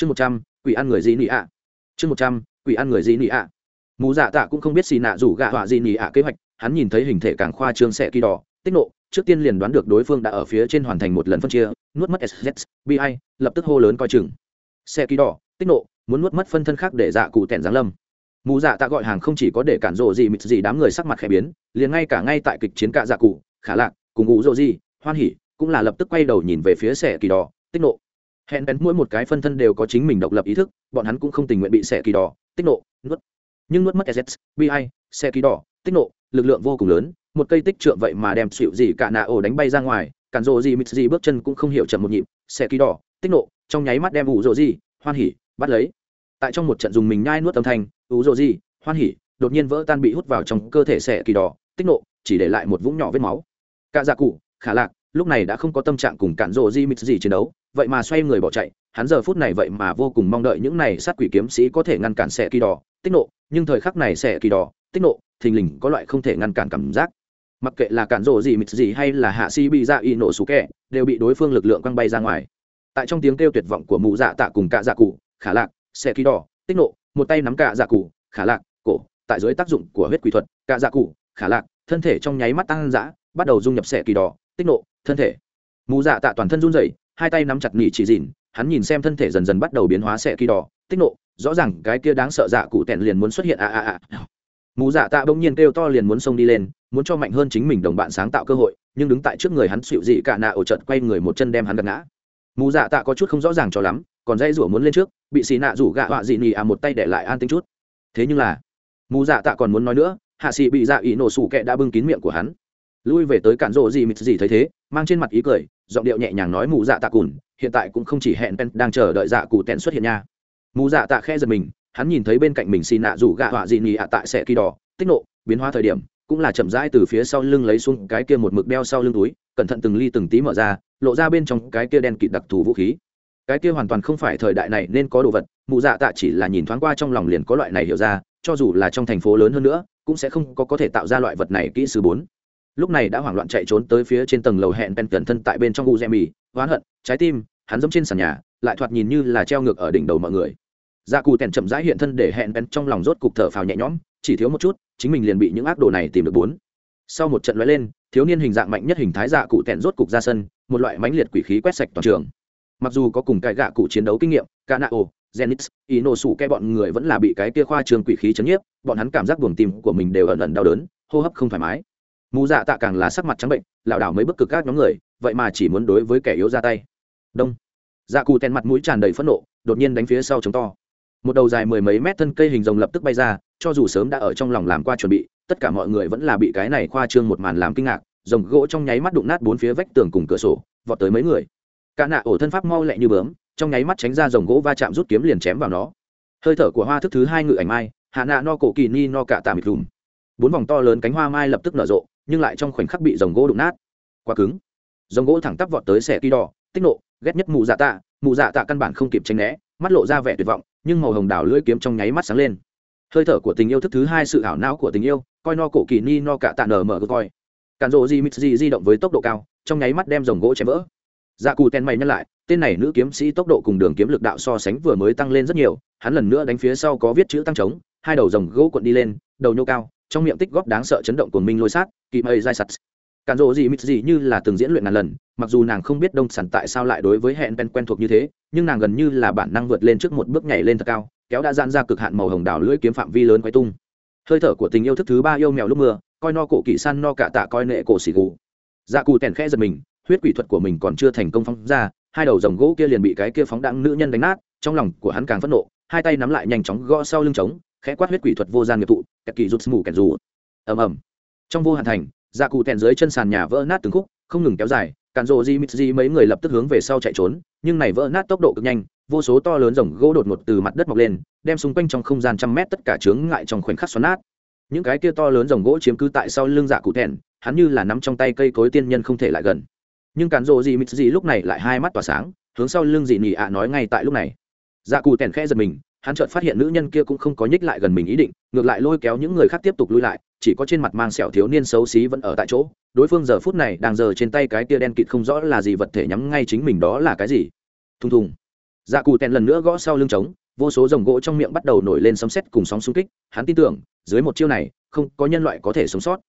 chương một trăm, quỷ ăn người gì nị ạ? Chương một trăm, quỷ ăn người gì nị ạ? Mù dạ tạ cũng không biết xì nạ rủ gạ họa gì nị ạ kế hoạch, hắn nhìn thấy hình thể càng khoa trương sẽ kỳ đỏ, tích nộ, trước tiên liền đoán được đối phương đã ở phía trên hoàn thành một lần phân chia, nuốt mất sz bi lập tức hô lớn coi chừng. Xe kỳ đỏ, tích nộ, muốn nuốt mất phân thân khác để dạ cụ tẻn giáng lâm. Mù dạ tạ gọi hàng không chỉ có để cản rộ gì mịt gì đám người sắc mặt khẽ biến, liền ngay cả ngay tại kịch chiến cạ dạ cụ, khả lạc, cùng ngủ rộ gì, hoan hỉ, cũng là lập tức quay đầu nhìn về phía xe kỳ đỏ, tích nộ hẹn bén mỗi một cái phân thân đều có chính mình độc lập ý thức, bọn hắn cũng không tình nguyện bị xẻ kỳ đỏ, tích nộ, nuốt. Nhưng nuốt mất ss bi xe kỳ đỏ, tích nộ, lực lượng vô cùng lớn, một cây tích trượng vậy mà đem xịu gì cả nạ ổ đánh bay ra ngoài, cản rộ gì mịt gì bước chân cũng không hiểu chậm một nhịp xe kỳ đỏ, tích nộ, trong nháy mắt đem ủ rộ gì, hoan hỉ, bắt lấy. Tại trong một trận dùng mình nhai nuốt âm thanh, ủ rộ gì, hoan hỉ, đột nhiên vỡ tan bị hút vào trong cơ thể xe kỳ đỏ, tích nộ, chỉ để lại một vũng nhỏ vết máu. Cả dạ cụ, khả lạc, lúc này đã không có tâm trạng cùng cản rộ gì mịt gì chiến đấu vậy mà xoay người bỏ chạy, hắn giờ phút này vậy mà vô cùng mong đợi những này sát quỷ kiếm sĩ có thể ngăn cản xe kỳ đỏ. Tích nộ, nhưng thời khắc này xe kỳ đỏ, tích nộ, thình lình có loại không thể ngăn cản cảm giác. Mặc kệ là cản rộ gì, mịt gì hay là hạ si bị ra y nổ sủ kẹ đều bị đối phương lực lượng quăng bay ra ngoài. Tại trong tiếng kêu tuyệt vọng của mụ dạ tạ cùng cạ dạ cụ, khả lạc xe kỳ đỏ, tích nộ, một tay nắm cạ dạ cụ, khả lạc, cổ, tại dưới tác dụng của huyết quỷ thuật, cạ dạ cụ, khả lạc, thân thể trong nháy mắt tăng dã, bắt đầu dung nhập xe kỳ đỏ, tích nộ, thân thể. Mụ dạ tạ toàn thân run rẩy hai tay nắm chặt nỉ chỉ dìn, hắn nhìn xem thân thể dần dần bắt đầu biến hóa xe kỳ đỏ, tích nộ, rõ ràng cái kia đáng sợ dạ cụ tẹn liền muốn xuất hiện, a a a. Mù dạ tạ bỗng nhiên kêu to liền muốn xông đi lên, muốn cho mạnh hơn chính mình đồng bạn sáng tạo cơ hội, nhưng đứng tại trước người hắn xịu dị cả nạ ổ trận quay người một chân đem hắn gật ngã. Mù dạ tạ có chút không rõ ràng cho lắm, còn dây rủa muốn lên trước, bị xì nạ rủ gạ họa dị nì à một tay để lại an tính chút. Thế nhưng là, mù dạ tạ còn muốn nói nữa, hạ sĩ bị dạ ý nổ sủ kẹ đã bưng kín miệng của hắn. Lui về tới cản rộ gì mịt gì thấy thế mang trên mặt ý cười, giọng điệu nhẹ nhàng nói mù dạ tạ cùn, hiện tại cũng không chỉ hẹn pen đang chờ đợi dạ cụ tẹn xuất hiện nha. Mù dạ tạ khe giật mình, hắn nhìn thấy bên cạnh mình xì nạ rủ gạ họa dị nì ạ tại sẽ kỳ đỏ, tích nộ, biến hóa thời điểm, cũng là chậm rãi từ phía sau lưng lấy xuống cái kia một mực đeo sau lưng túi, cẩn thận từng ly từng tí mở ra, lộ ra bên trong cái kia đen kịt đặc thù vũ khí. Cái kia hoàn toàn không phải thời đại này nên có đồ vật mụ dạ tạ chỉ là nhìn thoáng qua trong lòng liền có loại này hiểu ra, cho dù là trong thành phố lớn hơn nữa, cũng sẽ không có có thể tạo ra loại vật này kỹ sư bốn lúc này đã hoảng loạn chạy trốn tới phía trên tầng lầu hẹn pen cẩn thân tại bên trong u mì, oán hận, trái tim, hắn giống trên sàn nhà, lại thoạt nhìn như là treo ngược ở đỉnh đầu mọi người. Dạ cù tèn chậm rãi hiện thân để hẹn pen trong lòng rốt cục thở phào nhẹ nhõm, chỉ thiếu một chút, chính mình liền bị những ác đồ này tìm được bốn. Sau một trận lóe lên, thiếu niên hình dạng mạnh nhất hình thái dạ cụ tẹn rốt cục ra sân, một loại mãnh liệt quỷ khí quét sạch toàn trường. Mặc dù có cùng cái gạ cụ chiến đấu kinh nghiệm, kanao, zenith, ino sủ cái bọn người vẫn là bị cái kia khoa trường quỷ khí chấn nhiếp, bọn hắn cảm giác buồng tim của mình đều ẩn ẩn đau đớn, hô hấp không thoải mái mù dạ tạ càng là sắc mặt trắng bệnh, lảo đảo mấy bức cực các nhóm người, vậy mà chỉ muốn đối với kẻ yếu ra tay. Đông. Dạ cụ tèn mặt mũi tràn đầy phẫn nộ, đột nhiên đánh phía sau chống to. Một đầu dài mười mấy mét thân cây hình rồng lập tức bay ra, cho dù sớm đã ở trong lòng làm qua chuẩn bị, tất cả mọi người vẫn là bị cái này khoa trương một màn làm kinh ngạc, rồng gỗ trong nháy mắt đụng nát bốn phía vách tường cùng cửa sổ, vọt tới mấy người. Cả nạ ổ thân pháp mau lẹ như bướm, trong nháy mắt tránh ra rồng gỗ va chạm rút kiếm liền chém vào nó. Hơi thở của hoa thức thứ hai ngự ảnh mai, hạ nạ no cổ kỳ ni no cả tạm mịt lùm. Bốn vòng to lớn cánh hoa mai lập tức nở rộ nhưng lại trong khoảnh khắc bị rồng gỗ đụng nát. Quá cứng. Rồng gỗ thẳng tắp vọt tới xẻ kỳ đỏ, tích nộ, ghét nhất mụ dạ tạ. Mụ dạ tạ căn bản không kịp tránh né, mắt lộ ra vẻ tuyệt vọng, nhưng màu hồng đảo lưỡi kiếm trong nháy mắt sáng lên. Hơi thở của tình yêu thức thứ hai sự ảo não của tình yêu, coi no cổ kỳ ni no cả tạ nở mở cơ coi. Cản rộ di mít di di động với tốc độ cao, trong nháy mắt đem dòng gỗ chém vỡ. Dạ cù ten mày nhắc lại, tên này nữ kiếm sĩ tốc độ cùng đường kiếm lực đạo so sánh vừa mới tăng lên rất nhiều, hắn lần nữa đánh phía sau có viết chữ tăng trống hai đầu dòng gỗ cuộn đi lên, đầu nhô cao trong miệng tích góp đáng sợ chấn động của minh lôi sát kỳ mây dai sắt. Cản rộ gì mít gì như là từng diễn luyện ngàn lần, mặc dù nàng không biết đông sản tại sao lại đối với hẹn pen quen thuộc như thế, nhưng nàng gần như là bản năng vượt lên trước một bước nhảy lên thật cao, kéo đã gian ra cực hạn màu hồng đào lưỡi kiếm phạm vi lớn quay tung. Hơi thở của tình yêu thức thứ ba yêu mèo lúc mưa, coi no cổ kỵ san no cả tạ coi nệ cổ xỉ gù. Dạ cù tèn khẽ giật mình, huyết quỷ thuật của mình còn chưa thành công phóng ra, hai đầu dòng gỗ kia liền bị cái kia phóng đạn nữ nhân đánh nát, trong lòng của hắn càng phẫn nộ, hai tay nắm lại nhanh chóng gõ sau lưng trống, khẽ quát huyết quỷ thuật vô gian nghiệp thụ kẹt kỳ rụt mù kẹt dù ầm ầm. Trong vô hạn thành dạ cụ tèn dưới chân sàn nhà vỡ nát từng khúc, không ngừng kéo dài, cản rộ di mít di mấy người lập tức hướng về sau chạy trốn, nhưng này vỡ nát tốc độ cực nhanh, vô số to lớn rồng gỗ đột ngột từ mặt đất mọc lên, đem xung quanh trong không gian trăm mét tất cả chướng ngại trong khoảnh khắc xoắn nát. Những cái kia to lớn rồng gỗ chiếm cứ tại sau lưng dạ cụ thẹn, hắn như là nắm trong tay cây cối tiên nhân không thể lại gần. Nhưng cản rộ gì mít gì lúc này lại hai mắt tỏa sáng, hướng sau lưng dị nỉ ạ nói ngay tại lúc này. Dạ cụ thẹn khẽ giật mình hắn chợt phát hiện nữ nhân kia cũng không có nhích lại gần mình ý định, ngược lại lôi kéo những người khác tiếp tục lui lại, chỉ có trên mặt mang sẹo thiếu niên xấu xí vẫn ở tại chỗ. Đối phương giờ phút này đang giờ trên tay cái tia đen kịt không rõ là gì vật thể nhắm ngay chính mình đó là cái gì. Thùng thùng. Dạ cụ tèn lần nữa gõ sau lưng trống, vô số dòng gỗ trong miệng bắt đầu nổi lên sấm sét cùng sóng xung kích. Hắn tin tưởng, dưới một chiêu này, không có nhân loại có thể sống sót.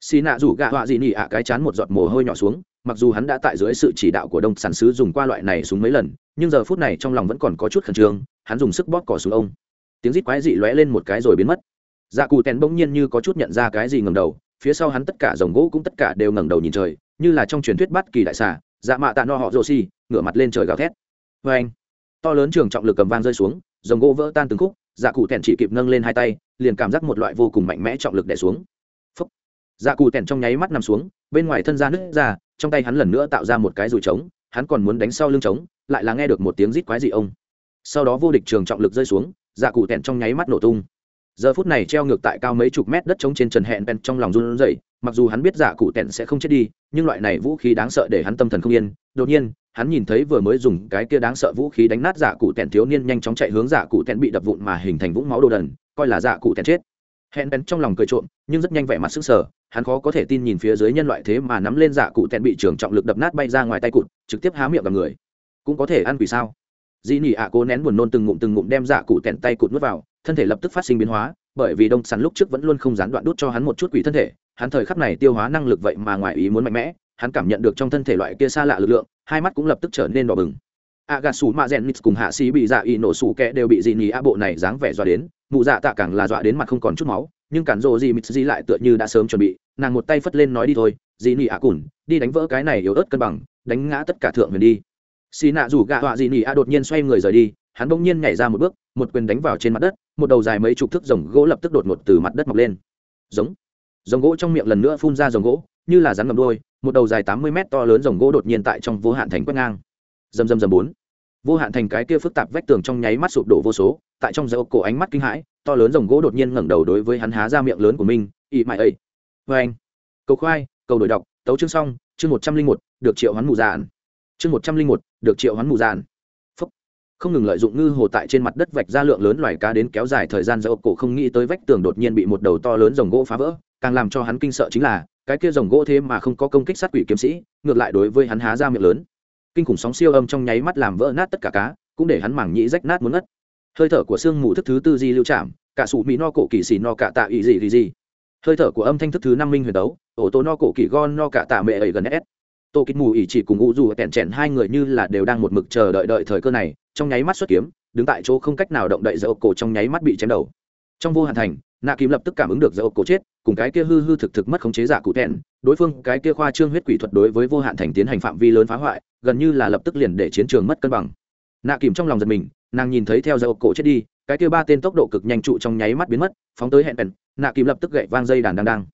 Xì nạ rủ gạ họa dị nị ạ cái chán một giọt mồ hôi nhỏ xuống, mặc dù hắn đã tại dưới sự chỉ đạo của đông sản sứ dùng qua loại này súng mấy lần, nhưng giờ phút này trong lòng vẫn còn có chút khẩn trương hắn dùng sức bóp cỏ xuống ông. Tiếng rít quái dị lóe lên một cái rồi biến mất. Dạ cụ tèn bỗng nhiên như có chút nhận ra cái gì ngầm đầu, phía sau hắn tất cả dòng gỗ cũng tất cả đều ngẩng đầu nhìn trời, như là trong truyền thuyết bắt kỳ đại xà dạ mạ tạ no họ rồ xi ngửa mặt lên trời gào thét. Vê anh, to lớn trường trọng lực cầm vang rơi xuống, dòng gỗ vỡ tan từng khúc dạ cụ tèn chỉ kịp nâng lên hai tay, liền cảm giác một loại vô cùng mạnh mẽ trọng lực đè xuống. Phấp dạ cụ tèn trong nháy mắt nằm xuống, bên ngoài thân ra nứt ra, trong tay hắn lần nữa tạo ra một cái rùi trống, hắn còn muốn đánh sau lưng trống, lại là nghe được một tiếng rít quái dị ông sau đó vô địch trường trọng lực rơi xuống dạ cụ tẹn trong nháy mắt nổ tung. Giờ phút này treo ngược tại cao mấy chục mét đất trống trên trần hẹn bèn trong lòng run rẩy, mặc dù hắn biết dạ cụ tẹn sẽ không chết đi, nhưng loại này vũ khí đáng sợ để hắn tâm thần không yên. Đột nhiên, hắn nhìn thấy vừa mới dùng cái kia đáng sợ vũ khí đánh nát dạ cụ tẹn thiếu niên nhanh chóng chạy hướng dạ cụ tẹn bị đập vụn mà hình thành vũng máu đồ đần, coi là dạ cụ tẹn chết. Hẹn bèn trong lòng cười trộm, nhưng rất nhanh vẻ mặt sức sở hắn khó có thể tin nhìn phía dưới nhân loại thế mà nắm lên dạ cụ tẹn bị trường trọng lực đập nát bay ra ngoài tay cụt, trực tiếp há miệng vào người. Cũng có thể ăn vì sao? Dĩ nỉ ạ cố nén buồn nôn từng ngụm từng ngụm đem dạ cụ tèn tay cụt nuốt vào, thân thể lập tức phát sinh biến hóa, bởi vì đông sắn lúc trước vẫn luôn không gián đoạn đút cho hắn một chút quỷ thân thể, hắn thời khắc này tiêu hóa năng lực vậy mà ngoài ý muốn mạnh mẽ, hắn cảm nhận được trong thân thể loại kia xa lạ lực lượng, hai mắt cũng lập tức trở nên đỏ bừng. A gà sủ mạ rèn nít cùng hạ sĩ bị dạ y nổ sủ kẹ đều bị dị nhì a bộ này dáng vẻ dọa đến, mụ dạ tạ càng là dọa đến mặt không còn chút máu, nhưng cản rộ dị mít dị lại tựa như đã sớm chuẩn bị, nàng một tay phất lên nói đi thôi dị nhì a cùn, đi đánh vỡ cái này yếu ớt cân bằng, đánh ngã tất cả thượng huyền đi xì nạ rủ gạ họa dị nỉ a đột nhiên xoay người rời đi, hắn bỗng nhiên nhảy ra một bước, một quyền đánh vào trên mặt đất, một đầu dài mấy chục thước rồng gỗ lập tức đột ngột từ mặt đất mọc lên. Giống. Rồng gỗ trong miệng lần nữa phun ra rồng gỗ, như là rắn ngầm đôi một đầu dài tám mươi mét to lớn rồng gỗ đột nhiên tại trong vô hạn thành quét ngang. Dầm dầm dầm bốn. Vô hạn thành cái kia phức tạp vách tường trong nháy mắt sụp đổ vô số, tại trong dãy cổ ánh mắt kinh hãi, to lớn rồng gỗ đột nhiên ngẩng đầu đối với hắn há ra miệng lớn của mình, ị mại ấy. Vê anh cầu khoai, cầu đổi đọc, tấu chương xong, chương một trăm linh một, được triệu hắn mù dạn chương một trăm linh một, được triệu hoán mù dạn. Không ngừng lợi dụng ngư hồ tại trên mặt đất vạch ra lượng lớn loài cá đến kéo dài thời gian dẫu cổ không nghĩ tới vách tường đột nhiên bị một đầu to lớn rồng gỗ phá vỡ, càng làm cho hắn kinh sợ chính là, cái kia rồng gỗ thế mà không có công kích sát quỷ kiếm sĩ, ngược lại đối với hắn há ra miệng lớn. Kinh khủng sóng siêu âm trong nháy mắt làm vỡ nát tất cả cá, cũng để hắn mảng nhĩ rách nát muốn ngất. Hơi thở của sương mù thức thứ tư di lưu chạm cả sụ mỹ no cổ kỳ xì no cả tạ ỵ gì gì gì hơi thở của âm thanh thức thứ năm minh huyền đấu, ổ tô no cổ kỳ gon no cả tạ mẹ ấy gần s tô kích mù ỉ chỉ cùng u dù kẹn chẹn hai người như là đều đang một mực chờ đợi đợi thời cơ này, trong nháy mắt xuất kiếm, đứng tại chỗ không cách nào động đậy dỡ cổ trong nháy mắt bị chém đầu. Trong vô hạn thành nạ kim lập tức cảm ứng được dỡ cổ chết, cùng cái kia hư hư thực thực mất khống chế giả cụ tẹn, đối phương cái kia khoa trương huyết quỷ thuật đối với vô hạn thành tiến hành phạm vi lớn phá hoại, gần như là lập tức liền để chiến trường mất cân bằng. Nạ kim trong lòng giật mình, nàng nhìn thấy theo dỡ cổ chết đi, cái kia ba tên tốc độ cực nhanh trụ trong nháy mắt biến mất, phóng tới hẹn bèn nạ kim lập tức gậy vang dây đàn đang đang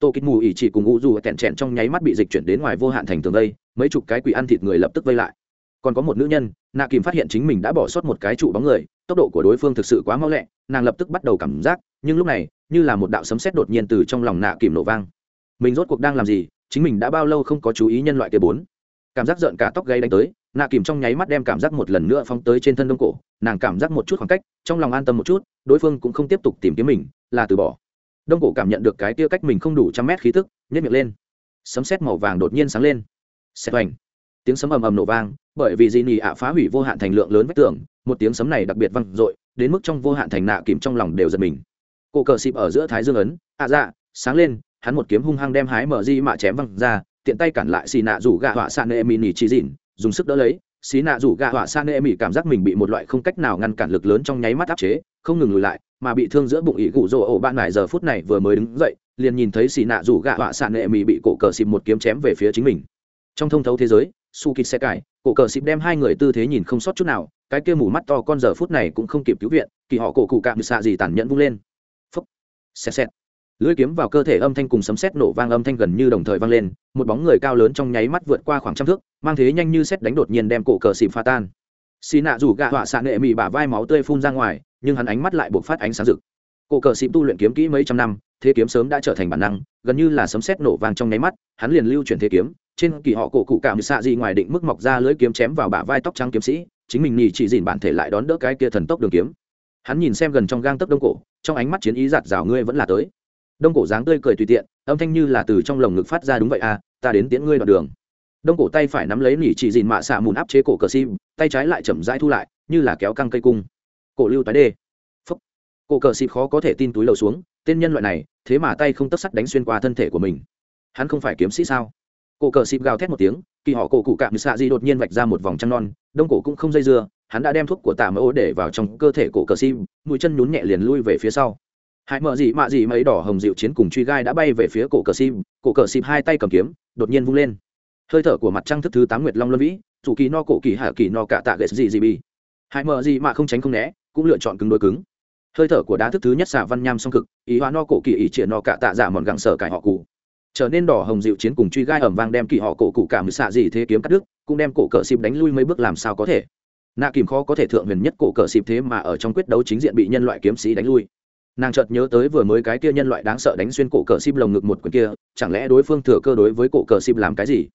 tô kích mù ỉ chỉ cùng u dù tẹn trẹn trong nháy mắt bị dịch chuyển đến ngoài vô hạn thành tường đây, mấy chục cái quỷ ăn thịt người lập tức vây lại. Còn có một nữ nhân nạ kìm phát hiện chính mình đã bỏ sót một cái trụ bóng người, tốc độ của đối phương thực sự quá mau lẹ, nàng lập tức bắt đầu cảm giác, nhưng lúc này, như là một đạo sấm sét đột nhiên từ trong lòng nạ kìm nổ vang. Mình rốt cuộc đang làm gì, chính mình đã bao lâu không có chú ý nhân loại kia bốn. Cảm giác giận cả tóc gây đánh tới nạ kìm trong nháy mắt đem cảm giác một lần nữa phóng tới trên thân đông cổ, nàng cảm giác một chút khoảng cách, trong lòng an tâm một chút, đối phương cũng không tiếp tục tìm kiếm mình, là từ bỏ đông cổ cảm nhận được cái tia cách mình không đủ trăm mét khí tức nhét miệng lên. Sấm sét màu vàng đột nhiên sáng lên. Xét hoành. Tiếng sấm ầm ầm nổ vang, bởi vì dị nị ạ phá hủy vô hạn thành lượng lớn vách tường, một tiếng sấm này đặc biệt vang dội, đến mức trong vô hạn thành nạ kìm trong lòng đều giật mình. Cổ cờ xịp ở giữa thái dương ấn, ạ à dạ sáng lên, hắn một kiếm hung hăng đem hái mở di mạ chém văng ra, tiện tay cản lại xì nạ rủ gạ họa san nệ mì nỉ chỉ dịn, dùng sức đỡ lấy. Xì nạ rủ gạ họa san nệ mì cảm giác mình bị một loại không cách nào ngăn cản lực lớn trong nháy mắt áp chế, không ngừng lùi lại mà bị thương giữa bụng ỷ gụ rỗ ổ bạn mải giờ phút này vừa mới đứng dậy, liền nhìn thấy xì nạ rủ gạ họa sạn nệ mỹ bị cổ cờ xịp một kiếm chém về phía chính mình. Trong thông thấu thế giới, su kịch xe cải, cổ cờ xịp đem hai người tư thế nhìn không sót chút nào, cái kia mù mắt to con giờ phút này cũng không kịp cứu viện, kỳ họ cổ cụ cạm xạ gì tàn nhẫn vung lên. Phấp xẹt xẹt. Lưỡi kiếm vào cơ thể âm thanh cùng sấm sét nổ vang âm thanh gần như đồng thời vang lên, một bóng người cao lớn trong nháy mắt vượt qua khoảng trăm thước, mang thế nhanh như sét đánh đột nhiên đem cổ cờ xịp pha tan xì nạ rủ gạ họa xạ nệ mị bả vai máu tươi phun ra ngoài, nhưng hắn ánh mắt lại buộc phát ánh sáng rực. Cổ cờ xịp tu luyện kiếm kỹ mấy trăm năm, thế kiếm sớm đã trở thành bản năng, gần như là sấm sét nổ vàng trong nháy mắt, hắn liền lưu chuyển thế kiếm, trên kỳ họ cổ cụ cảm xạ gì ngoài định mức mọc ra lưỡi kiếm chém vào bả vai tóc trắng kiếm sĩ, chính mình nhì chỉ dìn bản thể lại đón đỡ cái kia thần tốc đường kiếm. Hắn nhìn xem gần trong gang tấc đông cổ, trong ánh mắt chiến ý giạt rào ngươi vẫn là tới. Đông cổ dáng tươi cười tùy tiện, âm thanh như là từ trong lồng ngực phát ra đúng vậy à ta đến tiễn ngươi đoạn đường đông cổ tay phải nắm lấy nỉ chỉ dìn mạ xạ mùn áp chế cổ cờ sim, tay trái lại chậm rãi thu lại, như là kéo căng cây cung. Cổ lưu tái đê. Phấp cổ cờ sim khó có thể tin túi lầu xuống, tên nhân loại này, thế mà tay không tất sắt đánh xuyên qua thân thể của mình. Hắn không phải kiếm sĩ sao? Cổ cờ xịp gào thét một tiếng, kỳ họ cổ cụ cạm xạ di đột nhiên vạch ra một vòng trăng non, đông cổ cũng không dây dưa, hắn đã đem thuốc của tà mỡ để vào trong cơ thể cổ cờ xịp mũi chân nhún nhẹ liền lui về phía sau. Hãy mợ gì mạ gì mấy đỏ hồng dịu chiến cùng truy gai đã bay về phía cổ cờ xịp cổ cờ xịp hai tay cầm kiếm, đột nhiên vung lên hơi thở của mặt trăng thức thứ tám nguyệt long luân vĩ chủ kỳ no cổ kỳ hạ kỳ no cạ tạ ghệ gì gì bi hại mờ gì mà không tránh không né, cũng lựa chọn cứng đối cứng. Hơi thở của đá thức thứ nhất xạ văn nham song cực, ý hóa no cổ kỳ ý triển no cạ tạ giả mòn gặng sở cải họ cụ. Trở nên đỏ hồng dịu chiến cùng truy gai ẩm vang đem kỳ họ cổ cụ cả mười xạ gì thế kiếm cắt đứt, cũng đem cổ cờ xịp đánh lui mấy bước làm sao có thể. Nạ kìm khó có thể thượng huyền nhất cổ cờ xịp thế mà ở trong quyết đấu chính diện bị nhân loại kiếm sĩ đánh lui. Nàng chợt nhớ tới vừa mới cái kia nhân loại đáng sợ đánh xuyên cổ cờ xịp lồng ngực một quyền kia, chẳng lẽ đối phương thừa cơ đối với cổ cờ xịp làm cái gì?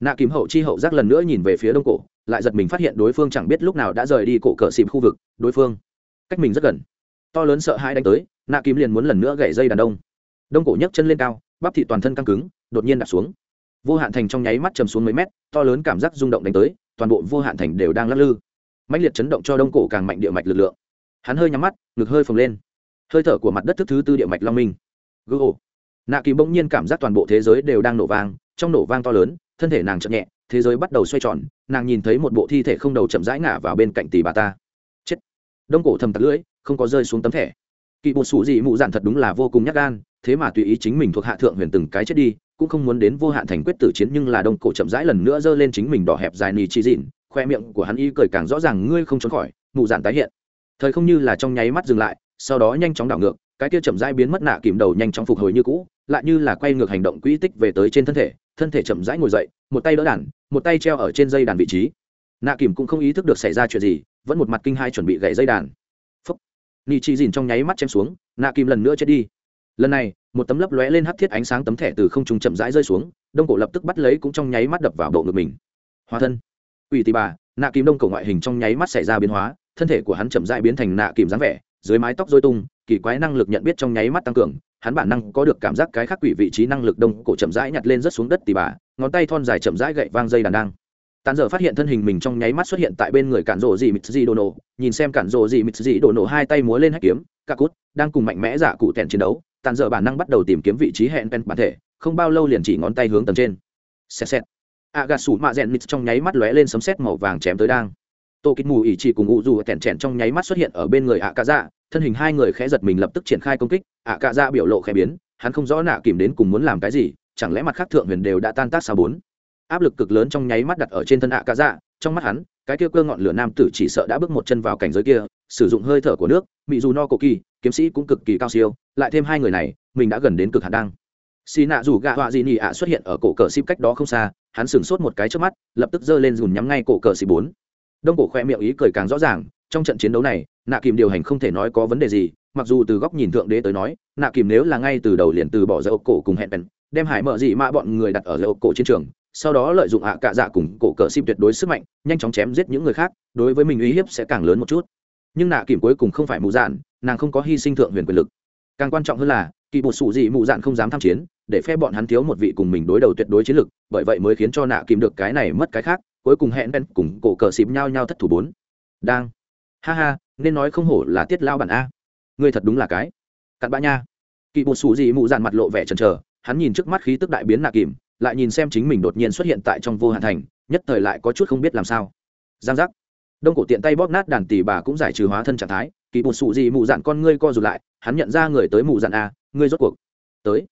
Nạ kìm hậu chi hậu giác lần nữa nhìn về phía đông cổ, lại giật mình phát hiện đối phương chẳng biết lúc nào đã rời đi cổ cờ xịp khu vực, đối phương cách mình rất gần. To lớn sợ hãi đánh tới, nạ kìm liền muốn lần nữa gãy dây đàn đông. Đông cổ nhấc chân lên cao, bắp thị toàn thân căng cứng, đột nhiên đặt xuống. Vô hạn thành trong nháy mắt chầm xuống mấy mét, to lớn cảm giác rung động đánh tới, toàn bộ vô hạn thành đều đang lắc lư. Mạnh liệt chấn động cho đông cổ càng mạnh địa mạch lực lượng. Hắn hơi nhắm mắt, ngực hơi phồng lên. Hơi thở của mặt đất thức thứ tư địa mạch long minh. Gư ồ. Nạ kỳ bỗng nhiên cảm giác toàn bộ thế giới đều đang nổ vang, trong nổ vang to lớn thân thể nàng chậm nhẹ, thế giới bắt đầu xoay tròn, nàng nhìn thấy một bộ thi thể không đầu chậm rãi ngả vào bên cạnh tỷ bà ta. Chết. Đông cổ thầm tặc lưỡi, không có rơi xuống tấm thẻ. Kỵ bột sủ gì mụ dạn thật đúng là vô cùng nhắc gan, thế mà tùy ý chính mình thuộc hạ thượng huyền từng cái chết đi, cũng không muốn đến vô hạn thành quyết tử chiến nhưng là đông cổ chậm rãi lần nữa giơ lên chính mình đỏ hẹp dài nì chi dịn, khoe miệng của hắn y cười càng rõ ràng, ngươi không trốn khỏi, mụ dạn tái hiện. Thời không như là trong nháy mắt dừng lại, sau đó nhanh chóng đảo ngược, cái kia chậm rãi biến mất nạ kìm đầu nhanh chóng phục hồi như cũ, lại như là quay ngược hành động quỹ tích về tới trên thân thể thân thể chậm rãi ngồi dậy, một tay đỡ đàn, một tay treo ở trên dây đàn vị trí. Nạ kìm cũng không ý thức được xảy ra chuyện gì, vẫn một mặt kinh hai chuẩn bị gậy dây đàn. Phấp nị chi dìn trong nháy mắt chém xuống, nạ kìm lần nữa chết đi. Lần này, một tấm lấp lóe lên hắt thiết ánh sáng tấm thẻ từ không trung chậm rãi rơi xuống, đông cổ lập tức bắt lấy cũng trong nháy mắt đập vào bộ ngực mình. Hóa thân. Ủy tì bà, nạ kìm đông cổ ngoại hình trong nháy mắt xảy ra biến hóa, thân thể của hắn chậm rãi biến thành nạ kìm dáng vẻ, dưới mái tóc dôi tung, kỳ quái năng lực nhận biết trong nháy mắt tăng cường hắn bản năng có được cảm giác cái khác quỷ vị trí năng lực đông, cổ chậm rãi nhặt lên rất xuống đất tì bà, ngón tay thon dài chậm rãi gậy vang dây đàn đang. Tàn dở phát hiện thân hình mình trong nháy mắt xuất hiện tại bên người cản rộ dị mịt dị đồ nổ, nhìn xem cản rộ dị mịt dị đồ nổ hai tay múa lên hách kiếm ca cút, đang cùng mạnh mẽ giả cụ tèn chiến đấu tàn dở bản năng bắt đầu tìm kiếm vị trí hẹn pen bản thể, không bao lâu liền chỉ ngón tay hướng tầng trên. Xẹt xẹt. A gà sủ mạ rèn mịt trong nháy mắt lóe lên sấm sét màu vàng chém tới đang tô kích mù ỉ chỉ cùng ngụ dù tẻn trẻn trong nháy mắt xuất hiện ở bên người ạ cà dạ. Thân hình hai người khẽ giật mình lập tức triển khai công kích. ạ cà dạ biểu lộ khẽ biến, hắn không rõ nạ kìm đến cùng muốn làm cái gì, chẳng lẽ mặt khác thượng huyền đều đã tan tác sao bốn? Áp lực cực lớn trong nháy mắt đặt ở trên thân ạ cà dạ trong mắt hắn, cái kia cơ ngọn lửa nam tử chỉ sợ đã bước một chân vào cảnh giới kia, sử dụng hơi thở của nước mỹ dù no cổ kỳ, kiếm sĩ cũng cực kỳ cao siêu, lại thêm hai người này, mình đã gần đến cực hạn đăng xì nạ dù gạ họa dị nị ạ xuất hiện ở cổ cờ xịp cách đó không xa, hắn sửng sốt một cái trước mắt, lập tức giơ lên dùn nhắm ngay cổ cờ xịp bốn đông cổ khoe miệng ý cười càng rõ ràng trong trận chiến đấu này nạ kìm điều hành không thể nói có vấn đề gì mặc dù từ góc nhìn thượng đế tới nói nạ kìm nếu là ngay từ đầu liền từ bỏ dây ốc cổ cùng hẹn bèn đem hải mở dị mạ bọn người đặt ở dây ốc cổ chiến trường sau đó lợi dụng ạ cạ dạ cùng cổ cờ sim tuyệt đối sức mạnh nhanh chóng chém giết những người khác đối với mình uy hiếp sẽ càng lớn một chút nhưng nạ kìm cuối cùng không phải mù dạn nàng không có hy sinh thượng huyền quyền lực càng quan trọng hơn là kỳ bột sủ dị mù dạn không dám tham chiến để phe bọn hắn thiếu một vị cùng mình đối đầu tuyệt đối chiến lực bởi vậy mới khiến cho nạ kìm được cái này mất cái khác cuối cùng hẹn bèn cùng cổ cờ xịp nhau nhau thất thủ bốn. Đang. Ha ha, nên nói không hổ là tiết lao bản a. Ngươi thật đúng là cái. Cặn bã nha. Kỳ bột sủ dị mụ dạn mặt lộ vẻ chần chờ, hắn nhìn trước mắt khí tức đại biến nạ kìm, lại nhìn xem chính mình đột nhiên xuất hiện tại trong vô hạn thành, nhất thời lại có chút không biết làm sao. Giang giác. Đông cổ tiện tay bóp nát đàn tỷ bà cũng giải trừ hóa thân trạng thái, kỳ bột sủ dị mụ dạn con ngươi co rụt lại, hắn nhận ra người tới mụ dạn a, ngươi rốt cuộc tới.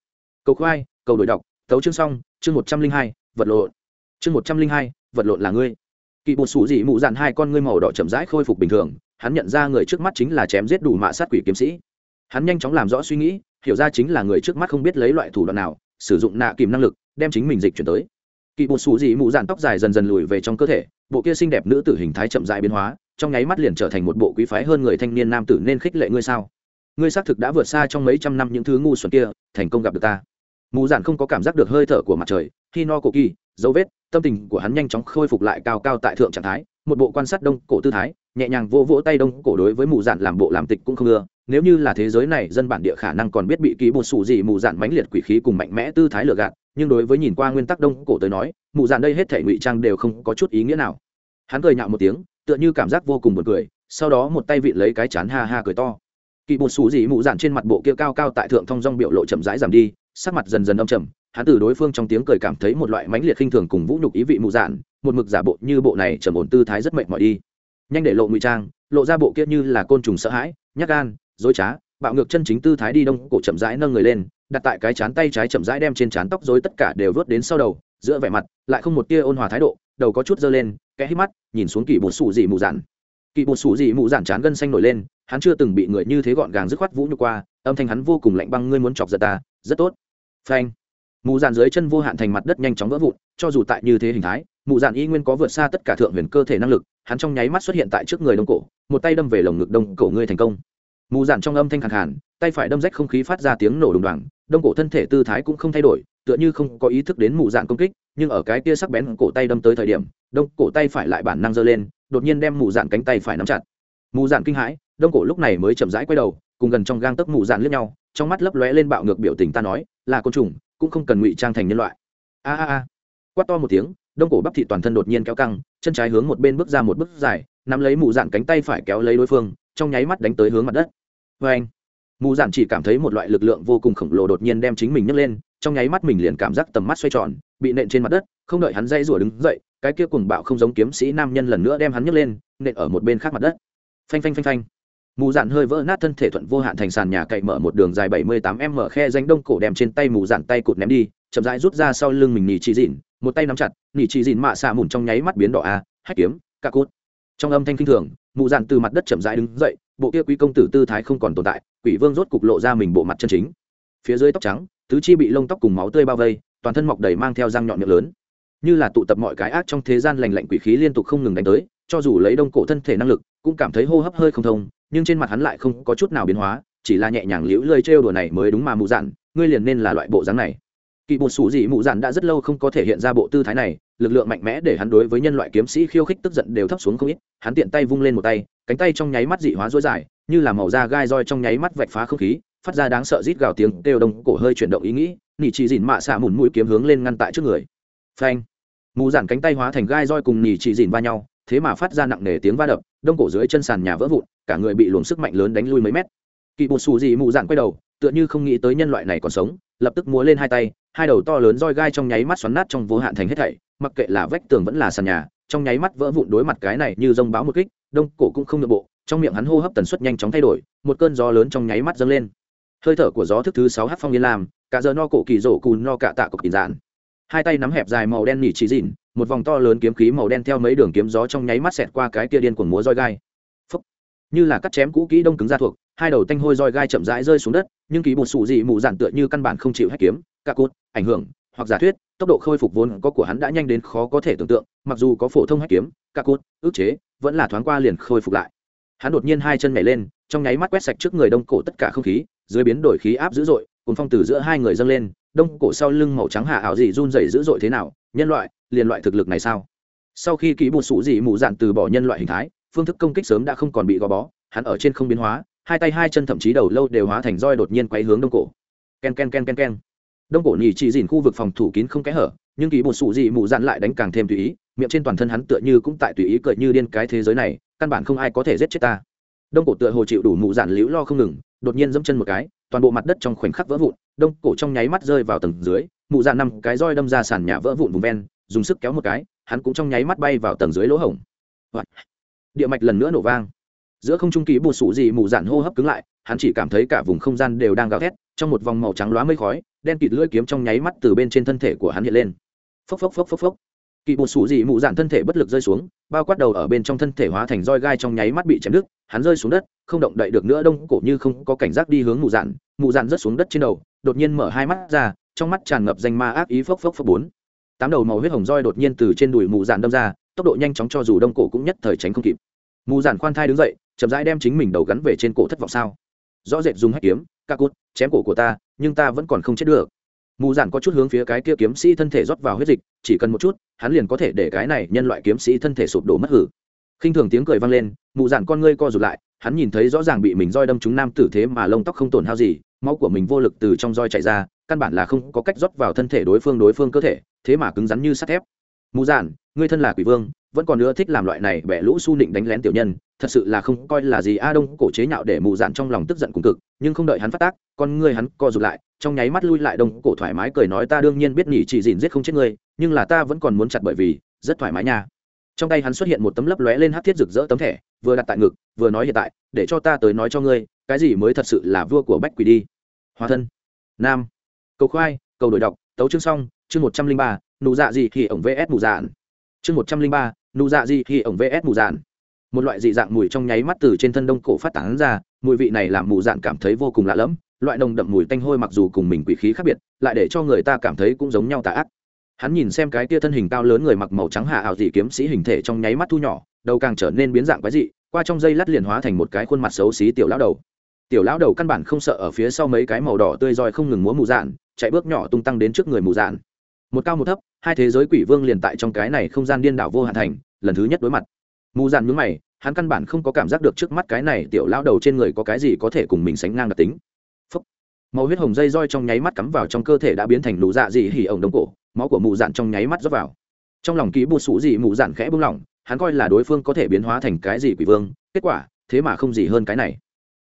Cầu khoai, cầu đổi đọc tấu chương xong, chương một trăm linh hai, vật lộn. Chương một trăm linh hai vật lộn là ngươi. Kỳ bột sủ dị mụ dạn hai con ngươi màu đỏ chậm rãi khôi phục bình thường, hắn nhận ra người trước mắt chính là chém giết đủ mạ sát quỷ kiếm sĩ. Hắn nhanh chóng làm rõ suy nghĩ, hiểu ra chính là người trước mắt không biết lấy loại thủ đoạn nào, sử dụng nạ kìm năng lực, đem chính mình dịch chuyển tới. Kỳ bột sủ dị mụ dạn tóc dài dần dần lùi về trong cơ thể, bộ kia xinh đẹp nữ tử hình thái chậm dại biến hóa, trong nháy mắt liền trở thành một bộ quý phái hơn người thanh niên nam tử nên khích lệ ngươi sao? Ngươi xác thực đã vượt xa trong mấy trăm năm những thứ ngu xuẩn kia, thành công gặp được ta. Mù dạn không có cảm giác được hơi thở của mặt trời khi no cổ kỳ dấu vết, tâm tình của hắn nhanh chóng khôi phục lại cao cao tại thượng trạng thái, một bộ quan sát đông cổ tư thái, nhẹ nhàng vô vỗ tay đông cổ đối với mù dạn làm bộ làm tịch cũng không ưa. Nếu như là thế giới này, dân bản địa khả năng còn biết bị ký bột sủ gì mù dạn mãnh liệt quỷ khí cùng mạnh mẽ tư thái lừa gạt, nhưng đối với nhìn qua nguyên tắc đông cổ tới nói, mù dạn đây hết thể ngụy trang đều không có chút ý nghĩa nào. Hắn cười nhạo một tiếng, tựa như cảm giác vô cùng buồn cười, sau đó một tay vịn lấy cái chán ha ha cười to. Kỳ bột xù gì mù dạn trên mặt bộ kia cao cao tại thượng thông dong biểu lộ chậm rãi giảm đi, sắc mặt dần dần âm trầm hắn từ đối phương trong tiếng cười cảm thấy một loại mãnh liệt khinh thường cùng vũ nhục ý vị mụ dạn, một mực giả bộ như bộ này trầm ổn tư thái rất mệt mỏi đi. Nhanh để lộ ngụy trang, lộ ra bộ kia như là côn trùng sợ hãi, nhát gan, dối trá, bạo ngược chân chính tư thái đi đông, cổ chậm rãi nâng người lên, đặt tại cái chán tay trái chậm rãi đem trên chán tóc rối tất cả đều vớt đến sau đầu, giữa vẻ mặt lại không một tia ôn hòa thái độ, đầu có chút dơ lên, kẽ hít mắt, nhìn xuống kỳ bột sủ dị mù dạn. Kỳ bột sủ dị mù dạn chán gân xanh nổi lên, hắn chưa từng bị người như thế gọn gàng dứt khoát vũ nhục qua, âm thanh hắn vô cùng lạnh băng, ngươi muốn chọc giật ta, rất tốt. Phanh mù dạn dưới chân vô hạn thành mặt đất nhanh chóng vỡ vụn, cho dù tại như thế hình thái mù dạn y nguyên có vượt xa tất cả thượng huyền cơ thể năng lực, hắn trong nháy mắt xuất hiện tại trước người đông cổ, một tay đâm về lồng ngực đông cổ ngươi thành công. Mù dạn trong âm thanh khẳng hẳn tay phải đâm rách không khí phát ra tiếng nổ đùng đoàng, đông cổ thân thể tư thái cũng không thay đổi, tựa như không có ý thức đến mù dạn công kích, nhưng ở cái kia sắc bén cổ tay đâm tới thời điểm, đông cổ tay phải lại bản năng giơ lên, đột nhiên đem mù dạn cánh tay phải nắm chặt. Mù dạn kinh hãi, đông cổ lúc này mới chậm rãi quay đầu, cùng gần trong gang tấc mù dạn lướt nhau, trong mắt lấp lóe lên bạo ngược biểu tình ta nói, là côn trùng cũng không cần ngụy trang thành nhân loại. A a a. Quát to một tiếng, đông cổ bắp thị toàn thân đột nhiên kéo căng, chân trái hướng một bên bước ra một bước dài, nắm lấy mù dạn cánh tay phải kéo lấy đối phương, trong nháy mắt đánh tới hướng mặt đất. Vê anh mù dạn chỉ cảm thấy một loại lực lượng vô cùng khổng lồ đột nhiên đem chính mình nhấc lên, trong nháy mắt mình liền cảm giác tầm mắt xoay tròn, bị nện trên mặt đất, không đợi hắn dây rủa đứng dậy, cái kia cùng bạo không giống kiếm sĩ nam nhân lần nữa đem hắn nhấc lên, nện ở một bên khác mặt đất. Phanh phanh phanh phanh mù dạn hơi vỡ nát thân thể thuận vô hạn thành sàn nhà cậy mở một đường dài bảy mươi tám m khe danh đông cổ đem trên tay mù dạn tay cụt ném đi, chậm rãi rút ra sau lưng mình nỉ chỉ dịn, một tay nắm chặt, nỉ chỉ dịn mạ xạ mùn trong nháy mắt biến đỏ a hách kiếm ca cốt trong âm thanh kinh thường, mù dạn từ mặt đất chậm rãi đứng dậy, bộ kia quý công tử tư thái không còn tồn tại, quỷ vương rốt cục lộ ra mình bộ mặt chân chính. Phía dưới tóc trắng, tứ chi bị lông tóc cùng máu tươi bao vây, toàn thân mọc đầy mang theo răng nhọn miệng lớn. Như là tụ tập mọi cái ác trong thế gian lành lạnh quỷ khí liên tục không ngừng đánh tới, cho dù lấy đông cổ thân thể năng lực, cũng cảm thấy hô hấp hơi không thông nhưng trên mặt hắn lại không có chút nào biến hóa, chỉ là nhẹ nhàng liễu lơi trêu đùa này mới đúng mà mụ dạn, ngươi liền nên là loại bộ dáng này. Kỳ bột sủ dị mụ dạn đã rất lâu không có thể hiện ra bộ tư thái này, lực lượng mạnh mẽ để hắn đối với nhân loại kiếm sĩ khiêu khích tức giận đều thấp xuống không ít, hắn tiện tay vung lên một tay, cánh tay trong nháy mắt dị hóa dối dài, như là màu da gai roi trong nháy mắt vạch phá không khí, phát ra đáng sợ rít gào tiếng kêu đông, cổ hơi chuyển động ý nghĩ, nỉ chỉ dìn mạ xạ mùn mũi kiếm hướng lên ngăn tại trước người. Phanh. Mù giản cánh tay hóa thành gai roi cùng nỉ chỉ dìn va nhau, thế mà phát ra nặng nề tiếng va đập đông cổ dưới chân sàn nhà vỡ vụn, cả người bị luồng sức mạnh lớn đánh lui mấy mét. Kỳ bột xù gì mù dạn quay đầu, tựa như không nghĩ tới nhân loại này còn sống, lập tức múa lên hai tay, hai đầu to lớn roi gai trong nháy mắt xoắn nát trong vô hạn thành hết thảy, mặc kệ là vách tường vẫn là sàn nhà, trong nháy mắt vỡ vụn đối mặt cái này như rông báo một kích, đông cổ cũng không nội bộ, trong miệng hắn hô hấp tần suất nhanh chóng thay đổi, một cơn gió lớn trong nháy mắt dâng lên. Hơi thở của gió thức thứ sáu h phong yên làm, cả giờ no cổ kỳ rổ cùn no cả tạ cọc kỳ dạn. Hai tay nắm hẹp dài màu đen nỉ chỉ dìn một vòng to lớn kiếm khí màu đen theo mấy đường kiếm gió trong nháy mắt xẹt qua cái kia điên cuồng múa roi gai Phúc. như là cắt chém cũ kỹ đông cứng ra thuộc, hai đầu tanh hôi roi gai chậm rãi rơi xuống đất, nhưng ký một sủ dị mù giản tựa như căn bản không chịu hết kiếm cả cốt ảnh hưởng, hoặc giả thuyết, tốc độ khôi phục vốn có của hắn đã nhanh đến khó có thể tưởng tượng, mặc dù có phổ thông hết kiếm cả cốt ước chế, vẫn là thoáng qua liền khôi phục lại hắn đột nhiên hai chân nhảy lên, trong nháy mắt quét sạch trước người đông cổ tất cả không khí, dưới biến đổi khí áp dữ dội cùng phong từ giữa hai người dâng lên, đông cổ sau lưng màu trắng hạ ảo gì run rẩy dữ dội thế nào, nhân loại liền loại thực lực này sao? Sau khi ký bột sủ dị mù dạn từ bỏ nhân loại hình thái, phương thức công kích sớm đã không còn bị gò bó, hắn ở trên không biến hóa, hai tay hai chân thậm chí đầu lâu đều hóa thành roi đột nhiên quay hướng đông cổ. Ken ken ken ken ken. Đông cổ nhì chỉ dìn khu vực phòng thủ kín không kẽ hở, nhưng kỳ bột sủ dị mù dạn lại đánh càng thêm tùy ý, miệng trên toàn thân hắn tựa như cũng tại tùy ý cợi như điên cái thế giới này, căn bản không ai có thể giết chết ta. Đông cổ tựa hồ chịu đủ mù dạn liễu lo không ngừng, đột nhiên dẫm chân một cái, toàn bộ mặt đất trong khoảnh khắc vỡ vụn, đông cổ trong nháy mắt rơi vào tầng dưới mụ dạ năm cái roi đâm ra sàn nhà vỡ vụn vùng ven dùng sức kéo một cái, hắn cũng trong nháy mắt bay vào tầng dưới lỗ hổng. Địa mạch lần nữa nổ vang. Giữa không trung ký bù sủ gì mù dạn hô hấp cứng lại, hắn chỉ cảm thấy cả vùng không gian đều đang gào thét, trong một vòng màu trắng loá mây khói, đen kịt lưỡi kiếm trong nháy mắt từ bên trên thân thể của hắn hiện lên. Phốc phốc phốc phốc phốc. Kỳ bột sủ gì mù dạn thân thể bất lực rơi xuống, bao quát đầu ở bên trong thân thể hóa thành roi gai trong nháy mắt bị chém đứt, hắn rơi xuống đất, không động đậy được nữa đông cổ như không có cảnh giác đi hướng mù dạn. Mù dạn rớt xuống đất trên đầu, đột nhiên mở hai mắt ra, trong mắt tràn ngập danh ma ác ý phốc phốc phốc bốn tám đầu màu huyết hồng roi đột nhiên từ trên đùi mù dạn đâm ra, tốc độ nhanh chóng cho dù đông cổ cũng nhất thời tránh không kịp. Mù dạn khoan thai đứng dậy, chậm rãi đem chính mình đầu gắn về trên cổ thất vọng sao. Rõ rệt dùng hách kiếm, ca cút, chém cổ của ta, nhưng ta vẫn còn không chết được. Mù giản có chút hướng phía cái kia kiếm sĩ thân thể rót vào huyết dịch, chỉ cần một chút, hắn liền có thể để cái này nhân loại kiếm sĩ thân thể sụp đổ mất hử. Khinh thường tiếng cười vang lên, mù giản con ngươi co rụt lại, hắn nhìn thấy rõ ràng bị mình roi đâm trúng nam tử thế mà lông tóc không tổn hao gì máu của mình vô lực từ trong roi chạy ra, căn bản là không có cách rót vào thân thể đối phương đối phương cơ thể, thế mà cứng rắn như sắt thép. Mù giản, ngươi thân là quỷ vương, vẫn còn nữa thích làm loại này bẻ lũ su nịnh đánh lén tiểu nhân, thật sự là không coi là gì a đông cổ chế nhạo để mù dạn trong lòng tức giận cùng cực, nhưng không đợi hắn phát tác, con ngươi hắn co rụt lại, trong nháy mắt lui lại đông cổ thoải mái cười nói ta đương nhiên biết nhỉ, chỉ dìn giết không chết ngươi, nhưng là ta vẫn còn muốn chặt bởi vì, rất thoải mái nha. Trong tay hắn xuất hiện một tấm lấp lóe lên hát thiết rực rỡ tấm thẻ, vừa đặt tại ngực, vừa nói hiện tại, để cho ta tới nói cho ngươi cái gì mới thật sự là vua của bách quỷ đi? Hóa thân. Nam. Cầu khoai, cầu đổi đọc, tấu chương xong, chương một trăm linh ba, nụ dạ gì thì ổng vs mù dạn. Chương một trăm linh ba, nụ dạ gì thì ổng vs mù dạn. Một loại dị dạng mùi trong nháy mắt từ trên thân đông cổ phát tán ra, mùi vị này làm mù dạn cảm thấy vô cùng lạ lẫm, loại nồng đậm mùi tanh hôi mặc dù cùng mình quỷ khí khác biệt, lại để cho người ta cảm thấy cũng giống nhau tà ác. Hắn nhìn xem cái tia thân hình cao lớn người mặc màu trắng hạ ảo dị kiếm sĩ hình thể trong nháy mắt thu nhỏ, đầu càng trở nên biến dạng quái dị, qua trong dây lát liền hóa thành một cái khuôn mặt xấu xí tiểu lão đầu tiểu lão đầu căn bản không sợ ở phía sau mấy cái màu đỏ tươi roi không ngừng múa mù dạn, chạy bước nhỏ tung tăng đến trước người mù dạn. Một cao một thấp, hai thế giới quỷ vương liền tại trong cái này không gian điên đảo vô hạn thành, lần thứ nhất đối mặt. Mù dạn nhướng mày, hắn căn bản không có cảm giác được trước mắt cái này tiểu lão đầu trên người có cái gì có thể cùng mình sánh ngang đặc tính. Phúc. màu huyết hồng dây roi trong nháy mắt cắm vào trong cơ thể đã biến thành lũ dạ dị hỉ ổng đông cổ, máu của mù dạn trong nháy mắt rót vào. Trong lòng ký bụt sủ dị mù dạn khẽ buông lỏng, hắn coi là đối phương có thể biến hóa thành cái gì quỷ vương, kết quả, thế mà không gì hơn cái này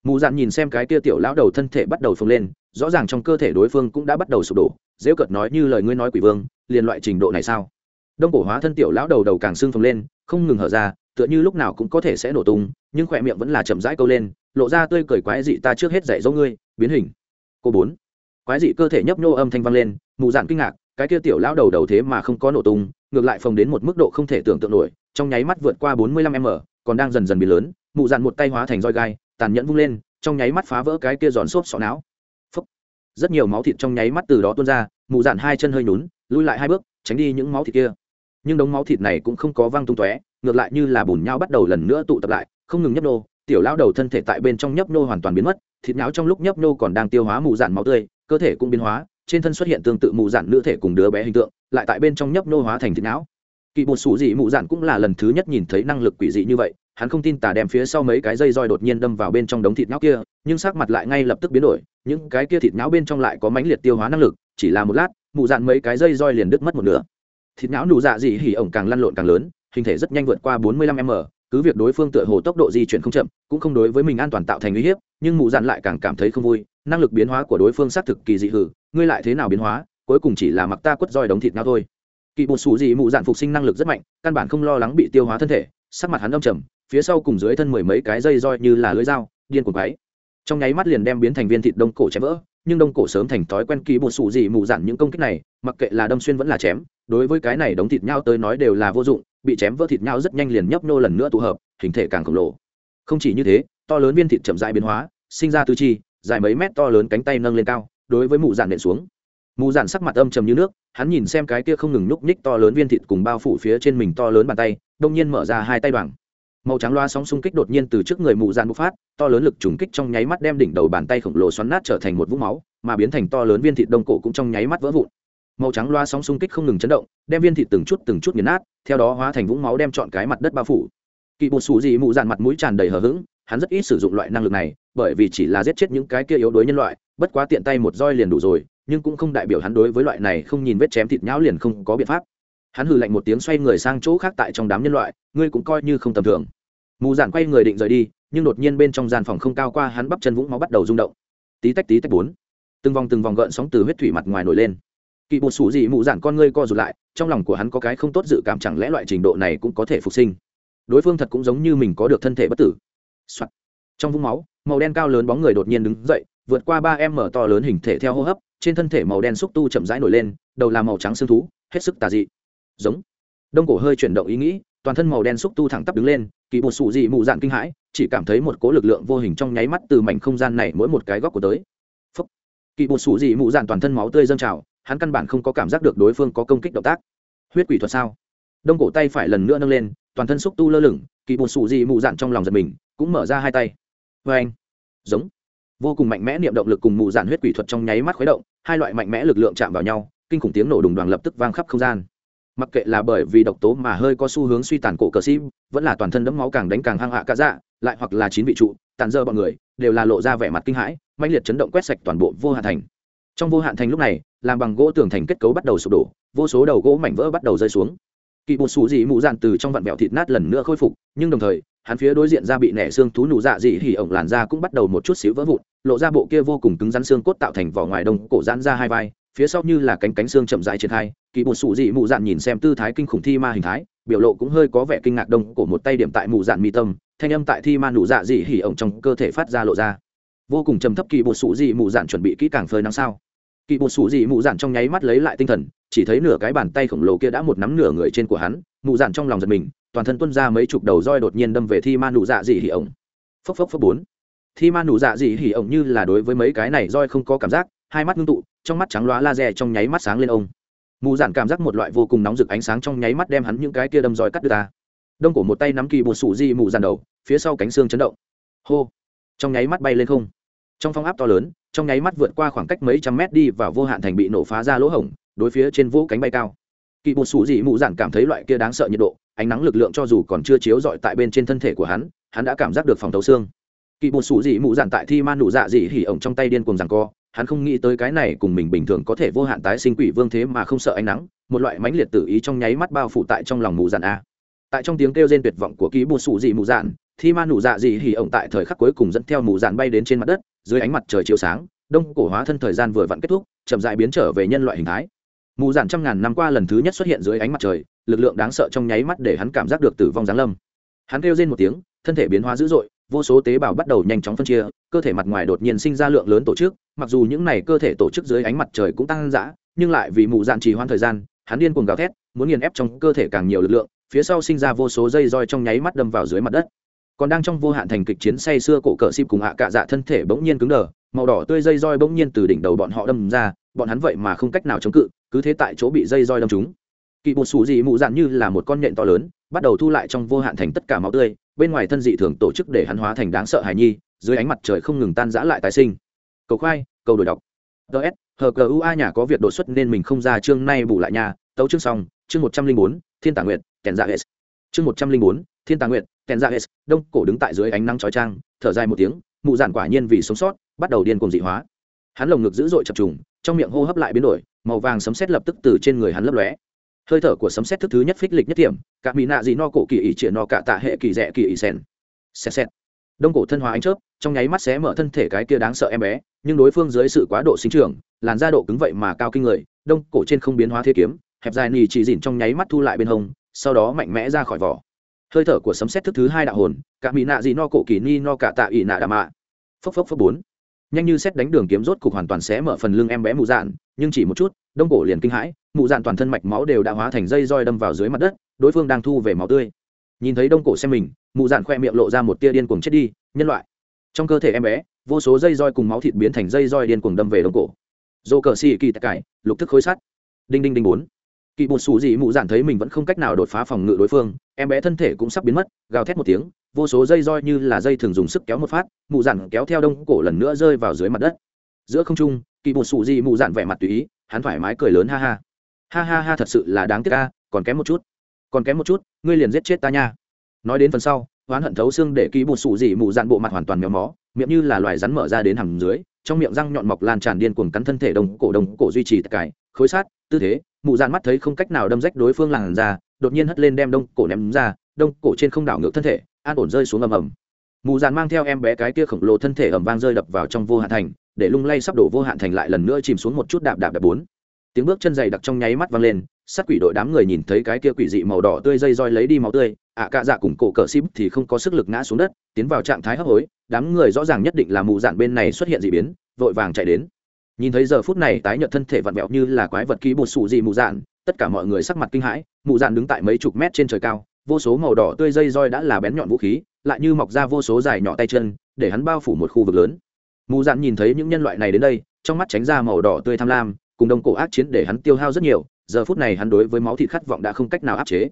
mù dạn nhìn xem cái tia tiểu lão đầu thân thể bắt đầu phồng lên, rõ ràng trong cơ thể đối phương cũng đã bắt đầu sụp đổ. Dễ cợt nói như lời ngươi nói quỷ vương, liền loại trình độ này sao? Đông cổ hóa thân tiểu lão đầu đầu càng sưng phồng lên, không ngừng hở ra, tựa như lúc nào cũng có thể sẽ nổ tung, nhưng khỏe miệng vẫn là chậm rãi câu lên, lộ ra tươi cười quái dị ta trước hết dạy dỗ ngươi, biến hình. Cô bốn. Quái dị cơ thể nhấp nhô âm thanh vang lên, mù dạn kinh ngạc, cái kia tiểu lão đầu đầu thế mà không có nổ tung, ngược lại phồng đến một mức độ không thể tưởng tượng nổi, trong nháy mắt vượt qua bốn mươi lăm m, còn đang dần dần biến lớn mụ dạn một tay hóa thành roi gai tàn nhẫn vung lên, trong nháy mắt phá vỡ cái kia giòn xốp sọ não. Phúc. rất nhiều máu thịt trong nháy mắt từ đó tuôn ra mụ dạn hai chân hơi nhún, lui lại hai bước, tránh đi những máu thịt kia. Nhưng đống máu thịt này cũng không có văng tung tóe, ngược lại như là bùn nhau bắt đầu lần nữa tụ tập lại, không ngừng nhấp nô, tiểu lão đầu thân thể tại bên trong nhấp nô hoàn toàn biến mất, thịt nháo trong lúc nhấp nô còn đang tiêu hóa mù dạn máu tươi, cơ thể cũng biến hóa, trên thân xuất hiện tương tự mù dạn nữ thể cùng đứa bé hình tượng, lại tại bên trong nhấp nô hóa thành thịt não. Kỳ bột sủ dị mù dạn cũng là lần thứ nhất nhìn thấy năng lực quỷ dị như vậy hắn không tin tà đem phía sau mấy cái dây roi đột nhiên đâm vào bên trong đống thịt nhão kia, nhưng sắc mặt lại ngay lập tức biến đổi, những cái kia thịt nhão bên trong lại có mãnh liệt tiêu hóa năng lực, chỉ là một lát, mụ dạn mấy cái dây roi liền đứt mất một nửa. Thịt nhão nụ dạ dị hỉ ổng càng lăn lộn càng lớn, hình thể rất nhanh vượt qua 45 m, cứ việc đối phương tựa hồ tốc độ di chuyển không chậm, cũng không đối với mình an toàn tạo thành uy hiếp, nhưng mụ dạn lại càng cảm thấy không vui, năng lực biến hóa của đối phương xác thực kỳ dị hử, ngươi lại thế nào biến hóa, cuối cùng chỉ là mặc ta quất roi đống thịt nhau thôi. Kỳ bột xù dị mụ dạn phục sinh năng lực rất mạnh, căn bản không lo lắng bị tiêu hóa thân thể, sắc mặt hắn âm trầm phía sau cùng dưới thân mười mấy cái dây roi như là lưỡi dao, điên cuồng váy trong nháy mắt liền đem biến thành viên thịt đông cổ chém vỡ, nhưng đông cổ sớm thành thói quen ký bột xù gì mù dạn những công kích này, mặc kệ là đâm xuyên vẫn là chém, đối với cái này đống thịt nhau tới nói đều là vô dụng, bị chém vỡ thịt nhau rất nhanh liền nhấp nô lần nữa tụ hợp, hình thể càng khổng lồ. Không chỉ như thế, to lớn viên thịt chậm dại biến hóa, sinh ra tư chi, dài mấy mét to lớn cánh tay nâng lên cao, đối với mụ dạn nện xuống. Mù dạn sắc mặt âm trầm như nước, hắn nhìn xem cái kia không ngừng nhúc nhích to lớn viên thịt cùng bao phủ phía trên mình to lớn bàn tay, đông nhiên mở ra hai tay bằng màu trắng loa sóng xung kích đột nhiên từ trước người mù dạn bộc phát, to lớn lực trùng kích trong nháy mắt đem đỉnh đầu bàn tay khổng lồ xoắn nát trở thành một vũng máu, mà biến thành to lớn viên thịt đông cổ cũng trong nháy mắt vỡ vụn. Màu trắng loa sóng xung kích không ngừng chấn động, đem viên thịt từng chút từng chút nghiền nát, theo đó hóa thành vũng máu đem trọn cái mặt đất bao phủ. Kỵ bột xù gì mụ dạn mặt mũi tràn đầy hờ hững, hắn rất ít sử dụng loại năng lực này, bởi vì chỉ là giết chết những cái kia yếu đuối nhân loại, bất quá tiện tay một roi liền đủ rồi, nhưng cũng không đại biểu hắn đối với loại này không nhìn vết chém thịt nhão liền không có biện pháp. Hắn hừ lạnh một tiếng xoay người sang chỗ khác tại trong đám nhân loại, ngươi cũng coi như không tầm thường mù dạn quay người định rời đi, nhưng đột nhiên bên trong gian phòng không cao qua hắn bắp chân vũng máu bắt đầu rung động. Tí tách tí tách bốn. Từng vòng từng vòng gợn sóng từ huyết thủy mặt ngoài nổi lên. Kỵ bột sủ gì mù dạn con ngươi co rụt lại, trong lòng của hắn có cái không tốt dự cảm chẳng lẽ loại trình độ này cũng có thể phục sinh. Đối phương thật cũng giống như mình có được thân thể bất tử、Soạn. trong vũng máu, màu đen cao lớn bóng người đột nhiên đứng dậy, vượt qua ba em mở to lớn hình thể theo hô hấp, trên thân thể màu đen xúc tu chậm rãi nổi lên, đầu là màu trắng xương thú, hết sức tà dị. Giống. Đông cổ hơi chuyển động ý nghĩ toàn thân màu đen xúc tu thẳng tắp đứng lên, kỳ bột sụ dị mụ dạn kinh hãi, chỉ cảm thấy một cố lực lượng vô hình trong nháy mắt từ mảnh không gian này mỗi một cái góc của tới. Phúc. kỳ bột sụ dị mụ dạn toàn thân máu tươi dâng trào, hắn căn bản không có cảm giác được đối phương có công kích động tác. Huyết quỷ thuật sao? Đông cổ tay phải lần nữa nâng lên, toàn thân xúc tu lơ lửng, kỳ bột sụ dị mụ dạn trong lòng giật mình, cũng mở ra hai tay. Vê anh. Giống. Vô cùng mạnh mẽ niệm động lực cùng mụ dạn huyết quỷ thuật trong nháy mắt khuấy động, hai loại mạnh mẽ lực lượng chạm vào nhau, kinh khủng tiếng nổ đùng đoàn lập tức vang khắp không gian mặc kệ là bởi vì độc tố mà hơi có xu hướng suy tàn cổ cờ sim, vẫn là toàn thân đẫm máu càng đánh càng hăng hạ cá dạ lại hoặc là chín vị trụ, tàn dơ bọn người, đều là lộ ra vẻ mặt kinh hãi mạnh liệt chấn động quét sạch toàn bộ vô hạn thành. Trong vô hạn thành lúc này, làm bằng gỗ tường thành kết cấu bắt đầu sụp đổ, vô số đầu gỗ mảnh vỡ bắt đầu rơi xuống. Kỳ bột xù dị mụ dạn từ trong vạn mẹo thịt nát lần nữa khôi phục, nhưng đồng thời, hắn phía đối diện ra bị nẻ xương thú nụ dạ dị hỉ ổng làn da cũng bắt đầu một chút xíu vỡ vụn, lộ ra bộ kia vô cùng cứng rắn xương cốt tạo thành vỏ ngoài đông cổ giãn ra hai vai, phía sau như là cánh cánh xương chậm rãi triển khai kỳ bột xù dị mụ dạn nhìn xem tư thái kinh khủng thi ma hình thái, biểu lộ cũng hơi có vẻ kinh ngạc đông cổ một tay điểm tại mụ dạn mi tâm, thanh âm tại thi ma nụ dạ dị hỉ ổng trong cơ thể phát ra lộ ra. Vô cùng trầm thấp kỳ bột xù dị mụ dạn chuẩn bị kỹ càng phơi nắng sao? Kỳ bột xù dị mụ dạn trong nháy mắt lấy lại tinh thần, chỉ thấy nửa cái bàn tay khổng lồ kia đã một nắm nửa người trên của hắn, mụ dạn trong lòng giật mình, toàn thân tuân ra mấy chục đầu roi đột nhiên đâm về thi ma nụ dạ dị hỉ ổng. Phốc phốc phốc bốn. Thi ma nụ dạ dị hỉ ổng như là đối với mấy cái này roi không có cảm giác, hai mắt ngưng tụ, trong mắt trắng loá laser trong nháy mắt sáng lên ông mù dạn cảm giác một loại vô cùng nóng rực ánh sáng trong nháy mắt đem hắn những cái kia đâm roi cắt đưa ta đông cổ một tay nắm kỳ bột sủ di mù giản đầu, phía sau cánh xương chấn động. Hô! Trong nháy mắt bay lên không. Trong phong áp to lớn, trong nháy mắt vượt qua khoảng cách mấy trăm mét đi và vô hạn thành bị nổ phá ra lỗ hổng, đối phía trên vũ cánh bay cao. Kỳ bột sủ dị mù dạn cảm thấy loại kia đáng sợ nhiệt độ, ánh nắng lực lượng cho dù còn chưa chiếu rọi tại bên trên thân thể của hắn hắn đã cảm giác được phòng tấu xương. Kỳ bột sủ dị mù dạn tại thi man nụ dạ dị hỉ ổng trong tay điên cùng rằng co hắn không nghĩ tới cái này cùng mình bình thường có thể vô hạn tái sinh quỷ vương thế mà không sợ ánh nắng, một loại mãnh liệt tự ý trong nháy mắt bao phủ tại trong lòng mù dạn a. Tại trong tiếng kêu rên tuyệt vọng của ký bùn sủ dị mù dạn, thi ma nụ dạ dị hỉ ổng tại thời khắc cuối cùng dẫn theo mù dạn bay đến trên mặt đất, dưới ánh mặt trời chiếu sáng, đông cổ hóa thân thời gian vừa vặn kết thúc, chậm dại biến trở về nhân loại hình thái. Mù dạn trăm ngàn năm qua lần thứ nhất xuất hiện dưới ánh mặt trời, lực lượng đáng sợ trong nháy mắt để hắn cảm giác được tử vong giáng lâm. Hắn kêu rên một tiếng, thân thể biến hóa dữ dội vô số tế bào bắt đầu nhanh chóng phân chia, cơ thể mặt ngoài đột nhiên sinh ra lượng lớn tổ chức, mặc dù những này cơ thể tổ chức dưới ánh mặt trời cũng tăng dã, nhưng lại vì mù dạn trì hoãn thời gian, hắn điên cuồng gào thét, muốn nghiền ép trong cơ thể càng nhiều lực lượng, phía sau sinh ra vô số dây roi trong nháy mắt đâm vào dưới mặt đất. Còn đang trong vô hạn thành kịch chiến say xưa cổ cờ xịp cùng hạ cạ dạ thân thể bỗng nhiên cứng đờ, màu đỏ tươi dây roi bỗng nhiên từ đỉnh đầu bọn họ đâm ra, bọn hắn vậy mà không cách nào chống cự, cứ thế tại chỗ bị dây roi đâm trúng kỳ bột xù dị mụ dạn như là một con nhện to lớn, bắt đầu thu lại trong vô hạn thành tất cả máu tươi, bên ngoài thân dị thường tổ chức để hắn hóa thành đáng sợ hài nhi, dưới ánh mặt trời không ngừng tan rã lại tái sinh. Cầu khoai, cầu đổi đọc. Ts hờ cờ ua nhà có việc đột xuất nên mình không ra chương nay bù lại nhà, tấu chương xong, chương một trăm linh bốn, thiên tả nguyện kèn dạ hết chương một trăm linh bốn, thiên tả nguyện kèn dạ hết đông cổ đứng tại dưới ánh nắng chói trang thở dài một tiếng, mụ giản quả nhiên vì sống sót, bắt đầu điên cuồng dị hóa. Hắn lồng ngực dữ dội chập trùng, trong miệng hô hấp lại biến đổi, màu vàng sấm sét lập tức từ trên người hắn lấp lóe hơi thở của sấm sét thức thứ nhất phích lịch nhất điểm, cả mỹ nạ dị no cổ kỳ ỉ triển no cả tạ hệ kỳ rẽ kỳ ỉ sen xét xét đông cổ thân hóa ánh chớp, trong nháy mắt xé mở thân thể cái kia đáng sợ em bé, nhưng đối phương dưới sự quá độ sinh trưởng, làn da độ cứng vậy mà cao kinh người, đông cổ trên không biến hóa thế kiếm, hẹp dài nì chỉ dỉn trong nháy mắt thu lại bên hông, sau đó mạnh mẽ ra khỏi vỏ. Hơi thở của sấm sét thức thứ hai đạo hồn, cả mỹ nạ dị no cổ kỳ ni no cả tạ ỉ nạ đà mạ. Phốc phốc phốc bốn nhanh như xét đánh đường kiếm rốt cục hoàn toàn xé mở phần lưng em bé mụ dạn, nhưng chỉ một chút, đông cổ liền kinh hãi, mụ dạn toàn thân mạch máu đều đã hóa thành dây roi đâm vào dưới mặt đất, đối phương đang thu về máu tươi. Nhìn thấy đông cổ xem mình, mụ dạn khoe miệng lộ ra một tia điên cuồng chết đi, nhân loại. Trong cơ thể em bé, vô số dây roi cùng máu thịt biến thành dây roi điên cuồng đâm về đông cổ. Dô cờ xì kỳ tạc cải, lục thức khối sắt. Đinh đinh đinh bốn. Kỳ bột xù dị mụ dạn thấy mình vẫn không cách nào đột phá phòng ngự đối phương em bé thân thể cũng sắp biến mất, gào thét một tiếng, vô số dây roi như là dây thường dùng sức kéo một phát, mụ dặn kéo theo đông cổ lần nữa rơi vào dưới mặt đất. Giữa không trung, kỳ bột sụ dị mụ dặn vẻ mặt tùy ý, hắn thoải mái cười lớn ha ha. Ha ha ha thật sự là đáng tiếc ca còn kém một chút. Còn kém một chút, ngươi liền giết chết ta nha. Nói đến phần sau oán hận thấu xương để ký bột sụ dị mụ dạn bộ mặt hoàn toàn méo mó, miệng như là loài rắn mở ra đến hầm dưới, trong miệng răng nhọn mọc lan tràn điên cuồng cắn thân thể đồng cổ đồng cổ duy trì tất cải khối sát tư thế mụ dạn mắt thấy không cách nào đâm rách đối phương làn ra đột nhiên hất lên đem đông cổ ném ra đông cổ trên không đảo ngược thân thể an ổn rơi xuống ầm ầm. Mụ dạn mang theo em bé cái kia khổng lồ thân thể ầm vang rơi đập vào trong vô hạn thành để lung lay sắp đổ vô hạn thành lại lần nữa chìm xuống một chút đạp đạp đạp bốn. Tiếng bước chân dày đặc trong nháy mắt vang lên sát quỷ đội đám người nhìn thấy cái kia quỷ dị màu đỏ tươi dây roi lấy đi máu tươi ạ à, cạ dạ cùng cổ cờ xíp thì không có sức lực ngã xuống đất tiến vào trạng thái hấp hối đám người rõ ràng nhất định là mù dạn bên này xuất hiện d ị biến vội vàng chạy đến nhìn thấy giờ phút này tái nhợt thân thể vặn vẹo như là quái vật ký bột sụ gì mù dạn tất cả mọi người sắc mặt kinh hãi mù dạn đứng tại mấy chục mét trên trời cao vô số màu đỏ tươi dây roi đã là bén nhọn vũ khí lại như mọc ra vô số dài nhỏ tay chân để hắn bao phủ một khu vực lớn. Mù dạn nhìn thấy những nhân loại này đến đây trong mắt tránh ra màu đỏ tươi tham lam cùng đông cổ ác chiến để hắn tiêu hao rất nhiều giờ phút này hắn đối với máu thịt khát vọng đã không cách nào áp chế.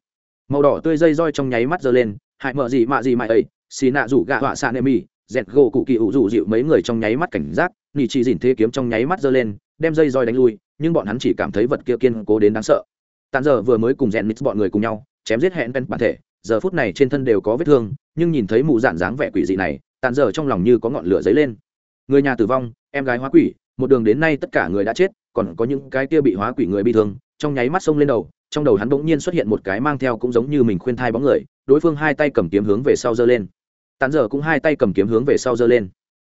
Màu đỏ tươi dây roi trong nháy mắt giơ lên hại mợ gì mạ gì mại ấy xì nạ rủ gạ họa xạ nệ mi, dẹt gỗ cụ kỳ ủ rủ dịu mấy người trong nháy mắt cảnh giác nỉ chỉ dỉn thế kiếm trong nháy mắt giơ lên, đem dây roi đánh lui, nhưng bọn hắn chỉ cảm thấy vật kia kiên cố đến đáng sợ. Tàn giờ vừa mới cùng rèn nít bọn người cùng nhau, chém giết hẹn pen bản thể, giờ phút này trên thân đều có vết thương, nhưng nhìn thấy mụ dạn dáng vẻ quỷ dị này tàn giờ trong lòng như có ngọn lửa dấy lên. Người nhà tử vong, em gái hóa quỷ, một đường đến nay tất cả người đã chết, còn có những cái kia bị hóa quỷ người bị thương, trong nháy mắt xông lên đầu, trong đầu hắn bỗng nhiên xuất hiện một cái mang theo cũng giống như mình khuyên thai bóng người, đối phương hai tay cầm kiếm hướng về sau giơ lên. Tàn giờ cũng hai tay cầm kiếm hướng về sau giơ lên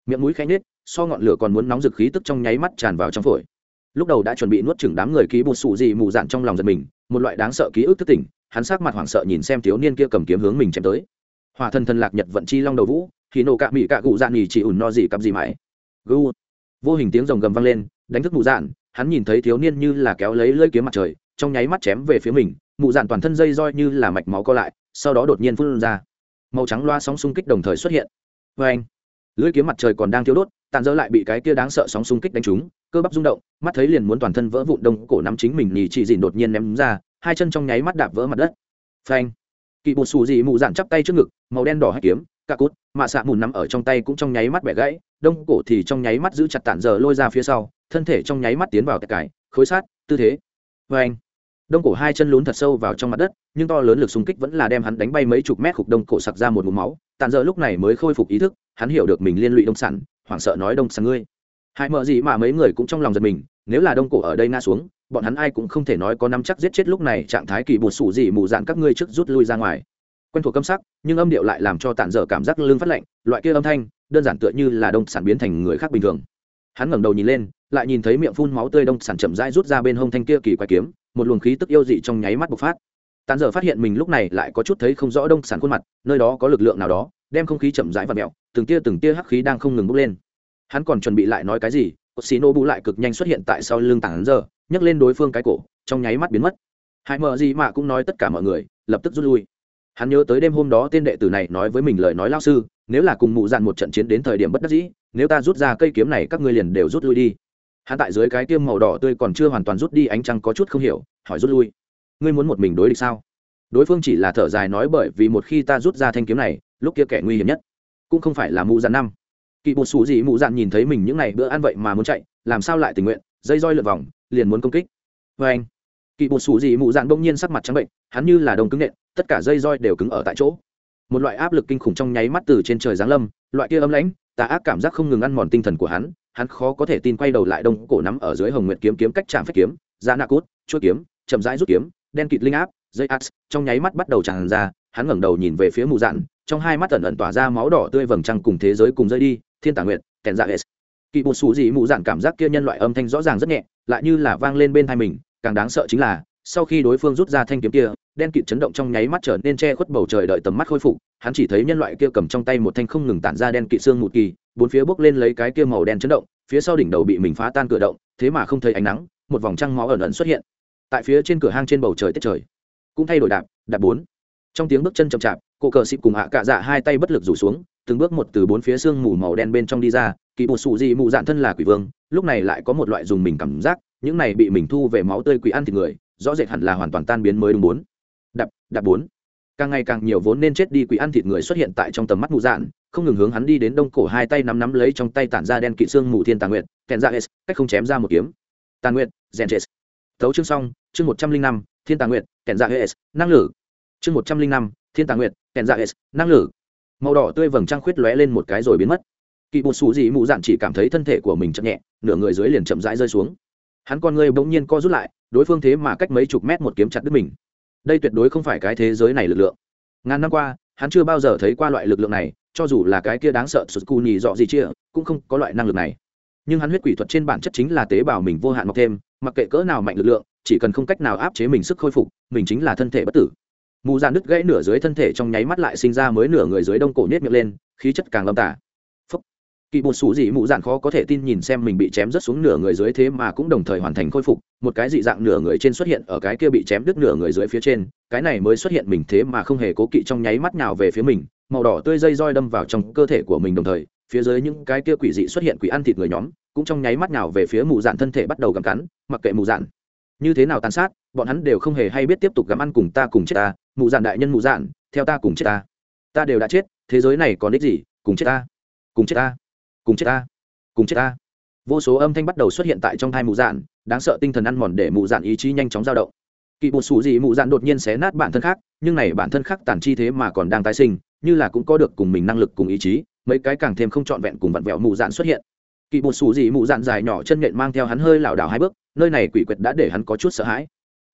miệng mũi khẽ nhếch, so ngọn lửa còn muốn nóng dực khí tức trong nháy mắt tràn vào trong phổi. Lúc đầu đã chuẩn bị nuốt chửng đám người ký bột sụ gì mù dạn trong lòng giật mình, một loại đáng sợ ký ức thức tỉnh, hắn sắc mặt hoảng sợ nhìn xem thiếu niên kia cầm kiếm hướng mình chém tới. Hòa thân thân lạc nhật vận chi long đầu vũ thì nổ cạ mị cạ cụ dạn nhì chỉ ủn no gì cặp gì mãi. Gu vô hình tiếng rồng gầm vang lên, đánh thức mù dạn, hắn nhìn thấy thiếu niên như là kéo lấy lưỡi kiếm mặt trời, trong nháy mắt chém về phía mình mụ dạn toàn thân dây roi như là mạch máu co lại, sau đó đột nhiên phun ra. Màu trắng loa sóng xung kích đồng thời xuất hiện. Vê anh lưỡi kiếm mặt trời còn đang thiêu đốt, tàn dỡ lại bị cái kia đáng sợ sóng xung kích đánh trúng, cơ bắp rung động, mắt thấy liền muốn toàn thân vỡ vụn đông cổ nắm chính mình nhì chỉ dìn đột nhiên ném ra, hai chân trong nháy mắt đạp vỡ mặt đất. Phanh! Kỵ bột xù dị mụ dạn chắp tay trước ngực, màu đen đỏ hay kiếm, cà cút mạ xạ mùn nắm ở trong tay cũng trong nháy mắt bẻ gãy, đông cổ thì trong nháy mắt giữ chặt tản giờ lôi ra phía sau, thân thể trong nháy mắt tiến vào cải khối sát, tư thế. Vê anh đông cổ hai chân lún thật sâu vào trong mặt đất, nhưng to lớn lực xung kích vẫn là đem hắn đánh bay mấy chục mét khục đông cổ sặc ra một mũ máu, tàn giờ lúc này mới khôi phục ý thức hắn hiểu được mình liên lụy đông sản, hoảng sợ nói đông sản ngươi. Hại mợ gì mà mấy người cũng trong lòng giật mình, nếu là đông cổ ở đây nga xuống, bọn hắn ai cũng không thể nói có năm chắc giết chết lúc này trạng thái kỳ bột sủ gì mù dạn các ngươi trước rút lui ra ngoài. Quen thuộc câm sắc, nhưng âm điệu lại làm cho tản dở cảm giác lưng phát lạnh, loại kia âm thanh, đơn giản tựa như là đông sản biến thành người khác bình thường. Hắn ngẩng đầu nhìn lên, lại nhìn thấy miệng phun máu tươi đông sản chậm rãi rút ra bên hông thanh kia kỳ quái kiếm, một luồng khí tức yêu dị trong nháy mắt bộc phát. Tàn dở phát hiện mình lúc này lại có chút thấy không rõ đông sản khuôn mặt, nơi đó có lực lượng nào đó, đem không khí chậm rãi và mẹo từng tia từng tia hắc khí đang không ngừng bốc lên. Hắn còn chuẩn bị lại nói cái gì xì nô bù lại cực nhanh xuất hiện tại sau lưng tảng giờ, nhấc lên đối phương cái cổ trong nháy mắt biến mất. Hai mờ gì mà cũng nói tất cả mọi người lập tức rút lui. Hắn nhớ tới đêm hôm đó tên đệ tử này nói với mình lời nói lao sư nếu là cùng mụ dạn một trận chiến đến thời điểm bất đắc dĩ nếu ta rút ra cây kiếm này các ngươi liền đều rút lui đi. Hắn tại dưới cái tiêm màu đỏ tươi còn chưa hoàn toàn rút đi ánh trăng có chút không hiểu hỏi rút lui. Ngươi muốn một mình đối địch sao? Đối phương chỉ là thở dài nói bởi vì một khi ta rút ra thanh kiếm này lúc kia kẻ nguy hiểm nhất cũng không phải là mụ dạn năm. Kỵ bột xù gì mụ dạn nhìn thấy mình những ngày bữa ăn vậy mà muốn chạy, làm sao lại tình nguyện, dây roi lượt vòng, liền muốn công kích. Vê anh, kỵ bột xù gì mụ dạn bỗng nhiên sắc mặt trắng bệnh, hắn như là đồng cứng nện, tất cả dây roi đều cứng ở tại chỗ. Một loại áp lực kinh khủng trong nháy mắt từ trên trời giáng lâm, loại kia âm lãnh, tà ác cảm giác không ngừng ăn mòn tinh thần của hắn hắn khó có thể tin quay đầu lại đông cổ nắm ở dưới hồng nguyện kiếm kiếm cách chạm phép kiếm, ra nạ cốt chuỗi kiếm, chậm rãi rút kiếm, đen kịt linh áp, dây áp trong nháy mắt bắt đầu tràn ra, hắn ngẩng đầu nhìn về phía mù dạn trong hai mắt ẩn ẩn tỏa ra máu đỏ tươi vầng trăng cùng thế giới cùng rơi đi, thiên tả nguyệt kèn dạ s kỵ bột xù gì mụ dạn cảm giác kia nhân loại âm thanh rõ ràng rất nhẹ, lại như là vang lên bên thai mình, càng đáng sợ chính là, sau khi đối phương rút ra thanh kiếm kia, đen kịt chấn động trong nháy mắt trở nên che khuất bầu trời đợi tầm mắt khôi phục, hắn chỉ thấy nhân loại kia cầm trong tay một thanh không ngừng tản ra đen kịt xương một kỳ, bốn phía bốc lên lấy cái kia màu đen chấn động, phía sau đỉnh đầu bị mình phá tan cửa động, thế mà không thấy ánh nắng, một vòng trăng máu ẩn ẩn xuất hiện. Tại phía trên cửa hang trên bầu trời tiết trời, cũng thay đổi đạp đạp bốn. Trong tiếng bước chân chậm chạp cổ cờ xịp cùng hạ cạ dạ hai tay bất lực rủ xuống, từng bước một từ bốn phía xương mù màu đen bên trong đi ra, kỳ bột sụ dị mụ dạn thân là quỷ vương, lúc này lại có một loại dùng mình cảm giác, những này bị mình thu về máu tươi quỷ ăn thịt người, rõ rệt hẳn là hoàn toàn tan biến mới đúng bốn. Đập đập bốn. Càng ngày càng nhiều vốn nên chết đi quỷ ăn thịt người xuất hiện tại trong tầm mắt mụ dạn, không ngừng hướng hắn đi đến đông cổ hai tay nắm nắm lấy trong tay tản ra đen kỵ xương mù thiên tàng nguyệt, kèn dạ ra s cách không chém ra một kiếm. Tàn nguyệt gen chết. Thấu chương xong, chương một trăm linh năm, thiên tàng nguyệt, kèn dạ ra s năng lử. Chương một trăm linh năm, thiên tàng nguyệt hẹn dạ s năng lử màu đỏ tươi vầng trăng khuyết lóe lên một cái rồi biến mất. Kỳ bột xù dị mụ dạn chỉ cảm thấy thân thể của mình chậm nhẹ, nửa người dưới liền chậm rãi rơi xuống. Hắn con ngươi bỗng nhiên co rút lại, đối phương thế mà cách mấy chục mét một kiếm chặt đứt mình. Đây tuyệt đối không phải cái thế giới này lực lượng. Ngàn năm qua, hắn chưa bao giờ thấy qua loại lực lượng này, cho dù là cái kia đáng sợ sụt cù nhì dọ gì chia, cũng không có loại năng lực này. Nhưng hắn huyết quỷ thuật trên bản chất chính là tế bào mình vô hạn mọc thêm, mặc kệ cỡ nào mạnh lực lượng, chỉ cần không cách nào áp chế mình sức khôi phục, mình chính là thân thể bất tử mù dạn đứt gãy nửa dưới thân thể trong nháy mắt lại sinh ra mới nửa người dưới đông cổ nhét miệng lên, khí chất càng lâm tả phúc. Kỳ bột sủ dị mù dạn khó có thể tin nhìn xem mình bị chém rất xuống nửa người dưới thế mà cũng đồng thời hoàn thành khôi phục, một cái dị dạng nửa người trên xuất hiện ở cái kia bị chém đứt nửa người dưới phía trên, cái này mới xuất hiện mình thế mà không hề cố kỵ trong nháy mắt nào về phía mình, màu đỏ tươi dây roi đâm vào trong cơ thể của mình đồng thời, phía dưới những cái kia quỷ dị xuất hiện quỷ ăn thịt người nhóm, cũng trong nháy mắt nào về phía mù dạn thân thể bắt đầu gặm cắn, mặc kệ mù dạn. Như thế nào tàn sát, bọn hắn đều không hề hay biết tiếp tục gặm ăn cùng ta cùng chết ta Mụ dạn đại nhân mụ dạn, theo ta cùng chết ta. Ta đều đã chết, thế giới này còn ích gì? Cùng chết ta. Cùng chết ta. Cùng chết ta. Cùng chết ta. Vô số âm thanh bắt đầu xuất hiện tại trong hai mụ dạn, đáng sợ tinh thần ăn mòn để mụ dạn ý chí nhanh chóng dao động. Kỵ bột xù gì mụ dạn đột nhiên xé nát bản thân khác, nhưng này bản thân khác tàn chi thế mà còn đang tái sinh, như là cũng có được cùng mình năng lực cùng ý chí, mấy cái càng thêm không trọn vẹn cùng vặn vẹo mụ dạn xuất hiện. Kỵ bột xù gì mụ dạn dài nhỏ chân nhện mang theo hắn hơi lảo đảo hai bước, nơi này quỷ quyệt đã để hắn có chút sợ hãi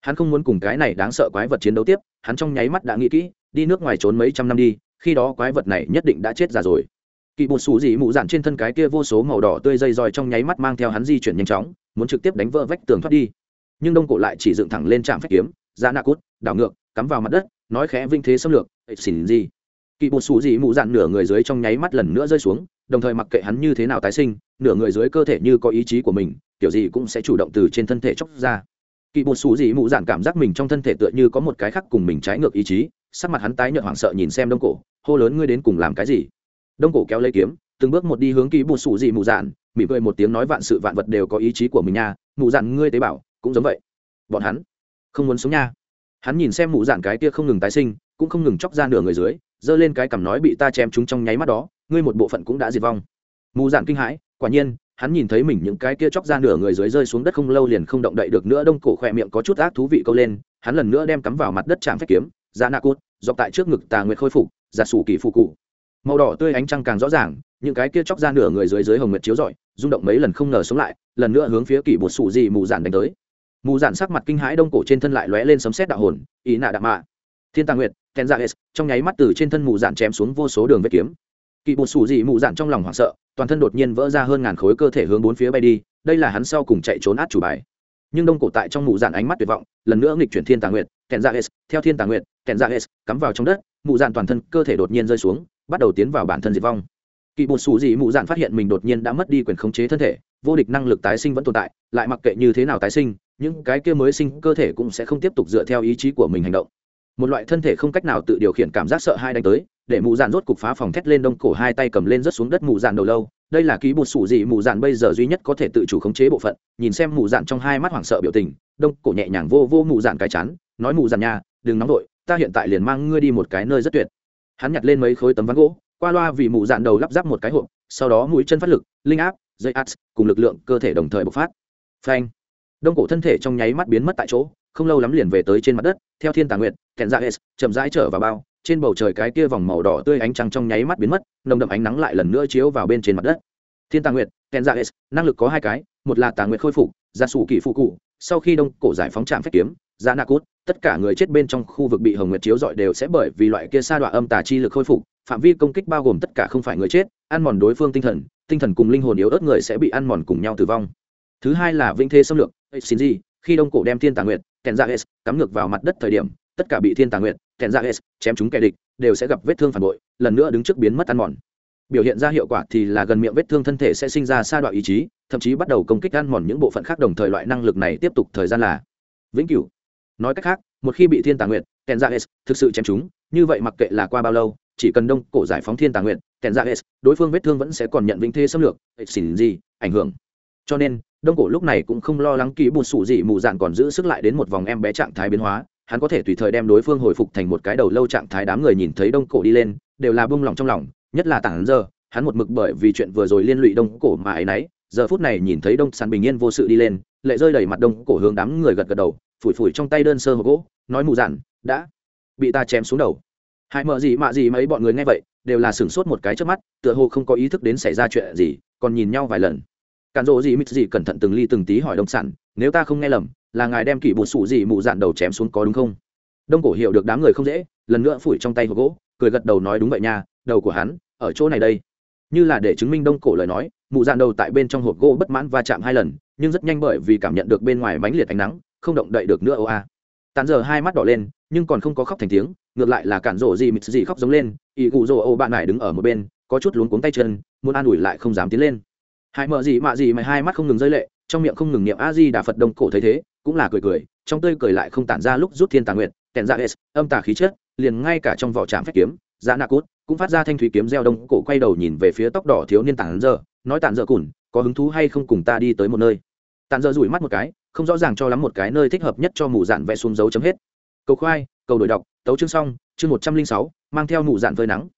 hắn không muốn cùng cái này đáng sợ quái vật chiến đấu tiếp, hắn trong nháy mắt đã nghĩ kỹ, đi nước ngoài trốn mấy trăm năm đi, khi đó quái vật này nhất định đã chết già rồi. Kỵ bột xù dị mụ dạn trên thân cái kia vô số màu đỏ tươi dây roi trong nháy mắt mang theo hắn di chuyển nhanh chóng, muốn trực tiếp đánh vỡ vách tường thoát đi. Nhưng đông cổ lại chỉ dựng thẳng lên trạm phách kiếm, ra nạ cút, đảo ngược, cắm vào mặt đất, nói khẽ vinh thế xâm lược xỉn gì? Kỵ bột xù dị mụ dạn nửa người dưới trong nháy mắt lần nữa rơi xuống, đồng thời mặc kệ hắn như thế nào tái sinh, nửa người dưới cơ thể như có ý chí của mình, kiểu gì cũng sẽ chủ động từ trên thân thể chóc ra kỵ bột xù dị mụ dạn cảm giác mình trong thân thể tựa như có một cái khác cùng mình trái ngược ý chí, sắc mặt hắn tái nhợt hoảng sợ nhìn xem đông cổ, hô lớn ngươi đến cùng làm cái gì? Đông cổ kéo lấy kiếm, từng bước một đi hướng kỳ bột xù dị mù dạn, mỉm cười một tiếng nói, vạn sự vạn vật đều có ý chí của mình nha mù dạn ngươi tế bảo cũng giống vậy. Bọn hắn không muốn sống nha. Hắn nhìn xem mù dạn cái kia không ngừng tái sinh, cũng không ngừng chóc ra nửa người dưới, giơ lên cái cằm nói, bị ta chém chúng trong nháy mắt đó, ngươi một bộ phận cũng đã diệt vong. Mù dạn kinh hãi, quả nhiên hắn nhìn thấy mình những cái kia chóc ra nửa người dưới rơi xuống đất không lâu liền không động đậy được nữa, đông cổ khỏe miệng có chút ác thú vị câu lên, hắn lần nữa đem cắm vào mặt đất chạm phép kiếm ra nạ cút, dọc tại trước ngực tà nguyệt khôi phục giả sủ kỳ phụ cụ. Màu đỏ tươi ánh trăng càng rõ ràng, những cái kia chóc ra nửa người dưới dưới hồng nguyệt chiếu rọi, rung động mấy lần không ngờ sống lại, lần nữa hướng phía kỳ bột sủ gì mù dạn đánh tới. Mù dạn sắc mặt kinh hãi đông cổ trên thân lại lóe lên sấm sét đạo hồn, ý nạ đạm mạ. Thiên tàng nguyệt ken dạ trong nháy mắt từ trên thân mù dạn chém xuống vô số đường vết kiếm kỳ bột sủ dị mụ dạn trong lòng hoảng sợ, toàn thân đột nhiên vỡ ra hơn ngàn khối cơ thể hướng bốn phía bay đi, đây là hắn sau cùng chạy trốn át chủ bài. Nhưng đông cổ tại trong mụ dạn ánh mắt tuyệt vọng, lần nữa nghịch chuyển thiên tàng nguyệt kèn ra s theo thiên tàng nguyệt kèn ra s cắm vào trong đất, mụ dạn toàn thân cơ thể đột nhiên rơi xuống, bắt đầu tiến vào bản thân diệt vong. Kỵ bột sủ dị mụ dạn phát hiện mình đột nhiên đã mất đi quyền khống chế thân thể, vô địch năng lực tái sinh vẫn tồn tại, lại mặc kệ như thế nào tái sinh, những cái kia mới sinh cơ thể cũng sẽ không tiếp tục dựa theo ý chí của mình hành động. Một loại thân thể không cách nào tự điều khiển cảm giác sợ hai đánh tới để mù dạn rốt cục phá phòng thét lên đông cổ hai tay cầm lên rớt xuống đất mụ dạn đầu lâu. Đây là ký bột sủ dị mù dạn bây giờ duy nhất có thể tự chủ khống chế bộ phận. Nhìn xem mù dạn trong hai mắt hoảng sợ biểu tình, đông cổ nhẹ nhàng vô vô mù dạn cái chán, nói mù dạn nha, đừng nóng vội, ta hiện tại liền mang ngươi đi một cái nơi rất tuyệt. Hắn nhặt lên mấy khối tấm ván gỗ, qua loa vì mù dạn đầu lắp ráp một cái hộp, sau đó mũi chân phát lực, linh áp, dây ads cùng lực lượng cơ thể đồng thời bộc phát. Phanh. Đông cổ thân thể trong nháy mắt biến mất tại chỗ, không lâu lắm liền về tới trên mặt đất, theo thiên tàng nguyện kèn dạ ra s chậm rãi trở vào bao trên bầu trời cái kia vòng màu đỏ tươi ánh trăng trong nháy mắt biến mất, nồng đậm ánh nắng lại lần nữa chiếu vào bên trên mặt đất. Thiên Tàng nguyệt ten dạ s năng lực có hai cái, một là Tàng nguyệt khôi phục gia sủ kỷ phụ cụ, sau khi đông cổ giải phóng trạm phép kiếm ra na cốt, tất cả người chết bên trong khu vực bị hồng nguyệt chiếu dọi đều sẽ bởi vì loại kia sa đọa âm tà chi lực khôi phục, phạm vi công kích bao gồm tất cả không phải người chết, ăn mòn đối phương tinh thần tinh thần cùng linh hồn yếu ớt người sẽ bị ăn mòn cùng nhau tử vong. Thứ hai là vinh thế xâm lược xin gì khi đông cổ đem thiên Tàng nguyệt kèn dạ s cắm ngược vào mặt đất thời điểm tất cả bị thiên tàng nguyện thẹn ra s chém chúng kẻ địch, đều sẽ gặp vết thương phản bội, lần nữa đứng trước biến mất ăn mòn. Biểu hiện ra hiệu quả thì là gần miệng vết thương thân thể sẽ sinh ra sa đoạn ý chí, thậm chí bắt đầu công kích ăn mòn những bộ phận khác đồng thời loại năng lực này tiếp tục thời gian là vĩnh cửu. Nói cách khác, một khi bị thiên tàng nguyện thẹn ra s thực sự chém chúng, như vậy mặc kệ là qua bao lâu, chỉ cần đông cổ giải phóng thiên tàng nguyện thẹn ra s đối phương vết thương vẫn sẽ còn nhận vĩnh thế xâm lược xỉn gì, ảnh hưởng. Cho nên, đông cổ lúc này cũng không lo lắng kỹ bùn sụ gì, mù dạn còn giữ sức lại đến một vòng em bé trạng thái biến hóa hắn có thể tùy thời đem đối phương hồi phục thành một cái đầu lâu trạng thái đám người nhìn thấy đông cổ đi lên, đều là bông lòng trong lòng, nhất là tảng giờ, hắn một mực bởi vì chuyện vừa rồi liên lụy đông cổ mà ấy nấy giờ phút này nhìn thấy đông sàn bình yên vô sự đi lên, lệ rơi đầy mặt đông cổ hướng đám người gật gật đầu, phủi phủi trong tay đơn sơ hộp gỗ, nói mù dặn đã. Bị ta chém xuống đầu. Hại mợ gì mạ gì mấy bọn người nghe vậy, đều là sửng sốt một cái trước mắt, tựa hồ không có ý thức đến xảy ra chuyện gì, còn nhìn nhau vài lần. Cản rộ gì mít gì cẩn thận từng ly từng tí hỏi đông sản nếu ta không nghe lầm là ngài đem kỷ bột sủ gì mụ dạn đầu chém xuống có đúng không? Đông cổ hiểu được đám người không dễ, lần nữa phủi trong tay hộp gỗ, cười gật đầu nói đúng vậy nha, đầu của hắn, ở chỗ này đây. Như là để chứng minh đông cổ lời nói mụ dạn đầu tại bên trong hộp gỗ bất mãn va chạm hai lần, nhưng rất nhanh bởi vì cảm nhận được bên ngoài mánh liệt ánh nắng, không động đậy được nữa ô a. Tàn giờ hai mắt đỏ lên, nhưng còn không có khóc thành tiếng, ngược lại là cản rộ gì mịt gì khóc giống lên ỵ cụ rộ ô bạn này đứng ở một bên, có chút luống cuống tay chân, muốn an ủi lại không dám tiến lên. Hai mợ gì mạ gì mày hai mắt không ngừng rơi lệ, trong miệng không ngừng niệm a di đà phật đông cổ thấy thế cũng là cười cười trong tươi cười lại không tản ra lúc rút thiên tà nguyệt kèn dạ ra s âm tà khí chất liền ngay cả trong vỏ trạm phép kiếm giá na nạ cốt cũng phát ra thanh thủy kiếm gieo đông cổ quay đầu nhìn về phía tóc đỏ thiếu niên tản dơ, nói tản dơ cùn có hứng thú hay không cùng ta đi tới một nơi. Tản dơ rủi mắt một cái không rõ ràng cho lắm một cái nơi thích hợp nhất cho mù dạn vẽ xuống dấu chấm hết. Cầu khoai cầu đổi đọc tấu chương xong chương một trăm linh sáu mang theo mù dạn phơi nắng.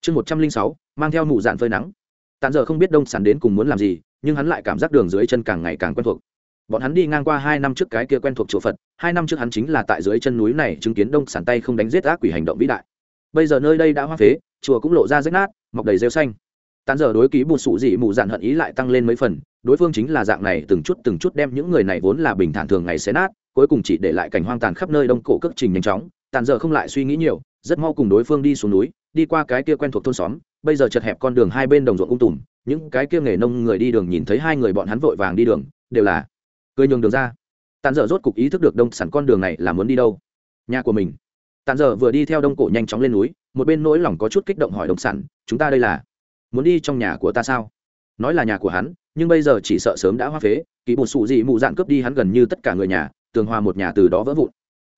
Chương một trăm linh sáu mang theo mù dạn phơi nắng. Tản dơ không biết đông sản đến cùng muốn làm gì nhưng hắn lại cảm giác đường dưới chân càng ngày càng quen thuộc bọn hắn đi ngang qua hai năm trước cái kia quen thuộc chùa phật, hai năm trước hắn chính là tại dưới chân núi này chứng kiến đông sản tay không đánh giết ác quỷ hành động vĩ đại. Bây giờ nơi đây đã hoa phế, chùa cũng lộ ra rách nát, mọc đầy rêu xanh. Tán giờ đối ký bùn sụ dị mù dạn hận ý lại tăng lên mấy phần, đối phương chính là dạng này từng chút từng chút đem những người này vốn là bình thản thường ngày xé nát, cuối cùng chỉ để lại cảnh hoang tàn khắp nơi đông cổ cước trình nhanh chóng tàn giờ không lại suy nghĩ nhiều, rất mau cùng đối phương đi xuống núi, đi qua cái kia quen thuộc thôn xóm, bây giờ chật hẹp con đường hai bên đồng ruộng ung tùm, những cái kia nghề nông người đi đường nhìn thấy hai người bọn hắn vội vàng đi đường, đều là cười nhường đường ra. Tàn dở rốt cục ý thức được đông sản con đường này là muốn đi đâu. Nhà của mình. Tàn dở vừa đi theo đông cổ nhanh chóng lên núi, một bên nỗi lòng có chút kích động hỏi đông sản, chúng ta đây là muốn đi trong nhà của ta sao? Nói là nhà của hắn, nhưng bây giờ chỉ sợ sớm đã hoa phế kỳ bột sụ gì mụ dạn cướp đi hắn gần như tất cả người nhà, tường hòa một nhà từ đó vỡ vụn.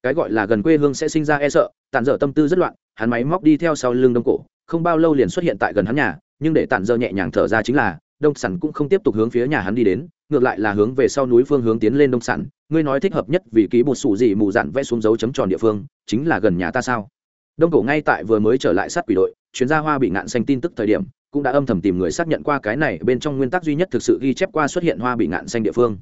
Cái gọi là gần quê hương sẽ sinh ra e sợ tàn dở tâm tư rất loạn, hắn máy móc đi theo sau lưng đông cổ, không bao lâu liền xuất hiện tại gần hắn nhà, nhưng để tàn dở nhẹ nhàng thở ra chính là, đông sản cũng không tiếp tục hướng phía nhà hắn đi đến ngược lại là hướng về sau núi phương hướng tiến lên đông sản, ngươi nói thích hợp nhất vì ký bột sủ gì mù dạn vẽ xuống dấu chấm tròn địa phương, chính là gần nhà ta sao? Đông cổ ngay tại vừa mới trở lại sát quỷ đội, chuyến gia hoa bị ngạn xanh tin tức thời điểm, cũng đã âm thầm tìm người xác nhận qua cái này bên trong nguyên tắc duy nhất thực sự ghi chép qua xuất hiện hoa bị ngạn xanh địa phương.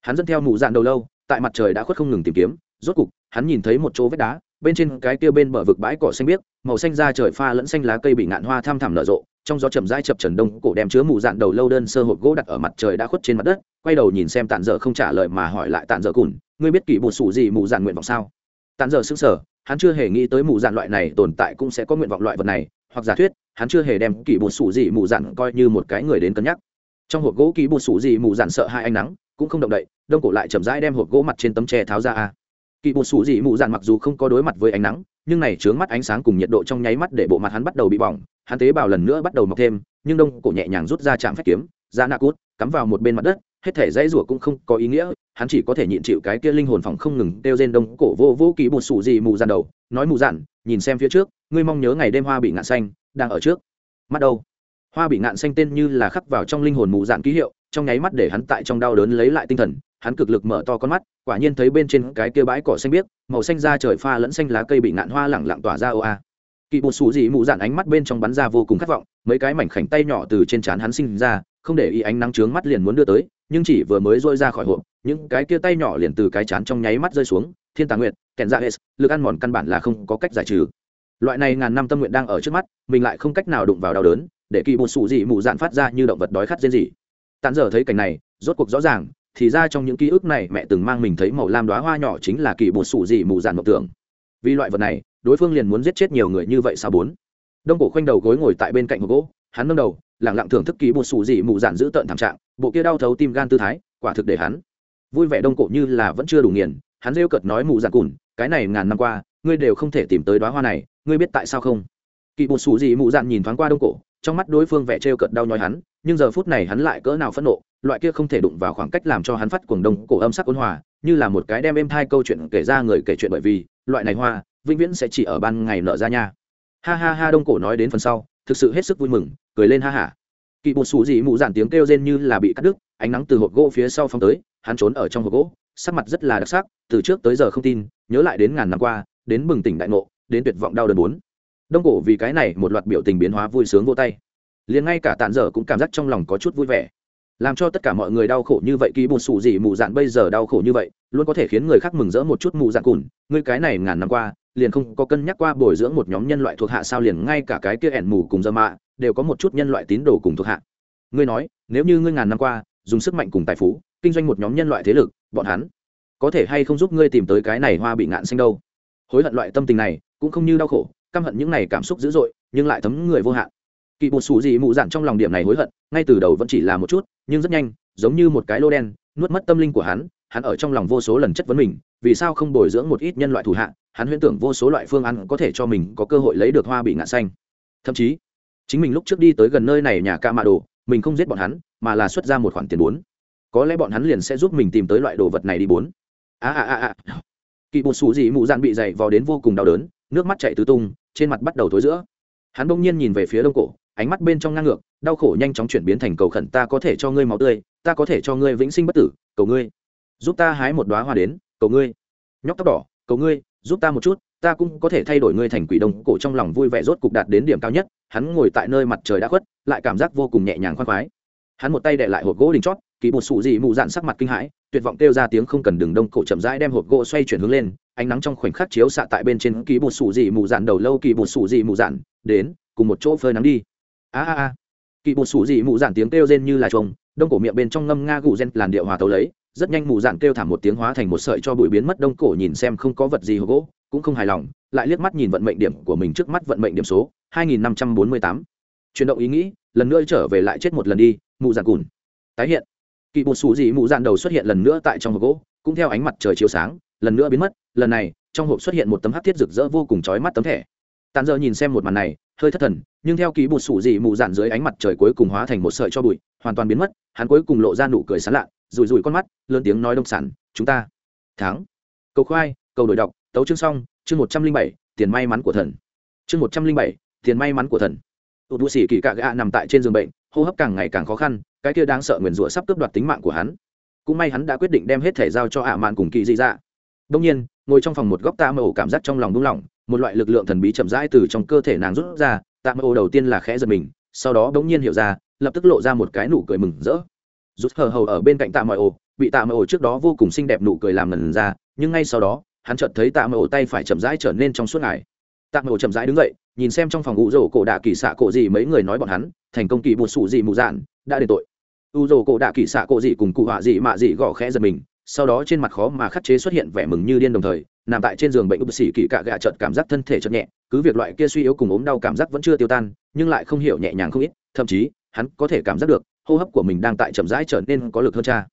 Hắn dẫn theo mù dạn đầu lâu, tại mặt trời đã khuất không ngừng tìm kiếm, rốt cục, hắn nhìn thấy một chỗ vết đá, bên trên cái kia bên bờ vực bãi cỏ xanh biếc, màu xanh da trời pha lẫn xanh lá cây bị ngạn hoa tham thảm nở rộ trong gió chậm rãi chập trần đông cổ đem chứa mù dạn đầu lâu đơn sơ hộp gỗ đặt ở mặt trời đã khuất trên mặt đất, quay đầu nhìn xem tàn dở không trả lời mà hỏi lại tàn dở cùn, ngươi biết kỷ bột sủ gì mù dạn nguyện vọng sao? Tàn dở sững sờ, hắn chưa hề nghĩ tới mù dạn loại này tồn tại cũng sẽ có nguyện vọng loại vật này, hoặc giả thuyết, hắn chưa hề đem kỷ bột sủ gì mù dạn coi như một cái người đến cân nhắc. Trong hộp gỗ kỷ bột sủ gì mù dạn sợ hai ánh nắng, cũng không động đậy, đông cổ lại chậm rãi đem hộp gỗ mặt trên tấm tre tháo ra a. Kỷ bột sủ gì mù dạn mặc dù không có đối mặt với ánh nắng, nhưng này chướng mắt ánh sáng cùng nhiệt độ trong nháy mắt để bộ mặt hắn bắt đầu bị bỏng hắn tế bào lần nữa bắt đầu mọc thêm, nhưng đông cổ nhẹ nhàng rút ra chạm phách kiếm, ra nạ cút, cắm vào một bên mặt đất, hết thể dãy rủa cũng không có ý nghĩa, hắn chỉ có thể nhịn chịu cái kia linh hồn phòng không ngừng đeo trên đông cổ vô vô ký bột sủ gì mù dàn đầu, nói mù dàn nhìn xem phía trước, ngươi mong nhớ ngày đêm hoa bị ngạn xanh, đang ở trước. Mắt đâu? Hoa bị ngạn xanh tên như là khắc vào trong linh hồn mù dạn ký hiệu, trong nháy mắt để hắn tại trong đau đớn lấy lại tinh thần, hắn cực lực mở to con mắt, quả nhiên thấy bên trên cái kia bãi cỏ xanh biếc, màu xanh da trời pha lẫn xanh lá cây bị ngạn hoa lẳng lặng tỏa ra, ô a kỵ bột xù dị mụ dạn ánh mắt bên trong bắn ra vô cùng khát vọng, mấy cái mảnh khảnh tay nhỏ từ trên trán hắn sinh ra, không để ý ánh nắng trướng mắt liền muốn đưa tới, nhưng chỉ vừa mới dôi ra khỏi hộp, những cái kia tay nhỏ liền từ cái chán trong nháy mắt rơi xuống, thiên tà nguyện kèn dạ hết lực ăn mòn căn bản là không có cách giải trừ. Loại này ngàn năm tâm nguyện đang ở trước mắt, mình lại không cách nào đụng vào đau đớn, để kỳ bột xù dị mụ dạn phát ra như động vật đói khát riêng gì tàn giờ thấy cảnh này, rốt cuộc rõ ràng, thì ra trong những ký ức này mẹ từng mang mình thấy màu lam đoá hoa nhỏ chính là kỳ bột sủ dị mù dạn mộng tưởng. Vì loại vật này đối phương liền muốn giết chết nhiều người như vậy sao bốn? Đông cổ khoanh đầu gối ngồi tại bên cạnh hộp gỗ, hắn nâng đầu lẳng lặng thưởng thức ký một sủ dị mù dạn giữ tợn thảm trạng, bộ kia đau thấu tim gan tư thái, quả thực để hắn vui vẻ đông cổ như là vẫn chưa đủ nghiền, hắn rêu cợt nói mù dạn cùn, cái này ngàn năm qua, ngươi đều không thể tìm tới đoá hoa này, ngươi biết tại sao không? Kỳ một sủ dị mù dạn nhìn thoáng qua đông cổ, trong mắt đối phương vẻ trêu cợt đau nhói hắn, nhưng giờ phút này hắn lại cỡ nào phẫn nộ, loại kia không thể đụng vào khoảng cách làm cho hắn phát cuồng đông cổ âm sắc ôn hòa, như là một cái đem êm thai câu chuyện kể ra người kể chuyện bởi vì, loại này hoa vĩnh viễn sẽ chỉ ở ban ngày nở ra nha. Ha ha ha, đông cổ nói đến phần sau, thực sự hết sức vui mừng, cười lên ha hả kỵ bột xù dị mụ giản tiếng kêu rên như là bị cắt đứt, ánh nắng từ hộp gỗ phía sau phong tới, hắn trốn ở trong hộp gỗ, sắc mặt rất là đặc sắc, từ trước tới giờ không tin, nhớ lại đến ngàn năm qua, đến bừng tỉnh đại ngộ, đến tuyệt vọng đau đớn bốn đông cổ vì cái này một loạt biểu tình biến hóa vui sướng vô tay. Liền ngay cả tàn dở cũng cảm giác trong lòng có chút vui vẻ. Làm cho tất cả mọi người đau khổ như vậy ký bột xù gì mù dạn bây giờ đau khổ như vậy, luôn có thể khiến người khác mừng rỡ một chút mù dạn cùn, ngươi cái này ngàn năm qua liền không có cân nhắc qua bồi dưỡng một nhóm nhân loại thuộc hạ sao liền ngay cả cái kia ẻn mù cùng dơ mạ đều có một chút nhân loại tín đồ cùng thuộc hạ. Ngươi nói, nếu như ngươi ngàn năm qua, dùng sức mạnh cùng tài phú, kinh doanh một nhóm nhân loại thế lực, bọn hắn có thể hay không giúp ngươi tìm tới cái này hoa bị ngạn xanh đâu? Hối hận loại tâm tình này, cũng không như đau khổ, căm hận những này cảm xúc dữ dội, nhưng lại thấm người vô hạn. Kỵ bột xù gì mụ dạn trong lòng điểm này hối hận, ngay từ đầu vẫn chỉ là một chút, nhưng rất nhanh, giống như một cái lô đen, nuốt mất tâm linh của hắn hắn ở trong lòng vô số lần chất vấn mình, vì sao không bồi dưỡng một ít nhân loại thủ hạ, hắn huyễn tưởng vô số loại phương ăn có thể cho mình có cơ hội lấy được hoa bị ngã xanh. Thậm chí, chính mình lúc trước đi tới gần nơi này nhà ca mạ đồ, mình không giết bọn hắn, mà là xuất ra một khoản tiền bốn. Có lẽ bọn hắn liền sẽ giúp mình tìm tới loại đồ vật này đi bốn. A a a a. Kỵ bột xù gì mụ dạn bị dày vò đến vô cùng đau đớn, nước mắt chạy tứ tung, trên mặt bắt đầu thối giữa. Hắn bỗng nhiên nhìn về phía đông cổ, ánh mắt bên trong ngang ngược, đau khổ nhanh chóng chuyển biến thành cầu khẩn ta có thể cho ngươi máu tươi, ta có thể cho ngươi vĩnh sinh bất tử, cầu ngươi giúp ta hái một đoá hoa đến, cầu ngươi. Nhóc tóc đỏ, cầu ngươi, giúp ta một chút, ta cũng có thể thay đổi ngươi thành quỷ đông cổ trong lòng vui vẻ rốt cục đạt đến điểm cao nhất. Hắn ngồi tại nơi mặt trời đã khuất, lại cảm giác vô cùng nhẹ nhàng khoan khoái. Hắn một tay đệ lại hộp gỗ đình chót, kỳ một sụ gì mụ dạn sắc mặt kinh hãi, tuyệt vọng kêu ra tiếng không cần đường đông cổ chậm rãi đem hộp gỗ xoay chuyển hướng lên, ánh nắng trong khoảnh khắc chiếu xạ tại bên trên kỳ bột sụ gì mù dạn đầu lâu, kỳ bột sụ gì mù dạn, đến, cùng một chỗ phơi nắng đi. A a a. Kỳ bột sủ dị mụ dạn tiếng kêu rên như là trông đông cổ miệng bên trong ngâm nga gù gen làn điệu hòa tấu lấy rất nhanh mù dạn kêu thảm một tiếng hóa thành một sợi cho bụi biến mất đông cổ nhìn xem không có vật gì hộp gỗ, cũng không hài lòng, lại liếc mắt nhìn vận mệnh điểm của mình trước mắt vận mệnh điểm số 2548. chuyển động ý nghĩ, lần nữa trở về lại chết một lần đi, mù dạn cùn. Tái hiện. Kỳ bột xù dị mù dạn đầu xuất hiện lần nữa tại trong hộp gỗ, cũng theo ánh mặt trời chiếu sáng, lần nữa biến mất, lần này, trong hộp xuất hiện một tấm hát thiết rực rỡ vô cùng chói mắt tấm thẻ. Tàn giờ nhìn xem một màn này, hơi thất thần, nhưng theo ký bột sủ dị mù dạn dưới ánh mặt trời cuối cùng hóa thành một sợi cho bụi, hoàn toàn biến mất, hắn cuối cùng lộ ra nụ cười sán lạ rủi rủi con mắt, lớn tiếng nói đông sản, chúng ta thắng. Cầu khoai, cầu đổi đọc, tấu chương xong, chương một trăm linh bảy, tiền may mắn của thần. Chương một trăm linh bảy, tiền may mắn của thần. Tụt bụi xỉ kỳ cạ gạ nằm tại trên giường bệnh, hô hấp càng ngày càng khó khăn, cái kia đáng sợ nguyền rủa sắp cướp đoạt tính mạng của hắn. Cũng may hắn đã quyết định đem hết thể giao cho ạ mạn cùng kỳ dị dạ. Đông nhiên, ngồi trong phòng một góc tạ mơ ổ cảm giác trong lòng đúng lòng một loại lực lượng thần bí chậm rãi từ trong cơ thể nàng rút ra, tạ mơ ổ đầu tiên là khẽ giật mình, sau đó bỗng nhiên hiểu ra, lập tức lộ ra một cái nụ cười mừng rỡ rút hờ hầu ở bên cạnh tạ mọi ổ bị tạ mọi ổ trước đó vô cùng xinh đẹp nụ cười làm ngần ra, nhưng ngay sau đó, hắn chợt thấy tạ mọi ổ tay phải chậm rãi trở nên trong suốt ngày tạ mọi ổ chậm rãi đứng dậy, nhìn xem trong phòng ngũ rổ cổ đạ kỳ xạ cổ gì mấy người nói bọn hắn, thành công kỳ một sủ gì mù dạn, đã đền tội. U rổ cổ đạ kỳ xạ cổ gì cùng cụ họa gì mạ gì gõ khẽ giật mình, sau đó trên mặt khó mà khắc chế xuất hiện vẻ mừng như điên đồng thời, nằm tại trên giường bệnh úp xỉ kỳ cạ gạ chợt cảm giác thân thể chợt nhẹ, cứ việc loại kia suy yếu cùng ốm đau cảm giác vẫn chưa tiêu tan, nhưng lại không hiểu nhẹ nhàng không ít, thậm chí hắn có thể cảm giác được, hô hấp của mình đang tại chậm rãi trở nên có lực hơn cha.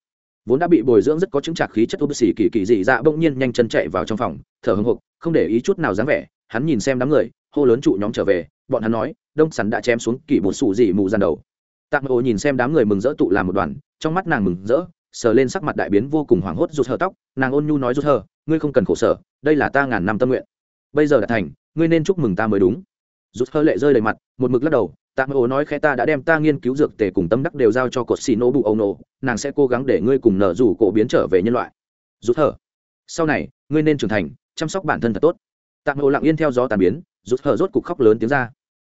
Vốn đã bị bồi dưỡng rất có chứng trạc khí chất úp xỉ kỳ kỳ dị dạ bỗng nhiên nhanh chân chạy vào trong phòng, thở hưng hục không để ý chút nào dáng vẻ, hắn nhìn xem đám người, hô lớn trụ nhóm trở về, bọn hắn nói, đông sắn đã chém xuống kỳ bột sủ dị mù dàn đầu. Tạm ô nhìn xem đám người mừng rỡ tụ làm một đoàn, trong mắt nàng mừng rỡ, sờ lên sắc mặt đại biến vô cùng hoảng hốt rụt hờ tóc, nàng ôn nhu nói rụt hờ, ngươi không cần khổ sở, đây là ta ngàn năm tâm nguyện. Bây giờ đã thành, ngươi nên chúc mừng ta mới đúng. Rụt hờ lệ rơi đầy mặt, một mực lắc đầu tạm ô nói khẽ ta đã đem ta nghiên cứu dược tề cùng tâm đắc đều giao cho cột xì nô bụ âu nô nàng sẽ cố gắng để ngươi cùng nở rủ cổ biến trở về nhân loại. Rút thở. sau này, ngươi nên trưởng thành, chăm sóc bản thân thật tốt. Tạm ô lặng yên theo gió tàn biến Rút thở rốt cục khóc lớn tiếng ra.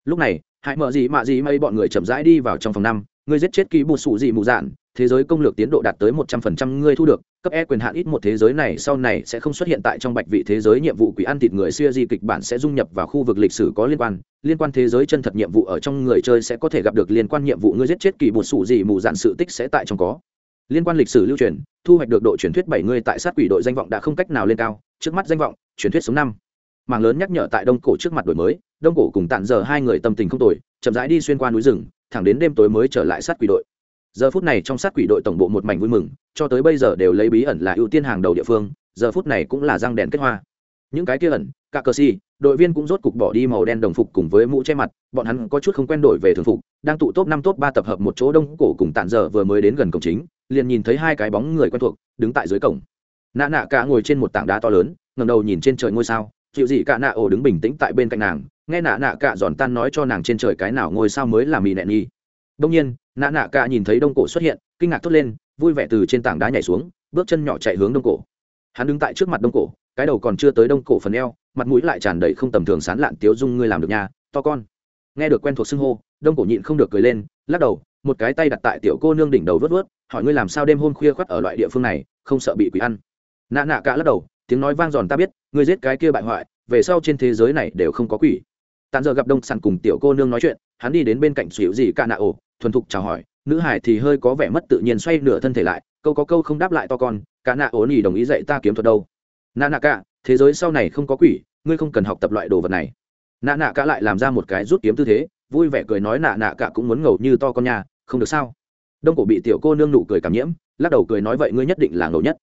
Lúc này hãy mở gì mạ gì mây bọn người chậm rãi đi vào trong phòng năm ngươi giết chết kỳ bù sụ gì mù dạn, thế giới công lược tiến độ đạt tới một trăm phần trăm ngươi thu được, cấp e quyền hạn ít một thế giới này sau này sẽ không xuất hiện tại trong bạch vị thế giới nhiệm vụ quỷ ăn thịt người xưa di kịch bản sẽ dung nhập vào khu vực lịch sử có liên quan. Liên quan thế giới chân thật nhiệm vụ ở trong người chơi sẽ có thể gặp được liên quan nhiệm vụ ngươi giết chết kỳ bột sụ gì mù dạn sự tích sẽ tại trong có. Liên quan lịch sử lưu truyền, thu hoạch được độ truyền thuyết bảy ngươi tại sát quỷ đội danh vọng đã không cách nào lên cao, trước mắt danh vọng, truyền thuyết số năm. Mảng lớn nhắc nhở tại đông cổ trước mặt đổi mới, đông cổ cùng tản giờ hai người tâm tình không tồi, chậm rãi đi xuyên qua núi rừng thẳng đến đêm tối mới trở lại sát quỷ đội. Giờ phút này trong sát quỷ đội tổng bộ một mảnh vui mừng, cho tới bây giờ đều lấy bí ẩn là ưu tiên hàng đầu địa phương, giờ phút này cũng là răng đèn kết hoa. Những cái kia ẩn cả cờ si đội viên cũng rốt cục bỏ đi màu đen đồng phục cùng với mũ che mặt, bọn hắn có chút không quen đổi về thường phục, đang tụ top năm, top ba tập hợp một chỗ đông cổ cùng tản giờ vừa mới đến gần cổng chính, liền nhìn thấy hai cái bóng người quen thuộc, đứng tại dưới cổng. Nạ nạ cả ngồi trên một tảng đá to lớn ngầm đầu nhìn trên trời ngôi sao, chịu gì cả nạ ổ đứng bình tĩnh tại bên cạnh nàng nghe nạ nạ cạ giòn tan nói cho nàng trên trời cái nào ngôi sao mới là mì nẹ nhi đông nhiên, nạ nạ cạ nhìn thấy đông cổ xuất hiện, kinh ngạc thốt lên, vui vẻ từ trên tảng đá nhảy xuống, bước chân nhỏ chạy hướng đông cổ. Hắn đứng tại trước mặt đông cổ, cái đầu còn chưa tới đông cổ phần eo, mặt mũi lại tràn đầy không tầm thường sán lạn tiếu dung ngươi làm được nhà to con. Nghe được quen thuộc xưng hô, đông cổ nhịn không được cười lên, lắc đầu, một cái tay đặt tại tiểu cô nương đỉnh đầu vớt vớt hỏi ngươi làm sao đêm hôm khuya khoắt ở loại địa phương này, không sợ bị quỷ ăn. Nạ nạ cả lắc đầu, tiếng nói vang giòn ta biết, ngươi giết cái kia bại hoại, về sau trên thế giới này đều không có quỷ tàn giờ gặp đông sàn cùng tiểu cô nương nói chuyện, hắn đi đến bên cạnh xỉu gì cả nạ ổ, thuần thục chào hỏi, nữ hải thì hơi có vẻ mất tự nhiên xoay nửa thân thể lại, câu có câu không đáp lại to con, cả nạ ổ nhì đồng ý dạy ta kiếm thuật đâu. Nạ nạ cả, thế giới sau này không có quỷ, ngươi không cần học tập loại đồ vật này. Nạ nạ cả lại làm ra một cái rút kiếm tư thế, vui vẻ cười nói nạ nạ cả cũng muốn ngầu như to con nhà không được sao? Đông cổ bị tiểu cô nương nụ cười cảm nhiễm, lắc đầu cười nói vậy ngươi nhất định là ngầu nhất.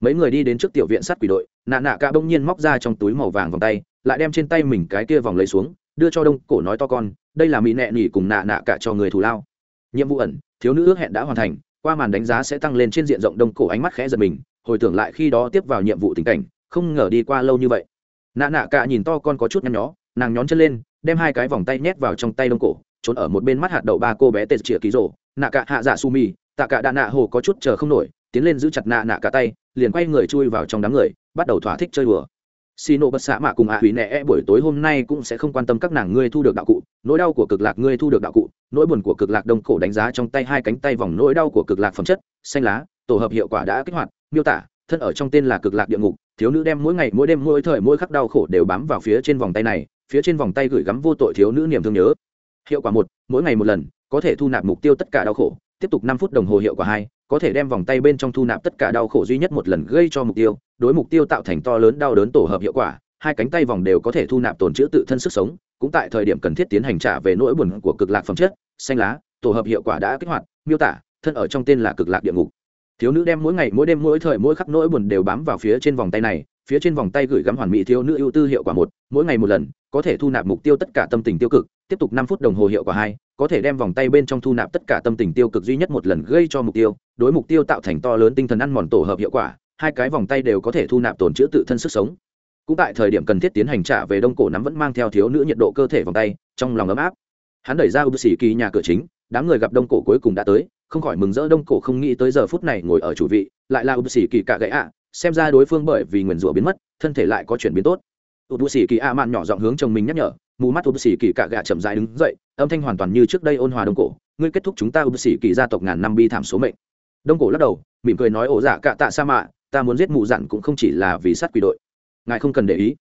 Mấy người đi đến trước tiểu viện sát quỷ đội, nạ nạ cả bỗng nhiên móc ra trong túi màu vàng vòng tay, lại đem trên tay mình cái kia vòng lấy xuống đưa cho đông cổ nói to con, đây là mỹ nẹ nỉ cùng nạ nạ cả cho người thù lao. Nhiệm vụ ẩn, thiếu nữ ước hẹn đã hoàn thành, qua màn đánh giá sẽ tăng lên trên diện rộng đông cổ ánh mắt khẽ giật mình, hồi tưởng lại khi đó tiếp vào nhiệm vụ tình cảnh, không ngờ đi qua lâu như vậy. Nạ nạ cả nhìn to con có chút nhăn nhó, nàng nhón chân lên, đem hai cái vòng tay nhét vào trong tay đông cổ, trốn ở một bên mắt hạt đậu ba cô bé tệ chĩa ký rổ nạ cả hạ dạ su mi, tạ cả đạ nạ hồ có chút chờ không nổi, tiến lên giữ chặt nạ nạ cả tay, liền quay người chui vào trong đám người, bắt đầu thỏa thích chơi đùa xì nộ bật xạ mạ cùng ạ hủy nẹ e buổi tối hôm nay cũng sẽ không quan tâm các nàng ngươi thu được đạo cụ, nỗi đau của cực lạc ngươi thu được đạo cụ, nỗi buồn của cực lạc đông cổ đánh giá trong tay hai cánh tay vòng nỗi đau của cực lạc phẩm chất, xanh lá, tổ hợp hiệu quả đã kích hoạt, miêu tả, thân ở trong tên là cực lạc địa ngục, thiếu nữ đem mỗi ngày, mỗi đêm, mỗi thời, mỗi khắc đau khổ đều bám vào phía trên vòng tay này, phía trên vòng tay gửi gắm vô tội thiếu nữ niềm thương nhớ. Hiệu quả một, mỗi ngày một lần, có thể thu nạp mục tiêu tất cả đau khổ, tiếp tục năm phút đồng hồ hiệu quả hai có thể đem vòng tay bên trong thu nạp tất cả đau khổ duy nhất một lần gây cho mục tiêu, đối mục tiêu tạo thành to lớn đau đớn tổ hợp hiệu quả, hai cánh tay vòng đều có thể thu nạp tồn chữ tự thân sức sống, cũng tại thời điểm cần thiết tiến hành trả về nỗi buồn của cực lạc phẩm chất, xanh lá, tổ hợp hiệu quả đã kích hoạt, miêu tả, thân ở trong tên là cực lạc địa ngục. Thiếu nữ đem mỗi ngày, mỗi đêm, mỗi thời, mỗi khắc nỗi buồn đều bám vào phía trên vòng tay này, phía trên vòng tay gửi gắm hoàn mỹ thiếu nữ ưu tư hiệu quả một, mỗi ngày một lần, có thể thu nạp mục tiêu tất cả tâm tình tiêu cực, tiếp tục năm phút đồng hồ hiệu quả hai có thể đem vòng tay bên trong thu nạp tất cả tâm tình tiêu cực duy nhất một lần gây cho mục tiêu, đối mục tiêu tạo thành to lớn tinh thần ăn mòn tổ hợp hiệu quả, hai cái vòng tay đều có thể thu nạp tồn chữ tự thân sức sống. Cũng tại thời điểm cần thiết tiến hành trả về đông cổ nắm vẫn mang theo thiếu nữ nhiệt độ cơ thể vòng tay, trong lòng ấm áp. Hắn đẩy ra u sĩ kỳ nhà cửa chính, đám người gặp đông cổ cuối cùng đã tới, không khỏi mừng rỡ đông cổ không nghĩ tới giờ phút này ngồi ở chủ vị, lại là u sĩ kỳ cả gãy ạ, xem ra đối phương bởi vì nguyền rủa biến mất, thân thể lại có chuyển biến tốt. U sĩ kỳ ạ mạn nhỏ giọng hướng chồng mình nhắc nhở mù mắt u sĩ kỳ cả gạ chậm dãi đứng dậy, âm thanh hoàn toàn như trước đây ôn hòa đông cổ, ngươi kết thúc chúng ta u sĩ kỳ gia tộc ngàn năm bi thảm số mệnh. Đông cổ lắc đầu, mỉm cười nói, ổ dạ cả tạ sa mạ, ta muốn giết mù dặn cũng không chỉ là vì sát quỷ đội. Ngài không cần để ý.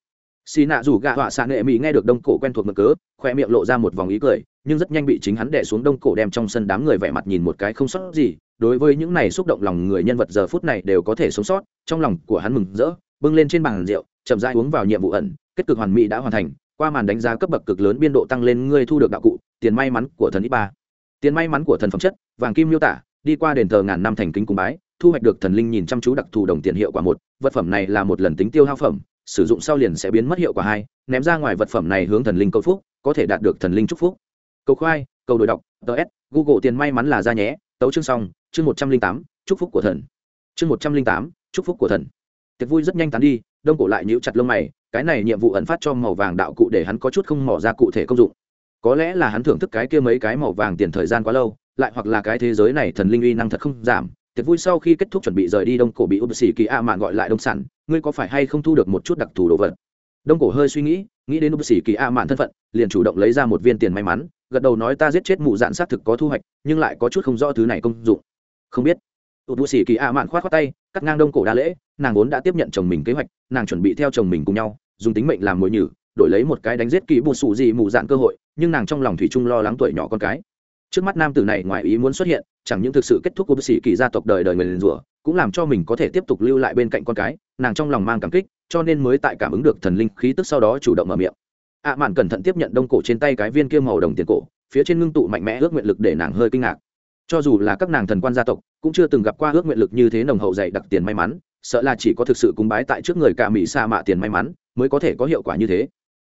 Xì nạ rủ gạ họa xạ nghệ mỹ nghe được đông cổ quen thuộc mực cớ, khoe miệng lộ ra một vòng ý cười, nhưng rất nhanh bị chính hắn đẻ xuống đông cổ đem trong sân đám người vẻ mặt nhìn một cái không sót gì. Đối với những này xúc động lòng người nhân vật giờ phút này đều có thể sống sót, trong lòng của hắn mừng rỡ, bưng lên trên bàn rượu, chậm rãi uống vào nhiệm vụ ẩn, kết cực hoàn mỹ đã hoàn thành qua màn đánh giá cấp bậc cực lớn biên độ tăng lên, ngươi thu được đạo cụ, tiền may mắn của thần ít ba. Tiền may mắn của thần phẩm chất, vàng kim miêu tả, đi qua đền thờ ngàn năm thành kính cung bái, thu hoạch được thần linh nhìn chăm chú đặc thù đồng tiền hiệu quả một, vật phẩm này là một lần tính tiêu hao phẩm, sử dụng sau liền sẽ biến mất hiệu quả hai, ném ra ngoài vật phẩm này hướng thần linh cầu phúc, có thể đạt được thần linh chúc phúc. Cầu khoai, cầu đổi đọc ts google tiền may mắn là ra nhé, tấu chương xong, chương một trăm linh tám, chúc phúc của thần. Chương một trăm linh tám, chúc phúc của thần. Tiệc vui rất nhanh tán đi, đông cổ lại nhíu chặt lông mày cái này nhiệm vụ ẩn phát cho màu vàng đạo cụ để hắn có chút không mỏ ra cụ thể công dụng. Có lẽ là hắn thưởng thức cái kia mấy cái màu vàng tiền thời gian quá lâu, lại hoặc là cái thế giới này thần linh uy năng thật không giảm tiệc vui sau khi kết thúc chuẩn bị rời đi đông cổ bị ưu sĩ kỳ a mạn gọi lại đông sản, ngươi có phải hay không thu được một chút đặc thù đồ vật? Đông cổ hơi suy nghĩ nghĩ đến ưu sĩ kỳ a mạn thân phận, liền chủ động lấy ra một viên tiền may mắn, gật đầu nói ta giết chết mụ dạn xác thực có thu hoạch, nhưng lại có chút không rõ thứ này công dụng. Không biết ưu sĩ kỳ ạ mạn khoát khoát tay, cắt ngang đông cổ đa lễ, nàng vốn đã tiếp nhận chồng mình kế hoạch, nàng chuẩn bị theo chồng mình cùng nhau, dùng tính mệnh làm mồi nhử, đổi lấy một cái đánh giết kỳ bột sủ gì mù dạn cơ hội, nhưng nàng trong lòng thủy chung lo lắng tuổi nhỏ con cái. Trước mắt nam tử này ngoài ý muốn xuất hiện, chẳng những thực sự kết thúc của bác sĩ kỳ gia tộc đời đời người liền rủa, cũng làm cho mình có thể tiếp tục lưu lại bên cạnh con cái, nàng trong lòng mang cảm kích, cho nên mới tại cảm ứng được thần linh khí tức sau đó chủ động mở miệng. Ạ à mạn cẩn thận tiếp nhận đông cổ trên tay cái viên kia màu đồng tiền cổ, phía trên ngưng tụ mạnh mẽ ước nguyện lực để nàng hơi kinh ngạc. Cho dù là các nàng thần quan gia tộc cũng chưa từng gặp qua ước nguyện lực như thế nồng hậu dày đặc tiền may mắn, sợ là chỉ có thực sự cúng bái tại trước người cả mỹ sa mạ tiền may mắn mới có thể có hiệu quả như thế.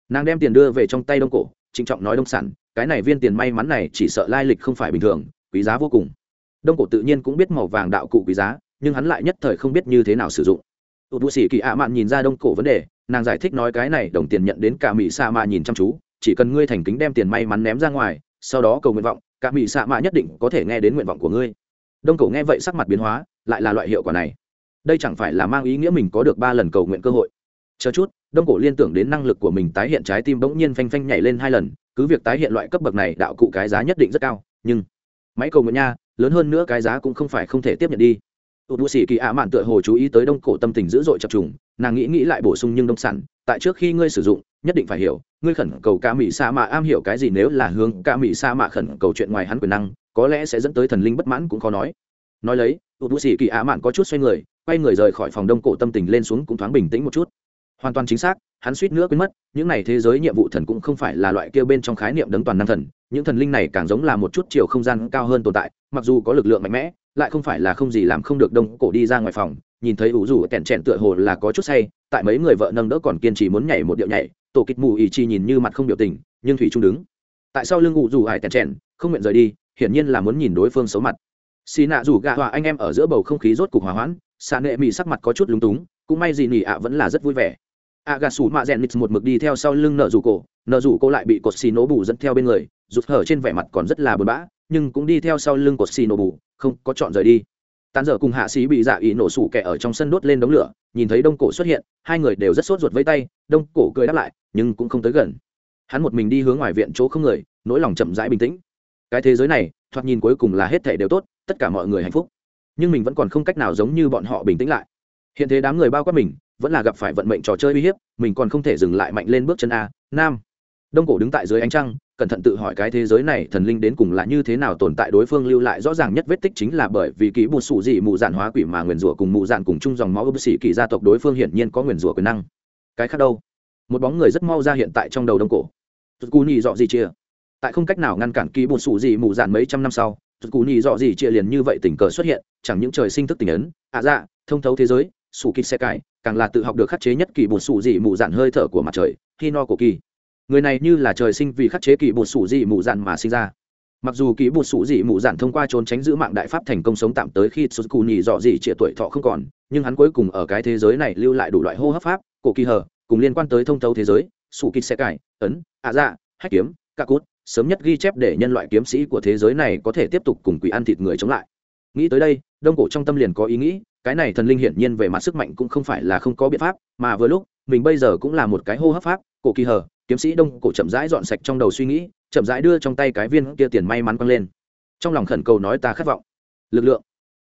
Nàng đem tiền đưa về trong tay đông cổ, trịnh trọng nói đông sản, cái này viên tiền may mắn này chỉ sợ lai lịch không phải bình thường, quý giá vô cùng. Đông cổ tự nhiên cũng biết màu vàng đạo cụ quý giá, nhưng hắn lại nhất thời không biết như thế nào sử dụng. Tụt bụi sĩ kỳ ạ mạn nhìn ra đông cổ vấn đề, nàng giải thích nói cái này đồng tiền nhận đến cả mỹ sa mạ nhìn chăm chú, chỉ cần ngươi thành kính đem tiền may mắn ném ra ngoài, sau đó cầu nguyện vọng, cả mỹ sa mạ nhất định có thể nghe đến nguyện vọng của ngươi đông cổ nghe vậy sắc mặt biến hóa, lại là loại hiệu quả này. Đây chẳng phải là mang ý nghĩa mình có được ba lần cầu nguyện cơ hội. Chờ chút, đông cổ liên tưởng đến năng lực của mình tái hiện trái tim bỗng nhiên phanh phanh nhảy lên hai lần, cứ việc tái hiện loại cấp bậc này đạo cụ cái giá nhất định rất cao, nhưng máy cầu nguyện nha, lớn hơn nữa cái giá cũng không phải không thể tiếp nhận đi. Tụt bụi sĩ kỳ ạ mạn tựa hồ chú ý tới đông cổ tâm tình dữ dội chập trùng, nàng nghĩ nghĩ lại bổ sung nhưng đông sản, tại trước khi ngươi sử dụng nhất định phải hiểu, ngươi khẩn cầu ca mỹ sa mạ am hiểu cái gì nếu là hướng ca mỹ sa mạ khẩn cầu chuyện ngoài hắn quyền năng, có lẽ sẽ dẫn tới thần linh bất mãn cũng khó nói. Nói lấy tụt bụi sĩ kỳ á mạn có chút xoay người, quay người rời khỏi phòng đông cổ tâm tình lên xuống cũng thoáng bình tĩnh một chút. Hoàn toàn chính xác, hắn suýt nữa quên mất, những này thế giới nhiệm vụ thần cũng không phải là loại kia bên trong khái niệm đấng toàn năng thần, những thần linh này càng giống là một chút chiều không gian cao hơn tồn tại, mặc dù có lực lượng mạnh mẽ, lại không phải là không gì làm không được đông cổ đi ra ngoài phòng, nhìn thấy ủ rủ kẹn trẹn tựa hồ là có chút say, tại mấy người vợ nâng đỡ còn kiên trì muốn nhảy một điệu nhảy tổ kịch mù ỉ chi nhìn như mặt không biểu tình, nhưng thủy trung đứng. Tại sao lưng ngụ rủ hải tèn trèn không nguyện rời đi, hiển nhiên là muốn nhìn đối phương xấu mặt. Xì nạ rủ gạ hòa anh em ở giữa bầu không khí rốt cục hòa hoãn, xạ nệ mỹ sắc mặt có chút lúng túng, cũng may gì nỉ ạ vẫn là rất vui vẻ. A gà sủ mạ rèn nít một mực đi theo sau lưng nợ rủ cổ, nợ rủ cô lại bị cột xì nổ bù dẫn theo bên người, rụt hở trên vẻ mặt còn rất là buồn bã, nhưng cũng đi theo sau lưng cột xì nổ bù, không có chọn rời đi tàn dở cùng hạ sĩ bị dạ ý nổ sủ kẻ ở trong sân đốt lên đống lửa, nhìn thấy đông cổ xuất hiện, hai người đều rất sốt ruột với tay, đông cổ cười đáp lại, nhưng cũng không tới gần. Hắn một mình đi hướng ngoài viện chỗ không người, nỗi lòng chậm rãi bình tĩnh. Cái thế giới này, thoạt nhìn cuối cùng là hết thể đều tốt, tất cả mọi người hạnh phúc. Nhưng mình vẫn còn không cách nào giống như bọn họ bình tĩnh lại. Hiện thế đám người bao quát mình, vẫn là gặp phải vận mệnh trò chơi uy hiếp, mình còn không thể dừng lại mạnh lên bước chân a, nam. Đông cổ đứng tại dưới ánh trăng cẩn thận tự hỏi cái thế giới này thần linh đến cùng là như thế nào tồn tại, đối phương lưu lại rõ ràng nhất vết tích chính là bởi vì ký bột sụ dị mụ dạn hóa quỷ mà nguyền rủa cùng mụ dạn cùng chung dòng máu bác sĩ kỳ gia tộc đối phương hiển nhiên có nguyền rủa quyền năng. Cái khác đâu? Một bóng người rất mau ra hiện tại trong đầu đông cổ. Cú nhị dọ gì chia tại không cách nào ngăn cản ký bột sụ dị mụ dạn mấy trăm năm sau cú nhị dọ gì chia liền như vậy tình cờ xuất hiện, chẳng những trời sinh thức tình ấn, ạ à dạ thông thấu thế giới, sủ kịch xe cải, càng là tự học được khắc chế nhất kỳ bột sụ dị mụ dạn hơi thở của mặt trời khi no của kỳ người này như là trời sinh vì khắc chế kỳ bột sủ dị mụ dạn mà sinh ra. Mặc dù kỳ bột sủ dị mụ dạn thông qua trốn tránh giữ mạng đại pháp thành công sống tạm tới khi sụt cù nhì dọ dị trịa tuổi thọ không còn, nhưng hắn cuối cùng ở cái thế giới này lưu lại đủ loại hô hấp pháp, cổ kỳ hờ cùng liên quan tới thông thấu thế giới, sủ kịch xe cải, ấn, ạ dạ hách kiếm ca cút, sớm nhất ghi chép để nhân loại kiếm sĩ của thế giới này có thể tiếp tục cùng quỷ ăn thịt người chống lại. Nghĩ tới đây, đông cổ trong tâm liền có ý nghĩ, cái này thần linh hiển nhiên về mặt sức mạnh cũng không phải là không có biện pháp, mà vừa lúc, mình bây giờ cũng là một cái hô hấp pháp, cổ kỳ hờ kiếm sĩ đông cổ chậm rãi dọn sạch trong đầu suy nghĩ, chậm rãi đưa trong tay cái viên kia tiền may mắn quăng lên. Trong lòng khẩn cầu nói ta khát vọng. Lực lượng.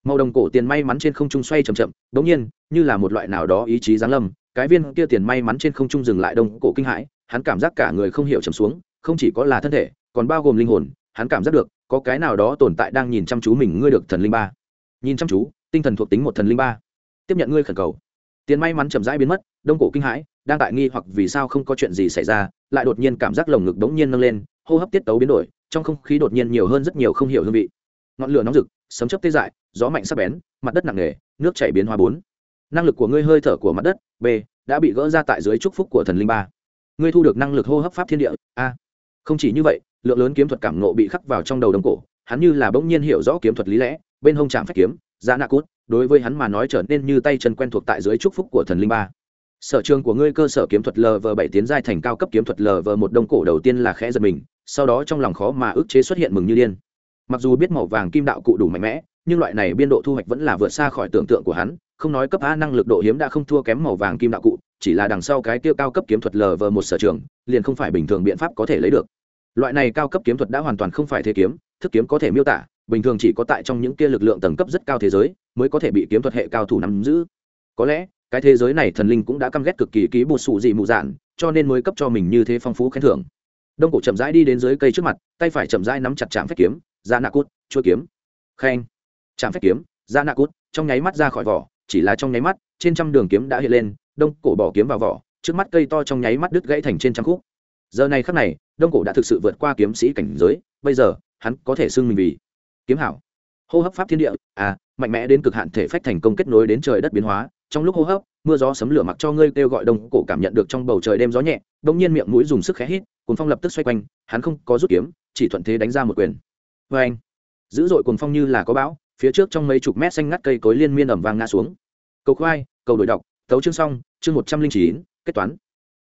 Màu đồng cổ tiền may mắn trên không trung xoay chậm chậm bỗng nhiên, như là một loại nào đó ý chí giáng lâm, cái viên kia tiền may mắn trên không trung dừng lại đông cổ kinh hãi, hắn cảm giác cả người không hiểu trầm xuống, không chỉ có là thân thể, còn bao gồm linh hồn, hắn cảm giác được, có cái nào đó tồn tại đang nhìn chăm chú mình, ngươi được thần linh ba. Nhìn chăm chú, tinh thần thuộc tính một thần linh ba. Tiếp nhận ngươi khẩn cầu. Tiền may mắn chậm rãi biến mất, đông cổ kinh hãi đang tại nghi hoặc vì sao không có chuyện gì xảy ra, lại đột nhiên cảm giác lồng ngực đống nhiên nâng lên, hô hấp tiết tấu biến đổi, trong không khí đột nhiên nhiều hơn rất nhiều không hiểu hương vị. Ngọn lửa nóng rực, sấm chấp tê dại, gió mạnh sắc bén, mặt đất nặng nề, nước chảy biến hóa bốn. Năng lực của ngươi hơi thở của mặt đất, b, đã bị gỡ ra tại dưới trúc phúc của thần linh ba. Ngươi thu được năng lực hô hấp pháp thiên địa, a. Không chỉ như vậy, lượng lớn kiếm thuật cảm nộ bị khắc vào trong đầu đồng cổ, hắn như là bỗng nhiên hiểu rõ kiếm thuật lý lẽ, bên hông chạm phách kiếm giá nạ cút, đối với hắn mà nói trở nên như tay chân quen thuộc tại dưới trúc phúc của thần linh ba sở trường của ngươi cơ sở kiếm thuật lv bảy tiến giai thành cao cấp kiếm thuật lv một đông cổ đầu tiên là khẽ giật mình, sau đó trong lòng khó mà ức chế xuất hiện mừng như điên. Mặc dù biết màu vàng kim đạo cụ đủ mạnh mẽ, nhưng loại này biên độ thu hoạch vẫn là vượt xa khỏi tưởng tượng của hắn, không nói cấp a năng lực độ hiếm đã không thua kém màu vàng kim đạo cụ, chỉ là đằng sau cái tiêu cao cấp kiếm thuật lv một sở trường, liền không phải bình thường biện pháp có thể lấy được. Loại này cao cấp kiếm thuật đã hoàn toàn không phải thế kiếm, thức kiếm có thể miêu tả, bình thường chỉ có tại trong những kia lực lượng tầng cấp rất cao thế giới, mới có thể bị kiếm thuật hệ cao thủ nắm giữ. Có lẽ cái thế giới này thần linh cũng đã căm ghét cực kỳ ký bột xù dị mụ dạn, cho nên mới cấp cho mình như thế phong phú khen thưởng. Đông cổ chậm rãi đi đến dưới cây trước mặt, tay phải chậm rãi nắm chặt chạm phép kiếm, ra nạ cút chua kiếm. Khen. Chạm phép kiếm, ra nạ cút, trong nháy mắt ra khỏi vỏ, chỉ là trong nháy mắt, trên trăm đường kiếm đã hiện lên, đông cổ bỏ kiếm vào vỏ, trước mắt cây to trong nháy mắt đứt gãy thành trên trăm khúc. Giờ này khắc này, đông cổ đã thực sự vượt qua kiếm sĩ cảnh giới, bây giờ, hắn có thể xưng mình vì kiếm hảo. Hô hấp pháp thiên địa à mạnh mẽ đến cực hạn thể phách thành công kết nối đến trời đất biến hóa trong lúc hô hấp, mưa gió sấm lửa mặc cho ngươi kêu gọi đông cổ cảm nhận được trong bầu trời đêm gió nhẹ đông nhiên miệng mũi dùng sức khẽ hít cuốn phong lập tức xoay quanh, hắn không có rút kiếm, chỉ thuận thế đánh ra một quyền. Vê anh, dữ dội cuốn phong như là có bão, phía trước trong mấy chục mét xanh ngắt cây cối liên miên ẩm vàng ngã xuống. Cầu khoai, cầu đổi đọc, tấu chương xong, chương một trăm linh chín, kết toán.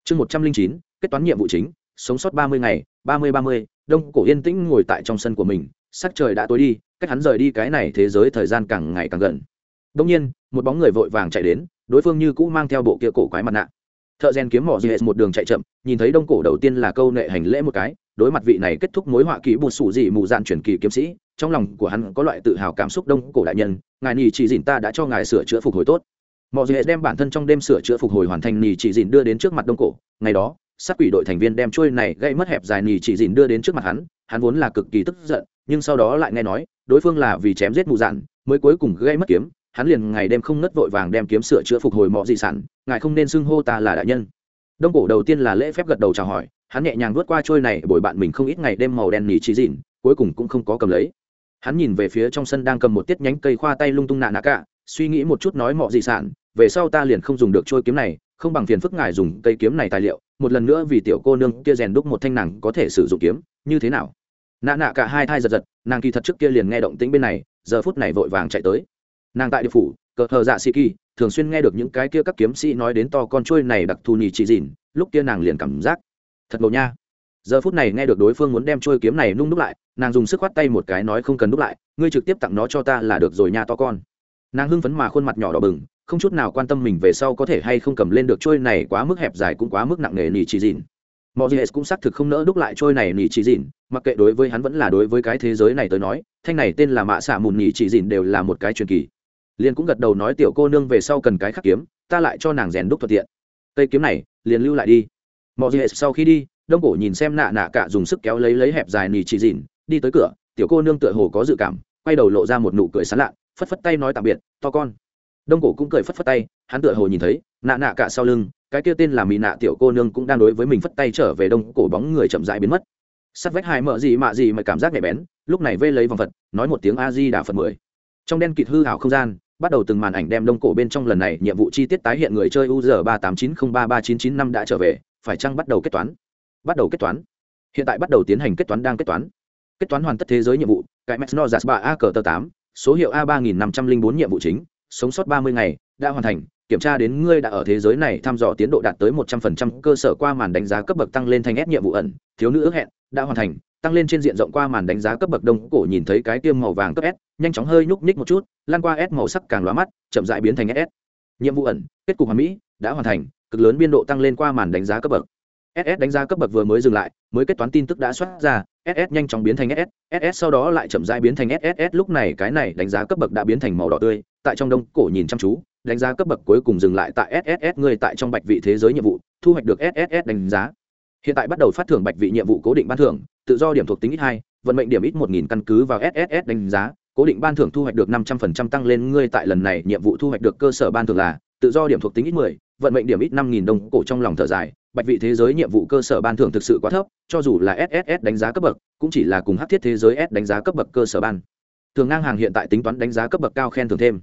Chương một trăm linh chín, kết toán nhiệm vụ chính, sống sót ba mươi ngày, ba mươi ba mươi, đông cổ yên tĩnh ngồi tại trong sân của mình, sắc trời đã tối đi, cách hắn rời đi cái này thế giới thời gian càng ngày càng gần đông nhiên, một bóng người vội vàng chạy đến, đối phương như cũ mang theo bộ kia cổ quái mặt nạ. Thợ rèn kiếm mỏ dì hết một đường chạy chậm, nhìn thấy đông cổ đầu tiên là câu nệ hành lễ một cái, đối mặt vị này kết thúc mối họa kỹ buồn sủ dị mù dạn truyền kỳ kiếm sĩ, trong lòng của hắn có loại tự hào cảm xúc đông cổ đại nhân, ngài nhì chỉ dìn ta đã cho ngài sửa chữa phục hồi tốt. Mọi người đem bản thân trong đêm sửa chữa phục hồi hoàn thành nhì chỉ dìn đưa đến trước mặt đông cổ, ngày đó, sát quỷ đội thành viên đem trôi này gây mất hẹp dài nhì chỉ dìn đưa đến trước mặt hắn hắn vốn là cực kỳ tức giận, nhưng sau đó lại nghe nói, đối phương là vì chém giết mù dạn, mới cuối cùng gây mất kiếm hắn liền ngày đêm không ngất vội vàng đem kiếm sửa chữa phục hồi mọi di sản, ngài không nên xưng hô ta là đại nhân. Đông cổ đầu tiên là lễ phép gật đầu chào hỏi, hắn nhẹ nhàng vượt qua trôi này, bồi bạn mình không ít ngày đêm màu đen nhì chỉ dịn, cuối cùng cũng không có cầm lấy. Hắn nhìn về phía trong sân đang cầm một tiết nhánh cây khoa tay lung tung nạ nạ cả, suy nghĩ một chút nói mọi dị sản, về sau ta liền không dùng được trôi kiếm này, không bằng phiền phức ngài dùng cây kiếm này tài liệu, một lần nữa vì tiểu cô nương kia rèn đúc một thanh nàng có thể sử dụng kiếm, như thế nào? Nạ nạ cả hai thai giật giật, nàng kỳ thật trước kia liền nghe động tĩnh bên này, giờ phút này vội vàng chạy tới nàng tại địa phủ, cờ thờ dạ sĩ kỳ, thường xuyên nghe được những cái kia các kiếm sĩ nói đến to con trôi này đặc thù nhì chỉ dìn, lúc kia nàng liền cảm giác thật ngầu nha. Giờ phút này nghe được đối phương muốn đem trôi kiếm này nung đúc lại, nàng dùng sức khoát tay một cái nói không cần đúc lại, ngươi trực tiếp tặng nó cho ta là được rồi nha to con. Nàng hưng phấn mà khuôn mặt nhỏ đỏ bừng, không chút nào quan tâm mình về sau có thể hay không cầm lên được trôi này quá mức hẹp dài cũng quá mức nặng nề nhì chỉ dìn. Mọi gì cũng xác thực không nỡ đúc lại trôi này nhì chỉ dìn, mặc kệ đối với hắn vẫn là đối với cái thế giới này tới nói, thanh này tên là mạ xạ mùn nhì chỉ dìn đều là một cái truyền kỳ liền cũng gật đầu nói tiểu cô nương về sau cần cái khắc kiếm, ta lại cho nàng rèn đúc thuận tiện. Cây kiếm này, liền lưu lại đi. Mọi gì sau khi đi, đông cổ nhìn xem nạ nạ cả dùng sức kéo lấy lấy hẹp dài nỉ chỉ dịn, đi tới cửa, tiểu cô nương tựa hồ có dự cảm, quay đầu lộ ra một nụ cười sán lạ, phất phất tay nói tạm biệt, to con. Đông cổ cũng cười phất phất tay, hắn tựa hồ nhìn thấy, nạ nạ cả sau lưng, cái kia tên là mỹ nạ tiểu cô nương cũng đang đối với mình phất tay trở về đông cổ bóng người chậm dại biến mất. Sắt vách hai mợ gì mạ gì mà cảm giác nhạy bén, lúc này vê lấy vòng phật, nói một tiếng a di đà phật mười. Trong đen kịt hư hảo không gian bắt đầu từng màn ảnh đem đông cổ bên trong lần này nhiệm vụ chi tiết tái hiện người chơi uz ba tám chín không ba ba chín chín năm đã trở về, phải chăng bắt đầu kết toán? Bắt đầu kết toán. Hiện tại bắt đầu tiến hành kết toán đang kết toán. Kết toán hoàn tất thế giới nhiệm vụ, cái mesno ba a cờ tờ tám, số hiệu a ba nghìn năm trăm linh bốn nhiệm vụ chính, sống sót ba mươi ngày, đã hoàn thành kiểm tra đến ngươi đã ở thế giới này thăm dò tiến độ đạt tới một trăm phần trăm cơ sở qua màn đánh giá cấp bậc tăng lên thành S nhiệm vụ ẩn, thiếu nữ ước hẹn đã hoàn thành, tăng lên trên diện rộng qua màn đánh giá cấp bậc đông cổ nhìn thấy cái tiêm màu vàng cấp S, nhanh chóng hơi nhúc nhích một chút, lan qua S màu sắc càng lóa mắt, chậm rãi biến thành S. Nhiệm vụ ẩn, kết cục hoàn mỹ, đã hoàn thành, cực lớn biên độ tăng lên qua màn đánh giá cấp bậc. SS đánh giá cấp bậc vừa mới dừng lại, mới kết toán tin tức đã xuất ra, SS nhanh chóng biến thành SS, SS sau đó lại chậm rãi biến thành SSS, lúc này cái này đánh giá cấp bậc đã biến thành màu đỏ tươi, tại trong đông cổ nhìn chăm chú, đánh giá cấp bậc cuối cùng dừng lại tại SSS người tại trong bạch vị thế giới nhiệm vụ, thu hoạch được SSS đánh giá. Hiện tại bắt đầu phát thưởng bạch vị nhiệm vụ cố định ban thưởng, tự do điểm thuộc tính ít hai, vận mệnh điểm ít một nghìn căn cứ vào SSS đánh giá, cố định ban thưởng thu hoạch được năm trăm phần trăm tăng lên ngươi tại lần này nhiệm vụ thu hoạch được cơ sở ban thưởng là tự do điểm thuộc tính ít mười, vận mệnh điểm ít năm nghìn đồng cổ trong lòng thở dài, bạch vị thế giới nhiệm vụ cơ sở ban thưởng thực sự quá thấp, cho dù là SSS đánh giá cấp bậc, cũng chỉ là cùng hắc thiết thế giới S đánh giá cấp bậc cơ sở ban. Thường ngang hàng hiện tại tính toán đánh giá cấp bậc cao khen thưởng thêm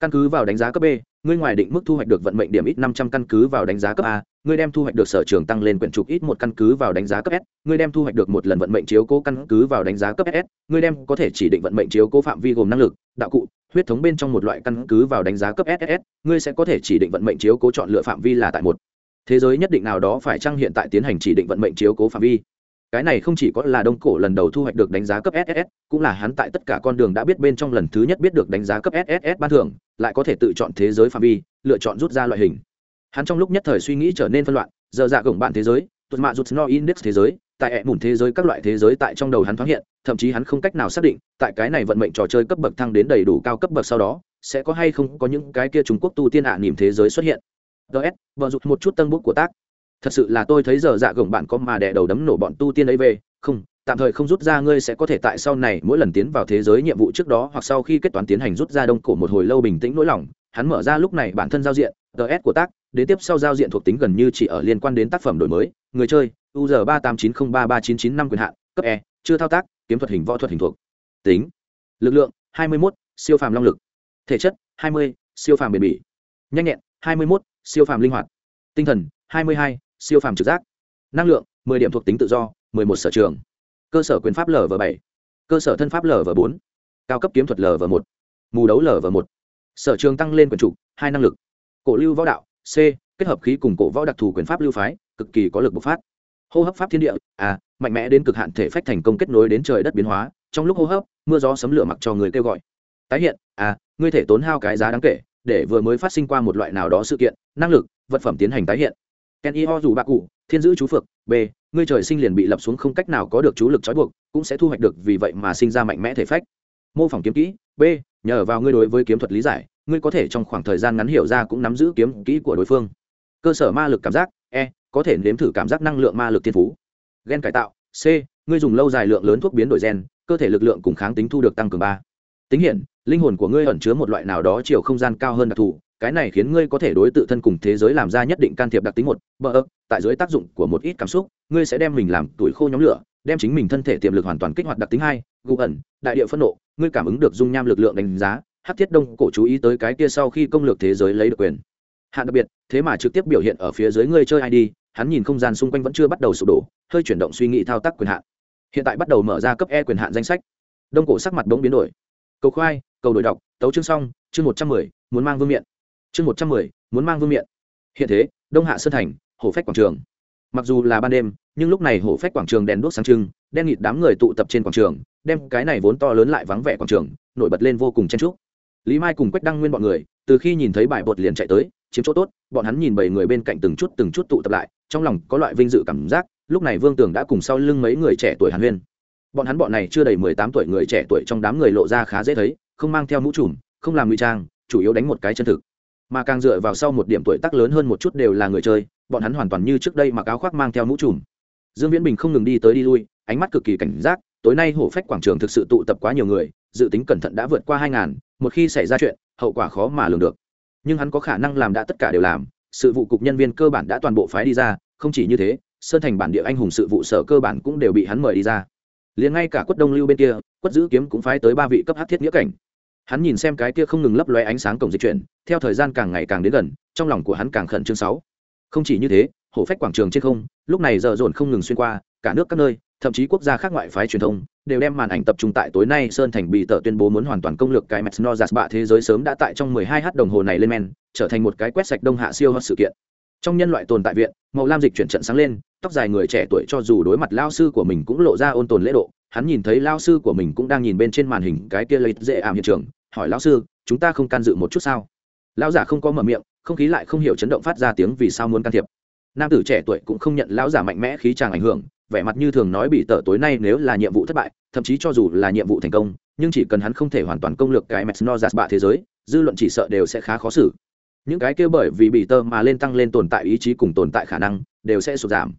căn cứ vào đánh giá cấp b, ngươi ngoài định mức thu hoạch được vận mệnh điểm ít năm trăm căn cứ vào đánh giá cấp a, ngươi đem thu hoạch được sở trường tăng lên quyển trục ít một căn cứ vào đánh giá cấp s, ngươi đem thu hoạch được một lần vận mệnh chiếu cố căn cứ vào đánh giá cấp s, ngươi đem có thể chỉ định vận mệnh chiếu cố phạm vi gồm năng lực, đạo cụ, huyết thống bên trong một loại căn cứ vào đánh giá cấp ss ngươi sẽ có thể chỉ định vận mệnh chiếu cố chọn lựa phạm vi là tại một. Thế giới nhất định nào đó phải chăng hiện tại tiến hành chỉ định vận mệnh chiếu cố phạm vi? Cái này không chỉ có là đông cổ lần đầu thu hoạch được đánh giá cấp ss cũng là hắn tại tất cả con đường đã biết bên trong lần thứ nhất biết được đánh giá cấp ss ban thưởng, lại có thể tự chọn thế giới phạm vi, lựa chọn rút ra loại hình. Hắn trong lúc nhất thời suy nghĩ trở nên phân loạn, giờ dạ gồng bạn thế giới, tuột mạ rút no index thế giới, tại ẹ mùn thế giới các loại thế giới tại trong đầu hắn thoáng hiện, thậm chí hắn không cách nào xác định, tại cái này vận mệnh trò chơi cấp bậc thăng đến đầy đủ cao cấp bậc sau đó, sẽ có hay không có những cái kia trung quốc tu tiên ạ à niềm thế giới xuất hiện. Ts vợ rụt một chút tân bút của tác thật sự là tôi thấy giờ dạ gồng bạn có mà đẻ đầu đấm nổ bọn tu tiên ấy về. Không tạm thời không rút ra ngươi sẽ có thể tại sau này mỗi lần tiến vào thế giới nhiệm vụ trước đó hoặc sau khi kết toán tiến hành rút ra đông cổ một hồi lâu bình tĩnh nỗi lòng. Hắn mở ra lúc này bản thân giao diện ts của tác đến tiếp sau giao diện thuộc tính gần như chỉ ở liên quan đến tác phẩm đổi mới. Người chơi u giờ ba tám chín không ba ba chín chín năm quyền hạn cấp e chưa thao tác kiếm thuật hình võ thuật hình thuộc. Tính lực lượng hai mươi 21, siêu phàm long lực. Thể chất hai mươi, siêu phàm bền bỉ. Nhanh nhẹn hai mươi 21, siêu phàm linh hoạt. Tinh thần hai mươi hai, siêu phàm trực giác. Năng lượng 10 điểm thuộc tính tự do 11 sở trường. Cơ sở quyền pháp lv bảy, cơ sở thân pháp lv bốn, cao cấp kiếm thuật lv một, mù đấu lv một. Sở trường tăng lên quyền trục hai năng lực. Cổ lưu võ đạo, c, kết hợp khí cùng cổ võ đặc thù quyền pháp lưu phái, cực kỳ có lực bộc phát. Hô hấp pháp thiên địa a mạnh mẽ đến cực hạn thể phách thành công kết nối đến trời đất biến hóa, trong lúc hô hấp, mưa gió sấm lửa mặc cho người kêu gọi. Tái hiện a ngươi thể tốn hao cái giá đáng kể, để vừa mới phát sinh qua một loại nào đó sự kiện, năng lực, vật phẩm tiến hành tái hiện ken ho dù bạc cụ, thiên giữ chú phược b ngươi trời sinh liền bị lập xuống không cách nào có được chú lực trói buộc, cũng sẽ thu hoạch được vì vậy mà sinh ra mạnh mẽ thể phách. Mô phỏng kiếm kỹ, b, nhờ vào ngươi đối với kiếm thuật lý giải, ngươi có thể trong khoảng thời gian ngắn hiểu ra cũng nắm giữ kiếm kỹ của đối phương. Cơ sở ma lực cảm giác e có thể nếm thử cảm giác năng lượng ma lực thiên phú. Gen cải tạo, c, ngươi dùng lâu dài lượng lớn thuốc biến đổi gen, cơ thể lực lượng cùng kháng tính thu được tăng cường ba. Tính hiện linh hồn của ngươi ẩn chứa một loại nào đó chiều không gian cao hơn đặc thù cái này khiến ngươi có thể đối tự thân cùng thế giới làm ra nhất định can thiệp đặc tính một, bờ ơ, tại dưới tác dụng của một ít cảm xúc, ngươi sẽ đem mình làm tuổi khô nhóm lửa, đem chính mình thân thể tiềm lực hoàn toàn kích hoạt đặc tính hai gù ẩn, đại địa phẫn nộ, ngươi cảm ứng được dung nham lực lượng đánh giá hát thiết đông cổ chú ý tới cái kia sau khi công lược thế giới lấy được quyền. Hạn đặc biệt, thế mà trực tiếp biểu hiện ở phía dưới ngươi chơi id hắn nhìn không gian xung quanh vẫn chưa bắt đầu sụp đổ, hơi chuyển động suy nghĩ thao tác quyền hạn. Hiện tại bắt đầu mở ra cấp e quyền hạn danh sách. Đông cổ sắc mặt bỗng biến đổi. Cầu khoai, cầu đổi đọc, tấu chương xong, chương một trăm mười, muốn mang vương miện chương một trăm mười, muốn mang vương miện. Hiện thế, đông hạ sơn thành, hổ phách quảng trường. Mặc dù là ban đêm, nhưng lúc này hổ phách quảng trường đèn đuốc sáng trưng, đen nghịt đám người tụ tập trên quảng trường, đem cái này vốn to lớn lại vắng vẻ quảng trường, nổi bật lên vô cùng chen trúc lý mai cùng quách đăng nguyên bọn người, từ khi nhìn thấy bài bột liền chạy tới, chiếm chỗ tốt, bọn hắn nhìn bảy người bên cạnh từng chút từng chút tụ tập lại, trong lòng có loại vinh dự cảm giác, lúc này vương tường đã cùng sau lưng mấy người trẻ tuổi hàn huyên. Bọn hắn bọn này chưa đầy mười tám tuổi người trẻ tuổi trong đám người lộ ra khá dễ thấy, không mang theo mũ trùm, không làm ngụy trang, chủ yếu đánh một cái chân thực mà càng dựa vào sau một điểm tuổi tác lớn hơn một chút đều là người chơi, bọn hắn hoàn toàn như trước đây mặc áo khoác mang theo mũ trùm. Dương viễn bình không ngừng đi tới đi lui, ánh mắt cực kỳ cảnh giác, tối nay hổ phách quảng trường thực sự tụ tập quá nhiều người, dự tính cẩn thận đã vượt qua hai ngàn, một khi xảy ra chuyện, hậu quả khó mà lường được. Nhưng hắn có khả năng làm đã tất cả đều làm, sự vụ cục nhân viên cơ bản đã toàn bộ phái đi ra, không chỉ như thế, sơn thành bản địa anh hùng sự vụ sở cơ bản cũng đều bị hắn mời đi ra. Liền ngay cả quất đông lưu bên kia, quất giữ kiếm cũng phái tới ba vị cấp hát thiết nghĩa cảnh hắn nhìn xem cái kia không ngừng lấp lóe ánh sáng cổng dịch chuyển, theo thời gian càng ngày càng đến gần, trong lòng của hắn càng khẩn trương sáu. Không chỉ như thế, hổ phách quảng trường trên không, lúc này giờ dồn không ngừng xuyên qua, cả nước các nơi, thậm chí quốc gia khác ngoại phái truyền thông, đều đem màn ảnh tập trung tại tối nay sơn thành bị tờ tuyên bố muốn hoàn toàn công lược cái mcnozas bạ thế giới sớm đã tại trong 12 h đồng hồ này lên men, trở thành một cái quét sạch đông hạ siêu hot sự kiện trong nhân loại tồn tại viện, màu lam dịch chuyển trận sáng lên, tóc dài người trẻ tuổi cho dù đối mặt lao sư của mình cũng lộ ra ôn tồn lễ độ. Hắn nhìn thấy lao sư của mình cũng đang nhìn bên trên màn hình cái kia lấy dễ ảm hiện trường, hỏi lao sư, chúng ta không can dự một chút sao? Lão giả không có mở miệng, không khí lại không hiểu chấn động phát ra tiếng vì sao muốn can thiệp. Nam tử trẻ tuổi cũng không nhận lão giả mạnh mẽ khí tràng ảnh hưởng, vẻ mặt như thường nói bị tờ tối nay nếu là nhiệm vụ thất bại, thậm chí cho dù là nhiệm vụ thành công, nhưng chỉ cần hắn không thể hoàn toàn công lược cái mesnozas bạ thế giới, dư luận chỉ sợ đều sẽ khá khó xử những cái kia bởi vì bị tơ mà lên tăng lên tồn tại ý chí cùng tồn tại khả năng, đều sẽ sụt giảm.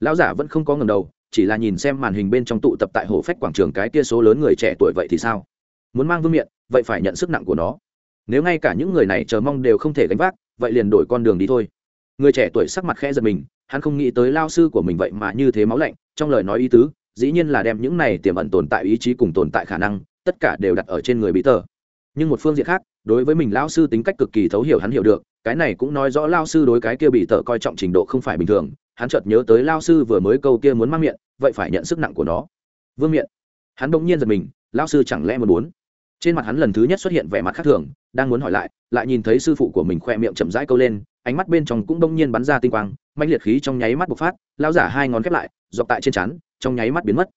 Lão giả vẫn không có ngầm đầu, chỉ là nhìn xem màn hình bên trong tụ tập tại hồ phách quảng trường cái kia số lớn người trẻ tuổi vậy thì sao? Muốn mang vương miện, vậy phải nhận sức nặng của nó. Nếu ngay cả những người này chờ mong đều không thể gánh vác, vậy liền đổi con đường đi thôi. Người trẻ tuổi sắc mặt khẽ giật mình, hắn không nghĩ tới lao sư của mình vậy mà như thế máu lạnh, trong lời nói ý tứ, dĩ nhiên là đem những này tiềm ẩn tồn tại ý chí cùng tồn tại khả năng, tất cả đều đặt ở trên người bí tờ nhưng một phương diện khác, đối với mình lao sư tính cách cực kỳ thấu hiểu hắn hiểu được, cái này cũng nói rõ lao sư đối cái kia bị tờ coi trọng trình độ không phải bình thường, hắn chợt nhớ tới lao sư vừa mới câu kia muốn mang miệng, vậy phải nhận sức nặng của nó. Vương miệng. Hắn bỗng nhiên giật mình lao sư chẳng lẽ muốn muốn? Trên mặt hắn lần thứ nhất xuất hiện vẻ mặt khác thường, đang muốn hỏi lại lại nhìn thấy sư phụ của mình khoe miệng chậm rãi câu lên, ánh mắt bên trong cũng đông nhiên bắn ra tinh quang mạnh liệt khí trong nháy mắt bộc phát lao giả hai ngón khép lại, dọc tại trên chắn trong nháy mắt biến mất.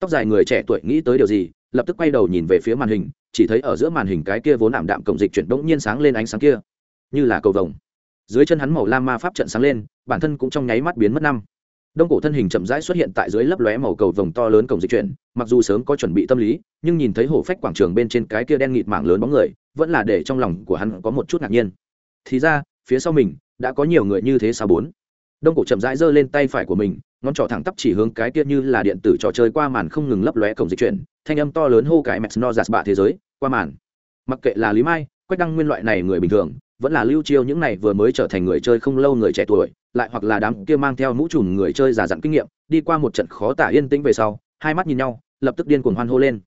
Tóc dài người trẻ tuổi nghĩ tới điều gì lập tức quay đầu nhìn về phía màn hình, chỉ thấy ở giữa màn hình cái kia vốn ảm đạm cộng dịch chuyển đ nhiên sáng lên ánh sáng kia. Như là cầu vồng. Dưới chân hắn màu lam ma pháp trận sáng lên, bản thân cũng trong nháy mắt biến mất năm. Đông cổ thân hình chậm rãi xuất hiện tại dưới lấp lóe màu cầu vồng to lớn cổng dịch chuyển, mặc dù sớm có chuẩn bị tâm lý, nhưng nhìn thấy hổ phách quảng trường bên trên cái kia đen nghịt mảng lớn bóng người, vẫn là để trong lòng của hắn có một chút ngạc nhiên. Thì ra, phía sau mình, đã có nhiều người như thế sao bốn? Đông cổ chậm rãi giơ lên tay phải của mình ngón trỏ thẳng tắp chỉ hướng cái kia như là điện tử trò chơi qua màn không ngừng lấp lóe cổng dịch chuyển, thanh âm to lớn hô cái mẹt no giạt bạ thế giới, qua màn. Mặc kệ là lý mai, quách đăng nguyên loại này người bình thường, vẫn là lưu chiêu những này vừa mới trở thành người chơi không lâu người trẻ tuổi, lại hoặc là đám kia mang theo mũ trùm người chơi già dặn kinh nghiệm, đi qua một trận khó tả yên tĩnh về sau, hai mắt nhìn nhau, lập tức điên cuồng hoan hô lên.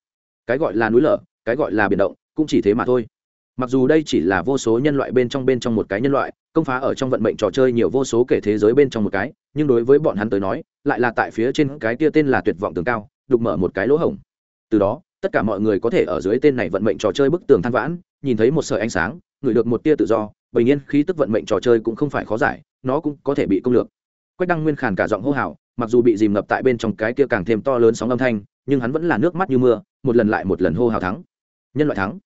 Cái gọi là núi lở, cái gọi là biển động, cũng chỉ thế mà thôi. Mặc dù đây chỉ là vô số nhân loại bên trong bên trong một cái nhân loại, công phá ở trong vận mệnh trò chơi nhiều vô số kể thế giới bên trong một cái nhưng đối với bọn hắn tới nói, lại là tại phía trên cái kia tên là tuyệt vọng tường cao, đục mở một cái lỗ hổng. Từ đó, tất cả mọi người có thể ở dưới tên này vận mệnh trò chơi bức tường than vãn, nhìn thấy một sợi ánh sáng, ngửi được một tia tự do, bình nhiên khí tức vận mệnh trò chơi cũng không phải khó giải, nó cũng có thể bị công lược. Quách đăng nguyên khàn cả giọng hô hào, mặc dù bị dìm ngập tại bên trong cái kia càng thêm to lớn sóng âm thanh, nhưng hắn vẫn là nước mắt như mưa, một lần lại một lần hô hào thắng. Nhân loại thắng.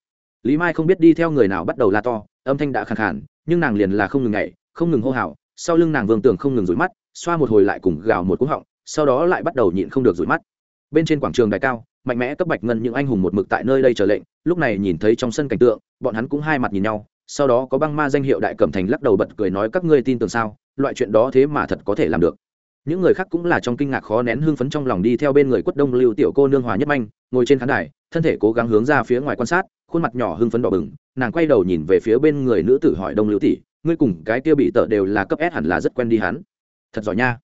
Lý mai không biết đi theo người nào bắt đầu la to, âm thanh đã khàn khàn, nhưng nàng liền là không ngừng nhảy, không ngừng hô hào, sau lưng nàng vương tường không ngừng rủi mắt xoa một hồi lại cùng gào một cú họng, sau đó lại bắt đầu nhịn không được rủi mắt. Bên trên quảng trường đài cao, mạnh mẽ cấp bạch ngân những anh hùng một mực tại nơi đây chờ lệnh, lúc này nhìn thấy trong sân cảnh tượng, bọn hắn cũng hai mặt nhìn nhau, sau đó có băng ma danh hiệu đại cẩm thành lắc đầu bật cười nói các ngươi tin tưởng sao, loại chuyện đó thế mà thật có thể làm được. Những người khác cũng là trong kinh ngạc khó nén hưng phấn trong lòng đi theo bên người quất đông lưu tiểu cô nương hòa nhất manh, ngồi trên khán đài, thân thể cố gắng hướng ra phía ngoài quan sát, khuôn mặt nhỏ hưng phấn đỏ bừng, nàng quay đầu nhìn về phía bên người nữ tử hỏi đông lưu tỷ, ngươi cùng cái kia bị tợ đều là cấp s hẳn là rất quen đi hắn thật giỏi nha.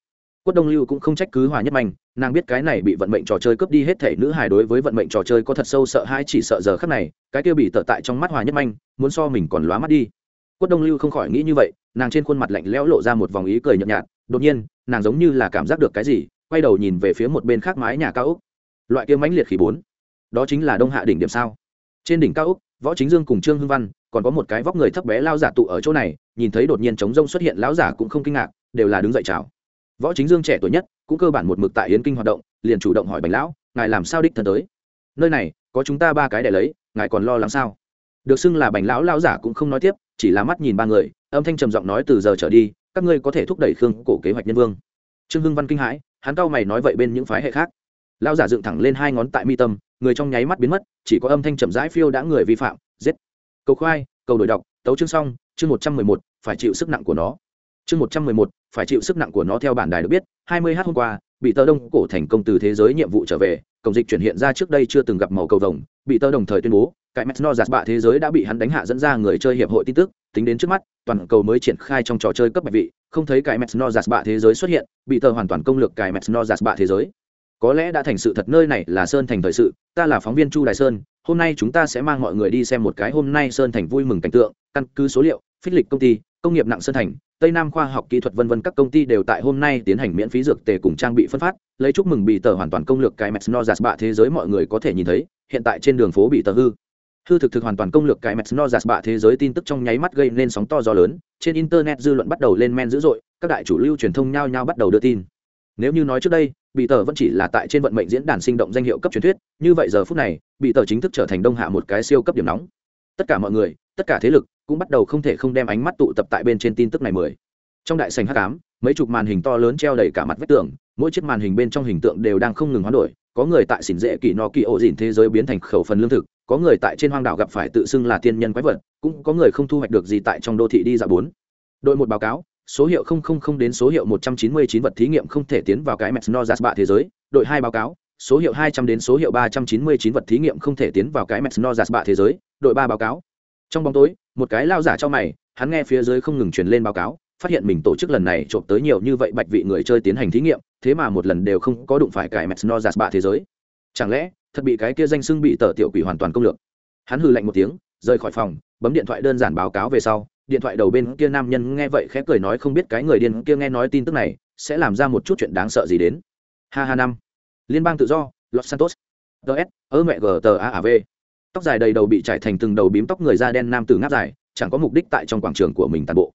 Quất đông lưu cũng không trách cứ hòa nhất Mạnh, nàng biết cái này bị vận mệnh trò chơi cướp đi hết thể nữ hài đối với vận mệnh trò chơi có thật sâu sợ hãi chỉ sợ giờ khắc này cái kia bị tợ tại trong mắt hòa nhất manh muốn so mình còn lóa mắt đi. Quất đông lưu không khỏi nghĩ như vậy nàng trên khuôn mặt lạnh lẽo lộ ra một vòng ý cười nhợt nhạt đột nhiên nàng giống như là cảm giác được cái gì quay đầu nhìn về phía một bên khác mái nhà cao úc loại kia mãnh liệt khí bốn đó chính là đông hạ đỉnh điểm sao? Trên đỉnh cao úc võ chính dương cùng trương hưng văn còn có một cái vóc người thấp bé lao giả tụ ở chỗ này, nhìn thấy đột nhiên trống rông xuất hiện lão giả cũng không kinh ngạc, đều là đứng dậy chào. Võ chính dương trẻ tuổi nhất, cũng cơ bản một mực tại yến kinh hoạt động, liền chủ động hỏi bành lão, ngài làm sao đích thân tới? Nơi này, có chúng ta ba cái để lấy, ngài còn lo lắng sao? Được xưng là bành lão lão giả cũng không nói tiếp, chỉ là mắt nhìn ba người, âm thanh trầm giọng nói từ giờ trở đi, các ngươi có thể thúc đẩy khương cổ kế hoạch nhân vương. Trương hưng văn kinh hãi, hắn cao mày nói vậy bên những phái hệ khác. Lão giả dựng thẳng lên hai ngón tại mi tâm, người trong nháy mắt biến mất, chỉ có âm thanh chậm rãi phiêu đã người vi phạm, giết cầu khoai, cầu đổi đọc, tấu chương xong, chương một trăm mười một, phải chịu sức nặng của nó. Chương một trăm mười một, phải chịu sức nặng của nó theo bản đài được biết, hai mươi h hôm qua, bị tơ đông cổ thành công từ thế giới nhiệm vụ trở về, cổng dịch chuyển hiện ra trước đây chưa từng gặp màu cầu vồng, bị tơ đồng thời tuyên bố, cái mesno giạt bạ thế giới đã bị hắn đánh hạ dẫn ra người chơi hiệp hội tin tức, tính đến trước mắt, toàn cầu mới triển khai trong trò chơi cấp bạch vị, không thấy cái mesno giạt bạ thế giới xuất hiện, bị tơ hoàn toàn công lược cái mesno giạt bạ thế giới. Có lẽ đã thành sự thật nơi này là sơn thành thời sự, ta là phóng viên chu đại sơn hôm nay chúng ta sẽ mang mọi người đi xem một cái hôm nay sơn thành vui mừng cảnh tượng, căn cứ số liệu, phích lịch công ty, công nghiệp nặng sơn thành, tây nam khoa học kỹ thuật vân vân các công ty đều tại hôm nay tiến hành miễn phí dược tề cùng trang bị phân phát. Lấy chúc mừng bị tờ hoàn toàn công lược cái mesno giạt bạ thế giới mọi người có thể nhìn thấy, hiện tại trên đường phố bị tờ hư. Hư thực thực hoàn toàn công lược cái mesno giạt bạ thế giới tin tức trong nháy mắt gây nên sóng to gió lớn, trên internet dư luận bắt đầu lên men dữ dội, các đại chủ lưu truyền thông nhao nhao bắt đầu đưa tin. Nếu như nói trước đây, bị tờ vẫn chỉ là tại trên vận mệnh diễn đàn sinh động danh hiệu cấp truyền thuyết, như vậy giờ phút này bị tờ chính thức trở thành đông hạ một cái siêu cấp điểm nóng. Tất cả mọi người tất cả thế lực cũng bắt đầu không thể không đem ánh mắt tụ tập tại bên trên tin tức này mười. Trong đại sành hắc ám mấy chục màn hình to lớn treo đầy cả mặt vách tường mỗi chiếc màn hình bên trong hình tượng đều đang không ngừng hoán đổi có người tại xỉn dễ kỳ no kỳ ổ dỉn thế giới biến thành khẩu phần lương thực có người tại trên hoang đảo gặp phải tự xưng là tiên nhân quái vật cũng có người không thu hoạch được gì tại trong đô thị đi dạo bốn. Đội một báo cáo số hiệu 000 đến số hiệu 199 vật thí nghiệm không thể tiến vào cái Mesnozas bạ thế giới, đội hai báo cáo, số hiệu 200 đến số hiệu 399 vật thí nghiệm không thể tiến vào cái Mesnozas bạ thế giới, đội ba báo cáo. Trong bóng tối, một cái lao giả cho mày, hắn nghe phía dưới không ngừng truyền lên báo cáo, phát hiện mình tổ chức lần này trộm tới nhiều như vậy bạch vị người chơi tiến hành thí nghiệm, thế mà một lần đều không có đụng phải cái Mesnozas bạ thế giới. Chẳng lẽ, thật bị cái kia danh xưng bị tờ tiểu quỷ hoàn toàn công lược. Hắn hừ lạnh một tiếng, rời khỏi phòng, bấm điện thoại đơn giản báo cáo về sau, điện thoại đầu bên kia nam nhân nghe vậy khẽ cười nói không biết cái người điên kia nghe nói tin tức này sẽ làm ra một chút chuyện đáng sợ gì đến ha ha năm liên bang tự do, los santos. Ts ơ mẹ g tờ a v. Tóc dài đầy đầu bị trải thành từng đầu bím tóc người da đen nam tử ngáp dài, chẳng có mục đích tại trong quảng trường của mình toàn bộ.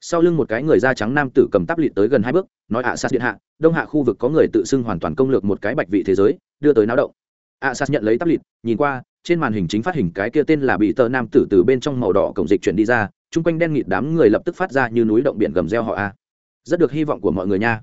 Sau lưng một cái người da trắng nam tử cầm tắp lịt tới gần hai bước, nói ạ sát điện hạ, đông hạ khu vực có người tự xưng hoàn toàn công lược một cái bạch vị thế giới, đưa tới náo động. Ạ sát nhận lấy tắp lịt, nhìn qua, trên màn hình chính phát hình cái kia tên là bị tờ nam tử từ bên trong màu đỏ cổng dịch chuyển đi ra, chung quanh đen nghịt đám người lập tức phát ra như núi động biển gầm reo họ a. Rất được hy vọng của mọi người nha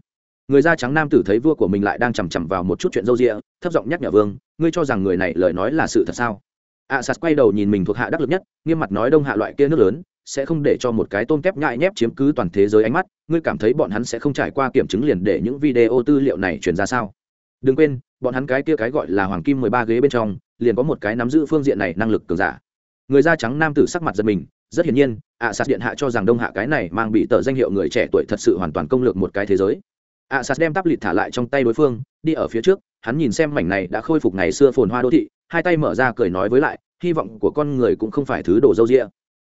người da trắng nam tử thấy vua của mình lại đang chằm chằm vào một chút chuyện râu rịa thấp giọng nhắc nhở vương, ngươi cho rằng người này lời nói là sự thật sao? À sạt quay đầu nhìn mình thuộc hạ đắc lực nhất, nghiêm mặt nói đông hạ loại kia nước lớn, sẽ không để cho một cái tôm kép nhại nhép chiếm cứ toàn thế giới ánh mắt, ngươi cảm thấy bọn hắn sẽ không trải qua kiểm chứng liền để những video tư liệu này truyền ra sao? Đừng quên, bọn hắn cái kia cái gọi là hoàng kim mười ba ghế bên trong, liền có một cái nắm giữ phương diện này năng lực cường giả. Người da trắng nam tử sắc mặt giật mình, rất hiển nhiên ạ sạt điện hạ cho rằng đông hạ cái này mang bị tờ danh hiệu người trẻ tuổi thật sự hoàn toàn công lược một cái thế giới ạ sas đem tắp lịt thả lại trong tay đối phương đi ở phía trước hắn nhìn xem mảnh này đã khôi phục ngày xưa phồn hoa đô thị hai tay mở ra cười nói với lại hy vọng của con người cũng không phải thứ đồ dâu rĩa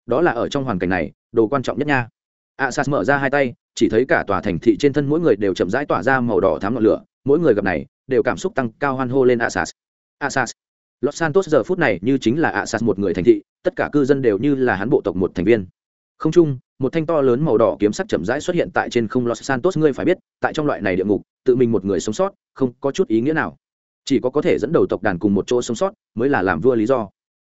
đó là ở trong hoàn cảnh này đồ quan trọng nhất nha ạ sas mở ra hai tay chỉ thấy cả tòa thành thị trên thân mỗi người đều chậm rãi tỏa ra màu đỏ thám ngọn lửa mỗi người gặp này đều cảm xúc tăng cao hoan hô lên Asas. Asas. Los Santos giờ phút này như chính là Asas một người thành thị, tất cả cư dân đều như là hắn bộ tộc một thành viên. Không chung, một thanh to lớn màu đỏ kiếm sắc chậm rãi xuất hiện tại trên không Los Santos ngươi phải biết, tại trong loại này địa ngục, tự mình một người sống sót, không có chút ý nghĩa nào. Chỉ có có thể dẫn đầu tộc đàn cùng một chỗ sống sót, mới là làm vua lý do.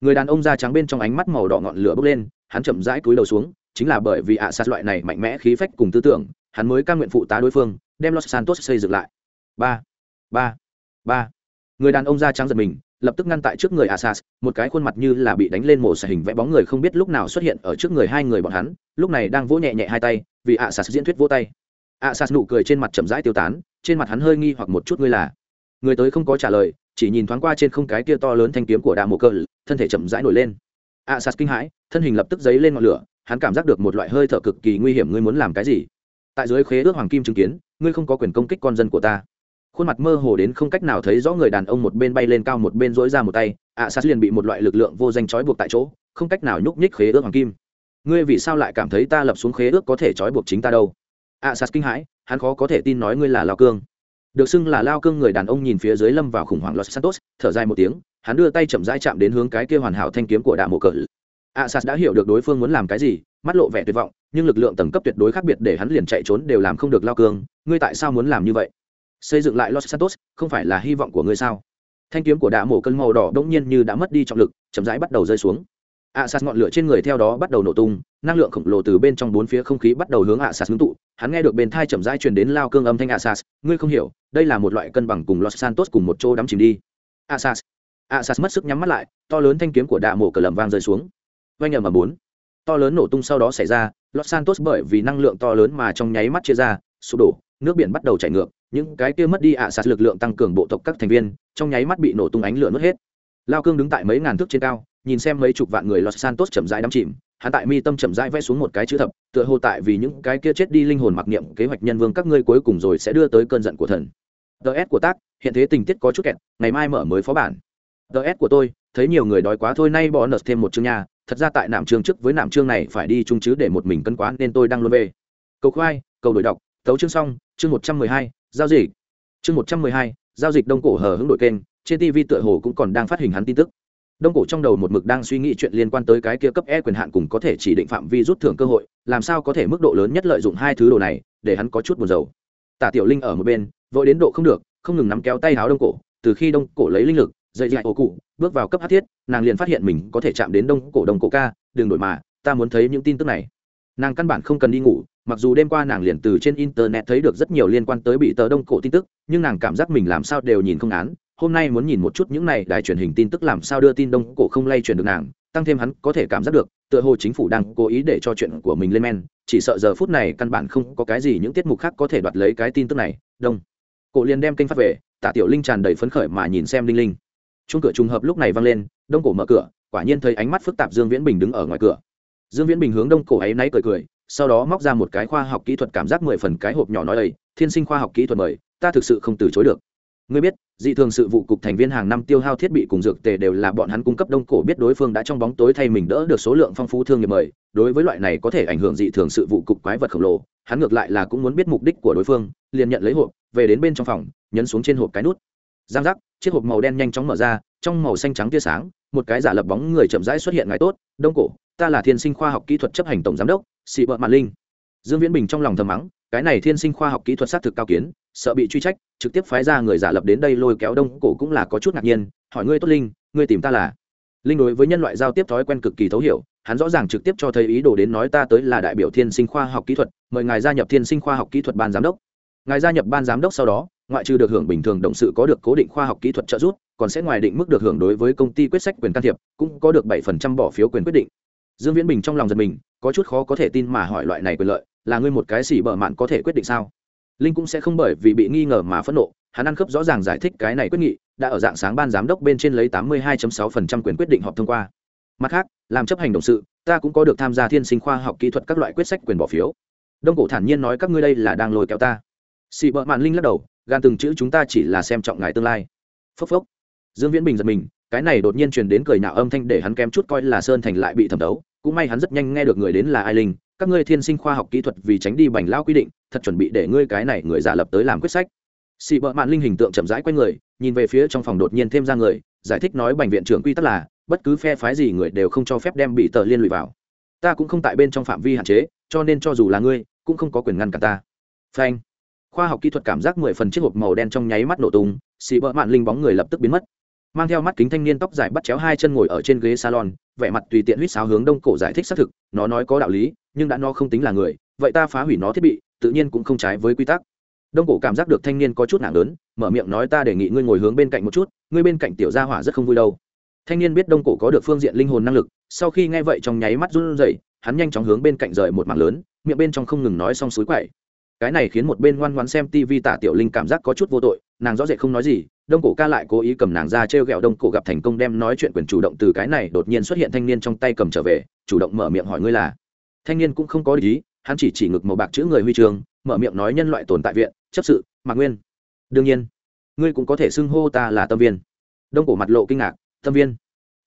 Người đàn ông da trắng bên trong ánh mắt màu đỏ ngọn lửa bốc lên, hắn chậm rãi cúi đầu xuống, chính là bởi vì ạ sát loại này mạnh mẽ khí phách cùng tư tưởng, hắn mới ca nguyện phụ tá đối phương, đem Los Santos xây dựng lại. Ba, ba, ba. Người đàn ông da trắng giật mình, lập tức ngăn tại trước người Asas, một cái khuôn mặt như là bị đánh lên mổ xẻ hình vẽ bóng người không biết lúc nào xuất hiện ở trước người hai người bọn hắn, lúc này đang vỗ nhẹ nhẹ hai tay, vì Asas diễn thuyết vỗ tay. Asas nụ cười trên mặt chậm rãi tiêu tán, trên mặt hắn hơi nghi hoặc một chút ngươi là. Người tới không có trả lời, chỉ nhìn thoáng qua trên không cái kia to lớn thanh kiếm của Đa Mộ Cơ, thân thể chậm rãi nổi lên. Asas kinh hãi, thân hình lập tức giấy lên ngọn lửa, hắn cảm giác được một loại hơi thở cực kỳ nguy hiểm ngươi muốn làm cái gì? Tại dưới khế ước hoàng kim chứng kiến, ngươi không có quyền công kích con dân của ta khuôn mặt mơ hồ đến không cách nào thấy rõ người đàn ông một bên bay lên cao một bên dỗi ra một tay, ạ sát liền bị một loại lực lượng vô danh trói buộc tại chỗ, không cách nào nhúc nhích khế ước hoàng kim. Ngươi vì sao lại cảm thấy ta lập xuống khế ước có thể trói buộc chính ta đâu? ạ sát kinh hãi, hắn khó có thể tin nói ngươi là lao cương. Được xưng là lao cương người đàn ông nhìn phía dưới lâm vào khủng hoảng los santos, thở dài một tiếng, hắn đưa tay chậm rãi chạm đến hướng cái kia hoàn hảo thanh kiếm của đạ mộ cờ. ạ sát đã hiểu được đối phương muốn làm cái gì, mắt lộ vẻ tuyệt vọng, nhưng lực lượng tầng cấp tuyệt đối khác biệt để hắn liền chạy trốn đều làm không được lao cương. Ngươi tại sao muốn làm như vậy? Xây dựng lại los santos không phải là hy vọng của ngươi sao? Thanh kiếm của đạ mổ cơn màu đỏ đống nhiên như đã mất đi trọng lực, chậm rãi bắt đầu rơi xuống. Ạ sạt ngọn lửa trên người theo đó bắt đầu nổ tung, năng lượng khổng lồ từ bên trong bốn phía không khí bắt đầu hướng ạ sạt hướng tụ. Hắn nghe được bên thai chậm rãi truyền đến lao cương âm thanh ạ sạt ngươi không hiểu, đây là một loại cân bằng cùng los santos cùng một chỗ đắm chìm đi. Ạ sạt ạ sạt mất sức nhắm mắt lại, to lớn thanh kiếm của đạ mổ cờ lầm vang rơi xuống. Vanh ầm ầm bốn, to lớn nổ tung sau đó xảy ra, los santos bởi vì năng lượng to lớn mà trong nháy mắt chia ra, sụp đổ, nước biển bắt đầu chảy ngược những cái kia mất đi ạ sạt lực lượng tăng cường bộ tộc các thành viên, trong nháy mắt bị nổ tung ánh lửa nuốt hết. Lao cương đứng tại mấy ngàn thước trên cao, nhìn xem mấy chục vạn người los santos chậm rãi đắm chìm, hắn tại mi tâm chậm rãi vẽ xuống một cái chữ thập, tựa hồ tại vì những cái kia chết đi linh hồn mặc niệm kế hoạch nhân vương các ngươi cuối cùng rồi sẽ đưa tới cơn giận của thần. Ts của tác, hiện thế tình tiết có chút kẹt, ngày mai mở mới phó bản. Ts của tôi, thấy nhiều người đói quá thôi, nay bỏ nợt thêm một chương nhà thật ra tại nạm chương trước với nạm chương này phải đi chung chứ để một mình cân quá, nên tôi đang luôn về. Cầu khoai, cầu đổi đọc, tấu chương xong, chương một trăm mười hai giao dịch. Chương một trăm mười hai, giao dịch đông cổ hờ hướng đội kênh, trên tv tựa hồ cũng còn đang phát hình hắn tin tức. Đông cổ trong đầu một mực đang suy nghĩ chuyện liên quan tới cái kia cấp e quyền hạn cùng có thể chỉ định phạm vi rút thưởng cơ hội, làm sao có thể mức độ lớn nhất lợi dụng hai thứ đồ này, để hắn có chút buồn dầu tả tiểu linh ở một bên, vội đến độ không được, không ngừng nắm kéo tay háo đông cổ, từ khi đông cổ lấy linh lực, dậy dạy ổ cụ, bước vào cấp hát thiết, nàng liền phát hiện mình có thể chạm đến đông cổ đông cổ ca đường đổi mà, ta muốn thấy những tin tức này. Nàng căn bản không cần đi ngủ mặc dù đêm qua nàng liền từ trên internet thấy được rất nhiều liên quan tới bị tờ đông cổ tin tức, nhưng nàng cảm giác mình làm sao đều nhìn không án. Hôm nay muốn nhìn một chút những này đài truyền hình tin tức làm sao đưa tin đông cổ không lay truyền được nàng, tăng thêm hắn có thể cảm giác được, tựa hồ chính phủ đang cố ý để cho chuyện của mình lên men, chỉ sợ giờ phút này căn bản không có cái gì những tiết mục khác có thể đoạt lấy cái tin tức này. Đông. Cổ liền đem kênh phát về tạ tiểu linh tràn đầy phấn khởi mà nhìn xem linh linh. Chung cửa trùng hợp lúc này vang lên, đông cổ mở cửa, quả nhiên thấy ánh mắt phức tạp dương viễn bình đứng ở ngoài cửa. Dương viễn bình hướng đông cổ ấy náy cười cười sau đó móc ra một cái khoa học kỹ thuật cảm giác mười phần cái hộp nhỏ nói ấy, thiên sinh khoa học kỹ thuật mời, ta thực sự không từ chối được. Ngươi biết, dị thường sự vụ cục thành viên hàng năm tiêu hao thiết bị cùng dược tề đều là bọn hắn cung cấp đông cổ biết đối phương đã trong bóng tối thay mình đỡ được số lượng phong phú thương nghiệp mời. Đối với loại này có thể ảnh hưởng dị thường sự vụ cục quái vật khổng lồ, hắn ngược lại là cũng muốn biết mục đích của đối phương, liền nhận lấy hộp, về đến bên trong phòng, nhấn xuống trên hộp cái nút. Giang giác, chiếc hộp màu đen nhanh chóng mở ra, trong màu xanh trắng tia sáng, một cái giả lập bóng người chậm rãi xuất hiện ngài tốt, đông cổ, ta là thiên sinh khoa học kỹ thuật chấp hành tổng giám đốc xị vợ mạn linh. Dương viễn bình trong lòng thầm mắng, cái này thiên sinh khoa học kỹ thuật xác thực cao kiến, sợ bị truy trách, trực tiếp phái ra người giả lập đến đây lôi kéo đông cổ cũng là có chút ngạc nhiên, hỏi ngươi tốt linh, ngươi tìm ta là? Linh đối với nhân loại giao tiếp thói quen cực kỳ thấu hiểu, hắn rõ ràng trực tiếp cho thấy ý đồ đến nói ta tới là đại biểu thiên sinh khoa học kỹ thuật, mời ngài gia nhập thiên sinh khoa học kỹ thuật ban giám đốc. Ngài gia nhập ban giám đốc sau đó, ngoại trừ được hưởng bình thường động sự có được cố định khoa học kỹ thuật trợ giúp, còn sẽ ngoài định mức được hưởng đối với công ty quyết sách quyền can thiệp, cũng có được bảy phần trăm bỏ phiếu quyền quyết định. Dương viễn bình trong lòng giật mình có chút khó có thể tin mà hỏi loại này quyền lợi, là ngươi một cái xỉ bở mạn có thể quyết định sao? Linh cũng sẽ không bởi vì bị nghi ngờ mà phẫn nộ, hắn ăn khớp rõ ràng giải thích cái này quyết nghị, đã ở dạng sáng ban giám đốc bên trên lấy tám mươi 82.6% quyền quyết định họp thông qua. Mặt khác, làm chấp hành động sự, ta cũng có được tham gia thiên sinh khoa học kỹ thuật các loại quyết sách quyền bỏ phiếu. Đông cổ thản nhiên nói các ngươi đây là đang lôi kéo ta. Xị bợ mạn linh lắc đầu, gan từng chữ chúng ta chỉ là xem trọng ngài tương lai. Phốc phốc. Dương viễn bình giật mình, cái này đột nhiên truyền đến cười nhạo âm thanh để hắn kém chút coi là sơn thành lại bị thẩm đấu cũng may hắn rất nhanh nghe được người đến là ai linh, các ngươi thiên sinh khoa học kỹ thuật vì tránh đi bành lao quy định, thật chuẩn bị để ngươi cái này người giả lập tới làm quyết sách. Xị bợ mạn linh hình tượng chậm rãi q u a y người, nhìn về phía trong phòng đột nhiên thêm ra người, giải thích nói bành viện trưởng quy tắc là, bất cứ phe phái gì người đều không cho phép đem bị tờ liên lụy vào. Ta cũng không tại bên trong phạm vi hạn chế, cho nên cho dù là ngươi, cũng không có quyền ngăn cả ta. Phanh. Khoa học kỹ thuật cảm giác mười phần chiếc hộp màu đen trong nháy mắt nổ tung xị bợ mạn linh bóng người lập tức biến mất mang theo mắt kính thanh niên tóc dài bắt chéo hai chân ngồi ở trên ghế salon, vẻ mặt tùy tiện huýt sáo hướng đông cổ giải thích xác thực, nó nói có đạo lý, nhưng đã nó không tính là người, vậy ta phá hủy nó thiết bị, tự nhiên cũng không trái với quy tắc. Đông cổ cảm giác được thanh niên có chút nặng lớn, mở miệng nói ta đề nghị ngươi ngồi hướng bên cạnh một chút, ngươi bên cạnh tiểu gia hỏa rất không vui đâu. Thanh niên biết đông cổ có được phương diện linh hồn năng lực, sau khi nghe vậy trong nháy mắt run rẩy, hắn nhanh chóng hướng bên cạnh rời một mảng lớn, miệng bên trong không ngừng nói xong suối quậy. Cái này khiến một bên ngoan ngoãn xem tivi tả tiểu linh cảm giác có chút vô tội, nàng rõ rệt không nói gì đông cổ ca lại cố ý cầm nàng ra t r e o g ẹ o đông cổ gặp thành công đem nói chuyện quyền chủ động từ cái này đột nhiên xuất hiện thanh niên trong tay cầm trở về, chủ động mở miệng hỏi ngươi là. Thanh niên cũng không có lý hắn chỉ chỉ ngực màu bạc chữ người huy trường, mở miệng nói nhân loại tồn tại viện, chấp sự, mạc nguyên. Đương nhiên, ngươi cũng có thể xưng hô ta là tâm viên. Đông cổ mặt lộ kinh ngạc, tâm viên.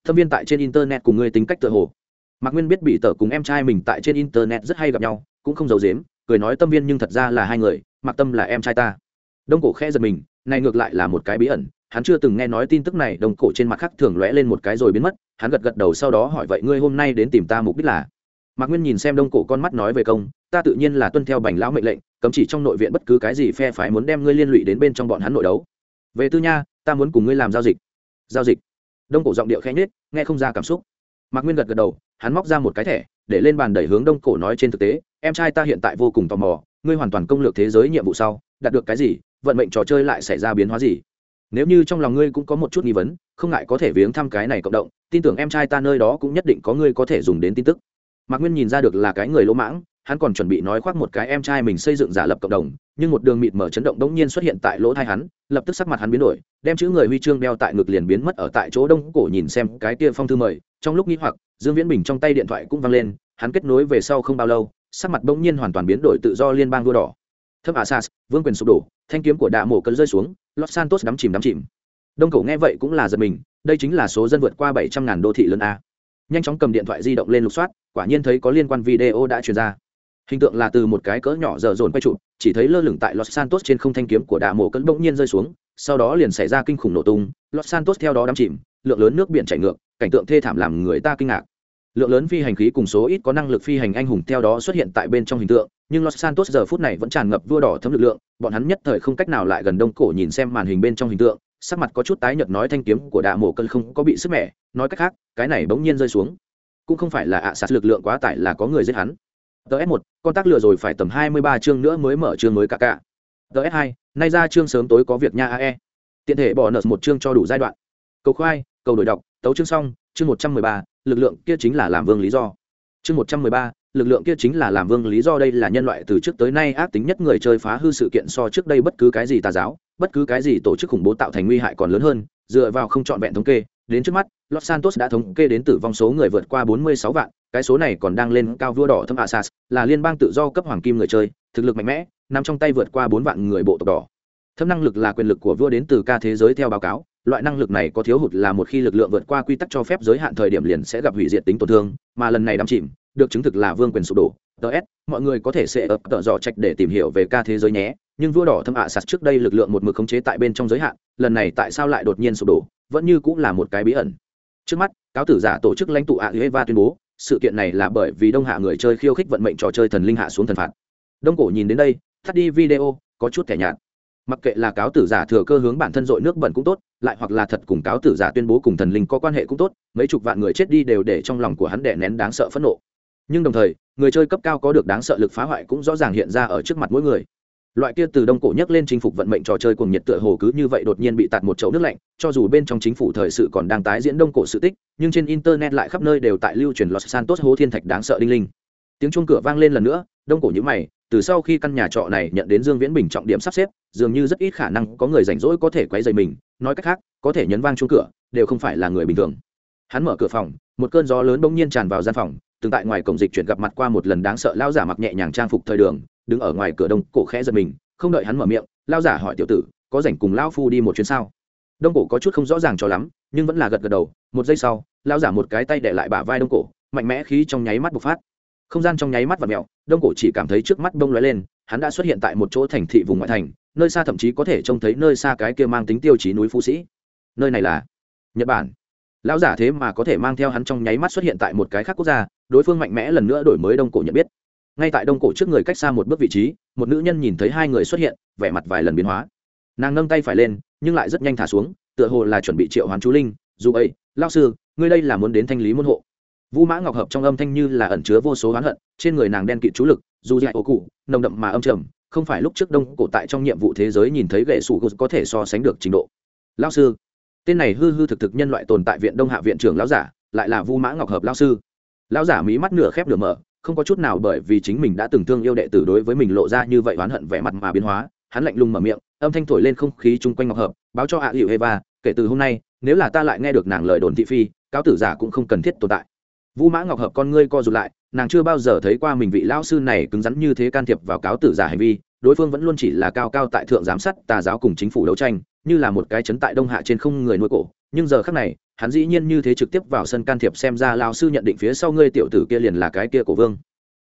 Tâm viên tại trên internet cùng ngươi tính cách tự hồ. Mạc nguyên biết bị tờ cùng em trai mình tại trên internet rất hay gặp nhau, cũng không giấu dếm cười nói tâm viên nhưng thật ra là hai người mặc tâm là em trai ta. Đông cổ khẽ giật mình này ngược lại là một cái bí ẩn, hắn chưa từng nghe nói tin tức này đông cổ trên mặt khác thường lóe lên một cái rồi biến mất, hắn gật gật đầu sau đó hỏi, vậy ngươi hôm nay đến tìm ta mục đích là? Mạc nguyên nhìn xem đông cổ con mắt nói về công, ta tự nhiên là tuân theo bành lão mệnh lệnh, cấm chỉ trong nội viện bất cứ cái gì phe phái muốn đem ngươi liên lụy đến bên trong bọn hắn nội đấu. Về tư nha, ta muốn cùng ngươi làm giao dịch. Giao dịch? Đông cổ giọng điệu khẽ nhết nghe không ra cảm xúc. Mạc nguyên gật gật đầu, hắn móc ra một cái thẻ, để lên bàn đẩy hướng đông cổ nói trên thực tế, em trai ta hiện tại vô cùng tò mò, ngươi hoàn toàn công lược thế giới nhiệm vụ sau đạt được cái gì, vận mệnh trò chơi lại xảy ra biến hóa gì. Nếu như trong lòng ngươi cũng có một chút nghi vấn, không ngại có thể viếng thăm cái này cộng động, tin tưởng em trai ta nơi đó cũng nhất định có ngươi có thể dùng đến tin tức. Mạc nguyên nhìn ra được là cái người lỗ mãng, hắn còn chuẩn bị nói khoác một cái em trai mình xây dựng giả lập cộng đồng, nhưng một đường mịt mở chấn động đống nhiên xuất hiện tại lỗ thai hắn, lập tức sắc mặt hắn biến đổi, đem chữ người huy chương đeo tại ngực liền biến mất ở tại chỗ đông cổ nhìn xem cái kia phong thư mời, trong lúc nghĩ hoặc, dương viễn bình trong tay điện thoại cũng văng lên, hắn kết nối về sau không bao lâu, sắc mặt bỗng nhiên hoàn toàn biến đổi tự do liên bang vua đỏ. Thấp thâm sas, vương quyền sụp đổ, thanh kiếm của đạ mổ cấn rơi xuống los santos đắm chìm đắm chìm. Đông cổ nghe vậy cũng là giật mình, đây chính là số dân vượt qua bảy trăm ngàn đô thị lớn a. Nhanh chóng cầm điện thoại di động lên lục soát, quả nhiên thấy có liên quan video đã truyền ra. Hình tượng là từ một cái cỡ nhỏ dở dồn quay trụ chỉ thấy lơ lửng tại los santos trên không thanh kiếm của đạ mổ cấn bỗng nhiên rơi xuống, sau đó liền xảy ra kinh khủng nổ tung los santos theo đó đắm chìm, lượng lớn nước biển chảy ngược, cảnh tượng thê thảm làm người ta kinh ngạc lượng lớn phi hành khí cùng số ít có năng lực phi hành anh hùng theo đó xuất hiện tại bên trong hình tượng, nhưng los santos giờ phút này vẫn tràn ngập vua đỏ thấm lực lượng, bọn hắn nhất thời không cách nào lại gần đông cổ nhìn xem màn hình bên trong hình tượng, sắc mặt có chút tái nhợt nói thanh kiếm của đạ mổ cân không có bị sức mẻ, nói cách khác, cái này bỗng nhiên rơi xuống. Cũng không phải là ạ à sạt lực lượng quá tải là có người giết hắn. Ts một, con tác lừa rồi phải tầm hai mươi ba chương nữa mới mở chương mới cả cả ts hai, nay ra chương sớm tối có việc nha ae tiện thể bỏ nợ một chương cho đủ giai đoạn. Cầu khoai cầu đổi đọc, tấu chương xong, chương một trăm mười ba, lực lượng kia chính là làm vương lý do. Chương một trăm mười ba, lực lượng kia chính là làm vương lý do, đây là nhân loại từ trước tới nay ác tính nhất người chơi phá hư sự kiện so trước đây bất cứ cái gì tà giáo, bất cứ cái gì tổ chức khủng bố tạo thành nguy hại còn lớn hơn, dựa vào không trọn vẹn thống kê, đến trước mắt, los santos đã thống kê đến tử vong số người vượt qua 46 vạn, cái số này còn đang lên cao vua đỏ thâm asas là liên bang tự do cấp hoàng kim người chơi, thực lực mạnh mẽ, nằm trong tay vượt qua 4 vạn người bộ tộc đỏ. Thâm năng lực là quyền lực của vua đến từ ca thế giới theo báo cáo loại năng lực này có thiếu hụt là một khi lực lượng vượt qua quy tắc cho phép giới hạn thời điểm liền sẽ gặp hủy diệt tính tổn thương, mà lần này đắm chìm, được chứng thực là vương quyền sụp đổ. Ts mọi người có thể sẽ ập tợ dò trạch để tìm hiểu về ca thế giới nhé, nhưng vua đỏ thâm ạ sạt trước đây lực lượng một mực khống chế tại bên trong giới hạn, lần này tại sao lại đột nhiên sụp đổ, vẫn như cũng là một cái bí ẩn. Trước mắt, cáo tử giả tổ chức lãnh tụ ạ eva tuyên bố, sự kiện này là bởi vì đông hạ người chơi khiêu khích vận mệnh trò chơi thần linh hạ xuống thần phạt. Đông cổ nhìn đến đây thắt đi video, có chút thẻ nhạt. Mặc kệ là cáo tử giả thừa cơ hướng bản thân dội nước bẩn cũng tốt lại hoặc là thật cùng cáo tử giả tuyên bố cùng thần linh có quan hệ cũng tốt, mấy chục vạn người chết đi đều để trong lòng của hắn đè nén đáng sợ phẫn nộ. Nhưng đồng thời, người chơi cấp cao có được đáng sợ lực phá hoại cũng rõ ràng hiện ra ở trước mặt mỗi người. Loại kia từ đông cổ nhấc lên chinh phục vận mệnh trò chơi cùng nhiệt tựa hồ cứ như vậy đột nhiên bị tạt một chậu nước lạnh, cho dù bên trong chính phủ thời sự còn đang tái diễn đông cổ sự tích, nhưng trên internet lại khắp nơi đều tại lưu truyền los santos hố thiên thạch đáng sợ đinh linh. Tiếng chuông cửa vang lên lần nữa, đông cổ nhữ mày, từ sau khi căn nhà trọ này nhận đến dương viễn bình trọng điểm sắp xếp, dường như rất ít khả năng có người rảnh rỗi có thể quay dày mình nói cách khác, có thể nhấn vang chuông cửa, đều không phải là người bình thường. Hắn mở cửa phòng, một cơn gió lớn bỗng nhiên tràn vào gian phòng, từng tại ngoài cổng dịch chuyển gặp mặt qua một lần đáng sợ lao giả mặc nhẹ nhàng trang phục thời đường, đứng ở ngoài cửa đông cổ khẽ giật mình, không đợi hắn mở miệng lao giả hỏi tiểu tử, có rảnh cùng lao phu đi một chuyến sao? Đông cổ có chút không rõ ràng cho lắm, nhưng vẫn là gật gật đầu, một giây sau lao giả một cái tay để lại bả vai đông cổ, mạnh mẽ khí trong nháy mắt bộc phát. Không gian trong nháy mắt và mẹo đông cổ chỉ cảm thấy trước mắt bông lóe lên, hắn đã xuất hiện tại một chỗ thành thị vùng ngoại thành nơi xa thậm chí có thể trông thấy nơi xa cái kia mang tính tiêu chí núi phú sĩ. Nơi này là nhật bản. Lão giả thế mà có thể mang theo hắn trong nháy mắt xuất hiện tại một cái khác quốc gia, đối phương mạnh mẽ lần nữa đổi mới đông cổ nhận biết. Ngay tại đông cổ trước người cách xa một bước vị trí, một nữ nhân nhìn thấy hai người xuất hiện, vẻ mặt vài lần biến hóa. Nàng nâng tay phải lên, nhưng lại rất nhanh thả xuống, tựa hồ là chuẩn bị triệu hoán chú linh, dù ấy lao sư, ngươi đây là muốn đến thanh lý môn hộ. Vũ mã ngọc hợp trong âm thanh như là ẩn chứa vô số oán hận, trên người nàng đen kịt chú lực, dù dạy ổ cụ, nồng đậm mà âm trầm không phải lúc trước đông cổ tại trong nhiệm vụ thế giới nhìn thấy gậy sủ có thể so sánh được trình độ. Lao sư, tên này hư hư thực thực nhân loại tồn tại viện đông hạ viện trưởng lão giả, lại là vu mã ngọc hợp lão sư. Lão giả mí mắt nửa khép nửa mở, không có chút nào bởi vì chính mình đã từng thương yêu đệ tử đối với mình lộ ra như vậy oán hận vẻ mặt mà biến hóa, hắn lạnh lùng mở miệng, âm thanh thổi lên không khí chung quanh ngọc hợp, báo cho hạ hiệu eva, kể từ hôm nay, nếu là ta lại nghe được nàng lời đồn thị phi, cáo tử giả cũng không cần thiết tồn tại vũ mã ngọc hợp con ngươi co rụt lại, nàng chưa bao giờ thấy qua mình vị lao sư này cứng rắn như thế can thiệp vào cáo tử giả hành vi, đối phương vẫn luôn chỉ là cao cao tại thượng giám sát, tà giáo cùng chính phủ đấu tranh, như là một cái chấn tại đông hạ trên không người nuôi cổ. Nhưng giờ khác này, hắn dĩ nhiên như thế trực tiếp vào sân can thiệp xem ra lao sư nhận định phía sau ngươi tiểu tử kia liền là cái kia cổ vương.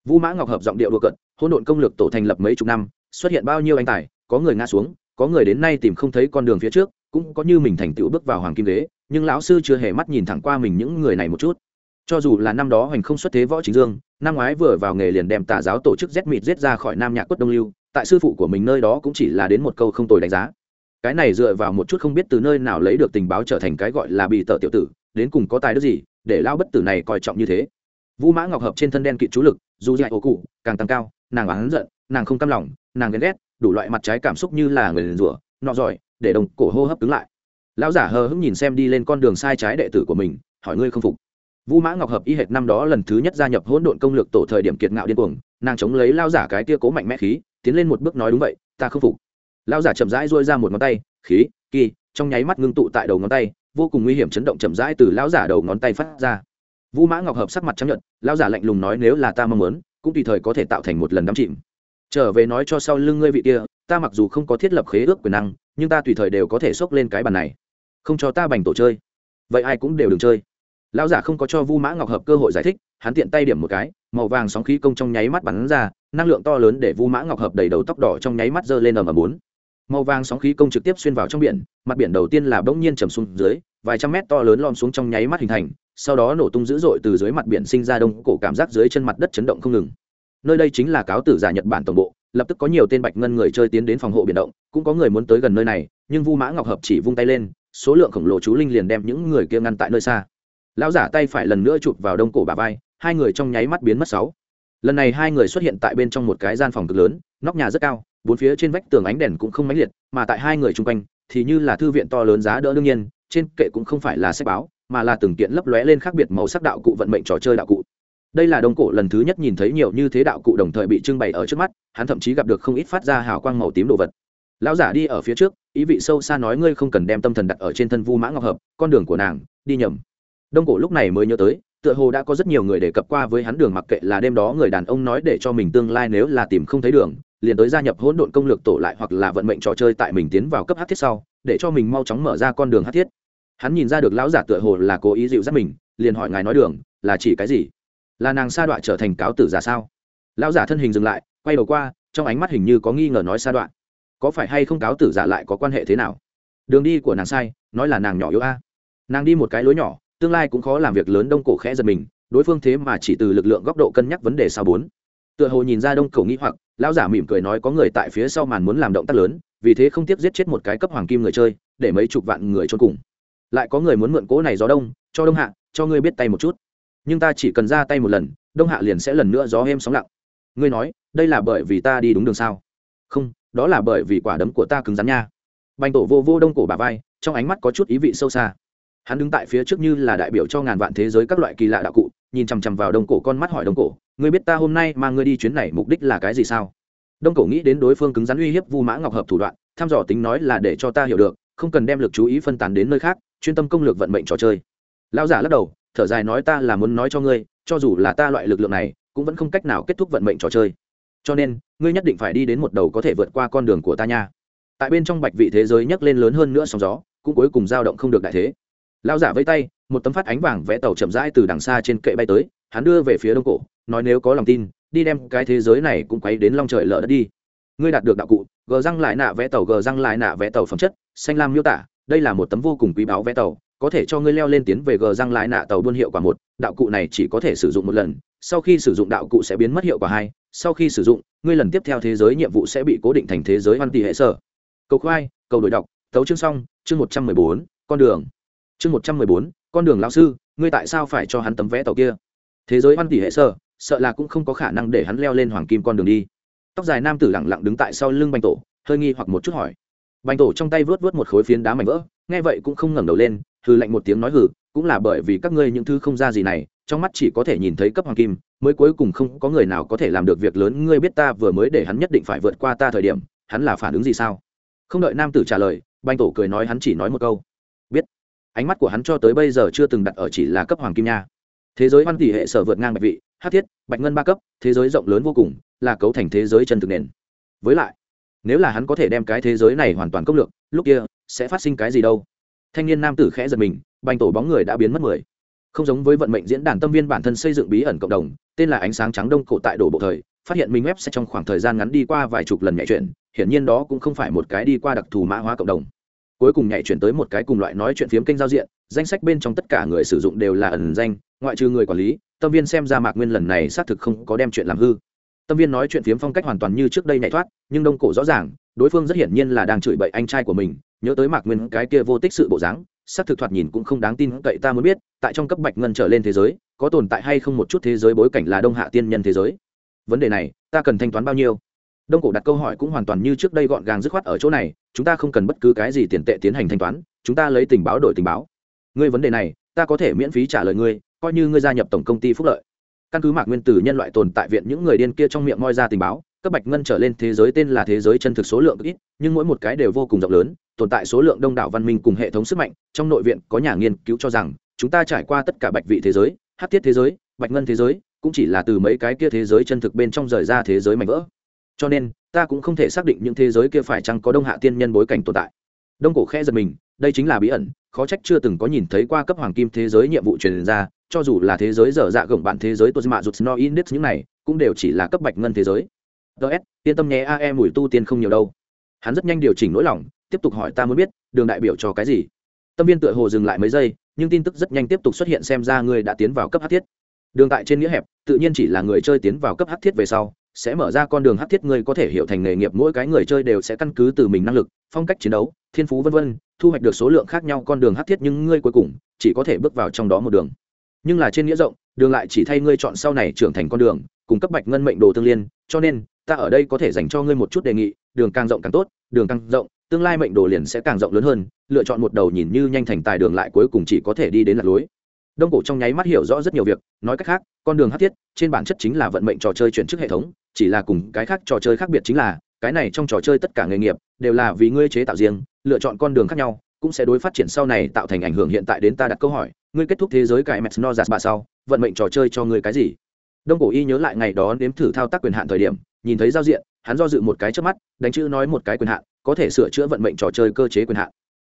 Vũ mã ngọc hợp giọng điệu đùa cận hỗn độn công lược tổ thành lập mấy chục năm, xuất hiện bao nhiêu anh tài, có người ngã xuống, có người đến nay tìm không thấy con đường phía trước, cũng có như mình thành tựu bước vào hoàng kim đế, nhưng lão sư chưa hề mắt nhìn thẳng qua mình những người này một chút cho dù là năm đó hoành không xuất thế võ chính dương, năm ngoái vừa vào nghề liền đem tà giáo tổ chức rét mịt rết ra khỏi nam nhạc quất đông lưu, tại sư phụ của mình nơi đó cũng chỉ là đến một câu không tồi đánh giá. Cái này dựa vào một chút không biết từ nơi nào lấy được tình báo trở thành cái gọi là bị tợ tiểu tử, đến cùng có tài đức gì, để lao bất tử này coi trọng như thế. Vũ mã ngọc hợp trên thân đen kịt chú lực, dù dạy ổ cụ, càng tăng cao, nàng oán giận, nàng không căm lòng, nàng ghen ghét, đủ loại mặt trái cảm xúc như là người liền rủa, nọ giỏi, để đồng cổ hô hấp cứng lại. Lão giả hờ hững nhìn xem đi lên con đường sai trái đệ tử của mình, hỏi ngươi không phục vũ mã ngọc hợp y hệt năm đó lần thứ nhất gia nhập hỗn độn công lược tổ thời điểm kiệt ngạo điên cuồng, nàng chống lấy lao giả cái tia cố mạnh mẽ khí, tiến lên một bước nói đúng vậy, ta không phục. Lao giả chậm rãi dôi ra một ngón tay, khí, kỳ. Trong nháy mắt ngưng tụ tại đầu ngón tay, vô cùng nguy hiểm chấn động chậm rãi từ lao giả đầu ngón tay phát ra. Vũ mã ngọc hợp sắc mặt chấp nhận lao giả lạnh lùng nói, nếu là ta mong muốn, cũng tùy thời có thể tạo thành một lần đắm chìm. Trở về nói cho sau lưng ngươi vị kia, ta mặc dù không có thiết lập khế ước quyền năng, nhưng ta tùy thời đều có thể xốc lên cái bàn này. Không cho ta bành tổ chơi. Vậy ai cũng đều đừng chơi lão giả không có cho vu mã ngọc hợp cơ hội giải thích, hắn tiện tay điểm một cái, màu vàng sóng khí công trong nháy mắt bắn ra, năng lượng to lớn để vu mã ngọc hợp đầy đầu tóc đỏ trong nháy mắt giơ lên ầm ầm bốn. Màu vàng sóng khí công trực tiếp xuyên vào trong biển, mặt biển đầu tiên là bỗng nhiên trầm xuống dưới, vài trăm mét to lớn lom xuống trong nháy mắt hình thành, sau đó nổ tung dữ dội từ dưới mặt biển sinh ra đông cổ cảm giác dưới chân mặt đất chấn động không ngừng. Nơi đây chính là cáo tử giả nhật bản tổng bộ, lập tức có nhiều tên bạch ngân người chơi tiến đến phòng hộ biển động, cũng có người muốn tới gần nơi này, nhưng vu mã ngọc hợp chỉ vung tay lên, số lượng khổng lồ chú linh liền đem những người kia ngăn tại nơi xa lão giả tay phải lần nữa chụp vào đông cổ bà vai, hai người trong nháy mắt biến mất sáu. Lần này hai người xuất hiện tại bên trong một cái gian phòng cực lớn, nóc nhà rất cao, bốn phía trên vách tường ánh đèn cũng không mãnh liệt, mà tại hai người chung quanh thì như là thư viện to lớn giá đỡ đương nhiên, trên kệ cũng không phải là sách báo, mà là từng kiện lấp lóe lên khác biệt màu sắc đạo cụ vận mệnh trò chơi đạo cụ. Đây là đông cổ lần thứ nhất nhìn thấy nhiều như thế đạo cụ đồng thời bị trưng bày ở trước mắt, hắn thậm chí gặp được không ít phát ra hào quang màu tím đồ vật. Lão giả đi ở phía trước, ý vị sâu xa nói ngươi không cần đem tâm thần đặt ở trên thân vu mã ngọc hợp, con đường của nàng, đi nhầm đông cổ lúc này mới nhớ tới, tựa hồ đã có rất nhiều người đề cập qua với hắn đường mặc kệ là đêm đó người đàn ông nói để cho mình tương lai nếu là tìm không thấy đường, liền tới gia nhập hỗn độn công lược tổ lại hoặc là vận mệnh trò chơi tại mình tiến vào cấp hát thiết sau, để cho mình mau chóng mở ra con đường hát thiết. Hắn nhìn ra được lão giả tựa hồ là cố ý dịu dắt mình, liền hỏi ngài nói đường, là chỉ cái gì? Là nàng sa đoạn trở thành cáo tử giả sao? Lão giả thân hình dừng lại, quay đầu qua, trong ánh mắt hình như có nghi ngờ nói sa đoạn có phải hay không cáo tử giả lại có quan hệ thế nào? Đường đi của nàng sai, nói là nàng nhỏ yếu a. Nàng đi một cái lối nhỏ tương lai cũng khó làm việc lớn đông cổ khẽ giật mình, đối phương thế mà chỉ từ lực lượng góc độ cân nhắc vấn đề sao bốn. Tựa hồ nhìn ra đông cổ nghĩ hoặc, lão giả mỉm cười nói có người tại phía sau màn muốn làm động tác lớn, vì thế không tiếc giết chết một cái cấp hoàng kim người chơi, để mấy chục vạn người trốn cùng. Lại có người muốn mượn cỗ này gió đông, cho đông hạ, cho ngươi biết tay một chút. Nhưng ta chỉ cần ra tay một lần, đông hạ liền sẽ lần nữa gió êm sóng lặng. Ngươi nói, đây là bởi vì ta đi đúng đường sao? Không, đó là bởi vì quả đấm của ta cứng rắn nha. Bành tổ vô vô đông cổ bà vai, trong ánh mắt có chút ý vị sâu xa hắn đứng tại phía trước như là đại biểu cho ngàn vạn thế giới các loại kỳ lạ đạo cụ, nhìn chằm chằm vào đông cổ con mắt hỏi đông cổ, ngươi biết ta hôm nay mang ngươi đi chuyến này mục đích là cái gì sao? Đông cổ nghĩ đến đối phương cứng rắn uy hiếp vu mã ngọc hợp thủ đoạn, thăm dò tính nói là để cho ta hiểu được, không cần đem lực chú ý phân tán đến nơi khác, chuyên tâm công lược vận mệnh trò chơi. Lão giả lắc đầu, thở dài nói ta là muốn nói cho ngươi, cho dù là ta loại lực lượng này, cũng vẫn không cách nào kết thúc vận mệnh trò chơi. Cho nên, ngươi nhất định phải đi đến một đầu có thể vượt qua con đường của ta nha. Tại bên trong bạch vị thế giới nhấc lên lớn hơn nữa sóng gió, cũng cuối cùng dao động không được đại thế lao giả vây tay, một tấm phát ánh vàng vẽ tàu chậm rãi từ đằng xa trên kệ bay tới, hắn đưa về phía đông cổ, nói nếu có lòng tin, đi đem cái thế giới này cũng quấy đến long trời lở đất đi. Ngươi đạt được đạo cụ gờ răng lại nạ vẽ tàu gờ răng lại nạ vẽ tàu phẩm chất, xanh lam miêu tả, đây là một tấm vô cùng quý báu vẽ tàu, có thể cho ngươi leo lên tiến về gờ răng lại nạ tàu buôn hiệu quả một, đạo cụ này chỉ có thể sử dụng một lần, sau khi sử dụng đạo cụ sẽ biến mất hiệu quả hai, sau khi sử dụng, ngươi lần tiếp theo thế giới nhiệm vụ sẽ bị cố định thành thế giới văn tỷ hệ sở. Cầu khoai, cầu đổi đọc, tấu chương xong, chương một trăm mười bốn, con đường chương một trăm mười bốn, con đường lão sư, ngươi tại sao phải cho hắn tấm vé tàu kia? Thế giới văn tỷ hệ sơ sợ là cũng không có khả năng để hắn leo lên hoàng kim con đường đi. Tóc dài nam tử lẳng lặng đứng tại sau lưng Bành tổ, hơi nghi hoặc một chút hỏi. Bành tổ trong tay vớt vớt một khối phiến đá mảnh vỡ, nghe vậy cũng không ngẩng đầu lên, hừ lạnh một tiếng nói hừ, cũng là bởi vì các ngươi những thứ không ra gì này, trong mắt chỉ có thể nhìn thấy cấp hoàng kim, mới cuối cùng không có người nào có thể làm được việc lớn, ngươi biết ta vừa mới để hắn nhất định phải vượt qua ta thời điểm, hắn là phản ứng gì sao? Không đợi nam tử trả lời banh tổ cười nói hắn chỉ nói một câu ánh mắt của hắn cho tới bây giờ chưa từng đặt ở chỉ là cấp hoàng kim nha. Thế giới văn tỷ hệ sở vượt ngang bạch vị, hát thiết, bạch ngân ba cấp, thế giới rộng lớn vô cùng, là cấu thành thế giới chân thực nền. Với lại, nếu là hắn có thể đem cái thế giới này hoàn toàn công lược, lúc kia, sẽ phát sinh cái gì đâu? Thanh niên nam tử khẽ giật mình, bành tổ bóng người đã biến mất mười. Không giống với vận mệnh diễn đàn tâm viên bản thân xây dựng bí ẩn cộng đồng, tên là ánh sáng trắng đông cổ tại đổ bộ thời, phát hiện mình web sẽ trong khoảng thời gian ngắn đi qua vài chục lần nhạy chuyển hiển nhiên đó cũng không phải một cái đi qua đặc thù mã hóa cộng đồng cuối cùng nhảy chuyển tới một cái cùng loại nói chuyện phiếm kênh giao diện, danh sách bên trong tất cả người sử dụng đều là ẩn danh, ngoại trừ người quản lý, tâm viên xem ra mạc nguyên lần này xác thực không có đem chuyện làm hư. Tâm viên nói chuyện phiếm phong cách hoàn toàn như trước đây nhảy thoát, nhưng đông cổ rõ ràng, đối phương rất hiển nhiên là đang chửi bậy anh trai của mình, nhớ tới mạc nguyên cái kia vô tích sự bộ dáng, xác thực thoạt nhìn cũng không đáng tin cậy ta mới biết, tại trong cấp bạch ngân trở lên thế giới, có tồn tại hay không một chút thế giới bối cảnh là đông hạ tiên nhân thế giới? Vấn đề này, ta cần thanh toán bao nhiêu? Đông cổ đặt câu hỏi cũng hoàn toàn như trước đây gọn gàng dứt khoát ở chỗ này, chúng ta không cần bất cứ cái gì tiền tệ tiến hành thanh toán, chúng ta lấy tình báo đổi tình báo. Ngươi vấn đề này, ta có thể miễn phí trả lời ngươi, coi như ngươi gia nhập tổng công ty phúc lợi. Căn cứ mạc nguyên tử nhân loại tồn tại viện những người điên kia trong miệng moi ra tình báo, cấp bạch ngân trở lên thế giới tên là thế giới chân thực số lượng ít, nhưng mỗi một cái đều vô cùng rộng lớn, tồn tại số lượng đông đảo văn minh cùng hệ thống sức mạnh, trong nội viện có nhà nghiên cứu cho rằng, chúng ta trải qua tất cả bạch vị thế giới hát thiết thế giới, bạch ngân thế giới, cũng chỉ là từ mấy cái kia thế giới chân thực bên trong rời ra thế giới mạnh vỡ cho nên, ta cũng không thể xác định những thế giới kia phải chăng có đông hạ tiên nhân bối cảnh tồn tại. Đông cổ khe giật mình, đây chính là bí ẩn, khó trách chưa từng có nhìn thấy qua cấp hoàng kim thế giới nhiệm vụ truyền ra, cho dù là thế giới dở dạ gồng bạn thế giới tôi mạ rụt no index những này, cũng đều chỉ là cấp bạch ngân thế giới. Ts yên tâm nhé ae mùi tu tiên không nhiều đâu. Hắn rất nhanh điều chỉnh nỗi lòng, tiếp tục hỏi ta muốn biết, đường đại biểu cho cái gì. Tâm viên tựa hồ dừng lại mấy giây, nhưng tin tức rất nhanh tiếp tục xuất hiện xem ra ngươi đã tiến vào cấp hát thiết. Đường tại trên nghĩa hẹp, tự nhiên chỉ là người chơi tiến vào cấp hát thiết về sau sẽ mở ra con đường hắc thiết ngươi có thể hiểu thành nghề nghiệp mỗi cái người chơi đều sẽ căn cứ từ mình năng lực phong cách chiến đấu thiên phú vân vân, thu hoạch được số lượng khác nhau con đường hắc thiết nhưng ngươi cuối cùng chỉ có thể bước vào trong đó một đường. Nhưng là trên nghĩa rộng đường lại chỉ thay ngươi chọn sau này trưởng thành con đường cùng cấp bạch ngân mệnh đồ tương liên cho nên ta ở đây có thể dành cho ngươi một chút đề nghị đường càng rộng càng tốt đường càng rộng tương lai mệnh đồ liền sẽ càng rộng lớn hơn lựa chọn một đầu nhìn như nhanh thành tài đường lại cuối cùng chỉ có thể đi đến lạc lối đông cổ trong nháy mắt hiểu rõ rất nhiều việc, nói cách khác, con đường hát thiết, trên bản chất chính là vận mệnh trò chơi chuyển chức hệ thống, chỉ là cùng cái khác trò chơi khác biệt chính là, cái này trong trò chơi tất cả nghề nghiệp, đều là vì ngươi chế tạo riêng, lựa chọn con đường khác nhau, cũng sẽ đối phát triển sau này tạo thành ảnh hưởng hiện tại đến ta đặt câu hỏi, ngươi kết thúc thế giới cải mets no giạt bà sau, vận mệnh trò chơi cho ngươi cái gì? Đông cổ y nhớ lại ngày đó nếm thử thao tác quyền hạn thời điểm, nhìn thấy giao diện, hắn do dự một cái trước mắt, đánh chữ nói một cái quyền hạn, có thể sửa chữa vận mệnh trò chơi cơ chế quyền hạn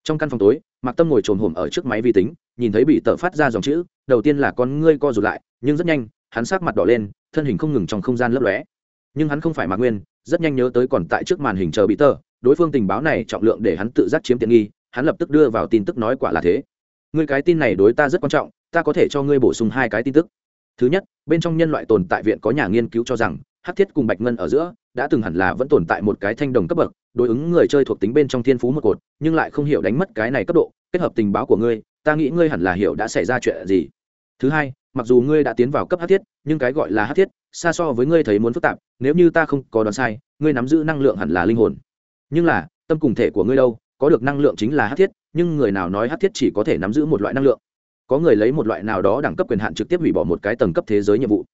trong căn phòng tối, mạc tâm ngồi trồn hổm ở trước máy vi tính, nhìn thấy bị tờ phát ra dòng chữ, đầu tiên là con ngươi co rụt lại, nhưng rất nhanh, hắn sát mặt đỏ lên, thân hình không ngừng trong không gian lấp lóe. Nhưng hắn không phải mạc nguyên, rất nhanh nhớ tới còn tại trước màn hình chờ bị tờ đối phương tình báo này trọng lượng để hắn tự giác chiếm tiện nghi, hắn lập tức đưa vào tin tức nói quả là thế. Ngươi cái tin này đối ta rất quan trọng, ta có thể cho ngươi bổ sung hai cái tin tức. Thứ nhất, bên trong nhân loại tồn tại viện có nhà nghiên cứu cho rằng, hắc thiết cùng bạch ngân ở giữa đã từng hẳn là vẫn tồn tại một cái thanh đồng cấp bậc, đối ứng người chơi thuộc tính bên trong thiên phú một cột, nhưng lại không hiểu đánh mất cái này cấp độ, kết hợp tình báo của ngươi, ta nghĩ ngươi hẳn là hiểu đã xảy ra chuyện gì. Thứ hai, mặc dù ngươi đã tiến vào cấp hắc thiết, nhưng cái gọi là hắc thiết, xa so với ngươi thấy muốn phức tạp, nếu như ta không có đoán sai, ngươi nắm giữ năng lượng hẳn là linh hồn. Nhưng là, tâm cùng thể của ngươi đâu, có được năng lượng chính là hắc thiết, nhưng người nào nói hắc thiết chỉ có thể nắm giữ một loại năng lượng. Có người lấy một loại nào đó đẳng cấp quyền hạn trực tiếp hủy bỏ một cái tầng cấp thế giới nhiệm vụ.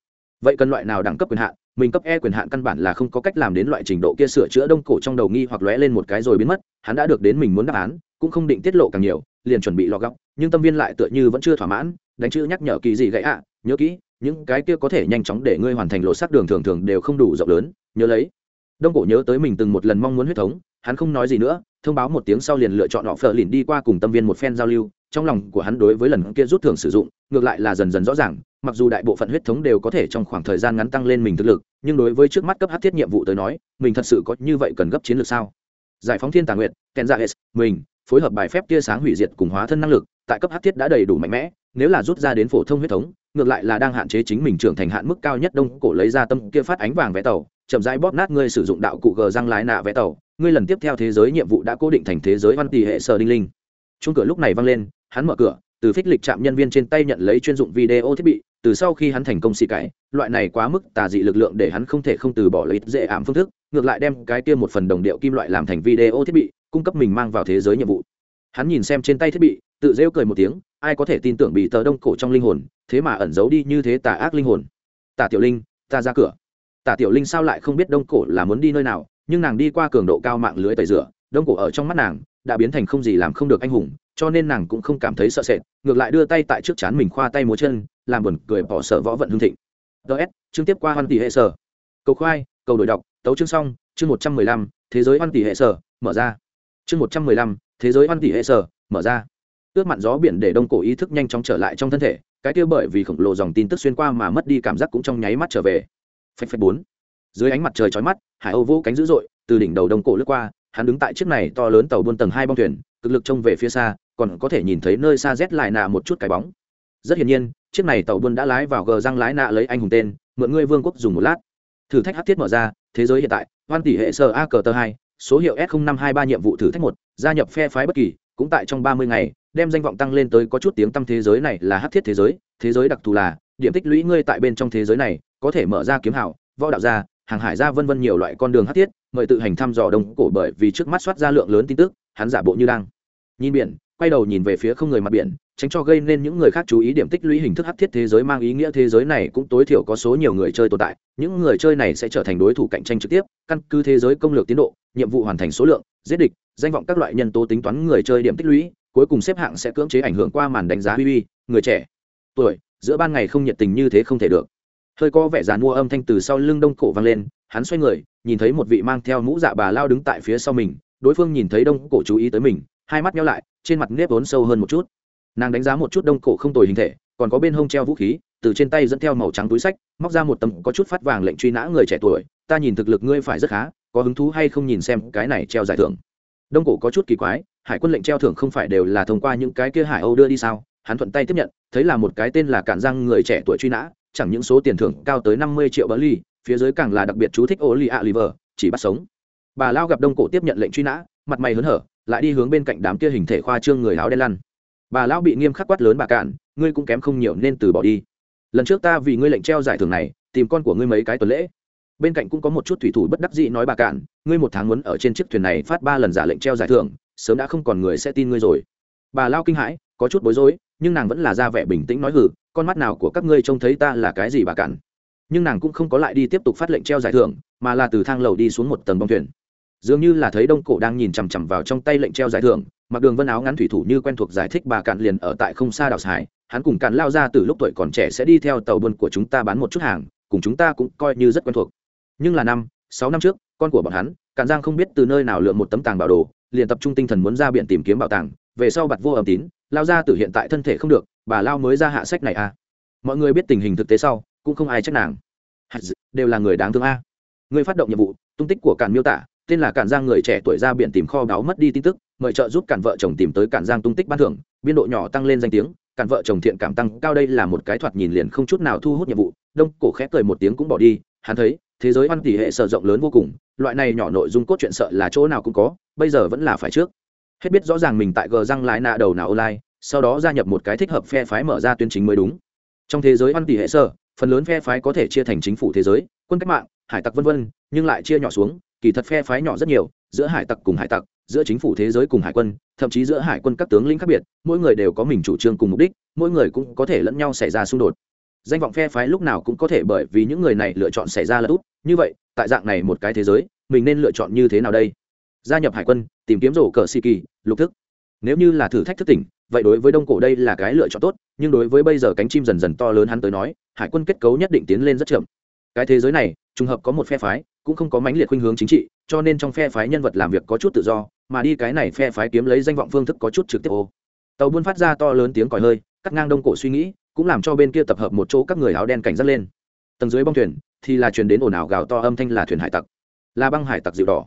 Vậy cần loại nào đẳng cấp quyền hạn? Mình cấp e quyền hạn căn bản là không có cách làm đến loại trình độ kia sửa chữa đông cổ trong đầu nghi hoặc lóe lên một cái rồi biến mất, hắn đã được đến mình muốn đáp án, cũng không định tiết lộ càng nhiều, liền chuẩn bị lọ góc nhưng tâm viên lại tựa như vẫn chưa thỏa mãn, đánh chữ nhắc nhở kỳ gì gãy ạ, nhớ kỹ, những cái kia có thể nhanh chóng để ngươi hoàn thành lộ sắc đường thường thường đều không đủ rộng lớn, nhớ lấy. Đông cổ nhớ tới mình từng một lần mong muốn huyết thống, hắn không nói gì nữa, thông báo một tiếng sau liền lựa chọn họ phờ lìn đi qua cùng tâm viên một phen giao lưu trong lòng của hắn đối với lần kia rút thưởng sử dụng, ngược lại là dần dần rõ ràng, mặc dù đại bộ phận huyết thống đều có thể trong khoảng thời gian ngắn tăng lên mình thực lực, nhưng đối với trước mắt cấp hát thiết nhiệm vụ tới nói, mình thật sự có như vậy cần gấp chiến lược sao? Giải phóng thiên tàng nguyện kèn dạ ra s mình, phối hợp bài phép tia sáng hủy diệt cùng hóa thân năng lực, tại cấp hát thiết đã đầy đủ mạnh mẽ, nếu là rút ra đến phổ thông huyết thống, ngược lại là đang hạn chế chính mình trưởng thành hạn mức cao nhất đông cổ lấy ra tâm kia phát ánh vàng vé tàu, chậm rãi bóp nát ngươi sử dụng đạo cụ gờ răng lái nạ vé tàu, ngươi lần tiếp theo thế giới nhiệm vụ đã cố định thành thế giới văn tỷ hệ sở đinh linh. Chung cửa lúc này vang lên hắn mở cửa, từ phích lịch chạm nhân viên trên tay nhận lấy chuyên dụng video thiết bị, từ sau khi hắn thành công xì cải, loại này quá mức tà dị lực lượng để hắn không thể không từ bỏ lợi dễ ảm phương thức, ngược lại đem cái kia một phần đồng điệu kim loại làm thành video thiết bị, cung cấp mình mang vào thế giới nhiệm vụ. Hắn nhìn xem trên tay thiết bị, tự rêu cười một tiếng, ai có thể tin tưởng bị tờ đông cổ trong linh hồn, thế mà ẩn giấu đi như thế tà ác linh hồn. Tà tiểu linh, ta ra cửa. Tà tiểu linh sao lại không biết đông cổ là muốn đi nơi nào, nhưng nàng đi qua cường độ cao mạng lưới tẩy rửa, đông cổ ở trong mắt nàng, đã biến thành không gì làm không được anh hùng cho nên nàng cũng không cảm thấy sợ sệt, ngược lại đưa tay tại trước chán mình khoa tay múa chân, làm buồn cười bỏ sợ võ vận hương thịnh. Ts chương tiếp qua hoan tỷ hệ sở. Cầu khoai, cầu đổi đọc, tấu chương xong, chương một trăm mười lăm, thế giới hoan tỷ hệ sở, mở ra. Chương một trăm mười lăm, thế giới hoan tỷ hệ sở, mở ra. Ước mặn gió biển để đông cổ ý thức nhanh chóng trở lại trong thân thể, cái kia bởi vì khổng lồ dòng tin tức xuyên qua mà mất đi cảm giác cũng trong nháy mắt trở về. Phách phách bốn. Dưới ánh mặt trời chói mắt, hải âu vỗ cánh dữ dội, từ đỉnh đầu đông cổ lướt qua, hắn đứng tại chiếc này to lớn tàu buôn tầng hai bong thuyền, cực lực trông về phía xa còn có thể nhìn thấy nơi xa rét lại nạ một chút cái bóng. Rất hiển nhiên, chiếc này tàu buôn đã lái vào gờ răng lái nạ lấy anh hùng tên, mượn ngươi vương quốc dùng một lát. Thử thách hát thiết mở ra, thế giới hiện tại, hoan tỷ hệ sơ a cờ tơ hai, số hiệu s năm hai ba nhiệm vụ thử thách một, gia nhập phe phái bất kỳ, cũng tại trong ba mươi ngày, đem danh vọng tăng lên tới có chút tiếng tăm thế giới này là hát thiết thế giới thế giới đặc thù là, điểm tích lũy ngươi tại bên trong thế giới này, có thể mở ra kiếm hảo võ đạo gia, hàng hải gia vân vân nhiều loại con đường hát thiết, mời tự hành thăm dò đông cổ bởi vì trước mắt soát ra lượng lớn tin tức, hắn giả bộ như đang. Nhìn biển quay đầu nhìn về phía không người mặt biển, tránh cho gây nên những người khác chú ý điểm tích lũy hình thức hắc thiết thế giới mang ý nghĩa thế giới này cũng tối thiểu có số nhiều người chơi tồn tại, những người chơi này sẽ trở thành đối thủ cạnh tranh trực tiếp, căn cứ thế giới công lược tiến độ, nhiệm vụ hoàn thành số lượng, giết địch, danh vọng các loại nhân tố tính toán người chơi điểm tích lũy, cuối cùng xếp hạng sẽ cưỡng chế ảnh hưởng qua màn đánh giá uy người trẻ, tuổi, giữa ban ngày không nhiệt tình như thế không thể được. Hơi có vẻ dàn mua âm thanh từ sau lưng đông cổ vang lên, hắn xoay người, nhìn thấy một vị mang theo mũ dạ bà lao đứng tại phía sau mình, đối phương nhìn thấy đông cổ chú ý tới mình hai mắt nhau lại, trên mặt nếp vốn sâu hơn một chút. Nàng đánh giá một chút đông cổ không tồi hình thể, còn có bên hông treo vũ khí, từ trên tay dẫn theo màu trắng túi sách, móc ra một tấm có chút phát vàng lệnh truy nã người trẻ tuổi, ta nhìn thực lực ngươi phải rất khá, có hứng thú hay không nhìn xem cái này treo giải thưởng? Đông cổ có chút kỳ quái, hải quân lệnh treo thưởng không phải đều là thông qua những cái kia hải âu đưa đi sao? Hắn thuận tay tiếp nhận, thấy là một cái tên là cản răng người trẻ tuổi truy nã, chẳng những số tiền thưởng cao tới năm mươi triệu bờ ly phía dưới càng là đặc biệt chú thích ô li a liver chỉ bắt sống. Bà lao gặp đông cổ tiếp nhận lệnh truy nã mặt mày hớn hở, lại đi hướng bên cạnh đám kia hình thể khoa trương người áo đen lăn. Bà lão bị nghiêm khắc quát lớn bà cạn, ngươi cũng kém không nhiều nên từ bỏ đi. Lần trước ta vì ngươi lệnh treo giải thưởng này, tìm con của ngươi mấy cái tuần lễ. Bên cạnh cũng có một chút thủy thủ bất đắc dĩ nói bà cạn, ngươi một tháng muốn ở trên chiếc thuyền này phát ba lần giả lệnh treo giải thưởng, sớm đã không còn người sẽ tin ngươi rồi. Bà lao kinh hãi, có chút bối rối, nhưng nàng vẫn là ra vẻ bình tĩnh nói hử con mắt nào của các ngươi trông thấy ta là cái gì bà cạn? Nhưng nàng cũng không có lại đi tiếp tục phát lệnh treo giải thưởng, mà là từ thang lầu đi xuống một tầng bông thuyền dường như là thấy đông cổ đang nhìn chằm chằm vào trong tay lệnh treo giải thưởng, mặc đường vân áo ngắn thủy thủ như quen thuộc giải thích bà cạn liền ở tại không xa đảo hải, hắn cùng cạn lao ra từ lúc tuổi còn trẻ sẽ đi theo tàu buôn của chúng ta bán một chút hàng, cùng chúng ta cũng coi như rất quen thuộc. Nhưng là năm, sáu năm trước, con của bọn hắn, cạn giang không biết từ nơi nào lượm một tấm tàng bảo đồ, liền tập trung tinh thần muốn ra biển tìm kiếm bảo tàng, về sau bặt vô âm tín, lao ra từ hiện tại thân thể không được, bà lao mới ra hạ sách này à. Mọi người biết tình hình thực tế sau, cũng không ai trách nàng. Đều là người đáng thương a. Người phát động nhiệm vụ, tung tích của cạn miêu tả tên là cản giang người trẻ tuổi ra biển tìm kho báu mất đi tin tức, mời trợ giúp cản vợ chồng tìm tới cản giang tung tích ban thưởng, biên độ nhỏ tăng lên danh tiếng, cản vợ chồng thiện cảm tăng cao đây là một cái thoạt nhìn liền không chút nào thu hút nhiệm vụ, đông cổ khẽ cười một tiếng cũng bỏ đi, hắn thấy, thế giới văn tỷ hệ sở rộng lớn vô cùng, loại này nhỏ nội dung cốt truyện sợ là chỗ nào cũng có, bây giờ vẫn là phải trước. Hết biết rõ ràng mình tại gờ răng lái nạ đầu nào online, sau đó gia nhập một cái thích hợp phe phái mở ra tuyên chính mới đúng. Trong thế giới văn tỷ hệ sở, phần lớn phe phái có thể chia thành chính phủ thế giới, quân cách mạng, hải tặc vân vân, nhưng lại chia nhỏ xuống kỳ thật phe phái nhỏ rất nhiều, giữa hải tặc cùng hải tặc, giữa chính phủ thế giới cùng hải quân, thậm chí giữa hải quân các tướng lĩnh khác biệt, mỗi người đều có mình chủ trương cùng mục đích, mỗi người cũng có thể lẫn nhau xảy ra xung đột. Danh vọng phe phái lúc nào cũng có thể bởi vì những người này lựa chọn xảy ra là út như vậy, tại dạng này một cái thế giới, mình nên lựa chọn như thế nào đây? Gia nhập hải quân, tìm kiếm rổ cờ si kỳ, lục thức. Nếu như là thử thách thức tỉnh, vậy đối với đông cổ đây là cái lựa chọn tốt, nhưng đối với bây giờ cánh chim dần dần to lớn hắn tới nói, hải quân kết cấu nhất định tiến lên rất chậm cái thế giới này, trùng hợp có một phe phái, cũng không có mãnh liệt khuynh hướng chính trị, cho nên trong phe phái nhân vật làm việc có chút tự do, mà đi cái này phe phái kiếm lấy danh vọng phương thức có chút trực tiếp ô. Tàu buôn phát ra to lớn tiếng còi hơi, cắt ngang đông cổ suy nghĩ, cũng làm cho bên kia tập hợp một chỗ các người áo đen cảnh giác lên. Tầng dưới bong thuyền, thì là truyền đến ồn ào gào to âm thanh là thuyền hải tặc. Là băng hải tặc dịu đỏ.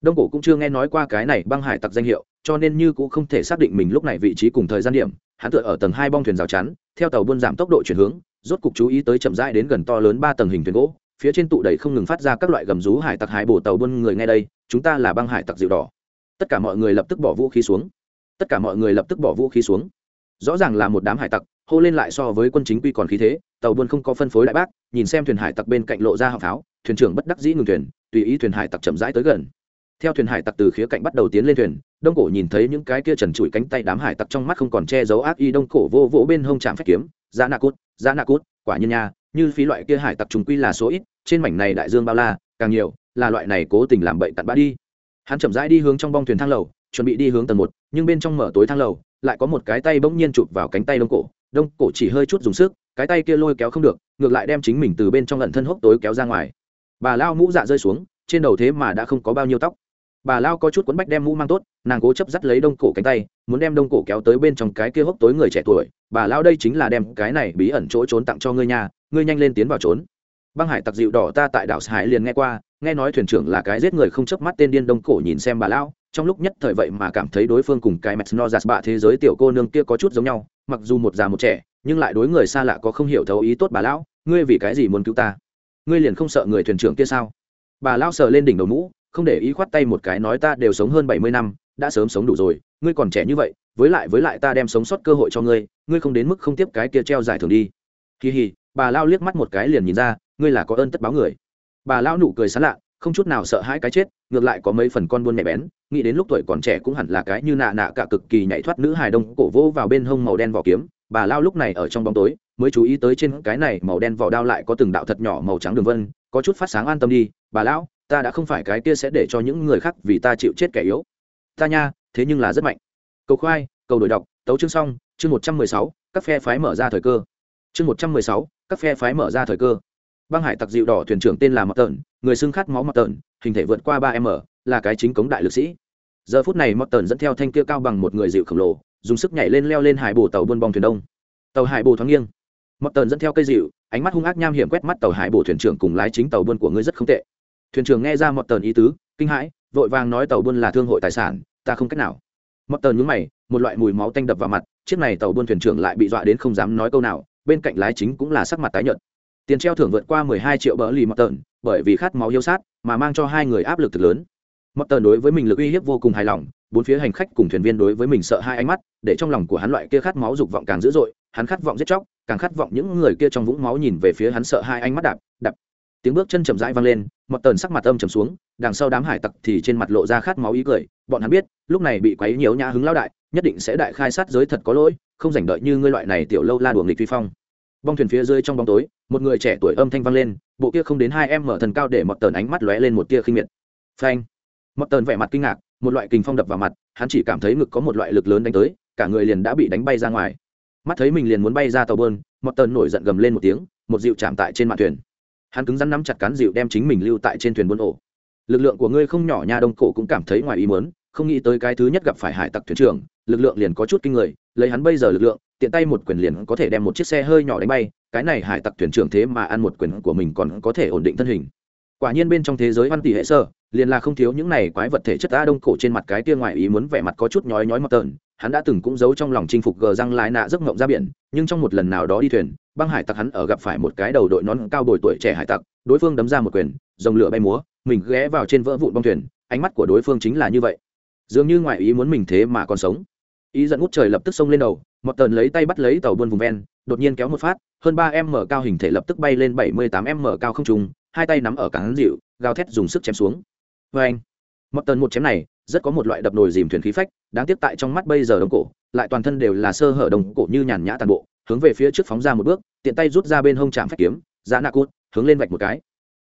Đông cổ cũng chưa nghe nói qua cái này băng hải tặc danh hiệu, cho nên như cũng không thể xác định mình lúc này vị trí cùng thời gian điểm. Hắn tựa ở tầng hai bong thuyền rào chắn, theo tàu buôn giảm tốc độ chuyển hướng rốt cục chú ý tới chậm rãi đến gần to lớn ba tầng hình thuyền gỗ, phía trên tụ đầy không ngừng phát ra các loại gầm rú hải tặc hải bổ tàu buôn người ngay đây, chúng ta là băng hải tặc dịu đỏ. Tất cả mọi người lập tức bỏ vũ khí xuống. Tất cả mọi người lập tức bỏ vũ khí xuống. Rõ ràng là một đám hải tặc, hô lên lại so với quân chính quy còn khí thế, tàu buôn không có phân phối đại bác, nhìn xem thuyền hải tặc bên cạnh lộ ra họng pháo, thuyền trưởng bất đắc dĩ ngừng thuyền, tùy ý thuyền hải tặc chậm rãi tới gần. Theo thuyền hải tặc từ khía cạnh bắt đầu tiến lên thuyền, đông cổ nhìn thấy những cái kia trần trụi cánh tay đám hải tặc trong mắt không còn che giấu ác y đông cổ vô vỗ bên hông trạm phép kiếm ra nạ cút giá nạ cút, quả nhiên nha, như phí loại kia hải tặc trùng quy là số ít, trên mảnh này đại dương bao la, càng nhiều, là loại này cố tình làm bậy tặn bã đi. Hắn chậm rãi đi hướng trong bong thuyền thang lầu, chuẩn bị đi hướng tầng một, nhưng bên trong mở tối thang lầu, lại có một cái tay bỗng nhiên chụp vào cánh tay đông cổ đông cổ chỉ hơi chút dùng sức, cái tay kia lôi kéo không được, ngược lại đem chính mình từ bên trong lần thân hốc tối kéo ra ngoài. Bà lao mũ dạ rơi xuống, trên đầu thế mà đã không có bao nhiêu tóc bà lao có chút quấn bách đem mũ mang tốt, nàng cố chấp dắt lấy đông cổ cánh tay, muốn đem đông cổ kéo tới bên trong cái kia hốc tối người trẻ tuổi. Bà lao đây chính là đem cái này bí ẩn chỗ trốn tặng cho ngươi nhà ngươi nhanh lên tiến vào trốn. Băng hải tặc dịu đỏ ta tại đảo hải liền nghe qua, nghe nói thuyền trưởng là cái giết người không chớp mắt tên điên đông cổ nhìn xem bà lao, trong lúc nhất thời vậy mà cảm thấy đối phương cùng cái mẹt no giạt bạ thế giới tiểu cô nương kia có chút giống nhau, mặc dù một già một trẻ, nhưng lại đối người xa lạ có không hiểu thấu ý tốt bà lão, ngươi vì cái gì muốn cứu ta? Ngươi liền không sợ người thuyền trưởng kia sao? Bà lao sờ lên đỉnh đầu mũ không để ý khoát tay một cái nói ta đều sống hơn bảy mươi năm, đã sớm sống đủ rồi, ngươi còn trẻ như vậy, với lại với lại ta đem sống sót cơ hội cho ngươi ngươi không đến mức không tiếp cái kia treo giải thưởng đi. Kỳ hì, bà lao liếc mắt một cái liền nhìn ra, ngươi là có ơn tất báo người. Bà lao nụ cười sán lạ, không chút nào sợ hãi cái chết, ngược lại có mấy phần con buôn nhạy bén, nghĩ đến lúc tuổi còn trẻ cũng hẳn là cái như nạ nạ cả cực kỳ nhảy thoát nữ hài đông cổ vô vào bên hông màu đen vỏ kiếm. Bà lao lúc này ở trong bóng tối, mới chú ý tới trên cái này màu đen vỏ đao lại có từng đạo thật nhỏ màu trắng đường vân, có chút phát sáng an tâm đi. Bà lão ta đã không phải cái kia sẽ để cho những người khác vì ta chịu chết kẻ yếu. Ta nha, thế nhưng là rất mạnh. Cầu khoai, cầu đổi đọc, tấu chương xong, chương một trăm mười sáu, các phe phái mở ra thời cơ. Chương một trăm mười sáu, các phe phái mở ra thời cơ. Băng hải tặc dịu đỏ thuyền trưởng tên là mọt tợn người xưng khát máu mọt tợn hình thể vượt qua ba m, là cái chính cống đại lực sĩ. Giờ phút này mọt tợn dẫn theo thanh kia cao bằng một người dịu khổng lồ, dùng sức nhảy lên leo lên hải bồ tàu buôn bong thuyền đông. Tàu hải bồ thoáng nghiêng. Mọt tợn dẫn theo cây dịu, ánh mắt hung ác nham hiểm quét mắt tàu hải bồ thuyền trưởng cùng lái chính tàu buôn của ngươi rất không tệ thuyền trưởng nghe ra mọt tờn ý tứ, kinh hãi, vội vàng nói tàu buôn là thương hội tài sản, ta không cách nào. Mọt tờn nhúng mày, một loại mùi máu tanh đập vào mặt, chiếc này tàu buôn thuyền trưởng lại bị dọa đến không dám nói câu nào, bên cạnh lái chính cũng là sắc mặt tái nhợt. Tiền treo thưởng vượt qua 12 triệu bỡ lì mọt tờn, bởi vì khát máu yêu sát mà mang cho hai người áp lực thực lớn. Mọt tờn đối với mình lực uy hiếp vô cùng hài lòng, bốn phía hành khách cùng thuyền viên đối với mình sợ hai ánh mắt, để trong lòng của hắn loại kia khát máu dục vọng càng dữ dội, hắn khát vọng giết chóc, càng khát vọng những người kia trong vũng máu nhìn về phía hắn sợ hai ánh mắt đạp đạp tiếng bước chân chậm rãi vang lên mọt tần sắc mặt âm trầm xuống, đằng sau đám hải tặc thì trên mặt lộ ra khát máu ý cười, bọn hắn biết, lúc này bị quấy nhiều nhã hứng lao đại, nhất định sẽ đại khai sát giới thật có lỗi, không giành đợi như ngươi loại này tiểu lâu la đuổi nghịch phi phong. Bong thuyền phía dưới trong bóng tối, một người trẻ tuổi âm thanh vang lên, bộ kia không đến hai em mở thần cao để mọt tần ánh mắt lóe lên một tia khinh miệt. Phanh! Mọt tần vẻ mặt kinh ngạc, một loại kình phong đập vào mặt, hắn chỉ cảm thấy ngực có một loại lực lớn đánh tới, cả người liền đã bị đánh bay ra ngoài. Mắt thấy mình liền muốn bay ra tàu bơn mọt tần nổi giận gầm lên một tiếng, một dịu chạm tại trên mạn thuyền hắn cứng rắn nắm chặt cán dịu đem chính mình lưu tại trên thuyền buôn ổ. Lực lượng của ngươi không nhỏ nha, đông cổ cũng cảm thấy ngoài ý muốn, không nghĩ tới cái thứ nhất gặp phải hải tặc thuyền trưởng, lực lượng liền có chút kinh người, lấy hắn bây giờ lực lượng, tiện tay một quyền liền có thể đem một chiếc xe hơi nhỏ đánh bay, cái này hải tặc thuyền trưởng thế mà ăn một quyền của mình còn có thể ổn định thân hình. Quả nhiên bên trong thế giới văn tỷ hệ sơ, liền là không thiếu những này quái vật thể chất a đông cổ trên mặt cái tia ngoài ý muốn vẻ mặt có chút nhói nhói mặt tợn hắn đã từng cũng giấu trong lòng chinh phục gờ răng lái nạ giấc ngộng ra biển, nhưng trong một lần nào đó đi thuyền, băng hải tặc hắn ở gặp phải một cái đầu đội nón cao bồi tuổi trẻ hải tặc, đối phương đấm ra một quyền dòng lửa bay múa, mình ghé vào trên vỡ vụn bong thuyền, ánh mắt của đối phương chính là như vậy. Dường như ngoại ý muốn mình thế mà còn sống. Ý dẫn ngút trời lập tức xông lên đầu, một tần lấy tay bắt lấy tàu buôn vùng ven, đột nhiên kéo một phát, hơn ba m cao hình thể lập tức bay lên bảy mươi tám m cao không trùng hai tay nắm ở cán dịu gào thét dùng sức chém xuống. Vê anh một tần một chém này rất có một loại đập nồi dìm thuyền khí phách, đáng tiếc tại trong mắt bây giờ đông cổ, lại toàn thân đều là sơ hở đồng cổ như nhàn nhã toàn bộ, hướng về phía trước phóng ra một bước, tiện tay rút ra bên hông chạm phách kiếm giá nạ cút, hướng lên vạch một cái.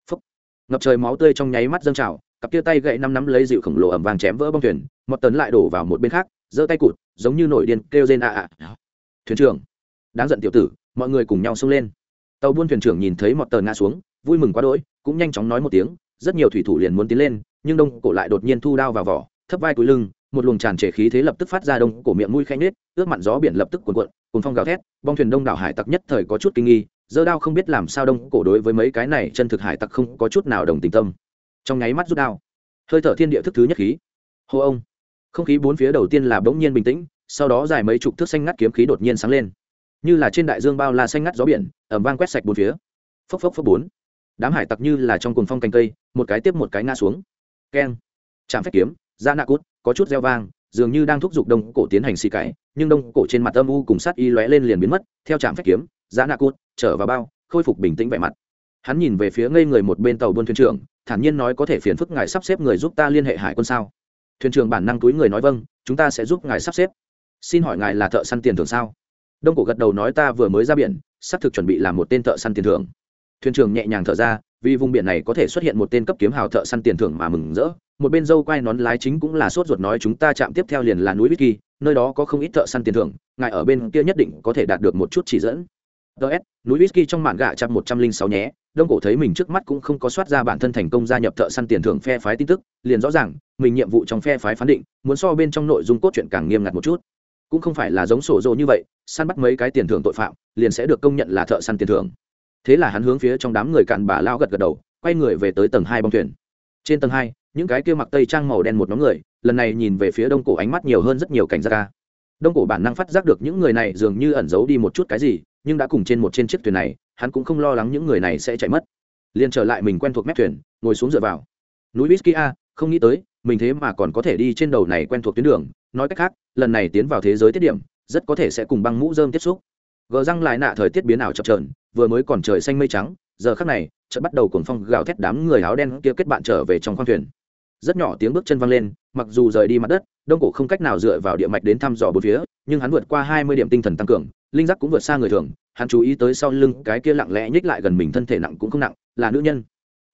Phúc. ngập trời máu tươi trong nháy mắt dâng trào, cặp tia tay gậy năm nắm lấy dịu khổng lồ ẩm vàng chém vỡ bong thuyền, một tấn lại đổ vào một bên khác, giơ tay cụt, giống như nổi điên kêu rên ạ ạ thuyền trưởng. Đáng giận tiểu tử, mọi người cùng nhau xông lên. Tàu buôn thuyền trưởng nhìn thấy một tờ ngã xuống, vui mừng quá đỗi, cũng nhanh chóng nói một tiếng, rất nhiều thủy thủ liền muốn tiến lên, nhưng đông cổ lại đột nhiên thu đao vào vỏ thấp vai cúi lưng, một luồng tràn trề khí thế lập tức phát ra đông, cổ miệng mũi khanh nết ướt mặn gió biển lập tức cuồn cuộn cùng phong gào thét, bong thuyền đông đảo hải tặc nhất thời có chút kinh nghi, dơ đao không biết làm sao đông, cổ đối với mấy cái này chân thực hải tặc không có chút nào đồng tình tâm. Trong nháy mắt rút đao, hơi thở thiên địa thức thứ nhất khí. Hô ông. Không khí bốn phía đầu tiên là bỗng nhiên bình tĩnh, sau đó dài mấy chục thước xanh ngắt kiếm khí đột nhiên sáng lên. Như là trên đại dương bao la xanh ngắt gió biển ẩm vang quét sạch bốn phía. Phốc phốc phốc bốn. Đám hải tặc như là trong cuồng phong cành cây, một cái tiếp một cái ngã xuống. Keng. Chạm phép kiếm ra nạ cút, có chút reo vang, dường như đang thúc giục đông cổ tiến hành xì cãi nhưng đông cổ trên mặt âm u cùng sát y lóe lên liền biến mất, theo trạm phép kiếm giá nạ cút, trở vào bao, khôi phục bình tĩnh vẻ mặt. Hắn nhìn về phía ngây người một bên tàu buôn thuyền trưởng, thản nhiên nói có thể phiền phức ngài sắp xếp người giúp ta liên hệ hải quân sao? Thuyền trưởng bản năng túi người nói vâng chúng ta sẽ giúp ngài sắp xếp. Xin hỏi ngài là thợ săn tiền thưởng sao? Đông cổ gật đầu nói ta vừa mới ra biển, sắp thực chuẩn bị làm một tên thợ săn tiền thưởng. Thuyền trưởng nhẹ nhàng thở ra vì vùng biển này có thể xuất hiện một tên cấp kiếm hào thợ săn tiền thưởng mà mừng rỡ. Một bên dâu quay nón lái chính cũng là sốt ruột nói chúng ta chạm tiếp theo liền là núi whisky nơi đó có không ít thợ săn tiền thưởng, ngài ở bên kia nhất định có thể đạt được một chút chỉ dẫn. Ts núi whisky trong mạn gạ chạm một trăm linh sáu nhé. Đông cổ thấy mình trước mắt cũng không có soát ra bản thân thành công gia nhập thợ săn tiền thưởng phe phái tin tức, liền rõ ràng, mình nhiệm vụ trong phe phái phán định, muốn so bên trong nội dung cốt truyện càng nghiêm ngặt một chút. Cũng không phải là giống sổ rồ như vậy, săn bắt mấy cái tiền thưởng tội phạm, liền sẽ được công nhận là thợ săn tiền thưởng thế là hắn hướng phía trong đám người cạn bà lao gật gật đầu, quay người về tới tầng hai bong thuyền. Trên tầng hai, những cái kia mặc tây trang màu đen một nhóm người, lần này nhìn về phía đông cổ ánh mắt nhiều hơn rất nhiều cảnh giác ca. Đông cổ bản năng phát giác được những người này dường như ẩn giấu đi một chút cái gì, nhưng đã cùng trên một trên chiếc thuyền này, hắn cũng không lo lắng những người này sẽ chạy mất. Liền trở lại mình quen thuộc mép thuyền, ngồi xuống dựa vào. Núi whisky a không nghĩ tới, mình thế mà còn có thể đi trên đầu này quen thuộc tuyến đường. Nói cách khác, lần này tiến vào thế giới tiết điểm, rất có thể sẽ cùng băng mũ dơm tiếp xúc. Gờ răng lại nạ thời tiết biến ảo chập trờn vừa mới còn trời xanh mây trắng, giờ khắc này, chợt bắt đầu cuồng phong gào thét đám người áo đen kia kết bạn trở về trong khoang thuyền. Rất nhỏ tiếng bước chân văng lên, mặc dù rời đi mặt đất, đông cổ không cách nào dựa vào địa mạch đến thăm dò bốn phía, nhưng hắn vượt qua hai mươi điểm tinh thần tăng cường, linh giác cũng vượt xa người thường, hắn chú ý tới sau lưng cái kia lặng lẽ nhích lại gần mình thân thể nặng cũng không nặng, là nữ nhân.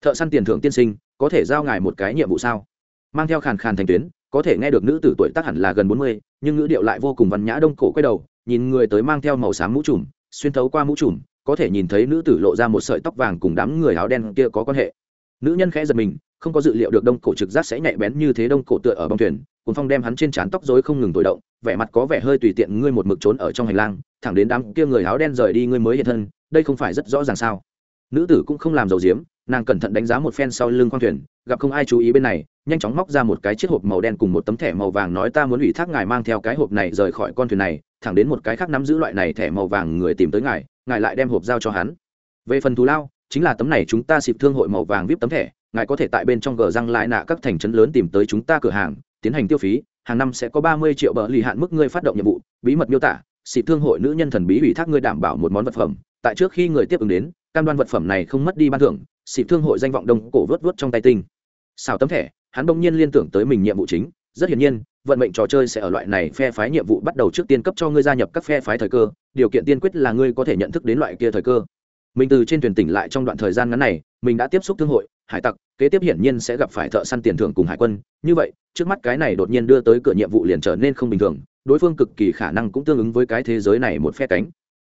Thợ săn tiền thưởng tiên sinh, có thể giao ngài một cái nhiệm vụ sao? Mang theo khàn khàn thành tuyến, có thể nghe được nữ tử tuổi tác hẳn là gần bốn mươi, nhưng ngữ điệu lại vô cùng văn nhã đông cổ quay đầu, nhìn người tới mang theo màu xám mũ trùm, xuyên thấu qua mũ trùm có thể nhìn thấy nữ tử lộ ra một sợi tóc vàng cùng đám người áo đen kia có quan hệ. Nữ nhân khẽ giật mình, không có dự liệu được đông cổ trực giác sẽ nhạy bén như thế đông cổ tựa ở bong thuyền cùng phong đem hắn trên trán tóc rối không ngừng thổi động, vẻ mặt có vẻ hơi tùy tiện ngươi một mực trốn ở trong hành lang, thẳng đến đám kia người áo đen rời đi ngươi mới hiện thân, đây không phải rất rõ ràng sao? Nữ tử cũng không làm dầu diếm, nàng cẩn thận đánh giá một phen sau lưng khoang thuyền, gặp không ai chú ý bên này, nhanh chóng móc ra một cái chiếc hộp màu đen cùng một tấm thẻ màu vàng nói ta muốn ủy thác ngài mang theo cái hộp này rời khỏi con thuyền này, thẳng đến một cái khác nắm giữ loại này thẻ màu vàng người tìm tới ngài ngài lại đem hộp giao cho hắn. Về phần thù lao, chính là tấm này chúng ta xịp thương hội màu vàng vip tấm thẻ, ngài có thể tại bên trong gờ răng lại nạ các thành trấn lớn tìm tới chúng ta cửa hàng, tiến hành tiêu phí, hàng năm sẽ có ba mươi triệu bờ lì hạn mức ngươi phát động nhiệm vụ, bí mật miêu tả, xịp thương hội nữ nhân thần bí ủy thác ngươi đảm bảo một món vật phẩm, tại trước khi người tiếp ứng đến, cam đoan vật phẩm này không mất đi ban thưởng, xịp thương hội danh vọng đông cổ vớt vớt trong tay tinh. Xào tấm thẻ, hắn bỗng nhiên liên tưởng tới mình nhiệm vụ chính rất hiển nhiên, vận mệnh trò chơi sẽ ở loại này phe phái nhiệm vụ bắt đầu trước tiên cấp cho ngươi gia nhập các phe phái thời cơ, điều kiện tiên quyết là ngươi có thể nhận thức đến loại kia thời cơ. Mình từ trên thuyền tỉnh lại trong đoạn thời gian ngắn này, mình đã tiếp xúc thương hội, hải tặc, kế tiếp hiển nhiên sẽ gặp phải thợ săn tiền thưởng cùng hải quân. Như vậy, trước mắt cái này đột nhiên đưa tới cửa nhiệm vụ liền trở nên không bình thường, đối phương cực kỳ khả năng cũng tương ứng với cái thế giới này một phe cánh.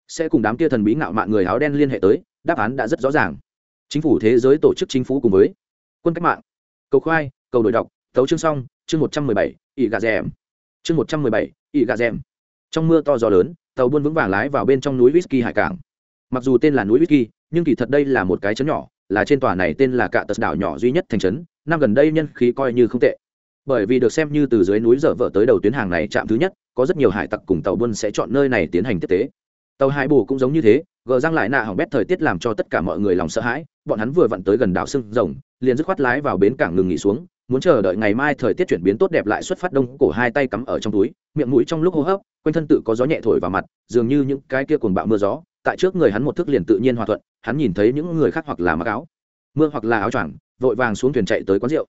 Sẽ cùng đám kia thần bí ngạo mạn người áo đen liên hệ tới, đáp án đã rất rõ ràng. Chính phủ thế giới tổ chức chính phủ cùng với quân cách mạng, cầu khoai, cầu đổi đọc tấu chương xong chương một trăm mười bảy gà rèm. Chương một trăm mười bảy gà rèm. Trong mưa to gió lớn, tàu buôn vững vàng lái vào bên trong núi whisky hải cảng. Mặc dù tên là núi whisky nhưng kỳ thật đây là một cái chấn nhỏ, là trên tòa này tên là cạ tật đảo nhỏ duy nhất thành trấn, năm gần đây nhân khí coi như không tệ. Bởi vì được xem như từ dưới núi dở vợ tới đầu tuyến hàng này chạm thứ nhất, có rất nhiều hải tặc cùng tàu buôn sẽ chọn nơi này tiến hành tiếp tế. Tàu hải bù cũng giống như thế, gờ răng lại nạ hỏng bét thời tiết làm cho tất cả mọi người lòng sợ hãi, bọn hắn vừa vặn tới gần đảo sưng rồng, liền dứt khoát lái vào bến cảng ngừng nghỉ xuống muốn chờ đợi ngày mai thời tiết chuyển biến tốt đẹp lại xuất phát đông cổ hai tay cắm ở trong túi, miệng mũi trong lúc hô hấp, quanh thân tự có gió nhẹ thổi vào mặt, dường như những cái kia cuồng bạo mưa gió, tại trước người hắn một thức liền tự nhiên hòa thuận, hắn nhìn thấy những người khác hoặc là mặc áo, mưa hoặc là áo choàng, vội vàng xuống thuyền chạy tới quán rượu.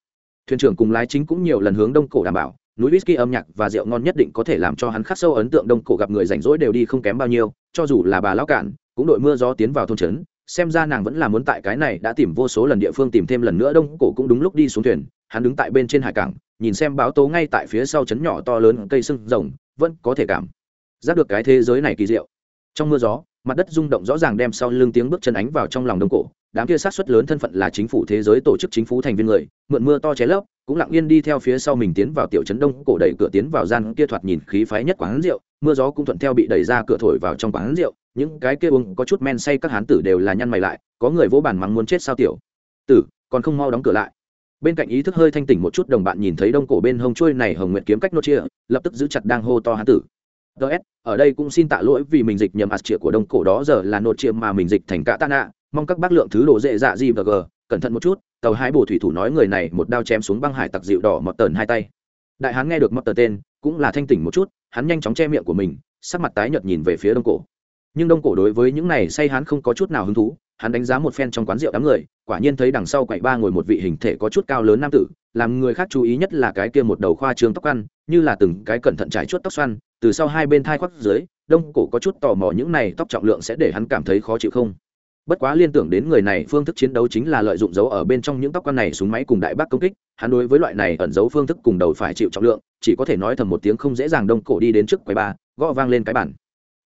Thuyền trưởng cùng lái chính cũng nhiều lần hướng đông cổ đảm bảo, núi whisky âm nhạc và rượu ngon nhất định có thể làm cho hắn khắc sâu ấn tượng đông cổ gặp người rảnh rỗi đều đi không kém bao nhiêu, cho dù là bà lão cạn, cũng đội mưa gió tiến vào thôn trấn, xem ra nàng vẫn là muốn tại cái này đã tìm vô số lần địa phương tìm thêm lần nữa, đông cổ cũng đúng lúc đi xuống thuyền hắn đứng tại bên trên hải cảng, nhìn xem báo tố ngay tại phía sau chấn nhỏ to lớn cây sưng rồng, vẫn có thể cảm giác được cái thế giới này kỳ diệu. Trong mưa gió, mặt đất rung động rõ ràng đem sau lưng tiếng bước chân ánh vào trong lòng đông cổ, đám kia sát xuất lớn thân phận là chính phủ thế giới tổ chức chính phủ thành viên người, mượn mưa to ché lấp, cũng lặng yên đi theo phía sau mình tiến vào tiểu trấn đông cổ đẩy cửa tiến vào gian kia thoạt nhìn khí phái nhất quán rượu, mưa gió cũng thuận theo bị đẩy ra cửa thổi vào trong quán rượu, những cái kia uống có chút men say các hán tử đều là nhăn mày lại, có người vỗ bàn mắng muốn chết sao tiểu? Tử, còn không mau đóng cửa lại bên cạnh ý thức hơi thanh tỉnh một chút, đồng bạn nhìn thấy đông cổ bên hông trôi này hồng nguyện kiếm cách nô chia, lập tức giữ chặt đang hô to hán tử. Ts ở đây cũng xin tạ lỗi vì mình dịch nhầm ạt chĩa của đông cổ đó, giờ là nột chia mà mình dịch thành cả tạ nạ mong các bác lượng thứ đồ dễ dạ gì và g cẩn thận một chút, tàu hai bồ thủy thủ nói người này một đao chém xuống băng hải tặc dịu đỏ mọt tờn hai tay. Đại hán nghe được mọt tờ tên, cũng là thanh tỉnh một chút, hắn nhanh chóng che miệng của mình, sắc mặt tái nhợt nhìn về phía đông cổ. Nhưng đông cổ đối với những này say hắn không có chút nào hứng thú hắn đánh giá một phen trong quán rượu đám người, quả nhiên thấy đằng sau quậy ba ngồi một vị hình thể có chút cao lớn nam tử, làm người khác chú ý nhất là cái kia một đầu khoa trương tóc ăn, như là từng cái cẩn thận trải chuốt tóc xoăn, từ sau hai bên thai khoác dưới, đông cổ có chút tò mò những này tóc trọng lượng sẽ để hắn cảm thấy khó chịu không. Bất quá liên tưởng đến người này, phương thức chiến đấu chính là lợi dụng dấu ở bên trong những tóc quan này súng máy cùng đại bác công kích, hắn đối với loại này ẩn dấu phương thức cùng đầu phải chịu trọng lượng, chỉ có thể nói thầm một tiếng không dễ dàng đông cổ đi đến trước quầy ba, gõ vang lên cái bản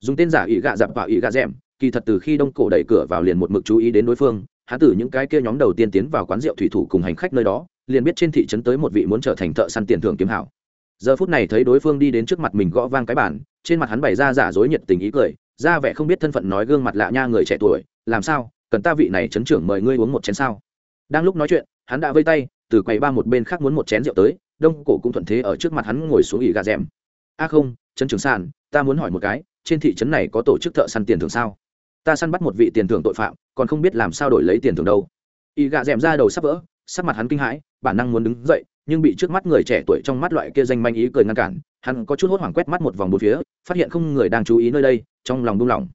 dùng tên giả ỵ gạ dạp vào ỵ gạ rẽm kỳ thật từ khi đông cổ đẩy cửa vào liền một mực chú ý đến đối phương, hắn từ những cái kia nhóm đầu tiên tiến vào quán rượu thủy thủ cùng hành khách nơi đó, liền biết trên thị trấn tới một vị muốn trở thành thợ săn tiền thưởng kiếm hảo. Giờ phút này thấy đối phương đi đến trước mặt mình gõ vang cái bản trên mặt hắn bày ra giả dối nhiệt tình ý cười, ra vẻ không biết thân phận nói gương mặt lạ nha người trẻ tuổi, làm sao? Cần ta vị này chấn trưởng mời ngươi uống một chén sao? Đang lúc nói chuyện, hắn đã vây tay, từ quầy ba một bên khác muốn một chén rượu tới, đông cổ cũng thuận thế ở trước mặt hắn ngồi xuống ỉ gà rèm. A không chấn trưởng sàn, ta muốn hỏi một cái, trên thị trấn này có tổ chức thợ săn tiền thưởng sao? Ta săn bắt một vị tiền thưởng tội phạm, còn không biết làm sao đổi lấy tiền thưởng đâu. Ỉ gà m ra đầu sắp vỡ, sắc mặt hắn kinh hãi, bản năng muốn đứng dậy, nhưng bị trước mắt người trẻ tuổi trong mắt loại kia danh manh ý cười ngăn cản, hắn có chút hốt hoảng quét mắt một vòng bốn phía, phát hiện không người đang chú ý nơi đây, trong lòng buông lỏng.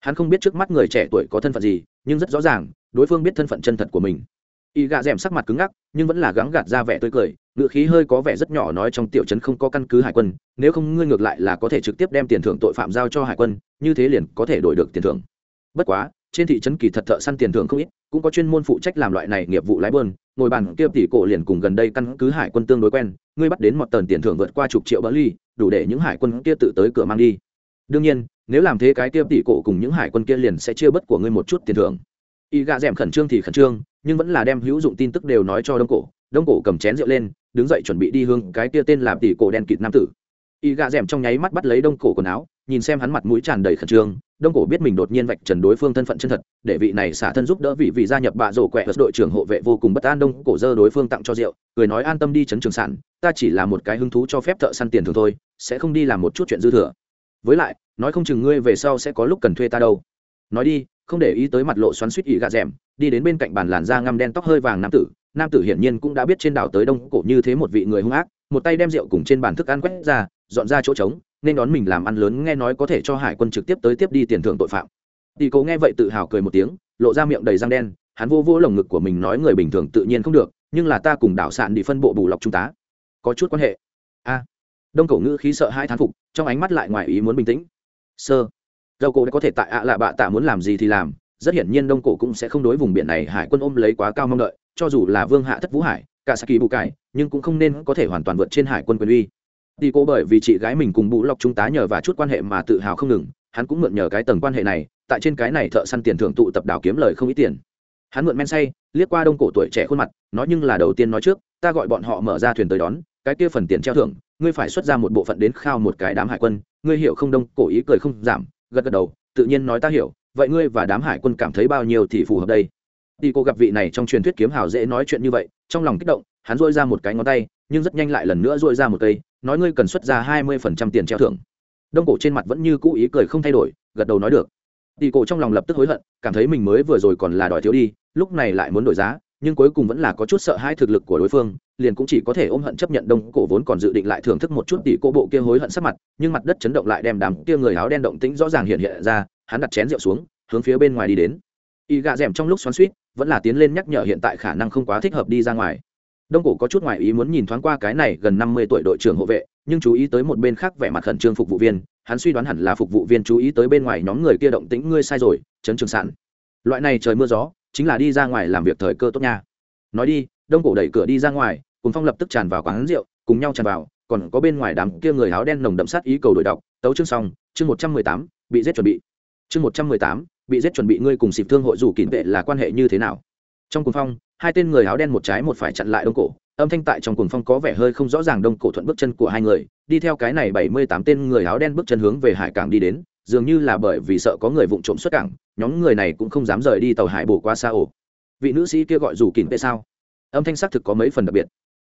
Hắn không biết trước mắt người trẻ tuổi có thân phận gì, nhưng rất rõ ràng, đối phương biết thân phận chân thật của mình. Y gạ d ẻ m sắc mặt cứng ngắc, nhưng vẫn là gắng gạt ra vẻ tươi cười, ngựa khí hơi có vẻ rất nhỏ nói trong tiểu trấn không có căn cứ hải quân, nếu không ngươi ngược lại là có thể trực tiếp đem tiền thưởng tội phạm giao cho hải quân, như thế liền có thể đổi được tiền thưởng bất quá, trên thị trấn kỳ thật thợ săn tiền thưởng không ít, cũng có chuyên môn phụ trách làm loại này nghiệp vụ lái bơn, ngồi bàn kia tỷ cổ liền cùng gần đây căn cứ hải quân tương đối quen, ngươi bắt đến một tần tiền thưởng vượt qua chục triệu bỡ ly, đủ để những hải quân kia tự tới cửa mang đi. Đương nhiên, nếu làm thế cái kia tỷ cổ cùng những hải quân kia liền sẽ chia bất của ngươi một chút tiền thưởng. Y gạ d khẩn trương thì khẩn trương, nhưng vẫn là đem hữu dụng tin tức đều nói cho đông cổ. Đông cổ cầm chén rượu lên, đứng dậy chuẩn bị đi hướng cái kia tên là tỷ cổ đen kịt nam tử. Y gạ d trong nháy mắt bắt lấy đông cổ quần áo nhìn xem hắn mặt mũi tràn đầy khẩn trương, đông cổ biết mình đột nhiên vạch trần đối phương thân phận chân thật, để vị này xả thân giúp đỡ vị vị gia nhập bạ rổ quẹt. đội trưởng hộ vệ vô cùng bất an đông cổ dơ đối phương tặng cho rượu, cười nói an tâm đi chấn trường sản, ta chỉ là một cái hứng thú cho phép thợ săn tiền thường thôi, sẽ không đi làm một chút chuyện dư thừa với lại, nói không chừng ngươi về sau sẽ có lúc cần thuê ta đâu nói đi, không để ý tới mặt lộ xoắn suýt ỉ gà rèm, đi đến bên cạnh bàn làn da ngăm đen tóc hơi vàng nam tử nam tử hiển nhiên cũng đã biết trên đảo tới đông cổ như thế một vị người hung ác, một tay đem rượu cùng trên bàn thức ăn quét ra, dọn ra chỗ trống nên đón mình làm ăn lớn nghe nói có thể cho hải quân trực tiếp tới tiếp đi tiền thưởng tội phạm. Tỷ cố nghe vậy tự hào cười một tiếng, lộ ra miệng đầy răng đen, hắn vô vô lồng ngực của mình nói người bình thường tự nhiên không được, nhưng là ta cùng đảo sạn đi phân bộ bù lọc trung tá có chút quan hệ. A. Đông cổ ngữ khí sợ hai thán phục, trong ánh mắt lại ngoài ý muốn bình tĩnh. Sơ. Dầu cổ đã có thể tại ạ à lạ bạ tạ muốn làm gì thì làm, rất hiển nhiên đông cổ cũng sẽ không đối vùng biển này hải quân ôm lấy quá cao mong đợi, cho dù là vương hạ thất vũ hải cả saki bù cải nhưng cũng không nên có thể hoàn toàn vượt trên hải quân quyền uy đi cô bởi vì chị gái mình cùng bụ lọc trung tá nhờ và chút quan hệ mà tự hào không ngừng, hắn cũng mượn nhờ cái tầng quan hệ này, tại trên cái này thợ săn tiền thưởng tụ tập đảo kiếm lời không ít tiền. Hắn mượn men say, liếc qua đông cổ tuổi trẻ khuôn mặt, nói nhưng là đầu tiên nói trước, ta gọi bọn họ mở ra thuyền tới đón, cái kia phần tiền treo thưởng, ngươi phải xuất ra một bộ phận đến khao một cái đám hải quân, ngươi hiểu không đông, cổ ý cười không giảm, gật gật đầu, tự nhiên nói ta hiểu, vậy ngươi và đám hải quân cảm thấy bao nhiêu thì phù hợp đây? Đi cô gặp vị này trong truyền thuyết kiếm hào dễ nói chuyện như vậy, trong lòng kích động, hắn dôi ra một cái ngón tay nhưng rất nhanh lại lần nữa dội ra một cây, nói ngươi cần xuất ra hai mươi phần trăm tiền treo thưởng. Đông cổ trên mặt vẫn như cũ ý cười không thay đổi, gật đầu nói được. Tỷ cổ trong lòng lập tức hối hận, cảm thấy mình mới vừa rồi còn là đòi thiếu đi, lúc này lại muốn đổi giá, nhưng cuối cùng vẫn là có chút sợ hai thực lực của đối phương, liền cũng chỉ có thể ôm hận chấp nhận đông cổ vốn còn dự định lại thưởng thức một chút tỷ cô bộ kia hối hận sắc mặt, nhưng mặt đất chấn động lại đem đám kia người áo đen động tĩnh rõ ràng hiện hiện ra, hắn đặt chén rượu xuống, hướng phía bên ngoài đi đến. Y gạ rèm trong lúc xoắn suýt vẫn là tiến lên nhắc nhở hiện tại khả năng không quá thích hợp đi ra ngoài đông cổ có chút ngoài ý muốn nhìn thoáng qua cái này gần năm mươi tuổi đội trưởng hộ vệ, nhưng chú ý tới một bên khác vẻ mặt khẩn trương phục vụ viên, hắn suy đoán hẳn là phục vụ viên chú ý tới bên ngoài nhóm người kia động tĩnh ngươi sai rồi, chấn trường sản loại này trời mưa gió, chính là đi ra ngoài làm việc thời cơ tốt nha. Nói đi, đông cổ đẩy cửa đi ra ngoài, cùng phong lập tức tràn vào quán rượu, cùng nhau tràn vào, còn có bên ngoài đám kia người áo đen nồng đậm sát ý cầu đổi đọc, tấu chương xong, chương một trăm mười tám, bị giết chuẩn bị. Chương một trăm mười tám, bị giết chuẩn bị ngươi cùng xịp thương hội dù kín vệ là quan hệ như thế nào? Trong cuồng phong hai tên người áo đen một trái một phải chặn lại đông cổ, âm thanh tại trong cuồng phong có vẻ hơi không rõ ràng đông cổ thuận bước chân của hai người, đi theo cái này bảy mươi tám tên người áo đen bước chân hướng về hải cảng đi đến, dường như là bởi vì sợ có người vụng trộm xuất cảng, nhóm người này cũng không dám rời đi tàu hải bổ qua xa ổ. Vị nữ sĩ kia gọi dù kín tệ sao? Âm thanh xác thực có mấy phần đặc biệt.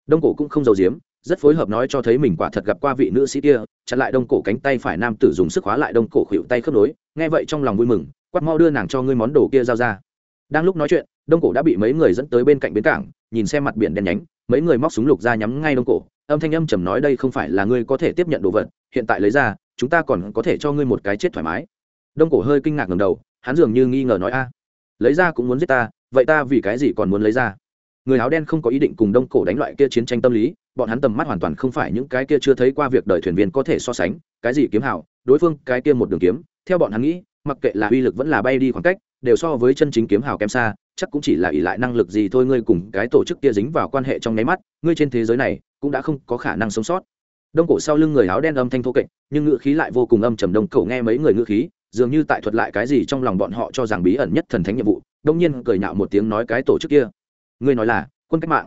Đông cổ cũng không giàu giếm, rất phối hợp nói cho thấy mình quả thật gặp qua vị nữ sĩ kia, chặn lại đông cổ cánh tay phải nam tử dùng sức hóa lại đông cổ khuỵu tay khớp nối, nghe vậy trong lòng vui mừng, quát mau đưa nàng cho ngươi món đồ kia giao ra. Đang lúc nói chuyện đông cổ đã bị mấy người dẫn tới bên cạnh bến cảng, nhìn xem mặt biển đen nhánh, mấy người móc súng lục ra nhắm ngay đông cổ, âm thanh âm trầm nói đây không phải là ngươi có thể tiếp nhận đồ vật, hiện tại lấy ra, chúng ta còn có thể cho ngươi một cái chết thoải mái. Đông cổ hơi kinh ngạc ngầm đầu, hắn dường như nghi ngờ nói, a, lấy ra cũng muốn giết ta, vậy ta vì cái gì còn muốn lấy ra? Người áo đen không có ý định cùng đông cổ đánh loại kia chiến tranh tâm lý, bọn hắn tầm mắt hoàn toàn không phải những cái kia chưa thấy qua việc đời thuyền viên có thể so sánh, cái gì kiếm hảo đối phương, cái kia một đường kiếm, theo bọn hắn nghĩ, mặc kệ là uy lực vẫn là bay đi khoảng cách, đều so với chân chính kiếm hào kém xa chắc cũng chỉ là ỷ lại năng lực gì thôi, ngươi cùng cái tổ chức kia dính vào quan hệ trong nháy mắt, ngươi trên thế giới này cũng đã không có khả năng sống sót. Đông cổ sau lưng người áo đen âm thanh thô kệch, nhưng ngữ khí lại vô cùng âm trầm, đông cổ nghe mấy người ngữ khí, dường như tại thuật lại cái gì trong lòng bọn họ cho rằng bí ẩn nhất thần thánh nhiệm vụ, đông nhiên cười nhạo một tiếng nói cái tổ chức kia. Ngươi nói là, quân cách mạng.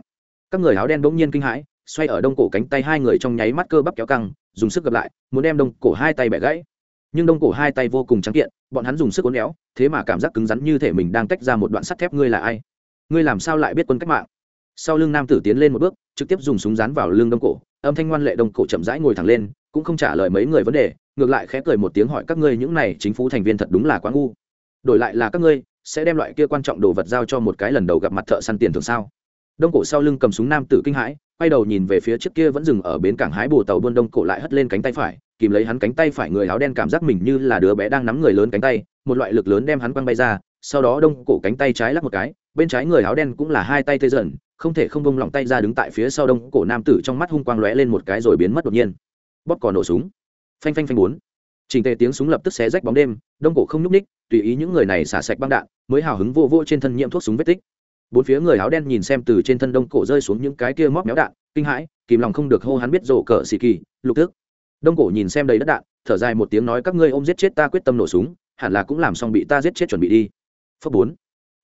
Các người áo đen bỗng nhiên kinh hãi, xoay ở đông cổ cánh tay hai người trong nháy mắt cơ bắp kéo căng, dùng sức gặp lại, muốn đem đông cổ hai tay bẻ gãy nhưng đông cổ hai tay vô cùng trắng kiện, bọn hắn dùng sức uốn éo, thế mà cảm giác cứng rắn như thể mình đang tách ra một đoạn sắt thép ngươi là ai? Ngươi làm sao lại biết quân cách mạng? Sau lưng nam tử tiến lên một bước, trực tiếp dùng súng rán vào lưng đông cổ, âm thanh ngoan lệ đông cổ chậm rãi ngồi thẳng lên, cũng không trả lời mấy người vấn đề, ngược lại khẽ cười một tiếng hỏi các ngươi những này chính phủ thành viên thật đúng là quá ngu. Đổi lại là các ngươi, sẽ đem loại kia quan trọng đồ vật giao cho một cái lần đầu gặp mặt thợ săn tiền thường sao? Đông cổ sau lưng cầm súng nam tử kinh hãi, quay đầu nhìn về phía trước kia vẫn dừng ở bến cảng hái bồ tàu buôn đông cổ lại hất lên cánh tay phải, kìm lấy hắn cánh tay phải người áo đen cảm giác mình như là đứa bé đang nắm người lớn cánh tay, một loại lực lớn đem hắn quăng bay ra, sau đó đông cổ cánh tay trái lắc một cái, bên trái người áo đen cũng là hai tay tê dần, không thể không bông lỏng tay ra đứng tại phía sau đông cổ nam tử trong mắt hung quang lóe lên một cái rồi biến mất đột nhiên. Bóp cò nổ súng. Phanh phanh phanh bốn. Trình tề tiếng súng lập tức xé rách bóng đêm, đông cổ không nhúc ních tùy ý những người này xả sạch băng đạn, mới hào hứng vô vô trên thân nhiễm thuốc súng vết tích bốn phía người áo đen nhìn xem từ trên thân đông cổ rơi xuống những cái kia móc méo đạn, kinh hãi, kìm lòng không được hô hắn biết rổ cờ xì kỳ, lục tức đông cổ nhìn xem đầy đất đạn, thở dài một tiếng nói các ngươi ôm giết chết ta quyết tâm nổ súng, hẳn là cũng làm xong bị ta giết chết chuẩn bị đi. Phớp bốn.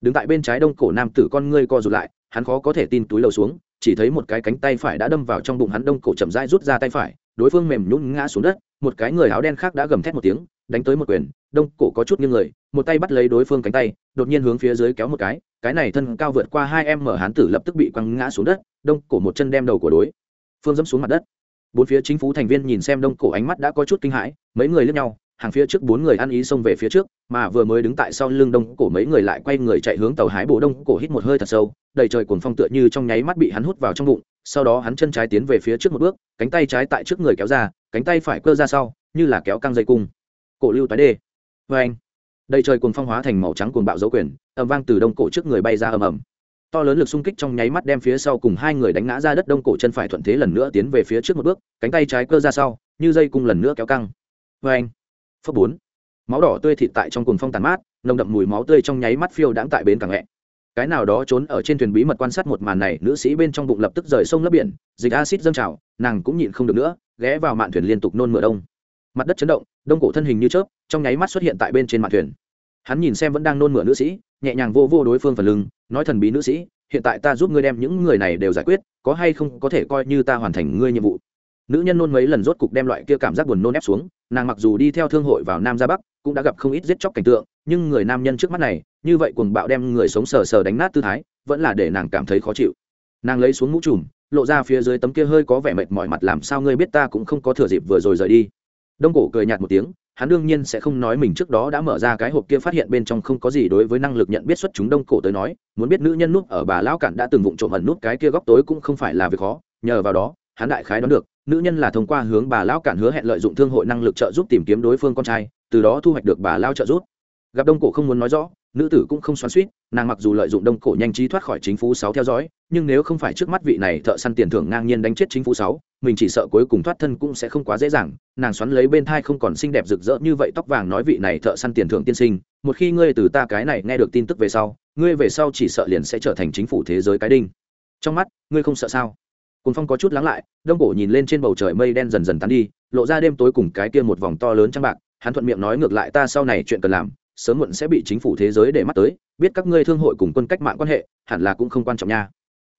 Đứng tại bên trái đông cổ nam tử con ngươi co rụt lại, hắn khó có thể tin túi lầu xuống, chỉ thấy một cái cánh tay phải đã đâm vào trong bụng hắn đông cổ chậm rãi rút ra tay phải, đối phương mềm nhún ngã xuống đất, một cái người áo đen khác đã gầm thét một tiếng đánh tới một quyền, đông cổ có chút như người, một tay bắt lấy đối phương cánh tay, đột nhiên hướng phía dưới kéo một cái cái này thân cao vượt qua hai em mở hán tử lập tức bị quăng ngã xuống đất, đông cổ một chân đem đầu của đối phương dẫm xuống mặt đất. Bốn phía chính phủ thành viên nhìn xem đông cổ ánh mắt đã có chút kinh hãi, mấy người lướt nhau, hàng phía trước bốn người ăn ý xông về phía trước, mà vừa mới đứng tại sau lưng đông cổ mấy người lại quay người chạy hướng tàu hái bồ đông cổ hít một hơi thật sâu, đầy trời cuồng phong tựa như trong nháy mắt bị hắn hút vào trong bụng, sau đó hắn chân trái tiến về phía trước một bước, cánh tay trái tại trước người kéo ra, cánh tay phải cơ ra sau, như là kéo căng dây cung cổ lưu tái đê. Vê anh, đầy trời cuồng phong hóa thành màu trắng cuồng bạo dấu quyền ẩm vang từ đông cổ trước người bay ra ầm ầm. To lớn lực xung kích trong nháy mắt đem phía sau cùng hai người đánh ngã ra đất đông cổ chân phải thuận thế lần nữa tiến về phía trước một bước, cánh tay trái cơ ra sau, như dây cung lần nữa kéo căng. Vê anh phấp bốn, máu đỏ tươi thịt tại trong cuồng phong tàn mát, nồng đậm mùi máu tươi trong nháy mắt phiêu đãng tại bến cảng hẹ. Cái nào đó trốn ở trên thuyền bí mật quan sát một màn này, nữ sĩ bên trong bụng lập tức rời sông lấp biển, dịch acid dâng trào, nàng cũng nhịn không được nữa, ghé vào mạn thuyền liên tục nôn mửa đông mặt đất chấn động, đông cổ thân hình như chớp, trong nháy mắt xuất hiện tại bên trên mạn thuyền. Hắn nhìn xem vẫn đang nôn mửa nữ sĩ, nhẹ nhàng vô vô đối phương phần lưng, nói thần bí nữ sĩ, hiện tại ta giúp ngươi đem những người này đều giải quyết, có hay không có thể coi như ta hoàn thành ngươi nhiệm vụ. Nữ nhân nôn mấy lần rốt cục đem loại kia cảm giác buồn nôn ép xuống, nàng mặc dù đi theo thương hội vào nam ra bắc, cũng đã gặp không ít giết chóc cảnh tượng, nhưng người nam nhân trước mắt này, như vậy cuồng bạo đem người sống sờ sờ đánh nát tư thái, vẫn là để nàng cảm thấy khó chịu. Nàng lấy xuống mũ trùm, lộ ra phía dưới tấm kia hơi có vẻ mệt mỏi mặt làm sao ngươi biết ta cũng không có thừa dịp vừa rồi rời đi đông cổ cười nhạt một tiếng, hắn đương nhiên sẽ không nói mình trước đó đã mở ra cái hộp kia phát hiện bên trong không có gì đối với năng lực nhận biết xuất chúng đông cổ tới nói, muốn biết nữ nhân núp ở bà lão cản đã từng vụng trộm ẩn núp cái kia góc tối cũng không phải là việc khó, nhờ vào đó, hắn đại khái đoán được, nữ nhân là thông qua hướng bà lão cản hứa hẹn lợi dụng thương hội năng lực trợ giúp tìm kiếm đối phương con trai, từ đó thu hoạch được bà lao trợ giúp gặp đông cổ không muốn nói rõ, nữ tử cũng không xoắn suýt nàng mặc dù lợi dụng đông cổ nhanh trí thoát khỏi chính phủ sáu theo dõi, nhưng nếu không phải trước mắt vị này thợ săn tiền thưởng ngang nhiên đánh chết chính phủ sáu, mình chỉ sợ cuối cùng thoát thân cũng sẽ không quá dễ dàng. Nàng xoắn lấy bên thai không còn xinh đẹp rực rỡ như vậy, tóc vàng nói vị này thợ săn tiền thưởng tiên sinh, một khi ngươi từ ta cái này nghe được tin tức về sau, ngươi về sau chỉ sợ liền sẽ trở thành chính phủ thế giới cái đinh. Trong mắt, ngươi không sợ sao? Cùng phong có chút lắng lại, đông cổ nhìn lên trên bầu trời mây đen dần dần tán đi, lộ ra đêm tối cùng cái kia một vòng to lớn trăng bạc, hắn thuận miệng nói ngược lại ta sau này chuyện cần làm sớm muộn sẽ bị chính phủ thế giới để mắt tới, biết các ngươi thương hội cùng quân cách mạng quan hệ, hẳn là cũng không quan trọng nha.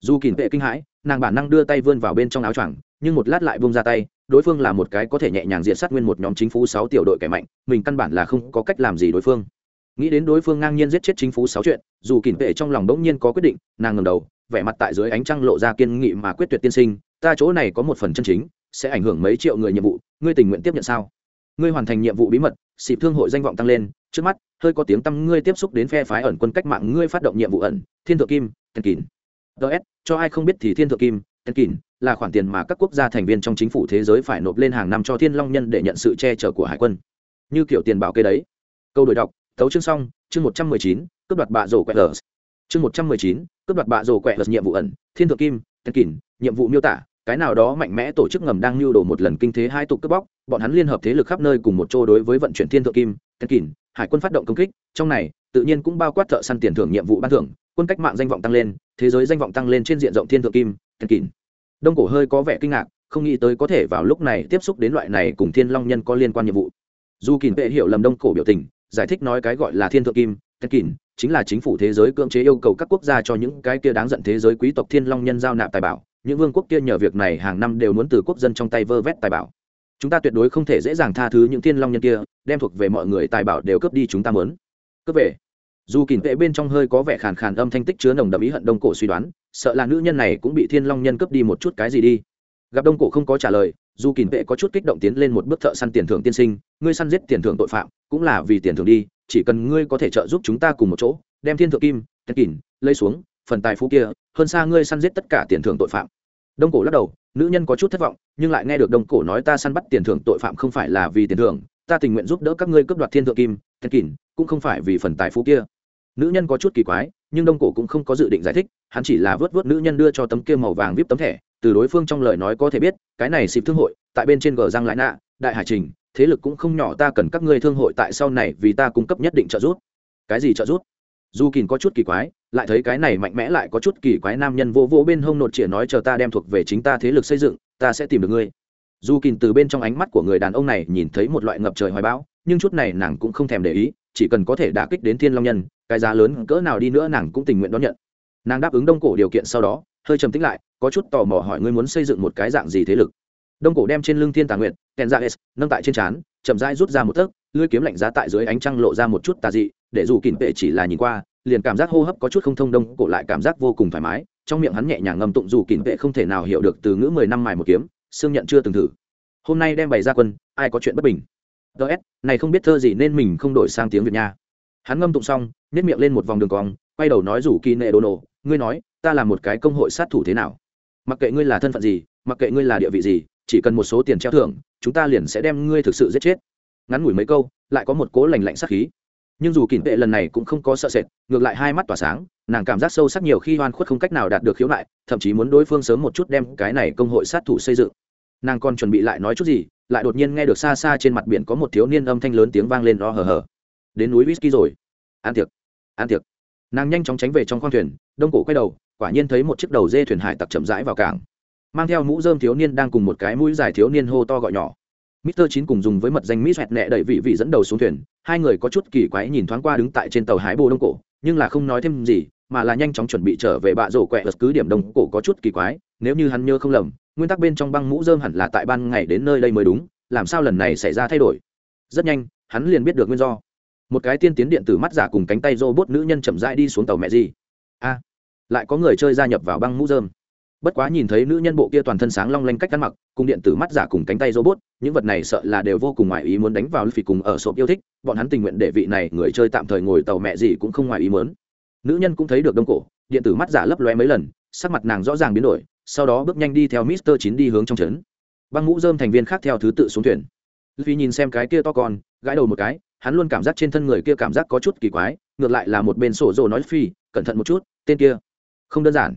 Dù kìm vệ kinh hãi, nàng bản năng đưa tay vươn vào bên trong áo choàng, nhưng một lát lại bông ra tay, đối phương là một cái có thể nhẹ nhàng diện sát nguyên một nhóm chính phủ sáu tiểu đội kẻ mạnh, mình căn bản là không có cách làm gì đối phương. Nghĩ đến đối phương ngang nhiên giết chết chính phủ sáu chuyện, dù kìm vệ trong lòng bỗng nhiên có quyết định, nàng ngầm đầu, vẻ mặt tại dưới ánh trăng lộ ra kiên nghị mà quyết tuyệt tiên sinh, ta chỗ này có một phần chân chính, sẽ ảnh hưởng mấy triệu người nhiệm vụ, ngươi tình nguyện tiếp nhận sao? Ngươi hoàn thành nhiệm vụ bí mật, xịp thương hội danh vọng tăng lên, trước mắt hơi có tiếng tăm ngươi tiếp xúc đến phe phái ẩn quân cách mạng ngươi phát động nhiệm vụ ẩn, thiên thượng kim tên kín ts cho ai không biết thì thiên thượng kim tên kín là khoản tiền mà các quốc gia thành viên trong chính phủ thế giới phải nộp lên hàng năm cho thiên long nhân để nhận sự che chở của hải quân. Như kiểu tiền bảo kê đấy. Câu đổi đọc, thấu chương xong, chương một trăm mười chín, cướp đoạt bạ rổ quẹt lờ. Chương một trăm mười chín, cướp đoạt bạ rổ quẹt lờ nhiệm vụ ẩn, thiên thượng kim tên kín nhiệm vụ miêu tả, cái nào đó mạnh mẽ tổ chức ngầm đang lưu đồ một lần kinh thế hai tục cướp bóc, bọn hắn liên hợp thế lực khắp nơi cùng một chỗ đối với vận chuyển thiên thượng kim tên kín hải quân phát động công kích, trong này, tự nhiên cũng bao quát thợ săn tiền thưởng nhiệm vụ ban thưởng, quân cách mạng danh vọng tăng lên, thế giới danh vọng tăng lên trên diện rộng thiên thượng kim tên kín. đông cổ hơi có vẻ kinh ngạc, không nghĩ tới có thể vào lúc này tiếp xúc đến loại này cùng thiên long nhân có liên quan nhiệm vụ dù kỳn vệ hiểu lầm đông cổ biểu tình, giải thích nói cái gọi là thiên thượng kim tên kín chính là chính phủ thế giới cưỡng chế yêu cầu các quốc gia cho những cái kia đáng giận thế giới quý tộc thiên long nhân giao nạp tài bảo, những vương quốc kia nhờ việc này hàng năm đều muốn từ quốc dân trong tay vơ vét tài bảo chúng ta tuyệt đối không thể dễ dàng tha thứ những thiên long nhân kia, đem thuộc về mọi người tài bảo đều cướp đi chúng ta mớn cướp về. Dù kìm vệ bên trong hơi có vẻ khàn khàn âm thanh tích chứa nồng đậm ý hận đông cổ suy đoán, sợ là nữ nhân này cũng bị thiên long nhân cướp đi một chút cái gì đi. Gặp đông cổ không có trả lời, dù kìm vệ có chút kích động tiến lên một bước thợ săn tiền thưởng tiên sinh, ngươi săn giết tiền thưởng tội phạm, cũng là vì tiền thưởng đi, chỉ cần ngươi có thể trợ giúp chúng ta cùng một chỗ, đem thiên thượng kim tên kỳn lấy xuống, phần tài phú kia, hơn xa ngươi săn giết tất cả tiền thưởng tội phạm. Đông cổ lắc đầu nữ nhân có chút thất vọng, nhưng lại nghe được đông cổ nói ta săn bắt tiền thưởng tội phạm không phải là vì tiền thưởng, ta tình nguyện giúp đỡ các ngươi cướp đoạt thiên thượng kim tên kỳn cũng không phải vì phần tài phú kia. Nữ nhân có chút kỳ quái, nhưng đông cổ cũng không có dự định giải thích, hắn chỉ là vớt vớt nữ nhân đưa cho tấm kia màu vàng vip tấm thẻ, từ đối phương trong lời nói có thể biết, cái này xịp thương hội, tại bên trên gờ giang lại nạ, đại hải trình, thế lực cũng không nhỏ, ta cần các ngươi thương hội tại sau này vì ta cung cấp nhất định trợ giúp. Cái gì trợ giúp? Du kìn có chút kỳ quái lại thấy cái này mạnh mẽ lại có chút kỳ quái nam nhân vô vô bên hông nột chĩa nói, chờ ta đem thuộc về chính ta thế lực xây dựng, ta sẽ tìm được ngươi. Dù kìn từ bên trong ánh mắt của người đàn ông này nhìn thấy một loại ngập trời hoài bão, nhưng chút này nàng cũng không thèm để ý, chỉ cần có thể đả kích đến thiên long nhân, cái giá lớn cỡ nào đi nữa nàng cũng tình nguyện đón nhận. Nàng đáp ứng đông cổ điều kiện sau đó, hơi trầm tính lại, có chút tò mò hỏi, ngươi muốn xây dựng một cái dạng gì thế lực? Đông cổ đem trên lưng thiên tà nguyện kèn ra s, nâng tại trên trán, chậm rãi rút ra một tấc, lưỡi kiếm lạnh giá tại dưới ánh trăng lộ ra một chút tà dị, để dù kìn tệ chỉ là nhìn qua liền cảm giác hô hấp có chút không thông đông, cổ lại cảm giác vô cùng thoải mái. Trong miệng hắn nhẹ nhàng ngâm tụng dù kín vệ không thể nào hiểu được từ ngữ mười năm mài một kiếm, xương nhận chưa từng thử. Hôm nay đem bày ra quân, ai có chuyện bất bình? Ts này không biết thơ gì nên mình không đổi sang tiếng việt nha. Hắn ngâm tụng xong nếp miệng lên một vòng đường cong, quay đầu nói rủ kỳ nệ đồ nổ, ngươi nói, ta là một cái công hội sát thủ thế nào? Mặc kệ ngươi là thân phận gì, mặc kệ ngươi là địa vị gì, chỉ cần một số tiền treo thưởng, chúng ta liền sẽ đem ngươi thực sự giết chết. Ngắn ngủi mấy câu, lại có một cố lành lạnh sát khí nhưng dù kỉn tệ lần này cũng không có sợ sệt, ngược lại hai mắt tỏa sáng, nàng cảm giác sâu sắc nhiều khi hoan khuất không cách nào đạt được khiếu nại, thậm chí muốn đối phương sớm một chút đem cái này công hội sát thủ xây dựng. Nàng còn chuẩn bị lại nói chút gì, lại đột nhiên nghe được xa xa trên mặt biển có một thiếu niên âm thanh lớn tiếng vang lên lo hờ hờ. Đến núi whisky rồi. An tiệc an tiệc. Nàng nhanh chóng tránh về trong khoang thuyền, đông cổ quay đầu, quả nhiên thấy một chiếc đầu dê thuyền hải tặc chậm rãi vào cảng. Mang theo mũ dơm thiếu niên đang cùng một cái mũi dài thiếu niên hô to gọi nhỏ. Mr. Chín cùng dùng với mật danh Mỹ Xoẹt nẹ đẩy vị vị dẫn đầu xuống thuyền, hai người có chút kỳ quái nhìn thoáng qua đứng tại trên tàu Hải Bồ Đông cổ, nhưng là không nói thêm gì, mà là nhanh chóng chuẩn bị trở về bạ rổ quẹ cứ điểm Đông cổ có chút kỳ quái, nếu như hắn nhớ không lầm, nguyên tắc bên trong băng mũ rơm hẳn là tại ban ngày đến nơi đây mới đúng, làm sao lần này xảy ra thay đổi? Rất nhanh, hắn liền biết được nguyên do. Một cái tiên tiến điện tử mắt giả cùng cánh tay robot nữ nhân chậm rãi đi xuống tàu mẹ gì? A, lại có người chơi gia nhập vào băng mũ rơm bất quá nhìn thấy nữ nhân bộ kia toàn thân sáng long lanh cách ăn mặc, cùng điện tử mắt giả cùng cánh tay robot, những vật này sợ là đều vô cùng ngoài ý muốn đánh vào luffy cùng ở sộp yêu thích, bọn hắn tình nguyện để vị này người chơi tạm thời ngồi tàu mẹ gì cũng không ngoài ý muốn. Nữ nhân cũng thấy được đông cổ, điện tử mắt giả lấp lóe mấy lần, sắc mặt nàng rõ ràng biến đổi, sau đó bước nhanh đi theo mister chín đi hướng trong trấn. Băng mũ dơm thành viên khác theo thứ tự xuống thuyền. Vì nhìn xem cái kia to con, gãi đầu một cái, hắn luôn cảm giác trên thân người kia cảm giác có chút kỳ quái, ngược lại là một bên sổ rồ nói phi cẩn thận một chút, tên kia không đơn giản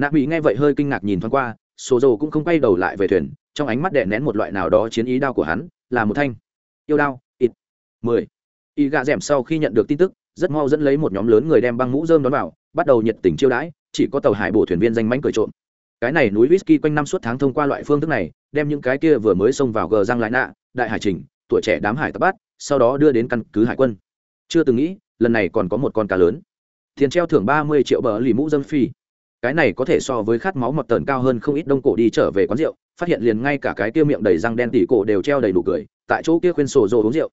nạ bị nghe vậy hơi kinh ngạc nhìn thoáng qua sổ dầu cũng không quay đầu lại về thuyền, trong ánh mắt đè nén một loại nào đó chiến ý đao của hắn, là một thanh. Yêu đao ít mười. Y gạ d sau khi nhận được tin tức, rất mau dẫn lấy một nhóm lớn người đem băng mũ dơm đón vào, bắt đầu nhiệt tình chiêu đãi, chỉ có tàu hải bổ thuyền viên danh mánh cười trộm. Cái này núi whisky quanh năm suốt tháng thông qua loại phương thức này, đem những cái kia vừa mới xông vào gờ giang lại nạ, đại hải trình, tuổi trẻ đám hải tập bắt sau đó đưa đến căn cứ hải quân. Chưa từng nghĩ, lần này còn có một con cá lớn. Tiền treo thưởng ba mươi triệu bờ lì mũ dâm phi cái này có thể so với khát máu mọt tờn cao hơn không ít đông cổ đi trở về quán rượu, phát hiện liền ngay cả cái tiêu miệng đầy răng đen tỉ cổ đều treo đầy đủ cười, tại chỗ kia khuyên sổ rồ uống rượu.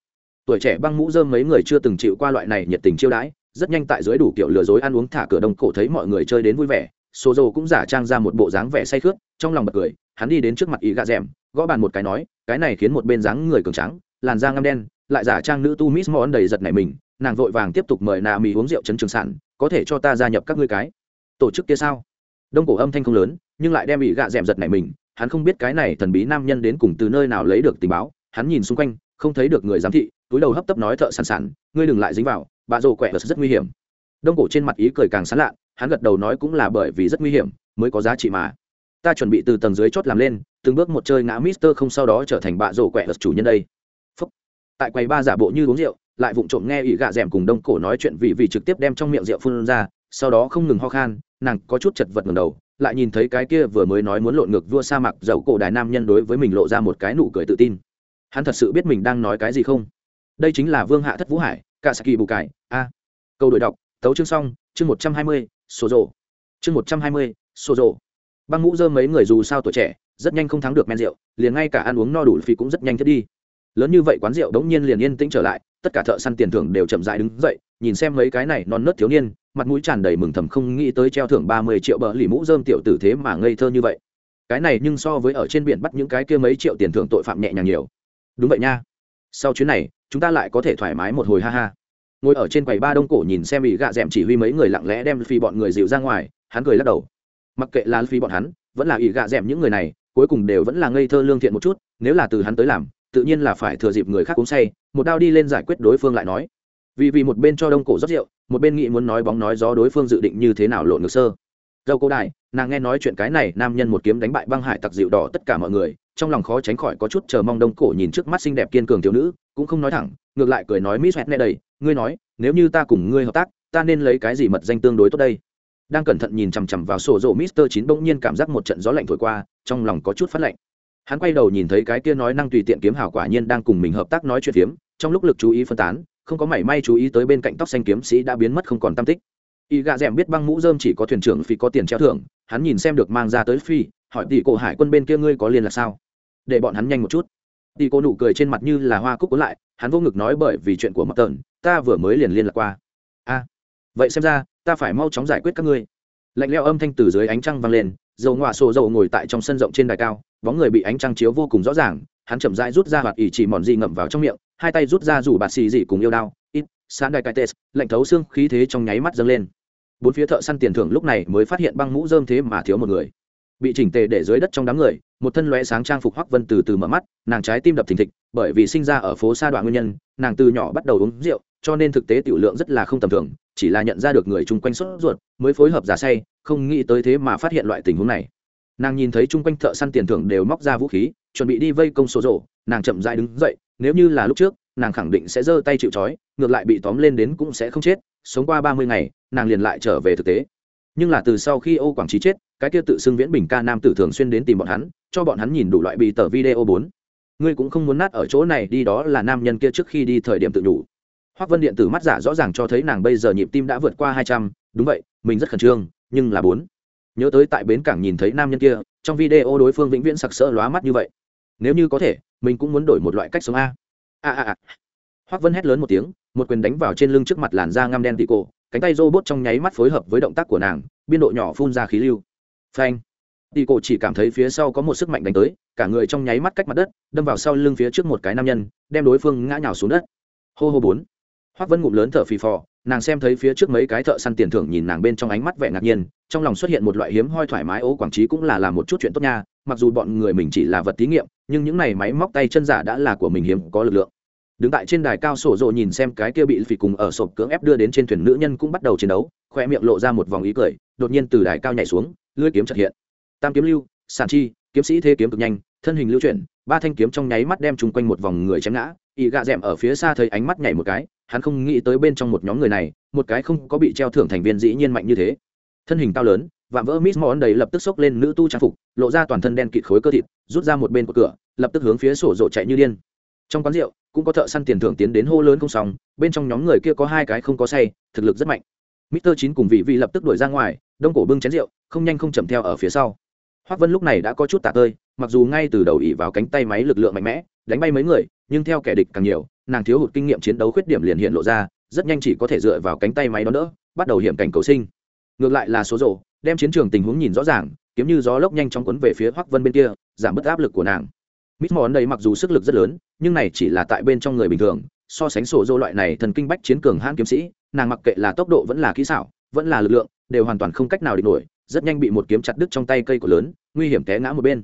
Tuổi trẻ băng mũ dơm mấy người chưa từng chịu qua loại này nhiệt tình chiêu đãi, rất nhanh tại dưới đủ kiểu lừa dối ăn uống thả cửa đông cổ thấy mọi người chơi đến vui vẻ, sổ rồ cũng giả trang ra một bộ dáng vẻ say khướt, trong lòng bật cười, hắn đi đến trước mặt ý gạ rèm, gõ bàn một cái nói, cái này khiến một bên dáng người cường trắng làn da ngăm đen, lại giả trang nữ tu miss mòn đầy giật này mình, nàng vội vàng tiếp tục mời nà mì uống rượu chấn trường sản có thể cho ta gia nhập các ngươi cái tổ chức kia sao? Đông cổ âm thanh không lớn, nhưng lại đem bị gạ d ẹ m giật này mình, hắn không biết cái này thần bí nam nhân đến cùng từ nơi nào lấy được tình báo, hắn nhìn xung quanh, không thấy được người giám thị, túi đầu hấp tấp nói thợ sẵn sẵn ngươi đừng lại dính vào, bà rồ quẹ vật rất nguy hiểm. Đông cổ trên mặt ý cười càng sán lạ, hắn gật đầu nói cũng là bởi vì rất nguy hiểm, mới có giá trị mà. Ta chuẩn bị từ tầng dưới chót làm lên, từng bước một chơi ngã mister không sau đó trở thành bạ rổ quẹ vật chủ nhân đây. Phúc. tại quầy ba giả bộ như uống rượu, lại vụng trộm nghe ỉ gạ d ẻ m cùng đông cổ nói chuyện vì vì trực tiếp đem trong miệng rượu phun ra, sau đó không ngừng ho khan nàng có chút chật vật ngầm đầu, lại nhìn thấy cái kia vừa mới nói muốn lộn ngược vua sa mạc dậu cổ đài nam nhân đối với mình lộ ra một cái nụ cười tự tin. Hắn thật sự biết mình đang nói cái gì không? Đây chính là vương hạ thất vũ hải, cả saki bù cải, a. Câu đổi đọc, tấu chương xong, chương một trăm hai mươi số rộ chương một trăm hai mươi số rộ băng mũ dơ mấy người dù sao tuổi trẻ, rất nhanh không thắng được men rượu, liền ngay cả ăn uống no đủ phí cũng rất nhanh thiết đi. Lớn như vậy quán rượu đống nhiên liền yên tĩnh trở lại, tất cả thợ săn tiền thưởng đều chậm dại đứng dậy, nhìn xem mấy cái này non nớt thiếu niên mặt mũi tràn đầy mừng thầm không nghĩ tới treo thưởng ba mươi triệu bờ lì mũ dơm tiểu tử thế mà ngây thơ như vậy. Cái này nhưng so với ở trên biển bắt những cái kia mấy triệu tiền thưởng tội phạm nhẹ nhàng nhiều. Đúng vậy nha. Sau chuyến này, chúng ta lại có thể thoải mái một hồi ha ha. Ngồi ở trên quầy ba đông cổ nhìn xem bị gạ d chỉ huy mấy người lặng lẽ đem phi bọn người dịu ra ngoài, hắn cười lắc đầu. Mặc kệ là phi bọn hắn, vẫn là ỷ gạ d những người này, cuối cùng đều vẫn là ngây thơ lương thiện một chút, nếu là từ hắn tới làm, tự nhiên là phải thừa dịp người khác uống say, một đao đi lên giải quyết đối phương lại nói vì vì một bên cho đông cổ rót rượu, một bên nghĩ muốn nói bóng nói gió đối phương dự định như thế nào lộn ngược sơ. Dâu cô đại nàng nghe nói chuyện cái này, nam nhân một kiếm đánh bại băng hải tặc dịu đỏ tất cả mọi người, trong lòng khó tránh khỏi có chút chờ mong đông cổ nhìn trước mắt xinh đẹp kiên cường thiếu nữ, cũng không nói thẳng, ngược lại cười nói, miss hẹn nghe đầy, ngươi nói, nếu như ta cùng ngươi hợp tác, ta nên lấy cái gì mật danh tương đối tốt đây? Đang cẩn thận nhìn chằm chằm vào sổ rộ mister chín bỗng nhiên cảm giác một trận gió lạnh thổi qua, trong lòng có chút phát lạnh. Hắn quay đầu nhìn thấy cái kia nói năng tùy tiện kiếm hảo quả nhiên đang cùng mình hợp tác nói chuyện phiếm, trong lúc lực chú ý phân tán không có mảy may chú ý tới bên cạnh tóc xanh kiếm sĩ đã biến mất không còn tam tích. Y gà d biết băng mũ dơm chỉ có thuyền trưởng phi có tiền treo thưởng, hắn nhìn xem được mang ra tới phi, hỏi tỷ cổ hải quân bên kia ngươi có liên là sao? Để bọn hắn nhanh một chút. Tỷ cổ nụ cười trên mặt như là hoa cúc cuốn lại, hắn vô ngực nói bởi vì chuyện của mặt tờn, ta vừa mới liền liên lạc qua. A, vậy xem ra, ta phải mau chóng giải quyết các ngươi. Lạnh leo âm thanh từ dưới ánh trăng vang lên dầu ngoạ sổ dầu ngồi tại trong sân rộng trên đài cao, bóng người bị ánh trăng chiếu vô cùng rõ ràng, hắn chậm rãi rút ra hoạt ỉ chỉ mòn gì ngậm vào trong miệng, hai tay rút ra rủ bạt xì dị cùng yêu đao, ít sán đài cai tes lạnh thấu xương khí thế trong nháy mắt dâng lên. Bốn phía thợ săn tiền thưởng lúc này mới phát hiện băng mũ rơm thế mà thiếu một người. Bị chỉnh tề để dưới đất trong đám người, một thân lóe sáng trang phục hoắc vân từ từ mở mắt, nàng trái tim đập thình thịch, bởi vì sinh ra ở phố sa đoạn nguyên nhân, nàng từ nhỏ bắt đầu uống rượu, cho nên thực tế tiểu lượng rất là không tầm thường chỉ là nhận ra được người chung quanh sốt ruột, mới phối hợp giả say, không nghĩ tới thế mà phát hiện loại tình huống này. Nàng nhìn thấy chung quanh thợ săn tiền thưởng đều móc ra vũ khí, chuẩn bị đi vây công số rổ, nàng chậm dại đứng dậy, nếu như là lúc trước, nàng khẳng định sẽ giơ tay chịu trói, ngược lại bị tóm lên đến cũng sẽ không chết, sống qua ba mươi ngày, nàng liền lại trở về thực tế. Nhưng là từ sau khi ô quảng trí chết, cái kia tự xưng viễn bình ca nam tử thường xuyên đến tìm bọn hắn, cho bọn hắn nhìn đủ loại bị tờ video bốn. Ngươi cũng không muốn nát ở chỗ này, đi đó là nam nhân kia trước khi đi thời điểm tự đủ hoác vân điện tử mắt giả rõ ràng cho thấy nàng bây giờ nhịp tim đã vượt qua hai trăm, đúng vậy, mình rất khẩn trương, nhưng là bốn. Nhớ tới tại bến cảng nhìn thấy nam nhân kia, trong video đối phương vĩnh viễn sặc sỡ lóa mắt như vậy. Nếu như có thể, mình cũng muốn đổi một loại cách sống a. A a a. Hoác vân hét lớn một tiếng, một quyền đánh vào trên lưng trước mặt làn da ngăm đen tị cổ, cánh tay robot trong nháy mắt phối hợp với động tác của nàng, biên độ nhỏ phun ra khí lưu. Phanh. Tị cổ chỉ cảm thấy phía sau có một sức mạnh đánh tới, cả người trong nháy mắt cách mặt đất, đâm vào sau lưng phía trước một cái nam nhân, đem đối phương ngã nhào xuống đất. Hô hô bốn hoác vân ngụm lớn thở phì phò, nàng xem thấy phía trước mấy cái thợ săn tiền thưởng nhìn nàng bên trong ánh mắt vẻ ngạc nhiên, trong lòng xuất hiện một loại hiếm hoi thoải mái ố quảng trí cũng là làm một chút chuyện tốt nha, mặc dù bọn người mình chỉ là vật thí nghiệm, nhưng những này máy móc tay chân giả đã là của mình hiếm có lực lượng. Đứng tại trên đài cao sổ rộ nhìn xem cái kia bị phì cùng ở sộp cưỡng ép đưa đến trên thuyền nữ nhân cũng bắt đầu chiến đấu, khoe miệng lộ ra một vòng ý cười, đột nhiên từ đài cao nhảy xuống, lưỡi kiếm trật hiện. Tam kiếm lưu sản chi, kiếm sĩ thế kiếm cực nhanh, thân hình lưu chuyển, ba thanh kiếm trong nháy mắt đem chung quanh một vòng người chém ngã y gạ d ở phía xa thấy ánh mắt nhảy một cái hắn không nghĩ tới bên trong một nhóm người này, một cái không có bị treo thưởng thành viên dĩ nhiên mạnh như thế. Thân hình cao lớn, vạm vỡ miss món đầy lập tức xốc lên nữ tu trang phục, lộ ra toàn thân đen kịt khối cơ thịt, rút ra một bên của cửa, lập tức hướng phía sổ rộ chạy như điên. Trong quán rượu, cũng có thợ săn tiền thưởng tiến đến hô lớn không xong, bên trong nhóm người kia có hai cái không có say, thực lực rất mạnh. Mister chín cùng vị vị lập tức đuổi ra ngoài, đông cổ bưng chén rượu, không nhanh không chậm theo ở phía sau. Hoác vân lúc này đã có chút tạ tơi, mặc dù ngay từ đầu ỉ vào cánh tay máy lực lượng mạnh mẽ, đánh bay mấy người, nhưng theo kẻ địch càng nhiều nàng thiếu hụt kinh nghiệm chiến đấu khuyết điểm liền hiện lộ ra, rất nhanh chỉ có thể dựa vào cánh tay máy đón đỡ, bắt đầu hiểm cảnh cầu sinh. Ngược lại là số rộ đem chiến trường tình huống nhìn rõ ràng, kiếm như gió lốc nhanh chóng quấn về phía hoắc vân bên kia, giảm bớt áp lực của nàng. Mít mòn đây mặc dù sức lực rất lớn, nhưng này chỉ là tại bên trong người bình thường, so sánh sổ dô loại này thần kinh bách chiến cường hãn kiếm sĩ, nàng mặc kệ là tốc độ vẫn là kỹ xảo, vẫn là lực lượng, đều hoàn toàn không cách nào địch nổi, rất nhanh bị một kiếm chặt đứt trong tay cây của lớn, nguy hiểm té ngã một bên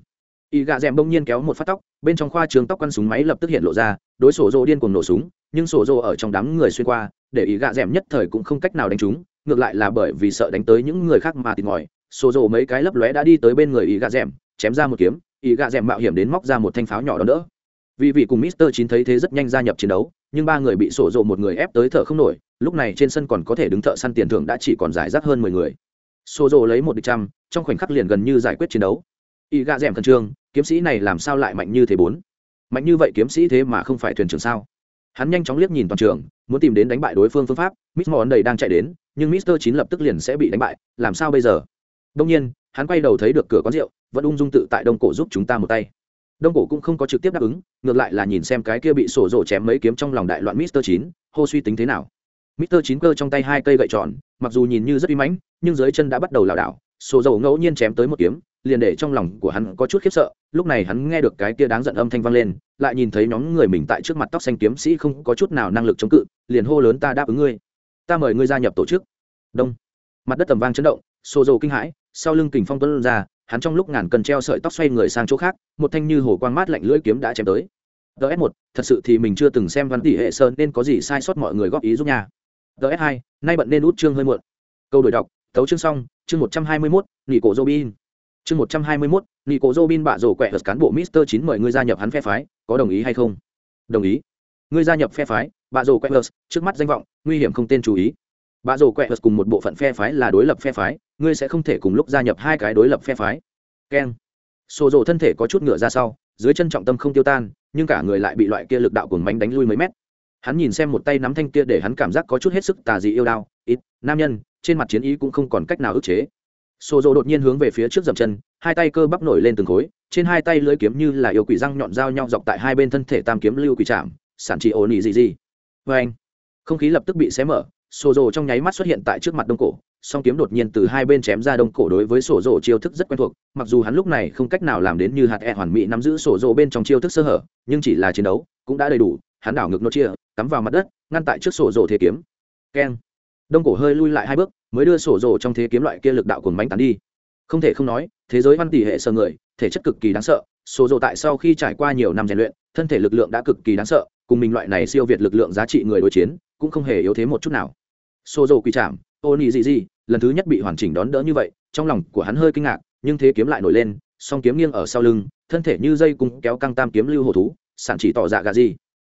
y gạ rèm bỗng nhiên kéo một phát tóc, bên trong khoa trường tóc quăn súng máy lập tức hiện lộ ra, đối sổ rô điên cuồng nổ súng, nhưng sổ rô ở trong đám người xuyên qua, để ý gạ rèm nhất thời cũng không cách nào đánh chúng ngược lại là bởi vì sợ đánh tới những người khác mà tìm ngòi. Sổ rô mấy cái lấp lóe đã đi tới bên người ý gạ rèm, chém ra một kiếm, ý gạ rèm mạo hiểm đến móc ra một thanh pháo nhỏ đó nữa. vì vị cùng mister chín thấy thế rất nhanh gia nhập chiến đấu, nhưng ba người bị sổ rộ một người ép tới thở không nổi, lúc này trên sân còn có thể đứng thợ săn tiền thưởng đã chỉ còn giải rác hơn mười người. Sổ rộ lấy một địch trăm, trong khoảnh khắc liền gần như giải quyết chiến đấu. Y gạ d khẩn trương kiếm sĩ này làm sao lại mạnh như thế bốn? Mạnh như vậy kiếm sĩ thế mà không phải thuyền trưởng sao? Hắn nhanh chóng liếc nhìn toàn trường, muốn tìm đến đánh bại đối phương phương pháp, miss mòn đầy đang chạy đến, nhưng mister chín lập tức liền sẽ bị đánh bại, làm sao bây giờ? Đông nhiên, hắn quay đầu thấy được cửa quán rượu, vẫn ung dung tự tại đông cổ giúp chúng ta một tay. Đông cổ cũng không có trực tiếp đáp ứng, ngược lại là nhìn xem cái kia bị sổ rổ chém mấy kiếm trong lòng đại loạn mister chín, hô suy tính thế nào. Mister chín cơ trong tay hai cây gậy tròn, mặc dù nhìn như rất uy mãnh, nhưng dưới chân đã bắt đầu lảo đảo, sổ dầu ngẫu nhiên chém tới một kiếm liền để trong lòng của hắn có chút khiếp sợ, lúc này hắn nghe được cái kia đáng giận âm thanh vang lên, lại nhìn thấy nhóm người mình tại trước mặt tóc xanh kiếm sĩ không có chút nào năng lực chống cự, liền hô lớn ta đáp ứng ngươi. Ta mời ngươi gia nhập tổ chức. Đông. Mặt đất tầm vang chấn động xô dầu kinh hãi, sau lưng kình phong tuấn ra, hắn trong lúc ngàn cần treo sợi tóc xoay người sang chỗ khác, một thanh như hồ quang mát lạnh lưỡi kiếm đã chém tới. Ts một, thật sự thì mình chưa từng xem văn tỷ hệ sơn nên có gì sai sót mọi người góp ý giúp nhà. ts hai, nay bận nên út chương hơi muộn. Câu đổi đọc tấu chương xong, chương một trăm hai mươi mốt nghỉ cổ robin chương một trăm hai mươi mốt cổ robin bạ rổ quẹ cán bộ mister chín mời ngươi gia nhập hắn phe phái, có đồng ý hay không? Đồng ý. Ngươi gia nhập phe phái, bạ rổ quẹt trước mắt danh vọng, nguy hiểm không tên chú ý. Bạ rổ quẹt cùng một bộ phận phe phái là đối lập phe phái, ngươi sẽ không thể cùng lúc gia nhập hai cái đối lập phe phái. Keng sổ rổ thân thể có chút ngựa ra sau, dưới chân trọng tâm không tiêu tan, nhưng cả người lại bị loại kia lực đạo cuồng mánh đánh lui mấy mét. Hắn nhìn xem một tay nắm thanh kia để hắn cảm giác có chút hết sức tà dị yêu đao, ít, nam nhân, trên mặt chiến ý cũng không còn cách nào ức chế. Sô Dô đột nhiên hướng về phía trước dậm chân, hai tay cơ bắp nổi lên từng khối, trên hai tay lưỡi kiếm như là yêu quỷ răng nhọn dao nhau dọc tại hai bên thân thể tam kiếm lưu quỷ chạm sản chỉ ổn ỉ gì gì. Với anh, không khí lập tức bị xé mở, Sô Dô trong nháy mắt xuất hiện tại trước mặt đông cổ, song kiếm đột nhiên từ hai bên chém ra đông cổ đối với Sô Dô chiêu thức rất quen thuộc, mặc dù hắn lúc này không cách nào làm đến như hạt e hoàn mỹ nắm giữ Sô Dô bên trong chiêu thức sơ hở, nhưng chỉ là chiến đấu, cũng đã đầy đủ, hắn đảo ngược nô chia, cắm vào mặt đất, ngăn tại trước Sô Dô thế kiếm. Keng. Đông cổ hơi lui lại hai bước mới đưa sổ rồ trong thế kiếm loại kia lực đạo cuồng bánh tán đi. Không thể không nói, thế giới văn tỷ hệ sơ người, thể chất cực kỳ đáng sợ, sổ rồ tại sau khi trải qua nhiều năm rèn luyện, thân thể lực lượng đã cực kỳ đáng sợ, cùng mình loại này siêu việt lực lượng giá trị người đối chiến, cũng không hề yếu thế một chút nào. Sổ rồ quỳ chạm, ô nị gì gì lần thứ nhất bị hoàn chỉnh đón đỡ như vậy, trong lòng của hắn hơi kinh ngạc, nhưng thế kiếm lại nổi lên, song kiếm nghiêng ở sau lưng, thân thể như dây cung kéo căng tam kiếm lưu hồ thú, sản chỉ tỏ dạ gà gì.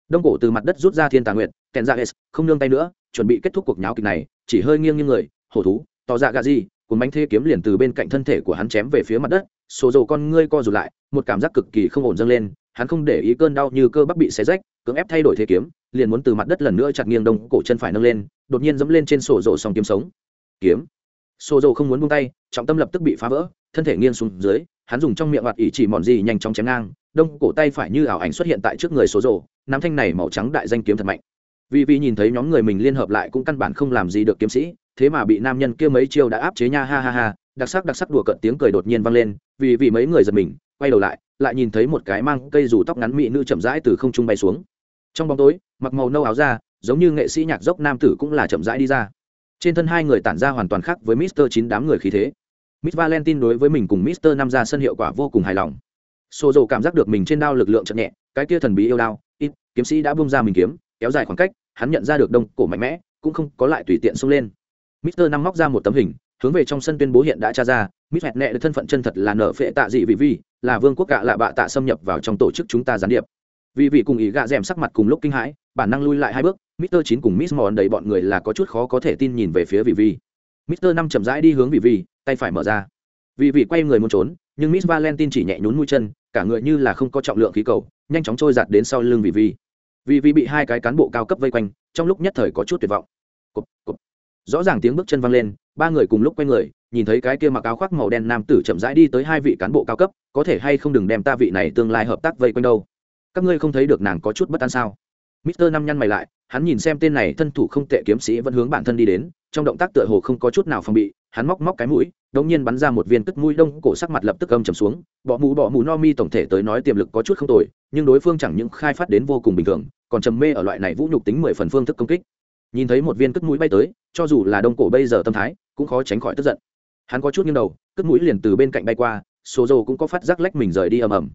Đông cổ từ mặt đất rút ra thiên tà nguyệt kèn ra s không nương tay nữa, chuẩn bị kết thúc cuộc nháo kịch này, chỉ hơi nghiêng như người hổ thú, tỏ dạ gà gì cùng bánh thế kiếm liền từ bên cạnh thân thể của hắn chém về phía mặt đất sổ dầu con ngươi co rụt lại, một cảm giác cực kỳ không ổn dâng lên, hắn không để ý cơn đau như cơ bắp bị xé rách, cưỡng ép thay đổi thế kiếm, liền muốn từ mặt đất lần nữa chặt nghiêng đông cổ chân phải nâng lên, đột nhiên dẫm lên trên sổ dầu song kiếm sống. Kiếm. Sổ dầu không muốn buông tay, trọng tâm lập tức bị phá vỡ, thân thể nghiêng xuống dưới, hắn dùng trong miệng hoạt ỉ chỉ mòn gì nhanh chóng chém ngang, đông cổ tay phải như ảo ảnh xuất hiện tại trước người sổ dầu, nắm thanh này màu trắng đại danh kiếm thật mạnh vì vì nhìn thấy nhóm người mình liên hợp lại cũng căn bản không làm gì được kiếm sĩ, thế mà bị nam nhân kia mấy chiêu đã áp chế nha, ha ha ha, đặc sắc đặc sắc đùa cợt tiếng cười đột nhiên vang lên, vì vì mấy người giật mình, quay đầu lại lại nhìn thấy một cái mang cây dù tóc ngắn mỹ nữ chậm rãi từ không trung bay xuống. Trong bóng tối, mặc màu nâu áo ra giống như nghệ sĩ nhạc dốc nam tử cũng là chậm rãi đi ra. Trên thân hai người tản ra hoàn toàn khác với mister chín đám người khí thế. Miss valentine đối với mình cùng mister năm ra sân hiệu quả vô cùng hài lòng. Xô dầu cảm giác được mình trên đao lực lượng chậm nhẹ, cái kia thần bí yêu đao, ít, kiếm sĩ đã bung ra mình kiếm kéo dài khoảng cách, hắn nhận ra được đông cổ mạnh mẽ, cũng không có lại tùy tiện xông lên. Mister năm móc ra một tấm hình, hướng về trong sân tuyên bố hiện đã tra ra mít hẹn nẹ thân phận chân thật là nợ phệ tạ dị vị vi là vương quốc gạ lạ bạ tạ xâm nhập vào trong tổ chức chúng ta gián điệp. Vì vị cùng ý gạ rèm sắc mặt cùng lúc kinh hãi, bản năng lui lại hai bước, mister chín cùng miss mòn đầy bọn người là có chút khó có thể tin nhìn về phía vị vi mister năm chậm rãi đi hướng vị vi tay phải mở ra. Vị vị quay người muốn trốn, nhưng miss valentine chỉ nhẹ nhún mũi chân, cả người như là không có trọng lượng khí cầu, nhanh chóng trôi giặt đến sau lưng vị vi vì vì bị hai cái cán bộ cao cấp vây quanh trong lúc nhất thời có chút tuyệt vọng. Cụp, cụp. rõ ràng tiếng bước chân văng lên ba người cùng lúc quay người nhìn thấy cái kia mặc áo khoác màu đen nam tử chậm rãi đi tới hai vị cán bộ cao cấp có thể hay không đừng đem ta vị này tương lai hợp tác vây quanh đâu. Các ngươi không thấy được nàng có chút bất an sao? Mister năm nhăn mày lại hắn nhìn xem tên này thân thủ không tệ kiếm sĩ vẫn hướng bản thân đi đến trong động tác tựa hồ không có chút nào phòng bị hắn móc móc cái mũi đống nhiên bắn ra một viên tức mũi đông, cổ sắc mặt lập tức âm trầm xuống. Bỏ mũ bỏ mũ no mi tổng thể tới nói tiềm lực có chút không tồi, nhưng đối phương chẳng những khai phát đến vô cùng bình thường, còn trầm mê ở loại này vũ nhục tính mười phần phương thức công kích. Nhìn thấy một viên cất mũi bay tới, cho dù là đông cổ bây giờ tâm thái, cũng khó tránh khỏi tức giận. Hắn có chút nghiêng đầu, cất mũi liền từ bên cạnh bay qua, số dầu cũng có phát giác lách mình rời đi ầm ầm.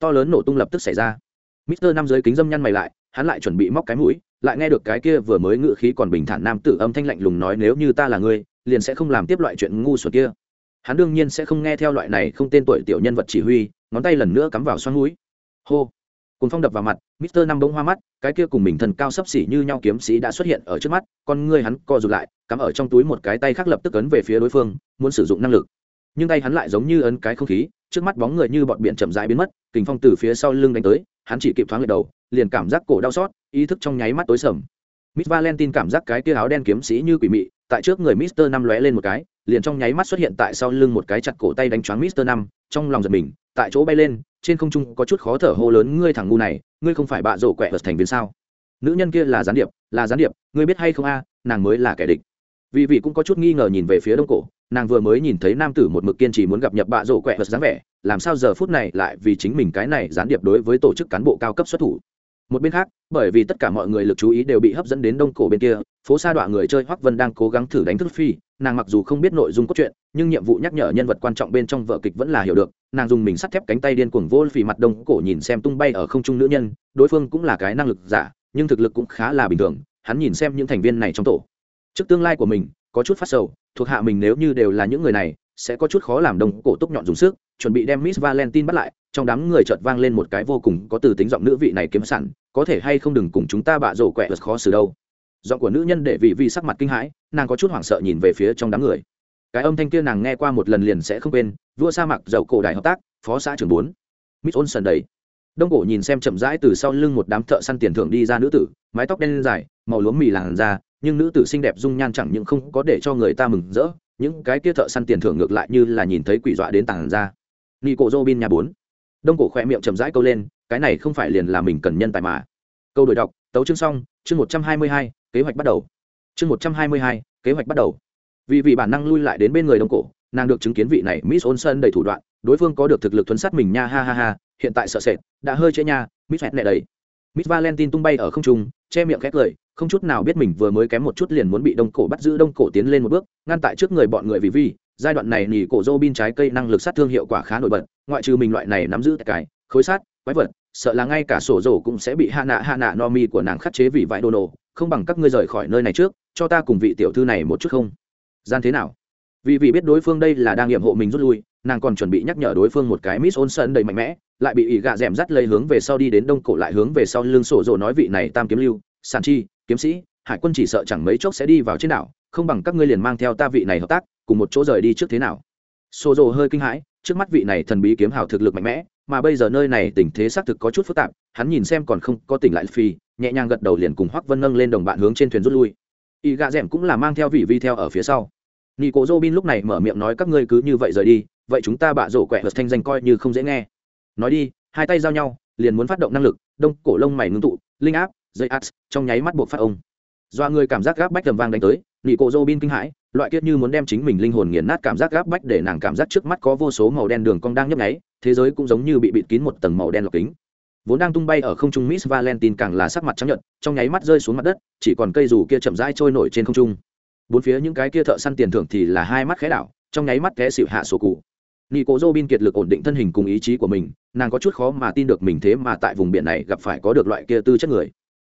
To lớn nổ tung lập tức xảy ra. Mister năm giới kính dâm nhăn mày lại, hắn lại chuẩn bị móc cái mũi, lại nghe được cái kia vừa mới ngự khí còn bình thản nam tử âm thanh lạnh lùng nói, nếu như ta là ngươi liền sẽ không làm tiếp loại chuyện ngu xuẩn kia. Hắn đương nhiên sẽ không nghe theo loại này không tên tuổi tiểu nhân vật chỉ huy, ngón tay lần nữa cắm vào xoắn mũi. Hô! Cùng phong đập vào mặt, mister năm bông hoa mắt, cái kia cùng mình thần cao sấp xỉ như nhau kiếm sĩ đã xuất hiện ở trước mắt, con ngươi hắn co rụt lại, cắm ở trong túi một cái tay khác lập tức ấn về phía đối phương, muốn sử dụng năng lực. Nhưng tay hắn lại giống như ấn cái không khí, trước mắt bóng người như bọn biển chậm rãi biến mất, kình phong từ phía sau lưng đánh tới, hắn chỉ kịp thoáng lại đầu, liền cảm giác cổ đau xót, ý thức trong nháy mắt tối sầm. Miss valentine cảm giác cái kia áo đen kiếm sĩ như quỷ mị tại trước người mister năm lóe lên một cái, liền trong nháy mắt xuất hiện tại sau lưng một cái chặt cổ tay đánh choáng mister năm, trong lòng giật mình, tại chỗ bay lên, trên không trung có chút khó thở hô lớn, ngươi thằng ngu này, ngươi không phải bạ rổ quẹ vật thành viên sao? Nữ nhân kia là gián điệp, là gián điệp, ngươi biết hay không a, nàng mới là kẻ địch. Vì vị cũng có chút nghi ngờ nhìn về phía đông cổ, nàng vừa mới nhìn thấy nam tử một mực kiên trì muốn gặp nhập bạ rổ quẹ vật dáng vẻ, làm sao giờ phút này lại vì chính mình cái này gián điệp đối với tổ chức cán bộ cao cấp xuất thủ? Một bên khác, bởi vì tất cả mọi người lực chú ý đều bị hấp dẫn đến đông cổ bên kia, phố sa đọa người chơi hoắc vân đang cố gắng thử đánh thức phi, nàng mặc dù không biết nội dung cốt truyện, nhưng nhiệm vụ nhắc nhở nhân vật quan trọng bên trong vở kịch vẫn là hiểu được, nàng dùng mình sắt thép cánh tay điên cuồng vô phì mặt đông cổ nhìn xem tung bay ở không trung nữ nhân, đối phương cũng là cái năng lực giả, nhưng thực lực cũng khá là bình thường, hắn nhìn xem những thành viên này trong tổ. Trước tương lai của mình, có chút phát sầu, thuộc hạ mình nếu như đều là những người này, sẽ có chút khó làm đông cổ túc nhọn dùng sức, chuẩn bị đem miss valentine bắt lại trong đám người chợt vang lên một cái vô cùng có từ tính giọng nữ vị này kiếm sẵn, có thể hay không đừng cùng chúng ta bạ rổ quẹ vật khó xử đâu. Giọng của nữ nhân để vị vi sắc mặt kinh hãi, nàng có chút hoảng sợ nhìn về phía trong đám người. Cái âm thanh kia nàng nghe qua một lần liền sẽ không quên, vua sa mạc dầu cổ đại hợp tác, phó xã trưởng bốn. Miss olson đầy. Đông cổ nhìn xem chậm rãi từ sau lưng một đám thợ săn tiền thưởng đi ra nữ tử, mái tóc đen dài, màu lúa mì làn da, nhưng nữ tử xinh đẹp dung nhan chẳng những không có để cho người ta mừng rỡ, những cái kia thợ săn tiền thưởng ngược lại như là nhìn thấy quỷ dọa đến tàn ra. Nico robin nhà bốn đông cổ khỏe miệng chậm rãi câu lên, cái này không phải liền là mình cần nhân tài mà. Câu đổi đọc, tấu chương xong, chương một trăm hai mươi hai, kế hoạch bắt đầu. Chương một trăm hai mươi hai, kế hoạch bắt đầu. Vì vì bản năng lui lại đến bên người đông cổ, nàng được chứng kiến vị này miss olson đầy thủ đoạn, đối phương có được thực lực thuấn sát mình nha, ha ha ha, hiện tại sợ sệt, đã hơi chế nha, miss hẹn nẹ đầy. Miss valentine tung bay ở không trung, che miệng khét cười, không chút nào biết mình vừa mới kém một chút liền muốn bị đông cổ bắt giữ, đông cổ tiến lên một bước, ngăn tại trước người bọn người vì vi giai đoạn này nỉ cổ dô bin trái cây năng lực sát thương hiệu quả khá nổi bật, ngoại trừ mình loại này nắm giữ cái, khối sát, quái vật, sợ là ngay cả sổ rổ cũng sẽ bị hạ nạ hạ nạ no mi của nàng khắc chế vì vãi đồ nổ, không bằng các ngươi rời khỏi nơi này trước, cho ta cùng vị tiểu thư này một chút không? Gian thế nào? Vì vì biết đối phương đây là đang nghiệm hộ mình rút lui, nàng còn chuẩn bị nhắc nhở đối phương một cái miss olsen đầy mạnh mẽ, lại bị ỉ gạ d dắt lấy hướng về sau đi đến đông cổ lại hướng về sau lưng sổ rồ nói vị này tam kiếm lưu, sàn chi, kiếm sĩ, hải quân chỉ sợ chẳng mấy chốc sẽ đi vào trên đảo, không bằng các ngươi liền mang theo ta vị này hợp tác cùng một chỗ rời đi trước thế nào. Xô rồ hơi kinh hãi, trước mắt vị này thần bí kiếm hào thực lực mạnh mẽ, mà bây giờ nơi này tình thế xác thực có chút phức tạp, hắn nhìn xem còn không có tỉnh lại phi nhẹ nhàng gật đầu liền cùng hoắc vân nâng lên đồng bạn hướng trên thuyền rút lui. Y gạ d cũng là mang theo vị vi theo ở phía sau. Nị cố dô bin lúc này mở miệng nói các ngươi cứ như vậy rời đi, vậy chúng ta bạ rổ quẹ vật thanh danh coi như không dễ nghe. Nói đi, hai tay giao nhau, liền muốn phát động năng lực, đông cổ lông mày ngưng tụ, linh áp, dây át trong nháy mắt buộc phát ông. Do người cảm giác gáp bách tầm vang đánh tới nị cổ dô bin kinh hãi loại kiết như muốn đem chính mình linh hồn nghiền nát cảm giác gáp bách để nàng cảm giác trước mắt có vô số màu đen đường cong đang nhấp nháy, thế giới cũng giống như bị bịt kín một tầng màu đen lọc kính. Vốn đang tung bay ở không trung miss valentine càng là sắc mặt trắng nhợt, trong nháy mắt rơi xuống mặt đất, chỉ còn cây dù kia chậm rãi trôi nổi trên không trung. Bốn phía những cái kia thợ săn tiền thưởng thì là hai mắt khẽ đảo, trong nháy mắt té xịu hạ sổ cụ. Nị cố dô bin kiệt lực ổn định thân hình cùng ý chí của mình, nàng có chút khó mà tin được mình thế mà tại vùng biển này gặp phải có được loại kia tư chất người.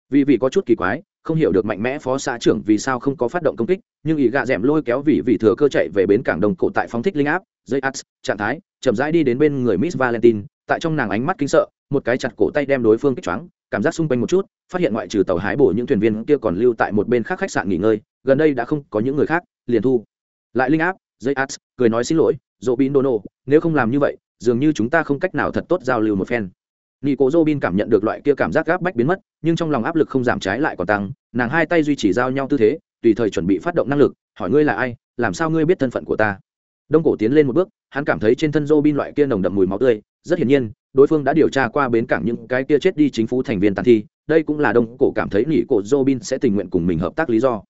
Vì vì có chút kỳ quái không hiểu được mạnh mẽ phó xã trưởng vì sao không có phát động công kích, nhưng ý gạ d lôi kéo vì vì thừa cơ chạy về bến cảng đồng cổ tại phóng thích linh áp, dây ax trạng thái, chậm rãi đi đến bên người miss valentine, tại trong nàng ánh mắt kinh sợ, một cái chặt cổ tay đem đối phương kích choáng, cảm giác xung quanh một chút, phát hiện ngoại trừ tàu hái bổ những thuyền viên kia còn lưu tại một bên khác khách sạn nghỉ ngơi, gần đây đã không có những người khác, liền thu lại linh áp, dây ax cười nói xin lỗi dỗ bin dono, nếu không làm như vậy, dường như chúng ta không cách nào thật tốt giao lưu một phen nị cố dô bin cảm nhận được loại kia cảm giác gáp bách biến mất, nhưng trong lòng áp lực không giảm trái lại còn tăng, nàng hai tay duy trì giao nhau tư thế, tùy thời chuẩn bị phát động năng lực, hỏi ngươi là ai, làm sao ngươi biết thân phận của ta? Đông cổ tiến lên một bước, hắn cảm thấy trên thân dô bin loại kia nồng đậm mùi máu tươi, rất hiển nhiên, đối phương đã điều tra qua bến cảng những cái kia chết đi chính phủ thành viên tàn thi, đây cũng là đông cổ cảm thấy nị cổ dô bin sẽ tình nguyện cùng mình hợp tác lý do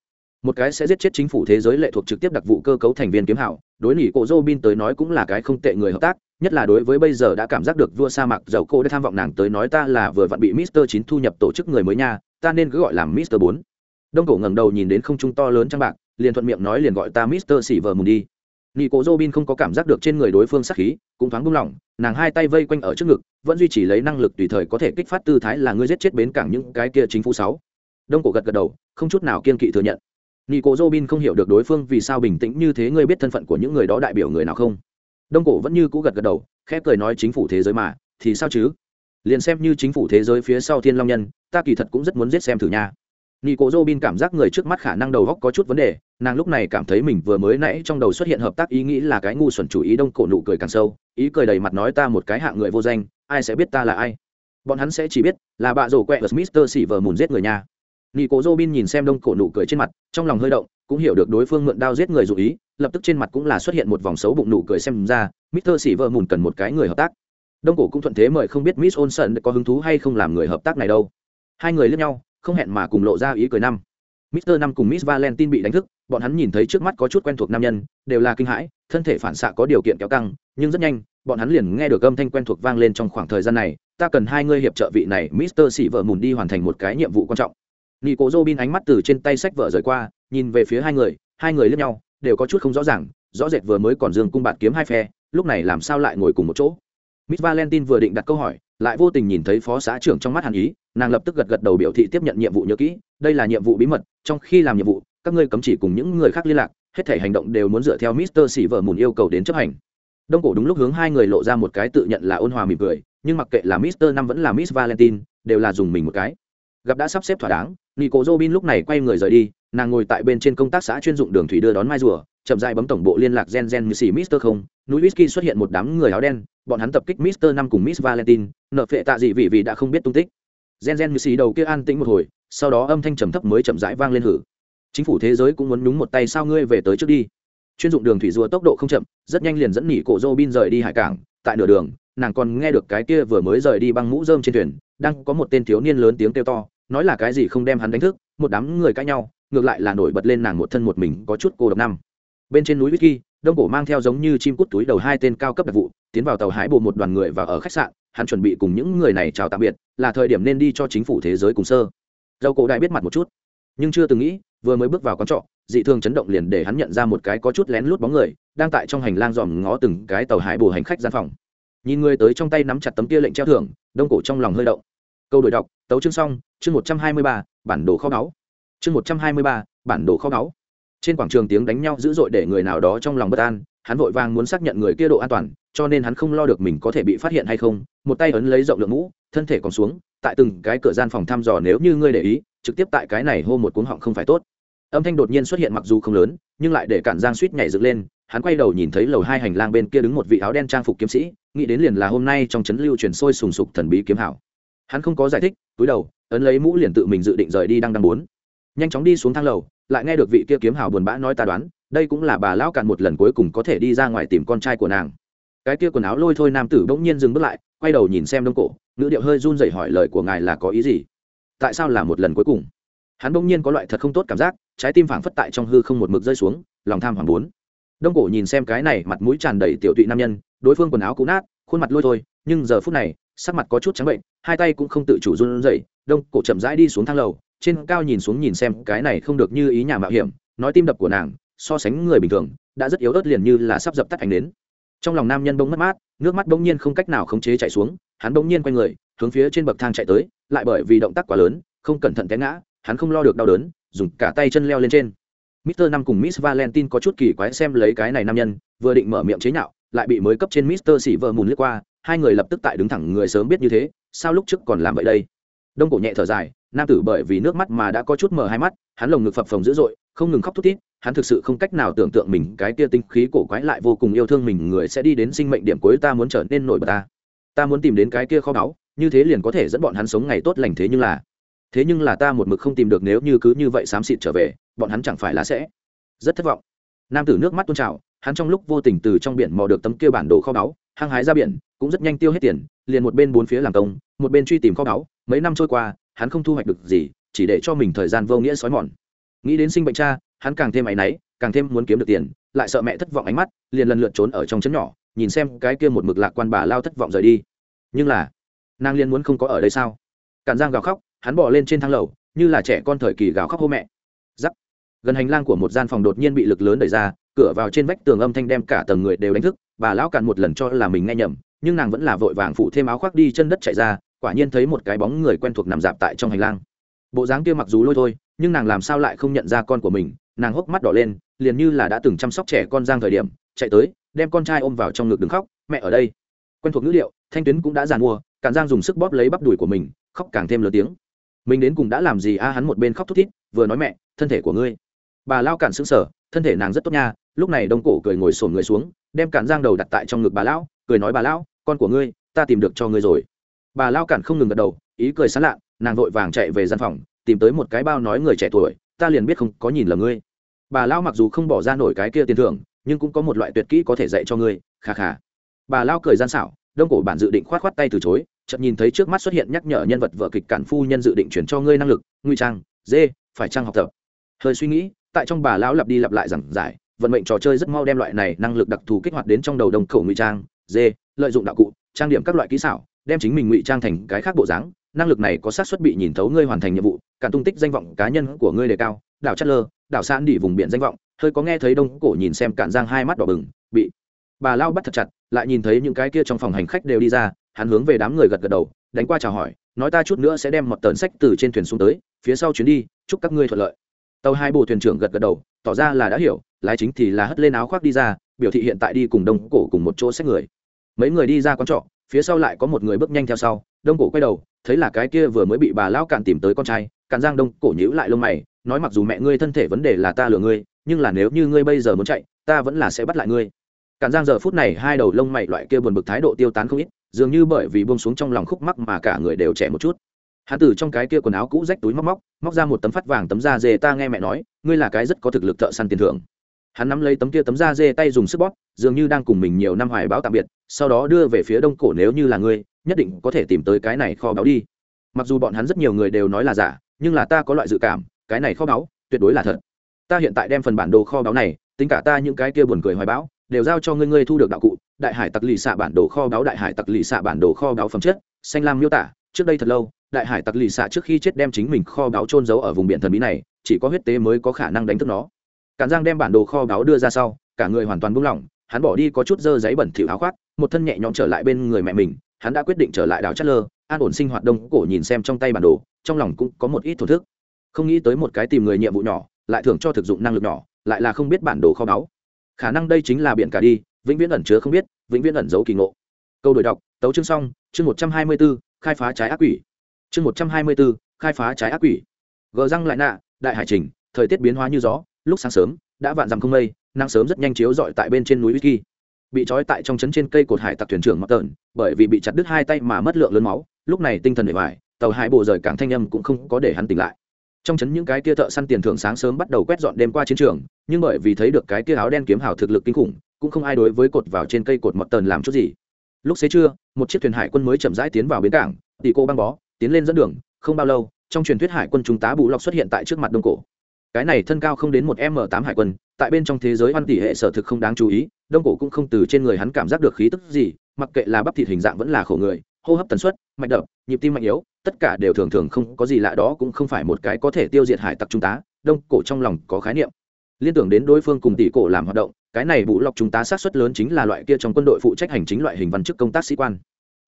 một cái sẽ giết chết chính phủ thế giới lệ thuộc trực tiếp đặc vụ cơ cấu thành viên kiếm hảo. Đối nỉ cổ dô bin tới nói cũng là cái không tệ người hợp tác, nhất là đối với bây giờ đã cảm giác được vua sa mạc dầu cô đã tham vọng nàng tới nói ta là vừa vặn bị mister chín thu nhập tổ chức người mới nha, ta nên cứ gọi là mister bốn. Đông cổ ngẩng đầu nhìn đến không trung to lớn trang bạc, liền thuận miệng nói liền gọi ta mister xỉ vờ mùn đi. Nghị cổ dô bin không có cảm giác được trên người đối phương sắc khí, cũng thoáng buông lỏng, nàng hai tay vây quanh ở trước ngực, vẫn duy trì lấy năng lực tùy thời có thể kích phát tư thái là ngươi giết chết bến cảng những cái kia chính phủ sáu. Đông cổ gật gật đầu, không chút nào kiên kỵ thừa nhận. Nico Robin không hiểu được đối phương vì sao bình tĩnh như thế ngươi biết thân phận của những người đó đại biểu người nào không? Đông cổ vẫn như cũ gật gật đầu, khẽ cười nói chính phủ thế giới mà, thì sao chứ? Liền xem như chính phủ thế giới phía sau Thiên Long nhân, ta kỳ thật cũng rất muốn giết xem thử nha. Nico Robin cảm giác người trước mắt khả năng đầu óc có chút vấn đề, nàng lúc này cảm thấy mình vừa mới nãy trong đầu xuất hiện hợp tác ý nghĩ là cái ngu xuẩn chủ ý đông cổ nụ cười càng sâu, ý cười đầy mặt nói ta một cái hạng người vô danh, ai sẽ biết ta là ai? Bọn hắn sẽ chỉ biết là bạ rổ quẹ Mr. Silver muốn giết người nha nị cố dô bin nhìn xem đông cổ nụ cười trên mặt, trong lòng hơi động, cũng hiểu được đối phương mượn đao giết người dụ ý, lập tức trên mặt cũng là xuất hiện một vòng xấu bụng nụ cười xem ra, mister xỉ vợ mùn cần một cái người hợp tác. Đông cổ cũng thuận thế mời không biết miss olson có hứng thú hay không làm người hợp tác này đâu. Hai người lướt nhau, không hẹn mà cùng lộ ra ý cười năm. Mister năm cùng miss valentine bị đánh thức, bọn hắn nhìn thấy trước mắt có chút quen thuộc nam nhân, đều là kinh hãi, thân thể phản xạ có điều kiện kéo căng, nhưng rất nhanh, bọn hắn liền nghe được âm thanh quen thuộc vang lên trong khoảng thời gian này, ta cần hai người hiệp trợ vị này, mister xỉ vợ mùn đi hoàn thành một cái nhiệm vụ quan trọng nị cố dô bin ánh mắt từ trên tay sách vợ rời qua, nhìn về phía hai người hai người lướt nhau, đều có chút không rõ ràng, rõ rệt vừa mới còn dương cung bạt kiếm hai phe, lúc này làm sao lại ngồi cùng một chỗ? Miss valentine vừa định đặt câu hỏi, lại vô tình nhìn thấy phó xã trưởng trong mắt hàn ý, nàng lập tức gật gật đầu biểu thị tiếp nhận nhiệm vụ nhớ kỹ, đây là nhiệm vụ bí mật, trong khi làm nhiệm vụ, các ngươi cấm chỉ cùng những người khác liên lạc, hết thể hành động đều muốn dựa theo mister xỉ vợ mùn yêu cầu đến chấp hành. Đông cổ đúng lúc hướng hai người lộ ra một cái tự nhận là ôn hòa mỉm cười, nhưng mặc kệ là mister năm vẫn là miss valentine, đều là dùng mình một cái gặp đã sắp xếp thỏa đáng, nico robin lúc này quay người rời đi, nàng ngồi tại bên trên công tác xã chuyên dụng đường thủy đưa đón mai rùa, chậm dài bấm tổng bộ liên lạc gen gen như xì mister không, núi whisky xuất hiện một đám người áo đen, bọn hắn tập kích mister năm cùng miss valentine, nợ phệ tạ dị vị vì đã không biết tung tích. Gen gen như xì đầu kia an tĩnh một hồi, sau đó âm thanh trầm thấp mới chậm rãi vang lên hử. Chính phủ thế giới cũng muốn nhúng một tay sao ngươi về tới trước đi. Chuyên dụng đường thủy rùa tốc độ không chậm, rất nhanh liền dẫn nỉ cổ robin rời đi hải cảng, tại nửa đường nàng còn nghe được cái kia vừa mới rời đi băng mũ rơm trên thuyền, đang có một tên thiếu niên lớn tiếng kêu to, nói là cái gì không đem hắn đánh thức, một đám người cãi nhau, ngược lại là nổi bật lên nàng một thân một mình có chút cô độc năm. Bên trên núi whisky đông cổ mang theo giống như chim cút túi đầu hai tên cao cấp đặc vụ, tiến vào tàu hái bộ một đoàn người và ở khách sạn, hắn chuẩn bị cùng những người này chào tạm biệt, là thời điểm nên đi cho chính phủ thế giới cùng sơ. Dầu cổ đại biết mặt một chút, nhưng chưa từng nghĩ, vừa mới bước vào quán trọ, dị thường chấn động liền để hắn nhận ra một cái có chút lén lút bóng người, đang tại trong hành lang dòm ngó từng cái tàu hải bồ hành khách gian phòng nhìn người tới trong tay nắm chặt tấm kia lệnh treo thưởng, đông cổ trong lòng hơi động. Câu đổi đọc, tấu chương xong, chương một trăm hai mươi ba, bản đồ kho báu. Chương một trăm hai mươi ba, bản đồ kho báu. Trên quảng trường tiếng đánh nhau dữ dội để người nào đó trong lòng bất an, hắn vội vàng muốn xác nhận người kia độ an toàn, cho nên hắn không lo được mình có thể bị phát hiện hay không, một tay ấn lấy rộng lượng mũ, thân thể còn xuống, tại từng cái cửa gian phòng thăm dò nếu như ngươi để ý, trực tiếp tại cái này hô một cuống họng không phải tốt. Âm thanh đột nhiên xuất hiện mặc dù không lớn, nhưng lại để cản giang suýt nhảy dựng lên, hắn quay đầu nhìn thấy lầu hai hành lang bên kia đứng một vị áo đen trang phục kiếm sĩ nghĩ đến liền là hôm nay trong trấn lưu truyền sôi sùng sục thần bí kiếm hảo. Hắn không có giải thích, túi đầu, ấn lấy mũ liền tự mình dự định rời đi đang đang muốn nhanh chóng đi xuống thang lầu, lại nghe được vị kia kiếm hảo buồn bã nói ta đoán, đây cũng là bà lão cạn một lần cuối cùng có thể đi ra ngoài tìm con trai của nàng. Cái kia quần áo lôi thôi nam tử bỗng nhiên dừng bước lại, quay đầu nhìn xem đông cổ, ngữ điệu hơi run rẩy hỏi lời của ngài là có ý gì? Tại sao là một lần cuối cùng? Hắn bỗng nhiên có loại thật không tốt cảm giác, trái tim phảng phất tại trong hư không một mực rơi xuống, lòng tham hoàng bốn đông cổ nhìn xem cái này mặt mũi tràn đầy tiểu tụy nam nhân, đối phương quần áo cũ nát, khuôn mặt lôi thôi, nhưng giờ phút này, sắc mặt có chút trắng bệnh, hai tay cũng không tự chủ run rẩy, đông cổ chậm rãi đi xuống thang lầu, trên cao nhìn xuống nhìn xem, cái này không được như ý nhà mạo hiểm, nói tim đập của nàng, so sánh người bình thường, đã rất yếu ớt liền như là sắp dập tắt ảnh đến trong lòng nam nhân bỗng mất mát, nước mắt bỗng nhiên không cách nào khống chế chạy xuống, hắn bỗng nhiên quay người, hướng phía trên bậc thang chạy tới, lại bởi vì động tác quá lớn, không cẩn thận té ngã, hắn không lo được đau đớn, dùng cả tay chân leo lên trên. Mr. Năm cùng Miss Valentine có chút kỳ quái xem lấy cái này nam nhân, vừa định mở miệng chế nhạo, lại bị mới cấp trên Mr. Silver mùn lướt qua, hai người lập tức tại đứng thẳng người sớm biết như thế, sao lúc trước còn làm vậy đây? Đông cổ nhẹ thở dài, nam tử bởi vì nước mắt mà đã có chút mở hai mắt, hắn lồng ngực phập phồng dữ dội, không ngừng khóc thút thít, hắn thực sự không cách nào tưởng tượng mình cái kia tinh khí cổ quái lại vô cùng yêu thương mình người sẽ đi đến sinh mệnh điểm cuối ta muốn trở nên nổi bật ta. Ta muốn tìm đến cái kia kho báu, như thế liền có thể dẫn bọn hắn sống ngày tốt lành thế nhưng là thế nhưng là ta một mực không tìm được nếu như cứ như vậy xám xịt trở về, bọn hắn chẳng phải là sẽ rất thất vọng. Nam tử nước mắt tuôn trào, hắn trong lúc vô tình từ trong biển mò được tấm kia bản đồ kho báu, hăng hái ra biển, cũng rất nhanh tiêu hết tiền, liền một bên bốn phía làm công, một bên truy tìm kho báu, mấy năm trôi qua, hắn không thu hoạch được gì, chỉ để cho mình thời gian vô nghĩa xói mòn. Nghĩ đến sinh bệnh cha, hắn càng thêm áy náy, càng thêm muốn kiếm được tiền, lại sợ mẹ thất vọng ánh mắt, liền lần lượt trốn ở trong chấn nhỏ, nhìn xem cái kia một mực lạc quan bà lao thất vọng rời đi. Nhưng là, nàng liên muốn không có ở đây sao? Cản giang gào khóc hắn bỏ lên trên thang lầu, như là trẻ con thời kỳ gào khóc hô mẹ. Giắc. Gần hành lang của một gian phòng đột nhiên bị lực lớn đẩy ra, cửa vào trên vách tường âm thanh đem cả tầng người đều đánh thức, bà lão cạn một lần cho là mình nghe nhầm, nhưng nàng vẫn là vội vàng phụ thêm áo khoác đi chân đất chạy ra, quả nhiên thấy một cái bóng người quen thuộc nằm dạp tại trong hành lang. Bộ dáng kia mặc dù lôi thôi, nhưng nàng làm sao lại không nhận ra con của mình, nàng hốc mắt đỏ lên, liền như là đã từng chăm sóc trẻ con giang thời điểm, chạy tới, đem con trai ôm vào trong ngực đứng khóc, mẹ ở đây. Quen thuộc ngữ liệu, thanh tuyến cũng đã giàn mua càn giang dùng sức bóp lấy bắp đùi của mình, khóc càng thêm lớn tiếng mình đến cùng đã làm gì a à, hắn một bên khóc thút thít, vừa nói mẹ, thân thể của ngươi. Bà lao cản xứng sở thân thể nàng rất tốt nha, lúc này đông cổ cười ngồi sổn người xuống, đem cản giang đầu đặt tại trong ngực bà lão cười nói bà lão con của ngươi, ta tìm được cho ngươi rồi. Bà lao cản không ngừng gật đầu, ý cười sán lạ, nàng vội vàng chạy về gian phòng, tìm tới một cái bao nói người trẻ tuổi, ta liền biết không có nhìn là ngươi. Bà lao mặc dù không bỏ ra nổi cái kia tiền thưởng, nhưng cũng có một loại tuyệt kỹ có thể dạy cho ngươi khà khà bà lao cười gian xảo, đông cổ bản dự định khoát khoát tay từ chối chợt nhìn thấy trước mắt xuất hiện nhắc nhở nhân vật vợ kịch cản phu nhân dự định chuyển cho ngươi năng lực nguy trang, dê, phải trang học tập? Hơi suy nghĩ, tại trong bà lão lặp đi lặp lại giảng giải, vận mệnh trò chơi rất mau đem loại này năng lực đặc thù kích hoạt đến trong đầu đồng khẩu ngụy trang, dê, lợi dụng đạo cụ, trang điểm các loại kỹ xảo, đem chính mình ngụy trang thành cái khác bộ dáng. Năng lực này có xác suất bị nhìn thấu ngươi hoàn thành nhiệm vụ cản tung tích danh vọng cá nhân của ngươi đề cao, đảo chất lơ, đảo san đỉ vùng biển danh vọng. Hơi có nghe thấy đông cổ nhìn xem cạn giang hai mắt đỏ bừng, bị bà lao bắt thật chặt, lại nhìn thấy những cái kia trong phòng hành khách đều đi ra hắn hướng về đám người gật gật đầu, đánh qua chào hỏi, nói ta chút nữa sẽ đem một tờn sách từ trên thuyền xuống tới, phía sau chuyến đi, chúc các ngươi thuận lợi. Tàu hai bộ thuyền trưởng gật gật đầu, tỏ ra là đã hiểu, lái chính thì là hất lên áo khoác đi ra, biểu thị hiện tại đi cùng đông cổ cùng một chỗ xét người. Mấy người đi ra quán trọ, phía sau lại có một người bước nhanh theo sau, đông cổ quay đầu, thấy là cái kia vừa mới bị bà lão cạn tìm tới con trai, cạn giang đông cổ nhíu lại lông mày, nói mặc dù mẹ ngươi thân thể vấn đề là ta lừa ngươi, nhưng là nếu như ngươi bây giờ muốn chạy, ta vẫn là sẽ bắt lại ngươi. Cạn giang giờ phút này hai đầu lông mày loại kia buồn bực thái độ tiêu tán không ít dường như bởi vì buông xuống trong lòng khúc mắc mà cả người đều trẻ một chút. Hắn từ trong cái kia quần áo cũ rách túi móc móc móc ra một tấm phát vàng tấm da dê, ta nghe mẹ nói, ngươi là cái rất có thực lực thợ săn tiền thưởng. Hắn nắm lấy tấm kia tấm da dê tay dùng sức bóp, dường như đang cùng mình nhiều năm hoài báo tạm biệt, sau đó đưa về phía đông cổ, nếu như là ngươi, nhất định có thể tìm tới cái này kho báu đi. Mặc dù bọn hắn rất nhiều người đều nói là giả, nhưng là ta có loại dự cảm, cái này kho báu, tuyệt đối là thật. Ta hiện tại đem phần bản đồ kho báu này, tính cả ta những cái kia buồn cười hoài bão đều giao cho ngươi ngươi thu được đạo cụ, đại hải tặc lì xạ bản đồ kho báu, đại hải tặc lì xạ bản đồ kho báu phẩm chất, xanh lam miêu tả. Trước đây thật lâu, đại hải tặc lì xạ trước khi chết đem chính mình kho báu trôn giấu ở vùng biển thần bí này, chỉ có huyết tế mới có khả năng đánh thức nó. Cản giang đem bản đồ kho báu đưa ra sau, cả người hoàn toàn buông lỏng, hắn bỏ đi có chút dơ giấy bẩn thỉu áo khoác, một thân nhẹ nhõm trở lại bên người mẹ mình, hắn đã quyết định trở lại đảo chất lơ, an ổn sinh hoạt đông cổ nhìn xem trong tay bản đồ, trong lòng cũng có một ít thổ thức. Không nghĩ tới một cái tìm người nhiệm vụ nhỏ, lại thưởng cho thực dụng năng lực nhỏ, lại là không biết bản đồ kho báu khả năng đây chính là biển cả đi, vĩnh viễn ẩn chứa không biết, vĩnh viễn ẩn giấu kỳ ngộ. Câu đổi đọc, tấu chương xong, chương một trăm hai mươi b ố khai phá trái ác quỷ. Chương một trăm hai mươi b ố khai phá trái ác quỷ. Gờ răng lại nạ, đại hải trình, thời tiết biến hóa như gió, lúc sáng sớm, đã vạn dằm không mây, nắng sớm rất nhanh chiếu dọi tại bên trên núi whisky bị trói tại trong trấn trên cây cột hải tặc thuyền trưởng mặc tợn, bởi vì bị chặt đứt hai tay mà mất lượng lớn máu, lúc này tinh thần để hoài tàu hải bộ rời cảng thanh âm cũng không có để hắn tỉnh lại trong trấn những cái kia thợ săn tiền thưởng sáng sớm bắt đầu quét dọn đêm qua chiến trường, nhưng bởi vì thấy được cái kia áo đen kiếm hào thực lực kinh khủng, cũng không ai đối với cột vào trên cây cột mọt tần làm chút gì. Lúc xế trưa, một chiếc thuyền hải quân mới chậm rãi tiến vào bến cảng, tỷ cô băng bó, tiến lên dẫn đường, không bao lâu, trong truyền thuyết hải quân trung tá bù lọc xuất hiện tại trước mặt đông cổ. Cái này thân cao không đến một m tám hải quân, tại bên trong thế giới văn tỷ hệ sở thực không đáng chú ý, đông cổ cũng không từ trên người hắn cảm giác được khí tức gì, mặc kệ là bắp thịt hình dạng vẫn là khổ người hô hấp tần suất, mạch đập, nhịp tim mạnh yếu, tất cả đều thường thường không có gì lạ đó cũng không phải một cái có thể tiêu diệt hải tặc trung tá đông cổ trong lòng có khái niệm. Liên tưởng đến đối phương cùng tỷ cổ làm hoạt động, cái này bù lọc chúng ta sát xuất lớn chính là loại kia trong quân đội phụ trách hành chính loại hình văn chức công tác sĩ quan.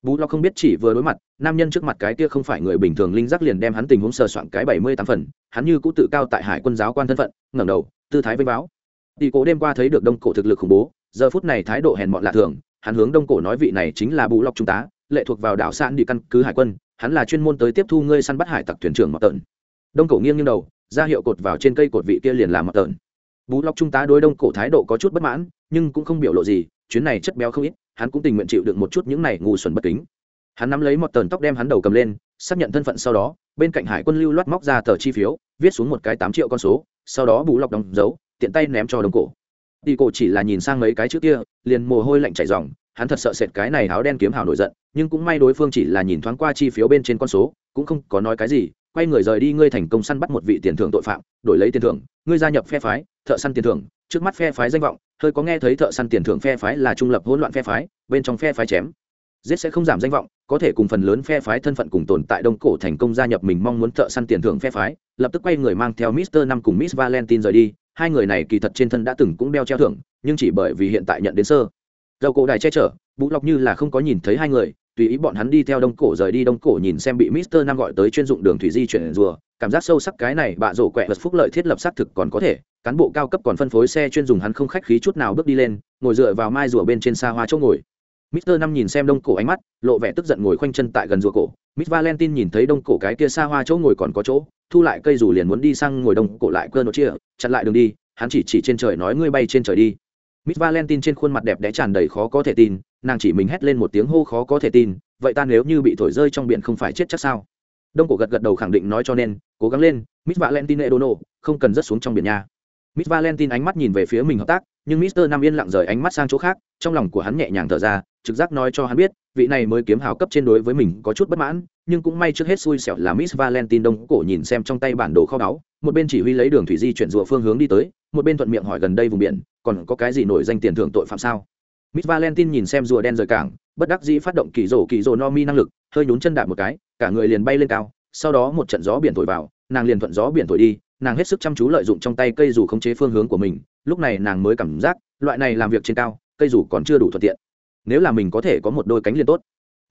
Bù lọc không biết chỉ vừa đối mặt, nam nhân trước mặt cái kia không phải người bình thường linh giác liền đem hắn tình huống sờ soạn cái bảy mươi tám phần, hắn như cũ tự cao tại hải quân giáo quan thân phận, ngẩng đầu, tư thái vênh báo tỷ cổ đêm qua thấy được đông cổ thực lực khủng bố, giờ phút này thái độ hèn mọn lạ thường, hắn hướng đông cổ nói vị này chính là bù lọc trung tá lệ thuộc vào đảo sạn đi căn cứ hải quân, hắn là chuyên môn tới tiếp thu ngươi săn bắt hải tặc thuyền trưởng mọt tợn. Đông cổ nghiêng nghiêng đầu, ra hiệu cột vào trên cây cột vị kia liền làm mọt tợn. Bú lọc trung tá đối đông cổ thái độ có chút bất mãn, nhưng cũng không biểu lộ gì, chuyến này chất béo không ít, hắn cũng tình nguyện chịu được một chút những này ngu xuẩn bất kính. Hắn nắm lấy mọt tờn tóc đem hắn đầu cầm lên, xác nhận thân phận sau đó, bên cạnh hải quân lưu loát móc ra tờ chi phiếu, viết xuống một cái tám triệu con số, sau đó bù lọc đóng dấu, tiện tay ném cho đông cổ. Đi cổ chỉ là nhìn sang mấy cái trước kia, liền mồ hôi lạnh chảy dòng hắn thật sợ sệt cái này áo đen kiếm hào nổi giận, nhưng cũng may đối phương chỉ là nhìn thoáng qua chi phiếu bên trên con số, cũng không có nói cái gì, quay người rời đi, ngươi thành công săn bắt một vị tiền thưởng tội phạm, đổi lấy tiền thưởng, ngươi gia nhập phe phái, thợ săn tiền thưởng, trước mắt phe phái danh vọng, hơi có nghe thấy thợ săn tiền thưởng phe phái là trung lập hỗn loạn phe phái, bên trong phe phái chém, giết sẽ không giảm danh vọng, có thể cùng phần lớn phe phái thân phận cùng tồn tại đông cổ thành công gia nhập mình mong muốn thợ săn tiền thưởng phe phái, lập tức quay người mang theo mister năm cùng miss valentine rời đi, hai người này kỳ thật trên thân đã từng cũng đeo treo thưởng, nhưng chỉ bởi vì hiện tại nhận đến sơ dầu cổ đài che chở vũ lọc như là không có nhìn thấy hai người, tùy ý bọn hắn đi theo đông cổ rời đi đông cổ nhìn xem bị mister năm gọi tới chuyên dụng đường thủy di chuyển rùa, cảm giác sâu sắc cái này bạ rổ quẹ vật phúc lợi thiết lập xác thực còn có thể, cán bộ cao cấp còn phân phối xe chuyên dùng hắn không khách khí chút nào bước đi lên, ngồi dựa vào mai rùa bên trên xa hoa chỗ ngồi. Mister năm nhìn xem đông cổ ánh mắt, lộ vẻ tức giận ngồi khoanh chân tại gần rùa cổ. Miss valentine nhìn thấy đông cổ cái kia xa hoa chỗ ngồi còn có chỗ, thu lại cây dù liền muốn đi sang ngồi đông cổ lại cơ nốt chia, chặn lại đường đi, hắn chỉ chỉ trên trời nói ngươi bay trên trời đi miss valentine trên khuôn mặt đẹp đẽ tràn đầy khó có thể tin, nàng chỉ mình hét lên một tiếng hô khó có thể tin, vậy ta nếu như bị thổi rơi trong biển không phải chết chắc sao? Đông cổ gật gật đầu khẳng định nói cho nên, cố gắng lên, miss valentine edono không cần rớt xuống trong biển nha. Miss valentine ánh mắt nhìn về phía mình hợp tác, nhưng mister nam yên lặng rời ánh mắt sang chỗ khác, trong lòng của hắn nhẹ nhàng thở ra, trực giác nói cho hắn biết, vị này mới kiếm hào cấp trên đối với mình có chút bất mãn, nhưng cũng may trước hết xui xẻo là miss valentine đông cổ nhìn xem trong tay bản đồ kho báu, một bên chỉ huy lấy đường thủy di chuyển rùa phương hướng đi tới một bên thuận miệng hỏi gần đây vùng biển còn có cái gì nổi danh tiền thưởng tội phạm sao miss valentine nhìn xem rùa đen rời cảng bất đắc dĩ phát động kỳ rổ kỳ rổ no mi năng lực hơi nhún chân đạp một cái cả người liền bay lên cao sau đó một trận gió biển thổi vào nàng liền thuận gió biển thổi đi nàng hết sức chăm chú lợi dụng trong tay cây dù khống chế phương hướng của mình lúc này nàng mới cảm giác loại này làm việc trên cao cây dù còn chưa đủ thuận tiện nếu là mình có thể có một đôi cánh liền tốt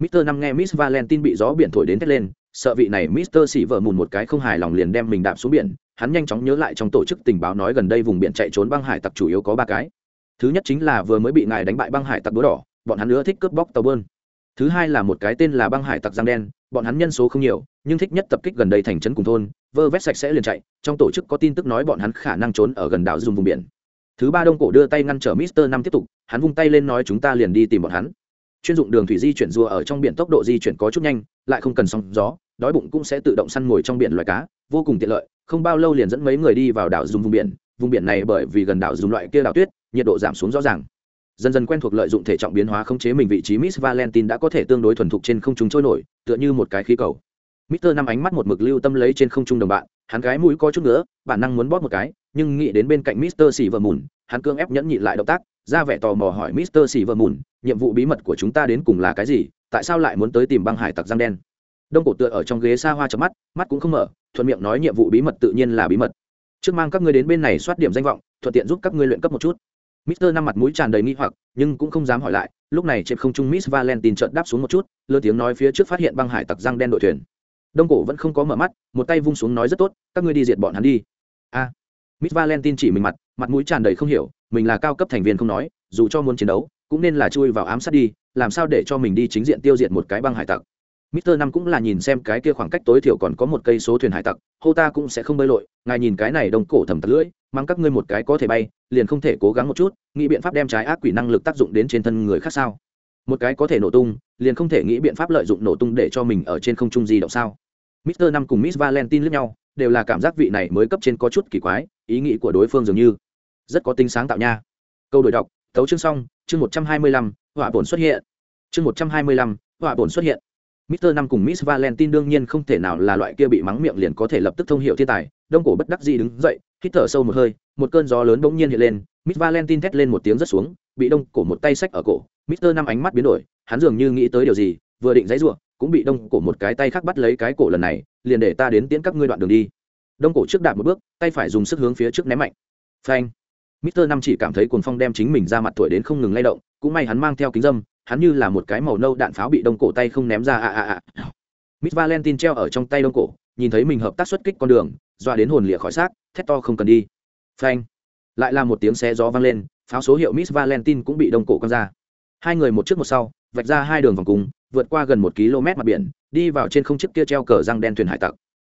Mr. năm nghe Miss Valentine bị gió biển thổi đến thét lên, sợ vị này Mr. xỉ vợ mùn một cái không hài lòng liền đem mình đạp xuống biển, hắn nhanh chóng nhớ lại trong tổ chức tình báo nói gần đây vùng biển chạy trốn băng hải tặc chủ yếu có ba cái. Thứ nhất chính là vừa mới bị ngài đánh bại băng hải tặc búa đỏ, bọn hắn nữa thích cướp bóc tàu bơn. Thứ hai là một cái tên là băng hải tặc giang đen, bọn hắn nhân số không nhiều, nhưng thích nhất tập kích gần đây thành trấn cùng thôn, vơ vét sạch sẽ liền chạy, trong tổ chức có tin tức nói bọn hắn khả năng trốn ở gần đảo dùng vùng biển. Thứ ba Đông Cổ đưa tay ngăn trở Mr. năm tiếp tục, hắn vung tay lên nói chúng ta liền đi tìm bọn hắn chuyên dụng đường thủy di chuyển rùa ở trong biển tốc độ di chuyển có chút nhanh lại không cần sóng gió đói bụng cũng sẽ tự động săn mồi trong biển loài cá, vô cùng tiện lợi, không bao lâu liền dẫn mấy người đi vào đảo dùng vùng biển. Vùng biển này bởi vì gần đảo dùng loại kia đảo tuyết, nhiệt độ giảm xuống rõ ràng. Dần dần quen thuộc lợi dụng thể trọng biến hóa khống chế mình vị trí miss valentine đã có thể tương đối thuần thục trên không trung trôi nổi, tựa như một cái khí cầu. Mister năm ánh mắt một mực lưu tâm lấy trên không trung đồng bạn, hắn gái mũi có chút nữa, bản năng muốn bóp một cái, nhưng nghĩ đến bên cạnh mister xì vợ mùn hắn cương ép nhẫn nhịn lại động tác, ra vẻ tò mò hỏi mister xì vợ mùn nhiệm vụ bí mật của chúng ta đến cùng là cái gì? Tại sao lại muốn tới tìm băng hải tặc răng đen? Đông cổ tựa ở trong ghế xa hoa chấm mắt mắt cũng không mở thuận miệng nói nhiệm vụ bí mật tự nhiên là bí mật trước mang các ngươi đến bên này soát điểm danh vọng thuận tiện giúp các ngươi luyện cấp một chút Mister năm mặt mũi tràn đầy nghi hoặc, nhưng cũng không dám hỏi lại, lúc này trên không trung Miss Valentine chợt đáp xuống một chút, lơ tiếng nói phía trước phát hiện băng hải tặc răng đen đội thuyền. Đông cổ vẫn không có mở mắt, một tay vung xuống nói rất tốt, các ngươi đi diệt bọn hắn đi. A. Miss Valentine chỉ mình mặt, mặt mũi tràn đầy không hiểu, mình là cao cấp thành viên không nói, dù cho muốn chiến đấu, cũng nên là chui vào ám sát đi làm sao để cho mình đi chính diện tiêu diệt một cái băng hải tặc Mister năm cũng là nhìn xem cái kia khoảng cách tối thiểu còn có một cây số thuyền hải tặc, hô ta cũng sẽ không bơi lội, ngài nhìn cái này đông cổ thầm tặc lưỡi, mang các ngươi một cái có thể bay, liền không thể cố gắng một chút, nghĩ biện pháp đem trái ác quỷ năng lực tác dụng đến trên thân người khác sao? Một cái có thể nổ tung, liền không thể nghĩ biện pháp lợi dụng nổ tung để cho mình ở trên không trung di động sao? Mister năm cùng Miss Valentine liếc nhau, đều là cảm giác vị này mới cấp trên có chút kỳ quái, ý nghĩ của đối phương dường như rất có tính sáng tạo nha. Câu đổi đọc, tấu chương xong chương một trăm hai mươi lăm họa bổn xuất hiện chương một trăm hai mươi lăm họa bổn xuất hiện Mr. năm cùng Miss Valentine đương nhiên không thể nào là loại kia bị mắng miệng liền có thể lập tức thông hiểu thiên tài, đông cổ bất đắc dĩ đứng dậy, hít thở sâu một hơi, một cơn gió lớn bỗng nhiên hiện lên, Miss Valentine thét lên một tiếng rất xuống, bị đông cổ một tay xách ở cổ, Mr. năm ánh mắt biến đổi, hắn dường như nghĩ tới điều gì, vừa định giãy giụa, cũng bị đông cổ một cái tay khác bắt lấy cái cổ lần này, liền để ta đến tiễn các ngươi đoạn đường đi. Đông cổ trước đạp một bước, tay phải dùng sức hướng phía trước ném mạnh. Phanh! Mr. Năm chỉ cảm thấy cuồng phong đem chính mình ra mặt tuổi đến không ngừng lay động, cũng may hắn mang theo kính dâm, hắn như là một cái màu nâu đạn pháo bị đông cổ tay không ném ra à à à Miss Valentine treo ở trong tay đông cổ, nhìn thấy mình hợp tác xuất kích con đường, dọa đến hồn lìa khỏi xác, thét to không cần đi. Phanh! Lại là một tiếng xé gió vang lên, pháo số hiệu Miss Valentine cũng bị đông cổ quăng ra. Hai người một trước một sau, vạch ra hai đường vòng cung, vượt qua gần một km mặt biển, đi vào trên không chiếc kia treo cờ răng đen thuyền hải tặc.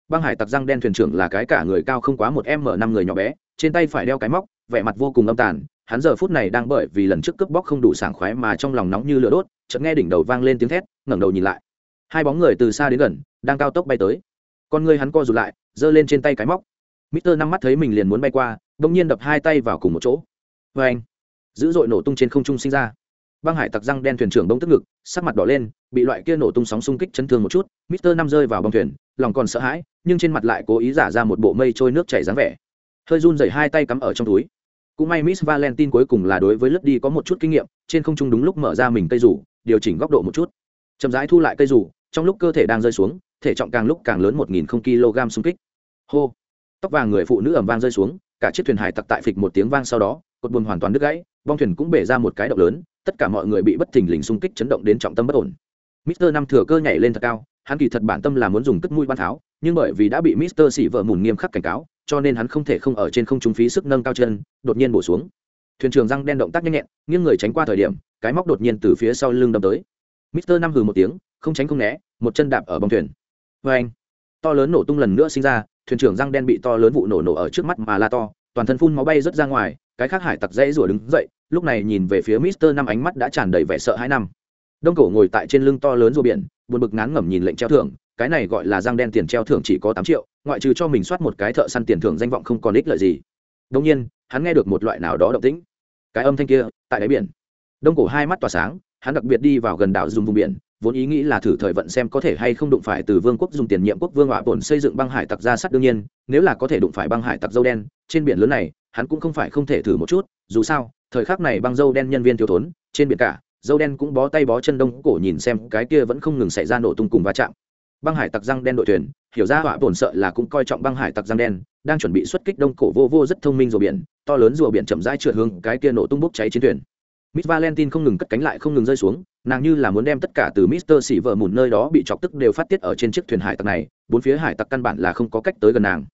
Băng hải tặc răng đen thuyền trưởng là cái cả người cao không quá một m năm người nhỏ bé, trên tay phải đeo cái móc, vẻ mặt vô cùng âm tàn hắn giờ phút này đang bởi vì lần trước cướp bóc không đủ sảng khoái mà trong lòng nóng như lửa đốt chợt nghe đỉnh đầu vang lên tiếng thét ngẩng đầu nhìn lại hai bóng người từ xa đến gần đang cao tốc bay tới con người hắn co rụt lại giơ lên trên tay cái móc Mister năm mắt thấy mình liền muốn bay qua, đột nhiên đập hai tay vào cùng một chỗ. vê anh, dữ dội nổ tung trên không trung sinh ra. Băng hải tặc răng đen thuyền trưởng đông tức ngực, sắc mặt đỏ lên, bị loại kia nổ tung sóng xung kích chấn thương một chút. Mister năm rơi vào bông thuyền, lòng còn sợ hãi, nhưng trên mặt lại cố ý giả ra một bộ mây trôi nước chảy dáng vẻ. Hơi run rẩy hai tay cắm ở trong túi, cũng may miss valentine cuối cùng là đối với lướt đi có một chút kinh nghiệm, trên không trung đúng lúc mở ra mình cây rủ, điều chỉnh góc độ một chút. Chậm rãi thu lại cây rủ, trong lúc cơ thể đang rơi xuống, thể trọng càng lúc càng lớn một nghìn kg xung kích. Hô! Tóc vàng người phụ nữ ẩm vang rơi xuống, cả chiếc thuyền hải tặc tại phịch một tiếng vang sau đó, cột buồn hoàn toàn đứt gãy, bong thuyền cũng bể ra một cái động lớn, tất cả mọi người bị bất thình lình xung kích chấn động đến trọng tâm bất ổn. Mister năm thừa cơ nhảy lên thật cao, hắn kỳ thật bản tâm là muốn dùng cất mũi ban tháo, nhưng bởi vì đã bị mister xỉ vợ mùn nghiêm khắc cảnh cáo cho nên hắn không thể không ở trên không trung phí sức nâng cao chân, đột nhiên bổ xuống. Thuyền trưởng răng đen động tác nhanh nhẹn, nghiêng người tránh qua thời điểm, cái móc đột nhiên từ phía sau lưng đâm tới. Mister năm hừ một tiếng, không tránh không né, một chân đạp ở bông thuyền. Vê anh, to lớn nổ tung lần nữa sinh ra, thuyền trưởng răng đen bị to lớn vụ nổ nổ ở trước mắt mà la to, toàn thân phun máu bay rớt ra ngoài, cái khác hải tặc dãy rủa đứng dậy, lúc này nhìn về phía mister năm ánh mắt đã tràn đầy vẻ sợ hãi năm. Đông cổ ngồi tại trên lưng to lớn rùa biển, buồn bực ngán ngẩm nhìn lệnh treo thưởng, cái này gọi là răng đen tiền treo thưởng chỉ có tám triệu ngoại trừ cho mình soát một cái thợ săn tiền thưởng danh vọng không còn ích lợi gì. Đông nhiên, hắn nghe được một loại nào đó động tĩnh. Cái âm thanh kia, tại đáy biển. Đông cổ hai mắt tỏa sáng, hắn đặc biệt đi vào gần đảo dùng vùng biển, vốn ý nghĩ là thử thời vận xem có thể hay không đụng phải từ vương quốc dùng tiền nhiệm quốc vương họa bổn xây dựng băng hải tặc ra sắt đương nhiên, nếu là có thể đụng phải băng hải tặc dâu đen, trên biển lớn này, hắn cũng không phải không thể thử một chút, dù sao, thời khắc này băng dâu đen nhân viên thiếu thốn, trên biển cả, dâu đen cũng bó tay bó chân đông cổ nhìn xem cái kia vẫn không ngừng xảy ra nổ tung cùng va chạm băng hải tặc răng đen đội thuyền, hiểu ra họa bổn sợ là cũng coi trọng băng hải tặc răng đen, đang chuẩn bị xuất kích đông cổ vô vô rất thông minh rùa biển, to lớn rùa biển chậm rãi trượt hướng cái kia nổ tung bốc cháy chiến thuyền. Miss valentine không ngừng cất cánh lại không ngừng rơi xuống, nàng như là muốn đem tất cả từ mister xỉ vợ mùn nơi đó bị chọc tức đều phát tiết ở trên chiếc thuyền hải tặc này, bốn phía hải tặc căn bản là không có cách tới gần nàng.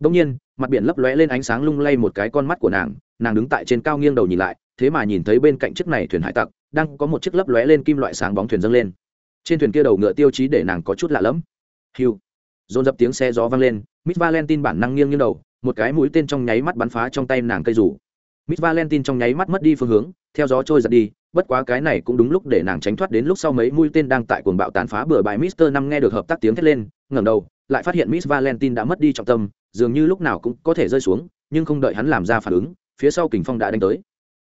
Đông nhiên, mặt biển lấp lóe lên ánh sáng lung lay một cái con mắt của nàng nàng đứng tại trên cao nghiêng đầu nhìn lại, thế mà nhìn thấy bên cạnh chiếc này thuyền hải tặc, đang có một chiếc lấp lóe lên kim loại sáng bóng thuyền dâng lên trên thuyền kia đầu ngựa tiêu chí để nàng có chút lạ lẫm. Hiu dồn dập tiếng xe gió vang lên, miss valentine bản năng nghiêng như đầu, một cái mũi tên trong nháy mắt bắn phá trong tay nàng cây rủ. Miss valentine trong nháy mắt mất đi phương hướng, theo gió trôi giật đi, bất quá cái này cũng đúng lúc để nàng tránh thoát đến lúc sau mấy mũi tên đang tại cuồng bạo tàn phá bừa bãi mister năm nghe được hợp tác tiếng thét lên, ngẩng đầu, lại phát hiện miss valentine đã mất đi trọng tâm, dường như lúc nào cũng có thể rơi xuống, nhưng không đợi hắn làm ra phản ứng, phía sau kình phong đã đánh tới.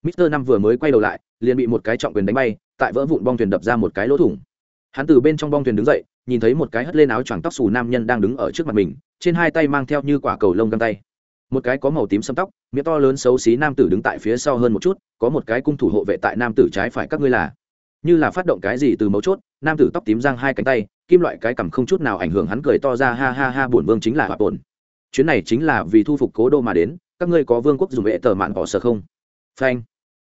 Mister năm vừa mới quay đầu lại, liền bị một cái trọng quyền đánh bay, tại vỡ vụn bong thuyền đập ra một cái lỗ thủng hắn từ bên trong bong thuyền đứng dậy, nhìn thấy một cái hất lên áo choàng tóc xù nam nhân đang đứng ở trước mặt mình, trên hai tay mang theo như quả cầu lông găng tay. Một cái có màu tím sâm tóc, miệng to lớn xấu xí nam tử đứng tại phía sau hơn một chút, có một cái cung thủ hộ vệ tại nam tử trái phải các ngươi là. Như là phát động cái gì từ mấu chốt, nam tử tóc tím giang hai cánh tay, kim loại cái cằm không chút nào ảnh hưởng hắn cười to ra ha ha ha bổn vương chính là hòa bổn. Chuyến này chính là vì thu phục cố đô mà đến, các ngươi có vương quốc dùng vệ tờ mạn bỏ sợ không? Phanh.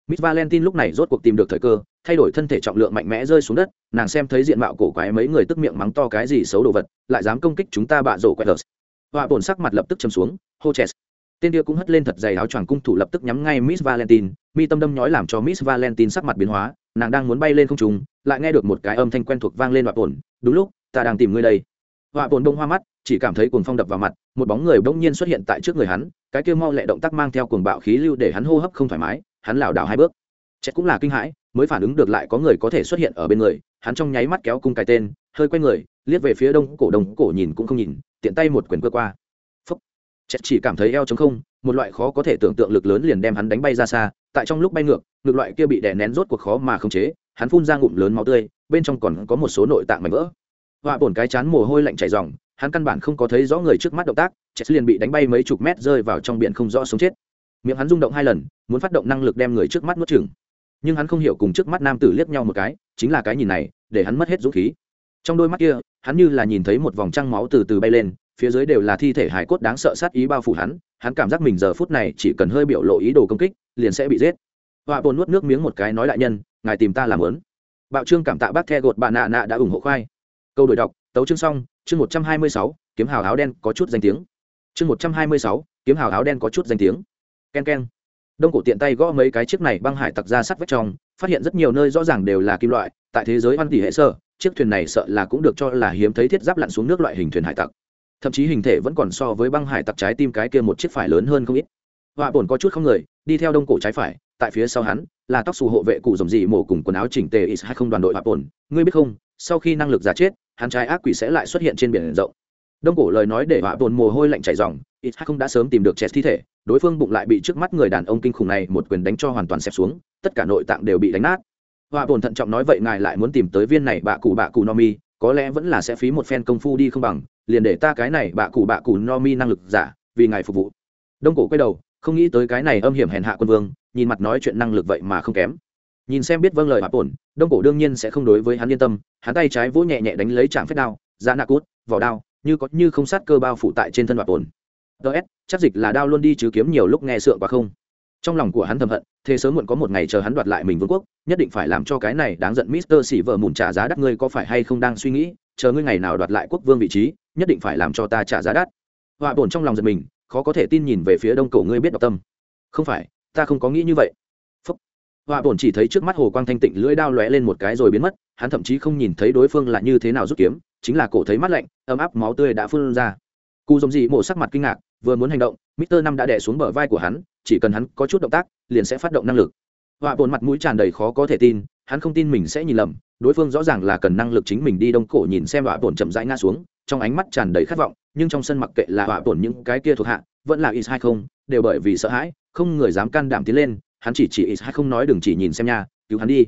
Miss valentine lúc này rốt cuộc tìm được thời cơ thay đổi thân thể trọng lượng mạnh mẽ rơi xuống đất, nàng xem thấy diện mạo cổ quái mấy người tức miệng mắng to cái gì xấu đồ vật, lại dám công kích chúng ta bạ rổ quẹt lờ. Họa bổn sắc mặt lập tức châm xuống, hô chess tên kia cũng hất lên thật dày áo choàng cung thủ lập tức nhắm ngay miss valentine, mi tâm đâm nhói làm cho miss valentine sắc mặt biến hóa, nàng đang muốn bay lên không trùng lại nghe được một cái âm thanh quen thuộc vang lên họa bổn, đúng lúc, ta đang tìm ngươi đây. Họa bổn đông hoa mắt, chỉ cảm thấy cuồng phong đập vào mặt, một bóng người bỗng nhiên xuất hiện tại trước người hắn, cái kia mau lẹ động tác mang theo cuồng bạo khí lưu để hắn hô hấp không thoải mái, hắn lảo đảo hai bước. Chết cũng là kinh hãi mới phản ứng được lại có người có thể xuất hiện ở bên người. Hắn trong nháy mắt kéo cung cái tên, hơi quay người, liếc về phía đông cổ đông cổ nhìn cũng không nhìn, tiện tay một quyền cơ qua. Phúc. Chết chỉ cảm thấy eo trống không, một loại khó có thể tưởng tượng lực lớn liền đem hắn đánh bay ra xa. Tại trong lúc bay ngược ngược loại kia bị đè nén rốt cuộc khó mà không chế, hắn phun ra ngụm lớn máu tươi, bên trong còn có một số nội tạng mảnh vỡ. Họa bổn cái chán mồ hôi lạnh chảy ròng, hắn căn bản không có thấy rõ người trước mắt động tác, chết liền bị đánh bay mấy chục mét rơi vào trong biển không rõ sống chết. Miệng hắn rung động hai lần, muốn phát động năng lực đem người trước mắt nuốt chừng nhưng hắn không hiểu cùng trước mắt nam tử liếc nhau một cái, chính là cái nhìn này, để hắn mất hết dũng khí. Trong đôi mắt kia, hắn như là nhìn thấy một vòng trăng máu từ từ bay lên, phía dưới đều là thi thể hải cốt đáng sợ sát ý bao phủ hắn hắn cảm giác mình giờ phút này chỉ cần hơi biểu lộ ý đồ công kích, liền sẽ bị giết. Họa bồn nuốt nước miếng một cái nói đại nhân, ngài tìm ta làm lớn bạo trương cảm tạ bác the gột bà nạ nạ đã ủng hộ khoai. Câu đổi đọc, tấu chương xong, chương một trăm hai mươi sáu, kiếm hào áo đen có chút danh tiếng. Chương một trăm hai mươi sáu, kiếm hào áo đen có chút danh tiếng. K e n k e n đông cổ tiện tay gõ mấy cái chiếc này băng hải tặc ra sắt vách trong, phát hiện rất nhiều nơi rõ ràng đều là kim loại, tại thế giới văn tỷ hệ sơ chiếc thuyền này sợ là cũng được cho là hiếm thấy thiết giáp lặn xuống nước loại hình thuyền hải tặc. Thậm chí hình thể vẫn còn so với băng hải tặc trái tim cái kia một chiếc phải lớn hơn không ít. Họa bổn có chút không người, đi theo đông cổ trái phải, tại phía sau hắn, là tóc xù hộ vệ cụ dòng dị mổ cùng quần áo chỉnh tề is hay không đoàn đội họa bổn. Ngươi biết không, sau khi năng lực giả chết, hắn trái ác quỷ sẽ lại xuất hiện trên biển rộng. Đông cổ lời nói để họa bổn mồ hôi lạnh chảy ròng ít hay không đã sớm tìm được chẹt thi thể, đối phương bụng lại bị trước mắt người đàn ông kinh khủng này một quyền đánh cho hoàn toàn xẹp xuống, tất cả nội tạng đều bị đánh nát. Họa bổn thận trọng nói vậy ngài lại muốn tìm tới viên này bạ cụ bạ cụ no mi, có lẽ vẫn là sẽ phí một phen công phu đi không bằng, liền để ta cái này bạ cụ bạ cụ no mi năng lực giả, vì ngài phục vụ. Đông cổ quay đầu, không nghĩ tới cái này âm hiểm hèn hạ quân vương, nhìn mặt nói chuyện năng lực vậy mà không kém. Nhìn xem biết vâng lời họa bổn đông cổ đương nhiên sẽ không đối với hắn yên tâm, hắn tay trái vỗ nhẹ nhẹ đánh lấy trạm phép đao ra nạ cút, vỏ đao, như có như không sát cơ bao phủ tại trên thân họa bổn ts chắc dịch là đao luôn đi chứ kiếm nhiều lúc nghe sượng quá không. Trong lòng của hắn thầm hận, thế sớm muộn có một ngày chờ hắn đoạt lại mình vương quốc, nhất định phải làm cho cái này đáng giận mister xỉ vợ mùn trả giá đắt ngươi có phải hay không đang suy nghĩ, chờ ngươi ngày nào đoạt lại quốc vương vị trí, nhất định phải làm cho ta trả giá đắt. Họa bổn trong lòng giật mình, khó có thể tin nhìn về phía đông cổ ngươi biết đọc tâm. Không phải, ta không có nghĩ như vậy. Phúc. Họa bổn chỉ thấy trước mắt hồ quang thanh tịnh lưỡi đao lóe lên một cái rồi biến mất, hắn thậm chí không nhìn thấy đối phương là như thế nào rút kiếm, chính là cổ thấy mắt lạnh, ấm áp máu tươi đã phun ra. Cụ giống gì mổ sắc mặt kinh ngạc vừa muốn hành động, mister năm đã đè xuống bờ vai của hắn, chỉ cần hắn có chút động tác, liền sẽ phát động năng lực. Họa bồn mặt mũi tràn đầy khó có thể tin, hắn không tin mình sẽ nhìn lầm, đối phương rõ ràng là cần năng lực chính mình đi đông cổ nhìn xem họa bồn chậm rãi ngã xuống, trong ánh mắt tràn đầy khát vọng, nhưng trong sân mặc kệ là họa bồn những cái kia thuộc hạ, vẫn là is hay không, đều bởi vì sợ hãi, không người dám can đảm tiến lên, hắn chỉ chỉ is hay không nói đừng chỉ nhìn xem nha, cứu hắn đi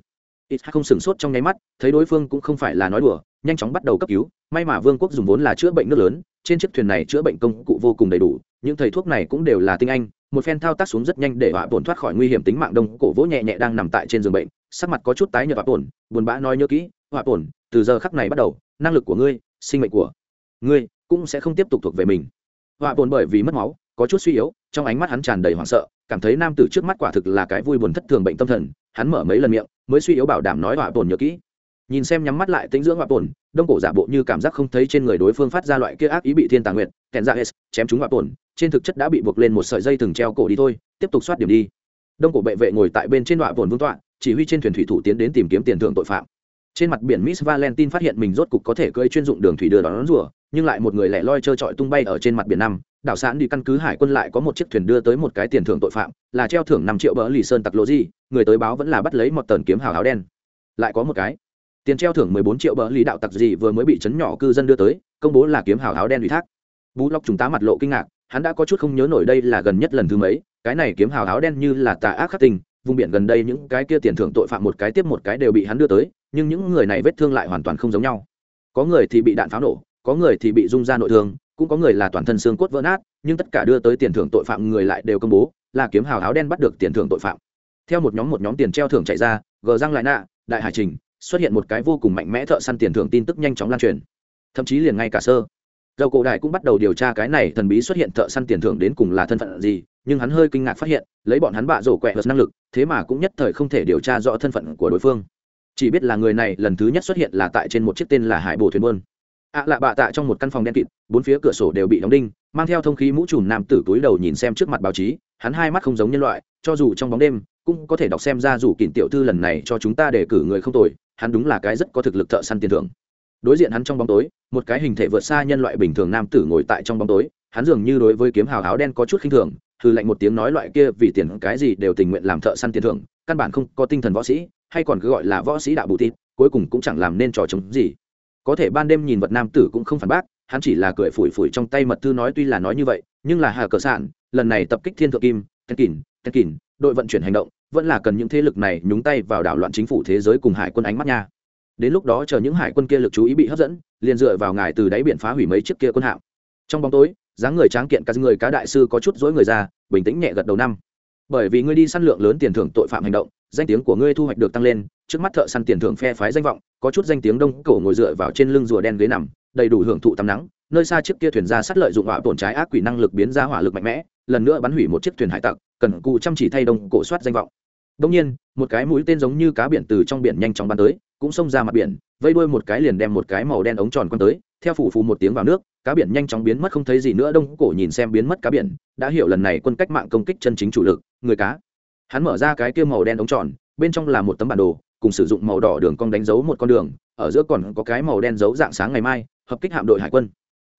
ít không sửng sốt trong nháy mắt, thấy đối phương cũng không phải là nói đùa, nhanh chóng bắt đầu cấp cứu. May mà vương quốc dùng vốn là chữa bệnh nước lớn, trên chiếc thuyền này chữa bệnh công cụ vô cùng đầy đủ, những thầy thuốc này cũng đều là tinh anh, một phen thao tác xuống rất nhanh để họa bổn thoát khỏi nguy hiểm tính mạng đông, cổ vỗ nhẹ nhẹ đang nằm tại trên giường bệnh, sắc mặt có chút tái nhợt họa bổn, buồn bã nói nhớ kỹ, họa bổn, từ giờ khắc này bắt đầu, năng lực của ngươi, sinh mệnh của ngươi cũng sẽ không tiếp tục thuộc về mình. Họa bổn bởi vì mất máu, có chút suy yếu, trong ánh mắt hắn tràn đầy hoảng sợ, cảm thấy nam tử trước mắt quả thực là cái vui buồn thất thường bệnh tâm thần, hắn mở mấy lần miệng mới suy yếu bảo đảm nói họa tổn nhớ kỹ. Nhìn xem nhắm mắt lại tính dưỡng họa tổn đông cổ giả bộ như cảm giác không thấy trên người đối phương phát ra loại kia ác ý bị thiên tàng nguyệt, kèn ra s, chém chúng họa tổn trên thực chất đã bị buộc lên một sợi dây từng treo cổ đi thôi, tiếp tục soát điểm đi. Đông cổ bệ vệ ngồi tại bên trên họa tổn vương tọa, chỉ huy trên thuyền thủy thủ tiến đến tìm kiếm tiền thưởng tội phạm. Trên mặt biển miss valentine phát hiện mình rốt cục có thể cưỡi chuyên dụng đường thủy đưa đón rùa, nhưng lại một người lẻ loi trơ trọi tung bay ở trên mặt biển năm đảo sạn đi căn cứ hải quân lại có một chiếc thuyền đưa tới một cái tiền thưởng tội phạm, là treo thưởng năm triệu bỡ lì sơn tặc lộ gì, người tới báo vẫn là bắt lấy một tần kiếm hào áo đen. Lại có một cái. Tiền treo thưởng mười bốn triệu bỡ lì đạo tặc gì vừa mới bị chấn nhỏ cư dân đưa tới, công bố là kiếm hào áo đen ủy thác. Bú lóc chúng ta mặt lộ kinh ngạc, hắn đã có chút không nhớ nổi đây là gần nhất lần thứ mấy, cái này kiếm hào áo đen như là tà ác khắc tình vùng biển gần đây những cái kia tiền thưởng tội phạm một cái tiếp một cái đều bị hắn đưa tới, nhưng những người này vết thương lại hoàn toàn không giống nhau. Có người thì bị đạn pháo nổ, có người thì bị rung ra nội thương cũng có người là toàn thân xương cốt vỡ nát, nhưng tất cả đưa tới tiền thưởng tội phạm người lại đều công bố, là kiếm hào áo đen bắt được tiền thưởng tội phạm. Theo một nhóm một nhóm tiền treo thưởng chạy ra, gờ răng lại nạ, đại hải trình, xuất hiện một cái vô cùng mạnh mẽ thợ săn tiền thưởng tin tức nhanh chóng lan truyền. Thậm chí liền ngay cả sơ. Dầu cổ đại cũng bắt đầu điều tra cái này thần bí xuất hiện thợ săn tiền thưởng đến cùng là thân phận gì, nhưng hắn hơi kinh ngạc phát hiện, lấy bọn hắn bạ rổ quẹ vật năng lực, thế mà cũng nhất thời không thể điều tra rõ thân phận của đối phương. Chỉ biết là người này lần thứ nhất xuất hiện là tại trên một chiếc tên là hải bồ thuyền buôn ạ lạ bạ tạ trong một căn phòng đen kịt, bốn phía cửa sổ đều bị đóng đinh, mang theo thông khí mũ trùm nam tử túi đầu nhìn xem trước mặt báo chí, hắn hai mắt không giống nhân loại, cho dù trong bóng đêm, cũng có thể đọc xem ra dù kỳn tiểu thư lần này cho chúng ta để cử người không tồi, hắn đúng là cái rất có thực lực thợ săn tiền thưởng. Đối diện hắn trong bóng tối, một cái hình thể vượt xa nhân loại bình thường nam tử ngồi tại trong bóng tối, hắn dường như đối với kiếm hào áo đen có chút khinh thường thư lạnh một tiếng nói loại kia vì tiền cái gì đều tình nguyện làm thợ săn tiền thưởng, căn bản không có tinh thần võ sĩ, hay còn cứ gọi là võ sĩ đạo bù tít cuối cùng cũng chẳng làm nên trò chống gì có thể ban đêm nhìn vật nam tử cũng không phản bác, hắn chỉ là cười phủi phủi trong tay mật thư nói tuy là nói như vậy, nhưng là hà cờ sản lần này tập kích thiên thượng kim tên kỳn tên kỳn đội vận chuyển hành động, vẫn là cần những thế lực này nhúng tay vào đảo loạn chính phủ thế giới cùng hải quân ánh mắt nha. Đến lúc đó chờ những hải quân kia lực chú ý bị hấp dẫn, liền dựa vào ngài từ đáy biển phá hủy mấy chiếc kia quân hạm. Trong bóng tối, dáng người tráng kiện cả người cá đại sư có chút dối người ra, bình tĩnh nhẹ gật đầu năm. Bởi vì ngươi đi săn lượng lớn tiền thưởng tội phạm hành động danh tiếng của ngươi thu hoạch được tăng lên, trước mắt thợ săn tiền thưởng phe phái danh vọng, có chút danh tiếng đông cổ ngồi dựa vào trên lưng rùa đen ghế nằm, đầy đủ hưởng thụ tắm nắng, nơi xa chiếc kia thuyền ra sát lợi dụng hỏa tổn trái ác quỷ năng lực biến ra hỏa lực mạnh mẽ, lần nữa bắn hủy một chiếc thuyền hải tặc, cần cụ chăm chỉ thay đông cổ soát danh vọng. Đông nhiên, một cái mũi tên giống như cá biển từ trong biển nhanh chóng bắn tới, cũng xông ra mặt biển, vây đuôi một cái liền đem một cái màu đen ống tròn quăng tới, theo phủ phù một tiếng vào nước, cá biển nhanh chóng biến mất không thấy gì nữa, đông cổ nhìn xem biến mất cá biển, đã hiểu lần này quân cách mạng công kích chân chính chủ lực, người cá hắn mở ra cái kia màu đen ống tròn, bên trong là một tấm bản đồ, cùng sử dụng màu đỏ đường cong đánh dấu một con đường, ở giữa còn có cái màu đen dấu dạng sáng ngày mai, hợp kích hạm đội hải quân.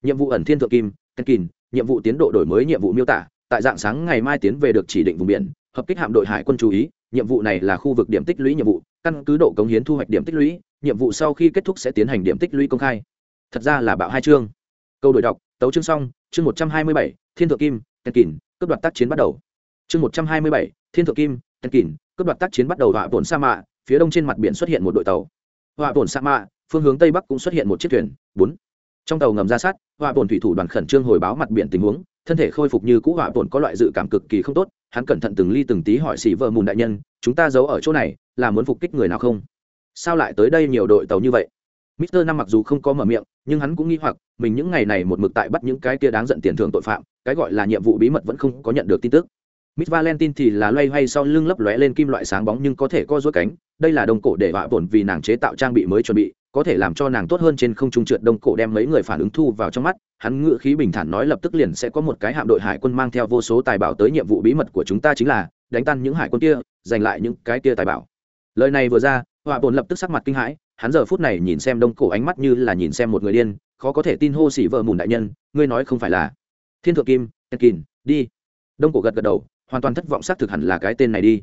Nhiệm vụ ẩn thiên thượng kim tân kìn, nhiệm vụ tiến độ đổi mới nhiệm vụ miêu tả, tại dạng sáng ngày mai tiến về được chỉ định vùng biển, hợp kích hạm đội hải quân chú ý, nhiệm vụ này là khu vực điểm tích lũy nhiệm vụ, căn cứ độ cống hiến thu hoạch điểm tích lũy, nhiệm vụ sau khi kết thúc sẽ tiến hành điểm tích lũy công khai. Thật ra là bạo hai chương. Câu đổi đọc, tấu chương xong, chương một trăm hai mươi bảy, thiên thượng kim tân kìn cấp đoạt tác chiến bắt đầu. Chương một trăm hai mươi bảy thiên thượng kim tân kỳn cướp đoạt tác chiến bắt đầu họa bổn sa mạ phía đông trên mặt biển xuất hiện một đội tàu. Họa bổn sa mạ phương hướng tây bắc cũng xuất hiện một chiếc thuyền bốn. Trong tàu ngầm ra sát họa bổn thủy thủ đoàn khẩn trương hồi báo mặt biển tình huống thân thể khôi phục như cũ họa bổn có loại dự cảm cực kỳ không tốt hắn cẩn thận từng ly từng tí hỏi xỉ vợ mùn đại nhân chúng ta giấu ở chỗ này là muốn phục kích người nào không? Sao lại tới đây nhiều đội tàu như vậy? Mister năm mặc dù không có mở miệng, nhưng hắn cũng nghi hoặc, mình những ngày này một mực tại bắt những cái kia đáng giận tiền thưởng tội phạm, cái gọi là nhiệm vụ bí mật vẫn không có nhận được tin tức. Miss Valentine thì là loay hoay sau lưng lấp lóe lên kim loại sáng bóng nhưng có thể co rút cánh, đây là đồng cổ để vạ bổn vì nàng chế tạo trang bị mới chuẩn bị, có thể làm cho nàng tốt hơn trên không trung trượt đông cổ đem mấy người phản ứng thu vào trong mắt, hắn ngựa khí bình thản nói lập tức liền sẽ có một cái hạm đội hải quân mang theo vô số tài bảo tới nhiệm vụ bí mật của chúng ta chính là đánh tan những hải quân kia, giành lại những cái kia tài bảo. Lời này vừa ra, Họa Bổn lập tức sắc mặt kinh hãi, hắn giờ phút này nhìn xem đông cổ ánh mắt như là nhìn xem một người điên, khó có thể tin hô xỉ vợ mùn đại nhân, ngươi nói không phải là Thiên thượng kim, Kìn, đi. Đông cổ gật gật đầu, hoàn toàn thất vọng xác thực hẳn là cái tên này đi.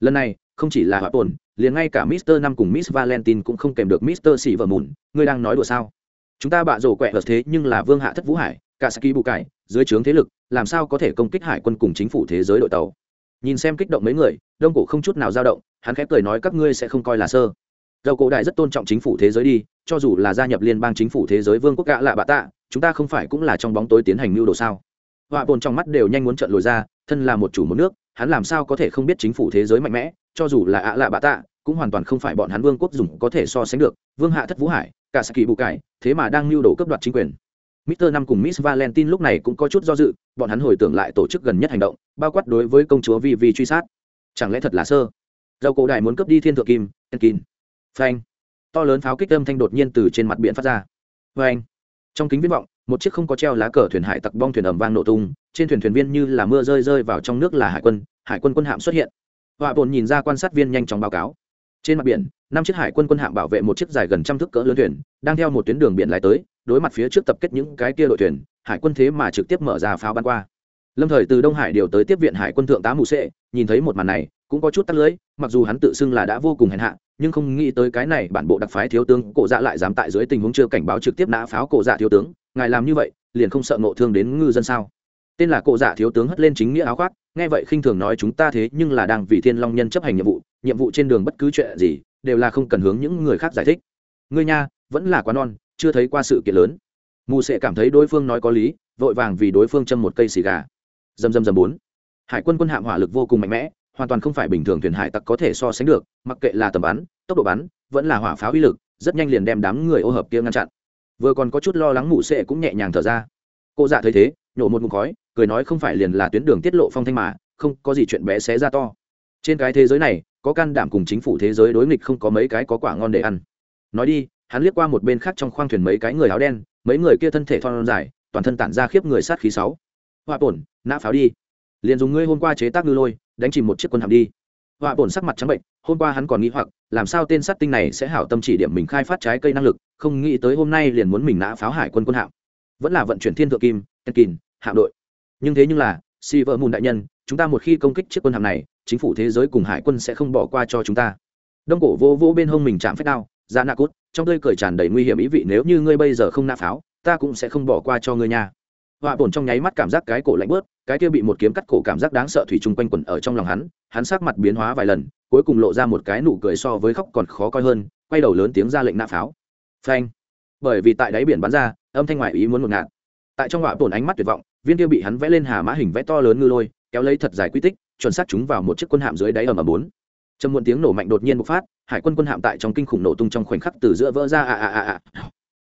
Lần này, không chỉ là hỏa tồn liền ngay cả mister năm cùng miss valentine cũng không kèm được mister xỉ vợ mùn ngươi đang nói đùa sao? Chúng ta bạ rổ quẹ vật thế nhưng là vương hạ thất vũ hải, cả saki bù cải, dưới trướng thế lực, làm sao có thể công kích hải quân cùng chính phủ thế giới đội tàu? Nhìn xem kích động mấy người, đông cổ không chút nào dao động, hắn khép cười nói các ngươi sẽ không coi là sơ. Dầu cổ đại rất tôn trọng chính phủ thế giới đi, cho dù là gia nhập liên bang chính phủ thế giới vương quốc gạ lạ bạ tạ, chúng ta không phải cũng là trong bóng tối tiến hành mưu đồ sao? Họa bồn trong mắt đều nhanh muốn trợn lồi ra thân là một chủ một nước hắn làm sao có thể không biết chính phủ thế giới mạnh mẽ cho dù là ạ lạ bạ tạ cũng hoàn toàn không phải bọn hắn vương quốc dùng có thể so sánh được vương hạ thất vũ hải cả saki bù cải thế mà đang lưu đồ cấp đoạt chính quyền Mr. Năm cùng Miss Valentine lúc này cũng có chút do dự, bọn hắn hồi tưởng lại tổ chức gần nhất hành động, bao quát đối với công chúa Vivi truy sát. Chẳng lẽ thật là sơ? Dầu cổ đại muốn cướp đi thiên thượng kim, Enkin. Phanh. To lớn pháo kích âm thanh đột nhiên từ trên mặt biển phát ra. Phanh. Trong kính viễn vọng, một chiếc không có treo lá cờ thuyền hải tặc bong thuyền ầm vang nổ tung, trên thuyền thuyền viên như là mưa rơi rơi vào trong nước là hải quân, hải quân quân hạm xuất hiện. Họa Bồn nhìn ra quan sát viên nhanh chóng báo cáo. Trên mặt biển, năm chiếc hải quân quân hạm bảo vệ một chiếc dài gần trăm thước cỡ lớn thuyền, đang theo một tuyến đường biển lái tới, đối mặt phía trước tập kết những cái kia đội thuyền hải quân thế mà trực tiếp mở ra pháo bắn qua lâm thời từ đông hải điều tới tiếp viện hải quân thượng tá mù sệ nhìn thấy một màn này cũng có chút tắt lưới mặc dù hắn tự xưng là đã vô cùng hèn hạ nhưng không nghĩ tới cái này bản bộ đặc phái thiếu tướng cổ dạ lại dám tại dưới tình huống chưa cảnh báo trực tiếp nã pháo cổ dạ thiếu tướng ngài làm như vậy, liền không sợ ngộ thương đến ngư dân sao? Tên là cổ dạ thiếu tướng hất lên chính nghĩa áo khoác, nghe vậy khinh thường nói chúng ta thế nhưng là đang vì thiên long nhân chấp hành nhiệm vụ nhiệm vụ trên đường bất cứ chuyện gì, đều là không cần hướng những người khác giải thích. Ngươi nha, vẫn là quá non, chưa thấy qua sự kiện lớn. Mù sẽ cảm thấy đối phương nói có lý, vội vàng vì đối phương châm một cây xì gà. Dầm dầm dầm bốn. Hải quân quân hạm hỏa lực vô cùng mạnh mẽ, hoàn toàn không phải bình thường thuyền hải tặc có thể so sánh được, mặc kệ là tầm bắn, tốc độ bắn, vẫn là hỏa pháo uy lực, rất nhanh liền đem đám người ô hợp kia ngăn chặn vừa còn có chút lo lắng mụ sệ cũng nhẹ nhàng thở ra. Cô dạ thấy thế, nhổ một mục khói, cười nói không phải liền là tuyến đường tiết lộ phong thanh mà, không, có gì chuyện bé xé ra to. Trên cái thế giới này, có can đảm cùng chính phủ thế giới đối nghịch không có mấy cái có quả ngon để ăn. Nói đi, hắn liếc qua một bên khác trong khoang thuyền mấy cái người áo đen, mấy người kia thân thể thon dài, toàn thân tản ra khiếp người sát khí sáu. Hoa bổn, nã pháo đi. Liền dùng ngươi hôm qua chế tác ngư lôi, đánh chìm một chiếc quân hạm đi họa bổn sắc mặt trắng bệnh, hôm qua hắn còn nghĩ hoặc, làm sao tên sát tinh này sẽ hảo tâm chỉ điểm mình khai phát trái cây năng lực, không nghĩ tới hôm nay liền muốn mình nã pháo hải quân quân hạm. Vẫn là vận chuyển thiên thượng kim kìn hạm đội. Nhưng thế nhưng là, si vợ mùn đại nhân, chúng ta một khi công kích chiếc quân hạm này, chính phủ thế giới cùng hải quân sẽ không bỏ qua cho chúng ta. Đông cổ vô vô bên hông mình chạm phép đao ra nạ cút, trong tươi cười tràn đầy nguy hiểm ý vị nếu như ngươi bây giờ không nã pháo, ta cũng sẽ không bỏ qua cho ngươi nha họa bổn trong nháy mắt cảm giác cái cổ lạnh bớt, cái kia bị một kiếm cắt cổ cảm giác đáng sợ thủy chung quanh quẩn ở trong lòng hắn hắn sắc mặt biến hóa vài lần, cuối cùng lộ ra một cái nụ cười so với khóc còn khó coi hơn, quay đầu lớn tiếng ra lệnh nã pháo. Phanh. Bởi vì tại đáy biển bắn ra, âm thanh ngoại ý muốn một ngạt. Tại trong họa bổn ánh mắt tuyệt vọng, viên kia bị hắn vẽ lên hà mã hình vẽ to lớn ngư lôi, kéo lấy thật dài quy tích, chuẩn xác chúng vào một chiếc quân hạm dưới đáy ầm ầm bốn. Trầm muộn tiếng nổ mạnh đột nhiên bộc phát, hải quân quân hạm tại trong kinh khủng nổ tung trong khoảnh khắc từ giữa vỡ ra à à à à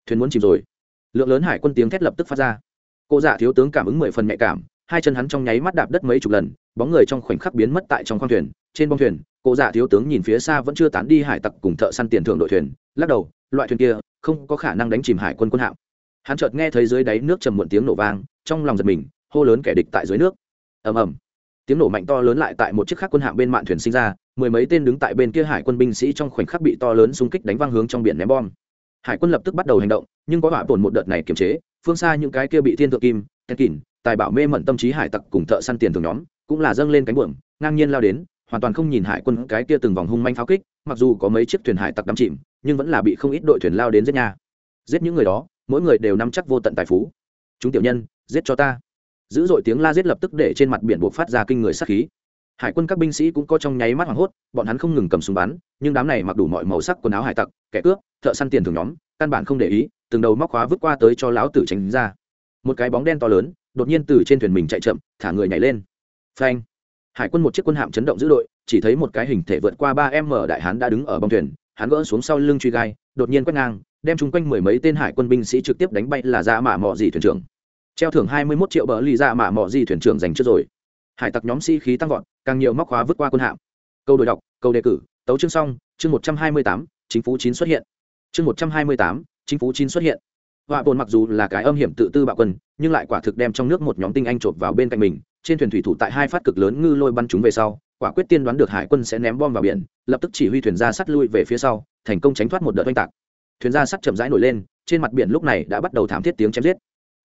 thuyền muốn chìm rồi. Lượng lớn hải quân tiếng thét lập tức phát ra cô dạ thiếu tướng cảm ứng mười phần nhạy cảm, hai chân hắn trong nháy mắt đạp đất mấy chục lần, bóng người trong khoảnh khắc biến mất tại trong khoang thuyền, trên bông thuyền, cô dạ thiếu tướng nhìn phía xa vẫn chưa tán đi hải tặc cùng thợ săn tiền thưởng đội thuyền, lắc đầu, loại thuyền kia không có khả năng đánh chìm hải quân quân hạm. Hắn chợt nghe thấy dưới đáy nước trầm muộn tiếng nổ vang, trong lòng giật mình, hô lớn kẻ địch tại dưới nước. Ầm ầm. Tiếng nổ mạnh to lớn lại tại một chiếc khác quân hạm bên mạn thuyền sinh ra, mười mấy tên đứng tại bên kia hải quân binh sĩ trong khoảnh khắc bị to lớn xung kích đánh văng hướng trong biển ném bom. Hải quân lập tức bắt đầu hành động, nhưng có hỏa tổn một đợt này kiềm chế phương xa những cái kia bị thiên thượng kim ten kỳn tài bảo mê mẩn tâm trí hải tặc cùng thợ săn tiền thường nhóm, cũng là dâng lên cánh buồm, ngang nhiên lao đến, hoàn toàn không nhìn hải quân cái kia từng vòng hung manh pháo kích, mặc dù có mấy chiếc thuyền hải tặc đắm chìm, nhưng vẫn là bị không ít đội thuyền lao đến giết nhà giết những người đó, mỗi người đều nắm chắc vô tận tài phú. Chúng tiểu nhân, giết cho ta. Dữ dội tiếng la giết lập tức để trên mặt biển buộc phát ra kinh người sát khí. Hải quân các binh sĩ cũng có trong nháy mắt hoảng hốt, bọn hắn không ngừng cầm súng bắn, nhưng đám này mặc đủ mọi màu sắc quần áo hải tặc, kẻ cướp, thợ săn tiền thường nhóm căn bản không để ý, từng đầu móc khóa vứt qua tới cho lão tử tránh ra. Một cái bóng đen to lớn, đột nhiên từ trên thuyền mình chạy chậm, thả người nhảy lên. Phanh! Hải quân một chiếc quân hạm chấn động dữ đội chỉ thấy một cái hình thể vượt qua ba m đại hán đã đứng ở bong thuyền, hắn gỡ xuống sau lưng truy gai, đột nhiên quét ngang, đem chung quanh mười mấy tên hải quân binh sĩ trực tiếp đánh bay là ra mạ mò gì thuyền trưởng. Treo thưởng hai mươi mốt triệu bờ lì ra mạ mò gì thuyền trưởng dành trước rồi. Hải tặc nhóm sĩ khí tăng vọt, càng nhiều móc khóa vứt qua quân hạm. Câu đổi đọc, câu đề cử, tấu chương xong, chương một trăm hai mươi tám, chính phủ chín xuất hiện chương một trăm hai mươi tám, chính phủ chín xuất hiện. Họa bồn mặc dù là cái âm hiểm tự tư bạo quân, nhưng lại quả thực đem trong nước một nhóm tinh anh chộp vào bên cạnh mình, trên thuyền thủy thủ tại hai phát cực lớn ngư lôi bắn chúng về sau, quả quyết tiên đoán được hải quân sẽ ném bom vào biển, lập tức chỉ huy thuyền ra sắt lui về phía sau, thành công tránh thoát một đợt oanh tạc. Thuyền ra sắt chậm rãi nổi lên, trên mặt biển lúc này đã bắt đầu thảm thiết tiếng chém giết.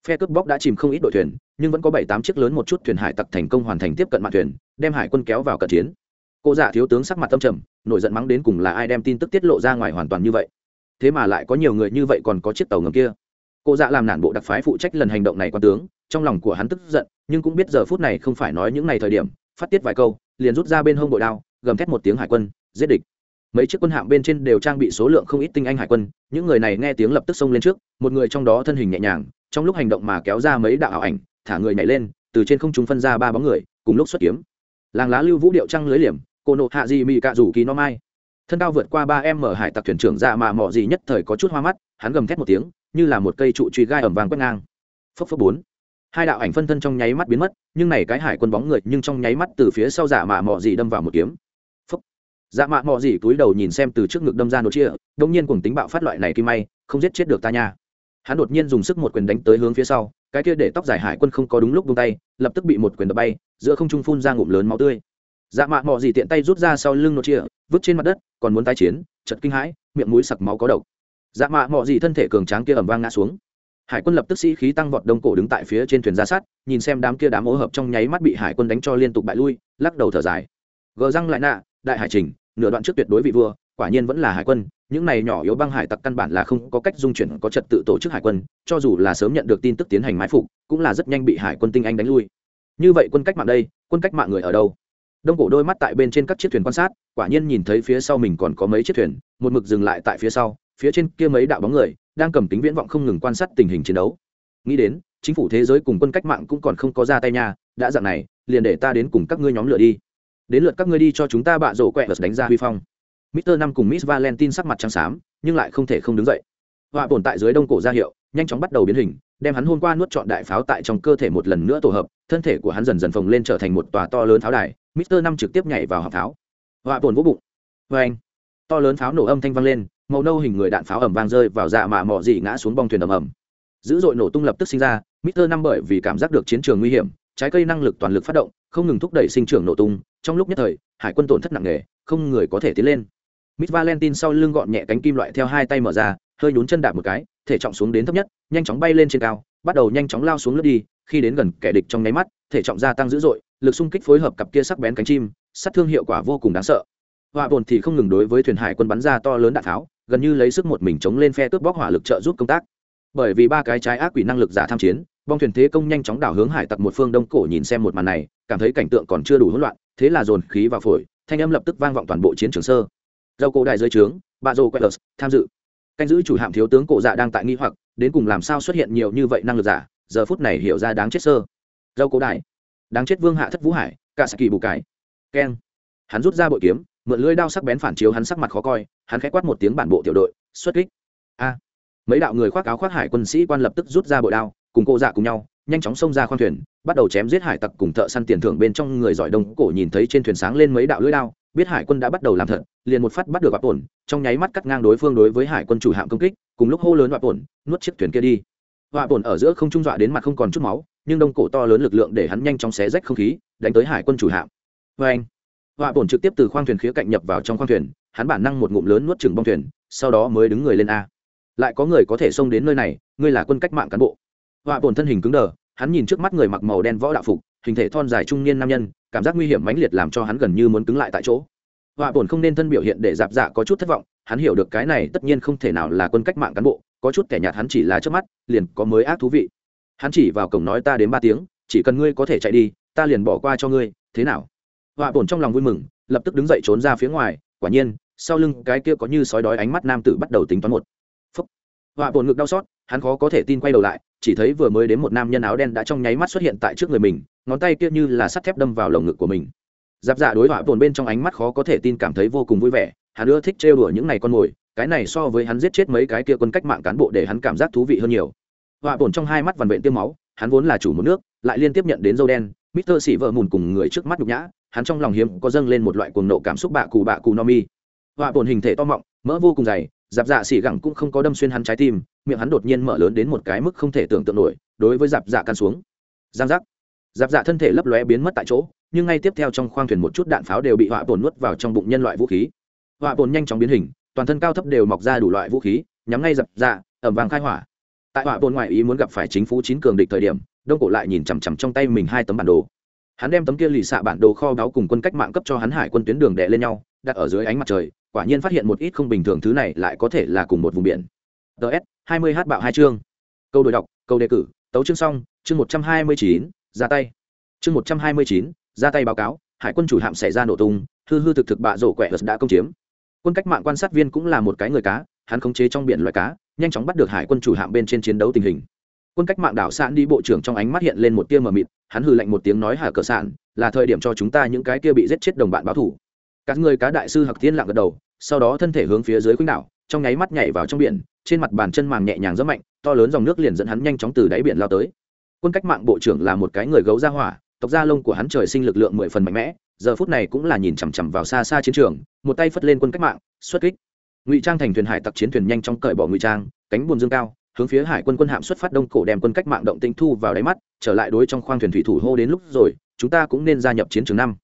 Phe cướp bóc đã chìm không ít đội thuyền, nhưng vẫn có bảy tám chiếc lớn một chút thuyền hải tặc thành công hoàn thành tiếp cận mặt thuyền, đem hải quân kéo vào cận chiến. Cô giả thiếu tướng sắc mặt tâm trầm, nổi giận mắng đến cùng là ai đem tin tức tiết lộ ra ngoài hoàn toàn như vậy thế mà lại có nhiều người như vậy còn có chiếc tàu ngầm kia. Cụ dạ làm nản bộ đặc phái phụ trách lần hành động này quan tướng, trong lòng của hắn tức giận, nhưng cũng biết giờ phút này không phải nói những ngày thời điểm, phát tiết vài câu, liền rút ra bên hông bội đao, gầm thét một tiếng hải quân, giết địch. Mấy chiếc quân hạm bên trên đều trang bị số lượng không ít tinh anh hải quân, những người này nghe tiếng lập tức xông lên trước, một người trong đó thân hình nhẹ nhàng, trong lúc hành động mà kéo ra mấy đạo ảo ảnh, thả người nhảy lên, từ trên không chúng phân ra ba bóng người, cùng lúc xuất kiếm. Làng lá lưu vũ điệu trăng lưới liềm, cô nộ hạ gì mị cạ rủ kỳ no mai thân cao vượt qua ba em mở hải tặc thuyền trưởng dạ mà mò gì nhất thời có chút hoa mắt, hắn gầm thét một tiếng, như là một cây trụ truy gai ẩm vàng quét ngang. Phấp phấp bốn. Hai đạo ảnh phân thân trong nháy mắt biến mất, nhưng này cái hải quân bóng người nhưng trong nháy mắt từ phía sau dạ mạ mọ gì đâm vào một kiếm. Phấp dạ mạ mọ gì túi đầu nhìn xem từ trước ngực đâm ra nổ chia đông nhiên cùng tính bạo phát loại này kim may, không giết chết được ta nha. Hắn đột nhiên dùng sức một quyền đánh tới hướng phía sau, cái kia để tóc dài hải quân không có đúng lúc buông tay, lập tức bị một quyền đập bay, giữa không trung phun ra ngụm lớn máu tươi dạ mạ mò gì tiện tay rút ra sau lưng nô chia vứt trên mặt đất, còn muốn tái chiến chật kinh hãi, miệng mũi sặc máu có độc. Dạ mạ mò gì thân thể cường tráng kia ẩm vang ngã xuống. Hải quân lập tức sĩ khí tăng vọt đông cổ đứng tại phía trên thuyền ra sát, nhìn xem đám kia đám ô hợp trong nháy mắt bị hải quân đánh cho liên tục bại lui, lắc đầu thở dài. Gờ răng lại nạ, đại hải trình, nửa đoạn trước tuyệt đối vị vua, quả nhiên vẫn là hải quân, những này nhỏ yếu băng hải tặc căn bản là không có cách dung chuyển, có trật tự tổ chức hải quân, cho dù là sớm nhận được tin tức tiến hành mái phục, cũng là rất nhanh bị hải quân tinh anh đánh lui. Như vậy quân cách mạng đây, quân cách mạng người ở đâu? Đông cổ đôi mắt tại bên trên các chiếc thuyền quan sát quả nhiên nhìn thấy phía sau mình còn có mấy chiếc thuyền một mực dừng lại tại phía sau phía trên kia mấy đạo bóng người đang cầm kính viễn vọng không ngừng quan sát tình hình chiến đấu. Nghĩ đến chính phủ thế giới cùng quân cách mạng cũng còn không có ra tay nha đã dạng này liền để ta đến cùng các ngươi nhóm lửa đi. Đến lượt các ngươi đi cho chúng ta bạ rổ quẹ đánh ra huy phong. Mister Năm cùng Miss Valentine sắc mặt trắng xám, nhưng lại không thể không đứng dậy. Họa tồn tại dưới đông cổ ra hiệu, nhanh chóng bắt đầu biến hình, đem hắn hôm qua nuốt trọn đại pháo tại trong cơ thể một lần nữa tổ hợp, thân thể của hắn dần dần phồng lên trở thành một tòa to lớn pháo đài, Mr. Năm trực tiếp nhảy vào họng pháo. Họa tồn vỗ bụng. Oeng. To lớn pháo nổ âm thanh vang lên, màu nâu hình người đạn pháo ầm vang rơi vào dạ mạ mọ dị ngã xuống bong thuyền ầm ầm. Dữ dội nổ tung lập tức sinh ra, Mr. Năm bởi vì cảm giác được chiến trường nguy hiểm, trái cây năng lực toàn lực phát động, không ngừng thúc đẩy sinh trưởng nổ tung, trong lúc nhất thời, hải quân tổn thất nặng nề, không người có thể tiến lên Miss Valentine sau lưng gọn nhẹ cánh kim loại theo hai tay mở ra, hơi nhún chân đạp một cái, thể trọng xuống đến thấp nhất, nhanh chóng bay lên trên cao, bắt đầu nhanh chóng lao xuống lướt đi, khi đến gần kẻ địch trong nháy mắt, thể trọng gia tăng dữ dội, lực xung kích phối hợp cặp kia sắc bén cánh chim, sát thương hiệu quả vô cùng đáng sợ. Hỏa bồn thì không ngừng đối với thuyền hải quân bắn ra to lớn đạn tháo, gần như lấy sức một mình chống lên phe cướp bóc hỏa lực trợ giúp công tác. Bởi vì ba cái trái ác quỷ năng lực giả tham chiến, bong thuyền thế công nhanh chóng đảo hướng hải tặc một phương đông cổ nhìn xem một màn này, cảm thấy cảnh tượng còn chưa đủ hỗn loạn, thế là dồn khí vào phổi, thanh âm lập tức vang vọng toàn bộ chiến trường sơ dầu cổ đại dưới trướng bà dô quẹt tham dự canh giữ chủ hạm thiếu tướng cổ dạ đang tại nghi hoặc, đến cùng làm sao xuất hiện nhiều như vậy năng lực giả, giờ phút này hiểu ra đáng chết sơ. Dâu cổ đại, đáng chết vương hạ thất vũ hải, cả saki bù cái. Keng. Hắn rút ra bội kiếm, mượn lưỡi đao sắc bén phản chiếu hắn sắc mặt khó coi, hắn khẽ quát một tiếng bản bộ tiểu đội, xuất kích. A. À. Mấy đạo người khoác áo khoác hải quân sĩ quan lập tức rút ra bội đao, cùng cô dạ cùng nhau, nhanh chóng xông ra khoang thuyền, bắt đầu chém giết hải tặc cùng thợ săn tiền thưởng bên trong người giỏi đông cổ nhìn thấy trên thuyền sáng lên mấy đạo lưỡi đao biết hải quân đã bắt đầu làm thật, liền một phát bắt được bạp ổn trong nháy mắt cắt ngang đối phương đối với hải quân chủ hạm công kích, cùng lúc hô lớn bạp ổn nuốt chiếc thuyền kia đi. Bạp ổn ở giữa không trung dọa đến mặt không còn chút máu, nhưng đông cổ to lớn lực lượng để hắn nhanh chóng xé rách không khí, đánh tới hải quân chủ hạm. Vê anh bạp ổn trực tiếp từ khoang thuyền khía cạnh nhập vào trong khoang thuyền, hắn bản năng một ngụm lớn nuốt chừng bong thuyền, sau đó mới đứng người lên a. Lại có người có thể xông đến nơi này, ngươi là quân cách mạng cán bộ. Bạp ổn thân hình cứng đờ, hắn nhìn trước mắt người mặc màu đen võ đạo phục, hình thể thon dài trung niên nam nhân cảm giác nguy hiểm mãnh liệt làm cho hắn gần như muốn cứng lại tại chỗ. Họa bổn không nên thân biểu hiện để dạp dạ có chút thất vọng, hắn hiểu được cái này tất nhiên không thể nào là quân cách mạng cán bộ, có chút kẻ nhạt hắn chỉ là trước mắt, liền có mới ác thú vị. Hắn chỉ vào cổng nói ta đến ba tiếng, chỉ cần ngươi có thể chạy đi, ta liền bỏ qua cho ngươi, thế nào? Họa bổn trong lòng vui mừng, lập tức đứng dậy trốn ra phía ngoài, quả nhiên, sau lưng cái kia có như sói đói ánh mắt nam tử bắt đầu tính toán một. Phúc. Họa bổn ngực đau xót, hắn khó có thể tin quay đầu lại chỉ thấy vừa mới đến một nam nhân áo đen đã trong nháy mắt xuất hiện tại trước người mình, ngón tay kia như là sắt thép đâm vào lồng ngực của mình. Giáp dạ đối họa bồn bên trong ánh mắt khó có thể tin cảm thấy vô cùng vui vẻ, hắn ưa thích trêu đùa những ngày con mồi, cái này so với hắn giết chết mấy cái kia quân cách mạng cán bộ để hắn cảm giác thú vị hơn nhiều. Họa bồn trong hai mắt vằn vện tiêm máu, hắn vốn là chủ một nước, lại liên tiếp nhận đến dâu đen, mister xỉ vợ mùn cùng người trước mắt nhục nhã, hắn trong lòng hiếm có dâng lên một loại cuồng nộ cảm xúc bạ cù bạ cù no mi. Họa bồn hình thể to mọng, mỡ vô cùng dày giáp dạ xỉ gẳng cũng không có đâm xuyên hắn trái tim, miệng hắn đột nhiên mở lớn đến một cái mức không thể tưởng tượng nổi, đối với giáp dạ căn xuống. Giang giác. Giáp dạ thân thể lấp lóe biến mất tại chỗ, nhưng ngay tiếp theo trong khoang thuyền một chút đạn pháo đều bị họa bồn nuốt vào trong bụng nhân loại vũ khí. Họa bồn nhanh chóng biến hình, toàn thân cao thấp đều mọc ra đủ loại vũ khí, nhắm ngay giáp dạ ẩm vàng khai hỏa. Tại họa bồn ngoại ý muốn gặp phải chính phủ chín cường địch thời điểm, đông cổ lại nhìn chằm chằm trong tay mình hai tấm bản đồ. Hắn đem tấm kia lì xạ bản đồ kho báu cùng quân cách mạng cấp cho hắn hải quân tuyến đường đệ lên nhau, đặt ở dưới ánh mặt trời quả nhiên phát hiện một ít không bình thường thứ này lại có thể là cùng một vùng biển. Ts 20 h bạo hai chương. Câu đổi đọc, câu đề cử, tấu chương xong, chương một trăm hai mươi chín, ra tay. Chương một trăm hai mươi chín, ra tay báo cáo, hải quân chủ hạm xảy ra nổ tung, hư hư thực thực bạ rổ quẹ đã công chiếm. Quân cách mạng quan sát viên cũng là một cái người cá, hắn khống chế trong biển loài cá, nhanh chóng bắt được hải quân chủ hạm bên trên chiến đấu tình hình. Quân cách mạng đảo sạn đi bộ trưởng trong ánh mắt hiện lên một tia mờ mịt, hắn hư lạnh một tiếng nói hà cờ sạn, là thời điểm cho chúng ta những cái kia bị giết chết đồng bạn báo thủ. Các người cá đại sư hặc thiên lặng gật đầu sau đó thân thể hướng phía dưới khuynh đảo trong nháy mắt nhảy vào trong biển trên mặt bàn chân màng nhẹ nhàng rất mạnh to lớn dòng nước liền dẫn hắn nhanh chóng từ đáy biển lao tới. Quân cách mạng bộ trưởng là một cái người gấu da hỏa tộc da lông của hắn trời sinh lực lượng mười phần mạnh mẽ giờ phút này cũng là nhìn chằm chằm vào xa xa chiến trường một tay phất lên quân cách mạng xuất kích. Ngụy trang thành thuyền hải tặc chiến thuyền nhanh chóng cởi bỏ ngụy trang cánh buồm dương cao hướng phía hải quân quân hạm xuất phát đông cổ đem quân cách mạng động tĩnh thu vào đáy mắt trở lại đối trong khoang thuyền thủy thủ hô đến lúc rồi chúng ta cũng nên gia nhập chiến trường năm.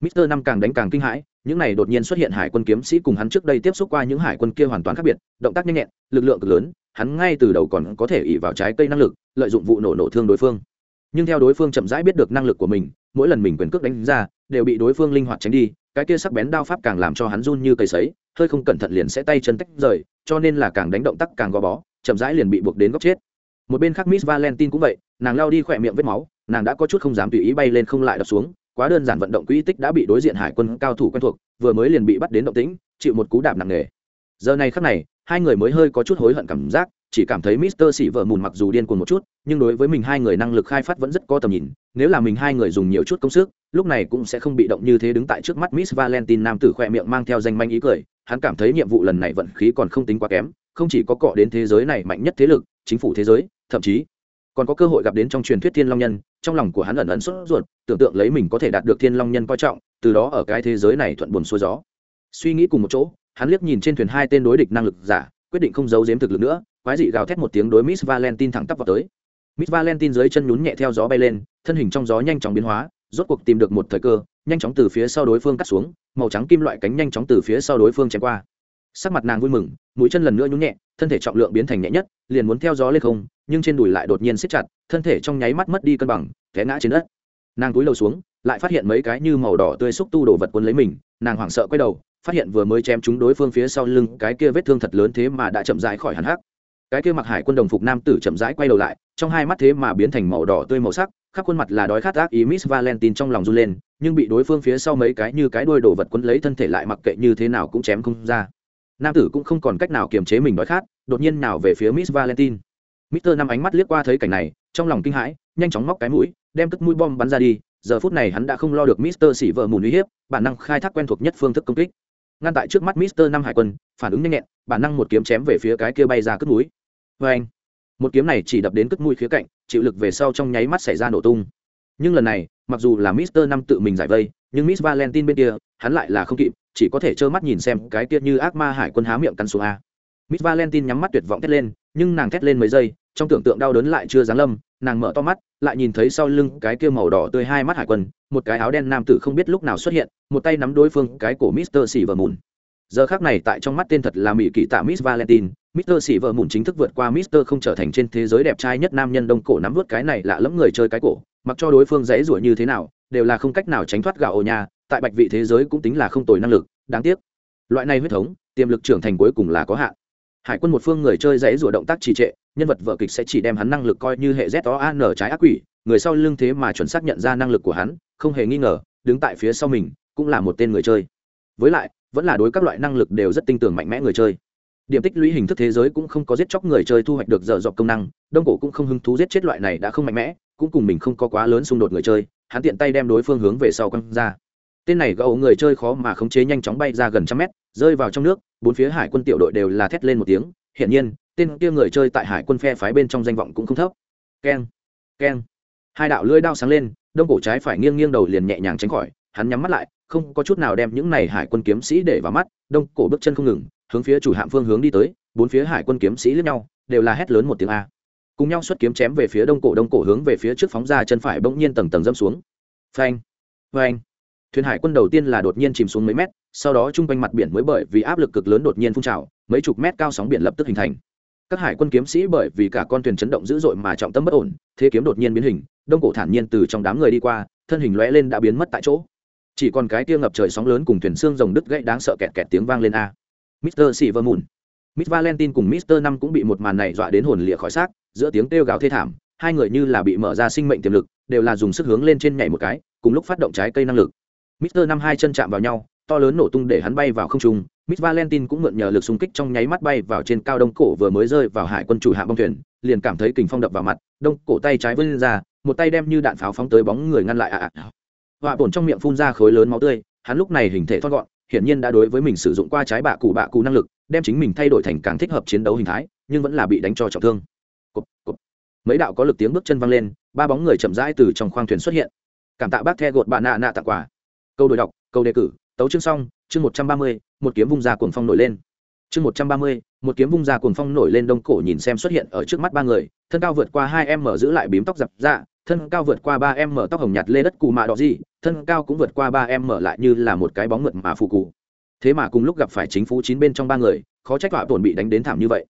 Mister năm càng đánh càng kinh hãi, những này đột nhiên xuất hiện hải quân kiếm sĩ cùng hắn trước đây tiếp xúc qua những hải quân kia hoàn toàn khác biệt, động tác nhanh nhẹn, lực lượng cực lớn, hắn ngay từ đầu còn có thể ỉ vào trái cây năng lực, lợi dụng vụ nổ nổ thương đối phương. Nhưng theo đối phương chậm rãi biết được năng lực của mình, mỗi lần mình quyền cước đánh ra, đều bị đối phương linh hoạt tránh đi, cái kia sắc bén đao pháp càng làm cho hắn run như cây sấy, hơi không cẩn thận liền sẽ tay chân tách rời, cho nên là càng đánh động tác càng gò bó, chậm rãi liền bị buộc đến góc chết. Một bên khác Miss Valentine cũng vậy, nàng lao đi khỏe miệng vết máu, nàng đã có chút không dám tùy ý bay lên không lại đập xuống, quá đơn giản vận động quỹ tích đã bị đối diện hải quân cao thủ quen thuộc vừa mới liền bị bắt đến động tĩnh chịu một cú đạp nặng nề. Giờ này khắc này hai người mới hơi có chút hối hận cảm giác chỉ cảm thấy Mister Sĩ vợ mùn mặc dù điên cuồng một chút, nhưng đối với mình hai người năng lực khai phát vẫn rất có tầm nhìn, nếu là mình hai người dùng nhiều chút công sức, lúc này cũng sẽ không bị động như thế đứng tại trước mắt Miss Valentine nam tử khỏe miệng mang theo danh manh ý cười, hắn cảm thấy nhiệm vụ lần này vận khí còn không tính quá kém, không chỉ có cọ đến thế giới này mạnh nhất thế lực, chính phủ thế giới, thậm chí còn có cơ hội gặp đến trong truyền thuyết thiên long nhân, trong lòng của hắn ẩn ẩn sốt ruột, tưởng tượng lấy mình có thể đạt được thiên long nhân coi trọng, từ đó ở cái thế giới này thuận buồn xuôi gió. Suy nghĩ cùng một chỗ, hắn liếc nhìn trên thuyền hai tên đối địch năng lực giả, quyết định không giấu giếm thực lực nữa, quái dị gào thét một tiếng đối miss valentine thẳng tắp vào tới. Miss valentine dưới chân nhún nhẹ theo gió bay lên, thân hình trong gió nhanh chóng biến hóa, rốt cuộc tìm được một thời cơ, nhanh chóng từ phía sau đối phương cắt xuống, màu trắng kim loại cánh nhanh chóng từ phía sau đối phương chém qua sắc mặt nàng vui mừng, mũi chân lần nữa nhún nhẹ, thân thể trọng lượng biến thành nhẹ nhất, liền muốn theo gió lên không, nhưng trên đùi lại đột nhiên siết chặt, thân thể trong nháy mắt mất đi cân bằng, té ngã trên đất. Nàng cúi đầu xuống, lại phát hiện mấy cái như màu đỏ tươi xúc tu đồ vật quân lấy mình, nàng hoảng sợ quay đầu, phát hiện vừa mới chém chúng đối phương phía sau lưng, cái kia vết thương thật lớn thế mà đã chậm rãi khỏi hẳn hắc. Cái kia mặc hải quân đồng phục nam tử chậm rãi quay đầu lại, trong hai mắt thế mà biến thành màu đỏ tươi màu sắc, khắp khuôn mặt là đói khát ác ý miss valentine trong lòng run lên, nhưng bị đối phương phía sau mấy cái như cái đuôi đồ vật quấn lấy thân thể lại mặc kệ như thế nào cũng chém không ra nam tử cũng không còn cách nào kiềm chế mình đói khát, đột nhiên nào về phía miss valentine. Mister năm ánh mắt liếc qua thấy cảnh này, trong lòng kinh hãi, nhanh chóng móc cái mũi, đem tức mũi bom bắn ra đi, giờ phút này hắn đã không lo được mister xỉ vợ mùn uy hiếp, bản năng khai thác quen thuộc nhất phương thức công kích. Ngăn tại trước mắt mister năm hải quân, phản ứng nhanh nhẹn, bản năng một kiếm chém về phía cái kia bay ra cất mũi. Vê anh một kiếm này chỉ đập đến cất mũi khía cạnh, chịu lực về sau trong nháy mắt xảy ra nổ tung. Nhưng lần này, mặc dù là mister năm tự mình giải vây, nhưng miss valentine bên kia, hắn lại là không kịp chỉ có thể trơ mắt nhìn xem cái kia như ác ma hải quân há miệng cắn xuống a. Miss valentine nhắm mắt tuyệt vọng thét lên, nhưng nàng thét lên mấy giây, trong tưởng tượng đau đớn lại chưa giáng lâm, nàng mở to mắt, lại nhìn thấy sau lưng cái kia màu đỏ tươi hai mắt hải quân, một cái áo đen nam tử không biết lúc nào xuất hiện, một tay nắm đối phương cái cổ mister xỉ vờ mùn giờ khác này tại trong mắt tên thật là mỹ kỳ tạ miss valentine, mister xỉ vợ mùn chính thức vượt qua mister không trở thành trên thế giới đẹp trai nhất nam nhân đông cổ nắm vớt cái này lạ lẫm người chơi cái cổ, mặc cho đối phương dãy rủa như thế nào, đều là không cách nào tránh thoát gạo ổ nhà tại bạch vị thế giới cũng tính là không tồi năng lực, đáng tiếc. Loại này huyết thống, tiềm lực trưởng thành cuối cùng là có hạn. Hải quân một phương người chơi dãy rủa động tác trì trệ, nhân vật vợ kịch sẽ chỉ đem hắn năng lực coi như hệ z o an trái ác quỷ, người sau lưng thế mà chuẩn xác nhận ra năng lực của hắn, không hề nghi ngờ, đứng tại phía sau mình, cũng là một tên người chơi. Với lại, vẫn là đối các loại năng lực đều rất tinh tường mạnh mẽ người chơi. Điểm tích lũy hình thức thế giới cũng không có giết chóc người chơi thu hoạch được dở dọc công năng, đông cổ cũng không hứng thú giết chết loại này đã không mạnh mẽ, cũng cùng mình không có quá lớn xung đột người chơi, hắn tiện tay đem đối phương hướng về sau quăng ra tên này gấu người chơi khó mà khống chế nhanh chóng bay ra gần trăm mét, rơi vào trong nước, bốn phía hải quân tiểu đội đều là thét lên một tiếng. Hiển nhiên, tên kia người chơi tại hải quân phe phái bên trong danh vọng cũng không thấp. Keng keng. Hai đạo lưỡi đao sáng lên, đông cổ trái phải nghiêng nghiêng đầu liền nhẹ nhàng tránh khỏi. Hắn nhắm mắt lại, không có chút nào đem những này hải quân kiếm sĩ để vào mắt. Đông cổ bước chân không ngừng, hướng phía chủ hạm phương hướng đi tới, bốn phía hải quân kiếm sĩ lẫn nhau, đều là hét lớn một tiếng a. Cùng nhau xuất kiếm chém về phía đông cổ đông cổ hướng về phía trước phóng ra chân phải bỗng nhiên tầng tầng dâm xuống. Phanh phanh thuyền hải quân đầu tiên là đột nhiên chìm xuống mấy mét sau đó chung quanh mặt biển mới bởi vì áp lực cực lớn đột nhiên phun trào mấy chục mét cao sóng biển lập tức hình thành. Các hải quân kiếm sĩ bởi vì cả con thuyền chấn động dữ dội mà trọng tâm bất ổn thế kiếm đột nhiên biến hình đông cổ thản nhiên từ trong đám người đi qua thân hình lóe lên đã biến mất tại chỗ. Chỉ còn cái kia ngập trời sóng lớn cùng thuyền xương rồng đứt gãy đáng sợ kẹt kẹt tiếng vang lên a. Mister xì vơ Silvermoon. Miss Valentine cùng Mister Năm cũng bị một màn này dọa đến hồn lìa khỏi xác, giữa tiếng kêu gào thê thảm, hai người như là bị mở ra sinh mệnh tiềm lực, đều là dùng sức hướng lên trên nhảy một cái, cùng lúc phát động trái cây năng lực. Mr. Năm hai chân chạm vào nhau, to lớn nổ tung để hắn bay vào không trung. Miss Valentine cũng mượn nhờ lực xung kích trong nháy mắt bay vào trên cao đông cổ vừa mới rơi vào hải quân chủ hạ bong thuyền, liền cảm thấy kình phong đập vào mặt, đông cổ tay trái vươn ra, một tay đem như đạn pháo phóng tới bóng người ngăn lại ạ. À. Họa bổn trong miệng phun ra khối lớn máu tươi, hắn lúc này hình thể thon gọn, hiển nhiên đã đối với mình sử dụng qua trái bạ cụ bạ cụ năng lực, đem chính mình thay đổi thành càng thích hợp chiến đấu hình thái, nhưng vẫn là bị đánh cho trọng thương. Cục, cục. mấy đạo có lực tiếng bước chân văng lên ba bóng người chậm rãi từ trong khoang thuyền xuất hiện cảm tạ bác the gột bà nạ nạ tặng quà câu đổi đọc, câu đề cử, tấu chương xong, chương một trăm ba mươi, một kiếm vung ra cuồng phong nổi lên. Chương một trăm ba mươi, một kiếm vung ra cuồng phong nổi lên đông cổ nhìn xem xuất hiện ở trước mắt ba người, thân cao vượt qua hai em mở giữ lại bím tóc dập dạ thân cao vượt qua ba em mở tóc hồng nhạt lê đất cù mạ đỏ gì, thân cao cũng vượt qua ba em mở lại như là một cái bóng mượt mà phù cụ thế mà cùng lúc gặp phải chính phủ chín bên trong ba người, khó trách họa tổn bị đánh đến thảm như vậy.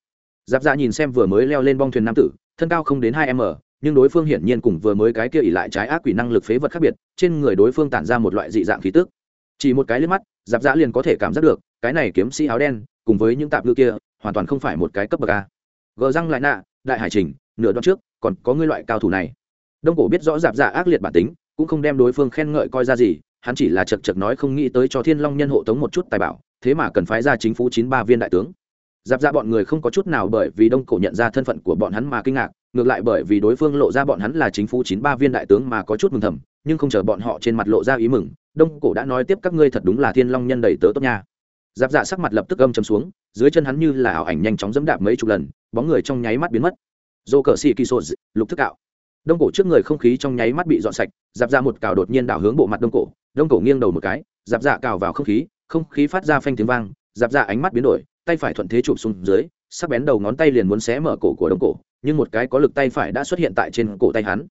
Giáp ra nhìn xem vừa mới leo lên bong thuyền nam tử, thân cao không đến hai m nhưng đối phương hiển nhiên cùng vừa mới cái kia ỉ lại trái ác quỷ năng lực phế vật khác biệt, trên người đối phương tản ra một loại dị dạng khí tức. Chỉ một cái liếc mắt, giáp dạ liền có thể cảm giác được, cái này kiếm sĩ áo đen, cùng với những tạp ngư kia, hoàn toàn không phải một cái cấp bậc a. Gờ răng lại nạ, đại hải trình, nửa đoạn trước, còn có ngươi loại cao thủ này. Đông cổ biết rõ giáp dạ ác liệt bản tính, cũng không đem đối phương khen ngợi coi ra gì, hắn chỉ là chật chật nói không nghĩ tới cho thiên long nhân hộ tống một chút tài bảo, thế mà cần phái ra chính phủ chín ba viên đại tướng. Giáp ra bọn người không có chút nào bởi vì đông cổ nhận ra thân phận của bọn hắn mà kinh ngạc ngược lại bởi vì đối phương lộ ra bọn hắn là chính phủ chín ba viên đại tướng mà có chút mừng thầm, nhưng không chờ bọn họ trên mặt lộ ra ý mừng, đông cổ đã nói tiếp các ngươi thật đúng là thiên long nhân đầy tớ tốt nha. Giáp dạ sắc mặt lập tức âm chấm xuống, dưới chân hắn như là ảo ảnh nhanh chóng dẫm đạp mấy chục lần, bóng người trong nháy mắt biến mất. Dô cờ xì kỳ sô lục thức cạo. Đông cổ trước người không khí trong nháy mắt bị dọn sạch, giáp ra một cào đột nhiên đảo hướng bộ mặt đông cổ đông cổ nghiêng đầu một cái, giáp dạ cào vào không khí không khí phát ra phanh tiếng vang giáp dạ ánh mắt biến đổi, tay phải thuận thế chụp xuống dưới, sắc bén đầu ngón tay liền muốn xé mở cổ của đông cổ, nhưng một cái có lực tay phải đã xuất hiện tại trên cổ tay hắn.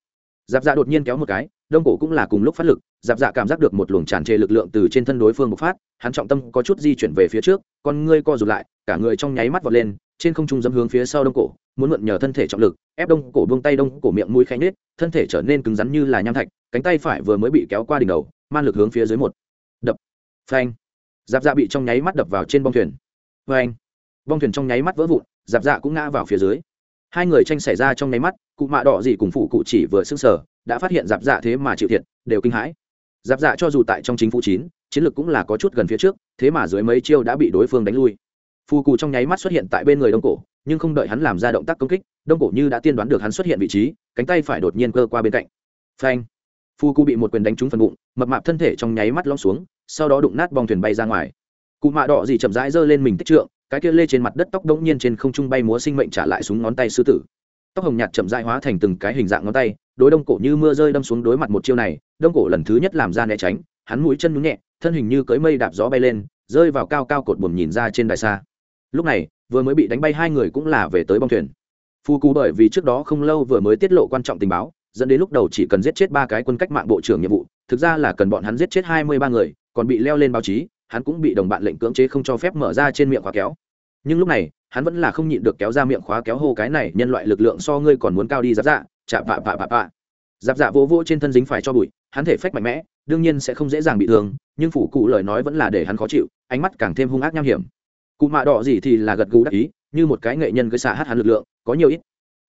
Giáp dạ đột nhiên kéo một cái, đông cổ cũng là cùng lúc phát lực giáp dạ cảm giác được một luồng tràn trề lực lượng từ trên thân đối phương bộc phát, hắn trọng tâm có chút di chuyển về phía trước, con ngươi co rụt lại, cả người trong nháy mắt vọt lên, trên không trung dẫm hướng phía sau đông cổ, muốn mượn nhờ thân thể trọng lực, ép đông cổ buông tay đông cổ miệng mũi khẽ nết thân thể trở nên cứng rắn như là nham thạch, cánh tay phải vừa mới bị kéo qua đỉnh đầu, man lực hướng phía dưới một. Đập. Phanh giáp dạ bị trong nháy mắt đập vào trên bong thuyền. Phanh bong thuyền trong nháy mắt vỡ vụn, giáp dạ cũng ngã vào phía dưới. Hai người tranh xảy ra trong nháy mắt, cụ mạ đỏ gì cùng phụ cụ chỉ vừa sưng sờ, đã phát hiện giáp dạ thế mà chịu thiệt, đều kinh hãi. Giáp dạ cho dù tại trong chính phủ chín, chiến lược cũng là có chút gần phía trước, thế mà dưới mấy chiêu đã bị đối phương đánh lui. Phù cụ trong nháy mắt xuất hiện tại bên người đông cổ, nhưng không đợi hắn làm ra động tác công kích, đông cổ như đã tiên đoán được hắn xuất hiện vị trí, cánh tay phải đột nhiên cơ qua bên cạnh. Phanh. Phù cụ bị một quyền đánh trúng phần bụng, mập mạp thân thể trong nháy mắt lom xuống sau đó đụng nát bong thuyền bay ra ngoài. Cụ mạ đỏ gì chậm rãi giơ lên mình tích trượng, cái kia lê trên mặt đất tóc đống nhiên trên không trung bay múa sinh mệnh trả lại xuống ngón tay sư tử. Tóc hồng nhạt chậm rãi hóa thành từng cái hình dạng ngón tay, đối đông cổ như mưa rơi đâm xuống đối mặt một chiêu này, đông cổ lần thứ nhất làm ra né tránh, hắn mũi chân nhún nhẹ, thân hình như cưới mây đạp gió bay lên, rơi vào cao cao cột buồm nhìn ra trên đài xa. Lúc này, vừa mới bị đánh bay hai người cũng là về tới bong thuyền. Phu cú bởi vì trước đó không lâu vừa mới tiết lộ quan trọng tình báo, dẫn đến lúc đầu chỉ cần giết chết ba cái quân cách mạng bộ trưởng nhiệm vụ, thực ra là cần bọn hắn giết chết hai mươi ba người còn bị leo lên báo chí, hắn cũng bị đồng bạn lệnh cưỡng chế không cho phép mở ra trên miệng khóa kéo. Nhưng lúc này, hắn vẫn là không nhịn được kéo ra miệng khóa kéo hô cái này, nhân loại lực lượng so ngươi còn muốn cao đi, giáp dạ chạm vạ vạ vạ vạ. Giáp dạ vô vỗ trên thân dính phải cho bụi, hắn thể phách mạnh mẽ, đương nhiên sẽ không dễ dàng bị thương, nhưng phủ cụ lời nói vẫn là để hắn khó chịu, ánh mắt càng thêm hung ác nham hiểm. Cụ mạ đỏ gì thì là gật gù đắc ý, như một cái nghệ nhân cứ xả hát hắn lực lượng, có nhiều ít.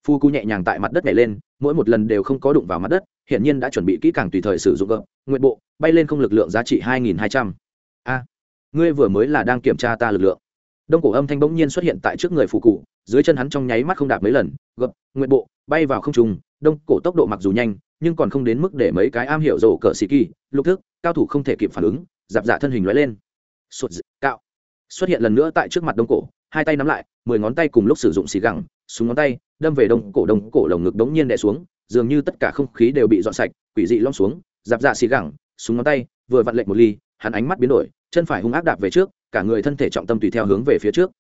Phu cụ nhẹ nhàng tại mặt đất nhảy lên mỗi một lần đều không có đụng vào mặt đất hiện nhiên đã chuẩn bị kỹ càng tùy thời sử dụng gợm nguyện bộ, bay lên không lực lượng giá trị hai nghìn hai trăm. A, ngươi vừa mới là đang kiểm tra ta lực lượng. Đông cổ âm thanh bỗng nhiên xuất hiện tại trước người phụ cụ, dưới chân hắn trong nháy mắt không đạp mấy lần gập nguyện bộ, bay vào không trùng đông cổ tốc độ mặc dù nhanh, nhưng còn không đến mức để mấy cái am hiểu rổ cỡ xì kỳ, lục thức, cao thủ không thể kịp phản ứng, giạp dạ thân hình lóe lên. Sụt cạo. Xuất hiện lần nữa tại trước mặt đông cổ hai tay nắm lại, mười ngón tay cùng lúc sử dụng xì gẳng, súng ngón tay, đâm về đông cổ đông cổ lồng ngực đống nhiên đè xuống, dường như tất cả không khí đều bị dọn sạch, quỷ dị lom xuống dạp dạ xì gẳng, súng ngón tay, vừa vặn lệnh một ly, hắn ánh mắt biến đổi, chân phải hung ác đạp về trước, cả người thân thể trọng tâm tùy theo hướng về phía trước.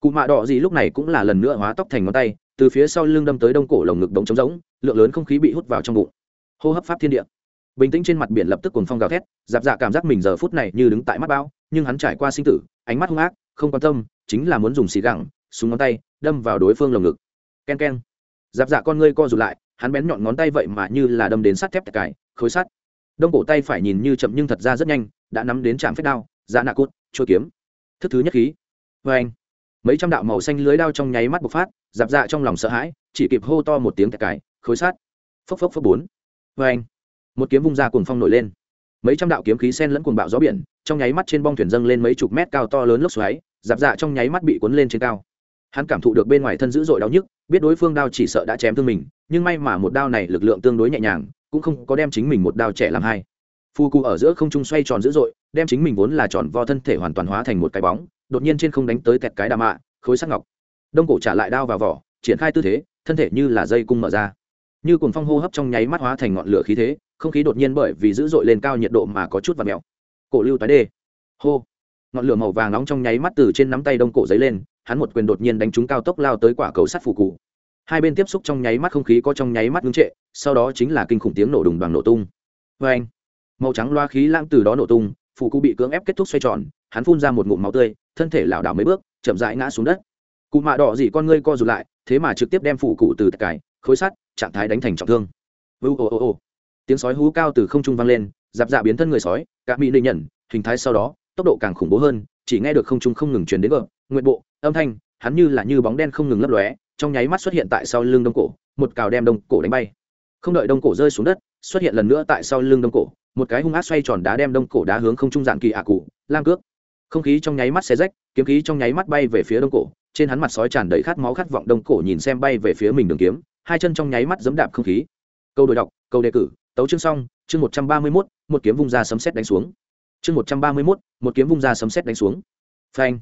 Cụ mạ đỏ gì lúc này cũng là lần nữa hóa tóc thành ngón tay, từ phía sau lưng đâm tới đông cổ lồng ngực đống trống rỗng, lượng lớn không khí bị hút vào trong bụng. Hô hấp pháp thiên địa. Bình tĩnh trên mặt biển lập tức cuồng phong gào thét dạp dạ cảm giác mình giờ phút này như đứng tại mắt bao nhưng hắn trải qua sinh tử, ánh mắt hung ác, không quan tâm chính là muốn dùng xì gẳng, súng ngón tay, đâm vào đối phương lồng ngực. K e n k e n giáp dạ con ngươi co rụt lại, hắn bén nhọn ngón tay vậy mà như là đâm đến sắt thép cải khối sắt. Đông cổ tay phải nhìn như chậm nhưng thật ra rất nhanh, đã nắm đến trạm phép đao dạ nạ cốt trôi kiếm. Thức thứ nhất khí. Vê anh. Mấy trăm đạo màu xanh lưới đao trong nháy mắt bộc phát, giáp dạ trong lòng sợ hãi, chỉ kịp hô to một tiếng cải khối sắt. Phốc phốc phốc bốn. Vê anh. Một kiếm vung ra cuồng phong nổi lên. Mấy trăm đạo kiếm khí sen lẫn cuồng bạo gió biển, trong nháy mắt trên bong thuyền dâng lên mấy chục mét cao to lớn lốc xoáy giáp dạ trong nháy mắt bị cuốn lên trên cao. Hắn cảm thụ được bên ngoài thân dữ dội đau nhức, biết đối phương đao chỉ sợ đã chém thương mình, nhưng may mà một đao này lực lượng tương đối nhẹ nhàng, cũng không có đem chính mình một đao trẻ làm hai. Phu cụ ở giữa không trung xoay tròn dữ dội, đem chính mình vốn là tròn vo thân thể hoàn toàn hóa thành một cái bóng, đột nhiên trên không đánh tới tẹt cái đà mạ, khối sắc ngọc. Đông cổ trả lại đao vào vỏ, triển khai tư thế, thân thể như là dây cung mở ra. Như cuồng phong hô hấp trong nháy mắt hóa thành ngọn lửa khí thế, không khí đột nhiên bởi vì dữ dội lên cao nhiệt độ mà có chút và mèo. Cổ lưu tái đê. Hô ngọn lửa màu vàng nóng trong nháy mắt từ trên nắm tay đông cổ giấy lên hắn một quyền đột nhiên đánh trúng cao tốc lao tới quả cầu sắt phù cụ. Hai bên tiếp xúc trong nháy mắt không khí có trong nháy mắt ngưng trệ sau đó chính là kinh khủng tiếng nổ đùng đoàn nổ tung. Vê anh màu trắng loa khí lãng từ đó nổ tung phù cụ bị cưỡng ép kết thúc xoay tròn hắn phun ra một ngụm máu tươi thân thể lảo đảo mấy bước chậm rãi ngã xuống đất. Cụ mạ đỏ dị con ngươi co rụt lại thế mà trực tiếp đem phù cụ từ cải khối sắt trạng thái đánh thành trọng thương. Ô ồ ồ ồ. Tiếng sói hú cao từ không trung vang lên, dạp dạ biến thân người sói, cả mỹ linh nhận, hình thái sau đó, tốc độ càng khủng bố hơn, chỉ nghe được không trung không ngừng truyền đến gợn, nguyện bộ, âm thanh, hắn như là như bóng đen không ngừng lấp lóe, trong nháy mắt xuất hiện tại sau lưng đông cổ, một cào đem đông cổ đánh bay. Không đợi đông cổ rơi xuống đất, xuất hiện lần nữa tại sau lưng đông cổ, một cái hung ác xoay tròn đá đem đông cổ đá hướng không trung dạng kỳ ạ cụ, lam cước. Không khí trong nháy mắt xé rách, kiếm khí trong nháy mắt bay về phía đông cổ, trên hắn mặt sói tràn đầy khát máu khát vọng đông cổ nhìn xem bay về phía mình đường kiếm, hai chân trong nháy mắt giẫm đạp không khí câu đổi đọc câu đề cử tấu chương xong chương một trăm ba mươi mốt một kiếm vung ra sấm xét đánh xuống chương một trăm ba mươi mốt một kiếm vung ra sấm sét đánh xuống. Phanh.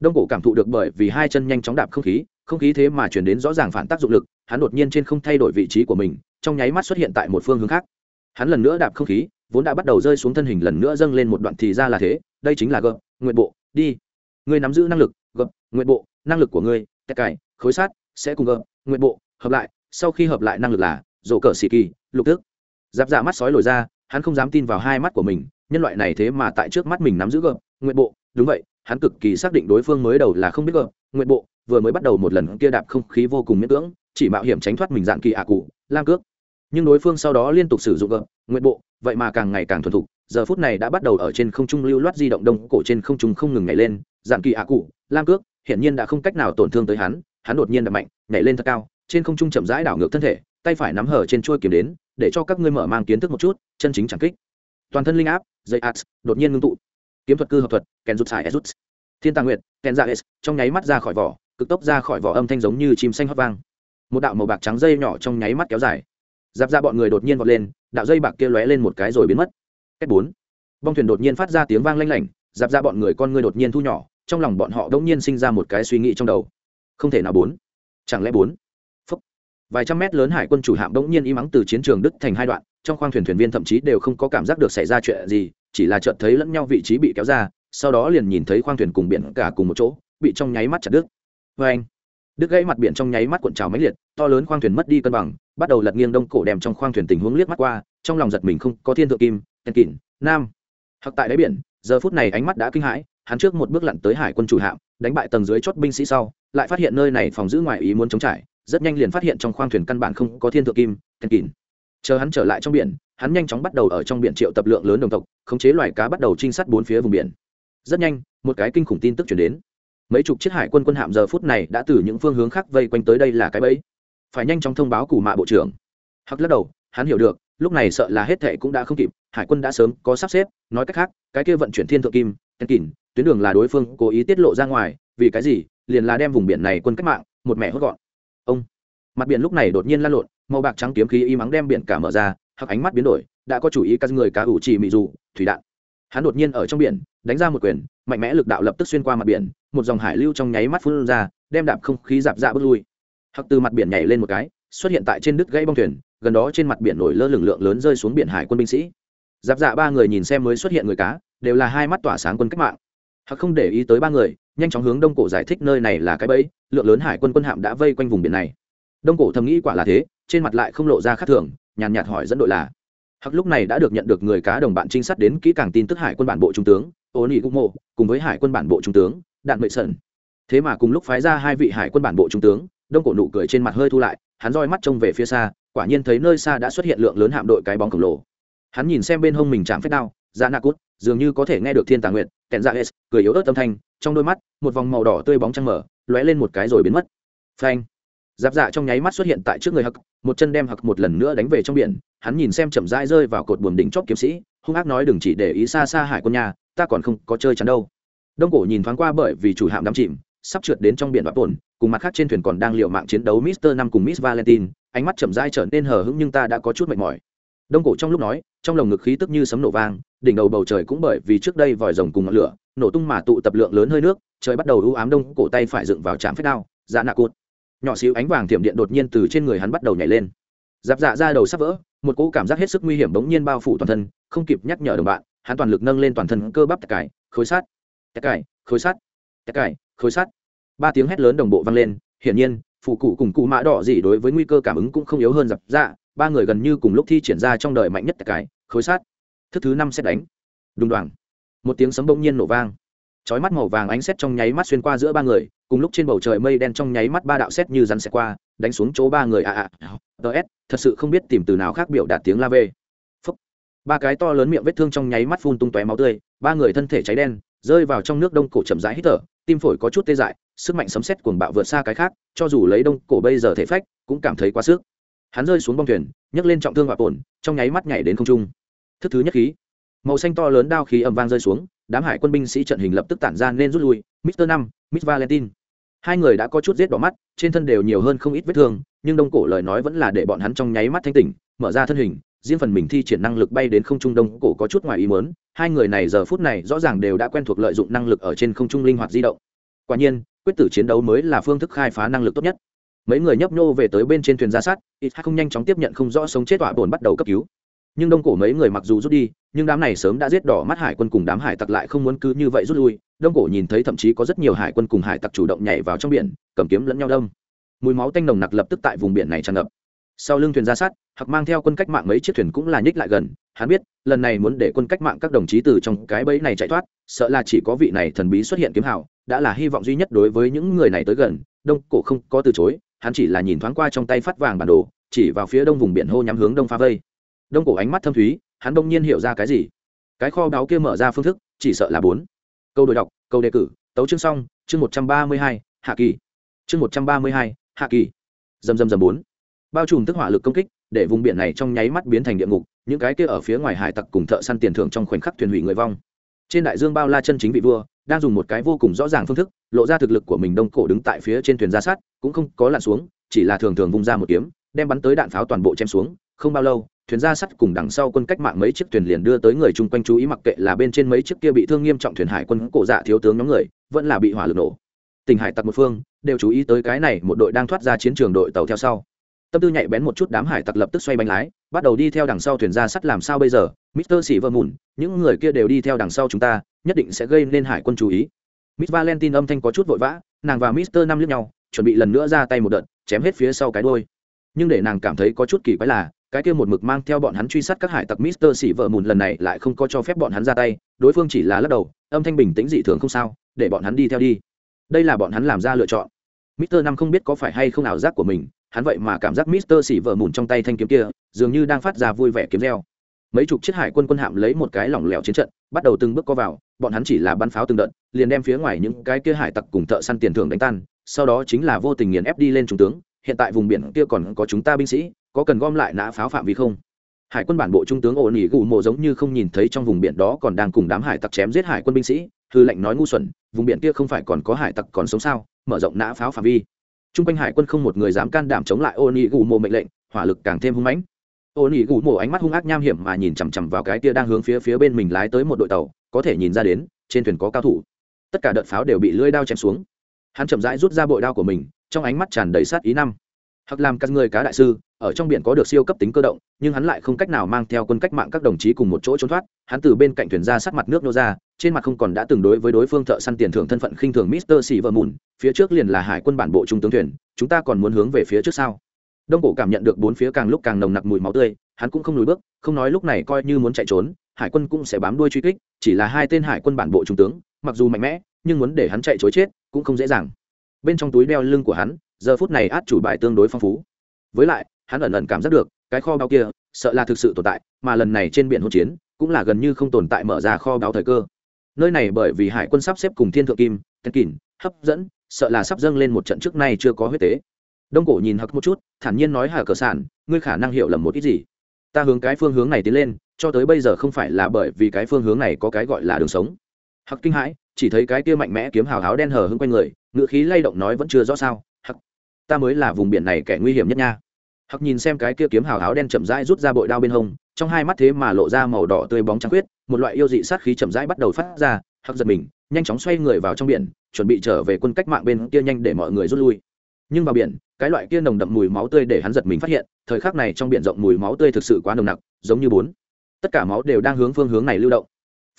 Đông cổ cảm thụ được bởi vì hai chân nhanh chóng đạp không khí không khí thế mà chuyển đến rõ ràng phản tác dụng lực, hắn đột nhiên trên không thay đổi vị trí của mình, trong nháy mắt xuất hiện tại một phương hướng khác. Hắn lần nữa đạp không khí, vốn đã bắt đầu rơi xuống thân hình lần nữa dâng lên một đoạn thì ra là thế, đây chính là gập nguyện bộ, đi. Ngươi nắm giữ năng lực gập nguyện bộ, năng lực của ngươi tét cải khối sát, sẽ cùng gập nguyện bộ, hợp lại, sau khi hợp lại năng lực là, rổ cờ xì kỳ, lục tức. Giáp dạ mắt sói lồi ra, hắn không dám tin vào hai mắt của mình nhân loại này thế mà tại trước mắt mình nắm giữ gợp, nguyện bộ, đúng vậy, hắn cực kỳ xác định đối phương mới đầu là không biết gợp, nguyện bộ, vừa mới bắt đầu một lần kia đạp không khí vô cùng miễn cưỡng, chỉ mạo hiểm tránh thoát mình dạng kỳ ạ cụ, lam cước. Nhưng đối phương sau đó liên tục sử dụng gợp, nguyện bộ, vậy mà càng ngày càng thuần thục, giờ phút này đã bắt đầu ở trên không trung lưu loát di động đông, cổ trên không trung không ngừng nhảy lên, dạng kỳ ạ cụ, lam cước, hiển nhiên đã không cách nào tổn thương tới hắn hắn đột nhiên đập mạnh, nhảy lên thật cao, trên không trung chậm rãi đảo ngược thân thể, tay phải nắm hở trên chuôi kiếm đến, để cho các ngươi mở mang kiến thức một chút, chân chính chẳng kích toàn thân linh áp dây ads, đột nhiên ngưng tụ. Kiếm thuật cư hợp thuật kèn rút xài rút thiên tàng nguyệt kèn dạ ra s trong nháy mắt ra khỏi vỏ cực tốc ra khỏi vỏ âm thanh giống như chim xanh hót vang. Một đạo màu bạc trắng dây nhỏ trong nháy mắt kéo dài. Giáp ra bọn người đột nhiên vọt lên đạo dây bạc kia lóe lên một cái rồi biến mất. Cách bốn. Bong thuyền đột nhiên phát ra tiếng vang lanh lảnh giáp ra bọn người con người đột nhiên thu nhỏ trong lòng bọn họ đ ỗ n g nhiên sinh ra một cái suy nghĩ trong đầu. Không thể nào bốn. Chẳng lẽ bốn? Vài trăm mét lớn hải quân chủ hạm bỗng nhiên im ắng từ chiến trường đức thành hai đoạn trong khoang thuyền thuyền viên thậm chí đều không có cảm giác được xảy ra chuyện gì, chỉ là chợt thấy lẫn nhau vị trí bị kéo ra, sau đó liền nhìn thấy khoang thuyền cùng biển cả cùng một chỗ, bị trong nháy mắt chặt đứt. Vê anh. Đứt gãy mặt biển trong nháy mắt cuộn trào máy liệt, to lớn khoang thuyền mất đi cân bằng, bắt đầu lật nghiêng đông cổ đèm trong khoang thuyền tình huống liếc mắt qua, trong lòng giật mình không có thiên thượng kim, tên kỉn nam. Hoặc tại đáy biển, giờ phút này ánh mắt đã kinh hãi, hắn trước một bước lặn tới hải quân chủ hạm, đánh bại tầng dưới chót binh sĩ sau, lại phát hiện nơi này phòng giữ ngoài ý muốn chống trải, rất nhanh liền phát hiện trong khoang thuyền căn bản không có thiên thượng kim, tên kìn chờ hắn trở lại trong biển, hắn nhanh chóng bắt đầu ở trong biển triệu tập lượng lớn đồng tộc, khống chế loài cá bắt đầu trinh sát bốn phía vùng biển. Rất nhanh, một cái kinh khủng tin tức chuyển đến. Mấy chục chiếc hải quân quân hạm giờ phút này đã từ những phương hướng khác vây quanh tới đây là cái bẫy. Phải nhanh chóng thông báo cù mạ bộ trưởng. Hắc lắc đầu, hắn hiểu được, lúc này sợ là hết thệ cũng đã không kịp, hải quân đã sớm có sắp xếp, nói cách khác, cái kia vận chuyển thiên thượng kim tên kỳn tuyến đường là đối phương cố ý tiết lộ ra ngoài, vì cái gì, liền là đem vùng biển này quân cách mạng, một mẹ hốt gọn. Ông, mặt biển lúc này đột nhiên lan lộn màu bạc trắng kiếm khí y mắng đem biển cả mở ra hoặc ánh mắt biến đổi, đã có chủ ý các người cá ủ trì mị dù, thủy đạn. Hắn đột nhiên ở trong biển, đánh ra một quyền, mạnh mẽ lực đạo lập tức xuyên qua mặt biển, một dòng hải lưu trong nháy mắt phun ra, đem đạp không khí dạp dạ bước lui. Hoặc từ mặt biển nhảy lên một cái, xuất hiện tại trên đứt gãy bong thuyền, gần đó trên mặt biển nổi lơ lửng lượng lớn rơi xuống biển hải quân binh sĩ. Dạp dạ ba người nhìn xem mới xuất hiện người cá, đều là hai mắt tỏa sáng quân cách mạng. Hoặc không để ý tới ba người, nhanh chóng hướng đông cổ giải thích nơi này là cái bẫy, lượng lớn hải quân quân hạm đã vây quanh vùng biển này. Đông cổ thầm nghĩ quả là thế trên mặt lại không lộ ra khác thường, nhàn nhạt hỏi dẫn đội là. Hắc lúc này đã được nhận được người cá đồng bạn trinh sát đến kỹ càng tin tức hải quân bản bộ trung tướng ô nị cung mộ cùng với hải quân bản bộ trung tướng, đạn mệ sần thế mà cùng lúc phái ra hai vị hải quân bản bộ trung tướng, đông cổ nụ cười trên mặt hơi thu lại, hắn roi mắt trông về phía xa, quả nhiên thấy nơi xa đã xuất hiện lượng lớn hạm đội cái bóng khổng lồ. Hắn nhìn xem bên hông mình chạm phép đao ra dạ na cút, dường như có thể nghe được thiên tàng nguyện kẹn dạ ra s cười yếu ớt âm thanh, trong đôi mắt, một vòng màu đỏ tươi bóng trăng mở, lóe lên một cái rồi biến mất. Phanh! Giáp dạ trong nháy mắt xuất hiện tại trước người hặc một chân đem hặc một lần nữa đánh về trong biển, hắn nhìn xem chậm rãi rơi vào cột buồm đỉnh chóp kiếm sĩ, hung ác nói đừng chỉ để ý xa xa hải quân nhà, ta còn không có chơi chắn đâu. Đông cổ nhìn thoáng qua bởi vì chủ hạm đắm chìm, sắp trượt đến trong biển bạc tồn cùng mặt khác trên thuyền còn đang liệu mạng chiến đấu mister năm cùng miss valentine, ánh mắt chậm rãi trở nên hờ hững nhưng ta đã có chút mệt mỏi. Đông cổ trong lúc nói, trong lồng ngực khí tức như sấm nổ vang, đỉnh đầu bầu trời cũng bởi vì trước đây vòi rồng cùng ngọn lửa, nổ tung mà tụ tập lượng lớn hơi nước, trời bắt đầu u ám đông cổ tay phải dựng vào trạm phép đao dạ nạ cụt nhỏ xíu ánh vàng thiểm điện đột nhiên từ trên người hắn bắt đầu nhảy lên. Giáp dạ ra đầu sắp vỡ, một cỗ cảm giác hết sức nguy hiểm bỗng nhiên bao phủ toàn thân, không kịp nhắc nhở đồng bạn, hắn toàn lực nâng lên toàn thân cơ bắp tạc cải khối sát tạc cải khối sát tạc cải khối sát ba tiếng hét lớn đồng bộ vang lên, hiển nhiên phụ cụ cùng cụ mã đỏ gì đối với nguy cơ cảm ứng cũng không yếu hơn giáp dạ ba người gần như cùng lúc thi triển ra trong đời mạnh nhất tạc cải khối sát thức thứ năm xét đánh. Đùng đoàn một tiếng sấm bỗng nhiên nổ vang chói mắt màu vàng ánh xét trong nháy mắt xuyên qua giữa ba người, cùng lúc trên bầu trời mây đen trong nháy mắt ba đạo xét như rắn xẹt qua, đánh xuống chỗ ba người. À à, à ts thật sự không biết tìm từ nào khác biểu đạt tiếng la về Phúc. ba cái to lớn miệng vết thương trong nháy mắt phun tung tóe máu tươi, ba người thân thể cháy đen, rơi vào trong nước đông cổ chậm rãi hít thở, tim phổi có chút tê dại, sức mạnh sấm xét cuồng bạo vượt xa cái khác, cho dù lấy đông cổ bây giờ thể phách, cũng cảm thấy quá sức. Hắn rơi xuống bong thuyền, nhấc lên trọng thương và ổn, trong nháy mắt nhảy đến không trung. Thức thứ nhất khí. Màu xanh to lớn đao khí ầm vang rơi xuống đám hải quân binh sĩ trận hình lập tức tản ra nên rút lui, mister năm, miss valentine. Hai người đã có chút giết đỏ mắt, trên thân đều nhiều hơn không ít vết thương, nhưng đông cổ lời nói vẫn là để bọn hắn trong nháy mắt thanh tỉnh, mở ra thân hình, riêng phần mình thi triển năng lực bay đến không trung đông cổ có chút ngoài ý mớn hai người này giờ phút này rõ ràng đều đã quen thuộc lợi dụng năng lực ở trên không trung linh hoạt di động. Quả nhiên, quyết tử chiến đấu mới là phương thức khai phá năng lực tốt nhất. Mấy người nhấp nhô về tới bên trên thuyền ra sát, ít không nhanh chóng tiếp nhận không rõ sống chết tọa bồn bắt đầu cấp cứu nhưng đông cổ mấy người mặc dù rút đi, nhưng đám này sớm đã giết đỏ mắt hải quân cùng đám hải tặc lại không muốn cứ như vậy rút lui. Đông cổ nhìn thấy thậm chí có rất nhiều hải quân cùng hải tặc chủ động nhảy vào trong biển, cầm kiếm lẫn nhau đông mùi máu tanh nồng nặc lập tức tại vùng biển này tràn ngập. Sau lưng thuyền ra sát hoặc mang theo quân cách mạng mấy chiếc thuyền cũng là nhích lại gần. Hắn biết, lần này muốn để quân cách mạng các đồng chí từ trong cái bẫy này chạy thoát, sợ là chỉ có vị này thần bí xuất hiện kiếm hào, đã là hy vọng duy nhất đối với những người này tới gần. Đông cổ không có từ chối, hắn chỉ là nhìn thoáng qua trong tay phát vàng bản đồ, chỉ vào phía đông vùng biển hô nhắm hướng đông phá vây đông cổ ánh mắt thâm thúy, hắn đông nhiên hiểu ra cái gì? Cái kho báu kia mở ra phương thức, chỉ sợ là bốn. Câu đổi đọc, câu đề cử, tấu chương xong, chương một trăm ba mươi hai, hạ kỳ. Chương một trăm ba mươi hai, hạ kỳ. Dầm dầm dầm bốn. Bao trùm tức hỏa lực công kích, để vùng biển này trong nháy mắt biến thành địa ngục, những cái kia ở phía ngoài hải tặc cùng thợ săn tiền thưởng trong khoảnh khắc thuyền hủy người vong. Trên đại dương bao la chân chính vị vua, đang dùng một cái vô cùng rõ ràng phương thức, lộ ra thực lực của mình đông cổ đứng tại phía trên thuyền ra sát, cũng không có lặn xuống, chỉ là thường thường vung ra một kiếm, đem bắn tới đạn pháo toàn bộ chém xuống, không bao lâu thuyền ra sắt cùng đằng sau quân cách mạng mấy chiếc thuyền liền đưa tới người chung quanh chú ý mặc kệ là bên trên mấy chiếc kia bị thương nghiêm trọng thuyền hải quân cổ dạ thiếu tướng nhóm người, vẫn là bị hỏa lực nổ. Tình hải tặc một phương, đều chú ý tới cái này một đội đang thoát ra chiến trường đội tàu theo sau. Tâm tư nhạy bén một chút đám hải tặc lập tức xoay bánh lái, bắt đầu đi theo đằng sau thuyền ra sắt làm sao bây giờ? Mister sĩ vơ mùn những người kia đều đi theo đằng sau chúng ta, nhất định sẽ gây nên hải quân chú ý. Miss valentine âm thanh có chút vội vã, nàng và mister năm liếc nhau, chuẩn bị lần nữa ra tay một đợt, chém hết phía sau cái đôi nhưng để nàng cảm thấy có chút kỳ quái là cái kia một mực mang theo bọn hắn truy sát các hải tặc Mister Sĩ vợ mùn lần này lại không có cho phép bọn hắn ra tay, đối phương chỉ là lắc đầu, âm thanh bình tĩnh dị thường không sao, để bọn hắn đi theo đi. Đây là bọn hắn làm ra lựa chọn. Mister năm không biết có phải hay không ảo giác của mình, hắn vậy mà cảm giác Mister Sĩ vợ mùn trong tay thanh kiếm kia, dường như đang phát ra vui vẻ kiếm reo. Mấy chục chiếc hải quân quân hạm lấy một cái lỏng lẻo chiến trận, bắt đầu từng bước co vào, bọn hắn chỉ là bắn pháo từng đợt, liền đem phía ngoài những cái kia hải tặc cùng thợ săn tiền thưởng đánh tan, sau đó chính là vô tình nghiền ép đi lên trung tướng, hiện tại vùng biển kia còn có chúng ta binh sĩ, có cần gom lại nã pháo phạm vi không? Hải quân bản bộ trung tướng ổn ỉ gù mộ giống như không nhìn thấy trong vùng biển đó còn đang cùng đám hải tặc chém giết hải quân binh sĩ, hư lệnh nói ngu xuẩn, vùng biển kia không phải còn có hải tặc còn sống sao? Mở rộng nã pháo phạm vi. T r u n g quanh hải quân không một người dám can đảm chống lại ổn ỉ gù mộ mệnh lệnh, hỏa lực càng thêm hung mãnh. Ổn ỉ gù mộ ánh mắt hung ác nham hiểm mà nhìn chằm chằm vào cái kia đang hướng phía phía bên mình lái tới một đội tàu, có thể nhìn ra đến, trên thuyền có cao thủ. Tất cả đợt pháo đều bị lưỡi đao chém xuống. Hắn chậm rãi rút ra bội đao của mình, trong ánh mắt tràn đầy sát ý năm hoặc làm các người cá đại sư, ở trong biển có được siêu cấp tính cơ động, nhưng hắn lại không cách nào mang theo quân cách mạng các đồng chí cùng một chỗ trốn thoát. Hắn từ bên cạnh thuyền ra sát mặt nước nô ra, trên mặt không còn đã từng đối với đối phương thợ săn tiền thưởng thân phận khinh thường mister xì vợ mùn phía trước liền là hải quân bản bộ trung tướng thuyền, chúng ta còn muốn hướng về phía trước sau đông cổ cảm nhận được bốn phía càng lúc càng nồng nặc mùi máu tươi, hắn cũng không lùi bước, không nói lúc này coi như muốn chạy trốn, hải quân cũng sẽ bám đuôi truy kích, chỉ là hai tên hải quân bản bộ trung tướng, mặc dù mạnh mẽ, nhưng muốn để hắn chạy chối chết cũng không dễ dàng. Bên trong túi đeo lưng của hắn giờ phút này át chủ bài tương đối phong phú. Với lại, hắn ẩn ẩn cảm giác được, cái kho báu kia, sợ là thực sự tồn tại, mà lần này trên biển hỗn chiến, cũng là gần như không tồn tại mở ra kho báu thời cơ. Nơi này bởi vì hải quân sắp xếp cùng thiên thượng kim tên kỳn hấp dẫn, sợ là sắp dâng lên một trận trước nay chưa có huyết tế. Đông cổ nhìn hặc một chút, thản nhiên nói hà cờ sản, ngươi khả năng hiểu lầm một ít gì. Ta hướng cái phương hướng này tiến lên, cho tới bây giờ không phải là bởi vì cái phương hướng này có cái gọi là đường sống. Hặc kinh hãi, chỉ thấy cái kia mạnh mẽ kiếm hào háo đen hờ hưng quanh người ngự khí lay động nói vẫn chưa rõ sao ta mới là vùng biển này kẻ nguy hiểm nhất nha. Hặc nhìn xem cái kia kiếm hào áo đen chậm rãi rút ra bội đao bên hông, trong hai mắt thế mà lộ ra màu đỏ tươi bóng trắng khuyết, một loại yêu dị sát khí chậm rãi bắt đầu phát ra hặc giật mình, nhanh chóng xoay người vào trong biển, chuẩn bị trở về quân cách mạng bên kia nhanh để mọi người rút lui. Nhưng vào biển, cái loại kia nồng đậm mùi máu tươi để hắn giật mình phát hiện, thời khắc này trong biển rộng mùi máu tươi thực sự quá nồng nặc, giống như bốn. Tất cả máu đều đang hướng phương hướng này lưu động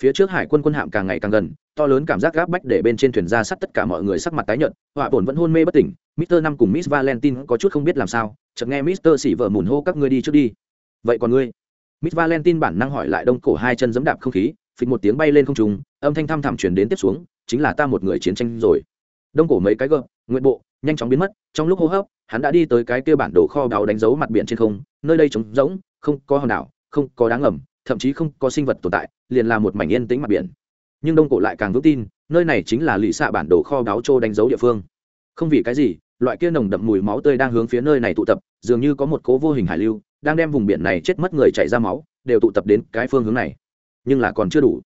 phía trước hải quân quân hạm càng ngày càng gần, to lớn cảm giác gáp bách để bên trên thuyền ra sắt tất cả mọi người sắc mặt tái nhợt, họa bổn vẫn hôn mê bất tỉnh. Mister năm cùng miss valentine có chút không biết làm sao, chợt nghe mister xỉ vợ mùn hô các ngươi đi trước đi. Vậy còn ngươi? Miss valentine bản năng hỏi lại đông cổ hai chân giẫm đạp không khí, phịch một tiếng bay lên không trung, âm thanh thăm thẳm truyền đến tiếp xuống, chính là ta một người chiến tranh rồi. Đông cổ mấy cái gợp, nguyện bộ, nhanh chóng biến mất, trong lúc hô hấp, hắn đã đi tới cái kia bản đồ kho báu đánh dấu mặt biển trên không, nơi đây trống rỗng, không có hòn đảo, không có đáng ngầm, thậm chí không có sinh vật tồn tại liền là một mảnh yên tĩnh mặt biển. Nhưng đông cổ lại càng vững tin, nơi này chính là lì xạ bản đồ kho báu trô đánh dấu địa phương. Không vì cái gì, loại kia nồng đậm mùi máu tươi đang hướng phía nơi này tụ tập, dường như có một cố vô hình hải lưu, đang đem vùng biển này chết mất người chạy ra máu, đều tụ tập đến cái phương hướng này. Nhưng là còn chưa đủ.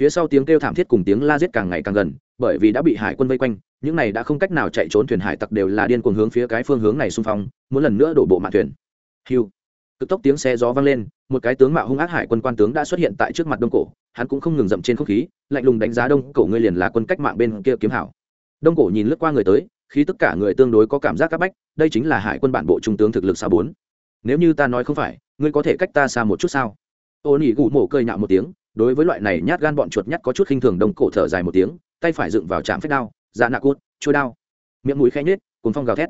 Phía sau tiếng kêu thảm thiết cùng tiếng la giết càng ngày càng gần, bởi vì đã bị hải quân vây quanh, những này đã không cách nào chạy trốn thuyền hải tặc đều là điên cuồng hướng phía cái phương hướng này xung phong, muốn lần nữa đổ bộ mạn thuyền. Hiu cực tốc tiếng xe gió vang lên một cái tướng mạo hung ác hải quân quan tướng đã xuất hiện tại trước mặt đông cổ, hắn cũng không ngừng dậm trên không khí, lạnh lùng đánh giá đông cổ ngươi liền là quân cách mạng bên kia kiếm hảo. Đông cổ nhìn lướt qua người tới khi tất cả người tương đối có cảm giác c bách, đây chính là hải quân bản bộ trung tướng thực lực xa bốn. Nếu như ta nói không phải, ngươi có thể cách ta xa một chút sao? Ô nỉ gù mổ cơi nhạo một tiếng, đối với loại này nhát gan bọn chuột nhắt có chút khinh thường đông cổ thở dài một tiếng, tay phải dựng vào trạm phép đao dạ nạ cốt trôi đao. Miệng mũi khẽ nhết cuốn phong gào thét.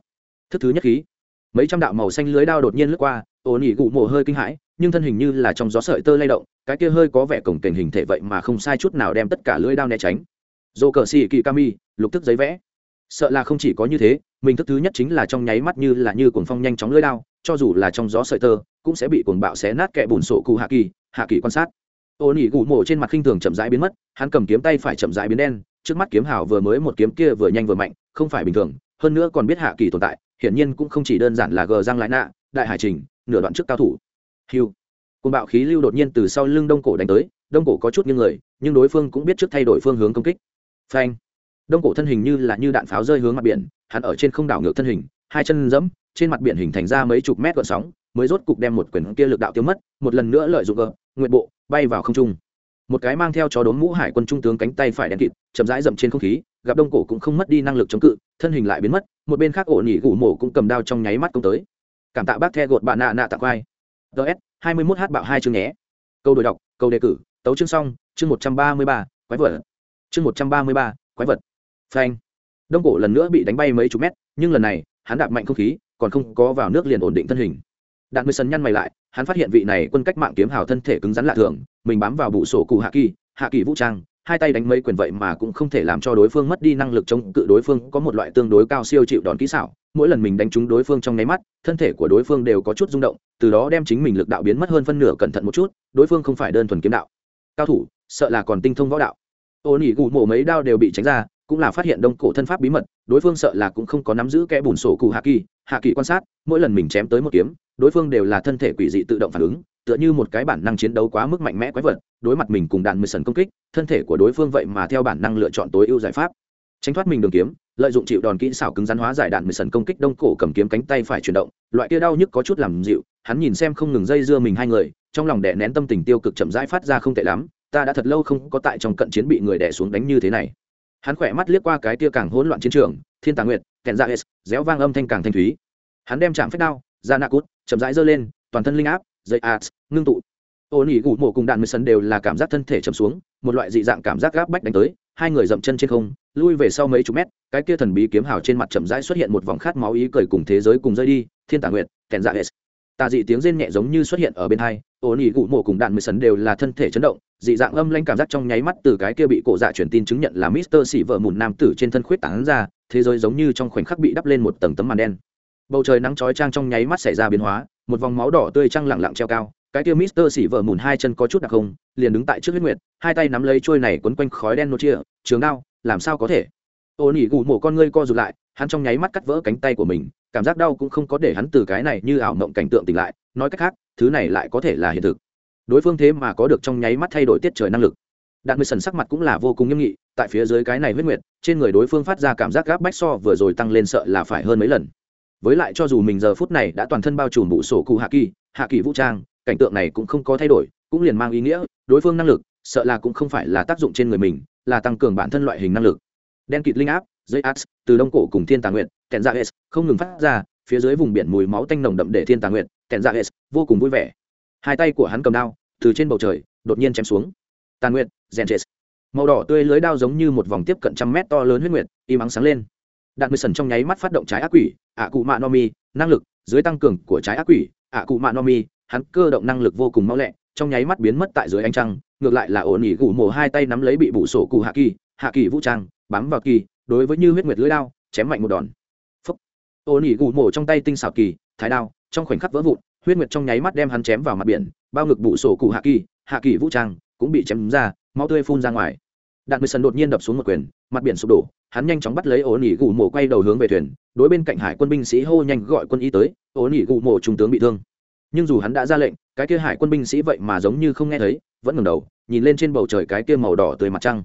Thức thứ nhất khí mấy trăm đạo màu xanh lưới đao đột nhiên lướt qua ô nỉ gụ mồ hơi kinh hãi, nhưng thân hình như là trong gió sợi tơ lay động, cái kia hơi có vẻ cổng kềnh hình thể vậy mà không sai chút nào đem tất cả lưới đao né tránh. Dồ cờ xì kỳ kami lục tức giấy vẽ. Sợ là không chỉ có như thế, mình thức thứ nhất chính là trong nháy mắt như là như cuồng phong nhanh chóng lưới đao, cho dù là trong gió sợi tơ, cũng sẽ bị cuồng bạo xé nát kẹ bùn sổ cụ hạ kỳ hạ kỳ quan sát. Ô nỉ gù mồ trên mặt khinh thường chậm rãi biến mất, hắn cầm kiếm tay phải chậm rãi biến đen, trước mắt kiếm hào vừa mới một kiếm kia vừa nhanh vừa mạnh, không phải bình thường, hơn nữa còn biết hạ kỳ tồn tại hiển nhiên cũng không chỉ đơn giản là gờ răng lại nạ, đại hải trình, nửa đoạn trước cao thủ. Hiu côn bạo khí lưu đột nhiên từ sau lưng đông cổ đánh tới, đông cổ có chút như người, nhưng đối phương cũng biết trước thay đổi phương hướng công kích. Phanh. Đông cổ thân hình như là như đạn pháo rơi hướng mặt biển, hắn ở trên không đảo ngược thân hình, hai chân dẫm trên mặt biển hình thành ra mấy chục mét gợn sóng, mới rốt cục đem một quyển kia lực đạo tiêu mất, một lần nữa lợi dụng gờ nguyện bộ, bay vào không trung. Một cái mang theo chó đốn mũ hải quân trung tướng cánh tay phải đen kịt, chậm rãi dậm trên không khí, gặp đông cổ cũng không mất đi năng lực chống cự, thân hình lại biến mất một bên khác ổ nhị gù mổ cũng cầm đao trong nháy mắt công tới. Cảm tạ bác the gột bạn nạ nạ tặng quai ts hai mươi mốt h bạo hai chương nhé. Câu đổi đọc, câu đề cử, tấu chương xong, chương một trăm ba mươi ba, quái vật. Chương một trăm ba mươi ba, quái vật. Phanh. Đông cổ lần nữa bị đánh bay mấy chục mét, nhưng lần này, hắn đạp mạnh không khí, còn không có vào nước liền ổn định thân hình. Đạn mười sân nhăn mày lại, hắn phát hiện vị này quân cách mạng kiếm hào thân thể cứng rắn lạ thường, mình bám vào bụ sổ cụ hạ kỳ hạ kỳ vũ trang hai tay đánh mấy quyền vậy mà cũng không thể làm cho đối phương mất đi năng lực chống cự đối phương, có một loại tương đối cao siêu chịu đòn kỹ xảo. Mỗi lần mình đánh trúng đối phương trong nháy mắt, thân thể của đối phương đều có chút rung động, từ đó đem chính mình lực đạo biến mất hơn phân nửa cẩn thận một chút, đối phương không phải đơn thuần kiếm đạo. Cao thủ, sợ là còn tinh thông võ đạo. Ô nỉ gù mổ mấy đao đều bị tránh ra, cũng là phát hiện đông cổ thân pháp bí mật, đối phương sợ là cũng không có nắm giữ kẽ bùn sổ cụ hạ kỳ. Hạ kỳ quan sát, mỗi lần mình chém tới một kiếm, đối phương đều là thân thể quỷ dị tự động phản ứng, tựa như một cái bản năng chiến đấu quá mức mạnh mẽ quái vật đối mặt mình cùng đạn mười sần công kích, thân thể của đối phương vậy mà theo bản năng lựa chọn tối ưu giải pháp. Tránh thoát mình đường kiếm, lợi dụng chịu đòn kỹ xảo cứng rắn hóa giải đạn mười sần công kích đông cổ cầm kiếm cánh tay phải chuyển động, loại kia đau nhức có chút làm dịu, hắn nhìn xem không ngừng dây dưa mình hai người, trong lòng đè nén tâm tình tiêu cực chậm rãi phát ra không tệ lắm, ta đã thật lâu không có tại trong cận chiến bị người đè xuống đánh như thế này. Hắn khỏe mắt liếc qua cái kia càng hỗn loạn chiến trường, thiên tàng nguyệt, kèn dạ s réo vang âm thanh càng thanh thúy. Hắn đem chạm phép đao, ra nạ cút, chậm rãi giơ lên, toàn thân linh áp, dây art ngưng tụ ô nỉ gù mổ cùng đạn mười sân đều là cảm giác thân thể chầm xuống, một loại dị dạng cảm giác gáp bách đánh tới, hai người dậm chân trên không, lui về sau mấy chục mét, cái kia thần bí kiếm hào trên mặt chậm rãi xuất hiện một vòng khát máu ý cười cùng thế giới cùng rơi đi, thiên tả nguyệt, kèn dạ hết tà dị tiếng rên nhẹ giống như xuất hiện ở bên hai, ô nỉ gù mổ cùng đạn mười sân đều là thân thể chấn động, dị dạng âm lanh cảm giác trong nháy mắt từ cái kia bị cổ dạ truyền tin chứng nhận là mister xỉ vợ mùn nam tử trên thân khuyết tảng ra, thế giới giống như trong khoảnh khắc bị đắp lên một tầng tấm màn đen. Bầu trời nắng chói trang trong nháy mắt xảy ra biến hóa, một vòng máu đỏ tươi trăng lặng lặng treo cao cái kia mister xỉ vợ mùn hai chân có chút đặc không, liền đứng tại trước huyết nguyệt, hai tay nắm lấy trôi này quấn quanh khói đen nô chia, trường đao, làm sao có thể? Ô nỉ gù mổ con ngươi co rụt lại, hắn trong nháy mắt cắt vỡ cánh tay của mình, cảm giác đau cũng không có để hắn từ cái này như ảo mộng cảnh tượng tỉnh lại, nói cách khác, thứ này lại có thể là hiện thực. Đối phương thế mà có được trong nháy mắt thay đổi tiết trời năng lực. Đạn mười sần sắc mặt cũng là vô cùng nghiêm nghị, tại phía dưới cái này huyết nguyệt, trên người đối phương phát ra cảm giác gáp bách so vừa rồi tăng lên sợ là phải hơn mấy lần. Với lại cho dù mình giờ phút này đã toàn thân bao trùm bụ sổ cụ hạ kỳ hạ kỳ vũ trang cảnh tượng này cũng không có thay đổi, cũng liền mang ý nghĩa, đối phương năng lực, sợ là cũng không phải là tác dụng trên người mình, là tăng cường bản thân loại hình năng lực. Đen kịt linh áp dây ax từ đông cổ cùng thiên tà nguyện kèn ra dạ s không ngừng phát ra, phía dưới vùng biển mùi máu tanh nồng đậm để thiên tà nguyện kèn ra dạ s vô cùng vui vẻ. Hai tay của hắn cầm đao, từ trên bầu trời, đột nhiên chém xuống. Tà nguyện gen chết màu đỏ tươi lưới đao giống như một vòng tiếp cận trăm mét to lớn huyết nguyệt, im ắng sáng lên. Đạn mười sần trong nháy mắt phát động trái ác quỷ, ạ cụ mạ no mi, năng lực, dưới tăng cường của trái ác quỷ, ạ cụ mạ no mi hắn cơ động năng lực vô cùng mau lẹ, trong nháy mắt biến mất tại dưới ánh trăng, ngược lại là ổn ỉ gù mổ hai tay nắm lấy bị bụ sổ cụ hạ kỳ hạ kỳ vũ trang, bám vào kỳ, đối với như huyết nguyệt lưỡi đao, chém mạnh một đòn. Phấp ổn ỉ gù mổ trong tay tinh xảo kỳ, thái đao, trong khoảnh khắc vỡ vụn, huyết nguyệt trong nháy mắt đem hắn chém vào mặt biển, bao ngực bụ sổ cụ hạ kỳ hạ kỳ vũ trang cũng bị chém ra, máu tươi phun ra ngoài. Đạn mười sần đột nhiên đập xuống một quyền, mặt biển sụp đổ, hắn nhanh chóng bắt lấy ổn ỉ gù mổ quay đầu hướng về thuyền, đối bên cạnh hải quân binh sĩ hô nhanh gọi quân y tới ổn ỉ gù mổ trung tướng bị thương nhưng dù hắn đã ra lệnh, cái kia hải quân binh sĩ vậy mà giống như không nghe thấy, vẫn ngẩng đầu, nhìn lên trên bầu trời cái kia màu đỏ tươi mặt trăng.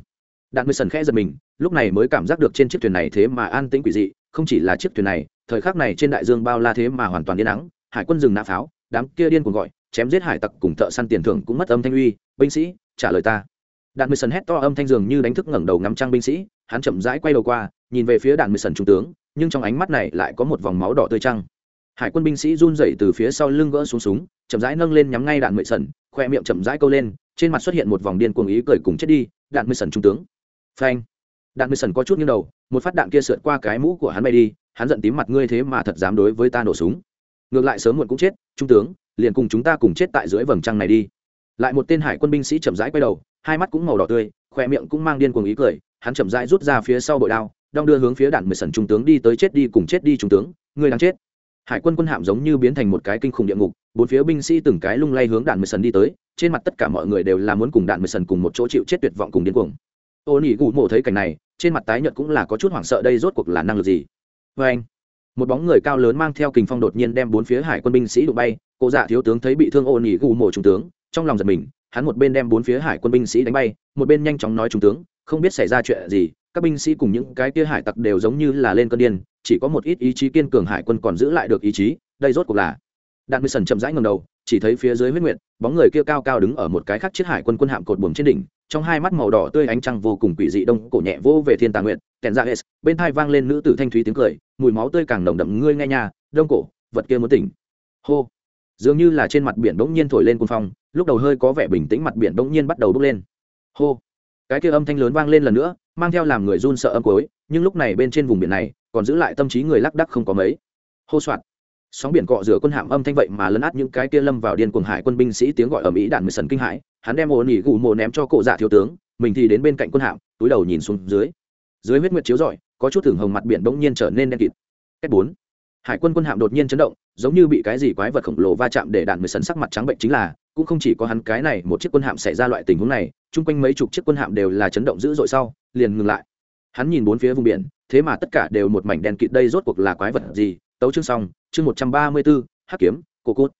Đạn mười sần khẽ giật mình, lúc này mới cảm giác được trên chiếc thuyền này thế mà an tĩnh quỷ dị, không chỉ là chiếc thuyền này, thời khắc này trên đại dương bao la thế mà hoàn toàn yên nắng hải quân dừng nã pháo, đám kia điên cuồng gọi, chém giết hải tặc cùng thợ săn tiền thưởng cũng mất âm thanh uy, binh sĩ, trả lời ta. Đạn mười sần hét to âm thanh dường như đánh thức ngẩng đầu ngắm trăng binh sĩ, hắn chậm rãi quay đầu qua, nhìn về phía đạn mười sần trung tướng, nhưng trong ánh mắt này lại có một vòng máu đỏ tươi trăng hải quân binh sĩ run rẩy từ phía sau lưng gỡ xuống súng, chậm rãi nâng lên nhắm ngay đạn mệ sần, khoe miệng chậm rãi câu lên, trên mặt xuất hiện một vòng điên cuồng ý cười cùng chết đi, đạn mệ sần trung tướng. Phanh. Đạn mệ sần có chút nghiêng đầu, một phát đạn kia sượt qua cái mũ của hắn bay đi, hắn giận tím mặt ngươi thế mà thật dám đối với ta nổ súng. Ngược lại sớm muộn cũng chết, trung tướng, liền cùng chúng ta cùng chết tại dưới vầng trăng này đi. Lại một tên hải quân binh sĩ chậm rãi quay đầu, hai mắt cũng màu đỏ tươi, khoe miệng cũng mang điên cuồng ý cười, hắn chậm rãi rút ra phía sau bội đao, đong đưa hướng phía đạn mười sần trung tướng đi tới chết đi cùng chết đi trung tướng, Ngươi đang chết hải quân quân hạm giống như biến thành một cái kinh khủng địa ngục, bốn phía binh sĩ từng cái lung lay hướng đạn mười sần đi tới, trên mặt tất cả mọi người đều là muốn cùng đạn mười sần cùng một chỗ chịu chết tuyệt vọng cùng điên cuồng. Ô nỉ gù mộ thấy cảnh này, trên mặt tái nhợt cũng là có chút hoảng sợ đây rốt cuộc là năng lực gì? Vê anh, một bóng người cao lớn mang theo kình phong đột nhiên đem bốn phía hải quân binh sĩ đụng bay, cô dạ thiếu tướng thấy bị thương ô nỉ gù mộ trung tướng, trong lòng giật mình, hắn một bên đem bốn phía hải quân binh sĩ đánh bay, một bên nhanh chóng nói trung tướng, không biết xảy ra chuyện gì các binh sĩ cùng những cái kia hải tặc đều giống như là lên cơn điên, chỉ có một ít ý chí kiên cường hải quân còn giữ lại được ý chí, đây rốt cuộc là đạn mười sần chậm rãi ngầm đầu, chỉ thấy phía dưới huyết nguyện bóng người kia cao cao đứng ở một cái khác chiếc hải quân quân hạm cột buồm trên đỉnh, trong hai mắt màu đỏ tươi ánh trăng vô cùng quỷ dị đông, cổ nhẹ vô về thiên tà nguyện kèn dạ ra s bên thai vang lên nữ tử thanh thúy tiếng cười, mùi máu tươi càng nồng đậm, ngươi nghe nhà đông cổ, vật kia muốn tỉnh. Hô. Dường như là trên mặt biển bỗng nhiên thổi lên cuồng phong, lúc đầu hơi có vẻ bình tĩnh, mặt biển bỗng nhiên bắt đầu bốc lên. Hô. Cái kia âm thanh lớn vang lên lần nữa mang theo làm người run sợ âm cối nhưng lúc này bên trên vùng biển này, còn giữ lại tâm trí người lác đắc không có mấy. Hô soạn sóng biển cọ rửa quân hạm âm thanh vậy mà lấn át những cái kia lâm vào điên cuồng hải quân binh sĩ tiếng gọi ở mỹ đạn mười sần kinh hãi, hắn đem ổ nỉ gù mồ ném cho cổ dạ thiếu tướng, mình thì đến bên cạnh quân hạm, túi đầu nhìn xuống dưới. Dưới huyết nguyệt chiếu rọi, có chút thưởng hồng mặt biển bỗng nhiên trở nên đen kịt. Cách bốn. Hải quân quân hạm đột nhiên chấn động, giống như bị cái gì quái vật khổng lồ va chạm để đạn mười sần sắc mặt trắng bệnh chính là cũng không chỉ có hắn cái này, một chiếc quân hạm xảy ra loại tình huống này, chung quanh mấy chục chiếc quân hạm đều là chấn động dữ dội sau, liền ngừng lại. Hắn nhìn bốn phía vùng biển, thế mà tất cả đều một mảnh đen kịt, đây rốt cuộc là quái vật gì? Tấu chương xong, chương một trăm ba mươi b ố hắc kiếm, cổ cốt.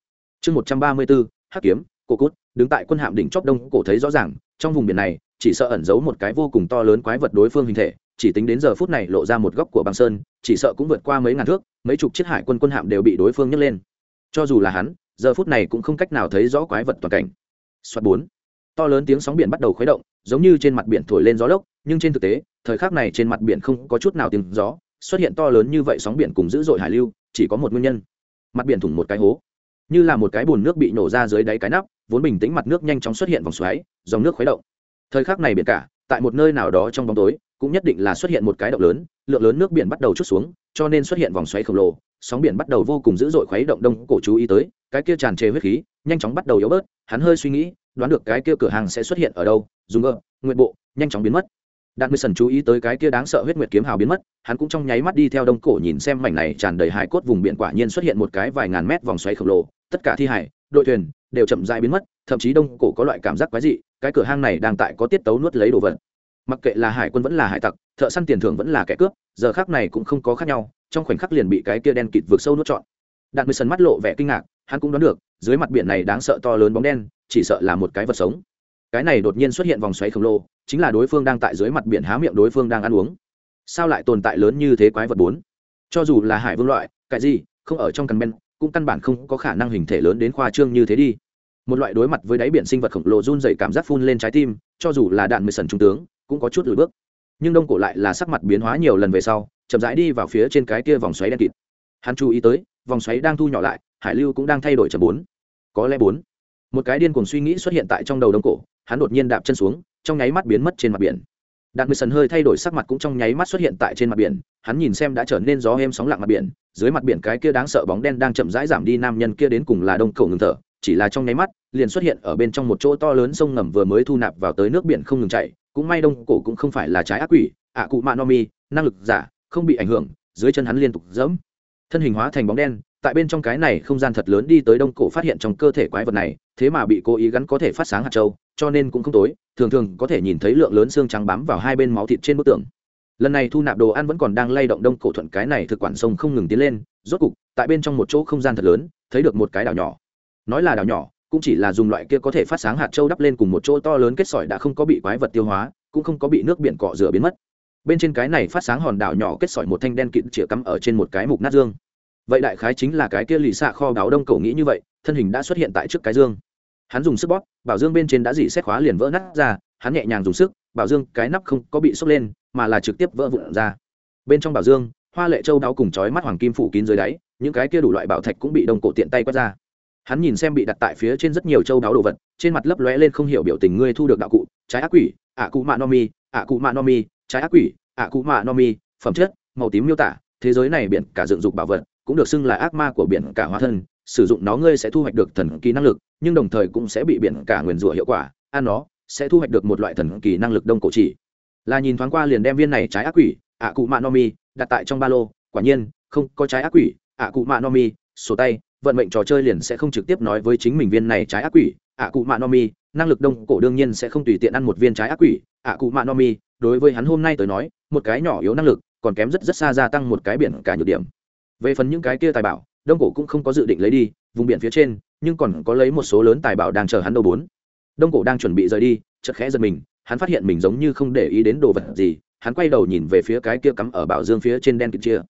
Chương một trăm ba mươi b ố hắc kiếm, cổ cốt, đứng tại quân hạm đỉnh chóp đông, cổ thấy rõ ràng, trong vùng biển này, chỉ sợ ẩn giấu một cái vô cùng to lớn quái vật đối phương hình thể, chỉ tính đến giờ phút này lộ ra một góc của băng sơn, chỉ sợ cũng vượt qua mấy ngàn thước, mấy chục chiếc hải quân quân hạm đều bị đối phương nhấc lên. Cho dù là hắn giờ phút này cũng không cách nào thấy rõ quái vật toàn cảnh. Soạt bốn. To lớn tiếng sóng biển bắt đầu khuấy động, giống như trên mặt biển thổi lên gió lốc, nhưng trên thực tế, thời khắc này trên mặt biển không có chút nào tiếng gió, xuất hiện to lớn như vậy sóng biển cùng dữ dội hải lưu, chỉ có một nguyên nhân. Mặt biển thủng một cái hố. Như là một cái bùn nước bị nổ ra dưới đáy cái nắp, vốn bình tĩnh mặt nước nhanh chóng xuất hiện vòng xoáy, dòng nước khuấy động. Thời khắc này biển cả tại một nơi nào đó trong bóng tối, cũng nhất định là xuất hiện một cái động lớn, lượng lớn nước biển bắt đầu chút xuống, cho nên xuất hiện vòng xoáy khổng lồ, sóng biển bắt đầu vô cùng dữ dội khuấy động đông cổ chú ý tới, cái kia tràn trề huyết khí, nhanh chóng bắt đầu yếu bớt, hắn hơi suy nghĩ, đoán được cái kia cửa hàng sẽ xuất hiện ở đâu, dùng ngơ nguyện bộ, nhanh chóng biến mất. Đạt mười sần chú ý tới cái kia đáng sợ huyết nguyệt kiếm hào biến mất, hắn cũng trong nháy mắt đi theo đông cổ nhìn xem mảnh này tràn đầy hải cốt vùng biển quả nhiên xuất hiện một cái vài ngàn mét vòng xoáy khổng lồ, tất cả thi hải, đội thuyền đều chậm dại biến mất, thậm chí đông cổ có loại cảm giác quái dị cái cửa hang này đang tại có tiết tấu nuốt lấy đồ vật. Mặc kệ là hải quân vẫn là hải tặc, thợ săn tiền thưởng vẫn là kẻ cướp, giờ khác này cũng không có khác nhau, trong khoảnh khắc liền bị cái kia đen kịt vượt sâu nuốt trọn. Đạn mười sần mắt lộ vẻ kinh ngạc, hắn cũng đoán được, dưới mặt biển này đáng sợ to lớn bóng đen, chỉ sợ là một cái vật sống. Cái này đột nhiên xuất hiện vòng xoáy khổng lồ, chính là đối phương đang tại dưới mặt biển há miệng đối phương đang ăn uống. Sao lại tồn tại lớn như thế quái vật bốn? Cho dù là hải vương loại, cái gì, không ở trong căn ben cũng căn bản không có khả năng hình thể lớn đến khoa trương như thế đi một loại đối mặt với đáy biển sinh vật khổng lồ run dày cảm giác phun lên trái tim, cho dù là đạn mười sần trung tướng, cũng có chút lùi bước. Nhưng đông cổ lại là sắc mặt biến hóa nhiều lần về sau, chậm rãi đi vào phía trên cái kia vòng xoáy đen kịt. Hắn chú ý tới, vòng xoáy đang thu nhỏ lại, hải lưu cũng đang thay đổi chậm bốn. Có lẽ bốn. Một cái điên cuồng suy nghĩ xuất hiện tại trong đầu đông cổ, hắn đột nhiên đạp chân xuống, trong nháy mắt biến mất trên mặt biển. Đạn mười sần hơi thay đổi sắc mặt cũng trong nháy mắt xuất hiện tại trên mặt biển, hắn nhìn xem đã trở nên gió êm sóng lặng mặt biển, dưới mặt biển cái kia đáng sợ bóng đen đang chậm rãi giảm đi nam nhân kia đến cùng là đông cổ ngừng thở chỉ là trong nháy mắt, liền xuất hiện ở bên trong một chỗ to lớn sông ngầm vừa mới thu nạp vào tới nước biển không ngừng chạy cũng may đông cổ cũng không phải là trái ác quỷ, ạ cụ mạ no mi, năng lực giả, không bị ảnh hưởng, dưới chân hắn liên tục dẫm. Thân hình hóa thành bóng đen, tại bên trong cái này không gian thật lớn đi tới đông cổ phát hiện trong cơ thể quái vật này, thế mà bị cố ý gắn có thể phát sáng hạt châu, cho nên cũng không tối, thường thường có thể nhìn thấy lượng lớn xương trắng bám vào hai bên máu thịt trên bức tường. Lần này thu nạp đồ ăn vẫn còn đang lay động đông cổ thuận cái này thực quản sông không ngừng tiến lên, rốt cục, tại bên trong một chỗ không gian thật lớn, thấy được một cái đảo nhỏ nói là đảo nhỏ, cũng chỉ là dùng loại kia có thể phát sáng hạt châu đắp lên cùng một chỗ to lớn kết sỏi đã không có bị quái vật tiêu hóa, cũng không có bị nước biển cọ rửa biến mất. Bên trên cái này phát sáng hòn đảo nhỏ kết sỏi một thanh đen kịt chĩa cắm ở trên một cái mục nát dương. Vậy đại khái chính là cái kia lì xạ kho đáo đông cổ nghĩ như vậy, thân hình đã xuất hiện tại trước cái dương. Hắn dùng sức bóp, bảo dương bên trên đã dỉ xét khóa liền vỡ nát ra, hắn nhẹ nhàng dùng sức, bảo dương cái nắp không có bị sốc lên, mà là trực tiếp vỡ vụn ra. Bên trong bảo dương, hoa lệ châu đáo cùng chói mắt hoàng kim phủ kín dưới đáy, những cái kia đủ loại bảo thạch cũng bị đông cổ tiện tay quét ra hắn nhìn xem bị đặt tại phía trên rất nhiều châu đáo đồ vật, trên mặt lấp lóe lên không hiểu biểu tình ngươi thu được đạo cụ, trái ác quỷ ạ cụ mạ no mi ạ cụ mạ no mi, trái ác quỷ ạ cụ mạ no mi, phẩm chất, màu tím miêu tả, thế giới này biển cả dựng dục bảo vật, cũng được xưng là ác ma của biển cả hóa thân, sử dụng nó ngươi sẽ thu hoạch được thần kỳ năng lực, nhưng đồng thời cũng sẽ bị biển cả nguyền rủa hiệu quả, ăn nó sẽ thu hoạch được một loại thần kỳ năng lực đông cổ chỉ. Là nhìn thoáng qua liền đem viên này trái ác quỷ ạ cụ mạ no mi, đặt tại trong ba lô, quả nhiên, không có trái ác quỷ ạ cụ mạ no mi, sổ tay vận mệnh trò chơi liền sẽ không trực tiếp nói với chính mình viên này trái ác quỷ, ạ cụ mạ no mi, năng lực đông cổ đương nhiên sẽ không tùy tiện ăn một viên trái ác quỷ, ạ cụ mạ no mi, đối với hắn hôm nay tới nói, một cái nhỏ yếu năng lực, còn kém rất rất xa gia tăng một cái biển cả nhược điểm. Về phần những cái kia tài bảo, đông cổ cũng không có dự định lấy đi, vùng biển phía trên, nhưng còn có lấy một số lớn tài bảo đang chờ hắn đâu bốn. Đông cổ đang chuẩn bị rời đi, chợt khẽ giật mình, hắn phát hiện mình giống như không để ý đến đồ vật gì, hắn quay đầu nhìn về phía cái kia cắm ở bảo dương phía trên đen kịt chia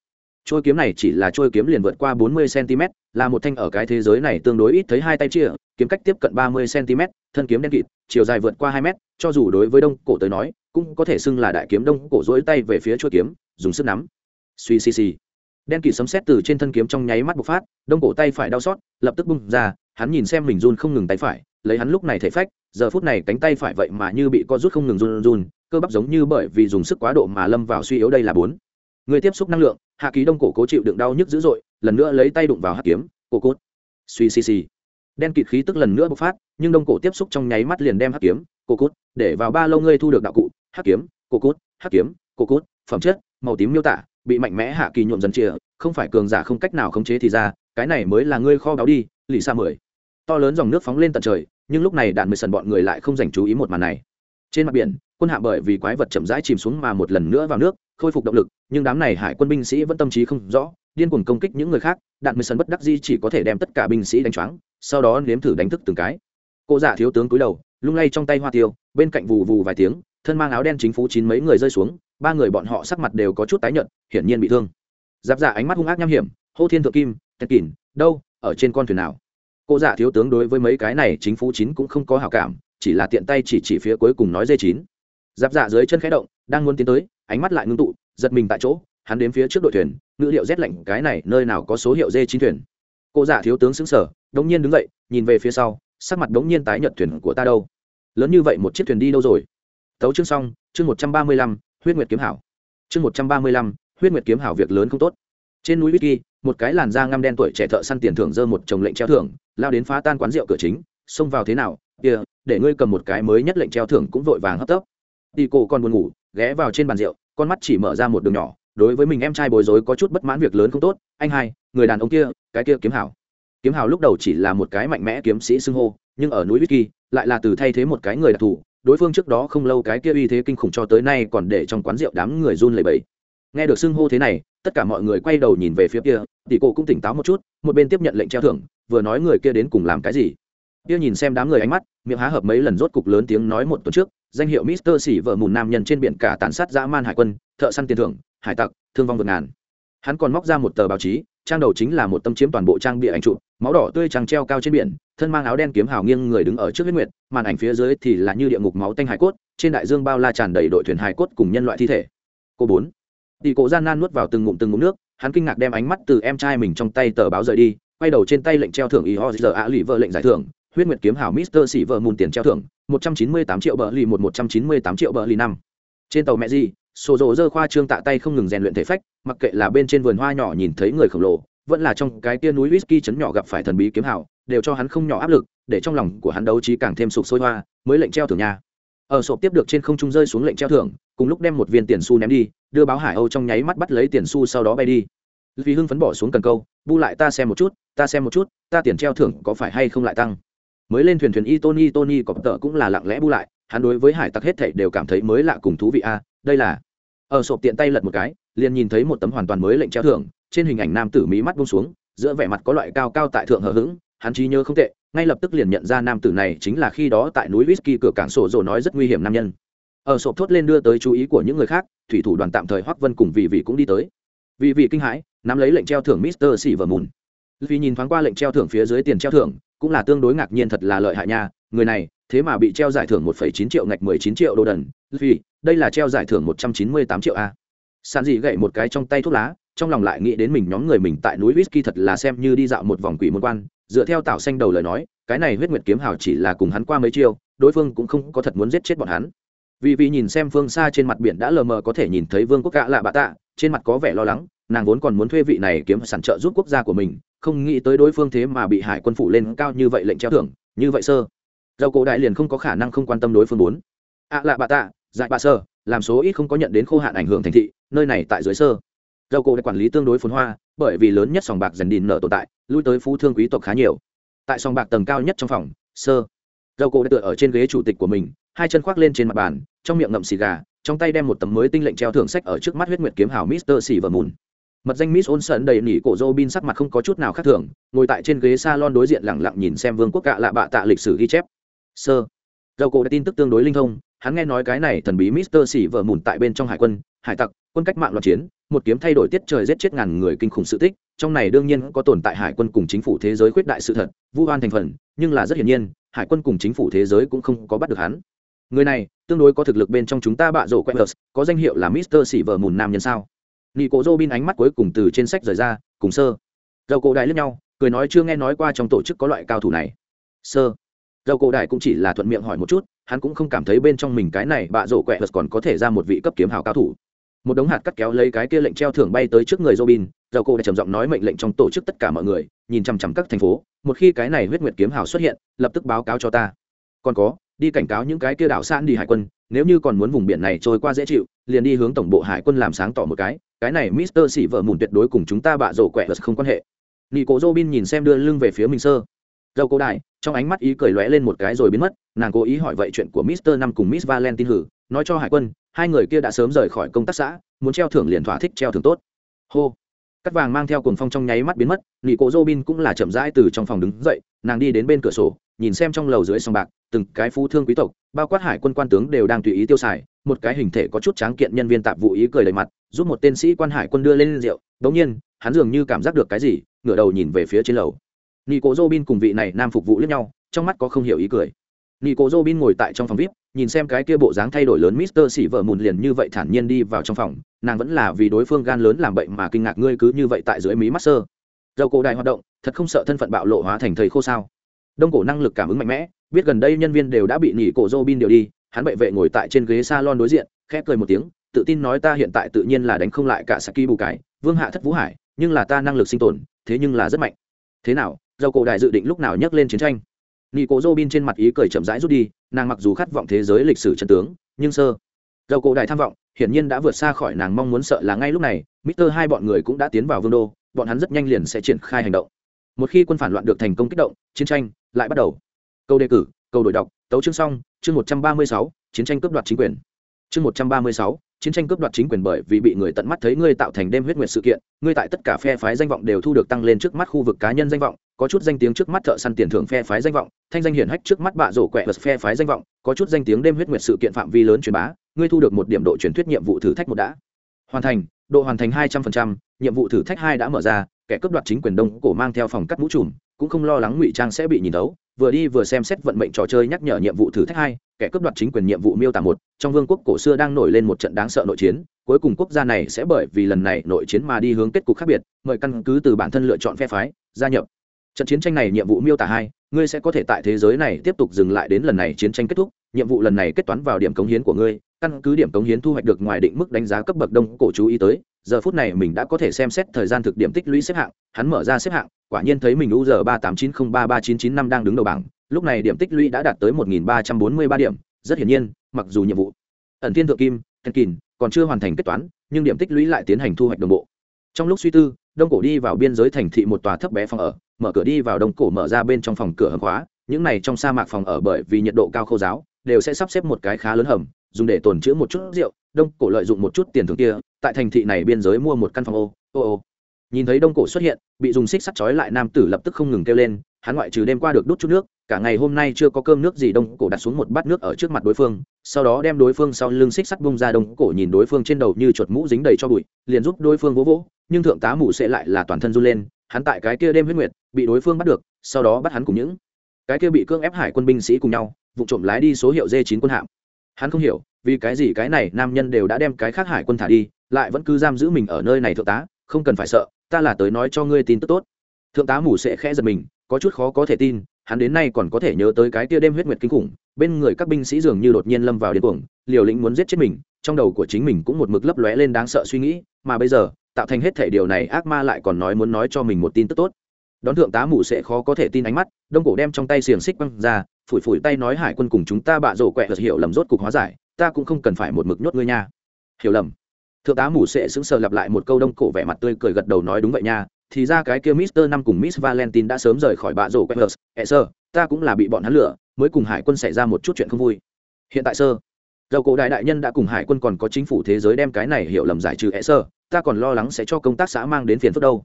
trôi kiếm này chỉ là trôi kiếm liền vượt qua bốn mươi cm là một thanh ở cái thế giới này tương đối ít thấy hai tay chia kiếm cách tiếp cận ba mươi cm thân kiếm đen kịt, chiều dài vượt qua 2m. cho dù đối với đông cổ tới nói, cũng có thể xưng là đại kiếm đông cổ duỗi tay về phía trôi kiếm, dùng sức nắm suy xì xì đen kịt sấm sét từ trên thân kiếm trong nháy mắt bộc phát, đông cổ tay phải đau xót, lập tức bung ra, hắn nhìn xem mình run không ngừng tay phải, lấy hắn lúc này thể phách, giờ phút này cánh tay phải vậy mà như bị co rút không ngừng run run, cơ bắp giống như bởi vì dùng sức quá độ mà lâm vào suy yếu đây là bốn người tiếp xúc năng lượng, hạ ký đông cổ cố chịu đựng đau nhức dữ dội, lần nữa lấy tay đụng vào hắc kiếm, cổ cốt. Suy xì xì. Đen kịt khí tức lần nữa bộc phát, nhưng đông cổ tiếp xúc trong nháy mắt liền đem hắc kiếm, cổ cốt, để vào ba lâu ngươi thu được đạo cụ hắc kiếm, cổ cốt hắc kiếm, cổ cốt, phẩm chất, màu tím miêu tả, bị mạnh mẽ hạ kỳ nhuộm dần chìa không phải cường giả không cách nào khống chế thì ra, cái này mới là ngươi kho báo đi, lì xa mười. To lớn dòng nước phóng lên tận trời, nhưng lúc này đạn mười sần bọn người lại không dành chú ý một màn này trên mặt biển, quân hạ bởi vì quái vật chậm rãi chìm xuống mà một lần nữa vào nước, khôi phục động lực, nhưng đám này hải quân binh sĩ vẫn tâm trí không rõ, điên cuồng công kích những người khác, đạn mười sân bất đắc di chỉ có thể đem tất cả binh sĩ đánh choáng, sau đó nếm thử đánh thức từng cái. Cụ giả thiếu tướng cúi đầu, lung lay trong tay hoa tiêu, bên cạnh vù vù vài tiếng, thân mang áo đen chính phủ chín mấy người rơi xuống, ba người bọn họ sắc mặt đều có chút tái nhợt, hiển nhiên bị thương. Giáp giả ánh mắt hung ác nham hiểm, hô thiên thượng kim tét kỉn đâu, ở trên con thuyền nào? Cụ giả thiếu tướng đối với mấy cái này chính phủ chín cũng không có hảo cảm chỉ là tiện tay chỉ chỉ phía cuối cùng nói dây chín. Giáp dạ dưới chân khẽ động, đang muốn tiến tới, ánh mắt lại ngưng tụ, giật mình tại chỗ, hắn đến phía trước đội thuyền, ngữ liệu rét lạnh, cái này nơi nào có số hiệu dê chín thuyền. Cô giả thiếu tướng xứng sở đống nhiên đứng dậy, nhìn về phía sau, sắc mặt đống nhiên tái nhợt thuyền của ta đâu? Lớn như vậy một chiếc thuyền đi đâu rồi? Tấu chương xong, chương một trăm ba mươi lăm, huyết nguyệt kiếm hảo. Chương một trăm ba mươi lăm, huyết nguyệt kiếm hảo việc lớn không tốt. Trên núi whisky một cái làn da ngăm đen tuổi trẻ thợ săn tiền thưởng dơ một chồng lệnh treo thưởng, lao đến phá tan quán rượu cửa chính, xông vào thế nào, kia để ngươi cầm một cái mới nhất lệnh treo thưởng cũng vội vàng hấp tấp. Tỷ cô con buồn ngủ, ghé vào trên bàn rượu, con mắt chỉ mở ra một đường nhỏ, đối với mình em trai bối rối có chút bất mãn việc lớn không tốt, anh hai, người đàn ông kia, cái kia kiếm hảo. Kiếm hảo lúc đầu chỉ là một cái mạnh mẽ kiếm sĩ xưng hô, nhưng ở núi whisky lại là từ thay thế một cái người đặc thù, đối phương trước đó không lâu cái kia uy thế kinh khủng cho tới nay còn để trong quán rượu đám người run lẩy bẩy. Nghe được xưng hô thế này, tất cả mọi người quay đầu nhìn về phía kia tỷ cổ cũng tỉnh táo một chút, một bên tiếp nhận lệnh treo thưởng, vừa nói người kia đến cùng làm cái gì kia nhìn xem đám người ánh mắt, miệng há hợp mấy lần rốt cục lớn tiếng nói một tuần trước, danh hiệu mister xỉ vợ mùn nam nhân trên biển cả tàn sát dã man hải quân, thợ săn tiền thưởng, hải tặc, thương vong vượt ngàn. Hắn còn móc ra một tờ báo chí, trang đầu chính là một tâm chiếm toàn bộ trang bịa ảnh trụ máu đỏ tươi trăng treo cao trên biển, thân mang áo đen kiếm hào nghiêng người đứng ở trước huyết nguyệt, màn ảnh phía dưới thì là như địa ngục máu tanh hải cốt, trên đại dương bao la tràn đầy đội thuyền hải cốt cùng nhân loại thi thể. Cô bốn. Tỷ cổ gian nan nuốt vào từng ngụm từng ngụm nước, hắn kinh ngạc đem ánh mắt từ em trai mình trong tay tờ báo rời đi, quay đầu trên tay lệnh treo thưởng y ho giờ ạ lì vợ lệnh giải thưởng huyết nguyệt kiếm Hảo mister xỉ vợ mùn tiền treo thưởng, một trăm chín mươi tám triệu bờ lì một một trăm chín mươi tám triệu bờ lì năm. Trên tàu mẹ gì, sổ rộ dơ khoa trương tạ tay không ngừng rèn luyện thể phách, mặc kệ là bên trên vườn hoa nhỏ nhìn thấy người khổng lồ, vẫn là trong cái tia núi whisky chấn nhỏ gặp phải thần bí kiếm Hảo, đều cho hắn không nhỏ áp lực, để trong lòng của hắn đấu trí càng thêm sụp sôi hoa, mới lệnh treo thưởng nhà ở sộp tiếp được trên không trung rơi xuống lệnh treo thưởng, cùng lúc đem một viên tiền xu ném đi, đưa báo hải âu trong nháy mắt bắt lấy tiền xu sau đó bay đi. Vì hưng phấn bỏ xuống cần câu, bu lại ta xem một chút, ta xem một chút, ta tiền treo thưởng có phải hay không lại tăng? Mới lên thuyền thuyền y tony tony cọp tợ cũng là lặng lẽ bu lại, hắn đối với hải tặc hết thảy đều cảm thấy mới lạ cùng thú vị a, đây là, ở sộp tiện tay lật một cái, liền nhìn thấy một tấm hoàn toàn mới lệnh treo thưởng, trên hình ảnh nam tử mí mắt buông xuống, giữa vẻ mặt có loại cao cao tại thượng hờ hững, hắn trí nhớ không tệ, ngay lập tức liền nhận ra nam tử này chính là khi đó tại núi whisky cửa cảng sổ rồ nói rất nguy hiểm nam nhân. Ở sộp thốt lên đưa tới chú ý của những người khác, thủy thủ đoàn tạm thời hoắc vân cùng vị vị cũng đi tới. Vị vị kinh hãi, nắm lấy lệnh treo thưởng mister xỉ vờ mùn vì nhìn thoáng qua lệnh treo thưởng phía dưới tiền treo thưởng cũng là tương đối ngạc nhiên thật là lợi hại nha. Người này thế mà bị treo giải thưởng 1,9 triệu ngạch 19 triệu đô đần. Vì đây là treo giải thưởng 198 triệu a. Sàn dị gậy một cái trong tay thuốc lá trong lòng lại nghĩ đến mình nhóm người mình tại núi whisky thật là xem như đi dạo một vòng quỷ môn quan. Dựa theo tảo xanh đầu lời nói cái này huyết nguyệt kiếm hào chỉ là cùng hắn qua mấy chiêu đối phương cũng không có thật muốn giết chết bọn hắn. Vì vì nhìn xem phương xa trên mặt biển đã lờ mờ có thể nhìn thấy vương quốc cạ lạ bạ tạ trên mặt có vẻ lo lắng nàng vốn còn muốn thuê vị này kiếm sản trợ giúp quốc gia của mình không nghĩ tới đối phương thế mà bị hải quân phủ lên cao như vậy lệnh treo thưởng, như vậy sơ. Dầu cổ đại liền không có khả năng không quan tâm đối phương bốn ạ lạ bà tạ dại bà sơ, làm số ít không có nhận đến khô hạn ảnh hưởng thành thị, nơi này tại dưới sơ. Dầu cổ đại quản lý tương đối phồn hoa, bởi vì lớn nhất sòng bạc dần đìn nợ tồn tại, lui tới phú thương quý tộc khá nhiều. Tại sòng bạc tầng cao nhất trong phòng, sơ. Dầu cổ đã tựa ở trên ghế chủ tịch của mình, hai chân khoác lên trên mặt bàn, trong miệng ngậm xì gà, trong tay đem một tấm mới tinh lệnh treo thưởng sách ở trước mắt huyết nguyệt kiếm hào mister xì và mùn mật danh miss ôn sơn đầy nỉ cổ robin sắc mặt không có chút nào khác thường, ngồi tại trên ghế salon đối diện lẳng lặng nhìn xem vương quốc cạ lạ bạ tạ lịch sử ghi chép. Sơ, dầu cổ đã tin tức tương đối linh thông, hắn nghe nói cái này thần bí mister xỉ vợ mùn tại bên trong hải quân, hải tặc, quân cách mạng loạn chiến, một kiếm thay đổi tiết trời giết chết ngàn người kinh khủng sự tích, trong này đương nhiên có tồn tại hải quân cùng chính phủ thế giới khuyết đại sự thật vu oan thành phần, nhưng là rất hiển nhiên, hải quân cùng chính phủ thế giới cũng không có bắt được hắn. Người này, tương đối có thực lực bên trong chúng ta bạ rổ quẹt có danh hiệu là mister xỉ vợ mùn nam nhân sao? Nị cổ dô bin ánh mắt cuối cùng từ trên sách rời ra cùng sơ. Dầu cổ đại lướt nhau cười nói chưa nghe nói qua trong tổ chức có loại cao thủ này. Sơ. Dầu cổ đại cũng chỉ là thuận miệng hỏi một chút hắn cũng không cảm thấy bên trong mình cái này bạ rổ quẹt còn có thể ra một vị cấp kiếm hào cao thủ. Một đống hạt cắt kéo lấy cái kia lệnh treo thưởng bay tới trước người Robin, Dầu cô đã trầm giọng nói mệnh lệnh trong tổ chức tất cả mọi người, nhìn chằm chằm các thành phố, một khi cái này huyết nguyệt kiếm hào xuất hiện, lập tức báo cáo cho ta. Còn có, đi cảnh cáo những cái kia đảo san đi hải quân, nếu như còn muốn vùng biển này trôi qua dễ chịu, liền đi hướng tổng bộ hải quân làm sáng tỏ một cái, cái này Mister Sĩ vợ mùn tuyệt đối cùng chúng ta bạ rổ quẹ không quan hệ. Nị Nico Robin nhìn xem đưa lưng về phía mình sơ. dâu cô đại, trong ánh mắt ý cười lóe lên một cái rồi biến mất, nàng cố ý hỏi vậy chuyện của Mister năm cùng Miss Valentine hử, nói cho hải quân, hai người kia đã sớm rời khỏi công tác xã muốn treo thưởng liền thỏa thích treo thưởng tốt hô cắt vàng mang theo cuồng phong trong nháy mắt biến mất Nị cố Robin cũng là chậm rãi từ trong phòng đứng dậy nàng đi đến bên cửa sổ nhìn xem trong lầu dưới sòng bạc từng cái phú thương quý tộc bao quát hải quân quan tướng đều đang tùy ý tiêu xài một cái hình thể có chút tráng kiện nhân viên tạp vụ ý cười đầy mặt giúp một tên sĩ quan hải quân đưa lên rượu đống nhiên hắn dường như cảm giác được cái gì ngửa đầu nhìn về phía trên lầu nị cố dô bin cùng vị này nam phục vụ lẫn nhau trong mắt có không hiểu ý cười Nico Robin ngồi tại trong phòng VIP, nhìn xem cái kia bộ dáng thay đổi lớn Mister xỉ vợ mùn liền như vậy thản nhiên đi vào trong phòng, nàng vẫn là vì đối phương gan lớn làm bệnh mà kinh ngạc ngươi cứ như vậy tại dưới mí mắt sơ. Dầu cổ đại hoạt động, thật không sợ thân phận bạo lộ hóa thành thầy khô sao? Đông cổ năng lực cảm ứng mạnh mẽ, biết gần đây nhân viên đều đã bị Nico Robin điều đi, hắn bệ vệ ngồi tại trên ghế salon đối diện, khép cười một tiếng, tự tin nói ta hiện tại tự nhiên là đánh không lại cả Saki bù cái, Vương Hạ Thất Vũ Hải, nhưng là ta năng lực sinh tồn, thế nhưng là rất mạnh. Thế nào? Dầu cổ đại dự định lúc nào nhắc lên chiến tranh? Nico Robin trên mặt ý cười chậm rãi rút đi, nàng mặc dù khát vọng thế giới lịch sử trần tướng, nhưng sơ dầu cổ đại tham vọng, hiển nhiên đã vượt xa khỏi nàng mong muốn sợ là ngay lúc này, Mister hai bọn người cũng đã tiến vào vương đô, bọn hắn rất nhanh liền sẽ triển khai hành động. Một khi quân phản loạn được thành công kích động, chiến tranh lại bắt đầu. Câu đề cử, câu đổi đọc, tấu chương xong, chương một trăm ba mươi sáu, chiến tranh cướp đoạt chính quyền. Chương một trăm ba mươi sáu, chiến tranh cướp đoạt chính quyền bởi vì bị người tận mắt thấy ngươi tạo thành đêm huyết nguyệt sự kiện, ngươi tại tất cả phe phái danh vọng đều thu được tăng lên trước mắt khu vực cá nhân danh vọng, có chút danh tiếng trước mắt thợ săn tiền thưởng phe phái danh vọng thanh danh hiển hách trước mắt bạ rổ quẹ vật phe phái danh vọng có chút danh tiếng đêm huyết nguyệt sự kiện phạm vi lớn truyền bá ngươi thu được một điểm độ truyền thuyết nhiệm vụ thử thách một đã hoàn thành độ hoàn thành hai trăm phần trăm nhiệm vụ thử thách hai đã mở ra kẻ cướp đoạt chính quyền đông cổ mang theo phòng cắt mũ trùm cũng không lo lắng ngụy trang sẽ bị nhìn thấu, vừa đi vừa xem xét vận mệnh trò chơi nhắc nhở nhiệm vụ thử thách hai, kẻ cướp đoạt chính quyền nhiệm vụ miêu tả một, trong vương quốc cổ xưa đang nổi lên một trận đáng sợ nội chiến, cuối cùng quốc gia này sẽ bởi vì lần này nội chiến mà đi hướng kết cục khác biệt, mời căn cứ từ bản thân lựa chọn phe phái, gia nhập. Trận chiến tranh này nhiệm vụ miêu tả hai, ngươi sẽ có thể tại thế giới này tiếp tục dừng lại đến lần này chiến tranh kết thúc, nhiệm vụ lần này kết toán vào điểm cống hiến của ngươi, căn cứ điểm cống hiến thu hoạch được ngoài định mức đánh giá cấp bậc đông cổ chú ý tới giờ phút này mình đã có thể xem xét thời gian thực điểm tích lũy xếp hạng, hắn mở ra xếp hạng, quả nhiên thấy mình u giờ ba tám chín không ba ba chín chín năm đang đứng đầu bảng, lúc này điểm tích lũy đã đạt tới một nghìn ba trăm bốn mươi ba điểm, rất hiển nhiên, mặc dù nhiệm vụ ẩn thiên thượng kim thần kìn, còn chưa hoàn thành kết toán, nhưng điểm tích lũy lại tiến hành thu hoạch đồng bộ. Trong lúc suy tư, đông cổ đi vào biên giới thành thị một tòa thấp bé phòng ở, mở cửa đi vào đông cổ mở ra bên trong phòng cửa hầm khóa, những này trong sa mạc phòng ở bởi vì nhiệt độ cao khô giáo, đều sẽ sắp xếp một cái khá lớn hầm, dùng để tồn chữ một chút rượu, đông cổ lợi dụng một chút tiền thưởng kia tại thành thị này biên giới mua một căn phòng ô ô ô. Nhìn thấy đông cổ xuất hiện, bị dùng xích sắt chói lại nam tử lập tức không ngừng kêu lên, hắn ngoại trừ đêm qua được đút chút nước, cả ngày hôm nay chưa có cơm nước gì, đông cổ đặt xuống một bát nước ở trước mặt đối phương, sau đó đem đối phương sau lưng xích sắt bung ra, đông cổ nhìn đối phương trên đầu như chuột mũ dính đầy cho bụi, liền giúp đối phương vỗ vỗ, nhưng thượng tá mụ sẽ lại là toàn thân run lên, hắn tại cái kia đêm huyết nguyệt, bị đối phương bắt được, sau đó bắt hắn cùng những cái kia bị cưỡng ép hải quân binh sĩ cùng nhau, vụ trộm lái đi số hiệu d 9 quân hạm. Hắn không hiểu vì cái gì cái này nam nhân đều đã đem cái khác hải quân thả đi, lại vẫn cứ giam giữ mình ở nơi này thượng tá, không cần phải sợ, ta là tới nói cho ngươi tin tức tốt. Thượng tá mù sẽ khẽ giật mình, có chút khó có thể tin, hắn đến nay còn có thể nhớ tới cái kia đêm huyết nguyệt kinh khủng, bên người các binh sĩ dường như đột nhiên lâm vào điên cuồng, liều lĩnh muốn giết chết mình, trong đầu của chính mình cũng một mực lấp lóe lên đáng sợ suy nghĩ, mà bây giờ, tạo thành hết thể điều này, ác ma lại còn nói muốn nói cho mình một tin tức tốt. Đón thượng tá mù sẽ khó có thể tin ánh mắt, đông cổ đem trong tay xiềng xích băng ra, phủi phủi tay nói hải quân cùng chúng ta bạ rổ quẹ, hiểu lầm rốt cục hóa giải ta cũng không cần phải một mực nhốt ngươi nha. Hiểu lầm. Thượng tá mù sệ sững sờ lặp lại một câu đông cổ vẻ mặt tươi cười gật đầu nói đúng vậy nha. Thì ra cái kia Mister năm cùng Miss Valentine đã sớm rời khỏi bạ rổ quẹt ẹ sơ, ta cũng là bị bọn hắn lừa, mới cùng hải quân xảy ra một chút chuyện không vui. Hiện tại sơ, dầu cổ đại đại nhân đã cùng hải quân còn có chính phủ thế giới đem cái này hiểu lầm giải trừ. Ẹ sơ, ta còn lo lắng sẽ cho công tác xã mang đến phiền phức đâu.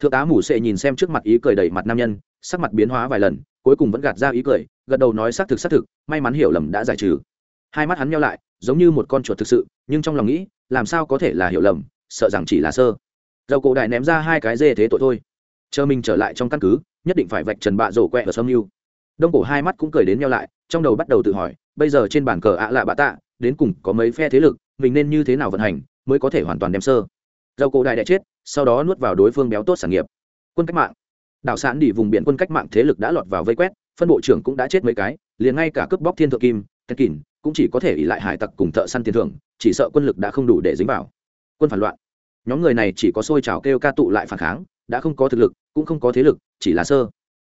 Thượng tá mù sệ nhìn xem trước mặt ý cười đầy mặt nam nhân, sắc mặt biến hóa vài lần, cuối cùng vẫn gạt ra ý cười, gật đầu nói xác thực xác thực, may mắn hiểu lầm đã giải trừ hai mắt hắn nhau lại, giống như một con chuột thực sự, nhưng trong lòng nghĩ, làm sao có thể là hiểu lầm, sợ rằng chỉ là sơ. Dầu cổ đại ném ra hai cái dê thế tội thôi. Chờ mình trở lại trong căn cứ, nhất định phải vạch trần bạ rổ quẹ ở sâm mưu đông cổ hai mắt cũng cười đến nhau lại, trong đầu bắt đầu tự hỏi, bây giờ trên bàn cờ ạ lạ bạ tạ, đến cùng có mấy phe thế lực, mình nên như thế nào vận hành, mới có thể hoàn toàn đem sơ. Dầu cổ đại đã chết, sau đó nuốt vào đối phương béo tốt sản nghiệp. Quân cách mạng. Đảo sản đi vùng biển quân cách mạng thế lực đã lọt vào vây quét, phân bộ trưởng cũng đã chết mấy cái, liền ngay cả cướp bóc thiên thượng kim tất kỳn cũng chỉ có thể ỉ lại hải tặc cùng thợ săn tiền thưởng, chỉ sợ quân lực đã không đủ để dính vào. Quân phản loạn. Nhóm người này chỉ có xôi trào kêu ca tụ lại phản kháng, đã không có thực lực, cũng không có thế lực, chỉ là sơ.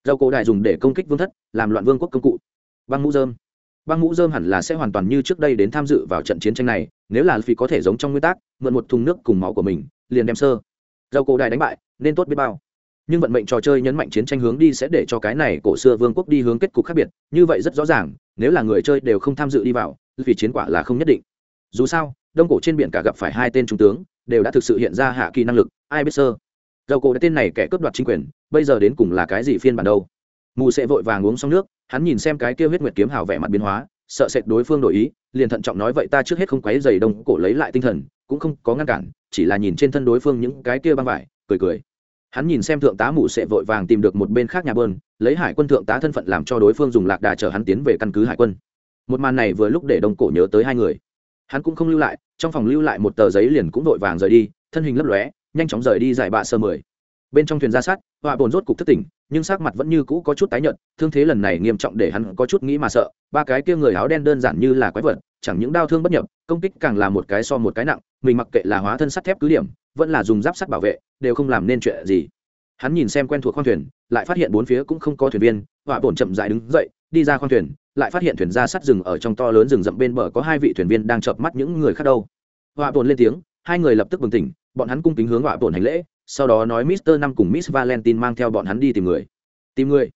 Dầu cổ đại dùng để công kích vương thất, làm loạn vương quốc công cụ. Băng mũ dơm băng mũ dơm hẳn là sẽ hoàn toàn như trước đây đến tham dự vào trận chiến tranh này, nếu là vì có thể giống trong nguyên tắc, mượn một thùng nước cùng máu của mình, liền đem sơ. Dầu cổ đại đánh bại, nên tốt biết bao nhưng vận mệnh trò chơi nhấn mạnh chiến tranh hướng đi sẽ để cho cái này cổ xưa vương quốc đi hướng kết cục khác biệt, như vậy rất rõ ràng, nếu là người chơi đều không tham dự đi vào, vì chiến quả là không nhất định. Dù sao, đông cổ trên biển cả gặp phải hai tên trung tướng, đều đã thực sự hiện ra hạ kỳ năng lực, ai biết sơ. Dầu cổ đã tên này kẻ cướp đoạt chính quyền, bây giờ đến cùng là cái gì phiên bản đâu? Mù sẽ vội vàng uống xong nước, hắn nhìn xem cái kia huyết nguyệt kiếm hào vẻ mặt biến hóa, sợ sệt đối phương đổi ý, liền thận trọng nói vậy ta trước hết không quấy giày đông cổ lấy lại tinh thần, cũng không có ngăn cản, chỉ là nhìn trên thân đối phương những cái kia băng vải, cười cười hắn nhìn xem thượng tá mụ sẽ vội vàng tìm được một bên khác nhà bơn, lấy hải quân thượng tá thân phận làm cho đối phương dùng lạc đà chở hắn tiến về căn cứ hải quân. Một màn này vừa lúc để đông cổ nhớ tới hai người. Hắn cũng không lưu lại, trong phòng lưu lại một tờ giấy liền cũng vội vàng rời đi, thân hình lấp lóe, nhanh chóng rời đi giải bạ sơ mười. Bên trong thuyền ra sát, họa bồn rốt cục thất tỉnh, nhưng sắc mặt vẫn như cũ có chút tái nhợt, thương thế lần này nghiêm trọng để hắn có chút nghĩ mà sợ, ba cái kia người áo đen đơn giản như là quái vật, chẳng những đau thương bất nhập, công kích càng là một cái so một cái nặng, mình mặc kệ là hóa thân sắt thép cứ điểm vẫn là dùng giáp sắt bảo vệ, đều không làm nên chuyện gì. Hắn nhìn xem quen thuộc khoang thuyền, lại phát hiện bốn phía cũng không có thuyền viên họa bổn chậm dại đứng dậy, đi ra khoang thuyền, lại phát hiện thuyền ra sắt rừng ở trong to lớn rừng rậm bên bờ có hai vị thuyền viên đang chợp mắt những người khác đâu. Họa bổn lên tiếng, hai người lập tức bừng tỉnh, bọn hắn cung kính hướng họa bổn hành lễ, sau đó nói mister năm cùng miss valentine mang theo bọn hắn đi tìm người. Tìm người?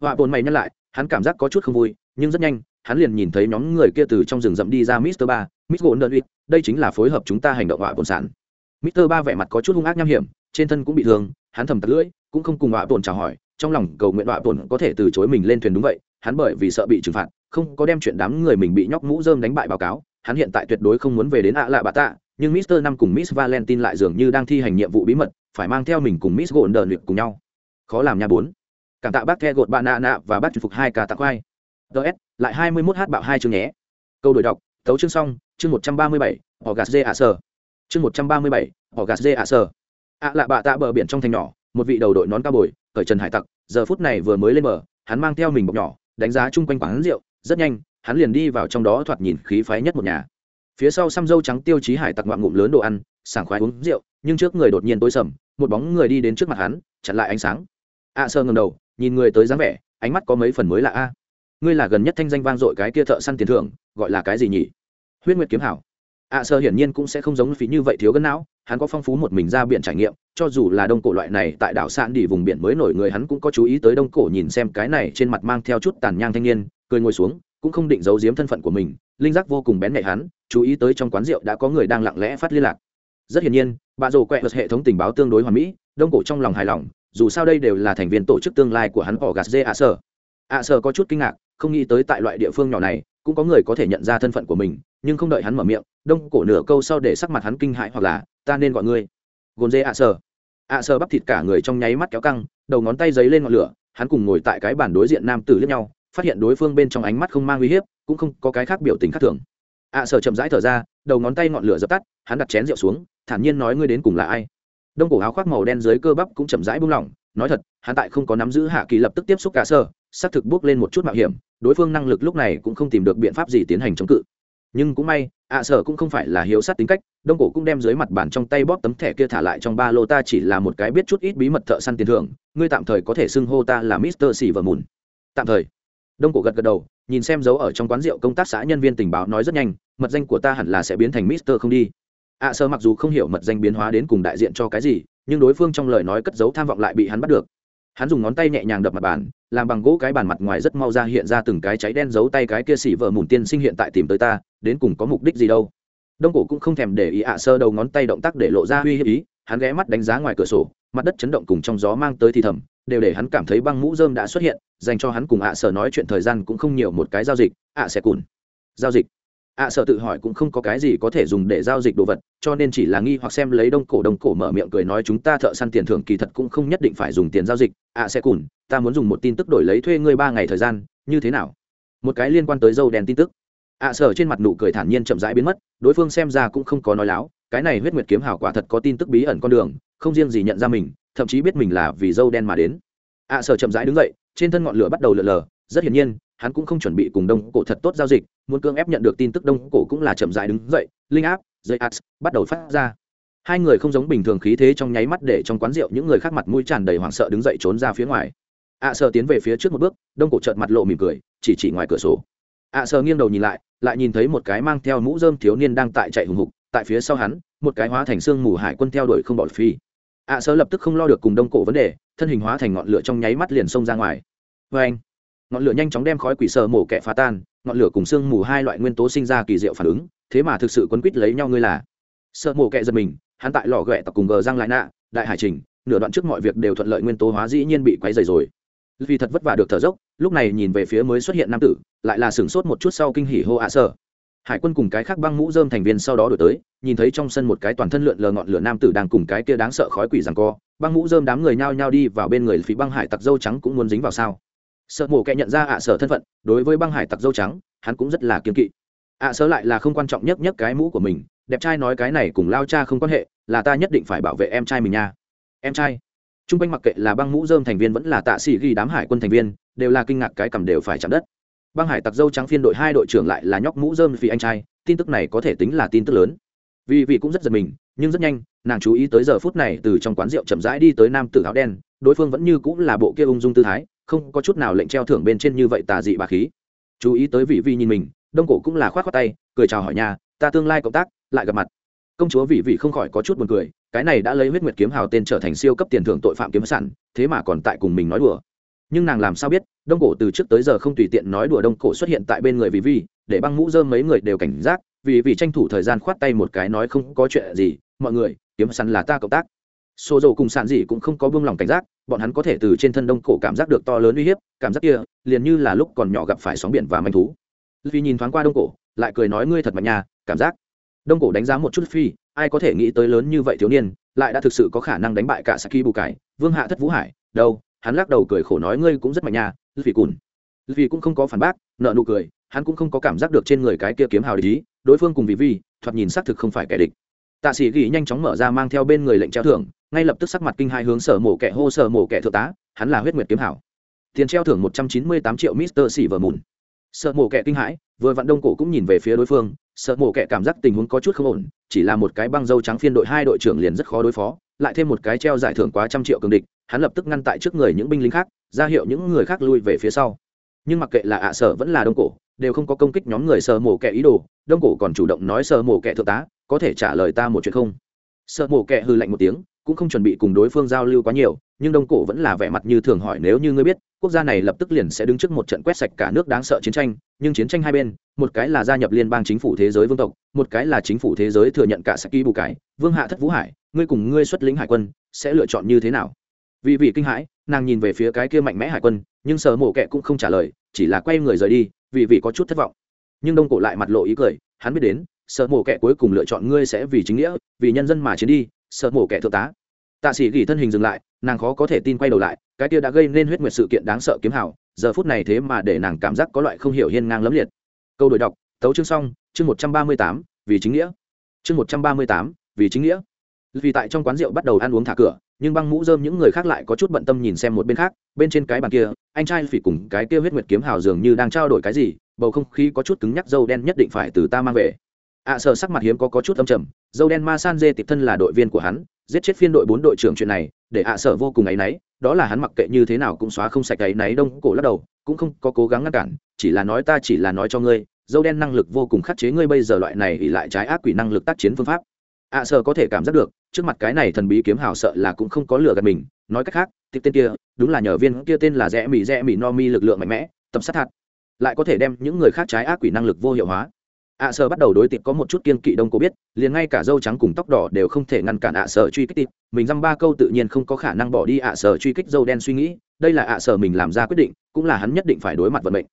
Họa bổn mày nhắc lại, hắn cảm giác có chút không vui, nhưng rất nhanh, hắn liền nhìn thấy nhóm người kia từ trong rừng rậm đi ra mister ba, miss golden đây chính là phối hợp chúng ta hành động họa bổn sản. Mr. ba vẻ mặt có chút hung ác nham hiểm trên thân cũng bị thương hắn thầm tặc lưỡi cũng không cùng họa bổn chào hỏi trong lòng cầu nguyện họa bổn có thể từ chối mình lên thuyền đúng vậy hắn bởi vì sợ bị trừng phạt không có đem chuyện đám người mình bị nhóc mũ rơm đánh bại báo cáo hắn hiện tại tuyệt đối không muốn về đến ạ lạ bà tạ nhưng Mr. năm cùng miss valentine lại dường như đang thi hành nhiệm vụ bí mật phải mang theo mình cùng miss golden luyện cùng nhau khó làm nha bốn cảm tạ bác the gột bạn nạ nạ và bác phục hai ca tặng khoai DS, lại hai mươi mốt h bạo hai chương nhé câu đổi đọc tấu chương xong chương một trăm ba họ gạt dê chương một trăm ba mươi bảy, họ gạt dê ạ sơ ạ lạ bạ tạ bờ biển trong thành nhỏ, một vị đầu đội nón cao bồi, cởi trần hải tặc, giờ phút này vừa mới lên bờ, hắn mang theo mình bọc nhỏ, đánh giá chung quanh quán rượu, rất nhanh, hắn liền đi vào trong đó thoạt nhìn khí phái nhất một nhà. Phía sau xăm dâu trắng tiêu chí hải tặc ngoạn ngụm lớn đồ ăn, sảng khoái uống rượu, nhưng trước người đột nhiên tối sầm, một bóng người đi đến trước mặt hắn, chặn lại ánh sáng. Ạ sơ ngầm đầu, nhìn người tới dáng vẻ, ánh mắt có mấy phần mới lạ a. Ngươi là gần nhất thanh danh vang dội cái kia thợ săn tiền thưởng, gọi là cái gì nhỉ? Huyết nguyệt kiếm hảo ạ sơ hiển nhiên cũng sẽ không giống phí như vậy thiếu gân não, hắn có phong phú một mình ra biển trải nghiệm, cho dù là đông cổ loại này tại đảo sạn đi vùng biển mới nổi người hắn cũng có chú ý tới đông cổ nhìn xem cái này trên mặt mang theo chút tàn nhang thanh niên, cười ngồi xuống, cũng không định giấu giếm thân phận của mình, linh giác vô cùng bén nhạy hắn, chú ý tới trong quán rượu đã có người đang lặng lẽ phát liên lạc rất hiển nhiên, bà rồ quẹt hệ thống tình báo tương đối hoàn mỹ, đông cổ trong lòng hài lòng, dù sao đây đều là thành viên tổ chức tương lai của hắn ỏ gạt dê ạ sơ. ạ sơ có chút kinh ngạc, không nghĩ tới tại loại địa phương nhỏ này, cũng có người có thể nhận ra thân phận của mình nhưng không đợi hắn mở miệng đông cổ nửa câu sau để sắc mặt hắn kinh hãi hoặc là ta nên gọi ngươi. Gồn dê ạ sờ, ạ sờ bắp thịt cả người trong nháy mắt kéo căng đầu ngón tay giấy lên ngọn lửa hắn cùng ngồi tại cái bàn đối diện nam tử liếc nhau phát hiện đối phương bên trong ánh mắt không mang uy hiếp cũng không có cái khác biểu tình khác thường. Ạ sờ chậm rãi thở ra đầu ngón tay ngọn lửa dập tắt hắn đặt chén rượu xuống thản nhiên nói ngươi đến cùng là ai. Đông cổ áo khoác màu đen dưới cơ bắp cũng chậm rãi buông lỏng nói thật hắn tại không có nắm giữ hạ kỳ lập tức tiếp xúc cả sơ xác thực bước lên một chút mạo hiểm đối phương năng lực lúc này cũng không tìm được biện pháp gì tiến hành chống cự nhưng cũng may, ạ sở cũng không phải là hiếu sát tính cách, đông cổ cũng đem dưới mặt bàn trong tay bóp tấm thẻ kia thả lại trong ba lô ta chỉ là một cái biết chút ít bí mật thợ săn tiền thưởng, ngươi tạm thời có thể xưng hô ta là mister xì vờ mùn. Tạm thời. Đông cổ gật gật đầu, nhìn xem dấu ở trong quán rượu công tác xã nhân viên tình báo nói rất nhanh, mật danh của ta hẳn là sẽ biến thành mister không đi. Ạ sở mặc dù không hiểu mật danh biến hóa đến cùng đại diện cho cái gì, nhưng đối phương trong lời nói cất dấu tham vọng lại bị hắn bắt được hắn dùng ngón tay nhẹ nhàng đập mặt bàn, làm bằng gỗ cái bàn mặt ngoài rất mau ra hiện ra từng cái cháy đen giấu tay cái kia xỉ vợ mùn tiên sinh hiện tại tìm tới ta, đến cùng có mục đích gì đâu. Đông cổ cũng không thèm để ý ạ, sơ đầu ngón tay động tác để lộ ra uy hiếp ý, hắn ghé mắt đánh giá ngoài cửa sổ, mặt đất chấn động cùng trong gió mang tới thì thầm, đều để hắn cảm thấy băng mũ dơm đã xuất hiện, dành cho hắn cùng ạ, sơ nói chuyện thời gian cũng không nhiều một cái giao dịch, ạ, sẽ cùn. Giao dịch ạ sợ tự hỏi cũng không có cái gì có thể dùng để giao dịch đồ vật, cho nên chỉ là nghi hoặc xem lấy đông cổ đông cổ mở miệng cười nói chúng ta thợ săn tiền thưởng kỳ thật cũng không nhất định phải dùng tiền giao dịch. ạ sẽ cùn, ta muốn dùng một tin tức đổi lấy thuê ngươi ba ngày thời gian, như thế nào? Một cái liên quan tới dâu đen tin tức. ạ sở trên mặt nụ cười thản nhiên chậm rãi biến mất, đối phương xem ra cũng không có nói láo, cái này huyết nguyệt kiếm hảo quả thật có tin tức bí ẩn con đường, không riêng gì nhận ra mình, thậm chí biết mình là vì dâu đen mà đến. ạ sở chậm rãi đứng dậy, trên thân ngọn lửa bắt đầu lờ lờ rất hiển nhiên hắn cũng không chuẩn bị cùng đông cổ thật tốt giao dịch, muốn cưỡng ép nhận được tin tức đông cổ cũng là chậm dại đứng dậy, linh áp, dây ats bắt đầu phát ra. Hai người không giống bình thường khí thế trong nháy mắt để trong quán rượu những người khác mặt mũi tràn đầy hoảng sợ đứng dậy trốn ra phía ngoài. Ạ à sợ tiến về phía trước một bước, đông cổ trợn mặt lộ mỉm cười, chỉ chỉ ngoài cửa sổ. Ạ à sợ nghiêng đầu nhìn lại lại nhìn thấy một cái mang theo mũ dơm thiếu niên đang tại chạy hùng hục, tại phía sau hắn, một cái hóa thành xương mù hải quân theo đuổi không bỏ phi. Ạ à sợ lập tức không lo được cùng đông cổ vấn đề, thân hình hóa thành ngọn lửa trong nháy mắt liền xông ra ngoài. Vê anh ngọn lửa nhanh chóng đem khói quỷ sơ mổ kẹ phá tan, ngọn lửa cùng sương mù hai loại nguyên tố sinh ra kỳ diệu phản ứng, thế mà thực sự quấn quýt lấy nhau ngươi là. Sợ mổ kẹ giật mình, hắn tại lò ghẹ tập cùng gờ răng lại nạ, đại hải trình, nửa đoạn trước mọi việc đều thuận lợi nguyên tố hóa dĩ nhiên bị quấy dày rồi. Vì thật vất vả được thở dốc, lúc này nhìn về phía mới xuất hiện nam tử, lại là sửng sốt một chút sau kinh hỉ hô ạ à hải quân cùng cái khác băng mũ dơm thành viên sau đó đổi tới, nhìn thấy trong sân một cái toàn thân lượn lờ ngọn lửa nam tử đang cùng cái kia đáng sợ khói quỷ rằng co, băng mũ dơm đám người nhao nhao đi vào bên người phí băng hải tặc dâu trắng cũng muốn dính vào sao sợ mổ kẻ nhận ra ạ sở thân phận, đối với băng hải tặc dâu trắng, hắn cũng rất là kiên kỵ. Ạ sở lại là không quan trọng nhất nhất cái mũ của mình, đẹp trai nói cái này cùng lao cha không quan hệ, là ta nhất định phải bảo vệ em trai mình nha. Em trai. T r u n g quanh mặc kệ là băng mũ dơm thành viên vẫn là tạ sĩ ghi đám hải quân thành viên, đều là kinh ngạc cái cầm đều phải chạm đất. Băng hải tặc dâu trắng phiên đội hai đội trưởng lại là nhóc mũ dơm vì anh trai, tin tức này có thể tính là tin tức lớn. Vì vị cũng rất giật mình, nhưng rất nhanh, nàng chú ý tới giờ phút này từ trong quán rượu chậm rãi đi tới nam tử áo đen, đối phương vẫn như cũng là bộ kia ung dung tư thái không có chút nào lệnh treo thưởng bên trên như vậy tà dị bà khí. Chú ý tới vị vi nhìn mình, đông cổ cũng là khoát khoát tay, cười chào hỏi nhà, ta tương lai cộng tác, lại gặp mặt. Công chúa vị vị không khỏi có chút buồn cười, cái này đã lấy huyết nguyệt kiếm hào tên trở thành siêu cấp tiền thưởng tội phạm kiếm sản thế mà còn tại cùng mình nói đùa. Nhưng nàng làm sao biết, đông cổ từ trước tới giờ không tùy tiện nói đùa đông cổ xuất hiện tại bên người vị vi để băng mũ dơm mấy người đều cảnh giác vì vì tranh thủ thời gian khoát tay một cái nói không có chuyện gì, mọi người, kiếm săn là ta cộng tác xô dầu cùng sạn dị cũng không có buông lòng cảnh giác bọn hắn có thể từ trên thân đông cổ cảm giác được to lớn uy hiếp cảm giác kia liền như là lúc còn nhỏ gặp phải sóng biển và manh thú. Vì nhìn thoáng qua đông cổ lại cười nói ngươi thật mạnh nhà cảm giác. Đông cổ đánh giá một chút phi ai có thể nghĩ tới lớn như vậy thiếu niên lại đã thực sự có khả năng đánh bại cả saki bù cải vương hạ thất vũ hải đâu? Hắn lắc đầu cười khổ nói ngươi cũng rất mạnh nha vì cùn. Vì cũng không có phản bác nợ nụ cười hắn cũng không có cảm giác được trên người cái kia kiếm hào ý, đối phương cùng vì vi thoạt nhìn xác thực không phải kẻ địch tạ sĩ ghi nhanh chóng mở ra mang theo bên người lệnh treo thưởng, ngay lập tức sắc mặt kinh hai hướng sở mổ kẻ hô, sở mổ kẻ thượng tá, hắn là huyết nguyệt kiếm hảo. Tiền treo thưởng một trăm chín mươi tám triệu mister xỉ vờ mùn. Sợ mổ kẻ kinh hãi, vừa vặn đông cổ cũng nhìn về phía đối phương sợ mổ kẻ cảm giác tình huống có chút không ổn, chỉ là một cái băng dâu trắng phiên đội hai đội trưởng liền rất khó đối phó, lại thêm một cái treo giải thưởng quá trăm triệu cường địch, hắn lập tức ngăn tại trước người những binh lính khác, ra hiệu những người khác lui về phía sau. Nhưng mặc kệ là ạ sở vẫn là đông cổ, đều không có công kích nhóm người sợ mổ kẻ ý đồ, đông cổ còn chủ động nói sợ mổ kẻ thượng tá có thể trả lời ta một chuyện không? Sợ mổ kẹ hư lạnh một tiếng, cũng không chuẩn bị cùng đối phương giao lưu quá nhiều, nhưng đông cổ vẫn là vẻ mặt như thường hỏi nếu như ngươi biết, quốc gia này lập tức liền sẽ đứng trước một trận quét sạch cả nước đáng sợ chiến tranh, nhưng chiến tranh hai bên, một cái là gia nhập liên bang chính phủ thế giới vương tộc, một cái là chính phủ thế giới thừa nhận cả saki bù cái vương hạ thất vũ hải, ngươi cùng ngươi xuất lĩnh hải quân, sẽ lựa chọn như thế nào? Vì vị kinh hãi, nàng nhìn về phía cái kia mạnh mẽ hải quân, nhưng sở mổ kẹ cũng không trả lời, chỉ là quay người rời đi, vì vị có chút thất vọng. Nhưng đông cổ lại mặt lộ ý cười, hắn biết đến sở mổ Kẻ cuối cùng lựa chọn ngươi sẽ vì chính nghĩa, vì nhân dân mà chiến đi sở mổ Kẻ thượng tá. Tạ sĩ gỉ thân hình dừng lại, nàng khó có thể tin quay đầu lại, cái kia đã gây nên huyết nguyệt sự kiện đáng sợ kiếm hảo giờ phút này thế mà để nàng cảm giác có loại không hiểu hiên ngang lấm liệt. Câu đổi đọc tấu chương xong, chương một trăm ba mươi tám, vì chính nghĩa. Chương một trăm ba mươi tám, vì chính nghĩa. Vì tại trong quán rượu bắt đầu ăn uống thả cửa, nhưng băng mũ dơm những người khác lại có chút bận tâm nhìn xem một bên khác, bên trên cái bàn kia, anh trai phỉ cùng cái kia huyết nguyệt kiếm hào dường như đang trao đổi cái gì, bầu không khí có chút cứng nhắc dâu đen nhất định phải từ ta mang về ạ à, sợ sắc mặt hiếm có, có chút âm trầm. Dâu đen ma san dê tịp thân là đội viên của hắn giết chết phiên đội bốn đội trưởng chuyện này để ạ à sợ vô cùng áy náy. Đó là hắn mặc kệ như thế nào cũng xóa không sạch áy náy đông cổ lắc đầu cũng không có cố gắng ngăn cản chỉ là nói ta chỉ là nói cho ngươi dâu đen năng lực vô cùng khắc chế ngươi bây giờ loại này ỉ lại trái ác quỷ năng lực tác chiến phương pháp. Ạ à sợ có thể cảm giác được trước mặt cái này thần bí kiếm hào sợ là cũng không có lửa gần mình. Nói cách khác tiếp tên kia đúng là nhờ viên kia tên là rẽ mỹ rẽ mỹ no mi lực lượng mạnh mẽ tập sát hạt lại có thể đem những người khác trái ác quỷ năng lực vô hiệu hóa ạ à sở bắt đầu đối tiệp có một chút kiên kỵ đông cổ biết, liền ngay cả dâu trắng cùng tóc đỏ đều không thể ngăn cản ạ à sở truy kích tiệp mình dăm ba câu tự nhiên không có khả năng bỏ đi ạ à sở truy kích dâu đen suy nghĩ, đây là ạ sở mình làm ra quyết định, cũng là hắn nhất định phải đối mặt vận mệnh.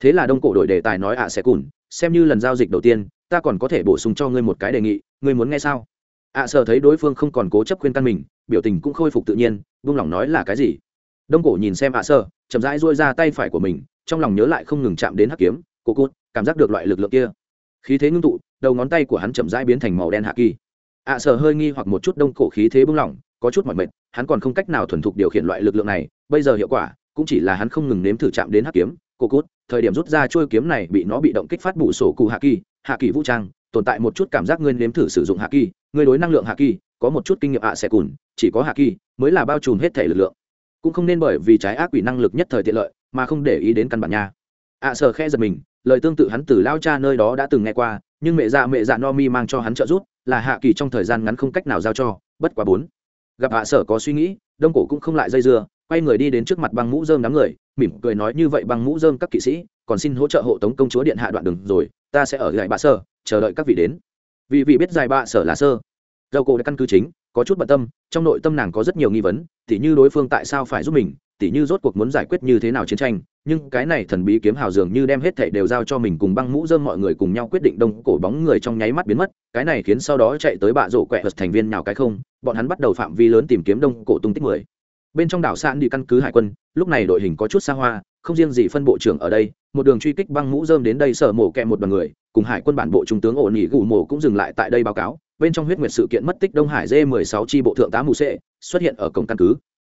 Thế là đông cổ đổi đề tài nói ạ sẽ cùn, xem như lần giao dịch đầu tiên, ta còn có thể bổ sung cho ngươi một cái đề nghị, ngươi muốn nghe sao? Ạ sở thấy đối phương không còn cố chấp khuyên căn mình, biểu tình cũng khôi phục tự nhiên buông lòng nói là cái gì? Đông cổ nhìn xem ạ sở chậm rãi duỗi ra tay phải của mình, trong lòng nhớ lại không ngừng chạm đến hắc kiếm cô cút cảm giác được loại lực lượng kia khí thế ngưng tụ đầu ngón tay của hắn chậm rãi biến thành màu đen hạ kỳ. Ạ à, sở hơi nghi hoặc một chút đông cổ khí thế bung lỏng có chút mỏi mệt hắn còn không cách nào thuần thục điều khiển loại lực lượng này bây giờ hiệu quả cũng chỉ là hắn không ngừng nếm thử chạm đến hắc kiếm cô cút thời điểm rút ra trôi kiếm này bị nó bị động kích phát bù sổ cụ hạ kỳ hạ kỳ vũ trang tồn tại một chút cảm giác ngươi nếm thử sử dụng hạ kỳ ngươi đối năng lượng hạ kỳ có một chút kinh nghiệm ạ sẽ cùn chỉ có hạ kỳ mới là bao trùm hết thể lực lượng. Cũng không nên bởi vì trái ác quỷ năng lực nhất thời tiện lợi mà không để ý đến căn bản nha. Ạ sở khe giật mình lời tương tự hắn từ lao cha nơi đó đã từng nghe qua, nhưng mẹ dạ mẹ dạ no mi mang cho hắn trợ giúp, là hạ kỳ trong thời gian ngắn không cách nào giao cho, bất quá bốn. Gặp hạ sở có suy nghĩ, đông cổ cũng không lại dây dưa, quay người đi đến trước mặt băng mũ dơm đám người, mỉm cười nói như vậy băng mũ dơm các kỵ sĩ, còn xin hỗ trợ hộ tống công chúa điện hạ đoạn đường rồi, ta sẽ ở lại bạ sở, chờ đợi các vị đến. Vì vị biết dài bạ sở là sơ. Dầu cổ đã căn cứ chính, có chút bận tâm, trong nội tâm nàng có rất nhiều nghi vấn thì như đối phương tại sao phải giúp mình tỉ như rốt cuộc muốn giải quyết như thế nào chiến tranh, nhưng cái này thần bí kiếm hào dường như đem hết thảy đều giao cho mình cùng băng mũ dơm mọi người cùng nhau quyết định đông cổ bóng người trong nháy mắt biến mất, cái này khiến sau đó chạy tới bạ rổ quẹ vật thành viên nào cái không, bọn hắn bắt đầu phạm vi lớn tìm kiếm đông cổ tung tích mười. Bên trong đảo san đi căn cứ hải quân, lúc này đội hình có chút xa hoa, không riêng gì phân bộ trưởng ở đây, một đường truy kích băng mũ dơm đến đây sở mổ kẹ một đoàn người, cùng hải quân bản bộ trung tướng ổn nghỉ gù mổ cũng dừng lại tại đây báo cáo, bên trong huyết nguyệt sự kiện mất tích đông hải d 16 chi bộ thượng tá mù sệ xuất hiện ở cổng căn cứ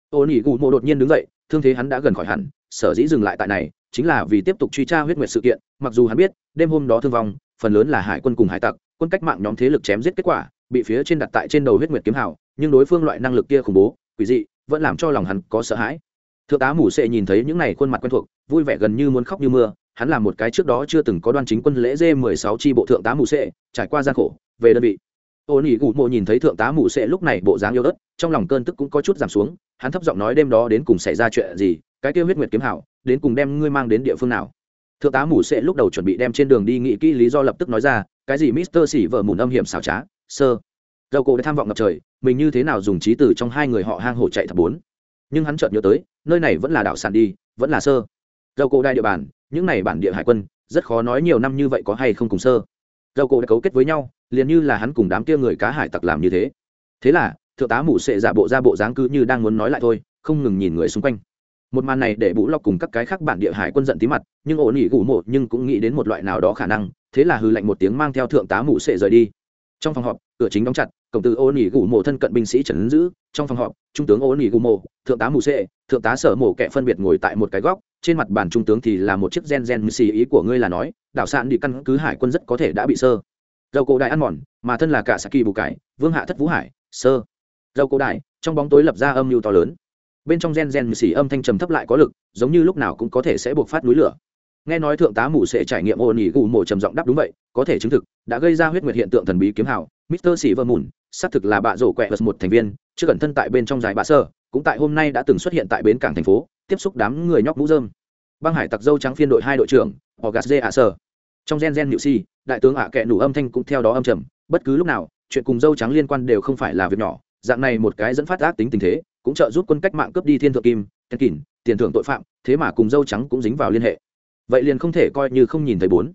ô nỉ gù mộ đột nhiên đứng dậy, thương thế hắn đã gần khỏi hẳn, sở dĩ dừng lại tại này, chính là vì tiếp tục truy tra huyết nguyệt sự kiện, mặc dù hắn biết, đêm hôm đó thương vong, phần lớn là hải quân cùng hải tặc, quân cách mạng nhóm thế lực chém giết kết quả, bị phía trên đặt tại trên đầu huyết nguyệt kiếm hào, nhưng đối phương loại năng lực kia khủng bố, quỷ dị, vẫn làm cho lòng hắn có sợ hãi. Thượng tá mù sệ nhìn thấy những này khuôn mặt quen thuộc, vui vẻ gần như muốn khóc như mưa, hắn là một cái trước đó chưa từng có đoan chính quân lễ dê mười sáu tri bộ thượng tá mù sệ, trải qua gian khổ, về đơn vị. Ô nỉ gù mộ nhìn thấy thượng tá mù sệ lúc này bộ dáng yêu đất trong lòng cơn tức cũng có chút giảm xuống, hắn thấp giọng nói đêm đó đến cùng xảy ra chuyện gì, cái kêu huyết nguyệt kiếm hảo, đến cùng đem ngươi mang đến địa phương nào? Thượng tá mù sệ lúc đầu chuẩn bị đem trên đường đi nghĩ kỹ lý do lập tức nói ra, cái gì mister xỉ vợ mùn âm hiểm xảo trá, sơ. Dầu cổ đã tham vọng ngập trời, mình như thế nào dùng trí từ trong hai người họ hang hổ chạy thập bốn. Nhưng hắn chợt nhớ tới, nơi này vẫn là đảo sàn đi, vẫn là sơ. Dầu cổ đai địa bàn, những này bản địa hải quân, rất khó nói nhiều năm như vậy có hay không cùng sơ. Dầu cổ đã cấu kết với nhau, liền như là hắn cùng đám kia người cá hải tặc làm như thế. Thế là thượng tá mù sệ giả bộ ra bộ dáng cứ như đang muốn nói lại thôi, không ngừng nhìn người xung quanh. Một màn này để bú lọc cùng các cái khác bản địa hải quân giận tí mặt, nhưng ổn ỉ gù mộ nhưng cũng nghĩ đến một loại nào đó khả năng, thế là hư lệnh một tiếng mang theo thượng tá mụ sệ rời đi. Trong phòng họp, cửa chính đóng chặt, cổng từ ổn ỉ gù mộ thân cận binh sĩ trần giữ. Trong phòng họp, trung tướng ổn ỉ gù mộ, thượng tá mù sệ, thượng tá sở mổ kẹ phân biệt ngồi tại một cái góc, trên mặt bàn trung tướng thì là một chiếc gen gen xì ý của ngươi là nói, đảo sạn đi căn cứ hải quân rất có thể đã bị sơ. Dầu cổ đại ăn mòn, mà thân là cả saki bù cải, vương hạ thất vũ hải, sơ dâu cổ đại trong bóng tối lập ra âm mưu to lớn. Bên trong gen gen xỉ âm thanh trầm thấp lại có lực, giống như lúc nào cũng có thể sẽ buộc phát núi lửa. Nghe nói thượng tá mù sẽ trải nghiệm ô nỉ gù mổ trầm giọng đáp đúng vậy, có thể chứng thực, đã gây ra huyết nguyệt hiện tượng thần bí kiếm hào, mister xỉ vơ mùn, xác thực là bạ rổ quẹ vật một thành viên, chưa cẩn thân tại bên trong giải bạ sơ, cũng tại hôm nay đã từng xuất hiện tại bến cảng thành phố, tiếp xúc đám người nhóc mũ dơm băng hải tặc dâu trắng phiên đội hai đội trưởng họ gạt dê ạ sơ. Trong gen gen nhự si đại tướng ạ à kệ nủ âm thanh cũng theo đó âm trầm, bất cứ lúc nào, chuyện cùng dâu trắng liên quan đều không phải là việc nhỏ dạng này một cái dẫn phát ác tính tình thế, cũng trợ giúp quân cách mạng cướp đi thiên thượng kim tên kỷ, tiền thưởng tội phạm, thế mà cùng dâu trắng cũng dính vào liên hệ. Vậy liền không thể coi như không nhìn thấy bốn.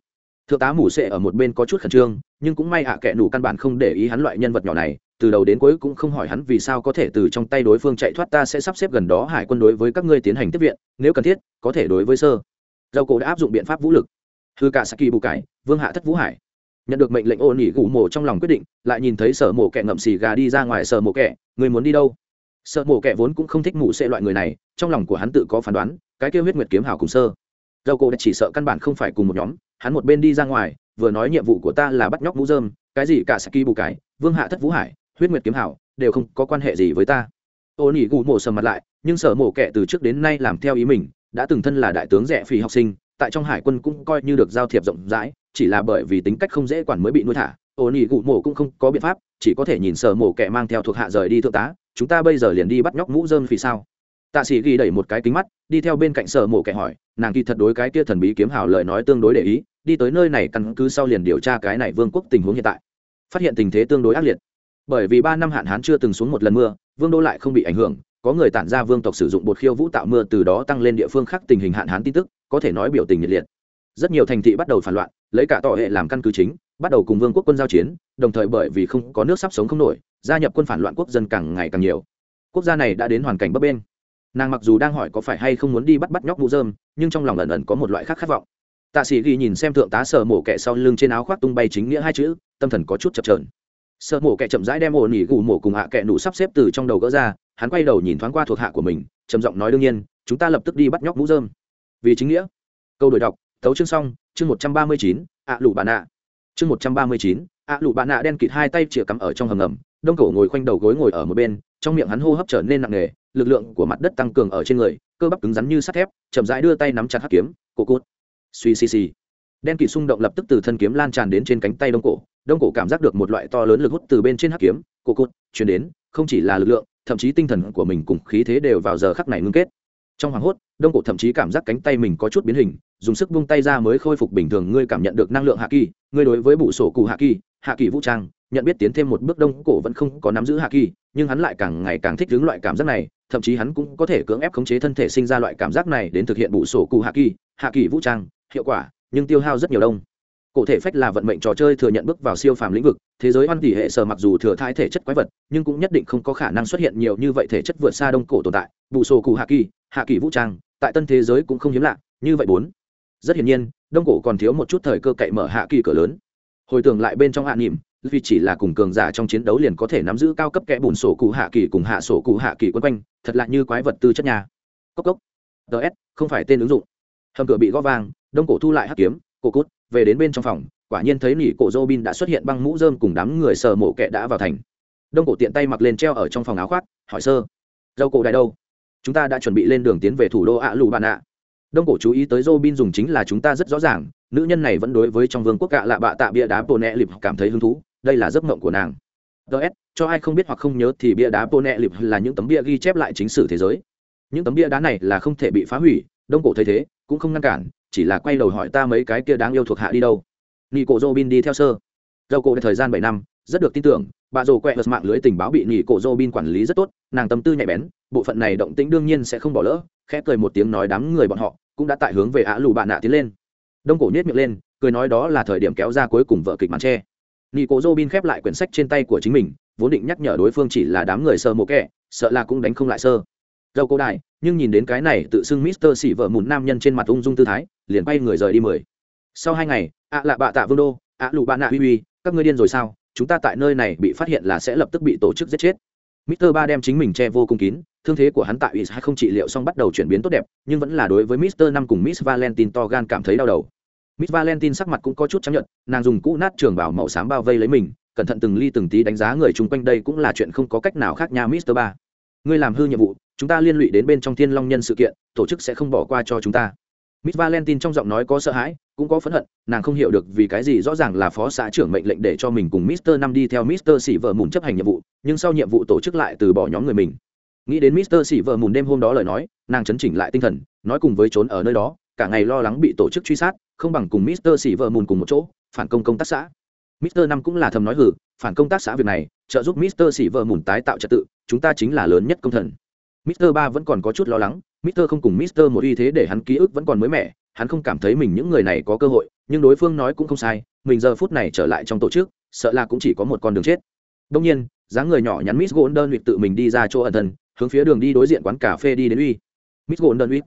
Thượng tá mù sệ ở một bên có chút khẩn trương, nhưng cũng may ạ à kệ nủ căn bản không để ý hắn loại nhân vật nhỏ này, từ đầu đến cuối cũng không hỏi hắn vì sao có thể từ trong tay đối phương chạy thoát ta sẽ sắp xếp gần đó hải quân đối với các ngươi tiến hành tiếp viện, nếu cần thiết, có thể đối với sơ. Dầu cổ đã áp dụng biện pháp vũ lực. Hư cả saki bù cải, vương hạ thất vũ hải nhận được mệnh lệnh ô nỉ gù mổ trong lòng quyết định, lại nhìn thấy sở mổ kẹ ngậm xì gà đi ra ngoài sở mổ kẹ người muốn đi đâu? Sở mổ kẹ vốn cũng không thích mụ xệ loại người này, trong lòng của hắn tự có phán đoán, cái kêu huyết nguyệt kiếm hào cùng sơ. Dầu cổ chỉ sợ căn bản không phải cùng một nhóm, hắn một bên đi ra ngoài, vừa nói nhiệm vụ của ta là bắt nhóc mũ dơm cái gì cả saki bù cái vương hạ thất vũ hải, huyết nguyệt kiếm hảo, đều không có quan hệ gì với ta. Ô nỉ gù mổ sầm mặt lại, nhưng sở mổ kẻ từ trước đến nay làm theo ý mình, đã từng thân là đại tướng rẻ phì học sinh tại trong hải quân cũng coi như được giao thiệp rộng rãi, chỉ là bởi vì tính cách không dễ quản mới bị nuôi thả. Ô nhi gụ mổ cũng không có biện pháp, chỉ có thể nhìn sờ mổ kẻ mang theo thuộc hạ rời đi thượng tá, chúng ta bây giờ liền đi bắt nhóc mũ dơm vì sao? Tạ sĩ ghi đẩy một cái kính mắt, đi theo bên cạnh sờ mổ kẻ hỏi, nàng kỳ thật đối cái kia thần bí kiếm hào lời nói tương đối để ý, đi tới nơi này căn cứ sau liền điều tra cái này vương quốc tình huống hiện tại. Phát hiện tình thế tương đối ác liệt. Bởi vì ba năm hạn hán chưa từng xuống một lần mưa, vương đô lại không bị ảnh hưởng có người tản ra vương tộc sử dụng bột khiêu vũ tạo mưa từ đó tăng lên địa phương khác tình hình hạn hán tin tức, có thể nói biểu tình nhiệt liệt. Rất nhiều thành thị bắt đầu phản loạn, lấy cả tỏ hệ làm căn cứ chính, bắt đầu cùng vương quốc quân giao chiến, đồng thời bởi vì không có nước sắp sống không nổi, gia nhập quân phản loạn quốc dân càng ngày càng nhiều. Quốc gia này đã đến hoàn cảnh bấp bên nàng mặc dù đang hỏi có phải hay không muốn đi bắt bắt nhóc mũ dơm nhưng trong lòng ẩn ẩn có một loại khác khát vọng. Tạ sĩ ghi nhìn xem thượng tá sở mổ kẹ sau lưng trên áo khoác tung bay chính nghĩa hai chữ, tâm thần có chút chập trờn sợ mổ kẻ chậm rãi đem ổ nỉ gù mổ cùng hạ kẻ nụ sắp xếp từ trong đầu gỡ ra, hắn quay đầu nhìn thoáng qua thuộc hạ của mình, trầm giọng nói đương nhiên, chúng ta lập tức đi bắt nhóc mũ dơm vì chính nghĩa. Câu đổi đọc tấu chương xong, chương một trăm ba mươi chín, ạ lụ bạn ạ. chương một trăm ba mươi chín, ạ lụ bạn ạ đen kịt hai tay chĩa cắm ở trong hầm ngầm, đông cổ ngồi khoanh đầu gối ngồi ở một bên, trong miệng hắn hô hấp trở nên nặng nề, lực lượng của mặt đất tăng cường ở trên người, cơ bắp cứng rắn như sắt thép, chậm rãi đưa tay nắm chặt hắc kiếm cổ cốt suy xì xì. Đen kịt xung động lập tức từ thân kiếm lan tràn đến trên cánh tay đông cổ đông cổ cảm giác được một loại to lớn lực hút từ bên trên hắc kiếm, cổ cụt, chuyển đến, không chỉ là lực lượng, thậm chí tinh thần của mình cùng khí thế đều vào giờ khắc này ngưng kết. Trong hoàng hốt, đông cổ thậm chí cảm giác cánh tay mình có chút biến hình, dùng sức buông tay ra mới khôi phục bình thường, ngươi cảm nhận được năng lượng hạ kỳ, ngươi đối với bụ sổ cụ hạ kỳ hạ kỳ vũ trang, nhận biết tiến thêm một bước đông cổ vẫn không có nắm giữ hạ kỳ, nhưng hắn lại càng ngày càng thích đứng loại cảm giác này, thậm chí hắn cũng có thể cưỡng ép khống chế thân thể sinh ra loại cảm giác này đến thực hiện bụ sổ cụ hạ kỳ hạ kỳ vũ trang, hiệu quả, nhưng tiêu hao rất nhiều đông cổ thể phách là vận mệnh trò chơi thừa nhận bước vào siêu phàm lĩnh vực, thế giới hoan tỷ hệ sở mặc dù thừa thai thể chất quái vật, nhưng cũng nhất định không có khả năng xuất hiện nhiều như vậy thể chất vượt xa đông cổ tồn tại. Bù sổ cụ hạ kỳ hạ kỳ vũ trang, tại tân thế giới cũng không hiếm lạ, như vậy bốn. Rất hiển nhiên, đông cổ còn thiếu một chút thời cơ cậy mở hạ kỳ cửa lớn. Hồi tưởng lại bên trong hạ nỉm vì chỉ là cùng cường giả trong chiến đấu liền có thể nắm giữ cao cấp kẽ bùn sổ cụ hạ kỳ cùng hạ sổ cụ hạ kỳ quân quanh, thật lạ như quái vật tư chất nhà cốc cốc. Ts không phải tên ứng dụng. Hầm cửa bị gõ vàng, đông cổ thu lại hắc kiếm, cổ cút về đến bên trong phòng, quả nhiên thấy nỉ cổ dô bin đã xuất hiện băng mũ dơm cùng đám người sờ mộ kẹ đã vào thành. Đông cổ tiện tay mặc lên treo ở trong phòng áo khoác, hỏi, sơ, dâu cổ đại đâu? Chúng ta đã chuẩn bị lên đường tiến về thủ đô ạ lù bạn ạ. Đông cổ chú ý tới dô bin dùng chính là chúng ta rất rõ ràng, nữ nhân này vẫn đối với trong vương quốc cạ lạ bạ tạ bia đá bồ nẹ lịp cảm thấy hứng thú, đây là giấc mộng của nàng. Ts cho ai không biết hoặc không nhớ thì bia đá bồ nẹ lịp là những tấm bia ghi chép lại chính sử thế giới. Những tấm bia đá này là không thể bị phá hủy, đông cổ thấy thế, cũng không ngăn cản chỉ là quay đầu hỏi ta mấy cái kia đáng yêu thuộc hạ đi đâu. Nị cổ dô bin đi theo sơ. Dầu cổ thời gian bảy năm rất được tin tưởng bà dồ quẹt vật mạng lưới tình báo bị nị cổ dô bin quản lý rất tốt nàng tâm tư nhạy bén bộ phận này động tĩnh đương nhiên sẽ không bỏ lỡ khẽ cười một tiếng nói đám người bọn họ cũng đã tại hướng về ả lù bạn nạ tiến lên. Đông cổ nhét miệng lên cười nói đó là thời điểm kéo ra cuối cùng vợ kịch màn tre. Nị cổ dô bin khép lại quyển sách trên tay của chính mình vốn định nhắc nhở đối phương chỉ là đám người sơ mộ kẻ, sợ là cũng đánh không lại sơ. Dầu cổ đại nhưng nhìn đến cái này tự xưng mister xỉ vợ mùn nam nhân trên mặt ung dung tư thái liền bay người rời đi mười sau hai ngày ạ lạ bạ tạ vương đô ạ lụ bạ nạ uy uy các ngươi điên rồi sao chúng ta tại nơi này bị phát hiện là sẽ lập tức bị tổ chức giết chết Mr. Ba đem chính mình che vô cùng kín, thương thế của hắn tại Is không trị liệu xong bắt đầu chuyển biến tốt đẹp, nhưng vẫn là đối với Mr. Năm cùng Miss Valentine to gan cảm thấy đau đầu. Miss Valentine sắc mặt cũng có chút trắng nhợt, nàng dùng cũ nát trường bảo màu xám bao vây lấy mình, cẩn thận từng ly từng tí đánh giá người chung quanh đây cũng là chuyện không có cách nào khác nha Mr. Ba. Ngươi làm hư nhiệm vụ, chúng ta liên lụy đến bên trong Thiên Long nhân sự kiện, tổ chức sẽ không bỏ qua cho chúng ta. Miss Valentine trong giọng nói có sợ hãi, cũng có phẫn hận, nàng không hiểu được vì cái gì rõ ràng là phó xã trưởng mệnh lệnh để cho mình cùng Mr. Năm đi theo Mr. Sĩ vợ mùn chấp hành nhiệm vụ, nhưng sau nhiệm vụ tổ chức lại từ bỏ nhóm người mình. Nghĩ đến Mr. Sĩ vợ mùn đêm hôm đó lời nói, nàng chấn chỉnh lại tinh thần, nói cùng với trốn ở nơi đó, cả ngày lo lắng bị tổ chức truy sát, không bằng cùng Mr. Sĩ vợ mùn cùng một chỗ, phản công công tác xã. Mr. Năm cũng là thầm nói hử, phản công tác xã việc này, trợ giúp Mr. Sĩ vợ mùn tái tạo trật tự, chúng ta chính là lớn nhất công thần. Mr. Ba vẫn còn có chút lo lắng, Mr. không cùng Mr. một uy thế để hắn ký ức vẫn còn mới mẻ, hắn không cảm thấy mình những người này có cơ hội nhưng đối phương nói cũng không sai mình giờ phút này trở lại trong tổ chức sợ là cũng chỉ có một con đường chết Đương nhiên dáng người nhỏ nhắn miss golden Week tự mình đi ra chỗ ẩn thân hướng phía đường đi đối diện quán cà phê đi đến uy miss golden week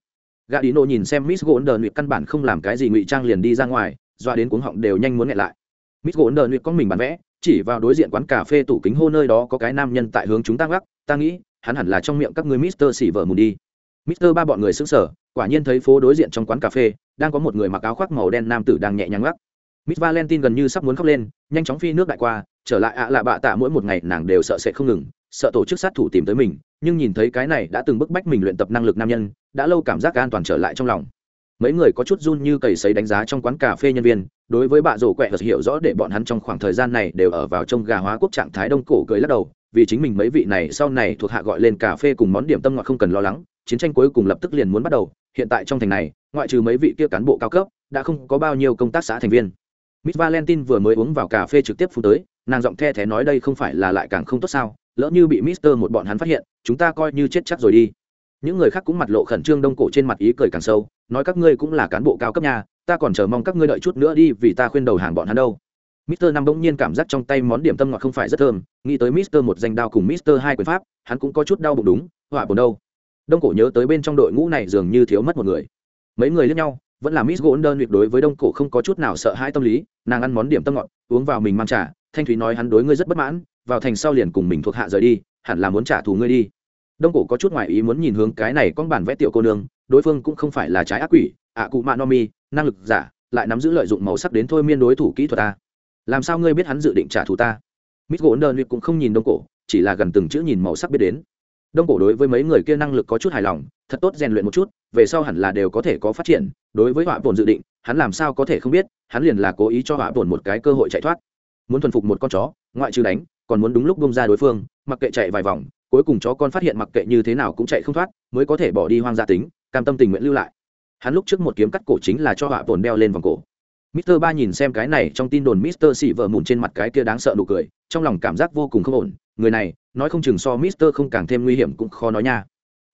Gadino đi nô nhìn xem miss golden week căn bản không làm cái gì ngụy trang liền đi ra ngoài doa đến cuống họng đều nhanh muốn nghẹn lại miss golden week có mình bản vẽ chỉ vào đối diện quán cà phê tủ kính hô nơi đó có cái nam nhân tại hướng chúng ta gác ta nghĩ hắn hẳn là trong miệng các ngươi mister xỉ vợ mù đi. mister ba bọn người xứng sở quả nhiên thấy phố đối diện trong quán cà phê, đang có một người mặc áo khoác màu đen nam tử đang nhẹ nhàng gác miss valentine gần như sắp muốn khóc lên, nhanh chóng phi nước đại qua, trở lại ạ à lạ bạ tạ mỗi một ngày nàng đều sợ sẽ không ngừng, sợ tổ chức sát thủ tìm tới mình, nhưng nhìn thấy cái này đã từng bức bách mình luyện tập năng lực nam nhân, đã lâu cảm giác an toàn trở lại trong lòng. mấy người có chút run như cầy sấy đánh giá trong quán cà phê nhân viên, đối với bạ rổ quẹ vật hiểu rõ để bọn hắn trong khoảng thời gian này đều ở vào trong gà hóa quốc trạng thái đông cổ cười lắc đầu vì chính mình mấy vị này sau này thuộc hạ gọi lên cà phê cùng món điểm tâm ngọt không cần lo lắng, chiến tranh cuối cùng lập tức liền muốn bắt đầu, hiện tại trong thành này, ngoại trừ mấy vị kia cán bộ cao cấp, đã không có bao nhiêu công tác xã thành viên. Miss valentine vừa mới uống vào cà phê trực tiếp phú tới, nàng giọng the thé nói đây không phải là lại càng không tốt sao, lỡ như bị mister một bọn hắn phát hiện, chúng ta coi như chết chắc rồi đi. Những người khác cũng mặt lộ khẩn trương đông cổ trên mặt ý cười càng sâu, nói các ngươi cũng là cán bộ cao cấp nhà ta còn chờ mong các ngươi đợi chút nữa đi vì ta khuyên đầu hàng bọn hắn đâu. Mister năm bỗng nhiên cảm giác trong tay món điểm tâm ngọt không phải rất thơm, nghĩ tới Mister một danh đao cùng Mister hai quyền pháp, hắn cũng có chút đau bụng đúng, họa buồn đâu. Đông cổ nhớ tới bên trong đội ngũ này dường như thiếu mất một người. Mấy người liếc nhau, vẫn là Miss Golden tuyệt đối với Đông cổ không có chút nào sợ hãi tâm lý, nàng ăn món điểm tâm ngọt, uống vào mình mang trà, Thanh Thúy nói hắn đối ngươi rất bất mãn, vào thành sau liền cùng mình thuộc hạ rời đi, hẳn là muốn trả thù ngươi đi. Đông cổ có chút ngoài ý muốn nhìn hướng cái này con bản vẽ tiểu cô nương, đối phương cũng không phải là trái ác quỷ, ạ cụ Manomi, năng lực giả, lại nắm giữ lợi dụng màu sắc đến thôi miên đối thủ kỹ thuật à làm sao ngươi biết hắn dự định trả thù ta? Mít gỗ đơn cũng không nhìn đông cổ, chỉ là gần từng chữ nhìn màu sắc biết đến. Đông cổ đối với mấy người kia năng lực có chút hài lòng, thật tốt rèn luyện một chút, về sau hẳn là đều có thể có phát triển. Đối với họa bổn dự định, hắn làm sao có thể không biết, hắn liền là cố ý cho họa bổn một cái cơ hội chạy thoát. Muốn thuần phục một con chó, ngoại trừ đánh, còn muốn đúng lúc bông ra đối phương, mặc kệ chạy vài vòng, cuối cùng chó con phát hiện mặc kệ như thế nào cũng chạy không thoát, mới có thể bỏ đi hoang gia tính, cam tâm tình nguyện lưu lại. Hắn lúc trước một kiếm cắt cổ chính là cho họa bổn đeo lên vòng cổ. Mr. Ba nhìn xem cái này trong tin đồn Mr. Sĩ vợ mụn trên mặt cái kia đáng sợ nụ cười, trong lòng cảm giác vô cùng không ổn, người này, nói không chừng so Mr. không càng thêm nguy hiểm cũng khó nói nha.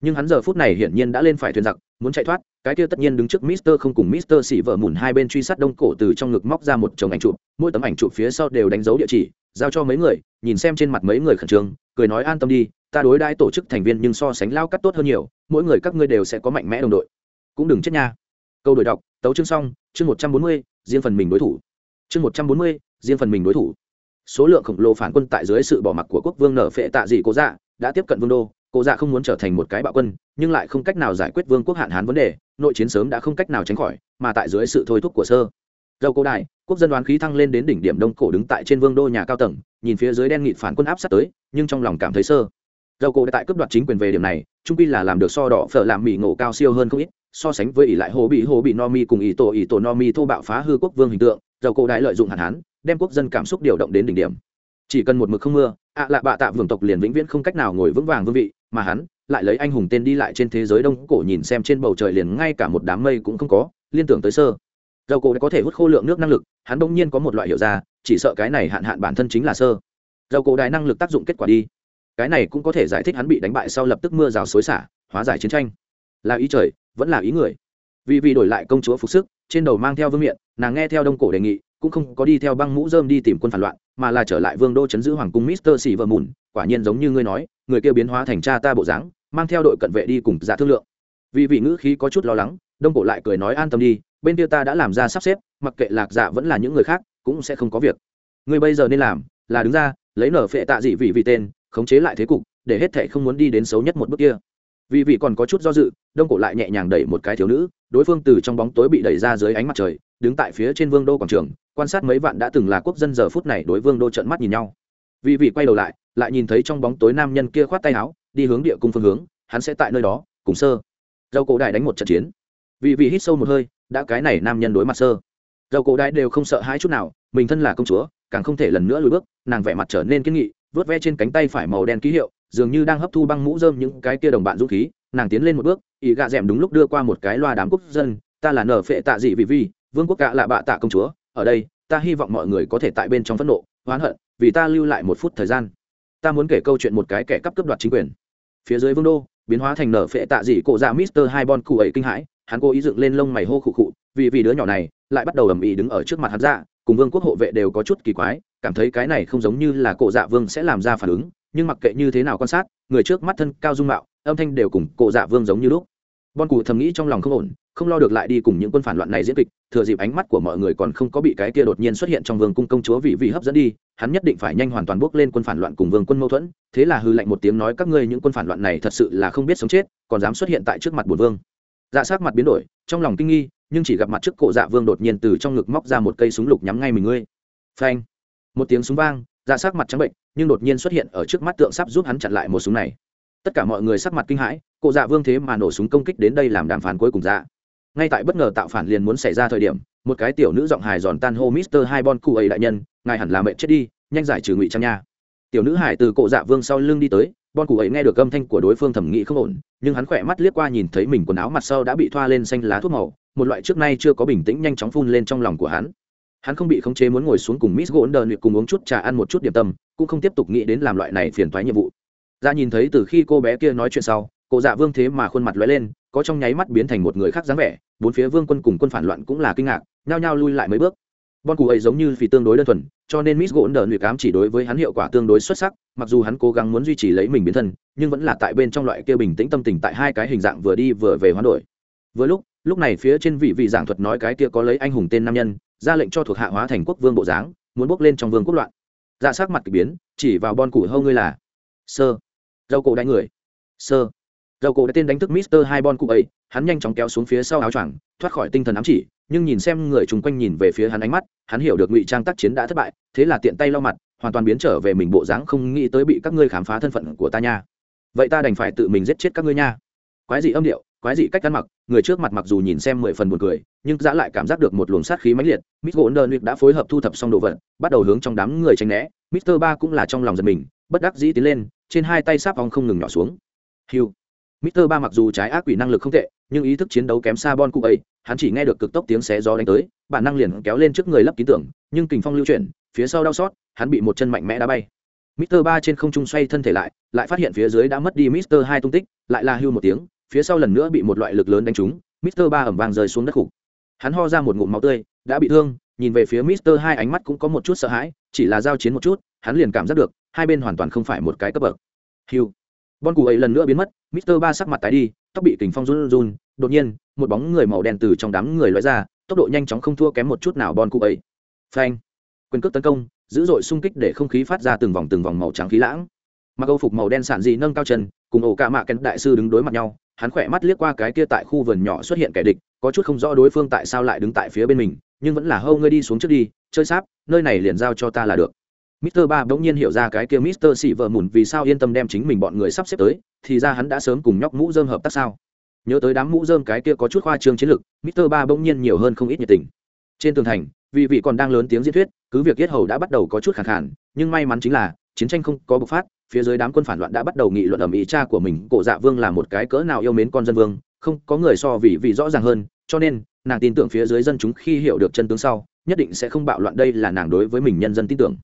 Nhưng hắn giờ phút này hiển nhiên đã lên phải thuyền giặc, muốn chạy thoát, cái kia tất nhiên đứng trước Mr. không cùng Mr. Sĩ vợ mụn hai bên truy sát đông cổ từ trong ngực móc ra một chồng ảnh chụp, mỗi tấm ảnh chụp phía sau đều đánh dấu địa chỉ, giao cho mấy người, nhìn xem trên mặt mấy người khẩn trương, cười nói an tâm đi, ta đối đãi tổ chức thành viên nhưng so sánh lao cắt tốt hơn nhiều, mỗi người các ngươi đều sẽ có mạnh mẽ đồng đội. Cũng đừng chết nha. Câu đổi đọc, tấu chương xong, chương một trăm bốn mươi riêng phần mình đối thủ. Chương một trăm bốn mươi riêng phần mình đối thủ. Số lượng khổng lồ phản quân tại dưới sự bỏ mặc của quốc vương nở phệ tạ dị cố dạ đã tiếp cận vương đô. Cố dạ không muốn trở thành một cái bạo quân nhưng lại không cách nào giải quyết vương quốc hạn hán vấn đề. Nội chiến sớm đã không cách nào tránh khỏi mà tại dưới sự thôi thúc của sơ dầu cổ đại quốc dân đoán khí thăng lên đến đỉnh điểm đông cổ đứng tại trên vương đô nhà cao tầng nhìn phía dưới đen nghịt phản quân áp sát tới nhưng trong lòng cảm thấy sơ dầu cổ tại cướp đoạt chính quyền về điểm này trung quy là làm được so đỏ phở làm mỹ ngộ cao siêu hơn không ít so sánh với ỷ lại hồ bị hồ bị no mi cùng ỷ tổ ỷ tổ no mi thô bạo phá hư quốc vương hình tượng, dầu cổ đại lợi dụng hạn hán, đem quốc dân cảm xúc điều động đến đỉnh điểm. Chỉ cần một mực không mưa, ạ lạ bạ tạ vương tộc liền vĩnh viễn không cách nào ngồi vững vàng vương vị, mà hắn lại lấy anh hùng tên đi lại trên thế giới đông cổ nhìn xem trên bầu trời liền ngay cả một đám mây cũng không có, liên tưởng tới sơ. Dầu cổ có thể hút khô lượng nước năng lực, hắn bỗng nhiên có một loại hiểu ra, chỉ sợ cái này hạn hạn bản thân chính là sơ. Dầu cổ đại năng lực tác dụng kết quả đi. Cái này cũng có thể giải thích hắn bị đánh bại sau lập tức mưa rào xối xả, hóa giải chiến tranh. Là ý trời vẫn là ý người. Vì vì đổi lại công chúa phục sức, trên đầu mang theo vương miện, nàng nghe theo đông cổ đề nghị, cũng không có đi theo băng mũ dơm đi tìm quân phản loạn, mà là trở lại vương đô chấn giữ hoàng cung mister xì vợ mùn, quả nhiên giống như ngươi nói, người kia biến hóa thành cha ta bộ dáng, mang theo đội cận vệ đi cùng giả thương lượng. Vì vị ngữ khí có chút lo lắng, đông cổ lại cười nói an tâm đi, bên kia ta đã làm ra sắp xếp, mặc kệ lạc giả vẫn là những người khác, cũng sẽ không có việc. Ngươi bây giờ nên làm là đứng ra, lấy nở phệ tạ dị vị vị tên, khống chế lại thế cục, để hết thệ không muốn đi đến xấu nhất một bước kia vì vị còn có chút do dự, đông cổ lại nhẹ nhàng đẩy một cái thiếu nữ, đối phương từ trong bóng tối bị đẩy ra dưới ánh mặt trời, đứng tại phía trên vương đô quảng trường, quan sát mấy vạn đã từng là quốc dân giờ phút này đối vương đô trận mắt nhìn nhau. Vì vị quay đầu lại lại nhìn thấy trong bóng tối nam nhân kia khoát tay áo, đi hướng địa cung phương hướng, hắn sẽ tại nơi đó, cùng sơ. Dầu cổ đại đánh một trận chiến. Vì vị hít sâu một hơi, đã cái này nam nhân đối mặt sơ. Dầu cổ đại đều không sợ hãi chút nào, mình thân là công chúa, càng không thể lần nữa lùi bước, nàng vẻ mặt trở nên kiên nghị, vớt ve trên cánh tay phải màu đen ký hiệu dường như đang hấp thu băng mũ rơm những cái kia đồng bạn dũng khí, nàng tiến lên một bước ý gạ d đúng lúc đưa qua một cái loa đám quốc dân, ta là nở phệ tạ dị vị vi, vương quốc cạ là bạ tạ công chúa, ở đây, ta hy vọng mọi người có thể tại bên trong phẫn nộ, oán hận, vì ta lưu lại một phút thời gian. Ta muốn kể câu chuyện một cái kẻ cắp cướp đoạt chính quyền. Phía dưới vương đô, biến hóa thành nở phệ tạ dị cổ dạ mister hai bon cụ ấy kinh hãi, hắn cố ý dựng lên lông mày hô khụ khụ, vì vì đứa nhỏ này, lại bắt đầu ầm ĩ đứng ở trước mặt hắn dạ cùng vương quốc hộ vệ đều có chút kỳ quái, cảm thấy cái này không giống như là cổ dạ vương sẽ làm ra phản ứng nhưng mặc kệ như thế nào quan sát, người trước mắt thân cao dung mạo, âm thanh đều cùng cổ dạ vương giống như lúc. Bon cụ thầm nghĩ trong lòng không ổn, không lo được lại đi cùng những quân phản loạn này diễn kịch, thừa dịp ánh mắt của mọi người còn không có bị cái kia đột nhiên xuất hiện trong vương cung công chúa vị vị hấp dẫn đi, hắn nhất định phải nhanh hoàn toàn bước lên quân phản loạn cùng vương quân mâu thuẫn, thế là hư lạnh một tiếng nói các ngươi những quân phản loạn này thật sự là không biết sống chết, còn dám xuất hiện tại trước mặt bổn vương. Dạ sát mặt biến đổi, trong lòng kinh nghi, nhưng chỉ gặp mặt trước cổ dạ vương đột nhiên từ trong ngực móc ra một cây súng lục nhắm ngay mình ngươi. Phanh! Một tiếng súng vang dạ sát mặt trắng bệnh, nhưng đột nhiên xuất hiện ở trước mắt tượng sắp giúp hắn chặn lại một súng này. Tất cả mọi người sắc mặt kinh hãi cổ dạ vương thế mà nổ súng công kích đến đây làm đàm phán cuối cùng dạ. Ngay tại bất ngờ tạo phản liền muốn xảy ra thời điểm, một cái tiểu nữ giọng hài giòn tan hô mister hai bon cụ ấy đại nhân, ngài hẳn là mệnh chết đi, nhanh giải trừ ngụy trang nha. Tiểu nữ hải từ cổ dạ vương sau lưng đi tới, bon cụ ấy nghe được âm thanh của đối phương thẩm nghĩ không ổn, nhưng hắn khỏe mắt liếc qua nhìn thấy mình quần áo mặt sau đã bị thoa lên xanh lá thuốc màu, một loại trước nay chưa có bình tĩnh nhanh chóng phun lên trong lòng của hắn hắn không bị khống chế muốn ngồi xuống cùng miss gỗ đờ cùng uống chút trà ăn một chút điểm tâm, cũng không tiếp tục nghĩ đến làm loại này phiền thoái nhiệm vụ. Ra nhìn thấy từ khi cô bé kia nói chuyện sau cụ dạ vương thế mà khuôn mặt lóe lên, có trong nháy mắt biến thành một người khác dáng vẻ, bốn phía vương quân cùng quân phản loạn cũng là kinh ngạc, nhao nhao lui lại mấy bước. Bon cụ ấy giống như vì tương đối đơn thuần, cho nên miss gỗ đờ nụy cám chỉ đối với hắn hiệu quả tương đối xuất sắc, mặc dù hắn cố gắng muốn duy trì lấy mình biến thân, nhưng vẫn là tại bên trong loại kia bình tĩnh tâm tình tại hai cái hình dạng vừa đi vừa về hoán đổi. Vừa lúc lúc này phía trên vị vị giảng thuật nói cái kia có lấy anh hùng tên nam nhân ra lệnh cho thuộc hạ hóa thành quốc vương bộ dáng, muốn bốc lên trong vương quốc loạn. Dạ sắc mặt k ỳ biến, chỉ vào bon củ hâu ngươi là, sơ. Dâu cổ đánh người, sơ. Dầu cổ đã tên đánh thức mister hai bon cụ ấy, hắn nhanh chóng kéo xuống phía sau áo choàng, thoát khỏi tinh thần ám chỉ, nhưng nhìn xem người chung quanh nhìn về phía hắn ánh mắt, hắn hiểu được ngụy trang tác chiến đã thất bại, thế là tiện tay lau mặt, hoàn toàn biến trở về mình bộ dáng không nghĩ tới bị các ngươi khám phá thân phận của ta nha. Vậy ta đành phải tự mình giết chết các ngươi nha. Quái dị âm điệu, quái dị cách ăn mặc người trước mặt mặc dù nhìn xem mười phần buồn cười nhưng dã lại cảm giác được một luồng sát khí mãnh liệt mít gỗ đơn đã phối hợp thu thập xong đồ vật bắt đầu hướng trong đám người tránh né mister ba cũng là trong lòng giật mình bất đắc dĩ tiến lên trên hai tay sáp ong không ngừng nhỏ xuống hiu Mr. Ba mặc dù trái ác quỷ năng lực không tệ, nhưng ý thức chiến đấu kém xa Bon cụ ấy, hắn chỉ nghe được cực tốc tiếng xé gió đánh tới, bản năng liền kéo lên trước người lấp ký tưởng, nhưng kình phong lưu chuyển, phía sau đau xót, hắn bị một chân mạnh mẽ đá bay. Mr. Ba trên không trung xoay thân thể lại, lại phát hiện phía dưới đã mất đi Mr. Hai tung tích, lại là hưu một tiếng, phía sau lần nữa bị một loại lực lớn đánh trúng, Mister Ba ầm vàng rơi xuống đất khục Hắn ho ra một ngụm máu tươi, đã bị thương, nhìn về phía Mister Hai ánh mắt cũng có một chút sợ hãi, chỉ là giao chiến một chút, hắn liền cảm giác được, hai bên hoàn toàn không phải một cái cấp bậc. hiu bon cụ ấy lần nữa biến mất mister ba sắc mặt tái đi tóc bị kình phong run run đột nhiên một bóng người màu đen từ trong đám người loại ra tốc độ nhanh chóng không thua kém một chút nào bon cụ ấy. Phanh. Quyền cước tấn công dữ dội xung kích để không khí phát ra từng vòng từng vòng màu trắng khí lãng. Mặc âu phục màu đen sản dị nâng cao chân cùng ổ cả mạ kén đại sư đứng đối mặt nhau hắn khỏe mắt liếc qua cái kia tại khu vườn nhỏ xuất hiện kẻ địch có chút không rõ đối phương tại sao lại đứng tại phía bên mình nhưng vẫn là hâu ngươi đi xuống trước đi chơi sáp nơi này liền giao cho ta là được Mr. Ba bỗng nhiên hiểu ra cái kia Mr. mùn vì sao yên tâm đem chính mình bọn người sắp xếp tới, thì ra hắn đã sớm cùng nhóc mũ rơm hợp tác sao? Nhớ tới đám mũ rơm cái kia có chút khoa trương chiến lực, Mr. Ba bỗng nhiên nhiều hơn không ít nhiệt tình. Trên tường thành, vì vị còn đang lớn tiếng diễn thuyết, cứ việc yết hầu đã bắt đầu có chút khàn khàn, nhưng may mắn chính là chiến tranh không có bộc phát, phía dưới đám quân phản loạn đã bắt đầu nghị luận ầm ĩ cha của mình, Cổ Dạ Vương là một cái cỡ nào yêu mến con dân vương, không có người so vì vì rõ ràng hơn, cho nên nàng tin tưởng phía dưới dân chúng khi hiểu được chân tướng sau, nhất định sẽ không bạo loạn đây là nàng đối với mình nhân dân tin tưởng.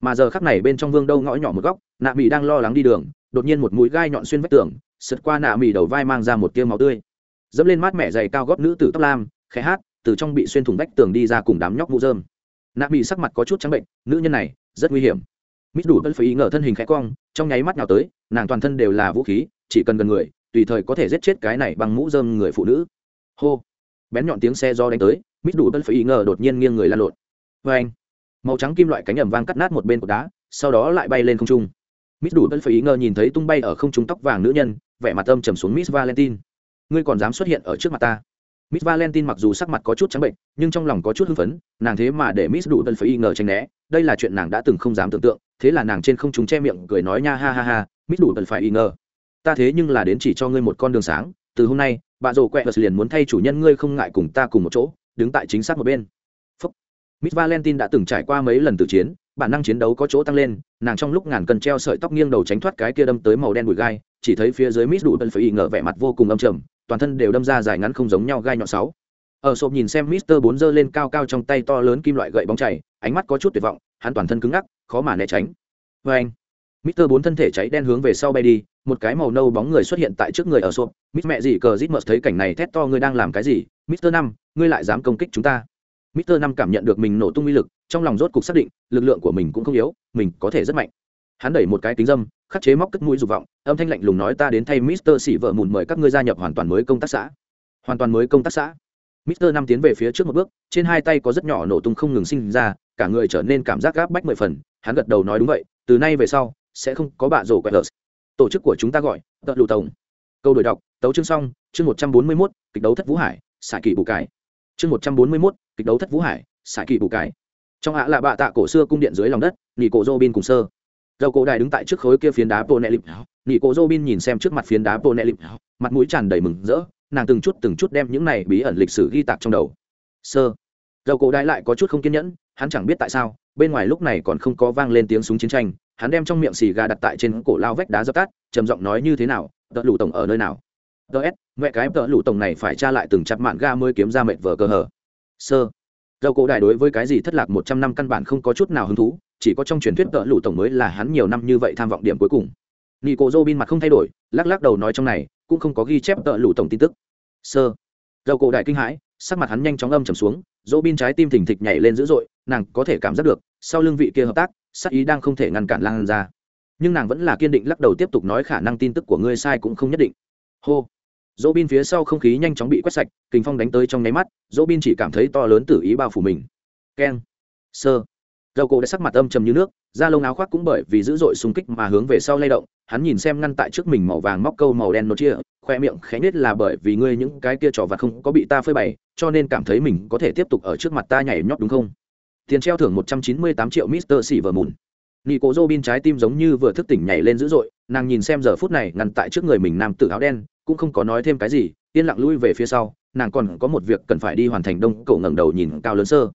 Mà giờ khắc này bên trong vương đâu ngõ nhỏ một góc nạ mỹ đang lo lắng đi đường đột nhiên một mũi gai nhọn xuyên vách tường sượt qua nạ mỹ đầu vai mang ra một tiêu máu tươi. Dẫm lên mát mẹ dày cao góp nữ tử tóc lam khẽ hát từ trong bị xuyên thủng vách tường đi ra cùng đám nhóc mũ dơm nạ mỹ sắc mặt có chút trắng bệnh nữ nhân này rất nguy hiểm. Mít đủ vẫn phải ý ngờ thân hình khẽ cong trong nháy mắt nào tới, nàng toàn thân đều là vũ khí, chỉ cần gần người, tùy thời có thể giết chết cái này bằng mũ dơm người phụ nữ. Hô. Bén nhọn tiếng xe do đánh tới, mít đủ tân phải ý ngờ đột nhiên nghiêng người lan lộn. Vê anh màu trắng kim loại cánh ẩm vang cắt nát một bên cột đá, sau đó lại bay lên không trung. Mít đủ tân phải ý ngờ nhìn thấy tung bay ở không trung tóc vàng nữ nhân, vẻ mặt âm trầm xuống miss valentine. Ngươi còn dám xuất hiện ở trước mặt ta? Miss valentine mặc dù sắc mặt có chút trắng bệnh, nhưng trong lòng có chút hưng phấn, nàng thế mà để miss đủ tân phải y ngờ tránh né. Đây là chuyện nàng đã từng không dám tưởng tượng, thế là nàng trên không trung che miệng cười nói nha ha ha ha, miss đủ tân phải y ngờ. Ta thế nhưng là đến chỉ cho ngươi một con đường sáng, từ hôm nay, bà rồ quẹ liền muốn thay chủ nhân ngươi không ngại cùng ta cùng một chỗ, đứng tại chính xác một bên. Phúc. miss valentine đã từng trải qua mấy lần tử chiến, bản năng chiến đấu có chỗ tăng lên, nàng trong lúc ngàn cần treo sợi tóc nghiêng đầu tránh thoát cái kia đâm tới màu đen bụi gai, chỉ thấy phía dưới miss đủ tân phải y ngờ vẻ mặt vô cùng âm trầm toàn thân đều đâm ra dài ngắn không giống nhau gai nhọn sáu. Ở sộp nhìn xem mister bốn giơ lên cao cao trong tay to lớn kim loại gậy bóng chảy, ánh mắt có chút tuyệt vọng, hắn toàn thân cứng ngắc, khó mà né tránh. Vê anh, mister bốn thân thể cháy đen hướng về sau bay đi, một cái màu nâu bóng người xuất hiện tại trước người ở sộp. Mít mẹ gì cờ rít mật thấy cảnh này thét to, ngươi đang làm cái gì? Mister năm, ngươi lại dám công kích chúng ta? Mister năm cảm nhận được mình nổ tung uy lực, trong lòng rốt cục xác định, lực lượng của mình cũng không yếu, mình có thể rất mạnh hắn đẩy một cái kính dâm, khắc chế móc cất mũi dục vọng, âm thanh lạnh lùng nói, ta đến thay mister xỉ vợ mùn mời các ngươi gia nhập hoàn toàn mới công tác xã. Hoàn toàn mới công tác xã. mister năm tiến về phía trước một bước, trên hai tay có rất nhỏ nổ tung không ngừng sinh ra, cả người trở nên cảm giác gáp bách mười phần. Hắn gật đầu nói, đúng vậy, từ nay về sau, sẽ không có bạ rổ quẹt lợt. Tổ chức của chúng ta gọi, tợ lụ tổng. Câu đổi đọc, tấu chương xong, chương một trăm bốn mươi mốt, kịch đấu thất vũ hải, xạ kỳ bù cải. Chương một trăm bốn mươi mốt, kịch đấu thất vũ hải, xạ kỳ bù cải. Trong hạ là bạ tạ cổ xưa cung điện dưới lòng đất nghỉ cổ dô bin cùng sơ dầu cổ đài đứng tại trước khối kia phiến đá pô nẹ lịp nghị cổ Robin nhìn xem trước mặt phiến đá pô nẹ lịp mặt mũi tràn đầy mừng rỡ, nàng từng chút từng chút đem những này bí ẩn lịch sử ghi tạc trong đầu. Sơ. Dầu cổ đài lại có chút không kiên nhẫn, hắn chẳng biết tại sao, bên ngoài lúc này còn không có vang lên tiếng súng chiến tranh, hắn đem trong miệng xì gà đặt tại trên cổ lao vách đá dập tắt, trầm giọng nói như thế nào, tợ lụ tổng ở nơi nào? Ts mẹ cái tợ lụ tổng này phải tra lại từng chặt mạn ga mới kiếm ra mệt vờ cơ hở sơ. Dầu cổ đại đối với cái gì thất lạc một trăm năm căn bản không có chút nào hứng thú chỉ có trong truyền thuyết tợ lụ tổng mới là hắn nhiều năm như vậy tham vọng điểm cuối cùng. Nị cổ dô bin mặt không thay đổi, lắc lắc đầu nói trong này, cũng không có ghi chép tợ lụ tổng tin tức. Sơ. Dầu cổ đại kinh hãi, sắc mặt hắn nhanh chóng âm trầm xuống dô bin trái tim thình thịch nhảy lên dữ dội, nàng có thể cảm giác được, sau lưng vị kia hợp tác, sắc ý đang không thể ngăn cản lan ra. Nhưng nàng vẫn là kiên định lắc đầu tiếp tục nói khả năng tin tức của ngươi sai cũng không nhất định. Hô. Dỗ bin phía sau không khí nhanh chóng bị quét sạch, kình phong đánh tới trong nháy mắt dỗ bin chỉ cảm thấy to lớn tử ý bao phủ mình. Keng. Sơ dầu cổ đã sắc mặt âm trầm như nước, da lông áo khoác cũng bởi vì dữ dội xung kích mà hướng về sau lay động, hắn nhìn xem ngăn tại trước mình màu vàng móc câu màu đen nốt chia, khoe miệng khẽ nết là bởi vì ngươi những cái kia trò vặt không có bị ta phơi bày, cho nên cảm thấy mình có thể tiếp tục ở trước mặt ta nhảy nhót đúng không? Tiền treo thưởng một trăm chín mươi tám triệu mister xỉ vờ mùn nị cố dô bin trái tim giống như vừa thức tỉnh nhảy lên dữ dội, nàng nhìn xem giờ phút này ngăn tại trước người mình nam tử áo đen, cũng không có nói thêm cái gì, yên lặng lui về phía sau, nàng còn có một việc cần phải đi hoàn thành đông cậu ngẩng đầu nhìn cao lớn sơ.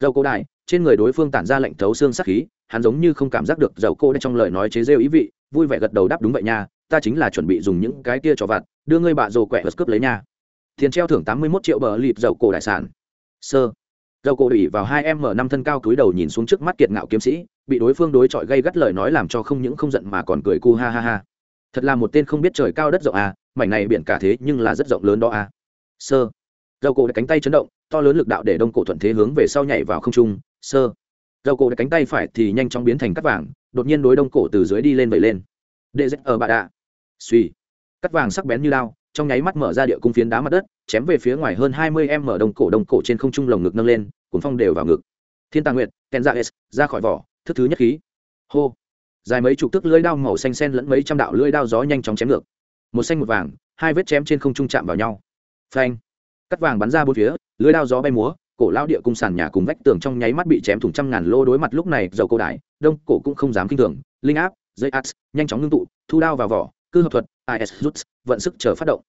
Dầu cổ đại trên người đối phương tản ra lệnh thấu xương sắc khí, hắn giống như không cảm giác được dầu cô đã trong lời nói chế rêu ý vị, vui vẻ gật đầu đáp đúng vậy nha, ta chính là chuẩn bị dùng những cái kia cho vặt, đưa ngươi bạ rồ quẹ vật cướp lấy nha. Tiền treo thưởng tám mươi 81 triệu bờ lịp dầu cổ đại sản. Sơ. Dầu cổ ủy vào hai em mở năm thân cao túi đầu nhìn xuống trước mắt kiệt ngạo kiếm sĩ, bị đối phương đối chọi gây gắt lời nói làm cho không những không giận mà còn cười cu ha ha ha. Thật là một tên không biết trời cao đất rộng à mảnh này biển cả thế nhưng là rất rộng lớn đó à. Sơ. Dầu cổ cánh tay chấn động, to lớn lực đạo để đông cổ thuận thế hướng về sau nhảy vào không trung sơ. Dầu cổ cánh tay phải thì nhanh chóng biến thành cắt vàng, đột nhiên đối đông cổ từ dưới đi lên vẩy lên. Đệ dẹp ở bà đạ. Suy cắt vàng sắc bén như lao trong nháy mắt mở ra địa cung phiến đá mặt đất, chém về phía ngoài hơn hai mươi em mở đông cổ đông cổ trên không trung lồng ngực nâng lên, cuốn phong đều vào ngực. Thiên tàng nguyệt ten ra s ra khỏi vỏ, thức thứ nhất khí. Hô. Dài mấy chục tức lưỡi đao màu xanh sen lẫn mấy trăm đạo lưỡi đao gió nhanh chóng chém ngược. Một xanh một vàng, hai vết chém trên không trung chạm vào nhau. Phanh. Cắt vàng bắn ra bốn phía, lưỡi đao gió bay múa cổ lao địa cung sàn nhà cùng vách tường trong nháy mắt bị chém thủng trăm ngàn lô đối mặt lúc này, dầu cổ đại, đông cổ cũng không dám kinh thường. Linh áp, dây ax nhanh chóng ngưng tụ, thu đao vào vỏ, cư hợp thuật is rút, vận sức chờ phát động.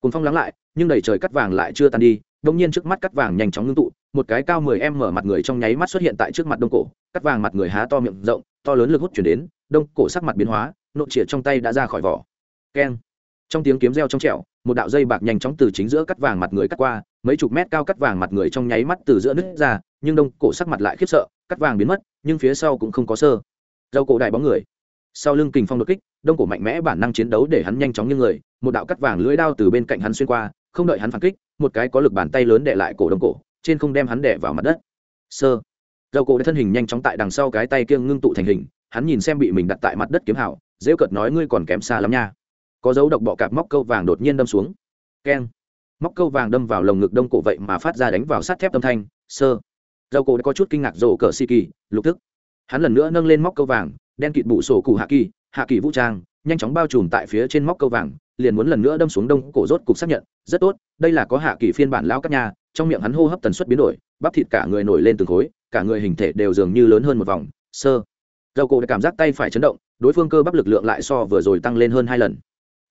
Cùng phong lắng lại, nhưng đầy trời cắt vàng lại chưa tan đi, đông nhiên trước mắt cắt vàng nhanh chóng ngưng tụ, một cái cao mười em mở mặt người trong nháy mắt xuất hiện tại trước mặt đông cổ, cắt vàng mặt người há to miệng rộng, to lớn lực hút chuyển đến, đông cổ sắc mặt biến hóa, nộ chĩa trong tay đã ra khỏi vỏ. Keng. Trong tiếng kiếm reo trong trẹo một đạo dây bạc nhanh chóng từ chính giữa cắt vàng mặt người cắt qua mấy chục mét cao cắt vàng mặt người trong nháy mắt từ giữa nứt ra, nhưng đông cổ sắc mặt lại khiếp sợ, cắt vàng biến mất, nhưng phía sau cũng không có sơ. Dầu cổ đại bóng người. Sau lưng kình phong đột kích, đông cổ mạnh mẽ bản năng chiến đấu để hắn nhanh chóng như người, một đạo cắt vàng lưỡi đao từ bên cạnh hắn xuyên qua, không đợi hắn phản kích, một cái có lực bàn tay lớn để lại cổ đông cổ, trên không đem hắn đẻ vào mặt đất. Sơ. Dầu cổ đã thân hình nhanh chóng tại đằng sau cái tay kiêng ngưng tụ thành hình, hắn nhìn xem bị mình đặt tại mặt đất kiếm hảo dễ cợt nói ngươi còn kém xa lắm nha. Có dấu độc bọ cạp móc câu vàng đột nhiên đâm xuống. Keng móc câu vàng đâm vào lồng ngực đông cổ vậy mà phát ra đánh vào sắt thép âm thanh, sơ. Dầu cổ đã có chút kinh ngạc rộ cờ si kỳ, lục tức. Hắn lần nữa nâng lên móc câu vàng, đen kịt bụ sổ cụ hạ kỳ hạ kỳ vũ trang, nhanh chóng bao trùm tại phía trên móc câu vàng, liền muốn lần nữa đâm xuống đông cổ rốt cục xác nhận, rất tốt, đây là có hạ kỳ phiên bản lão các nhà trong miệng hắn hô hấp tần suất biến đổi, bắp thịt cả người nổi lên từng khối, cả người hình thể đều dường như lớn hơn một vòng. Sơ. Dầu cổ đã cảm giác tay phải chấn động, đối phương cơ bắp lực lượng lại so vừa rồi tăng lên hơn hai lần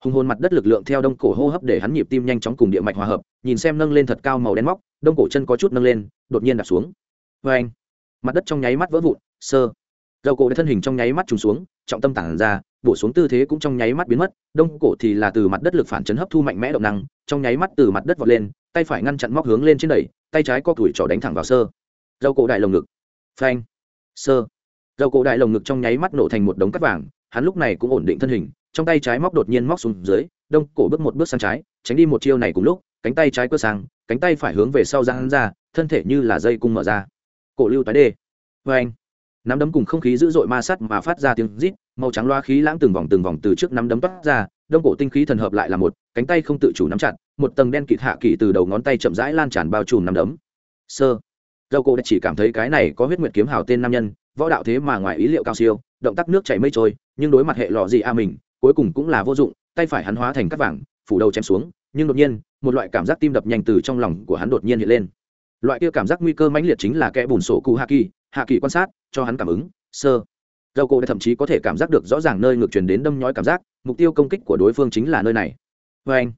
hùng hồn mặt đất lực lượng theo đông cổ hô hấp để hắn nhịp tim nhanh chóng cùng địa mạch hòa hợp, nhìn xem nâng lên thật cao màu đen móc, đông cổ chân có chút nâng lên, đột nhiên đạp xuống. Vê anh, mặt đất trong nháy mắt vỡ vụn, sơ. Dầu cổ đã thân hình trong nháy mắt trùng xuống, trọng tâm tản ra, bổ xuống tư thế cũng trong nháy mắt biến mất, đông cổ thì là từ mặt đất lực phản chấn hấp thu mạnh mẽ động năng, trong nháy mắt từ mặt đất vọt lên, tay phải ngăn chặn móc hướng lên trên đẩy, tay trái co tuổi trỏ đánh thẳng vào sơ. Dầu cổ đại lồng ngực. Phanh sơ. Dầu cổ đại lồng ngực trong nháy mắt nổ thành một đống cắt vàng, hắn lúc này cũng ổn định thân hình trong tay trái móc đột nhiên móc xuống dưới, đông cổ bước một bước sang trái, tránh đi một chiêu này cùng lúc, cánh tay trái cơ sang, cánh tay phải hướng về sau ra hắn ra, thân thể như là dây cung mở ra. Cổ lưu tái đê. Vê anh, nắm đấm cùng không khí dữ dội ma sắt mà phát ra tiếng rít, màu trắng loa khí lãng từng vòng từng vòng từ trước nắm đấm toát ra, đông cổ tinh khí thần hợp lại là một, cánh tay không tự chủ nắm chặt, một tầng đen kịt hạ kỳ từ đầu ngón tay chậm rãi lan tràn bao trùm nắm đấm. Sơ. Dầu cổ chỉ cảm thấy cái này có huyết nguyệt kiếm hào tên nam nhân, võ đạo thế mà ngoài ý liệu cao siêu, động tác nước chảy mây trôi, nhưng đối mặt hệ lọ gì a mình cuối cùng cũng là vô dụng, tay phải hắn hóa thành cắt vàng, phủ đầu chém xuống, nhưng đột nhiên, một loại cảm giác tim đập nhanh từ trong lòng của hắn đột nhiên hiện lên. Loại kia cảm giác nguy cơ mãnh liệt chính là kẻ bùn sổ cụ hạ kỳ hạ kỳ quan sát, cho hắn cảm ứng, sơ. Dầu cổ thậm chí có thể cảm giác được rõ ràng nơi ngược truyền đến đâm nhói cảm giác, mục tiêu công kích của đối phương chính là nơi này. Vê anh,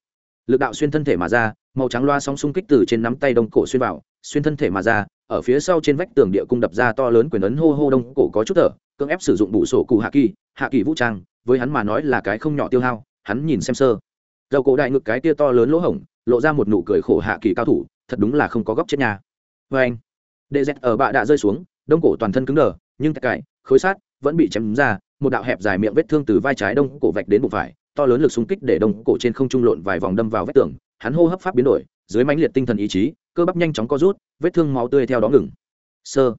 lực đạo xuyên thân thể mà ra, màu trắng loa sóng xung kích từ trên nắm tay đông cổ xuyên vào, xuyên thân thể mà ra, ở phía sau trên vách tường địa cung đập ra to lớn quyền ấn hô hô đông cổ có chút thở cưỡng ép sử dụng bụ sổ cụ hạ kỳ hạ kỳ vũ trang, với hắn mà nói là cái không nhỏ tiêu hao, hắn nhìn xem sơ. Dầu cổ đại ngực cái tia to lớn lỗ hổng, lộ ra một nụ cười khổ hạ kỳ cao thủ, thật đúng là không có góc chết nhà vê anh, đệ dẹt ở bạ đã rơi xuống, đông cổ toàn thân cứng đờ, nhưng cải khối sát vẫn bị chém ra, một đạo hẹp dài miệng vết thương từ vai trái đông cổ vạch đến bụng phải, to lớn lực xung kích để đông cổ trên không trung lộn vài vòng đâm vào vách tường, hắn hô hấp pháp biến đổi, dưới mãnh liệt tinh thần ý chí, cơ bắp nhanh chóng co rút, vết thương máu tươi theo đó ngừng. Sơ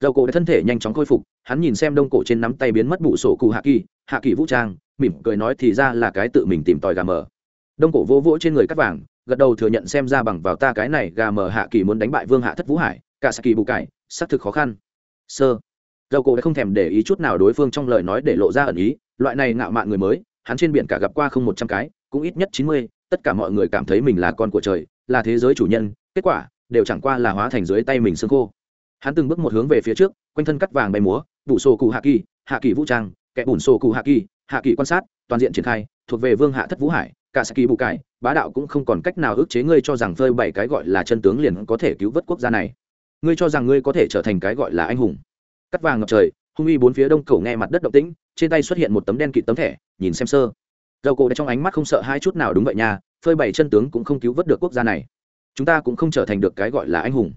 dầu cổ thân thể nhanh chóng khôi phục, hắn nhìn xem đông cổ trên nắm tay biến mất bụ sổ cụ hạ kỳ hạ kỳ vũ trang, mỉm cười nói thì ra là cái tự mình tìm tòi gà mờ. Đông cổ vỗ vỗ trên người cắt vàng, gật đầu thừa nhận xem ra bằng vào ta cái này gà mờ hạ kỳ muốn đánh bại vương hạ thất vũ hải, cả sa kỳ bù cải, xác thực khó khăn. Sơ. Dầu cổ đã không thèm để ý chút nào đối phương trong lời nói để lộ ra ẩn ý, loại này ngạo mạn người mới, hắn trên biển cả gặp qua không một trăm cái, cũng ít nhất chín mươi, tất cả mọi người cảm thấy mình là con của trời, là thế giới chủ nhân, kết quả, đều chẳng qua là hóa thành dưới tay mình xương khô hắn từng bước một hướng về phía trước, quanh thân cắt vàng bay múa, vụ sổ cụ hạ kỳ hạ kỳ vũ trang, kẻ bùn sổ cụ hạ kỳ hạ kỳ quan sát, toàn diện triển khai, thuộc về vương hạ thất vũ hải, cả sa kỳ bù cải, bá đạo cũng không còn cách nào ức chế ngươi cho rằng phơi bảy cái gọi là chân tướng liền có thể cứu vớt quốc gia này. Ngươi cho rằng ngươi có thể trở thành cái gọi là anh hùng. Cắt vàng ngập trời, hung uy bốn phía đông cổ nghe mặt đất động tĩnh, trên tay xuất hiện một tấm đen kịt tấm thẻ, nhìn xem sơ. Dầu cổ trong ánh mắt không sợ hai chút nào đúng vậy nha, phơi bảy chân tướng cũng không cứu vớt được quốc gia này. Chúng ta cũng không trở thành được cái gọi là anh hùng.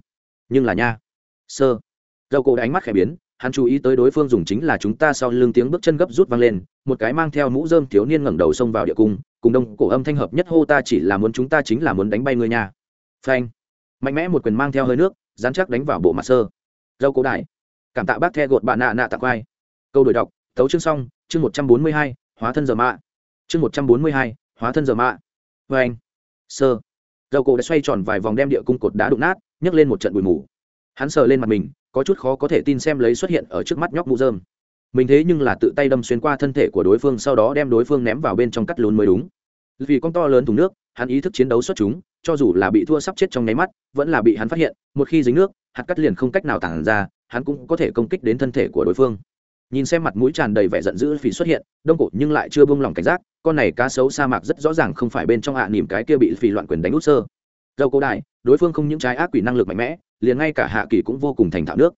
Nhưng là nha sơ. Dầu cổ ánh mắt khẽ biến, hắn chú ý tới đối phương dùng chính là chúng ta sau lưng tiếng bước chân gấp rút vang lên, một cái mang theo mũ dơm thiếu niên ngẩng đầu xông vào địa cung, cùng đông cổ âm thanh hợp nhất hô ta chỉ là muốn chúng ta chính là muốn đánh bay người nhà. phanh. Mạnh mẽ một quyền mang theo hơi nước dán chắc đánh vào bộ mặt sơ. Dầu cổ đại. Cảm tạ bác the gột bạn nạ nạ tặng vai. câu đổi đọc tấu chương xong, chương một trăm bốn mươi hai, hóa thân giờ mạ. Chương một trăm bốn mươi hai, hóa thân giờ mạ. Vê anh sơ. Dầu cổ đã xoay tròn vài vòng đem địa cung cột đá đụng nát, nhấc lên một trận bụi mù hắn sờ lên mặt mình có chút khó có thể tin xem lấy xuất hiện ở trước mắt nhóc mũ dơm mình thế nhưng là tự tay đâm xuyên qua thân thể của đối phương sau đó đem đối phương ném vào bên trong cắt lún mới đúng. Vì con to lớn thùng nước hắn ý thức chiến đấu xuất chúng cho dù là bị thua sắp chết trong nháy mắt vẫn là bị hắn phát hiện một khi dính nước hạt cắt liền không cách nào tản ra hắn cũng có thể công kích đến thân thể của đối phương. Nhìn xem mặt mũi tràn đầy vẻ giận dữ vì xuất hiện đông cổ nhưng lại chưa buông lỏng cảnh giác con này cá sấu sa mạc rất rõ ràng không phải bên trong hạ à, nỉm cái kia bị phì loạn quyền đánh út sơ dầu cổ đại đối phương không những trái ác quỷ năng lực mạnh mẽ, liền ngay cả hạ kỳ cũng vô cùng thành thạo nước.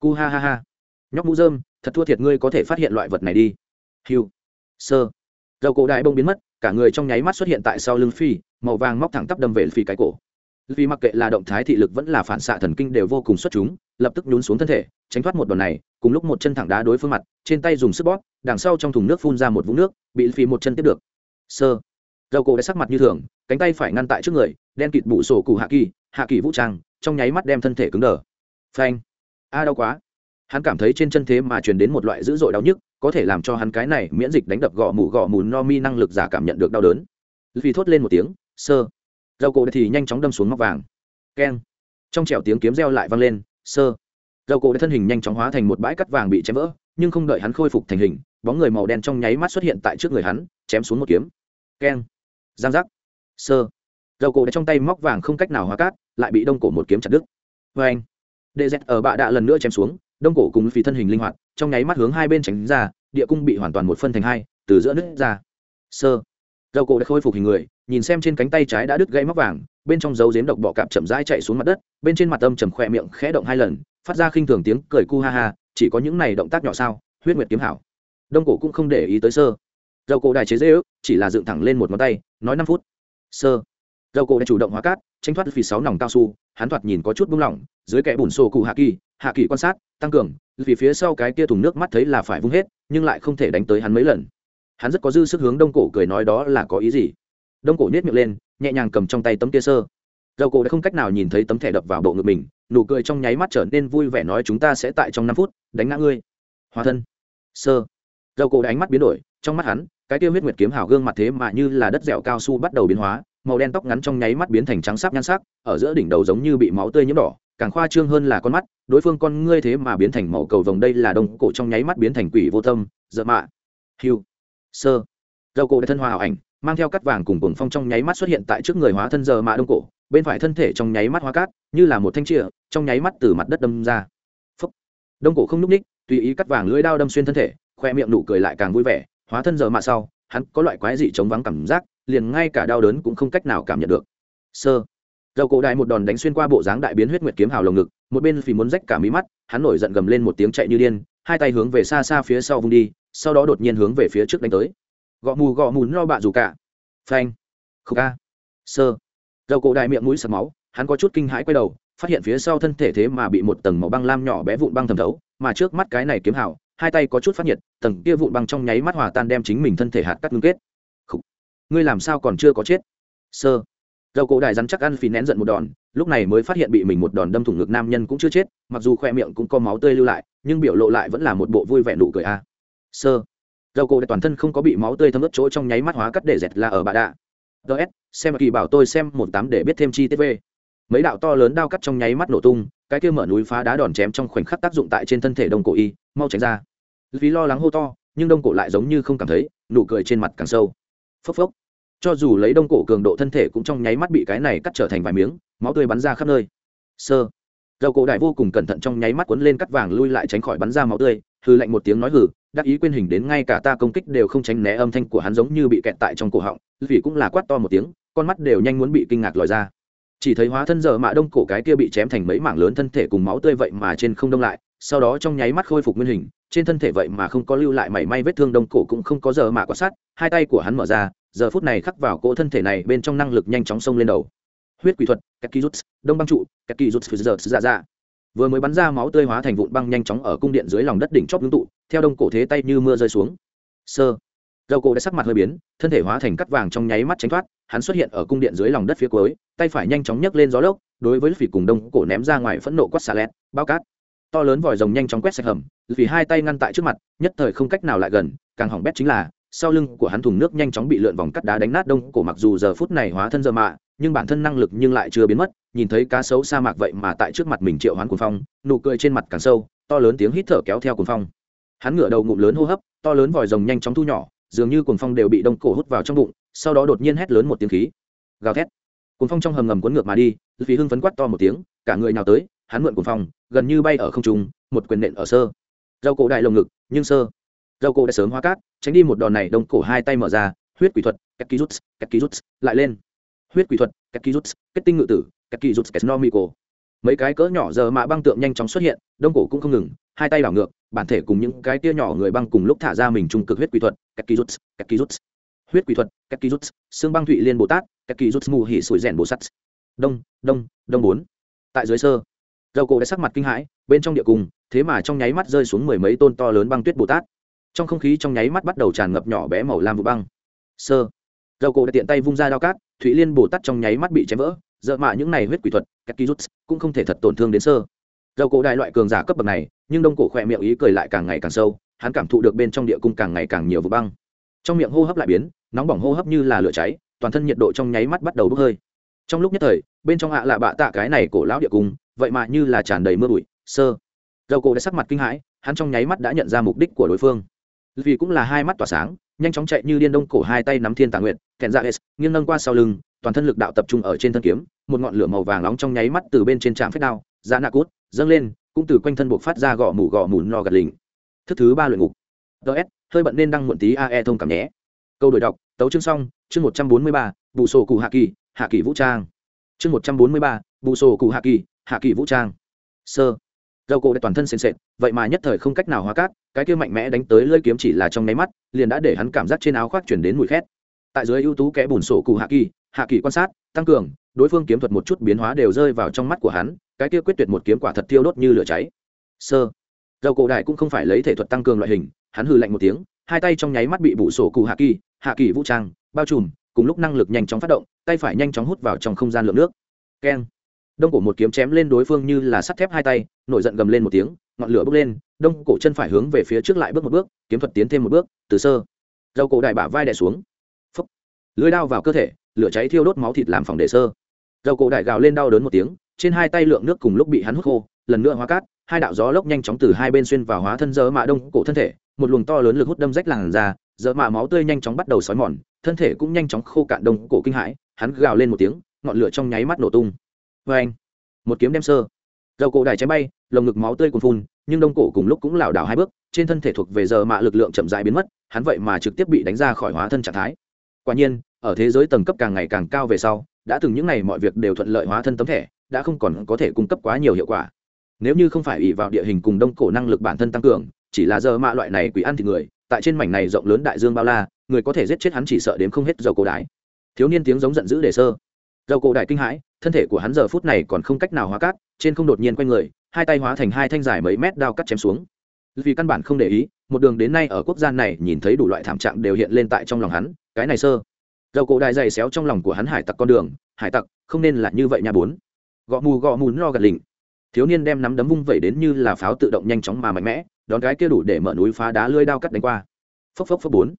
Cu ha ha ha. Nhóc mũ dơm thật thua thiệt ngươi có thể phát hiện loại vật này đi. Hiu. Sơ. Dầu cổ đại bông biến mất, cả người trong nháy mắt xuất hiện tại sau lưng phi, màu vàng móc thẳng tắp đâm về phi cái cổ. Vì mặc kệ là động thái thị lực vẫn là phản xạ thần kinh đều vô cùng xuất chúng, lập tức nhún xuống thân thể, tránh thoát một đòn này, cùng lúc một chân thẳng đá đối phương mặt, trên tay dùng sức bóp, đằng sau trong thùng nước phun ra một vũng nước, bị phi một chân tiếp được. Sơ. Dầu cổ đã sắc mặt như thường, cánh tay phải ngăn tại trước người đen kịt bụ sổ cụ hạ kỳ hạ kỳ vũ trang, trong nháy mắt đem thân thể cứng đờ. Phanh. A à, đau quá. Hắn cảm thấy trên chân thế mà truyền đến một loại dữ dội đau nhức, có thể làm cho hắn cái này miễn dịch đánh đập gõ mù gõ mù no mi năng lực giả cảm nhận được đau đớn. Vì thốt lên một tiếng, sơ. Dầu cổ thì nhanh chóng đâm xuống móc vàng. Keng. Trong trèo tiếng kiếm reo lại vang lên, sơ. Dầu cổ thân hình nhanh chóng hóa thành một bãi cắt vàng bị chém vỡ, nhưng không đợi hắn khôi phục thành hình, bóng người màu đen trong nháy mắt xuất hiện tại trước người hắn, chém xuống một kiếm. Keng. Giang giác. Sơ dầu cổ trong tay móc vàng không cách nào hóa cát, lại bị đông cổ một kiếm chặt đứt. Vê anh đệ dẹt ở bạ đạ lần nữa chém xuống, đông cổ cùng phí thân hình linh hoạt, trong nháy mắt hướng hai bên tránh ra, địa cung bị hoàn toàn một phân thành hai, từ giữa nứt ra. Sơ. Dầu cổ đã khôi phục hình người, nhìn xem trên cánh tay trái đã đứt gãy móc vàng, bên trong dấu dếm độc bọ cạp chậm rãi chạy xuống mặt đất, bên trên mặt âm chầm khỏe miệng khẽ động hai lần, phát ra khinh thường tiếng cười cu ha ha, chỉ có những này động tác nhỏ sao, huyết nguyệt kiếm hảo. Đông cổ cũng không để ý tới sơ. Dầu cổ đài chế dễ ước chỉ là dựng thẳng lên một ngón tay, nói năm phút. Sơ dầu cổ đã chủ động hóa cát tranh thoát vì sáu nòng cao su, hắn thoạt nhìn có chút buông lỏng, dưới kẽ bùn xô cụ hạ kỳ hạ kỳ quan sát, tăng cường, vì phía sau cái kia thùng nước mắt thấy là phải vung hết, nhưng lại không thể đánh tới hắn mấy lần. Hắn rất có dư sức hướng đông cổ cười nói đó là có ý gì? Đông cổ nhét miệng lên, nhẹ nhàng cầm trong tay tấm kia sơ. Dầu cổ đã không cách nào nhìn thấy tấm thẻ đập vào bộ ngực mình, nụ cười trong nháy mắt trở nên vui vẻ nói chúng ta sẽ tại trong năm phút, đánh ngã ngươi. Hóa thân. Sơ. Dầu cổ đã ánh mắt biến đổi, trong mắt hắn, cái tiêu huyết nguyệt kiếm hào gương mặt thế mà như là đất dẻo cao su bắt đầu biến hóa màu đen tóc ngắn trong nháy mắt biến thành trắng sắc nhan sắc, ở giữa đỉnh đầu giống như bị máu tươi nhiễm đỏ, càng khoa trương hơn là con mắt, đối phương con ngươi thế mà biến thành màu cầu vồng đây là đông cổ trong nháy mắt biến thành quỷ vô tâm, dợ mạ, hiu, sơ dầu cổ đã thân hoa ảo ảnh, mang theo cắt vàng cùng cuồng phong trong nháy mắt xuất hiện tại trước người hóa thân giờ mạ đông cổ, bên phải thân thể trong nháy mắt hóa cát, như là một thanh trịa trong nháy mắt từ mặt đất đâm ra Phúc. đông cổ không n ú c ních, tùy ý cắt vàng lưỡi đao đâm xuyên thân thể, khoe miệng nụ cười lại càng vui vẻ, hóa thân giờ mạ sau, hắn có loại quái dị chống vắng cảm giác liền ngay cả đau đớn cũng không cách nào cảm nhận được. Sơ. Dầu cổ đại một đòn đánh xuyên qua bộ dáng đại biến huyết nguyệt kiếm hào lồng ngực, một bên vì muốn rách cả mí mắt, hắn nổi giận gầm lên một tiếng chạy như điên, hai tay hướng về xa xa phía sau vung đi, sau đó đột nhiên hướng về phía trước đánh tới. Gõ mù gõ mù no bạ dù cả. Phanh. Khúc a. Sơ. Dầu cổ đại miệng mũi sặc máu, hắn có chút kinh hãi quay đầu, phát hiện phía sau thân thể thế mà bị một tầng màu băng lam nhỏ bé vụn băng thẩm thấu, mà trước mắt cái này kiếm hào, hai tay có chút phát nhiệt, tầng kia vụn băng trong nháy mắt hòa tan đem chính mình thân thể hạt cắt ngưng kết ngươi làm sao còn chưa có chết? Sơ. Dầu cổ đại rắn chắc ăn phì nén giận một đòn, lúc này mới phát hiện bị mình một đòn đâm thủng ngực nam nhân cũng chưa chết, mặc dù khoe miệng cũng có máu tươi lưu lại, nhưng biểu lộ lại vẫn là một bộ vui vẻ nụ cười a. Sơ. Dầu cổ đại toàn thân không có bị máu tươi thấm ướt chỗ trong nháy mắt hóa cắt để dẹt là ở bà đạ. Ts xem kỳ bảo tôi xem một tám để biết thêm chi tiết về. Mấy đạo to lớn đao cắt trong nháy mắt nổ tung, cái kia mở núi phá đá đòn chém trong khoảnh khắc tác dụng tại trên thân thể đông cổ y, mau tránh ra. Vì lo lắng hô to, nhưng đông cổ lại giống như không cảm thấy, nụ cười trên mặt càng sâu phốc phốc. Cho dù lấy đông cổ cường độ thân thể cũng trong nháy mắt bị cái này cắt trở thành vài miếng, máu tươi bắn ra khắp nơi. Sơ. Dầu cổ đại vô cùng cẩn thận trong nháy mắt quấn lên cắt vàng lui lại tránh khỏi bắn ra máu tươi hư lạnh một tiếng nói hử đắc ý quên hình đến ngay cả ta công kích đều không tránh né âm thanh của hắn giống như bị kẹt tại trong cổ họng, vì cũng là quát to một tiếng, con mắt đều nhanh muốn bị kinh ngạc lòi ra chỉ thấy hóa thân giờ mạ đông cổ cái kia bị chém thành mấy mảng lớn thân thể cùng máu tươi vậy mà trên không đông lại, sau đó trong nháy mắt khôi phục nguyên hình, trên thân thể vậy mà không có lưu lại mảy may vết thương đông cổ cũng không có giờ mạ quan sát, hai tay của hắn mở ra, giờ phút này khắc vào cỗ thân thể này bên trong năng lực nhanh chóng xông lên đầu. Huyết quỷ thuật các rút đông băng trụ các kỳ rút giờ ra ra vừa mới bắn ra máu tươi hóa thành vụn băng nhanh chóng ở cung điện dưới lòng đất đỉnh chóp ngưng tụ, theo đông cổ thế tay như mưa rơi xuống. Sơ dầu cổ đã sắc mặt hơi biến thân thể hóa thành cắt vàng trong nháy mắt tránh thoát hắn xuất hiện ở cung điện dưới lòng đất phía cuối tay phải nhanh chóng nhấc lên gió lốc đối với phỉ cùng đông cổ ném ra ngoài phẫn nộ quát xà lẹt, bao cát. To lớn vòi rồng nhanh chóng quét sạch hầm vì hai tay ngăn tại trước mặt nhất thời không cách nào lại gần càng hỏng bét chính là sau lưng của hắn thùng nước nhanh chóng bị lượn vòng cắt đá đánh nát đông cổ mặc dù giờ phút này hóa thân giờ mạ nhưng bản thân năng lực nhưng lại chưa biến mất nhìn thấy cá sấu sa mạc vậy mà tại trước mặt mình triệu hoán cuồng phong nụ cười trên mặt càng sâu to lớn tiếng hít thở kéo theo cuồng phong. Hắn ngửa đầu ngụm lớn hô hấp to lớn vòi rồng nhanh chóng thu nhỏ dường như cuồng phong đều bị đông cổ hút vào trong bụng, sau đó đột nhiên hét lớn một tiếng khí. Gào thét. Cuồng phong trong hầm ngầm cuốn ngược mà đi vì hưng phấn quát to một tiếng, cả người nào tới, hắn mượn cuồng phong, gần như bay ở không trung, một quyền nện ở sơ. Dầu cổ đại lồng ngực, nhưng sơ. Dầu cổ đã sớm hóa cát, tránh đi một đòn này, đông cổ hai tay mở ra, huyết quỷ thuật các ký rút các ký rút lại lên. Huyết quỷ thuật các ký rút kết tinh ngự tử các ký rút kesnomico mấy cái cỡ nhỏ giờ mạ băng tượng nhanh chóng xuất hiện, đông cổ cũng không ngừng, hai tay đảo ngược bản thể cùng những cái tia nhỏ người băng cùng lúc thả ra mình trung cực huyết quỷ thuật các ký rút các ký rút huyết quỷ thuật các ký rút xương băng thụy liên bồ tát các ký rút mù hỉ sủi rèn bồ sắt. Đông đông đông bốn. Tại dưới sơ dầu cổ đã sắc mặt kinh hãi bên trong địa cùng, thế mà trong nháy mắt rơi xuống mười mấy tôn to lớn băng tuyết bồ tát. Trong không khí trong nháy mắt bắt đầu tràn ngập nhỏ bé màu lam vụ băng. Sơ dầu cổ đã tiện tay vung ra đao cát thụy liên bồ tát trong nháy mắt bị chém vỡ dợ mạ những này huyết quỷ thuật các ký rút cũng không thể thật tổn thương đến sơ dầu cổ đại loại cường giả cấp bậc này, nhưng đông cổ khỏe miệng ý cười lại càng ngày càng sâu, hắn cảm thụ được bên trong địa cung càng ngày càng nhiều vụ băng. Trong miệng hô hấp lại biến, nóng bỏng hô hấp như là lửa cháy, toàn thân nhiệt độ trong nháy mắt bắt đầu bốc hơi. Trong lúc nhất thời, bên trong ạ lạ bạ tạ cái này cổ lão địa cung, vậy mà như là tràn đầy mưa bụi, sơ. Dầu cổ đã sắc mặt kinh hãi, hắn trong nháy mắt đã nhận ra mục đích của đối phương. Vì cũng là hai mắt tỏa sáng, nhanh chóng chạy như điên đông cổ hai tay nắm thiên tà nguyện kèn dạ ra s nghiêng nâng qua sau lưng, toàn thân lực đạo tập trung ở trên thân kiếm, một ngọn lửa màu vàng nóng trong nháy mắt từ bên trên trạm phép đao ra nạ cút, dâng lên, cũng từ quanh thân buộc phát ra gõ mù gõ mủ no gật lình. Thức thứ ba luyện ngục. Ts hơi bận nên đăng muộn tí ae thông cảm nhé. Câu đổi đọc, tấu chương xong, chương một trăm bốn mươi ba, bù sổ cụ hạ kỳ hạ kỳ vũ trang. Chương một trăm bốn mươi ba, bù sổ cụ hạ kỳ hạ kỳ vũ trang. Sơ. Dầu cổ đã toàn thân sền sệt, vậy mà nhất thời không cách nào hóa cát, cái kia mạnh mẽ đánh tới lơi kiếm chỉ là trong nháy mắt, liền đã để hắn cảm giác trên áo khoác chuyển đến mùi khét. Tại dưới ưu tú kẽ bùn sổ cụ hạ kỳ hạ kỳ quan sát, tăng cường, đối phương kiếm thuật một chút biến hóa đều rơi vào trong mắt của hắn cái kia quyết tuyệt một kiếm quả thật thiêu đốt như lửa cháy. Sơ. Dầu cổ đại cũng không phải lấy thể thuật tăng cường loại hình, hắn hừ lạnh một tiếng, hai tay trong nháy mắt bị bụ sổ cụ hạ kỳ hạ kỳ vũ trang, bao trùm, cùng lúc năng lực nhanh chóng phát động, tay phải nhanh chóng hút vào trong không gian lượng nước. Keng. Đông cổ một kiếm chém lên đối phương như là sắt thép hai tay, nổi giận gầm lên một tiếng, ngọn lửa bốc lên, đông cổ chân phải hướng về phía trước lại bước một bước, kiếm thuật tiến thêm một bước, từ sơ. Dầu cổ đại bả vai đè xuống. Phấp lưới đao vào cơ thể, lửa cháy thiêu đốt máu thịt làm phòng đệ sơ. Dầu cổ đại gào lên đau đớn một tiếng trên hai tay lượng nước cùng lúc bị hắn hút khô, lần nữa hóa cát, hai đạo gió lốc nhanh chóng từ hai bên xuyên vào hóa thân dơ mạ đông cổ thân thể, một luồng to lớn lực hút đâm rách làn ra dơ mạ máu tươi nhanh chóng bắt đầu xói mòn, thân thể cũng nhanh chóng khô cạn đông cổ kinh hãi, hắn gào lên một tiếng, ngọn lửa trong nháy mắt nổ tung. Vê anh một kiếm đem sơ. Dầu cổ đài cháy bay, lồng ngực máu tươi còn phun, nhưng đông cổ cùng lúc cũng lảo đảo hai bước, trên thân thể thuộc về giờ mạ lực lượng chậm dại biến mất, hắn vậy mà trực tiếp bị đánh ra khỏi hóa thân trạng thái. Quả nhiên ở thế giới tầng cấp càng ngày càng cao về sau, đã từng những ngày mọi việc đều thuận lợi hóa thân tấm thẻ, đã không còn có thể cung cấp quá nhiều hiệu quả. Nếu như không phải ỉ vào địa hình cùng đông cổ năng lực bản thân tăng cường, chỉ là giờ mạ loại này quỷ ăn thì người, tại trên mảnh này rộng lớn đại dương bao la, người có thể giết chết hắn chỉ sợ đến không hết dầu cổ đại. Thiếu niên tiếng giống giận dữ để sơ. Dầu cổ đại kinh hãi, thân thể của hắn giờ phút này còn không cách nào hóa cát, trên không đột nhiên quanh người, hai tay hóa thành hai thanh dài mấy mét đao cắt chém xuống. Vì căn bản không để ý, một đường đến nay ở quốc gia này nhìn thấy đủ loại thảm trạng đều hiện lên tại trong lòng hắn, cái này sơ dầu cổ đại dày xéo trong lòng của hắn hải tặc con đường, hải tặc, không nên là như vậy nha bốn. Gõ mù gõ mù no gật lình thiếu niên đem nắm đấm vung vẩy đến như là pháo tự động nhanh chóng mà mạnh mẽ, đón cái kia đủ để mở núi phá đá lưới đao cắt đánh qua. Phốc phốc phốc bốn.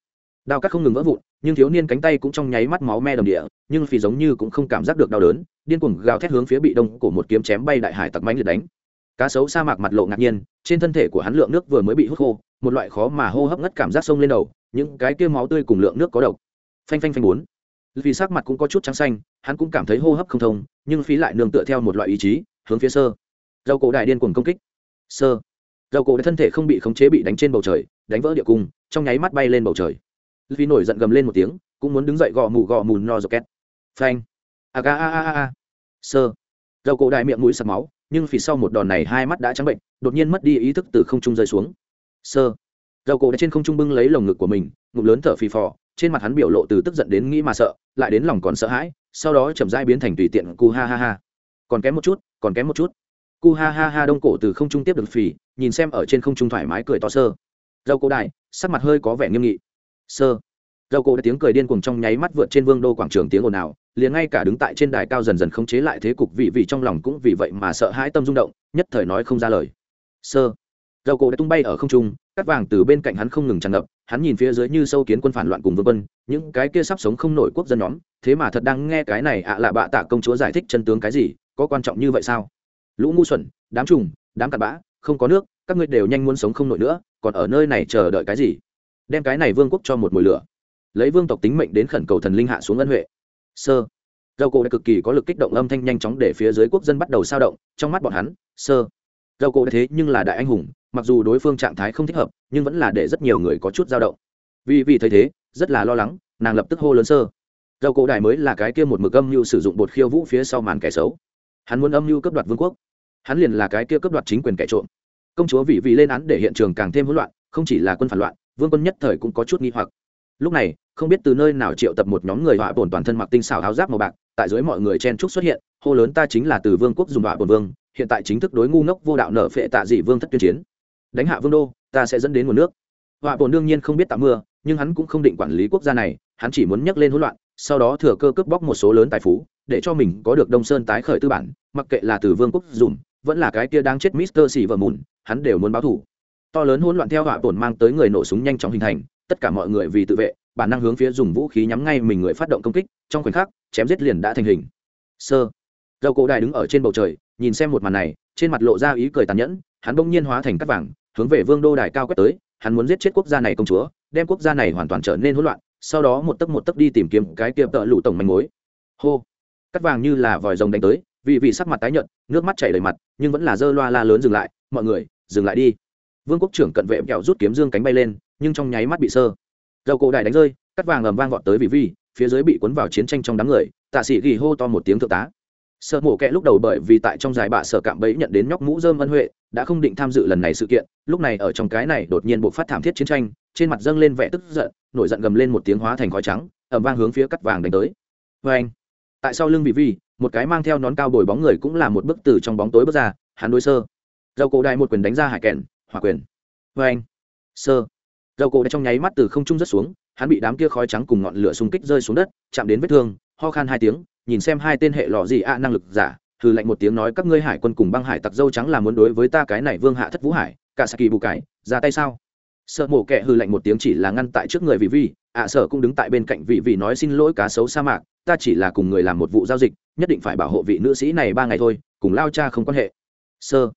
Đao cắt không ngừng vỡ vụn, nhưng thiếu niên cánh tay cũng trong nháy mắt máu me đồng địa, nhưng phì giống như cũng không cảm giác được đau đớn, điên cuồng gào thét hướng phía bị đông của một kiếm chém bay đại hải tặc mãnh liệt đánh. Cá sấu sa mạc mặt lộ ngạc nhiên, trên thân thể của hắn lượng nước vừa mới bị hút khô, một loại khó mà hô hấp ngất cảm giác sông lên đầu, những cái kia máu tươi cùng lượng nước có độc phanh phanh phanh bốn. Vì sắc mặt cũng có chút trắng xanh, hắn cũng cảm thấy hô hấp không thông, nhưng phí lại nương tựa theo một loại ý chí, hướng phía sơ. Dầu cổ đại điên cuồng công kích. Sơ. Dầu cổ đại thân thể không bị khống chế bị đánh trên bầu trời, đánh vỡ địa cung, trong nháy mắt bay lên bầu trời. Vì nổi giận gầm lên một tiếng, cũng muốn đứng dậy gò mù gò mù no rocket. Phanh. A a a a a. Sơ. Dầu cổ đại miệng mũi sặc máu, nhưng phía sau một đòn này hai mắt đã trắng bệnh, đột nhiên mất đi ý thức từ không trung rơi xuống. Sơ. Dầu cổ đại trên không trung bưng lấy lồng ngực của mình, ngụm lớn thở phì phò trên mặt hắn biểu lộ từ tức giận đến nghĩ mà sợ, lại đến lòng còn sợ hãi, sau đó chậm rãi biến thành tùy tiện cu ha ha ha. Còn kém một chút, còn kém một chút. Cu ha ha ha đông cổ từ không trung tiếp được phì, nhìn xem ở trên không trung thoải mái cười to sơ. Dâu cổ đại, sắc mặt hơi có vẻ nghiêm nghị. Sơ. Dâu cổ đã tiếng cười điên cuồng trong nháy mắt vượt trên vương đô quảng trường tiếng ồn ào, liền ngay cả đứng tại trên đài cao dần dần khống chế lại thế cục vị vị trong lòng cũng vì vậy mà sợ hãi tâm rung động, nhất thời nói không ra lời. Sơ dầu cổ đã tung bay ở không trung cắt vàng từ bên cạnh hắn không ngừng tràn ngập, hắn nhìn phía dưới như sâu kiến quân phản loạn cùng vương quân, những cái kia sắp sống không nổi quốc dân nhóm, thế mà thật đang nghe cái này ạ là bạ tạ công chúa giải thích chân tướng cái gì, có quan trọng như vậy sao? Lũ ngu xuẩn, đám trùng, đám cặn bã, không có nước, các ngươi đều nhanh muốn sống không nổi nữa, còn ở nơi này chờ đợi cái gì? Đem cái này vương quốc cho một mùi lửa. Lấy vương tộc tính mệnh đến khẩn cầu thần linh hạ xuống ân huệ. Sơ. Dầu cổ đã cực kỳ có lực kích động âm thanh nhanh chóng để phía dưới quốc dân bắt đầu sao động, trong mắt bọn hắn, sơ. Dầu cổ đã thế nhưng là đại anh hùng mặc dù đối phương trạng thái không thích hợp, nhưng vẫn là để rất nhiều người có chút dao động. Vì vì thấy thế, rất là lo lắng, nàng lập tức hô lớn sơ. Dầu cổ đại mới là cái kia một mực âm mưu sử dụng bột khiêu vũ phía sau màn kẻ xấu. Hắn muốn âm mưu cấp đoạt vương quốc. Hắn liền là cái kia cấp đoạt chính quyền kẻ trộm. Công chúa vị vì lên án để hiện trường càng thêm hỗn loạn, không chỉ là quân phản loạn, vương quân nhất thời cũng có chút nghi hoặc. Lúc này, không biết từ nơi nào triệu tập một nhóm người họa bổn toàn thân mặc tinh xảo áo giáp màu bạc, tại dưới mọi người chen trúc xuất hiện, hô lớn ta chính là từ vương quốc dùng họa bổn vương, hiện tại chính thức đối ngu ngốc vô đạo nở phệ tạ dị vương thất tuyên chiến đánh hạ vương đô, ta sẽ dẫn đến nguồn nước. Họa bồn đương nhiên không biết tạo mưa, nhưng hắn cũng không định quản lý quốc gia này, hắn chỉ muốn nhắc lên hỗn loạn, sau đó thừa cơ cướp bóc một số lớn tài phú, để cho mình có được đông sơn tái khởi tư bản, mặc kệ là từ vương quốc dùm vẫn là cái kia đang chết mister xì vợ mùn, hắn đều muốn báo thủ to lớn hỗn loạn theo họa bổn mang tới người nổ súng nhanh chóng hình thành, tất cả mọi người vì tự vệ, bản năng hướng phía dùng vũ khí nhắm ngay mình người phát động công kích, trong khoảnh khắc, chém giết liền đã thành hình. Sơ. Dầu cổ đài đứng ở trên bầu trời, nhìn xem một màn này, trên mặt lộ ra ý cười tàn nhẫn, hắn bỗng nhiên hóa thành cắt vàng hướng về vương đô đài cao quét tới, hắn muốn giết chết quốc gia này công chúa, đem quốc gia này hoàn toàn trở nên hỗn loạn, sau đó một tấc một tấc đi tìm kiếm cái tiệm tợ lụ tổng manh mối. Hô! Cắt vàng như là vòi rồng đánh tới, vì vị sắc mặt tái nhợt, nước mắt chảy đầy mặt, nhưng vẫn là dơ loa la lớn dừng lại, mọi người, dừng lại đi. Vương quốc trưởng cận vệ kẹo rút kiếm dương cánh bay lên, nhưng trong nháy mắt bị sơ. Dầu cổ đài đánh rơi, cắt vàng ầm vang vọt tới vị vi phía dưới bị cuốn vào chiến tranh trong đám người, tạ sĩ ghi hô to một tiếng thượng tá sợ mổ kẹ lúc đầu bởi vì tại trong giải bạ sở cạm bẫy nhận đến nhóc mũ dơm ân huệ, đã không định tham dự lần này sự kiện, lúc này ở trong cái này đột nhiên buộc phát thảm thiết chiến tranh, trên mặt dâng lên vẻ tức giận, nổi giận gầm lên một tiếng hóa thành khói trắng ẩm vang hướng phía cắt vàng đánh tới. Vê anh, tại sau lưng vị vi một cái mang theo nón cao bồi bóng người cũng là một bức từ trong bóng tối bước ra, hắn đối sơ. Dầu cổ đại một quyền đánh ra hải kèn, hỏa quyền. Vê anh, sơ. Dầu cổ đại trong nháy mắt từ không trung rất xuống, hắn bị đám kia khói trắng cùng ngọn lửa xung kích rơi xuống đất, chạm đến vết thương ho khan hai tiếng, nhìn xem hai tên hệ lọ gì ạ năng lực giả thử lạnh một tiếng nói, các ngươi hải quân cùng băng hải tặc dâu trắng là muốn đối với ta cái này vương hạ thất vũ hải, cả saki bù cải, ra tay sao? Sợ mổ kẹ hư lạnh một tiếng chỉ là ngăn tại trước người vị vi ạ sợ cũng đứng tại bên cạnh vị vị nói xin lỗi cá sấu sa mạc, ta chỉ là cùng người làm một vụ giao dịch, nhất định phải bảo hộ vị nữ sĩ này ba ngày thôi, cùng lao cha không quan hệ. Sơ.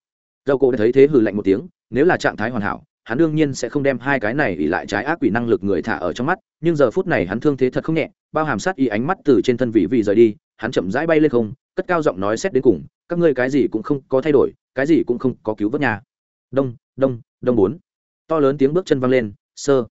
Dâu cô đã thấy thế hư lạnh một tiếng, nếu là trạng thái hoàn hảo hắn đương nhiên sẽ không đem hai cái này ỉ lại trái ác quỷ năng lực người thả ở trong mắt, nhưng giờ phút này hắn thương thế thật không nhẹ, bao hàm sát y ánh mắt từ trên thân vị vị rời đi, hắn chậm rãi bay lên không, cất cao giọng nói xét đến cùng, các ngươi cái gì cũng không có thay đổi, cái gì cũng không có cứu vớt nhà. Đông đông đông bốn. To lớn tiếng bước chân văng lên, sơ.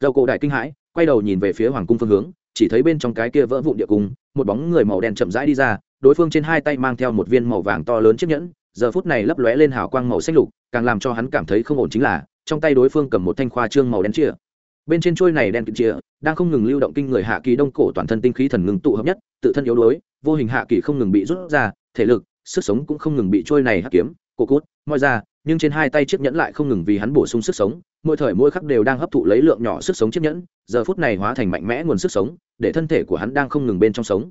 Dầu cổ đại kinh hãi, quay đầu nhìn về phía hoàng cung phương hướng, chỉ thấy bên trong cái kia vỡ vụn địa cung, một bóng người màu đen chậm rãi đi ra, đối phương trên hai tay mang theo một viên màu vàng to lớn chiếc nhẫn, giờ phút này lấp lóe lên hào quang màu xanh lục, càng làm cho hắn cảm thấy không ổn chính là trong tay đối phương cầm một thanh khoa trương màu đen chia bên trên chuôi này đen kịt chia đang không ngừng lưu động kinh người hạ kỳ đông cổ toàn thân tinh khí thần ngừng tụ hợp nhất, tự thân yếu đuối, vô hình hạ kỳ không ngừng bị rút ra, thể lực, sức sống cũng không ngừng bị trôi này hắc kiếm, cổ cốt, moi ra, nhưng trên hai tay chiếc nhẫn lại không ngừng vì hắn bổ sung sức sống, mỗi thời mỗi khắc đều đang hấp thụ lấy lượng nhỏ sức sống chiếc nhẫn, giờ phút này hóa thành mạnh mẽ nguồn sức sống, để thân thể của hắn đang không ngừng bên trong sống.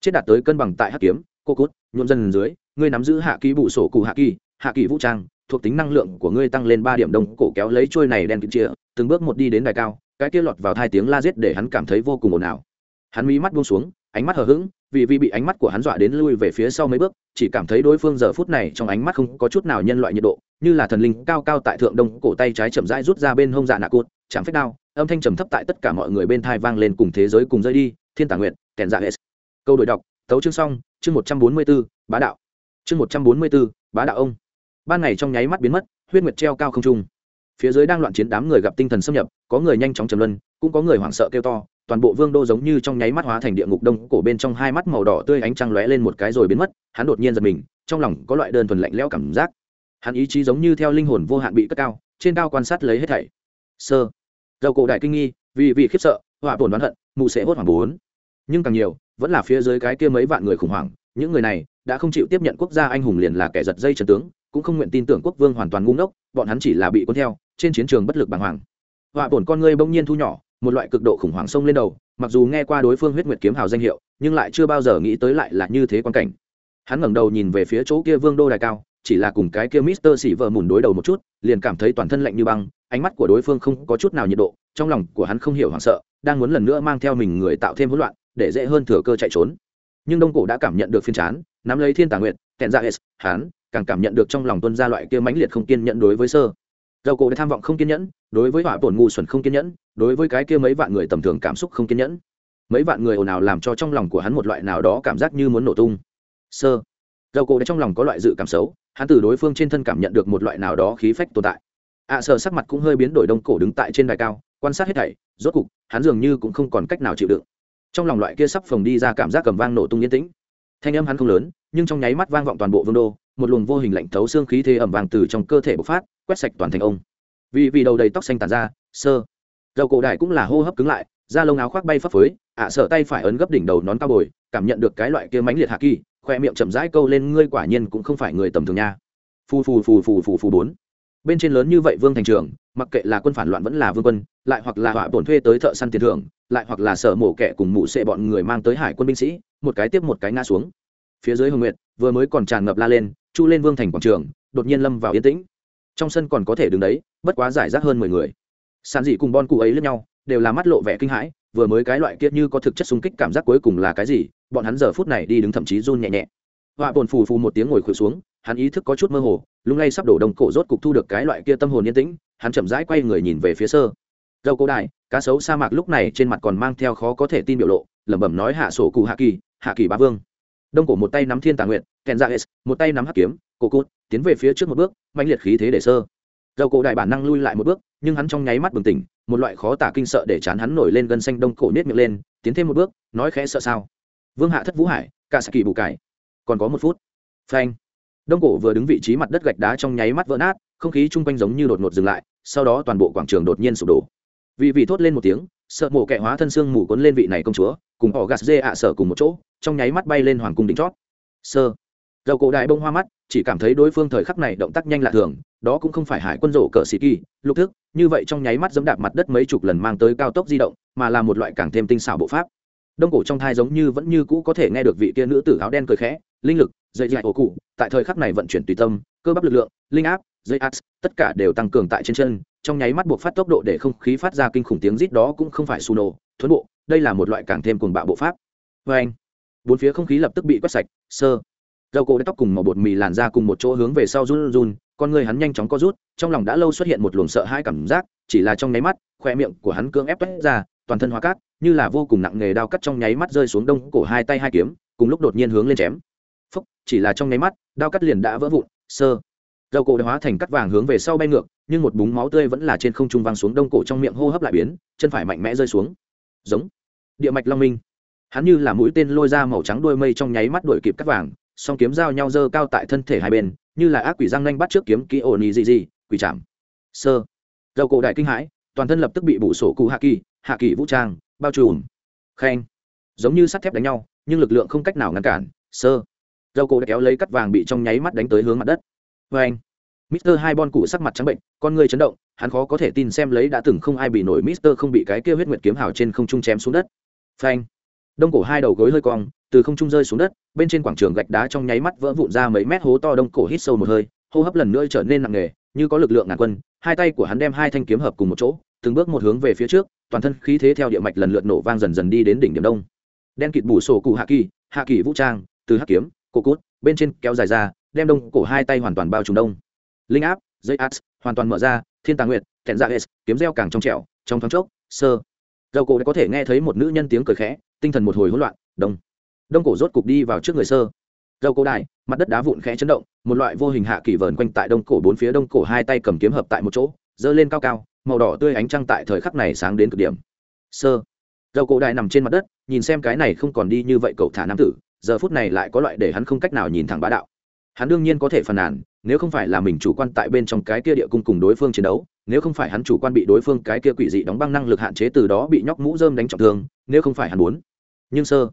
Chết đạt tới cân bằng tại hắc kiếm cô cốt, nhuộm dần dưới, ngươi nắm giữ hạ kỳ bụ sổ cụ hạ kỳ hạ kỳ vũ trang thuộc tính năng lượng của ngươi tăng lên ba điểm đông, cổ kéo lấy trôi này đen kịt chia từng bước một đi đến đài cao, cái kia lọt vào hai tiếng la giết để hắn cảm thấy vô cùng ồn ào. Hắn mí mắt buông xuống, ánh mắt hờ hững, vì vì bị ánh mắt của hắn dọa đến lui về phía sau mấy bước, chỉ cảm thấy đối phương giờ phút này trong ánh mắt không có chút nào nhân loại nhiệt độ, như là thần linh cao cao tại thượng đông, cổ tay trái chậm rãi rút ra bên hông dạ nạ cốt chẳng phép đao, âm thanh trầm thấp tại tất cả mọi người bên thai vang lên cùng thế giới cùng rơi đi, thiên tả nguyện kèn dạ hết câu đổi đọc, tấu chương xong, chương một trăm bốn mươi b ố bá đạo. Chương một trăm bốn mươi b ố bá đạo ông ban ngày trong nháy mắt biến mất, huyết nguyệt treo cao không trung. Phía dưới đang loạn chiến đám người gặp tinh thần xâm nhập, có người nhanh chóng trầm luân, cũng có người hoảng sợ kêu to, toàn bộ vương đô giống như trong nháy mắt hóa thành địa ngục đông cổ bên trong hai mắt màu đỏ tươi ánh trăng lóe lên một cái rồi biến mất, hắn đột nhiên giật mình, trong lòng có loại đơn thuần lạnh lẽo cảm giác. Hắn ý chí giống như theo linh hồn vô hạn bị cất cao, trên cao quan sát lấy hết thảy. Sơ. Dầu cổ đại kinh nghi, vì vì khiếp sợ hỏa tổn đoán hận mụ sẽ hốt hoảng bốn. Nhưng càng nhiều, vẫn là phía dưới cái kia mấy vạn người khủng hoảng, những người này đã không chịu tiếp nhận quốc gia anh hùng liền là kẻ giật dây trần tướng cũng không nguyện tin tưởng quốc vương hoàn toàn ngu ngốc, bọn hắn chỉ là bị cuốn theo, trên chiến trường bất lực bàng hoàng. Họa bổn con ngươi bỗng nhiên thu nhỏ, một loại cực độ khủng hoảng sông lên đầu, mặc dù nghe qua đối phương huyết nguyệt kiếm hào danh hiệu, nhưng lại chưa bao giờ nghĩ tới lại là như thế quan cảnh. Hắn ngẩng đầu nhìn về phía chỗ kia vương đô đài cao, chỉ là cùng cái kia mister xỉ vợ mùn đối đầu một chút, liền cảm thấy toàn thân lạnh như băng, ánh mắt của đối phương không có chút nào nhiệt độ, trong lòng của hắn không hiểu hoảng sợ, đang muốn lần nữa mang theo mình người tạo thêm hỗn loạn, để dễ hơn thừa cơ chạy trốn. Nhưng đông cổ đã cảm nhận được phiên chán, nắm lấy thiên tà nguyện dạ tẹn ra s hắn càng cảm nhận được trong lòng tuân ra loại kia mãnh liệt không kiên nhẫn đối với sơ. Dầu cổ đã tham vọng không kiên nhẫn đối với hỏa bổn ngu xuẩn không kiên nhẫn đối với cái kia mấy vạn người tầm thường cảm xúc không kiên nhẫn. Mấy vạn người ồn ào làm cho trong lòng của hắn một loại nào đó cảm giác như muốn nổ tung. Sơ. Dầu cổ đã trong lòng có loại dự cảm xấu hắn từ đối phương trên thân cảm nhận được một loại nào đó khí phách tồn tại. Ạ à, sợ sắc mặt cũng hơi biến đổi đông cổ đứng tại trên đài cao quan sát hết thảy rốt cục hắn dường như cũng không còn cách nào chịu đựng. Trong lòng loại kia sắp phồng đi ra cảm giác cầm vang nổ tung yên tĩnh. Thanh âm hắn không lớn nhưng trong nháy mắt vang vọng toàn bộ vương đô một luồng vô hình lạnh thấu xương khí thế ẩm vàng từ trong cơ thể bộc phát, quét sạch toàn thành ông. Vì vì đầu đầy tóc xanh tàn ra, sơ. Dầu cổ đại cũng là hô hấp cứng lại, da lông áo khoác bay phấp phới, ạ sợ tay phải ấn gấp đỉnh đầu nón cao bồi, cảm nhận được cái loại kia mãnh liệt hạ kỳ, khoe miệng chậm rãi câu lên, ngươi quả nhiên cũng không phải người tầm thường nha. Phù phù phù phù phù phù bốn. Bên trên lớn như vậy vương thành trường, mặc kệ là quân phản loạn vẫn là vương quân, lại hoặc là họa bổn thuê tới thợ săn tiền thưởng, lại hoặc là sở mổ kẻ cùng mụ sệ bọn người mang tới hải quân binh sĩ, một cái tiếp một cái ngã xuống. Phía dưới hồng nguyệt vừa mới còn tràn ngập la lên, chu lên vương thành quảng trường, đột nhiên lâm vào yên tĩnh. Trong sân còn có thể đứng đấy, bất quá giải rác hơn mười người. Sàn dị cùng bon cụ ấy lẫn nhau, đều là mắt lộ vẻ kinh hãi, vừa mới cái loại kia như có thực chất xung kích cảm giác cuối cùng là cái gì, bọn hắn giờ phút này đi đứng thậm chí run nhẹ nhẹ. Họa bồn phù phù một tiếng ngồi khuỵu xuống, hắn ý thức có chút mơ hồ, lung lay sắp đổ đồng cổ rốt cục thu được cái loại kia tâm hồn yên tĩnh, hắn chậm rãi quay người nhìn về phía sơ. Dâu cổ đại, cá sấu sa mạc lúc này trên mặt còn mang theo khó có thể tin biểu lộ, lẩm bẩm nói hạ sổ cụ hạ kỳ hạ kỳ bá vương đông cổ một tay nắm thiên tà nguyện kèn dạ ra s một tay nắm hắc kiếm, cổ cụt, tiến về phía trước một bước mạnh liệt khí thế để sơ. Dầu cổ đại bản năng lui lại một bước, nhưng hắn trong nháy mắt bừng tỉnh, một loại khó tả kinh sợ để chán hắn nổi lên gân xanh đông cổ nết miệng lên, tiến thêm một bước, nói khẽ sợ sao. Vương hạ thất vũ hải, cả sa kỳ bù cải. Còn có một phút. Phanh. Đông cổ vừa đứng vị trí mặt đất gạch đá trong nháy mắt vỡ nát, không khí chung quanh giống như đột ngột dừng lại, sau đó toàn bộ quảng trường đột nhiên sụp đổ. Vị vị thốt lên một tiếng sợ mổ kẻ hóa thân xương mù cuốn lên vị này công chúa, cùng họ gạt dê ạ sợ cùng một chỗ, trong nháy mắt bay lên hoàng cung đỉnh chót. Sơ. Dầu cổ đại bông hoa mắt, chỉ cảm thấy đối phương thời khắc này động tác nhanh lạ thường, đó cũng không phải hải quân rổ cờ xì kỳ, lục thức, như vậy trong nháy mắt dẫm đạp mặt đất mấy chục lần mang tới cao tốc di động, mà là một loại càng thêm tinh xảo bộ pháp. Đông cổ trong thai giống như vẫn như cũ có thể nghe được vị kia nữ tử áo đen cười khẽ, linh lực dây dạy ổ cụ, tại thời khắc này vận chuyển tùy tâm, cơ bắp lực lượng, linh áp dây ads tất cả đều tăng cường tại trên chân, trong nháy mắt buộc phát tốc độ để không khí phát ra kinh khủng tiếng rít đó cũng không phải su nổ thuấn bộ, đây là một loại càng thêm cuồng bạo bộ pháp. Vê anh, bốn phía không khí lập tức bị quét sạch, sơ. Dầu cổ đ tóc cùng màu bột mì làn ra cùng một chỗ hướng về sau run run, con người hắn nhanh chóng co rút, trong lòng đã lâu xuất hiện một luồng sợ hãi cảm giác, chỉ là trong nháy mắt, khoe miệng của hắn cưỡng ép toét ra, toàn thân hóa cát, như là vô cùng nặng nghề đao cắt trong nháy mắt rơi xuống đông cổ hai tay hai kiếm, cùng lúc đột nhiên hướng lên chém. Phúc, chỉ là trong nháy mắt, đao cắt liền đã vỡ vụn, sơ dầu cổ đã hóa thành cắt vàng hướng về sau bay ngược, nhưng một búng máu tươi vẫn là trên không trung văng xuống đông cổ trong miệng hô hấp lại biến, chân phải mạnh mẽ rơi xuống. Giống. Địa mạch long minh. Hắn như là mũi tên lôi ra màu trắng đuôi mây trong nháy mắt đuổi kịp cắt vàng, song kiếm giao nhau dơ cao tại thân thể hai bên, như là ác quỷ răng nanh bắt trước kiếm kỹ ổn ý gì gì quỷ chạm. Sơ. Dầu cổ đại kinh hãi, toàn thân lập tức bị bủ sổ cụ hạ kỳ hạ kỳ vũ trang, bao trùm. Khen. Giống như sắt thép đánh nhau, nhưng lực lượng không cách nào ngăn cản. Sơ. Dầu cổ đã kéo lấy cắt vàng bị trong nháy mắt đánh tới hướng mặt đất vê anh, mister hai bon cụ sắc mặt trắng bệnh, con người chấn động, hắn khó có thể tin xem lấy đã từng không ai bị nổi mister không bị cái kia huyết nguyệt kiếm hào trên không trung chém xuống đất. Phanh đông cổ hai đầu gối hơi cong, từ không trung rơi xuống đất, bên trên quảng trường gạch đá trong nháy mắt vỡ vụn ra mấy mét hố to đông cổ hít sâu một hơi, hô hấp lần nữa trở nên nặng nề, như có lực lượng ngàn quân, hai tay của hắn đem hai thanh kiếm hợp cùng một chỗ, từng bước một hướng về phía trước, toàn thân khí thế theo địa mạch lần lượt nổ vang dần dần đi đến đỉnh điểm đông. Đen kịt bù sổ cụ hạ kỳ hạ kỳ vũ trang, từ hắc kiếm, cổ cút bên trên kéo dài ra đem đông cổ hai tay hoàn toàn bao trùm đông. Linh áp, dây áp, hoàn toàn mở ra, thiên tàng nguyệt, thẹn dạ s kiếm reo càng trong trẻo, trong thoáng chốc, sơ. Dầu cổ đã có thể nghe thấy một nữ nhân tiếng cười khẽ, tinh thần một hồi hỗn loạn, đông. Đông cổ rốt cục đi vào trước người sơ. Dầu cổ đại mặt đất đá vụn khẽ chấn động, một loại vô hình hạ kỳ vờn quanh tại đông cổ bốn phía đông cổ hai tay cầm kiếm hợp tại một chỗ, giơ lên cao cao, màu đỏ tươi ánh trăng tại thời khắc này sáng đến cực điểm. Sơ. Dầu cổ đại nằm trên mặt đất, nhìn xem cái này không còn đi như vậy cậu thả nam tử, giờ phút này lại có loại để hắn không cách nào nhìn thẳng bá đạo hắn đương nhiên có thể phàn nàn, nếu không phải là mình chủ quan tại bên trong cái kia địa cung cùng đối phương chiến đấu, nếu không phải hắn chủ quan bị đối phương cái kia quỷ dị đóng băng năng lực hạn chế từ đó bị nhóc mũ dơm đánh trọng thương, nếu không phải hắn muốn. Nhưng sơ,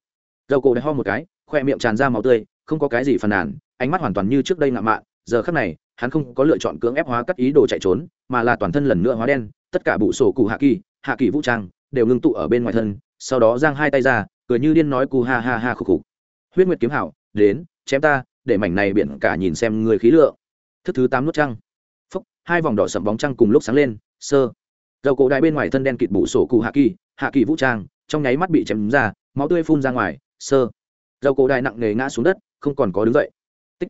dầu cổ đã ho một cái, khoe miệng tràn ra máu tươi, không có cái gì phàn nàn, ánh mắt hoàn toàn như trước đây ngạo mạn, giờ khắc này, hắn không có lựa chọn cưỡng ép hóa cắt ý đồ chạy trốn, mà là toàn thân lần nữa hóa đen, tất cả bụ sổ cụ hạ kỳ hạ kỳ vũ trang, đều ngưng tụ ở bên ngoài thân, sau đó giang hai tay ra, cười như điên nói cù ha ha ha khục khục. Huyết nguyệt kiếm hảo, đến, chém ta để mảnh này biển cả nhìn xem người khí lượng. Thức thứ tám nút trăng. Phúc, hai vòng đỏ sậm bóng trăng cùng lúc sáng lên, sơ. Dầu cổ đại bên ngoài thân đen kịt bụ sổ cụ hạ kỳ hạ kỳ vũ trang, trong nháy mắt bị chém ra, máu tươi phun ra ngoài, sơ. Dầu cổ đại nặng nề ngã xuống đất, không còn có đứng dậy. Tích.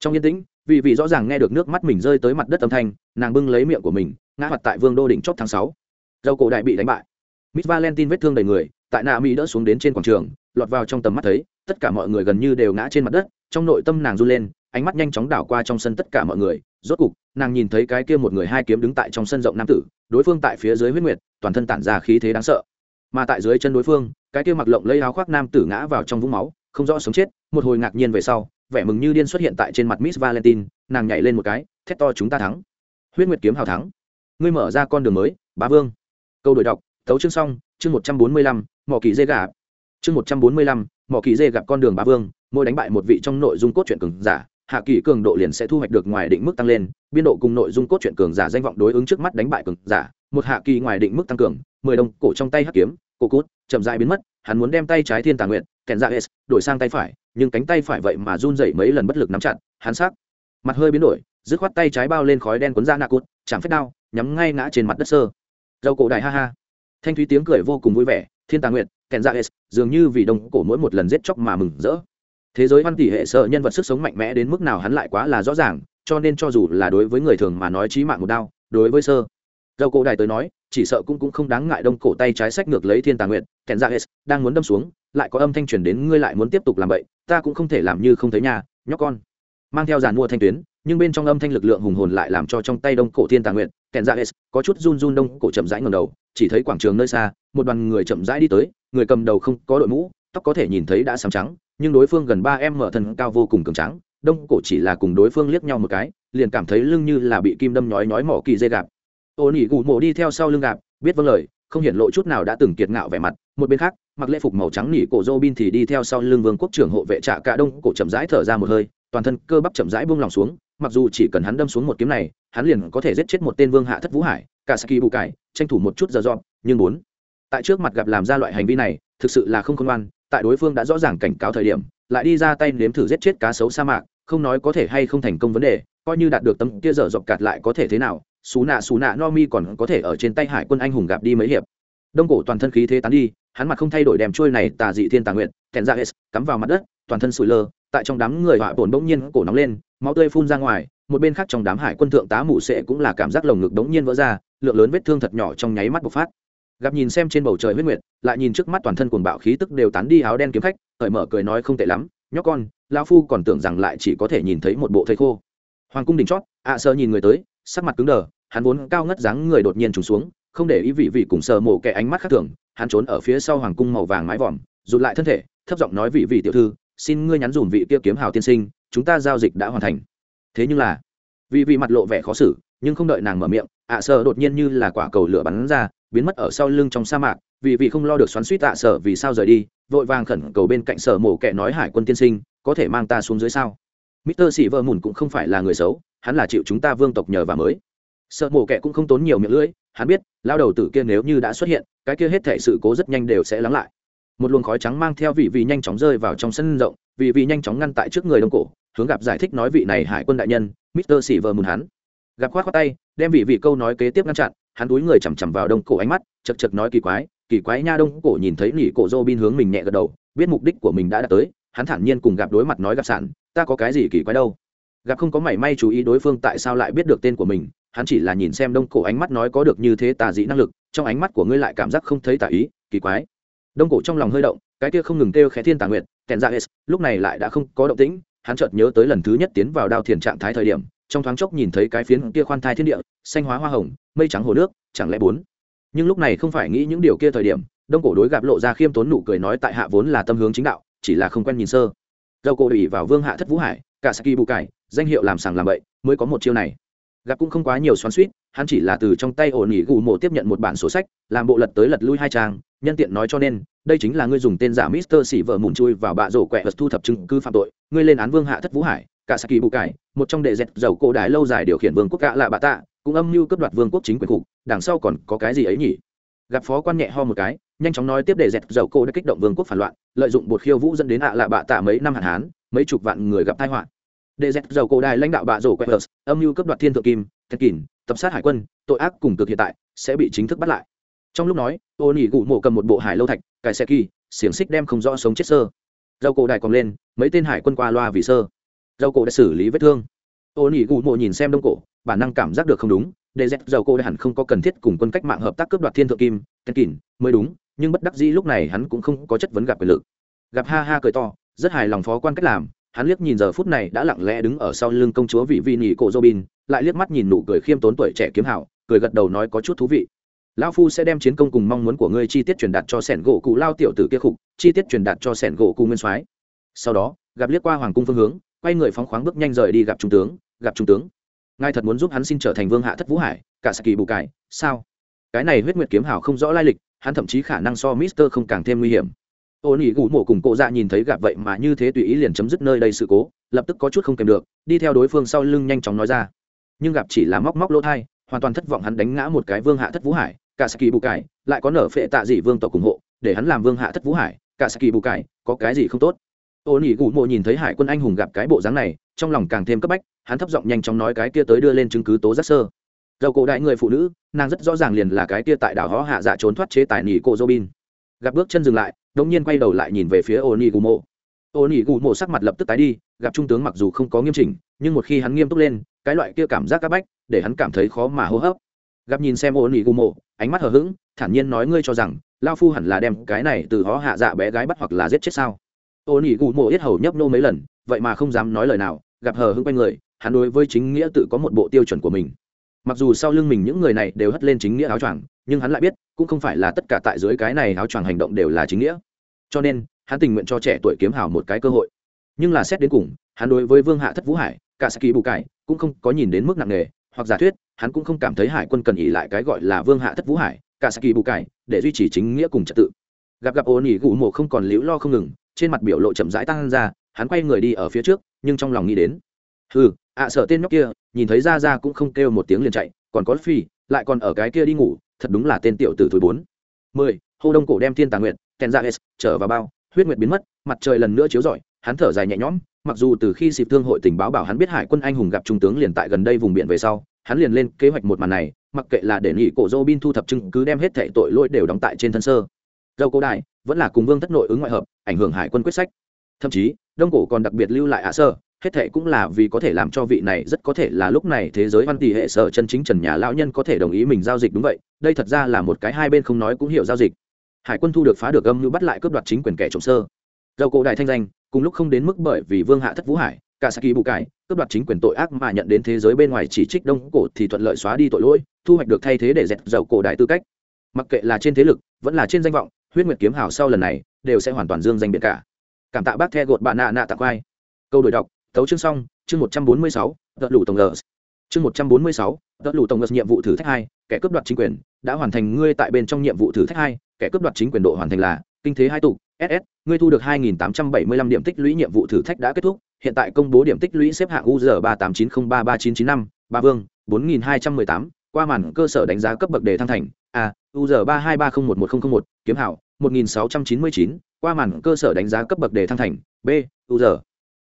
Trong yên tĩnh vị vị rõ ràng nghe được nước mắt mình rơi tới mặt đất âm thanh, nàng bưng lấy miệng của mình, ngã mặt tại vương đô đỉnh chót tháng sáu. Dầu cổ đại bị đánh bại. Miss valentine vết thương đầy người, tại nạ mỹ đỡ xuống đến trên quảng trường, lọt vào trong tầm mắt thấy tất cả mọi người gần như đều ngã trên mặt đất, trong nội tâm nàng run lên, ánh mắt nhanh chóng đảo qua trong sân tất cả mọi người, rốt cục, nàng nhìn thấy cái kia một người hai kiếm đứng tại trong sân rộng nam tử, đối phương tại phía dưới huyết nguyệt, toàn thân tản ra khí thế đáng sợ. Mà tại dưới chân đối phương, cái kia mặc lộng lấy áo khoác nam tử ngã vào trong vũng máu, không rõ sống chết, một hồi ngạc nhiên về sau, vẻ mừng như điên xuất hiện tại trên mặt miss valentine, nàng nhảy lên một cái, thét to chúng ta thắng. Huyết nguyệt kiếm hào thắng. Ngươi mở ra con đường mới, bá vương. Câu đổi đọc tấu chương xong, chương một trăm bốn mươi lăm mỏ kỳ dây gà. Chương một trăm bốn mươi lăm mỏ kỳ dê gặp con đường bá vương, mỗi đánh bại một vị trong nội dung cốt truyện cường giả, hạ kỳ cường độ liền sẽ thu hoạch được ngoài định mức tăng lên, biên độ cùng nội dung cốt truyện cường giả danh vọng đối ứng trước mắt đánh bại cường giả, một hạ kỳ ngoài định mức tăng cường, mười đồng, cổ trong tay hắc kiếm, cổ cút, chậm dại biến mất, hắn muốn đem tay trái thiên tà nguyện kèn dạ s, đổi sang tay phải, nhưng cánh tay phải vậy mà run dậy mấy lần bất lực nắm chặt, hắn sắc, mặt hơi biến đổi, dứt khoát tay trái bao lên khói đen cuốn ra nạ cút, chẳng phép đau nhắm ngay ngã trên mặt đất sơ. Dầu cổ đại ha ha. Thanh thúy tiếng cười vô cùng vui vẻ, thiên tà nguyệt kèn dạ ra s dường như vì đông cổ mỗi một lần giết chóc mà mừng rỡ. Thế giới văn tỷ hệ sợ nhân vật sức sống mạnh mẽ đến mức nào hắn lại quá là rõ ràng, cho nên cho dù là đối với người thường mà nói trí mạng một đau đối với sơ, dầu cổ đại tới nói, chỉ sợ cũng cũng không đáng ngại đông cổ tay trái sách ngược lấy thiên tà nguyện kèn dạ ra s đang muốn đâm xuống, lại có âm thanh truyền đến, ngươi lại muốn tiếp tục làm vậy ta cũng không thể làm như không thấy nhà nhóc con mang theo giàn mua thanh tuyến, nhưng bên trong âm thanh lực lượng hùng hồn lại làm cho trong tay đông cổ thiên tà nguyện kèn dạ ra s có chút run run đông cổ chậm rãi ngầm đầu, chỉ thấy quảng trường nơi xa, một đoàn người chậm rãi đi tới, người cầm đầu không có đội mũ, tóc có thể nhìn thấy đã sáng trắng, nhưng đối phương gần ba em mở thân cao vô cùng cường trắng đông cổ chỉ là cùng đối phương liếc nhau một cái, liền cảm thấy lưng như là bị kim đâm nhói nhói mỏ kỳ dây gạp. Ô nỉ gù mổ đi theo sau lưng gạp, biết vâng lời, không hiện lộ chút nào đã từng kiệt ngạo vẻ mặt, một bên khác, mặc lễ phục màu trắng nỉ cổ dô bin thì đi theo sau lưng vương quốc trưởng hộ vệ trạ cả đông, cổ chậm rãi thở ra một hơi toàn thân cơ bắp chậm rãi buông lòng xuống, mặc dù chỉ cần hắn đâm xuống một kiếm này, hắn liền có thể giết chết một tên vương hạ thất vũ hải, cả saki bù cải, tranh thủ một chút giờ dọn, nhưng bốn tại trước mặt gặp làm ra loại hành vi này, thực sự là không khôn ngoan, tại đối phương đã rõ ràng cảnh cáo thời điểm, lại đi ra tay nếm thử giết chết cá sấu sa mạc, không nói có thể hay không thành công vấn đề, coi như đạt được tấm kia dở dọc cạt lại có thể thế nào, xú nạ xú nạ no mi còn có thể ở trên tay hải quân anh hùng gặp đi mấy hiệp. Đông cổ toàn thân khí thế tán đi, hắn mặt không thay đổi đèm trôi này tà dị thiên tà nguyện kèn dạ ra hết cắm vào mặt đất, toàn thân sủi lơ tại trong đám người họa bổn bỗng nhiên cổ nóng lên, máu tươi phun ra ngoài, một bên khác trong đám hải quân thượng tá mụ sệ cũng là cảm giác lồng ngực đống nhiên vỡ ra, lượng lớn vết thương thật nhỏ trong nháy mắt bộc phát. Gặp nhìn xem trên bầu trời huyết nguyệt, lại nhìn trước mắt toàn thân cuồng bạo khí tức đều tán đi áo đen kiếm khách, cởi mở cười nói không tệ lắm, nhóc con lao phu còn tưởng rằng lại chỉ có thể nhìn thấy một bộ thầy khô. Hoàng cung đỉnh chót, ạ sơ nhìn người tới, sắc mặt cứng đờ, hắn vốn cao ngất dáng người đột nhiên trùng xuống, không để ý vị vị cùng sờ mổ kẻ ánh mắt khác thường, hắn trốn ở phía sau hoàng cung màu vàng mái vòm, rụt lại thân thể, thấp giọng nói vị vị tiểu thư xin ngươi nhắn dùm vị kia kiếm hào tiên sinh chúng ta giao dịch đã hoàn thành thế nhưng là vị vị mặt lộ vẻ khó xử nhưng không đợi nàng mở miệng ạ à đột nhiên như là quả cầu lửa bắn ra biến mất ở sau lưng trong sa mạc vị vị không lo được xoắn suýt ạ à vì sao rời đi vội vàng khẩn cầu bên cạnh sở mổ kẻ nói hải quân tiên sinh có thể mang ta xuống dưới sao Mr. Sĩ vợ mùn cũng không phải là người xấu, hắn là chịu chúng ta vương tộc nhờ và mới. Sợ mổ kẻ cũng không tốn nhiều miệng lưỡi, hắn biết, lao đầu tử kia nếu như đã xuất hiện, cái kia hết thảy sự cố rất nhanh đều sẽ lắng lại. Một luồng khói trắng mang theo vị vị nhanh chóng rơi vào trong sân rộng, vị vị nhanh chóng ngăn tại trước người đông cổ, hướng gặp giải thích nói vị này hải quân đại nhân, Mister Sĩ vợ mùn hắn. Gặp khoát khoát tay, đem vị vị câu nói kế tiếp ngăn chặn, hắn túi người chằm chằm vào đông cổ ánh mắt, chật chật nói kỳ quái, kỳ quái nha đông cổ nhìn thấy nỉ cổ Robin hướng mình nhẹ gật đầu, biết mục đích của mình đã đạt tới, hắn thản nhiên cùng gặp đối mặt nói gặp sạn ta có cái gì kỳ quái đâu gặp không có mảy may chú ý đối phương tại sao lại biết được tên của mình hắn chỉ là nhìn xem đông cổ ánh mắt nói có được như thế tà dị năng lực trong ánh mắt của ngươi lại cảm giác không thấy tà ý kỳ quái đông cổ trong lòng hơi động, cái kia không ngừng kêu khẽ thiên tà nguyệt tèn ra hết lúc này lại đã không có động tĩnh, hắn chợt nhớ tới lần thứ nhất tiến vào đao thiền trạng thái thời điểm, trong thoáng chốc nhìn thấy cái phiến kia khoan thai thiên địa, xanh hóa hoa hồng, mây trắng hồ nước, chẳng lẽ bốn? Nhưng lúc này không phải nghĩ những điều kia thời điểm, đông cổ đối gặp lộ ra khiêm tốn nụ cười nói tại hạ vốn là tâm hướng chính đạo, chỉ là không quen nhìn sơ. Dầu cổ ủy vào vương hạ thất vũ hải cả saki bù cải danh hiệu làm sàng làm bậy, mới có một chiêu này gặp cũng không quá nhiều xoắn suýt, hắn chỉ là từ trong tay ổn nghỉ gù mộ tiếp nhận một bản sổ sách, làm bộ lật tới lật lui hai trang, nhân tiện nói cho nên, đây chính là ngươi dùng tên giả mister xỉ vợ mùn chui vào bạ rổ quẹ vật thu thập chứng cứ phạm tội, ngươi lên án vương hạ thất vũ hải, cả saki bù cải, một trong đệ dẹt dầu cổ đái lâu dài điều khiển vương quốc cạ lạ bạ tạ, cũng âm mưu cấp đoạt vương quốc chính quyền cục, đằng sau còn có cái gì ấy nhỉ? Gặp phó quan nhẹ ho một cái, nhanh chóng nói tiếp để dẹt dầu cô đã kích động vương quốc phản loạn, lợi dụng bột khiêu vũ dẫn đến ạ lạ bạ tạ mấy năm hạn hán, mấy chục vạn người gặp tai họa đệ dẹt dầu cổ đài lãnh đạo bạ rổ quẹt âm mưu cấp đoạt thiên thượng kim, thạch kỳn tập sát hải quân, tội ác cùng cực hiện tại, sẽ bị chính thức bắt lại. Trong lúc nói, ô nỉ gụ mộ cầm một bộ hải lâu thạch cài xe kỳ, xiềng xích đem không rõ sống chết sơ. Dầu cổ đài còn lên, mấy tên hải quân qua loa vì sơ. Dầu cổ đã xử lý vết thương. Ô nỉ gụ mộ nhìn xem đông cổ, bản năng cảm giác được không đúng để dẹp dầu cô hẳn không có cần thiết cùng quân cách mạng hợp tác cướp đoạt thiên thượng kim tên kỳn mới đúng, nhưng bất đắc dĩ lúc này hắn cũng không có chất vấn gặp quyền lực. Gặp ha ha cười to, rất hài lòng phó quan cách làm hắn liếc nhìn giờ phút này đã lặng lẽ đứng ở sau lưng công chúa vị vi nhị cổ robin, lại liếc mắt nhìn nụ cười khiêm tốn tuổi trẻ kiếm hảo, cười gật đầu nói có chút thú vị. Lão phu sẽ đem chiến công cùng mong muốn của ngươi chi tiết truyền đạt cho sẻn gỗ cụ lao tiểu tử kia khục, chi tiết truyền đạt cho sẻn gỗ cụ nguyên soái. Sau đó, gặp liếc qua hoàng cung phương hướng, quay người phóng khoáng bước nhanh rời đi gặp trung tướng, gặp trung tướng. Ngài thật muốn giúp hắn xin trở thành vương hạ thất vũ hải, cả saki bù cải, sao? Cái này huyết nguyệt kiếm hảo không rõ lai lịch, hắn thậm chí khả năng so mister không càng thêm nguy hiểm ô nỉ gù mộ cùng cộ dạ nhìn thấy gặp vậy mà như thế tùy ý liền chấm dứt nơi đây sự cố, lập tức có chút không kèm được, đi theo đối phương sau lưng nhanh chóng nói ra. Nhưng gặp chỉ là móc móc lỗ thai, hoàn toàn thất vọng hắn đánh ngã một cái vương hạ thất vũ hải, cả saki bù cải lại có nở phệ tạ dị vương tộc ủng hộ, để hắn làm vương hạ thất vũ hải, cả saki bù cải có cái gì không tốt? Ô nỉ gù mộ nhìn thấy hải quân anh hùng gặp cái bộ dáng này, trong lòng càng thêm cấp bách, hắn thấp giọng nhanh chóng nói cái kia tới đưa lên chứng cứ tố giác sơ. Dầu cổ đại người phụ nữ, nàng rất rõ ràng liền là cái kia tại đảo hó hạ dạ trốn thoát chế tài nỉ cô robin gặp bước chân dừng lại đống nhiên quay đầu lại nhìn về phía Onigumo. Onigumo sắc mặt lập tức tái đi gặp trung tướng mặc dù không có nghiêm chỉnh nhưng một khi hắn nghiêm túc lên cái loại kia cảm giác các bách để hắn cảm thấy khó mà hô hấp. Gặp nhìn xem Onigumo, ánh mắt hờ hững thản nhiên nói ngươi cho rằng lão phu hẳn là đem cái này từ hó hạ dạ bé gái bắt hoặc là giết chết sao? Onigumo yết hầu nhấp nô mấy lần vậy mà không dám nói lời nào gặp hờ hững quanh người hắn đối với chính nghĩa tự có một bộ tiêu chuẩn của mình. Mặc dù sau lưng mình những người này đều hất lên chính nghĩa áo choàng nhưng hắn lại biết, cũng không phải là tất cả tại dưới cái này áo choàng hành động đều là chính nghĩa. Cho nên, hắn tình nguyện cho trẻ tuổi kiếm hào một cái cơ hội. Nhưng là xét đến cùng, hắn đối với vương hạ thất vũ hải, cả saki bù cải, cũng không có nhìn đến mức nặng nề, hoặc giả thuyết, hắn cũng không cảm thấy hải quân cần ỉ lại cái gọi là vương hạ thất vũ hải, cả saki bù cải, để duy trì chính nghĩa cùng trật tự. Gặp gặp ô nỉ gù mộ không còn liễu lo không ngừng, trên mặt biểu lộ chậm rãi tăng ra, hắn quay người đi ở phía trước, nhưng trong lòng nghĩ đến. Ừ ạ, sợ tên nhóc kia, nhìn thấy ra ra cũng không kêu một tiếng liền chạy, còn có phi, lại còn ở cái kia đi ngủ thật đúng là tên tiểu tử tuổi bốn. Mười hô đông cổ đem thiên tà nguyện kèn ra dạ s trở vào bao, huyết nguyệt biến mất, mặt trời lần nữa chiếu rọi, hắn thở dài nhẹ nhõm, mặc dù từ khi xịp thương hội tình báo bảo hắn biết hải quân anh hùng gặp trung tướng liền tại gần đây vùng biển về sau, hắn liền lên kế hoạch một màn này, mặc kệ là để nghị cổ dô bin thu thập chứng cứ đem hết thệ tội lỗi đều đóng tại trên thân sơ. Dâu cổ đại vẫn là cùng vương thất nội ứng ngoại hợp, ảnh hưởng hải quân quyết sách. Thậm chí đông cổ còn đặc biệt lưu lại ạ sơ, hết thệ cũng là vì có thể làm cho vị này rất có thể là lúc này thế giới văn tỷ hệ sở chân chính trần nhà lão nhân có thể đồng ý mình giao dịch đúng vậy, đây thật ra là một cái hai bên không nói cũng hiểu giao dịch. Hải quân thu được phá được âm như bắt lại cướp đoạt chính quyền kẻ trộm sơ. Dầu cổ đại thanh danh, cùng lúc không đến mức bởi vì vương hạ thất vũ hải, cả saki bù cải, cướp đoạt chính quyền tội ác mà nhận đến thế giới bên ngoài chỉ trích đông cổ thì thuận lợi xóa đi tội lỗi, thu hoạch được thay thế để dẹp dầu cổ đại tư cách. Mặc kệ là trên thế lực, vẫn là trên danh vọng, huyết nguyệt kiếm hào sau lần này, đều sẽ hoàn toàn dương danh biệt cả cảm tạ bác the gột bạn nạ nạ tặng quai câu đổi đọc, tấu chương xong, chương một trăm bốn mươi sáu đợt lủ tổng gờ chương một trăm bốn mươi sáu đợt lủ tổng gờ nhiệm vụ thử thách hai, kẻ cướp đoạt chính quyền, đã hoàn thành ngươi tại bên trong nhiệm vụ thử thách hai, kẻ cướp đoạt chính quyền độ hoàn thành là, kinh thế hai tục ss ngươi thu được hai nghìn tám trăm bảy mươi lăm điểm tích lũy nhiệm vụ thử thách đã kết thúc, hiện tại công bố điểm tích lũy xếp hạng uz ba tám chín không ba ba chín chín năm, ba vương, bốn nghìn hai trăm mười tám, qua màn cơ sở đánh giá cấp bậc đề thăng thành, a uz ba hai ba không một một không một, kiếm hảo một nghìn sáu trăm chín mươi chín, qua màn cơ sở đánh giá cấp bậc đề thăng thành b, u giờ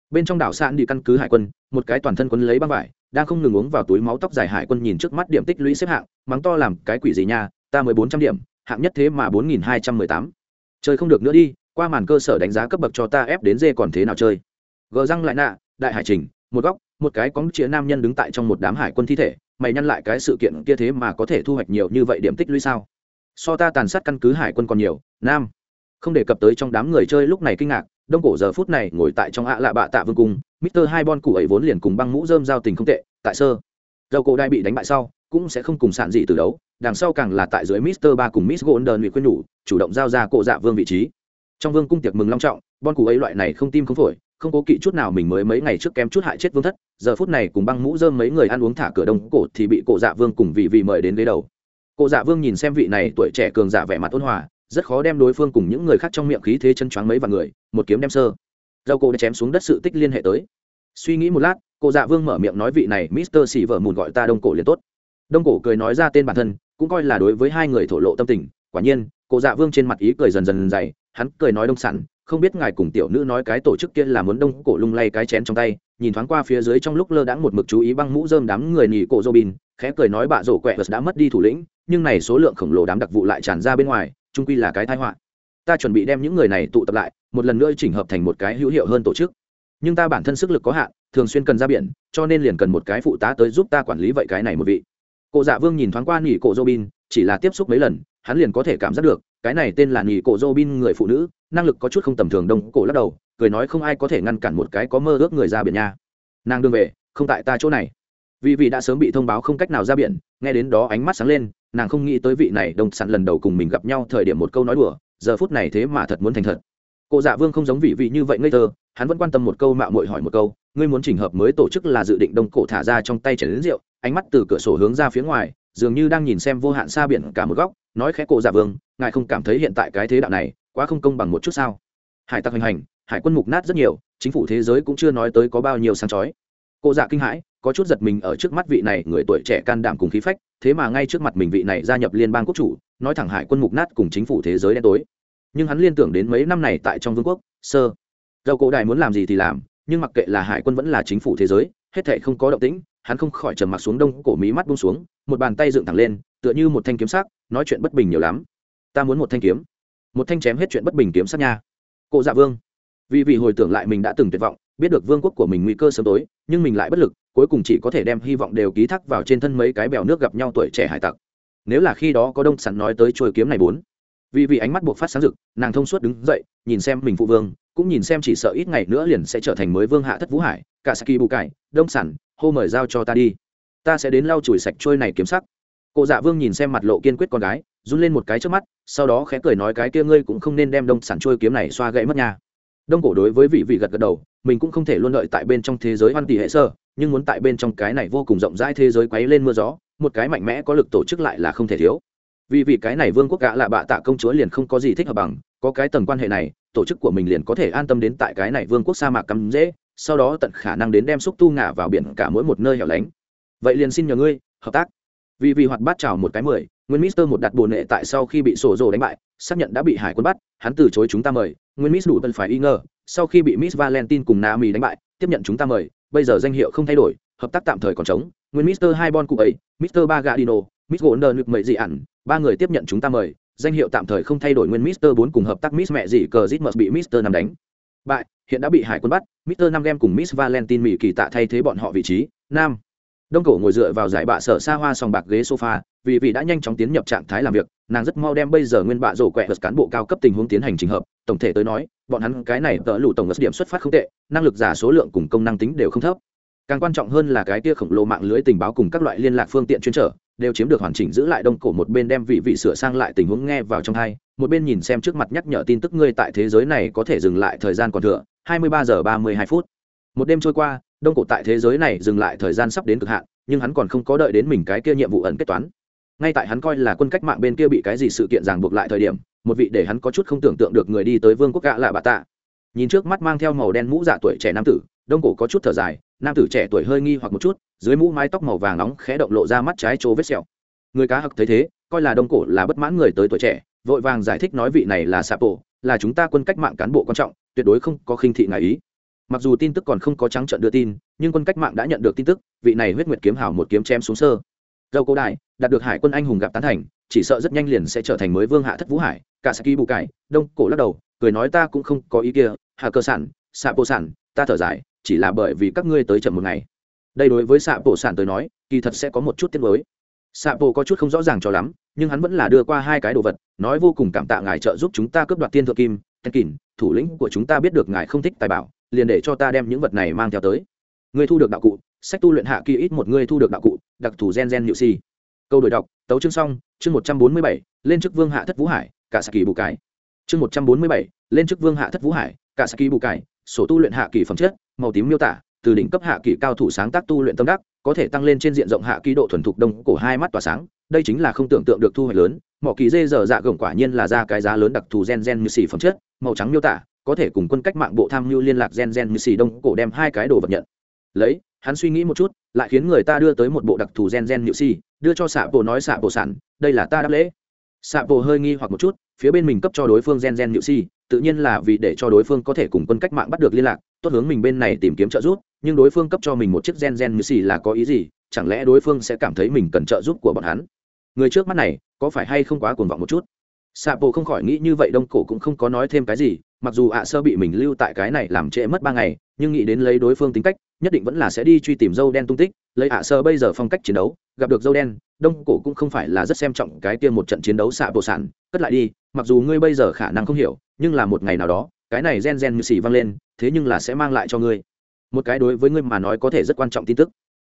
bên trong đảo sạn đi căn cứ hải quân, một cái toàn thân quân lấy băng vải, đang không ngừng uống vào túi máu tóc dài hải quân nhìn trước mắt điểm tích lũy xếp hạng, mắng to làm cái quỷ gì nha, ta mới bốn trăm điểm, hạng nhất thế mà bốn nghìn hai trăm mười tám. Chơi không được nữa đi, qua màn cơ sở đánh giá cấp bậc cho ta ép đến dê còn thế nào chơi. Gờ răng lại nạ, đại hải trình, một góc, một cái cóng chĩa nam nhân đứng tại trong một đám hải quân thi thể, mày nhăn lại cái sự kiện kia thế mà có thể thu hoạch nhiều như vậy điểm tích lũy sao? So ta tàn sát căn cứ hải quân còn nhiều, nam. Không đề cập tới trong đám người chơi lúc này kinh ngạc, đông cổ giờ phút này ngồi tại trong ạ lạ bạ tạ vương cung, mister hai bon cụ ấy vốn liền cùng băng mũ dơm giao tình không tệ, tại sơ. Dầu cổ đai bị đánh bại sau, cũng sẽ không cùng sản dị từ đấu, đằng sau càng là tại dưới mister ba cùng miss golden bị khuyên nhủ, chủ động giao ra cổ dạ vương vị trí. Trong vương cung tiệc mừng long trọng bon cụ ấy loại này không tim không phổi, không cố kỵ chút nào mình mới mấy ngày trước kém chút hại chết vương thất, giờ phút này cùng băng mũ dơm mấy người ăn uống thả cửa đông cổ thì bị cổ dạ vương cùng vị vị mời đến ghế đầu cụ dạ vương nhìn xem vị này tuổi trẻ cường giả vẻ mặt ôn hòa, rất khó đem đối phương cùng những người khác trong miệng khí thế chân choáng mấy vạn người, một kiếm đem sơ. Dầu cổ đã chém xuống đất sự tích liên hệ tới. Suy nghĩ một lát cụ dạ vương mở miệng nói vị này mister xì vợ mùn gọi ta đông cổ liền tốt. Đông cổ cười nói ra tên bản thân, cũng coi là đối với hai người thổ lộ tâm tình. Quả nhiên cụ dạ vương trên mặt ý cười dần dần dày, hắn cười nói đông sẵn, không biết ngài cùng tiểu nữ nói cái tổ chức kia là muốn đông cổ lung lay cái chén trong tay nhìn thoáng qua phía dưới trong lúc lơ đãng một mực chú ý băng mũ rơm đám người nhì cổ robin, khẽ cười nói bạ rổ quẹ đã mất đi thủ lĩnh, nhưng này số lượng khổng lồ đám đặc vụ lại tràn ra bên ngoài trung quy là cái tai họa. Ta chuẩn bị đem những người này tụ tập lại, một lần nữa chỉnh hợp thành một cái hữu hiệu hơn tổ chức. Nhưng ta bản thân sức lực có hạn, thường xuyên cần ra biển, cho nên liền cần một cái phụ tá tới giúp ta quản lý vậy cái này một vị. Cụ dạ vương nhìn thoáng qua nỉ cổ robin, chỉ là tiếp xúc mấy lần, hắn liền có thể cảm giác được, cái này tên là nỉ cổ robin người phụ nữ, năng lực có chút không tầm thường đông cổ lắc đầu cười nói không ai có thể ngăn cản một cái có mơ ước người ra biển nha. Nàng đương về, không tại ta chỗ này. Vì vị đã sớm bị thông báo không cách nào ra biển, nghe đến đó ánh mắt sáng lên, nàng không nghĩ tới vị này đồng sẵn lần đầu cùng mình gặp nhau thời điểm một câu nói đùa, giờ phút này thế mà thật muốn thành thật. Cụ dạ vương không giống vị vị như vậy ngây thơ, hắn vẫn quan tâm một câu mạo muội hỏi một câu, ngươi muốn chỉnh hợp mới tổ chức là dự định đông cổ thả ra trong tay chảy đến rượu? Ánh mắt từ cửa sổ hướng ra phía ngoài, dường như đang nhìn xem vô hạn xa biển cả một góc, nói khẽ cụ dạ vương, ngài không cảm thấy hiện tại cái thế đạo này quá không công bằng một chút sao? Hải tặc hành hành hải quân mục nát rất nhiều, chính phủ thế giới cũng chưa nói tới có bao nhiêu sáng chói. Cụ dạ kinh hãi, có chút giật mình ở trước mắt vị này người tuổi trẻ can đảm cùng khí phách, thế mà ngay trước mặt mình vị này gia nhập liên bang quốc chủ, nói thẳng hải quân mục nát cùng chính phủ thế giới đen tối. Nhưng hắn liên tưởng đến mấy năm này tại trong vương quốc, sơ. Dầu cổ đại muốn làm gì thì làm, nhưng mặc kệ là hải quân vẫn là chính phủ thế giới, hết thệ không có động tĩnh, hắn không khỏi trầm mặc xuống đông cổ mí mắt buông xuống, một bàn tay dựng thẳng lên, tựa như một thanh kiếm sắc, nói chuyện bất bình nhiều lắm. Ta muốn một thanh kiếm. Một thanh chém hết chuyện bất bình kiếm sắc nha. Cụ dạ vương vì vì hồi tưởng lại mình đã từng tuyệt vọng, biết được vương quốc của mình nguy cơ sớm tối, nhưng mình lại bất lực, cuối cùng chỉ có thể đem hy vọng đều ký thác vào trên thân mấy cái bèo nước gặp nhau tuổi trẻ hải tặc. Nếu là khi đó có đông sẵn nói tới chuôi kiếm này bốn. Vì vì ánh mắt buộc phát sáng rực, nàng thông suốt đứng dậy, nhìn xem mình phụ vương, cũng nhìn xem chỉ sợ ít ngày nữa liền sẽ trở thành mới vương hạ thất vũ hải, cả saki bù cải, đông sản hô mời giao cho ta đi. Ta sẽ đến lau chùi sạch trôi này kiếm sắc. Cụ dạ vương nhìn xem mặt lộ kiên quyết con gái, run lên một cái trước mắt, sau đó khẽ cười nói cái kia ngươi cũng không nên đem đông sản trôi kiếm này xoa gãy mất nha đông cổ đối với vị vị gật gật đầu, mình cũng không thể luôn đợi tại bên trong thế giới hoan tỷ hệ sơ, nhưng muốn tại bên trong cái này vô cùng rộng rãi thế giới quấy lên mưa gió, một cái mạnh mẽ có lực tổ chức lại là không thể thiếu. Vì vì cái này vương quốc gã là bạ tạ công chúa liền không có gì thích hợp bằng, có cái tầng quan hệ này, tổ chức của mình liền có thể an tâm đến tại cái này vương quốc sa mạc cắm dễ, sau đó tận khả năng đến đem xúc tu ngả vào biển cả mỗi một nơi hẻo lánh. Vậy liền xin nhờ ngươi, hợp tác. Vì vì hoạt bát chào một cái mười, nguyên mister một đặt bồn nệ tại sau khi bị sổ rồ đánh bại xác nhận đã bị hải quân bắt, hắn từ chối chúng ta mời, nguyên miss đủ tân phải y ngờ, sau khi bị miss valentine cùng naomi đánh bại, tiếp nhận chúng ta mời, bây giờ danh hiệu không thay đổi, hợp tác tạm thời còn trống, nguyên mister hai bon cụ ấy, mister bagadino, miss gỗ nờ nực mậy dị ẩn ba người tiếp nhận chúng ta mời, danh hiệu tạm thời không thay đổi nguyên mister bốn cùng hợp tác miss mẹ dị cờ zit bị mister năm đánh. Bại, hiện đã bị hải quân bắt, mister năm game cùng miss valentine mỹ kỳ tạ thay thế bọn họ vị trí, nam. Đông cổ ngồi dựa vào giải bạ sở xa hoa sòng bạc ghế sofa, vì vị đã nhanh chóng tiến nhập trạng thái làm việc nàng rất mau đem bây giờ nguyên bạ rổ quẹ vật cán bộ cao cấp tình huống tiến hành trình hợp. Tổng thể tới nói, bọn hắn cái này tờ lụ tổng ngất điểm xuất phát không tệ, năng lực giả số lượng cùng công năng tính đều không thấp. Càng quan trọng hơn là cái tia khổng lồ mạng lưới tình báo cùng các loại liên lạc phương tiện chuyên trở, đều chiếm được hoàn chỉnh giữ lại đông cổ một bên đem vị vị sửa sang lại tình huống nghe vào trong hai, một bên nhìn xem trước mặt nhắc nhở tin tức ngươi tại thế giới này có thể dừng lại thời gian còn thừa 23 giờ 32 phút. Một đêm trôi qua, đông cổ tại thế giới này dừng lại thời gian sắp đến cực hạn, nhưng hắn còn không có đợi đến mình cái kia nhiệm vụ ẩn kết toán ngay tại hắn coi là quân cách mạng bên kia bị cái gì sự kiện ràng buộc lại thời điểm, một vị để hắn có chút không tưởng tượng được người đi tới vương quốc gạ là bà tạ. Nhìn trước mắt mang theo màu đen mũ dạ tuổi trẻ nam tử, đông cổ có chút thở dài, nam tử trẻ tuổi hơi nghi hoặc một chút, dưới mũ mái tóc màu vàng nóng khẽ động lộ ra mắt trái chỗ vết sẹo. Người cá hặc thấy thế, coi là đông cổ là bất mãn người tới tuổi trẻ, vội vàng giải thích nói vị này là sapo, là chúng ta quân cách mạng cán bộ quan trọng, tuyệt đối không có khinh thị ngại ý. Mặc dù tin tức còn không có trắng trận đưa tin, nhưng quân cách mạng đã nhận được tin tức, vị này huyết nguyệt kiếm hảo một kiếm chém xuống sơ. Dâu cổ đại đạt được hải quân anh hùng gặp tán thành, chỉ sợ rất nhanh liền sẽ trở thành mới vương hạ thất vũ hải, cả saki bù cải, đông cổ lắc đầu, cười nói ta cũng không có ý kia hạ cơ sản xạ bộ sản, ta thở dài, chỉ là bởi vì các ngươi tới chậm một ngày. Đây đối với xạ bộ sản tới nói, kỳ thật sẽ có một chút tiết mới xạ bộ có chút không rõ ràng cho lắm, nhưng hắn vẫn là đưa qua hai cái đồ vật, nói vô cùng cảm tạ ngài trợ giúp chúng ta cướp đoạt tiên thượng kim tên kỳn thủ lĩnh của chúng ta biết được ngài không thích tài bảo, liền để cho ta đem những vật này mang theo tới. Ngươi thu được đạo cụ, sách tu luyện hạ kỳ ít một ngươi thu được đạo cụ, đặc thù gen gen nhự si câu đổi đọc, tấu chương xong, chương một trăm bốn mươi bảy, lên chức vương hạ thất vũ hải, cả sa kỳ bù cải chương một trăm bốn mươi bảy, lên chức vương hạ thất vũ hải, cả sa kỳ bù cải, sổ tu luyện hạ kỳ phẩm chất, màu tím miêu tả, từ đỉnh cấp hạ kỳ cao thủ sáng tác tu luyện tâm đắc, có thể tăng lên trên diện rộng hạ kỳ độ thuần thục đông cổ hai mắt tỏa sáng, đây chính là không tưởng tượng được thu hoạch lớn, mỏ kỳ dê dở dạ gồng quả nhiên là ra cái giá lớn đặc thù gen gen như xì phẩm chất, màu trắng miêu tả, có thể cùng quân cách mạng bộ tham mưu liên lạc gen gen như xì đông cổ đem hai cái đồ vật nhận lấy, hắn suy nghĩ một chút, lại khiến người ta đưa tới một bộ đặc thù gen gen nhự xì đưa cho xạ bộ nói xạ bộ sản đây là ta đáp lễ. Xạ bộ hơi nghi hoặc một chút, phía bên mình cấp cho đối phương gen gen nhự si, tự nhiên là vì để cho đối phương có thể cùng quân cách mạng bắt được liên lạc, tốt hướng mình bên này tìm kiếm trợ giúp, nhưng đối phương cấp cho mình một chiếc gen gen nhự si là có ý gì, chẳng lẽ đối phương sẽ cảm thấy mình cần trợ giúp của bọn hắn? Người trước mắt này, có phải hay không quá cuồng vọng một chút? Xạ bộ không khỏi nghĩ như vậy, đông cổ cũng không có nói thêm cái gì, mặc dù ạ sơ bị mình lưu tại cái này làm trễ mất ba ngày, nhưng nghĩ đến lấy đối phương tính cách, nhất định vẫn là sẽ đi truy tìm dâu đen tung tích lấy ạ sơ bây giờ phong cách chiến đấu, gặp được dâu đen, đông cổ cũng không phải là rất xem trọng cái kia một trận chiến đấu xạ bộ sản. Cất lại đi, mặc dù ngươi bây giờ khả năng không hiểu, nhưng là một ngày nào đó, cái này gen gen như xì vang lên, thế nhưng là sẽ mang lại cho ngươi. Một cái đối với ngươi mà nói có thể rất quan trọng tin tức.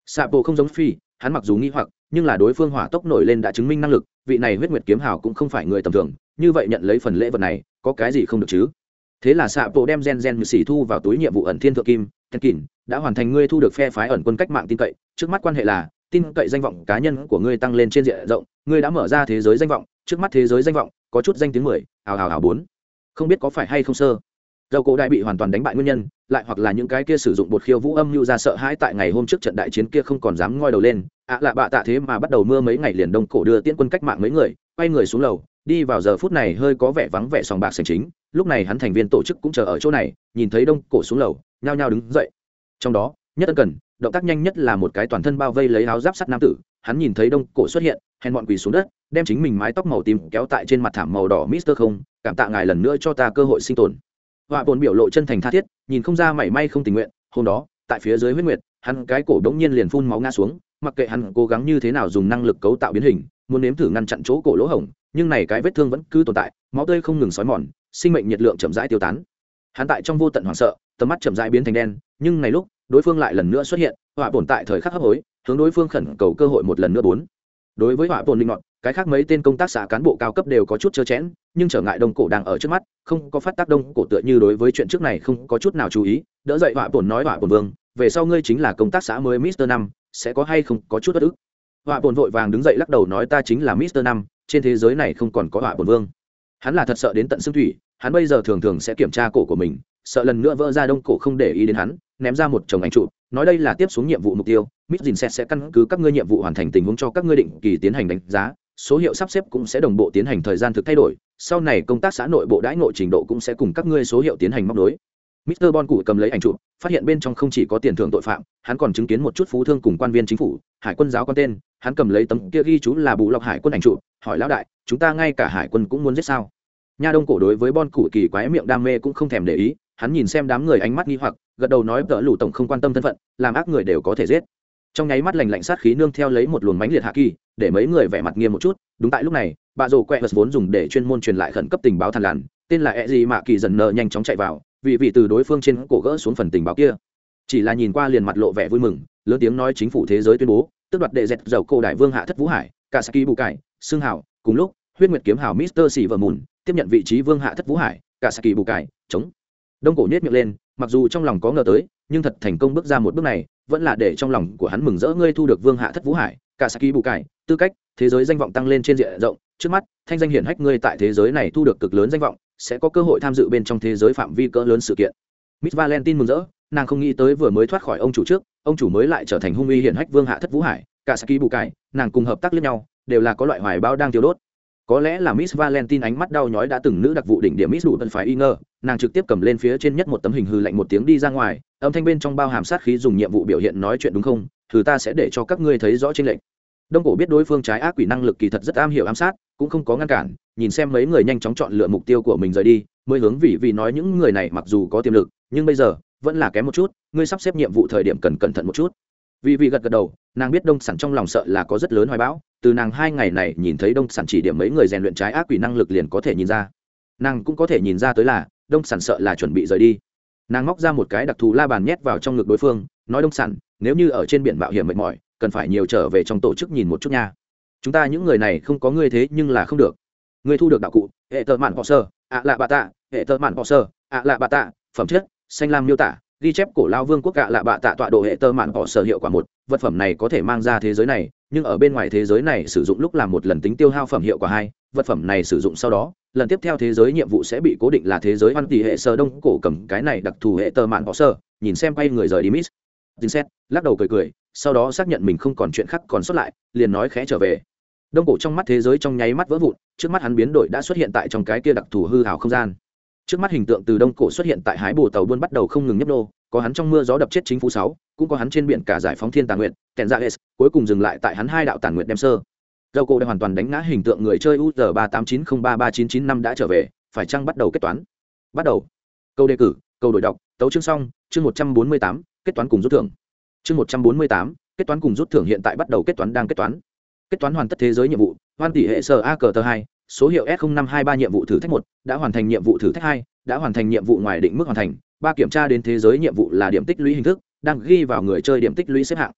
Xạ bộ không giống phi, hắn mặc dù nghi hoặc, nhưng là đối phương hỏa tốc nổi lên đã chứng minh năng lực, vị này huyết nguyệt kiếm hào cũng không phải người tầm thường, như vậy nhận lấy phần lễ vật này, có cái gì không được chứ? Thế là xạ bộ đem gen gen như xì thu vào túi nhiệm vụ ẩn thiên thượng kim tên kỳn đã hoàn thành ngươi thu được phe phái ẩn quân cách mạng tin cậy. Trước mắt quan hệ là, tin cậy danh vọng cá nhân của ngươi tăng lên trên diện rộng. Ngươi đã mở ra thế giới danh vọng. Trước mắt thế giới danh vọng, có chút danh tiếng mười, hào hào hào bốn. Không biết có phải hay không sơ? Dầu cổ đại bị hoàn toàn đánh bại nguyên nhân, lại hoặc là những cái kia sử dụng bột khiêu vũ âm mưu ra sợ hãi tại ngày hôm trước trận đại chiến kia không còn dám ngoi đầu lên. Ạ à lạ bạ tạ thế mà bắt đầu mưa mấy ngày liền đông cổ đưa tiễn quân cách mạng mấy người, quay người xuống lầu, đi vào giờ phút này hơi có vẻ vắng vẻ sòng bạc sành chính lúc này hắn thành viên tổ chức cũng chờ ở chỗ này, nhìn thấy đông cổ xuống lầu, nhao nhao đứng dậy. Trong đó, nhất ân cần, động tác nhanh nhất là một cái toàn thân bao vây lấy áo giáp sắt nam tử, hắn nhìn thấy đông cổ xuất hiện, hèn bọn quỳ xuống đất, đem chính mình mái tóc màu tím kéo tại trên mặt thảm màu đỏ mister không, cảm tạ ngài lần nữa cho ta cơ hội sinh tồn. Họa bồn biểu lộ chân thành tha thiết, nhìn không ra mảy may không tình nguyện, hôm đó, tại phía dưới huyết nguyệt, hắn cái cổ đống nhiên liền phun máu ngã xuống, mặc kệ hắn cố gắng như thế nào dùng năng lực cấu tạo biến hình, muốn nếm thử ngăn chặn chỗ cổ lỗ hổng, nhưng này cái vết thương vẫn cứ tồn tại, máu tươi không ngừng xói mòn sinh mệnh nhiệt lượng chậm rãi tiêu tán. Hắn tại trong vô tận hoảng sợ tầm mắt chậm rãi biến thành đen nhưng này lúc đối phương lại lần nữa xuất hiện họa bổn tại thời khắc hấp hối hướng đối phương khẩn cầu cơ hội một lần nữa bốn. Đối với họa bổn linh loạn, cái khác mấy tên công tác xã cán bộ cao cấp đều có chút chơ chẽn nhưng trở ngại đông cổ đang ở trước mắt không có phát tác đông cổ tựa như đối với chuyện trước này không có chút nào chú ý đỡ dậy họa bổn nói họa bổn vương về sau ngươi chính là công tác xã mới mister năm sẽ có hay không có chút bất ức? Họa bổn vội vàng đứng dậy lắc đầu nói ta chính là mister năm trên thế giới này không còn có họa bổn vương. Hắn là thật sợ đến tận xương thủy hắn bây giờ thường thường sẽ kiểm tra cổ của mình sợ lần nữa vỡ ra đông cổ không để ý đến hắn ném ra một chồng ảnh trụ nói đây là tiếp xuống nhiệm vụ mục tiêu mít dìn sẽ sẽ căn cứ các ngươi nhiệm vụ hoàn thành tình huống cho các ngươi định kỳ tiến hành đánh giá số hiệu sắp xếp cũng sẽ đồng bộ tiến hành thời gian thực thay đổi sau này công tác xã nội bộ đãi ngộ trình độ cũng sẽ cùng các ngươi số hiệu tiến hành móc đối Mr. Bon cụ cầm lấy ảnh chụp, phát hiện bên trong không chỉ có tiền thưởng tội phạm, hắn còn chứng kiến một chút phú thương cùng quan viên chính phủ, hải quân giáo con tên, hắn cầm lấy tấm kia ghi chú là bù lọc hải quân ảnh chụp, hỏi lão đại, chúng ta ngay cả hải quân cũng muốn giết sao? Nha Đông cổ đối với Bon cụ kỳ quái miệng đam mê cũng không thèm để ý, hắn nhìn xem đám người ánh mắt nghi hoặc, gật đầu nói tợ lủ tổng không quan tâm thân phận, làm ác người đều có thể giết. Trong nháy mắt lạnh lạnh sát khí nương theo lấy một luồng mãnh liệt hạ kỳ, để mấy người vẻ mặt nghiêm một chút, đúng tại lúc này, bà rồ quẹ vốn dùng để chuyên môn truyền lại khẩn cấp tình báo thằn lằn, tên là e gì mà kỳ dần nợ nhanh chóng chạy vào vì vị từ đối phương trên cổ gỡ xuống phần tình báo kia chỉ là nhìn qua liền mặt lộ vẻ vui mừng lớn tiếng nói chính phủ thế giới tuyên bố tức đoạt đệ dẹt dầu cổ đại vương hạ thất vũ hải cả saki bù cải xương hảo cùng lúc huyết nguyệt kiếm hảo mister xỉ vợ mùn tiếp nhận vị trí vương hạ thất vũ hải kasaki bù cải, chống. Đông cổ nhét miệng lên, mặc dù trong lòng có ngờ tới, nhưng thật thành công bước ra một bước này, vẫn là để trong lòng của hắn mừng rỡ ngươi thu được vương hạ thất vũ hải kasaki bù cải, tư cách, thế giới danh vọng tăng lên trên diện rộng, trước mắt, thanh danh hiển hách ngươi tại thế giới này thu được cực lớn danh vọng, sẽ có cơ hội tham dự bên trong thế giới phạm vi cỡ lớn sự kiện. Miss valentine mừng rỡ, nàng không nghĩ tới vừa mới thoát khỏi ông chủ trước, ông chủ mới lại trở thành hung uy hiển hách vương hạ thất vũ hải, cả saki bù cải, nàng cùng hợp tác lẫn nhau, đều là có loại hoài bao đang tiêu đốt có lẽ là miss valentine ánh mắt đau nhói đã từng nữ đặc vụ đỉnh điểm miss đủ tân phải y ngờ, nàng trực tiếp cầm lên phía trên nhất một tấm hình hư lạnh một tiếng đi ra ngoài, âm thanh bên trong bao hàm sát khí dùng nhiệm vụ biểu hiện nói chuyện đúng không? Thử ta sẽ để cho các ngươi thấy rõ trên lệnh đông cổ biết đối phương trái ác quỷ năng lực kỳ thật rất am hiểu ám sát, cũng không có ngăn cản, nhìn xem mấy người nhanh chóng chọn lựa mục tiêu của mình rời đi, mới hướng vì vì nói những người này mặc dù có tiềm lực, nhưng bây giờ vẫn là kém một chút, ngươi sắp xếp nhiệm vụ thời điểm cần cẩn thận một chút vì vì gật gật đầu, nàng biết đông sản trong lòng sợ là có rất lớn hoài bão, từ nàng hai ngày này nhìn thấy đông sản chỉ điểm mấy người rèn luyện trái ác quỷ năng lực liền có thể nhìn ra. Nàng cũng có thể nhìn ra tới là, đông sản sợ là chuẩn bị rời đi. Nàng móc ra một cái đặc thù la bàn nhét vào trong ngực đối phương, nói đông sản, nếu như ở trên biển mạo hiểm mệt mỏi, cần phải nhiều trở về trong tổ chức nhìn một chút nha. Chúng ta những người này không có ngươi thế nhưng là không được. Ngươi thu được đạo cụ, hệ tờ mạn họ sơ, ạ lạ bà tạ, hệ tờ mạn họ sơ, ạ lạ bà tạ, phẩm chất, xanh lam miêu tả ghi chép cổ lao vương quốc cạ lạ bạ tạ tọa độ hệ tơ mạn họ sơ hiệu quả một, vật phẩm này có thể mang ra thế giới này, nhưng ở bên ngoài thế giới này sử dụng lúc làm một lần tính tiêu hao phẩm hiệu quả hai, vật phẩm này sử dụng sau đó, lần tiếp theo thế giới nhiệm vụ sẽ bị cố định là thế giới hoan tỷ hệ sơ đông cổ cầm cái này đặc thù hệ tơ mạn họ sơ nhìn xem quay người rời đi miss. Jin xét, lắc đầu cười cười, sau đó xác nhận mình không còn chuyện khác còn sót lại, liền nói khẽ trở về. Đông cổ trong mắt thế giới trong nháy mắt vỡ vụn, trước mắt hắn biến đổi đã xuất hiện tại trong cái kia đặc thù hư hào không gian trước mắt hình tượng từ đông cổ xuất hiện tại hái bồ tàu buôn bắt đầu không ngừng nhấp nô, có hắn trong mưa gió đập chết chính phủ sáu, cũng có hắn trên biển cả giải phóng thiên tàn nguyện kèn dạ ra s cuối cùng dừng lại tại hắn hai đạo tàn nguyện đem sơ. Dầu cổ đã hoàn toàn đánh ngã hình tượng người chơi uz ba tám chín không ba ba chín chín năm đã trở về, phải chăng bắt đầu kết toán? Bắt đầu. Câu đề cử, câu đổi đọc, tấu chương xong, chương một trăm bốn mươi tám, kết toán cùng rút thưởng. Chương một trăm bốn mươi tám, kết toán cùng rút thưởng hiện tại bắt đầu kết toán đang kết toán. Kết toán hoàn tất thế giới nhiệm vụ, hoan tỷ hệ sở a cờ tờ hai số hiệu s năm hai ba nhiệm vụ thử thách một, đã hoàn thành nhiệm vụ thử thách hai, đã hoàn thành nhiệm vụ ngoài định mức hoàn thành. Ba kiểm tra đến thế giới nhiệm vụ là điểm tích lũy hình thức, đang ghi vào người chơi điểm tích lũy xếp hạng.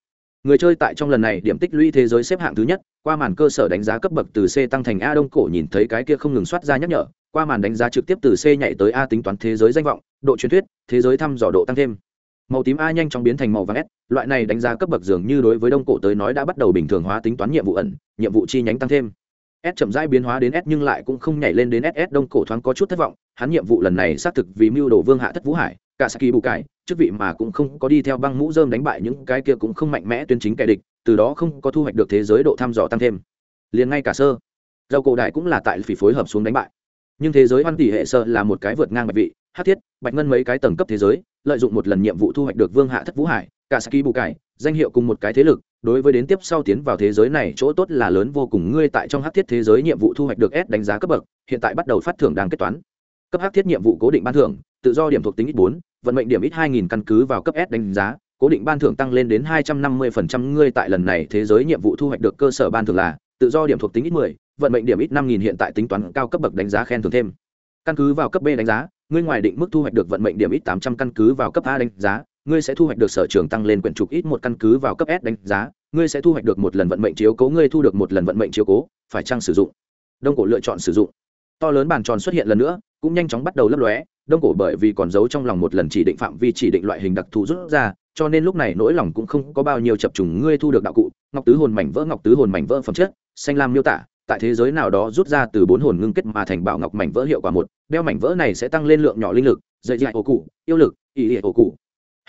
Người chơi tại trong lần này điểm tích lũy thế giới xếp hạng thứ nhất, qua màn cơ sở đánh giá cấp bậc từ c tăng thành a đông cổ nhìn thấy cái kia không ngừng soát ra nhắc nhở, qua màn đánh giá trực tiếp từ c nhảy tới a tính toán thế giới danh vọng, độ truyền thuyết, thế giới thăm dò độ tăng thêm. Màu tím a nhanh chóng biến thành màu vàng s, loại này đánh giá cấp bậc dường như đối với đông cổ tới nói đã bắt đầu bình thường hóa tính toán nhiệm vụ ẩn, nhiệm vụ chi nhánh tăng thêm s chậm rãi biến hóa đến s nhưng lại cũng không nhảy lên đến ss đông cổ thoáng có chút thất vọng. Hắn nhiệm vụ lần này xác thực vì mưu đồ vương hạ thất vũ hải, cả saki bù cải, chức vị mà cũng không có đi theo băng mũ dơm đánh bại những cái kia cũng không mạnh mẽ tuyên chính kẻ địch, từ đó không có thu hoạch được thế giới độ thăm dò tăng thêm. Liền ngay cả sơ Dâu cổ đại cũng là tại phỉ phối hợp xuống đánh bại. Nhưng thế giới hoan tỷ hệ sơ là một cái vượt ngang bạch vị, hắc thiết, bạch ngân mấy cái tầng cấp thế giới, lợi dụng một lần nhiệm vụ thu hoạch được vương hạ thất vũ hải, cả saki bù cải, danh hiệu cùng một cái thế lực đối với đến tiếp sau tiến vào thế giới này, chỗ tốt là lớn vô cùng. Ngươi tại trong hắc thiết thế giới nhiệm vụ thu hoạch được s đánh giá cấp bậc, hiện tại bắt đầu phát thưởng đang kết toán. Cấp hắc thiết nhiệm vụ cố định ban thưởng, tự do điểm thuộc tính ít bốn, vận mệnh điểm ít hai nghìn căn cứ vào cấp s đánh giá, cố định ban thưởng tăng lên đến hai trăm năm mươi phần trăm. Ngươi tại lần này thế giới nhiệm vụ thu hoạch được cơ sở ban thưởng là, tự do điểm thuộc tính ít mười, vận mệnh điểm ít năm nghìn hiện tại tính toán cao cấp bậc đánh giá khen thưởng thêm. Căn cứ vào cấp b đánh giá, ngươi ngoài định mức thu hoạch được vận mệnh điểm ít tám trăm căn cứ vào cấp a đánh giá ngươi sẽ thu hoạch được sở trường tăng lên quyển trục ít một căn cứ vào cấp s đánh giá, ngươi sẽ thu hoạch được một lần vận mệnh chiếu cố, ngươi thu được một lần vận mệnh chiếu cố, phải chăng sử dụng? Đông cổ lựa chọn sử dụng. To lớn bàn tròn xuất hiện lần nữa, cũng nhanh chóng bắt đầu lấp lóe, đông cổ bởi vì còn giấu trong lòng một lần chỉ định phạm vi chỉ định loại hình đặc thù rút ra, cho nên lúc này nỗi lòng cũng không có bao nhiêu chập trùng, ngươi thu được đạo cụ, ngọc tứ hồn mảnh vỡ, ngọc tứ hồn mảnh vỡ phẩm chất, xanh lam miêu tả, tại thế giới nào đó rút ra từ bốn hồn ngưng kết mà thành bảo ngọc mảnh vỡ hiệu quả một, đeo mảnh vỡ này sẽ tăng lên lượng nhỏ linh lực dạy dạy ổ cụ, yêu lực, ý địa ổ cụ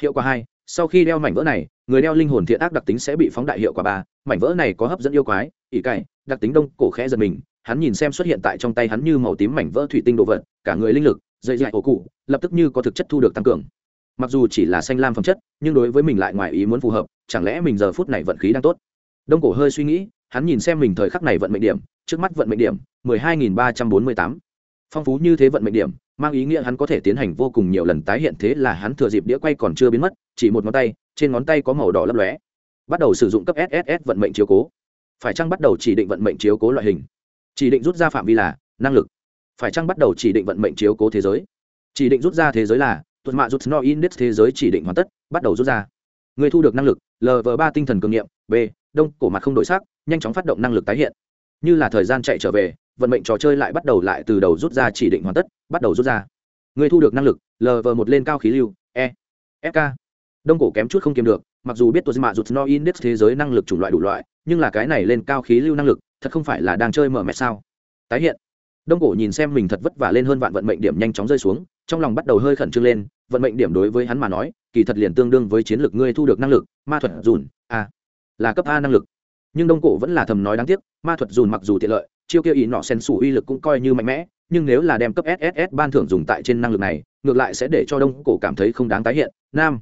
hiệu quả hai, sau khi đeo mảnh vỡ này, người đeo linh hồn thiện ác đặc tính sẽ bị phóng đại hiệu quả ba. Mảnh vỡ này có hấp dẫn yêu quái, ỷ cày đặc tính đông, cổ khẽ giật mình. Hắn nhìn xem xuất hiện tại trong tay hắn như màu tím mảnh vỡ thủy tinh đồ vật, cả người linh lực dây dạy ổ cụ, lập tức như có thực chất thu được tăng cường. Mặc dù chỉ là xanh lam phẩm chất, nhưng đối với mình lại ngoài ý muốn phù hợp, chẳng lẽ mình giờ phút này vận khí đang tốt? Đông cổ hơi suy nghĩ, hắn nhìn xem mình thời khắc này vận mệnh điểm, trước mắt vận mệnh điểm, mười hai nghìn ba trăm bốn mươi tám phong phú như thế vận mệnh điểm, mang ý nghĩa hắn có thể tiến hành vô cùng nhiều lần tái hiện thế là hắn thừa dịp đĩa quay còn chưa biến mất, chỉ một ngón tay, trên ngón tay có màu đỏ lấp lóe. Bắt đầu sử dụng cấp sss vận mệnh chiếu cố. Phải chăng bắt đầu chỉ định vận mệnh chiếu cố loại hình? Chỉ định rút ra phạm vi là năng lực. Phải chăng bắt đầu chỉ định vận mệnh chiếu cố thế giới? Chỉ định rút ra thế giới là tuột mạ rút no index thế giới chỉ định hoàn tất, bắt đầu rút ra. Người thu được năng lực lv ba tinh thần cường nghiệm, b, đông, cổ mặt không đổi sắc, nhanh chóng phát động năng lực tái hiện. Như là thời gian chạy trở về vận mệnh trò chơi lại bắt đầu lại từ đầu rút ra chỉ định hoàn tất, bắt đầu rút ra. Người thu được năng lực lv một lên cao khí lưu e fk đông cổ kém chút không kiếm được, mặc dù biết tôi mạ rút no index thế giới năng lực chủng loại đủ loại, nhưng là cái này lên cao khí lưu năng lực, thật không phải là đang chơi mở mẹ sao? Tái hiện. Đông cổ nhìn xem mình thật vất vả lên hơn vạn vận mệnh điểm nhanh chóng rơi xuống, trong lòng bắt đầu hơi khẩn trương lên, vận mệnh điểm đối với hắn mà nói, kỳ thật liền tương đương với chiến lược ngươi thu được năng lực, ma thuật dùn, a, là cấp a năng lực. Nhưng đông cổ vẫn là thầm nói đáng tiếc, ma thuật dùn mặc dù tiện lợi chiêu kia ý nọ sen sủ uy lực cũng coi như mạnh mẽ, nhưng nếu là đem cấp sss ban thưởng dùng tại trên năng lực này, ngược lại sẽ để cho đông cổ cảm thấy không đáng tái hiện. Nam,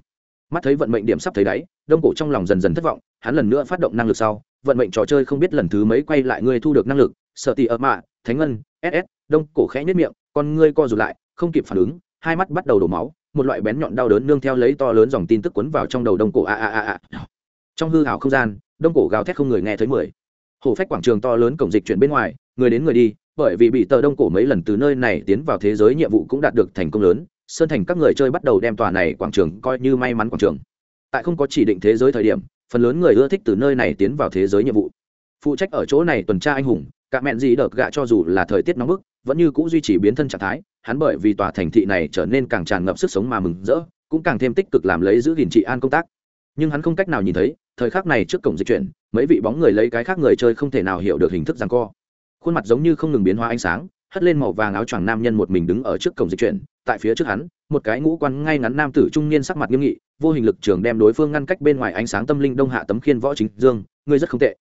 mắt thấy vận mệnh điểm sắp thấy đáy, đông cổ trong lòng dần dần thất vọng, hắn lần nữa phát động năng lực sau, vận mệnh trò chơi không biết lần thứ mấy quay lại ngươi thu được năng lực, sợ tì ợ mạ, thánh ngân ss đông cổ khẽ nhất miệng, con ngươi co rụt lại, không kịp phản ứng, hai mắt bắt đầu đổ máu, một loại bén nhọn đau đớn nương theo lấy to lớn dòng tin tức cuốn vào trong đầu đông cổ. A a a a. Trong hư hảo không gian, đông cổ gào thét không người nghe thấy mười hổ phách quảng trường to lớn cổng dịch chuyển bên ngoài, người đến người đi, bởi vì bị tờ đông cổ mấy lần từ nơi này tiến vào thế giới nhiệm vụ cũng đạt được thành công lớn, sơn thành các người chơi bắt đầu đem tòa này quảng trường coi như may mắn quảng trường. Tại không có chỉ định thế giới thời điểm, phần lớn người ưa thích từ nơi này tiến vào thế giới nhiệm vụ. Phụ trách ở chỗ này tuần tra anh hùng, cả mẹn gì đợt gạ cho dù là thời tiết nóng bức, vẫn như c ũ duy trì biến thân trạng thái, hắn bởi vì tòa thành thị này trở nên càng tràn ngập sức sống mà mừng rỡ, cũng càng thêm tích cực làm lấy giữ gìn trị an công tác. Nhưng hắn không cách nào nhìn thấy thời khắc này trước cổng dịch chuyển, mấy vị bóng người lấy cái khác người chơi không thể nào hiểu được hình thức rằng co. Khuôn mặt giống như không ngừng biến hóa ánh sáng, hất lên màu vàng áo choàng nam nhân một mình đứng ở trước cổng dịch chuyển, tại phía trước hắn, một cái ngũ quan ngay ngắn nam tử trung niên sắc mặt nghiêm nghị, vô hình lực trường đem đối phương ngăn cách bên ngoài ánh sáng tâm linh đông hạ tấm khiên võ chính dương ngươi rất không tệ.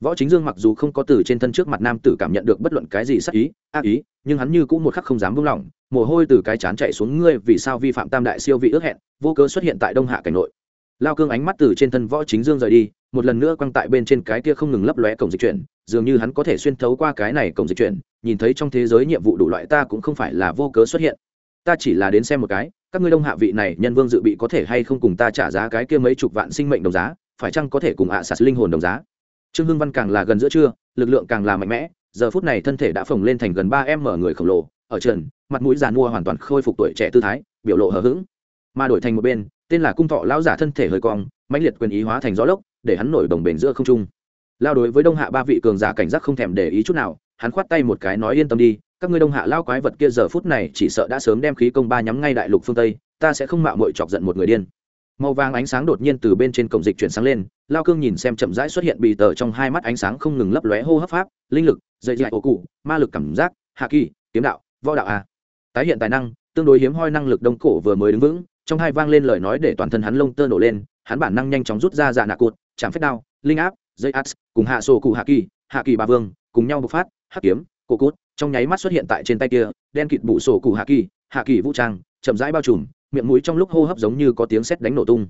Võ chính dương mặc dù không có từ trên thân trước mặt nam tử cảm nhận được bất luận cái gì sắc ý, ác ý, nhưng hắn như cũng một khắc không dám buông lỏng, mồ hôi từ cái chán chạy xuống ngươi vì sao vi phạm tam đại siêu vị ước hẹn, vô cớ xuất hiện tại đông hạ cảnh nội lao cương ánh mắt từ trên thân võ chính dương rời đi, một lần nữa quăng tại bên trên cái kia không ngừng lấp lóe cổng dịch chuyển, dường như hắn có thể xuyên thấu qua cái này cổng dịch chuyển, nhìn thấy trong thế giới nhiệm vụ đủ loại ta cũng không phải là vô cớ xuất hiện. Ta chỉ là đến xem một cái, các ngươi đông hạ vị này nhân vương dự bị có thể hay không cùng ta trả giá cái kia mấy chục vạn sinh mệnh đồng giá, phải chăng có thể cùng ạ à sạt linh hồn đồng giá? Trương hưng văn càng là gần giữa trưa, lực lượng càng là mạnh mẽ, giờ phút này thân thể đã phồng lên thành gần ba em mở người khổng lồ, ở trần, mặt mũi giàn mua hoàn toàn khôi phục tuổi trẻ tư thái, biểu lộ hờ hững. Mà đổi thành một bên tên là cung thọ lão giả thân thể hơi cong, mãnh liệt quyền ý hóa thành gió lốc, để hắn nổi đồng bền giữa không trung. Lao đối với đông hạ ba vị cường giả cảnh giác không thèm để ý chút nào, hắn khoát tay một cái nói yên tâm đi, các ngươi đông hạ lao quái vật kia giờ phút này chỉ sợ đã sớm đem khí công ba nhắm ngay đại lục phương tây, ta sẽ không mạo mội chọc giận một người điên. Màu vàng ánh sáng đột nhiên từ bên trên cổng dịch chuyển sáng lên, lao cương nhìn xem chậm rãi xuất hiện bì tờ trong hai mắt ánh sáng không ngừng lấp lóe hô hấp pháp, linh lực dạy dạy ổ cụ, ma lực cảm giác, hạ kỳ, kiếm đạo, võ đạo a. Tái hiện tài năng, tương đối hiếm hoi năng lực đông cổ vừa mới đứng vững trong hai vang lên lời nói để toàn thân hắn lông tơ nổ lên, hắn bản năng nhanh chóng rút ra dạ nạ cột chạm phép đao, linh áp, dây áp cùng hạ sổ cụ hạ kỳ hạ kỳ bà vương, cùng nhau bộc phát, hắc kiếm, cổ cốt, trong nháy mắt xuất hiện tại trên tay kia, đen kịt bụ sổ cụ hạ kỳ hạ kỳ vũ trang, chậm rãi bao trùm, miệng mũi trong lúc hô hấp giống như có tiếng sét đánh nổ tung.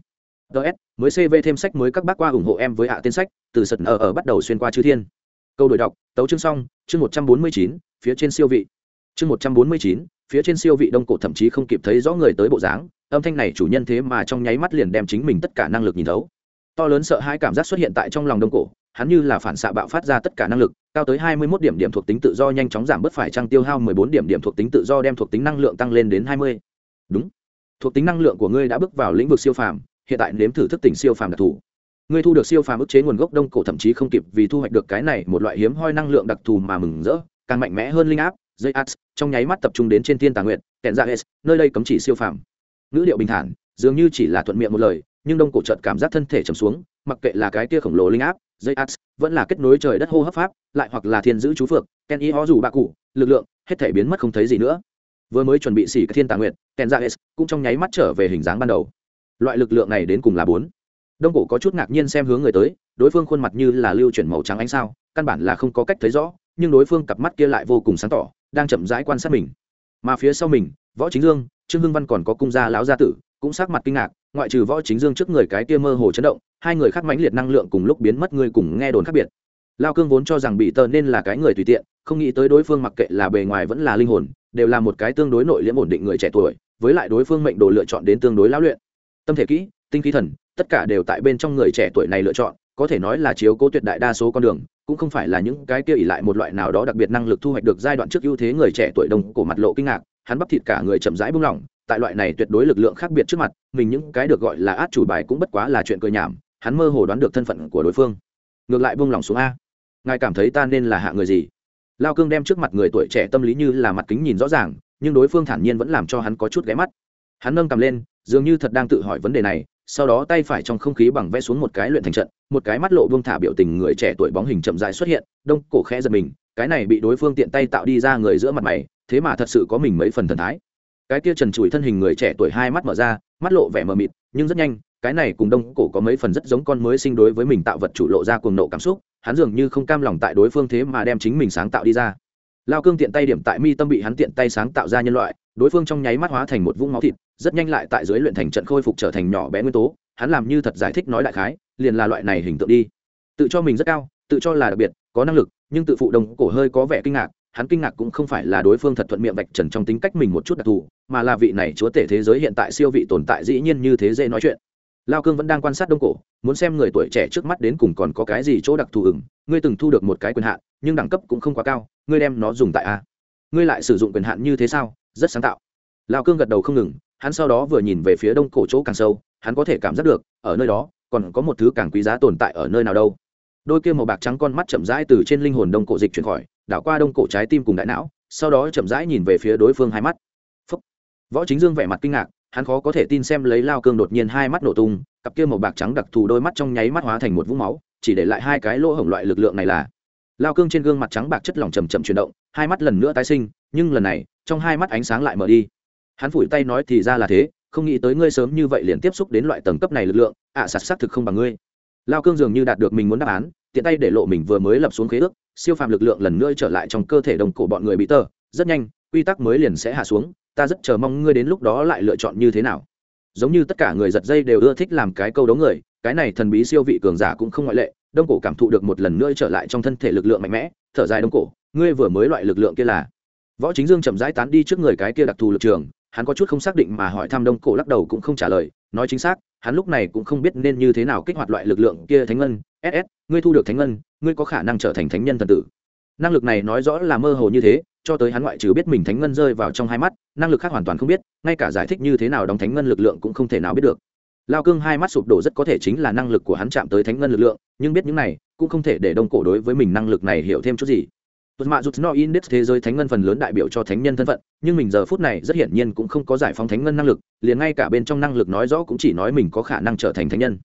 Ts mới cv thêm sách mới các bác qua ủng hộ em với hạ tên sách, từ sật ở ở bắt đầu xuyên qua chư thiên. Câu đổi đọc, tấu chương xong, chương một trăm bốn mươi chín, phía trên siêu vị. Chương một trăm bốn mươi chín phía trên siêu vị đông cổ thậm chí không kịp thấy rõ người tới bộ dáng, âm thanh này chủ nhân thế mà trong nháy mắt liền đem chính mình tất cả năng lực nhìn thấu. To lớn sợ hãi cảm giác xuất hiện tại trong lòng đông cổ, hắn như là phản xạ bạo phát ra tất cả năng lực, cao tới hai mươi mốt điểm điểm thuộc tính tự do nhanh chóng giảm bớt phải trăng tiêu hao mười bốn điểm điểm thuộc tính tự do đem thuộc tính năng lượng tăng lên đến hai mươi. Đúng. Thuộc tính năng lượng của ngươi đã bước vào lĩnh vực siêu phàm, hiện tại nếm thử thức tỉnh siêu phàm đặc thù. Ngươi thu được siêu phàm ức chế nguồn gốc đông cổ thậm chí không kịp vì thu hoạch được cái này một loại hiếm hoi năng lượng đặc thù mà mừng rỡ, càng mạnh mẽ hơn linh áp dây ats trong nháy mắt tập trung đến trên thiên tà nguyện kèn dạ ra s nơi đây cấm chỉ siêu phàm. Ngữ liệu bình thản, dường như chỉ là thuận miệng một lời, nhưng đông cổ chợt cảm giác thân thể trầm xuống, mặc kệ là cái tia khổng lồ linh áp dây ats vẫn là kết nối trời đất hô hấp pháp, lại hoặc là thiên giữ chú phượng, ken y ho dù bạ cụ, lực lượng, hết thể biến mất không thấy gì nữa. Vừa mới chuẩn bị xỉ cái thiên tà nguyện kèn dạ ra s cũng trong nháy mắt trở về hình dáng ban đầu. Loại lực lượng này đến cùng là bốn. Đông cổ có chút ngạc nhiên xem hướng người tới, đối phương khuôn mặt như là lưu chuyển màu trắng ánh sao, căn bản là không có cách thấy rõ, nhưng đối phương cặp mắt kia lại vô cùng sáng tỏ đang chậm rãi quan sát mình. Mà phía sau mình, võ chính dương, trương hưng văn còn có cung gia lão gia tử, cũng sắc mặt kinh ngạc, ngoại trừ võ chính dương trước người cái kia mơ hồ chấn động, hai người khác mãnh liệt năng lượng cùng lúc biến mất người cùng nghe đồn khác biệt. Lao cương vốn cho rằng bị tờ nên là cái người tùy tiện, không nghĩ tới đối phương mặc kệ là bề ngoài vẫn là linh hồn, đều là một cái tương đối nội liễm ổn định người trẻ tuổi, với lại đối phương mệnh đồ lựa chọn đến tương đối lão luyện. Tâm thể kỹ, tinh khí thần, tất cả đều tại bên trong người trẻ tuổi này lựa chọn có thể nói là chiếu cố tuyệt đại đa số con đường, cũng không phải là những cái kia ỉ lại một loại nào đó đặc biệt năng lực thu hoạch được giai đoạn trước ưu thế người trẻ tuổi đông cổ mặt lộ kinh ngạc, hắn bắp thịt cả người chậm rãi buông lỏng, tại loại này tuyệt đối lực lượng khác biệt trước mặt, mình những cái được gọi là át chủ bài cũng bất quá là chuyện cười nhảm, hắn mơ hồ đoán được thân phận của đối phương. Ngược lại buông lỏng xuống a. Ngài cảm thấy ta nên là hạ người gì? Lao cương đem trước mặt người tuổi trẻ tâm lý như là mặt kính nhìn rõ ràng, nhưng đối phương thản nhiên vẫn làm cho hắn có chút ghé mắt. Hắn nâng cầm lên, dường như thật đang tự hỏi vấn đề này sau đó tay phải trong không khí bằng vẽ xuống một cái luyện thành trận, một cái mắt lộ buông thả biểu tình người trẻ tuổi bóng hình chậm dài xuất hiện, đông cổ khẽ giật mình, cái này bị đối phương tiện tay tạo đi ra người giữa mặt mày, thế mà thật sự có mình mấy phần thần thái. Cái kia trần trụi thân hình người trẻ tuổi hai mắt mở ra, mắt lộ vẻ mờ mịt, nhưng rất nhanh, cái này cùng đông cổ có mấy phần rất giống con mới sinh đối với mình tạo vật chủ lộ ra cuồng nộ cảm xúc, hắn dường như không cam lòng tại đối phương thế mà đem chính mình sáng tạo đi ra lao cương tiện tay điểm tại mi tâm bị hắn tiện tay sáng tạo ra nhân loại, đối phương trong nháy mắt hóa thành một vũng máu thịt, rất nhanh lại tại dưới luyện thành trận khôi phục trở thành nhỏ bé nguyên tố, hắn làm như thật giải thích nói đại khái, liền là loại này hình tượng đi. Tự cho mình rất cao, tự cho là đặc biệt, có năng lực, nhưng tự phụ đồng cổ hơi có vẻ kinh ngạc, hắn kinh ngạc cũng không phải là đối phương thật thuận miệng vạch trần trong tính cách mình một chút đặc thù, mà là vị này chúa tể thế giới hiện tại siêu vị tồn tại dĩ nhiên như thế dễ nói chuyện lao cương vẫn đang quan sát đông cổ, muốn xem người tuổi trẻ trước mắt đến cùng còn có cái gì chỗ đặc thù ửng. Ngươi từng thu được một cái quyền hạn, nhưng đẳng cấp cũng không quá cao, ngươi đem nó dùng tại a. Ngươi lại sử dụng quyền hạn như thế sao? Rất sáng tạo. Lao cương gật đầu không ngừng, hắn sau đó vừa nhìn về phía đông cổ chỗ càng sâu, hắn có thể cảm giác được, ở nơi đó, còn có một thứ càng quý giá tồn tại ở nơi nào đâu. Đôi kia màu bạc trắng con mắt chậm rãi từ trên linh hồn đông cổ dịch chuyển khỏi, đảo qua đông cổ trái tim cùng đại não, sau đó chậm rãi nhìn về phía đối phương hai mắt. Phúc. võ chính dương vẻ mặt kinh ngạc hắn khó có thể tin xem lấy lao cương đột nhiên hai mắt nổ tung cặp kia màu bạc trắng đặc thù đôi mắt trong nháy mắt hóa thành một vũng máu chỉ để lại hai cái lỗ hổng loại lực lượng này là. Lao cương trên gương mặt trắng bạc chất lỏng chầm chậm chuyển động hai mắt lần nữa tái sinh nhưng lần này trong hai mắt ánh sáng lại mở đi. Hắn phủi tay nói thì ra là thế không nghĩ tới ngươi sớm như vậy liền tiếp xúc đến loại tầng cấp này lực lượng ạ à, sạt xác thực không bằng ngươi. Lao cương dường như đạt được mình muốn đáp án tiện tay để lộ mình vừa mới lập xuống khế ước siêu phàm lực lượng lần nữa trở lại trong cơ thể đồng cổ bọn người bị tơ. Rất nhanh quy tắc mới liền sẽ hạ xuống ta rất chờ mong ngươi đến lúc đó lại lựa chọn như thế nào. Giống như tất cả người giật dây đều ưa thích làm cái câu đấu người, cái này thần bí siêu vị cường giả cũng không ngoại lệ, đông cổ cảm thụ được một lần nữa trở lại trong thân thể lực lượng mạnh mẽ, thở dài đông cổ, ngươi vừa mới loại lực lượng kia là. Võ chính dương chậm rãi tán đi trước người cái kia đặc thù lực trường, hắn có chút không xác định mà hỏi thăm đông cổ lắc đầu cũng không trả lời, nói chính xác, hắn lúc này cũng không biết nên như thế nào kích hoạt loại lực lượng kia thánh ngân ss ngươi thu được thánh ngân, ngươi có khả năng trở thành thánh nhân thần tử. Năng lực này nói rõ là mơ hồ như thế cho tới hắn ngoại trừ biết mình thánh ngân rơi vào trong hai mắt, năng lực khác hoàn toàn không biết, ngay cả giải thích như thế nào đóng thánh ngân lực lượng cũng không thể nào biết được. Lao cương hai mắt sụp đổ rất có thể chính là năng lực của hắn chạm tới thánh ngân lực lượng, nhưng biết những này, cũng không thể để đông cổ đối với mình năng lực này hiểu thêm chút gì. Tuột mạ rút no index thế giới thánh ngân phần lớn đại biểu cho thánh nhân thân phận, nhưng mình giờ phút này rất hiển nhiên cũng không có giải phóng thánh ngân năng lực, liền ngay cả bên trong năng lực nói rõ cũng chỉ nói mình có khả năng trở thành thánh nhân.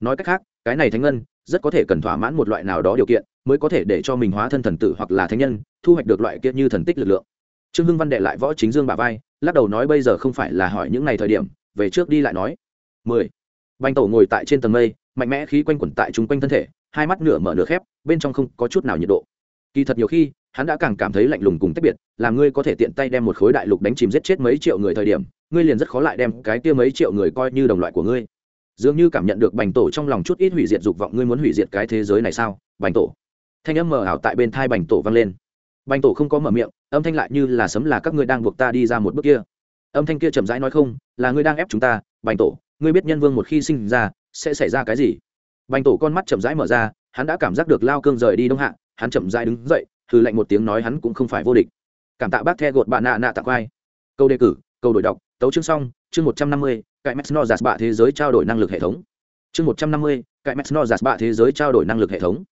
Nói cách khác, cái này thánh ngân rất có thể cần thỏa mãn một loại nào đó điều kiện mới có thể để cho mình hóa thân thần tử hoặc là thánh nhân, thu hoạch được loại kia như thần tích lực lượng. Trương hưng văn đệ lại võ chính dương bà vai, lắc đầu nói bây giờ không phải là hỏi những ngày thời điểm, về trước đi lại nói. Mười. Banh tổ ngồi tại trên tầng mây, mạnh mẽ khí quanh quẩn tại chung quanh thân thể, hai mắt nửa mở nửa khép, bên trong không có chút nào nhiệt độ. Kỳ thật nhiều khi, hắn đã càng cảm thấy lạnh lùng cùng tách biệt là ngươi có thể tiện tay đem một khối đại lục đánh chìm giết chết mấy triệu người thời điểm, ngươi liền rất khó lại đem cái kia mấy triệu người coi như đồng loại của ngươi dường như cảm nhận được bành tổ trong lòng chút ít hủy diệt dục vọng, ngươi muốn hủy diệt cái thế giới này sao? Bành tổ. Thanh âm mờ ảo tại bên thai bành tổ vang lên. Bành tổ không có mở miệng, âm thanh lại như là sấm là các ngươi đang buộc ta đi ra một bước kia. Âm thanh kia chậm rãi nói không, là ngươi đang ép chúng ta. Bành tổ, ngươi biết nhân vương một khi sinh ra, sẽ xảy ra cái gì? Bành tổ con mắt chậm rãi mở ra, hắn đã cảm giác được lao cương rời đi đông hạ, hắn chậm rãi đứng dậy thư lệnh một tiếng nói hắn cũng không phải vô địch. Cảm tạ bác the gột bạn nạ nạ tặng vai câu đề cử, câu đổi đọc, tấu chương xong, chương một trăm năm mươi cải max no bạ thế giới trao đổi năng lực hệ thống. Chương một trăm năm mươi cải max no bạ thế giới trao đổi năng lực hệ thống.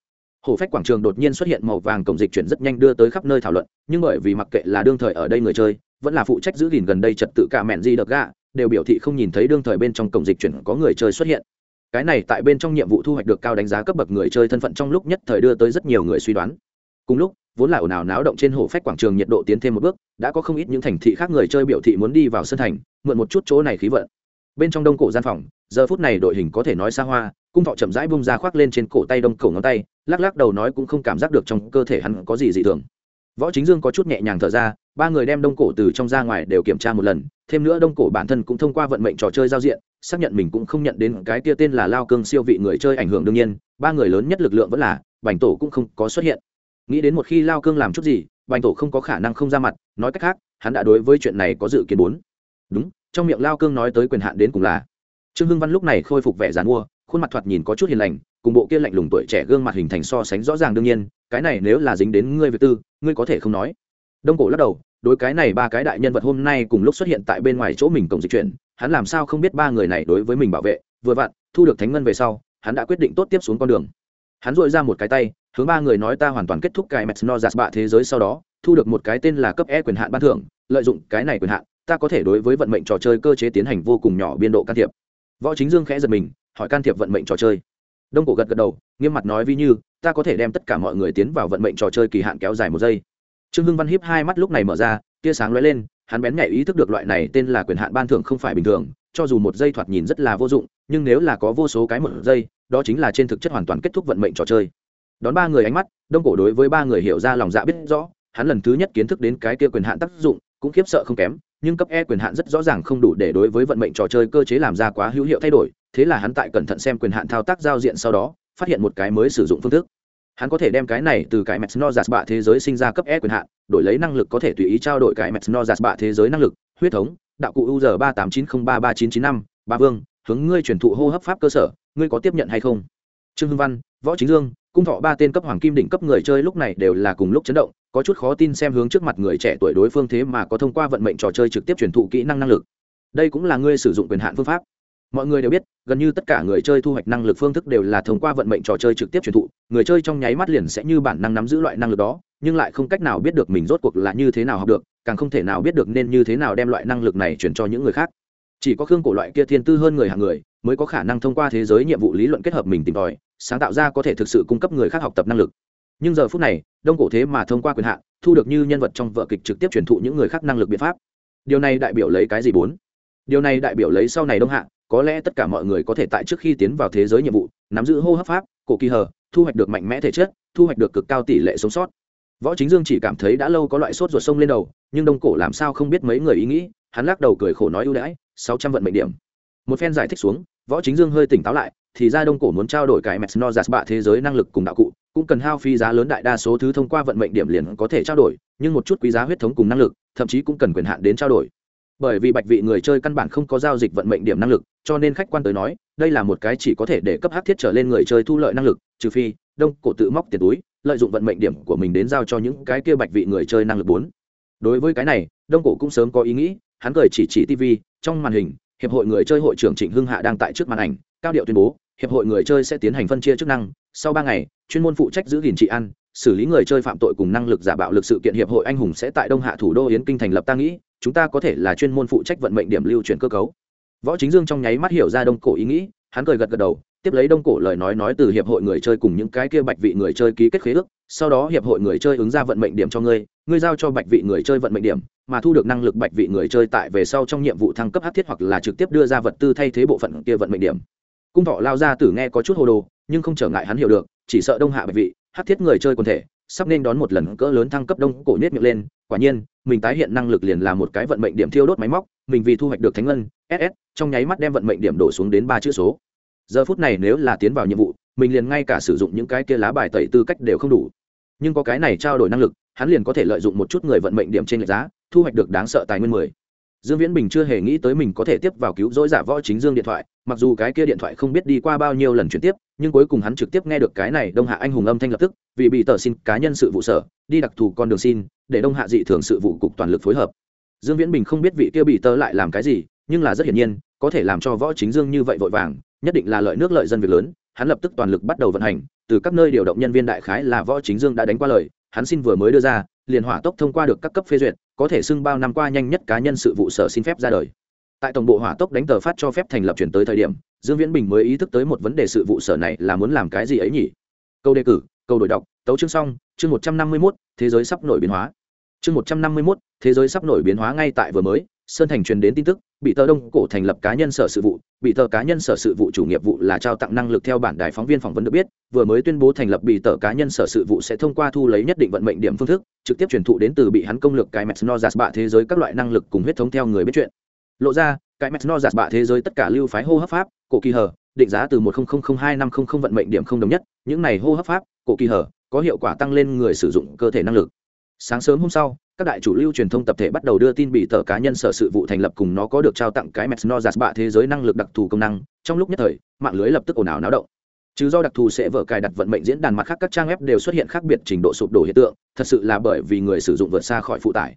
Hồ phách quảng trường đột nhiên xuất hiện màu vàng cổng dịch chuyển rất nhanh đưa tới khắp nơi thảo luận, nhưng bởi vì mặc kệ là đương thời ở đây người chơi, vẫn là phụ trách giữ gìn gần đây trật tự cả mẹn gì được gạ, đều biểu thị không nhìn thấy đương thời bên trong cổng dịch chuyển có người chơi xuất hiện. Cái này tại bên trong nhiệm vụ thu hoạch được cao đánh giá cấp bậc người chơi thân phận trong lúc nhất thời đưa tới rất nhiều người suy đoán. Cùng lúc, vốn là ồn ào náo động trên hồ phách quảng trường nhiệt độ tiến thêm một bước, đã có không ít những thành thị khác người chơi biểu thị muốn đi vào sân thành, mượn một chút chỗ này khí vận bên trong đông cổ gian phòng, giờ phút này đội hình có thể nói xa hoa, cung thọ chậm rãi bung ra khoác lên trên cổ tay đông cổ ngón tay, lắc lắc đầu nói cũng không cảm giác được trong cơ thể hắn có gì dị thường. Võ chính dương có chút nhẹ nhàng thở ra, ba người đem đông cổ từ trong ra ngoài đều kiểm tra một lần, thêm nữa đông cổ bản thân cũng thông qua vận mệnh trò chơi giao diện, xác nhận mình cũng không nhận đến cái kia tên là lao cương siêu vị người chơi ảnh hưởng đương nhiên, ba người lớn nhất lực lượng vẫn là, bành tổ cũng không có xuất hiện. Nghĩ đến một khi lao cương làm chút gì, bành tổ không có khả năng không ra mặt, nói cách khác, hắn đã đối với chuyện này có dự kiến bốn. Đúng trong miệng lao cương nói tới quyền hạn đến cùng là. Trương hưng văn lúc này khôi phục vẻ dàn mua, khuôn mặt thoạt nhìn có chút hiền lành, cùng bộ kia lạnh lùng tuổi trẻ gương mặt hình thành so sánh rõ ràng đương nhiên, cái này nếu là dính đến ngươi về tư, ngươi có thể không nói. Đông cổ lắc đầu, đối cái này ba cái đại nhân vật hôm nay cùng lúc xuất hiện tại bên ngoài chỗ mình cổng dịch chuyển, hắn làm sao không biết ba người này đối với mình bảo vệ, vừa vặn, thu được thánh ngân về sau, hắn đã quyết định tốt tiếp xuống con đường. Hắn dội ra một cái tay, hướng ba người nói ta hoàn toàn kết thúc cái mẹt giạt bạ thế giới sau đó, thu được một cái tên là cấp e quyền hạn ban thưởng, lợi dụng cái này quyền hạn ta có thể đối với vận mệnh trò chơi cơ chế tiến hành vô cùng nhỏ biên độ can thiệp. Võ chính dương khẽ giật mình, hỏi can thiệp vận mệnh trò chơi. Đông cổ gật gật đầu, nghiêm mặt nói ví như, ta có thể đem tất cả mọi người tiến vào vận mệnh trò chơi kỳ hạn kéo dài một giây. Trương hưng văn hiếp hai mắt lúc này mở ra, tia sáng lóe lên, hắn bén nhạy ý thức được loại này tên là quyền hạn ban thưởng không phải bình thường, cho dù một giây thoạt nhìn rất là vô dụng, nhưng nếu là có vô số cái một giây, đó chính là trên thực chất hoàn toàn kết thúc vận mệnh trò chơi. Đón ba người ánh mắt, đông cổ đối với ba người hiểu ra lòng dạ biết rõ, hắn lần thứ nhất kiến thức đến cái kia quyền hạn tác dụng, cũng khiếp sợ không kém nhưng cấp e quyền hạn rất rõ ràng không đủ để đối với vận mệnh trò chơi cơ chế làm ra quá hữu hiệu thay đổi, thế là hắn tại cẩn thận xem quyền hạn thao tác giao diện sau đó, phát hiện một cái mới sử dụng phương thức. Hắn có thể đem cái này từ cái metsnozas bạ thế giới sinh ra cấp e quyền hạn, đổi lấy năng lực có thể tùy ý trao đổi cái metsnozas bạ thế giới năng lực, huyết thống, đạo cụ u ba tám chín không ba ba chín chín năm, ba vương, hướng ngươi truyền thụ hô hấp pháp cơ sở, ngươi có tiếp nhận hay không? Trương hưng văn, võ chính dương cung thọ ba tên cấp hoàng kim đỉnh cấp người chơi lúc này đều là cùng lúc chấn động, có chút khó tin xem hướng trước mặt người trẻ tuổi đối phương thế mà có thông qua vận mệnh trò chơi trực tiếp truyền thụ kỹ năng năng lực. Đây cũng là ngươi sử dụng quyền hạn phương pháp. Mọi người đều biết, gần như tất cả người chơi thu hoạch năng lực phương thức đều là thông qua vận mệnh trò chơi trực tiếp truyền thụ, người chơi trong nháy mắt liền sẽ như bản năng nắm giữ loại năng lực đó, nhưng lại không cách nào biết được mình rốt cuộc là như thế nào học được, càng không thể nào biết được nên như thế nào đem loại năng lực này truyền cho những người khác. Chỉ có khương cổ loại kia thiên tư hơn người hàng người mới có khả năng thông qua thế giới nhiệm vụ lý luận kết hợp mình tìm tòi, sáng tạo ra có thể thực sự cung cấp người khác học tập năng lực. Nhưng giờ phút này, đông cổ thế mà thông qua quyền hạn, thu được như nhân vật trong vợ kịch trực tiếp truyền thụ những người khác năng lực biện pháp. Điều này đại biểu lấy cái gì bốn? Điều này đại biểu lấy sau này đông hạ, có lẽ tất cả mọi người có thể tại trước khi tiến vào thế giới nhiệm vụ, nắm giữ hô hấp pháp, cổ kỳ hờ, thu hoạch được mạnh mẽ thể chất, thu hoạch được cực cao tỷ lệ sống sót. Võ chính dương chỉ cảm thấy đã lâu có loại sốt ruột sông lên đầu, nhưng đông cổ làm sao không biết mấy người ý nghĩ, hắn lắc đầu cười khổ nói ưu đãi, sáu trăm vận mệnh điểm một phen giải thích xuống, võ chính dương hơi tỉnh táo lại, thì ra đông cổ muốn trao đổi cái metsnozas bạ thế giới năng lực cùng đạo cụ, cũng cần hao phí giá lớn đại đa số thứ thông qua vận mệnh điểm liền có thể trao đổi, nhưng một chút quý giá huyết thống cùng năng lực, thậm chí cũng cần quyền hạn đến trao đổi. Bởi vì bạch vị người chơi căn bản không có giao dịch vận mệnh điểm năng lực, cho nên khách quan tới nói, đây là một cái chỉ có thể để cấp hát thiết trở lên người chơi thu lợi năng lực, trừ phi, đông cổ tự móc tiền túi, lợi dụng vận mệnh điểm của mình đến giao cho những cái kia bạch vị người chơi năng lực bốn. Đối với cái này, đông cổ cũng sớm có ý nghĩ, hắn cười chỉ chỉ tv trong màn hình hiệp hội người chơi hội trưởng trịnh hưng hạ đang tại trước màn ảnh, cao điệu tuyên bố, hiệp hội người chơi sẽ tiến hành phân chia chức năng, sau ba ngày, chuyên môn phụ trách giữ gìn trị an, xử lý người chơi phạm tội cùng năng lực giả bạo lực sự kiện hiệp hội anh hùng sẽ tại đông hạ thủ đô yến kinh thành lập ta nghĩ, chúng ta có thể là chuyên môn phụ trách vận mệnh điểm lưu chuyển cơ cấu. Võ chính dương trong nháy mắt hiểu ra đông cổ ý nghĩ hắn cười gật gật đầu, tiếp lấy đông cổ lời nói nói từ hiệp hội người chơi cùng những cái kia bạch vị người chơi ký kết khế ước, sau đó hiệp hội người chơi ứng ra vận mệnh điểm cho ngươi ngươi giao cho bạch vị người chơi vận mệnh điểm, mà thu được năng lực bạch vị người chơi tại về sau trong nhiệm vụ thăng cấp hát thiết hoặc là trực tiếp đưa ra vật tư thay thế bộ phận kia vận mệnh điểm. Cung thọ lao ra tử nghe có chút hồ đồ, nhưng không trở ngại hắn hiểu được, chỉ sợ đông hạ bạch vị, hát thiết người chơi quần thể sắp nên đón một lần cỡ lớn thăng cấp đông cổ nết miệng lên, quả nhiên, mình tái hiện năng lực liền là một cái vận mệnh điểm thiêu đốt máy móc, mình vì thu hoạch được thánh ngân ss trong nháy mắt đem vận mệnh điểm đổ xuống đến ba chữ số. Giờ phút này nếu là tiến vào nhiệm vụ, mình liền ngay cả sử dụng những cái kia lá bài tẩy tư cách đều không đủ. Nhưng có cái này trao đổi năng lực, hắn liền có thể lợi dụng một chút người vận mệnh điểm trên lệch giá, thu hoạch được đáng sợ tài nguyên mười dương viễn bình chưa hề nghĩ tới mình có thể tiếp vào cứu rỗi giả võ chính dương điện thoại, mặc dù cái kia điện thoại không biết đi qua bao nhiêu lần chuyển tiếp, nhưng cuối cùng hắn trực tiếp nghe được cái này đông hạ anh hùng âm thanh lập tức, vì bị tờ xin cá nhân sự vụ sở, đi đặc thù con đường xin, để đông hạ dị thường sự vụ cục toàn lực phối hợp. Dương viễn bình không biết vị kia bị tờ lại làm cái gì, nhưng là rất hiển nhiên, có thể làm cho võ chính dương như vậy vội vàng, nhất định là lợi nước lợi dân việc lớn, hắn lập tức toàn lực bắt đầu vận hành, từ các nơi điều động nhân viên đại khái là võ chính dương đã đánh qua lời, hắn xin vừa mới đưa ra liền hỏa tốc thông qua được các cấp phê duyệt, có thể xưng bao năm qua nhanh nhất cá nhân sự vụ sở xin phép ra đời. Tại tổng bộ hỏa tốc đánh tờ phát cho phép thành lập chuyển tới thời điểm, dương viễn bình mới ý thức tới một vấn đề sự vụ sở này là muốn làm cái gì ấy nhỉ? Câu đề cử, câu đổi đọc, tấu chương xong, chương một trăm năm mươi mốt, thế giới sắp nổi biến hóa. Chương một trăm năm mươi mốt, thế giới sắp nổi biến hóa ngay tại vừa mới, sơn thành truyền đến tin tức bị tờ đông cổ thành lập cá nhân sở sự vụ, bị tờ cá nhân sở sự vụ chủ nghiệp vụ là trao tặng năng lực theo bản đài phóng viên phỏng vấn được biết, vừa mới tuyên bố thành lập bị tờ cá nhân sở sự vụ sẽ thông qua thu lấy nhất định vận mệnh điểm phương thức, trực tiếp truyền thụ đến từ bị hắn công lược cái mẹt no bạ thế giới các loại năng lực cùng huyết thống theo người biết chuyện. Lộ ra, cái mẹt no bạ thế giới tất cả lưu phái hô hấp pháp, cổ kỳ hờ định giá từ một hai năm không không vận mệnh điểm không đồng nhất, những này hô hấp pháp, cổ kỳ hờ có hiệu quả tăng lên người sử dụng cơ thể năng lực. Sáng sớm hôm sau các đại chủ lưu truyền thông tập thể bắt đầu đưa tin bị tờ cá nhân sở sự vụ thành lập cùng nó có được trao tặng cái mesnozas bạ thế giới năng lực đặc thù công năng. Trong lúc nhất thời, mạng lưới lập tức ồn ào náo động. Chứ do đặc thù sẽ vở cài đặt vận mệnh diễn đàn mặt khác các trang web đều xuất hiện khác biệt trình độ sụp đổ hiện tượng, thật sự là bởi vì người sử dụng vượt xa khỏi phụ tải.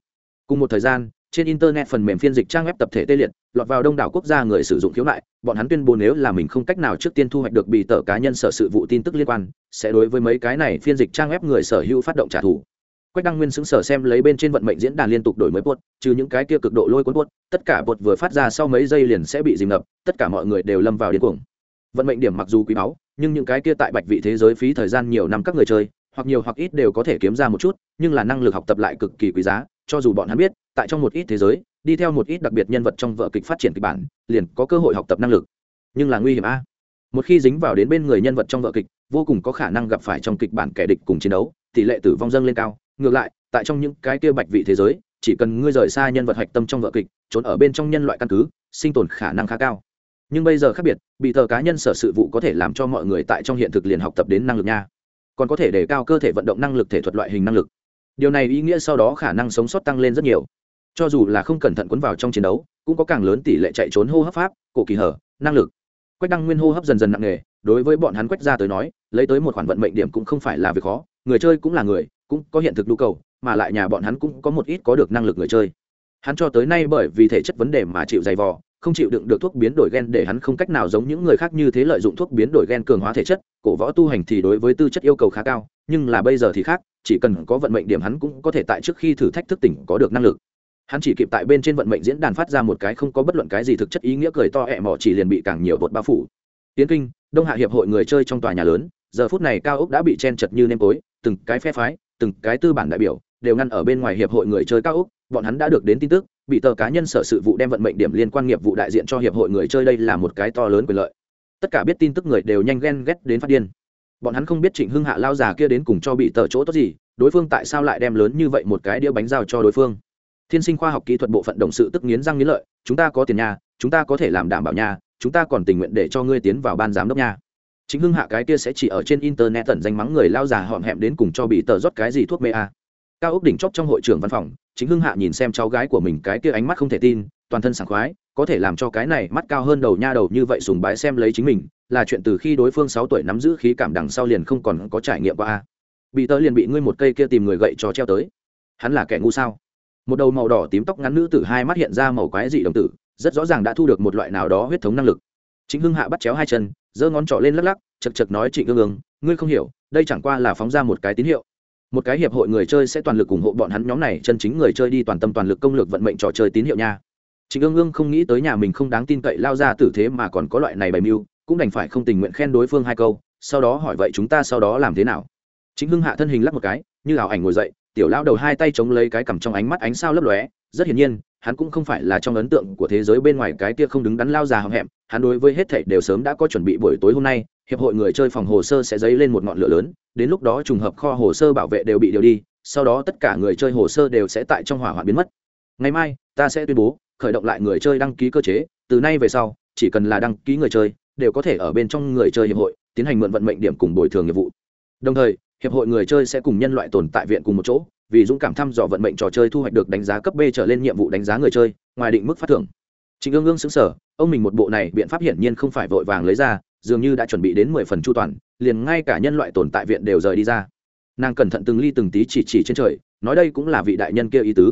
Cùng một thời gian, trên internet phần mềm phiên dịch trang web tập thể tê liệt, lọt vào đông đảo quốc gia người sử dụng khiếu nại, bọn hắn tuyên bố nếu là mình không cách nào trước tiên thu hoạch được bị tờ cá nhân sở sự vụ tin tức liên quan, sẽ đối với mấy cái này phiên dịch trang web người sở hữu phát động trả thù quách đăng nguyên xứng sở xem lấy bên trên vận mệnh diễn đàn liên tục đổi mới bột, trừ những cái kia cực độ lôi cuốn bột, tất cả bột vừa phát ra sau mấy giây liền sẽ bị dìm ngập, tất cả mọi người đều lâm vào điên cuồng. Vận mệnh điểm mặc dù quý báu, nhưng những cái kia tại bạch vị thế giới phí thời gian nhiều năm các người chơi, hoặc nhiều hoặc ít đều có thể kiếm ra một chút, nhưng là năng lực học tập lại cực kỳ quý giá, cho dù bọn hắn biết, tại trong một ít thế giới, đi theo một ít đặc biệt nhân vật trong vở kịch phát triển kịch bản, liền có cơ hội học tập năng lực. Nhưng là nguy hiểm a. Một khi dính vào đến bên người nhân vật trong vở kịch, vô cùng có khả năng gặp phải trong kịch bản kẻ địch cùng chiến đấu, tỷ lệ tử vong dâng lên cao ngược lại, tại trong những cái kia bạch vị thế giới, chỉ cần ngươi rời xa nhân vật hạch tâm trong vở kịch, trốn ở bên trong nhân loại căn cứ, sinh tồn khả năng khá cao. Nhưng bây giờ khác biệt, bị thờ cá nhân sở sự vụ có thể làm cho mọi người tại trong hiện thực liền học tập đến năng lực nha. Còn có thể đề cao cơ thể vận động năng lực thể thuật loại hình năng lực. Điều này ý nghĩa sau đó khả năng sống sót tăng lên rất nhiều. Cho dù là không cẩn thận cuốn vào trong chiến đấu, cũng có càng lớn tỷ lệ chạy trốn hô hấp pháp, cổ kỳ hở, năng lực. Quách đăng nguyên hô hấp dần dần nặng nề, đối với bọn hắn quách ra tới nói, lấy tới một khoản vận mệnh điểm cũng không phải là việc khó, người chơi cũng là người cũng có hiện thực nhu cầu, mà lại nhà bọn hắn cũng có một ít có được năng lực người chơi. Hắn cho tới nay bởi vì thể chất vấn đề mà chịu dày vò, không chịu đựng được thuốc biến đổi gen để hắn không cách nào giống những người khác như thế lợi dụng thuốc biến đổi gen cường hóa thể chất. Cổ võ tu hành thì đối với tư chất yêu cầu khá cao, nhưng là bây giờ thì khác, chỉ cần có vận mệnh điểm hắn cũng có thể tại trước khi thử thách thức tỉnh có được năng lực. Hắn chỉ kịp tại bên trên vận mệnh diễn đàn phát ra một cái không có bất luận cái gì thực chất ý nghĩa cười to ẹ mỏ chỉ liền bị càng nhiều bột bao phủ. Tiến kinh, đông hạ hiệp hội người chơi trong tòa nhà lớn, giờ phút này cao ốc đã bị chen chật như nêm tối, từng cái phe phái từng cái tư bản đại biểu đều ngăn ở bên ngoài hiệp hội người chơi cao úc, bọn hắn đã được đến tin tức, bị tờ cá nhân sở sự vụ đem vận mệnh điểm liên quan nghiệp vụ đại diện cho hiệp hội người chơi đây là một cái to lớn quyền lợi. Tất cả biết tin tức người đều nhanh ghen ghét đến phát điên. Bọn hắn không biết trịnh hưng hạ lao già kia đến cùng cho bị tờ chỗ tốt gì, đối phương tại sao lại đem lớn như vậy một cái đĩa bánh giao cho đối phương. Thiên sinh khoa học kỹ thuật bộ phận đồng sự tức nghiến răng nghiến lợi, chúng ta có tiền nhà chúng ta có thể làm đảm bảo nhà chúng ta còn tình nguyện để cho ngươi tiến vào ban giám đốc nhà chính hưng hạ cái kia sẽ chỉ ở trên internet tận danh mắng người lao già họm hẹm đến cùng cho bị tờ rót cái gì thuốc mê a. À. cao ốc đỉnh chóp trong hội trưởng văn phòng, chính hưng hạ nhìn xem cháu gái của mình cái kia ánh mắt không thể tin, toàn thân sảng khoái, có thể làm cho cái này mắt cao hơn đầu nha đầu như vậy sùng bái xem lấy chính mình, là chuyện từ khi đối phương sáu tuổi nắm giữ khí cảm đằng sau liền không còn có trải nghiệm qua a. Bị tớ liền bị ngươi một cây kia tìm người gậy cho treo tới. Hắn là kẻ ngu sao? Một đầu màu đỏ tím tóc ngắn nữ tử hai mắt hiện ra màu quái dị đồng tử, rất rõ ràng đã thu được một loại nào đó huyết thống năng lực chính hưng hạ bắt chéo hai chân, giơ ngón trỏ lên lắc lắc, chật chật nói trịnh ương ương, ngươi không hiểu, đây chẳng qua là phóng ra một cái tín hiệu. Một cái hiệp hội người chơi sẽ toàn lực ủng hộ bọn hắn nhóm này, chân chính người chơi đi toàn tâm toàn lực công lược vận mệnh trò chơi tín hiệu nha. Trịnh ương ương không nghĩ tới nhà mình không đáng tin cậy lao ra tử thế mà còn có loại này bày mưu, cũng đành phải không tình nguyện khen đối phương hai câu, sau đó hỏi vậy chúng ta sau đó làm thế nào? Chính hưng hạ thân hình lắc một cái, như ảo ảnh ngồi dậy, tiểu lao đầu hai tay chống lấy cái cằm trong ánh mắt ánh sao lấp lóe, rất hiển nhiên hắn cũng không phải là trong ấn tượng của thế giới bên ngoài cái kia không đứng đắn lao già hậm hẹm, hắn đối với hết thảy đều sớm đã có chuẩn bị buổi tối hôm nay, hiệp hội người chơi phòng hồ sơ sẽ dấy lên một ngọn lửa lớn, đến lúc đó trùng hợp kho hồ sơ bảo vệ đều bị điều đi, sau đó tất cả người chơi hồ sơ đều sẽ tại trong hỏa hoạn biến mất. Ngày mai, ta sẽ tuyên bố, khởi động lại người chơi đăng ký cơ chế, từ nay về sau, chỉ cần là đăng ký người chơi, đều có thể ở bên trong người chơi hiệp hội, tiến hành mượn vận mệnh điểm cùng bồi thường nghiệp vụ. Đồng thời, hiệp hội người chơi sẽ cùng nhân loại tồn tại viện cùng một chỗ vì dũng cảm thăm dò vận mệnh trò chơi thu hoạch được đánh giá cấp b trở lên nhiệm vụ đánh giá người chơi ngoài định mức phát thưởng Trịnh Ương Ương sững sờ, ông mình một bộ này biện pháp hiển nhiên không phải vội vàng lấy ra, dường như đã chuẩn bị đến mười phần chu toàn, liền ngay cả nhân loại tồn tại viện đều rời đi ra. Nàng cẩn thận từng ly từng tí chỉ chỉ trên trời, nói đây cũng là vị đại nhân kia ý tứ.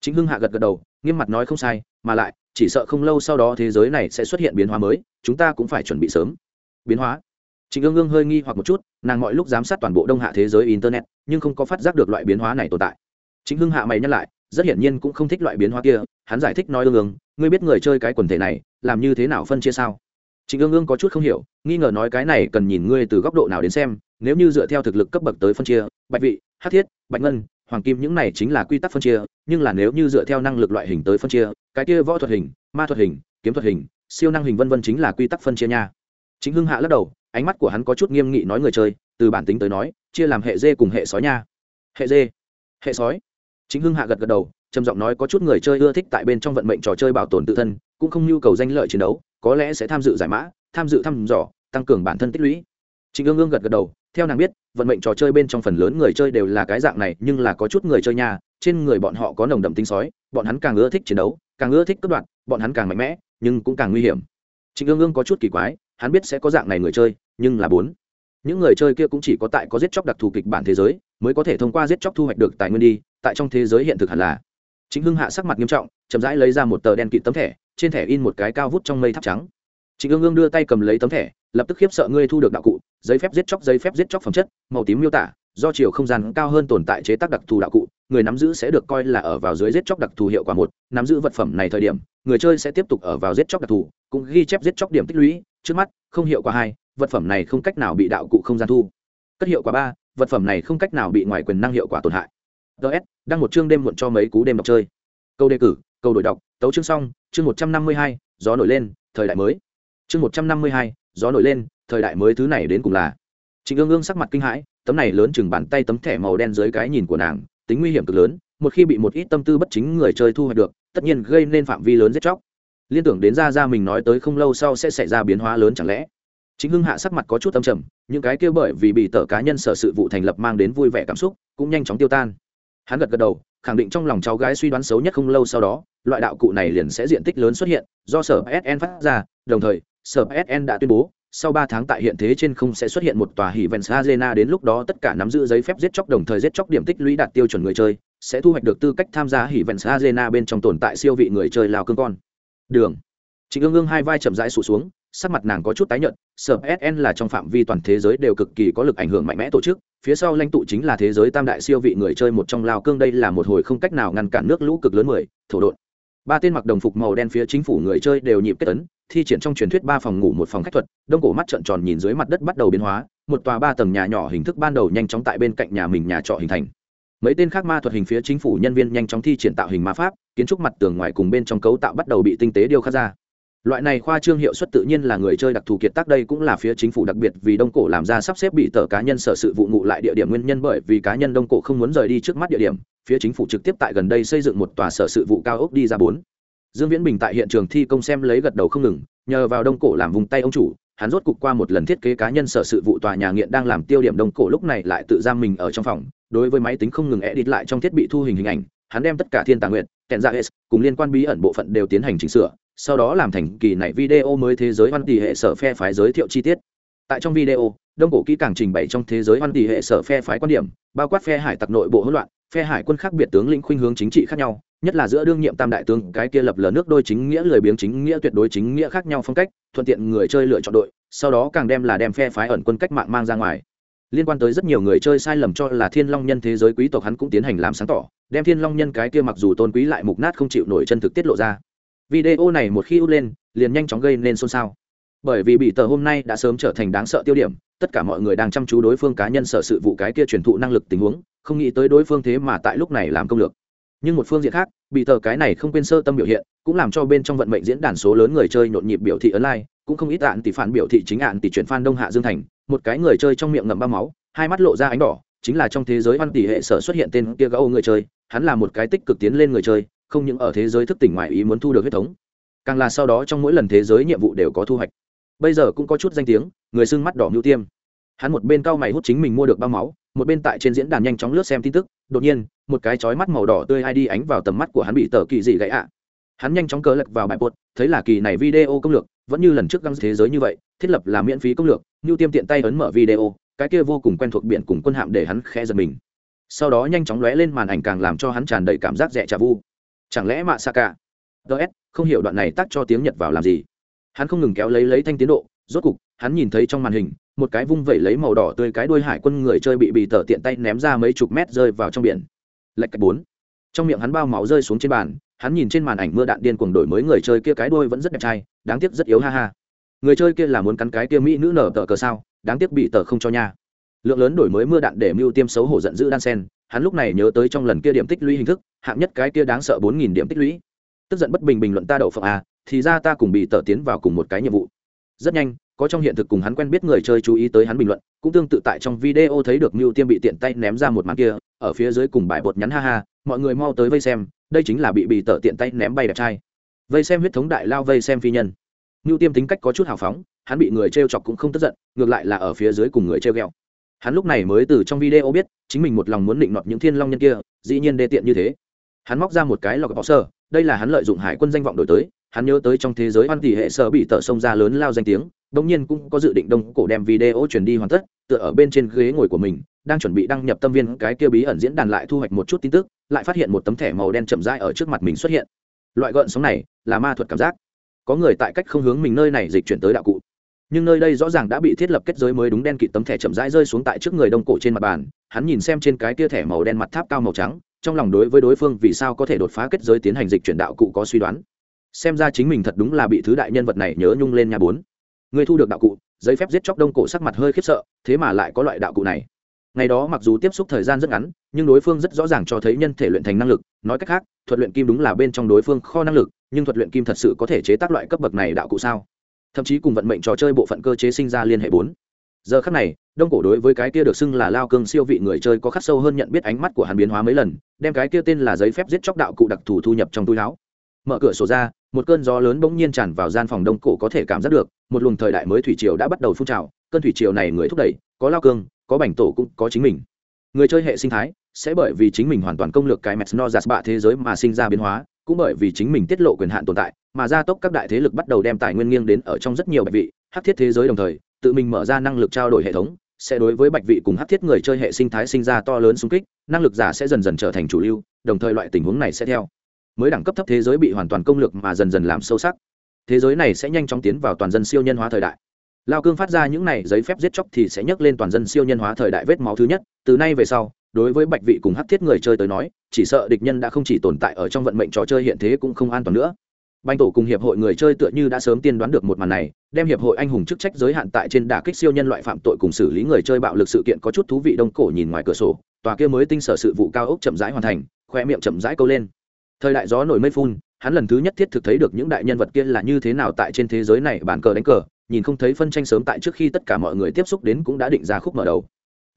Chính Hưng Hạ gật gật đầu, nghiêm mặt nói không sai, mà lại, chỉ sợ không lâu sau đó thế giới này sẽ xuất hiện biến hóa mới, chúng ta cũng phải chuẩn bị sớm. Biến hóa? Trịnh Ương Ương hơi nghi hoặc một chút, nàng mọi lúc giám sát toàn bộ Đông Hạ thế giới internet, nhưng không có phát giác được loại biến hóa này tồn tại. Chính Hưng Hạ mày nhắc lại, rất hiển nhiên cũng không thích loại biến hóa kia, hắn giải thích nói ương ương, ngươi biết người chơi cái quần thể này, làm như thế nào phân chia sao? Trịnh Ương Ương có chút không hiểu, nghi ngờ nói cái này cần nhìn ngươi từ góc độ nào đến xem, nếu như dựa theo thực lực cấp bậc tới phân chia, bạch vị, hắc thiết, bạch ngân, hoàng kim những này chính là quy tắc phân chia, nhưng là nếu như dựa theo năng lực loại hình tới phân chia, cái kia võ thuật hình, ma thuật hình, kiếm thuật hình, siêu năng hình vân vân chính là quy tắc phân chia nha. Chính Hưng Hạ lắc đầu, ánh mắt của hắn có chút nghiêm nghị nói người chơi, từ bản tính tới nói, chia làm hệ dê cùng hệ sói nha. Hệ dê, hệ sói. Chính Hưng Hạ gật gật đầu, trầm giọng nói có chút người chơi ưa thích tại bên trong vận mệnh trò chơi bảo tồn tự thân, cũng không nhu cầu danh lợi chiến đấu, có lẽ sẽ tham dự giải mã, tham dự thăm dò, tăng cường bản thân tích lũy. Trịnh Ương Ương gật gật đầu, theo nàng biết, vận mệnh trò chơi bên trong phần lớn người chơi đều là cái dạng này, nhưng là có chút người chơi nhà, trên người bọn họ có nồng đậm tinh sói, bọn hắn càng ưa thích chiến đấu, càng ưa thích cướp đoạt, bọn hắn càng mạnh mẽ, nhưng cũng càng nguy hiểm. Trịnh Ương Ương có chút kỳ quái, hắn biết sẽ có dạng này người chơi, nhưng là bốn. Những người chơi kia cũng chỉ có tại có giết chóc đặc thù kịch bản thế giới, mới có thể thông qua giết chóc thu hoạch được tài nguyên đi, tại trong thế giới hiện thực hẳn là chính hưng hạ sắc mặt nghiêm trọng chậm rãi lấy ra một tờ đen kịt tấm thẻ trên thẻ in một cái cao vút trong mây tháp trắng chính ương ương đưa tay cầm lấy tấm thẻ lập tức khiếp sợ ngươi thu được đạo cụ giấy phép giết chóc giấy phép giết chóc phẩm chất màu tím miêu tả do chiều không gian cao hơn tồn tại chế tác đặc thù đạo cụ người nắm giữ sẽ được coi là ở vào dưới giết chóc đặc thù hiệu quả một nắm giữ vật phẩm này thời điểm người chơi sẽ tiếp tục ở vào giết chóc đặc thù cũng ghi chép giết chóc điểm tích lũy trước mắt, không hiệu quả hai, vật phẩm này không cách nào bị đạo cụ không gian thu. Cất hiệu quả ba, vật phẩm này không cách nào bị ngoài quyền năng hiệu quả tổn hại. Ts đăng một chương đêm muộn cho mấy cú đêm đọc chơi. Câu đề cử, câu đổi đọc, tấu chương xong, chương một trăm năm mươi hai, gió nổi lên, thời đại mới. Chương một trăm năm mươi hai, gió nổi lên, thời đại mới thứ này đến cùng là. Trịnh ương ương sắc mặt kinh hãi, tấm này lớn chừng bàn tay tấm thẻ màu đen dưới cái nhìn của nàng, tính nguy hiểm cực lớn, một khi bị một ít tâm tư bất chính người chơi thu hoạch được, tất nhiên gây nên phạm vi lớn giết chóc liên tưởng đến ra ra mình nói tới không lâu sau sẽ xảy ra biến hóa lớn chẳng lẽ? Chính hưng hạ sắc mặt có chút tâm trầm, những cái kia bởi vì bị tờ cá nhân sở sự vụ thành lập mang đến vui vẻ cảm xúc, cũng nhanh chóng tiêu tan. Hắn gật gật đầu, khẳng định trong lòng cháu gái suy đoán xấu nhất không lâu sau đó, loại đạo cụ này liền sẽ diện tích lớn xuất hiện, do sở sn phát ra, đồng thời, sở sn đã tuyên bố, sau ba tháng tại hiện thế trên không sẽ xuất hiện một tòa hỉ vents arena đến lúc đó tất cả nắm giữ giấy phép giết chóc đồng thời giết chóc điểm tích lũy đạt tiêu chuẩn người chơi, sẽ thu hoạch được tư cách tham gia hỉ vents arena bên trong tồn tại siêu vị người chơi lào cương con đường Trịnh Ương Ương hai vai chậm rãi sụt xuống, sắc mặt nàng có chút tái nhợt, SN là trong phạm vi toàn thế giới đều cực kỳ có lực ảnh hưởng mạnh mẽ tổ chức, phía sau lãnh tụ chính là thế giới tam đại siêu vị người chơi một trong lao cương đây là một hồi không cách nào ngăn cản nước lũ cực lớn mười, thổ đội Ba tên mặc đồng phục màu đen phía chính phủ người chơi đều nhịp kết ấn, thi triển trong truyền thuyết ba phòng ngủ một phòng khách thuật, đông cổ mắt trợn tròn nhìn dưới mặt đất bắt đầu biến hóa, một tòa ba tầng nhà nhỏ hình thức ban đầu nhanh chóng tại bên cạnh nhà mình nhà trọ hình thành. Mấy tên khác ma thuật hình phía chính phủ nhân viên nhanh chóng thi triển tạo hình ma pháp, kiến trúc mặt tường ngoài cùng bên trong cấu tạo bắt đầu bị tinh tế điêu khắc ra. Loại này khoa trương hiệu suất tự nhiên là người chơi đặc thù kiệt tác đây cũng là phía chính phủ đặc biệt vì đông cổ làm ra sắp xếp bị tờ cá nhân sở sự vụ ngụ lại địa điểm nguyên nhân bởi vì cá nhân đông cổ không muốn rời đi trước mắt địa điểm phía chính phủ trực tiếp tại gần đây xây dựng một tòa sở sự vụ cao ốc đi ra bốn. Dương viễn bình tại hiện trường thi công xem lấy gật đầu không ngừng nhờ vào đông cổ làm vùng tay ông chủ hắn rốt cục qua một lần thiết kế cá nhân sở sự vụ tòa nhà nghiện đang làm tiêu điểm đông cổ lúc này lại tự giam mình ở trong phòng đối với máy tính không ngừng edit lại trong thiết bị thu hình hình ảnh, hắn đem tất cả thiên tàng nguyện kèn dạ ra s cùng liên quan bí ẩn bộ phận đều tiến hành chỉnh sửa, sau đó làm thành kỳ này video mới thế giới văn tỷ hệ sở phe phái giới thiệu chi tiết. Tại trong video, đông cổ kỹ càng trình bày trong thế giới văn tỷ hệ sở phe phái quan điểm, bao quát phe hải tặc nội bộ hỗn loạn, phe hải quân khác biệt tướng lĩnh khuynh hướng chính trị khác nhau, nhất là giữa đương nhiệm tam đại tướng, cái kia lập lờ nước đôi chính nghĩa lười biếng chính nghĩa tuyệt đối chính nghĩa khác nhau phong cách, thuận tiện người chơi lựa chọn đội, sau đó càng đem là đem phe phái ẩn quân cách mạng mang ra ngoài liên quan tới rất nhiều người chơi sai lầm cho là thiên long nhân thế giới quý tộc hắn cũng tiến hành làm sáng tỏ, đem thiên long nhân cái kia mặc dù tôn quý lại mục nát không chịu nổi chân thực tiết lộ ra. Video này một khi út lên, liền nhanh chóng gây nên xôn xao. Bởi vì bị tờ hôm nay đã sớm trở thành đáng sợ tiêu điểm, tất cả mọi người đang chăm chú đối phương cá nhân sợ sự vụ cái kia truyền thụ năng lực tình huống, không nghĩ tới đối phương thế mà tại lúc này làm công lược. Nhưng một phương diện khác, bị tờ cái này không quên sơ tâm biểu hiện, cũng làm cho bên trong vận mệnh diễn đàn số lớn người chơi nhộn nhịp biểu thị ấn lai cũng không ít ạn tỷ phản biểu thị chính ạn tỷ chuyển phan đông hạ dương thành một cái người chơi trong miệng ngậm ba máu, hai mắt lộ ra ánh đỏ, chính là trong thế giới văn tỷ hệ sở xuất hiện tên kia gấu người chơi, hắn là một cái tích cực tiến lên người chơi, không những ở thế giới thức tỉnh ngoài ý muốn thu được huyết thống, càng là sau đó trong mỗi lần thế giới nhiệm vụ đều có thu hoạch. Bây giờ cũng có chút danh tiếng, người xưng mắt đỏ mưu tiêm. Hắn một bên cao mày hút chính mình mua được bao máu, một bên tại trên diễn đàn nhanh chóng lướt xem tin tức, đột nhiên, một cái chói mắt màu đỏ tươi ID đi ánh vào tầm mắt của hắn bị tờ kỳ dị gãy ạ. Hắn nhanh chóng cờ lật vào bài bột thấy là kỳ này video công lược vẫn như lần trước găng thế giới như vậy, thiết lập là miễn phí công lược như tiêm tiện tay ấn mở video, cái kia vô cùng quen thuộc biển cùng quân hạm để hắn khẽ giật mình. Sau đó nhanh chóng lóe lên màn ảnh càng làm cho hắn tràn đầy cảm giác rẻ trà vu. Chẳng lẽ mạ xa cả ts không hiểu đoạn này tắt cho tiếng nhật vào làm gì. Hắn không ngừng kéo lấy lấy thanh tiến độ, rốt cục, hắn nhìn thấy trong màn hình, một cái vung vẩy lấy màu đỏ tươi cái đuôi hải quân người chơi bị bì tờ tiện tay ném ra mấy chục mét rơi vào trong biển. Lệch cách bốn. Trong miệng hắn bao máu rơi xuống trên bàn hắn nhìn trên màn ảnh mưa đạn điên cuồng đổi mới người chơi kia cái đuôi vẫn rất đẹp trai, đáng tiếc rất yếu, ha ha. Người chơi kia là muốn cắn cái kia mỹ nữ nở tờ cờ sao, đáng tiếc bị tờ không cho nha. Lượng lớn đổi mới mưa đạn để mưu tiêm xấu hổ giận dữ đan sen, hắn lúc này nhớ tới trong lần kia điểm tích lũy hình thức, hạng nhất cái kia đáng sợ bốn nghìn điểm tích lũy. Tức giận bất bình bình luận ta đậu phượng à thì ra ta cùng bị tờ tiến vào cùng một cái nhiệm vụ. Rất nhanh, có trong hiện thực cùng hắn quen biết người chơi chú ý tới hắn bình luận, cũng tương tự tại trong video thấy được mưu tiêm bị tiện tay ném ra một màn kia ở phía dưới cùng bài bột nhắn ha ha, mọi người mau tới vây xem, đây chính là bị bị tở tiện tay ném bay đẹp trai. Vây xem huyết thống đại lao, vây xem phi nhân. Ngưu tiêm tính cách có chút hào phóng, hắn bị người t chọc cũng không tức giận, ngược lại là ở phía dưới cùng người t r ghẹo. Hắn lúc này mới từ trong video biết, chính mình một lòng muốn định nọt những thiên long nhân kia, dĩ nhiên đê tiện như thế. Hắn móc ra một cái lọc bọ sơ, đây là hắn lợi dụng hải quân danh vọng đổi tới, hắn nhớ tới trong thế giới hoan tỷ hệ sở bị tở sông ra lớn lao danh tiếng đông nhiên cũng có dự định đông cổ đem video truyền đi hoàn tất, tựa ở bên trên ghế ngồi của mình đang chuẩn bị đăng nhập tâm viên cái kia bí ẩn diễn đàn lại thu hoạch một chút tin tức, lại phát hiện một tấm thẻ màu đen chậm rãi ở trước mặt mình xuất hiện. Loại gợn sóng này là ma thuật cảm giác. Có người tại cách không hướng mình nơi này dịch chuyển tới đạo cụ. Nhưng nơi đây rõ ràng đã bị thiết lập kết giới mới đúng đen kịt tấm thẻ chậm rãi rơi xuống tại trước người đông cổ trên mặt bàn, hắn nhìn xem trên cái kia thẻ màu đen mặt tháp cao màu trắng, trong lòng đối với đối phương vì sao có thể đột phá kết giới tiến hành dịch chuyển đạo cụ có suy đoán. Xem ra chính mình thật đúng là bị thứ đại nhân vật này nhớ nhung lên nhà bốn. Người thu được đạo cụ, giấy phép giết chóc đông cổ sắc mặt hơi khiếp sợ, thế mà lại có loại đạo cụ này ngày đó mặc dù tiếp xúc thời gian rất ngắn, nhưng đối phương rất rõ ràng cho thấy nhân thể luyện thành năng lực, nói cách khác, thuật luyện kim đúng là bên trong đối phương kho năng lực, nhưng thuật luyện kim thật sự có thể chế tác loại cấp bậc này đạo cụ sao? Thậm chí cùng vận mệnh trò chơi bộ phận cơ chế sinh ra liên hệ bốn. Giờ khắc này, đông cổ đối với cái kia được xưng là lao cương siêu vị người chơi có khắc sâu hơn nhận biết ánh mắt của hàn biến hóa mấy lần, đem cái kia tên là giấy phép giết chóc đạo cụ đặc thù thu nhập trong túi láo mở cửa sổ ra, một cơn gió lớn bỗng nhiên tràn vào gian phòng đông cổ có thể cảm giác được, một luồng thời đại mới thủy triều đã bắt đầu phun trào, cơn thủy triều này người thúc đẩy, có lao cương có bảnh tổ cũng có chính mình. Người chơi hệ sinh thái sẽ bởi vì chính mình hoàn toàn công lược cái mẹt no giạt bạ thế giới mà sinh ra biến hóa, cũng bởi vì chính mình tiết lộ quyền hạn tồn tại mà gia tốc các đại thế lực bắt đầu đem tài nguyên nghiêng đến ở trong rất nhiều bạch vị, hắc thiết thế giới đồng thời, tự mình mở ra năng lực trao đổi hệ thống, sẽ đối với bạch vị cùng hắc thiết người chơi hệ sinh thái sinh ra to lớn xung kích, năng lực giả sẽ dần dần trở thành chủ lưu, đồng thời loại tình huống này sẽ theo. Mới đẳng cấp thấp thế giới bị hoàn toàn công lược mà dần dần làm sâu sắc. Thế giới này sẽ nhanh chóng tiến vào toàn dân siêu nhân hóa thời đại lao cương phát ra những này giấy phép giết chóc thì sẽ nhấc lên toàn dân siêu nhân hóa thời đại vết máu thứ nhất. Từ nay về sau, đối với bạch vị cùng hắc thiết người chơi tới nói, chỉ sợ địch nhân đã không chỉ tồn tại ở trong vận mệnh trò chơi hiện thế cũng không an toàn nữa. Banh tổ cùng hiệp hội người chơi tựa như đã sớm tiên đoán được một màn này, đem hiệp hội anh hùng chức trách giới hạn tại trên đả kích siêu nhân loại phạm tội cùng xử lý người chơi bạo lực sự kiện có chút thú vị đông cổ nhìn ngoài cửa sổ, tòa kia mới tinh sở sự vụ cao ốc chậm rãi hoàn thành, khoe miệng chậm rãi câu lên. Thời đại gió nổi mây phun, hắn lần thứ nhất thiết thực thấy được những đại nhân vật kia là như thế nào tại trên thế giới này bàn cờ đánh cờ nhìn không thấy phân tranh sớm tại trước khi tất cả mọi người tiếp xúc đến cũng đã định ra khúc mở đầu.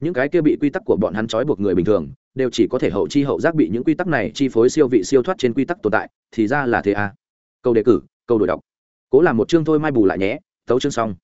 Những cái kia bị quy tắc của bọn hắn trói buộc người bình thường, đều chỉ có thể hậu chi hậu giác bị những quy tắc này chi phối siêu vị siêu thoát trên quy tắc tồn tại, thì ra là thế à. câu đề cử, câu đổi đọc. Cố làm một chương thôi, mai bù lại nhé. Tấu chương xong.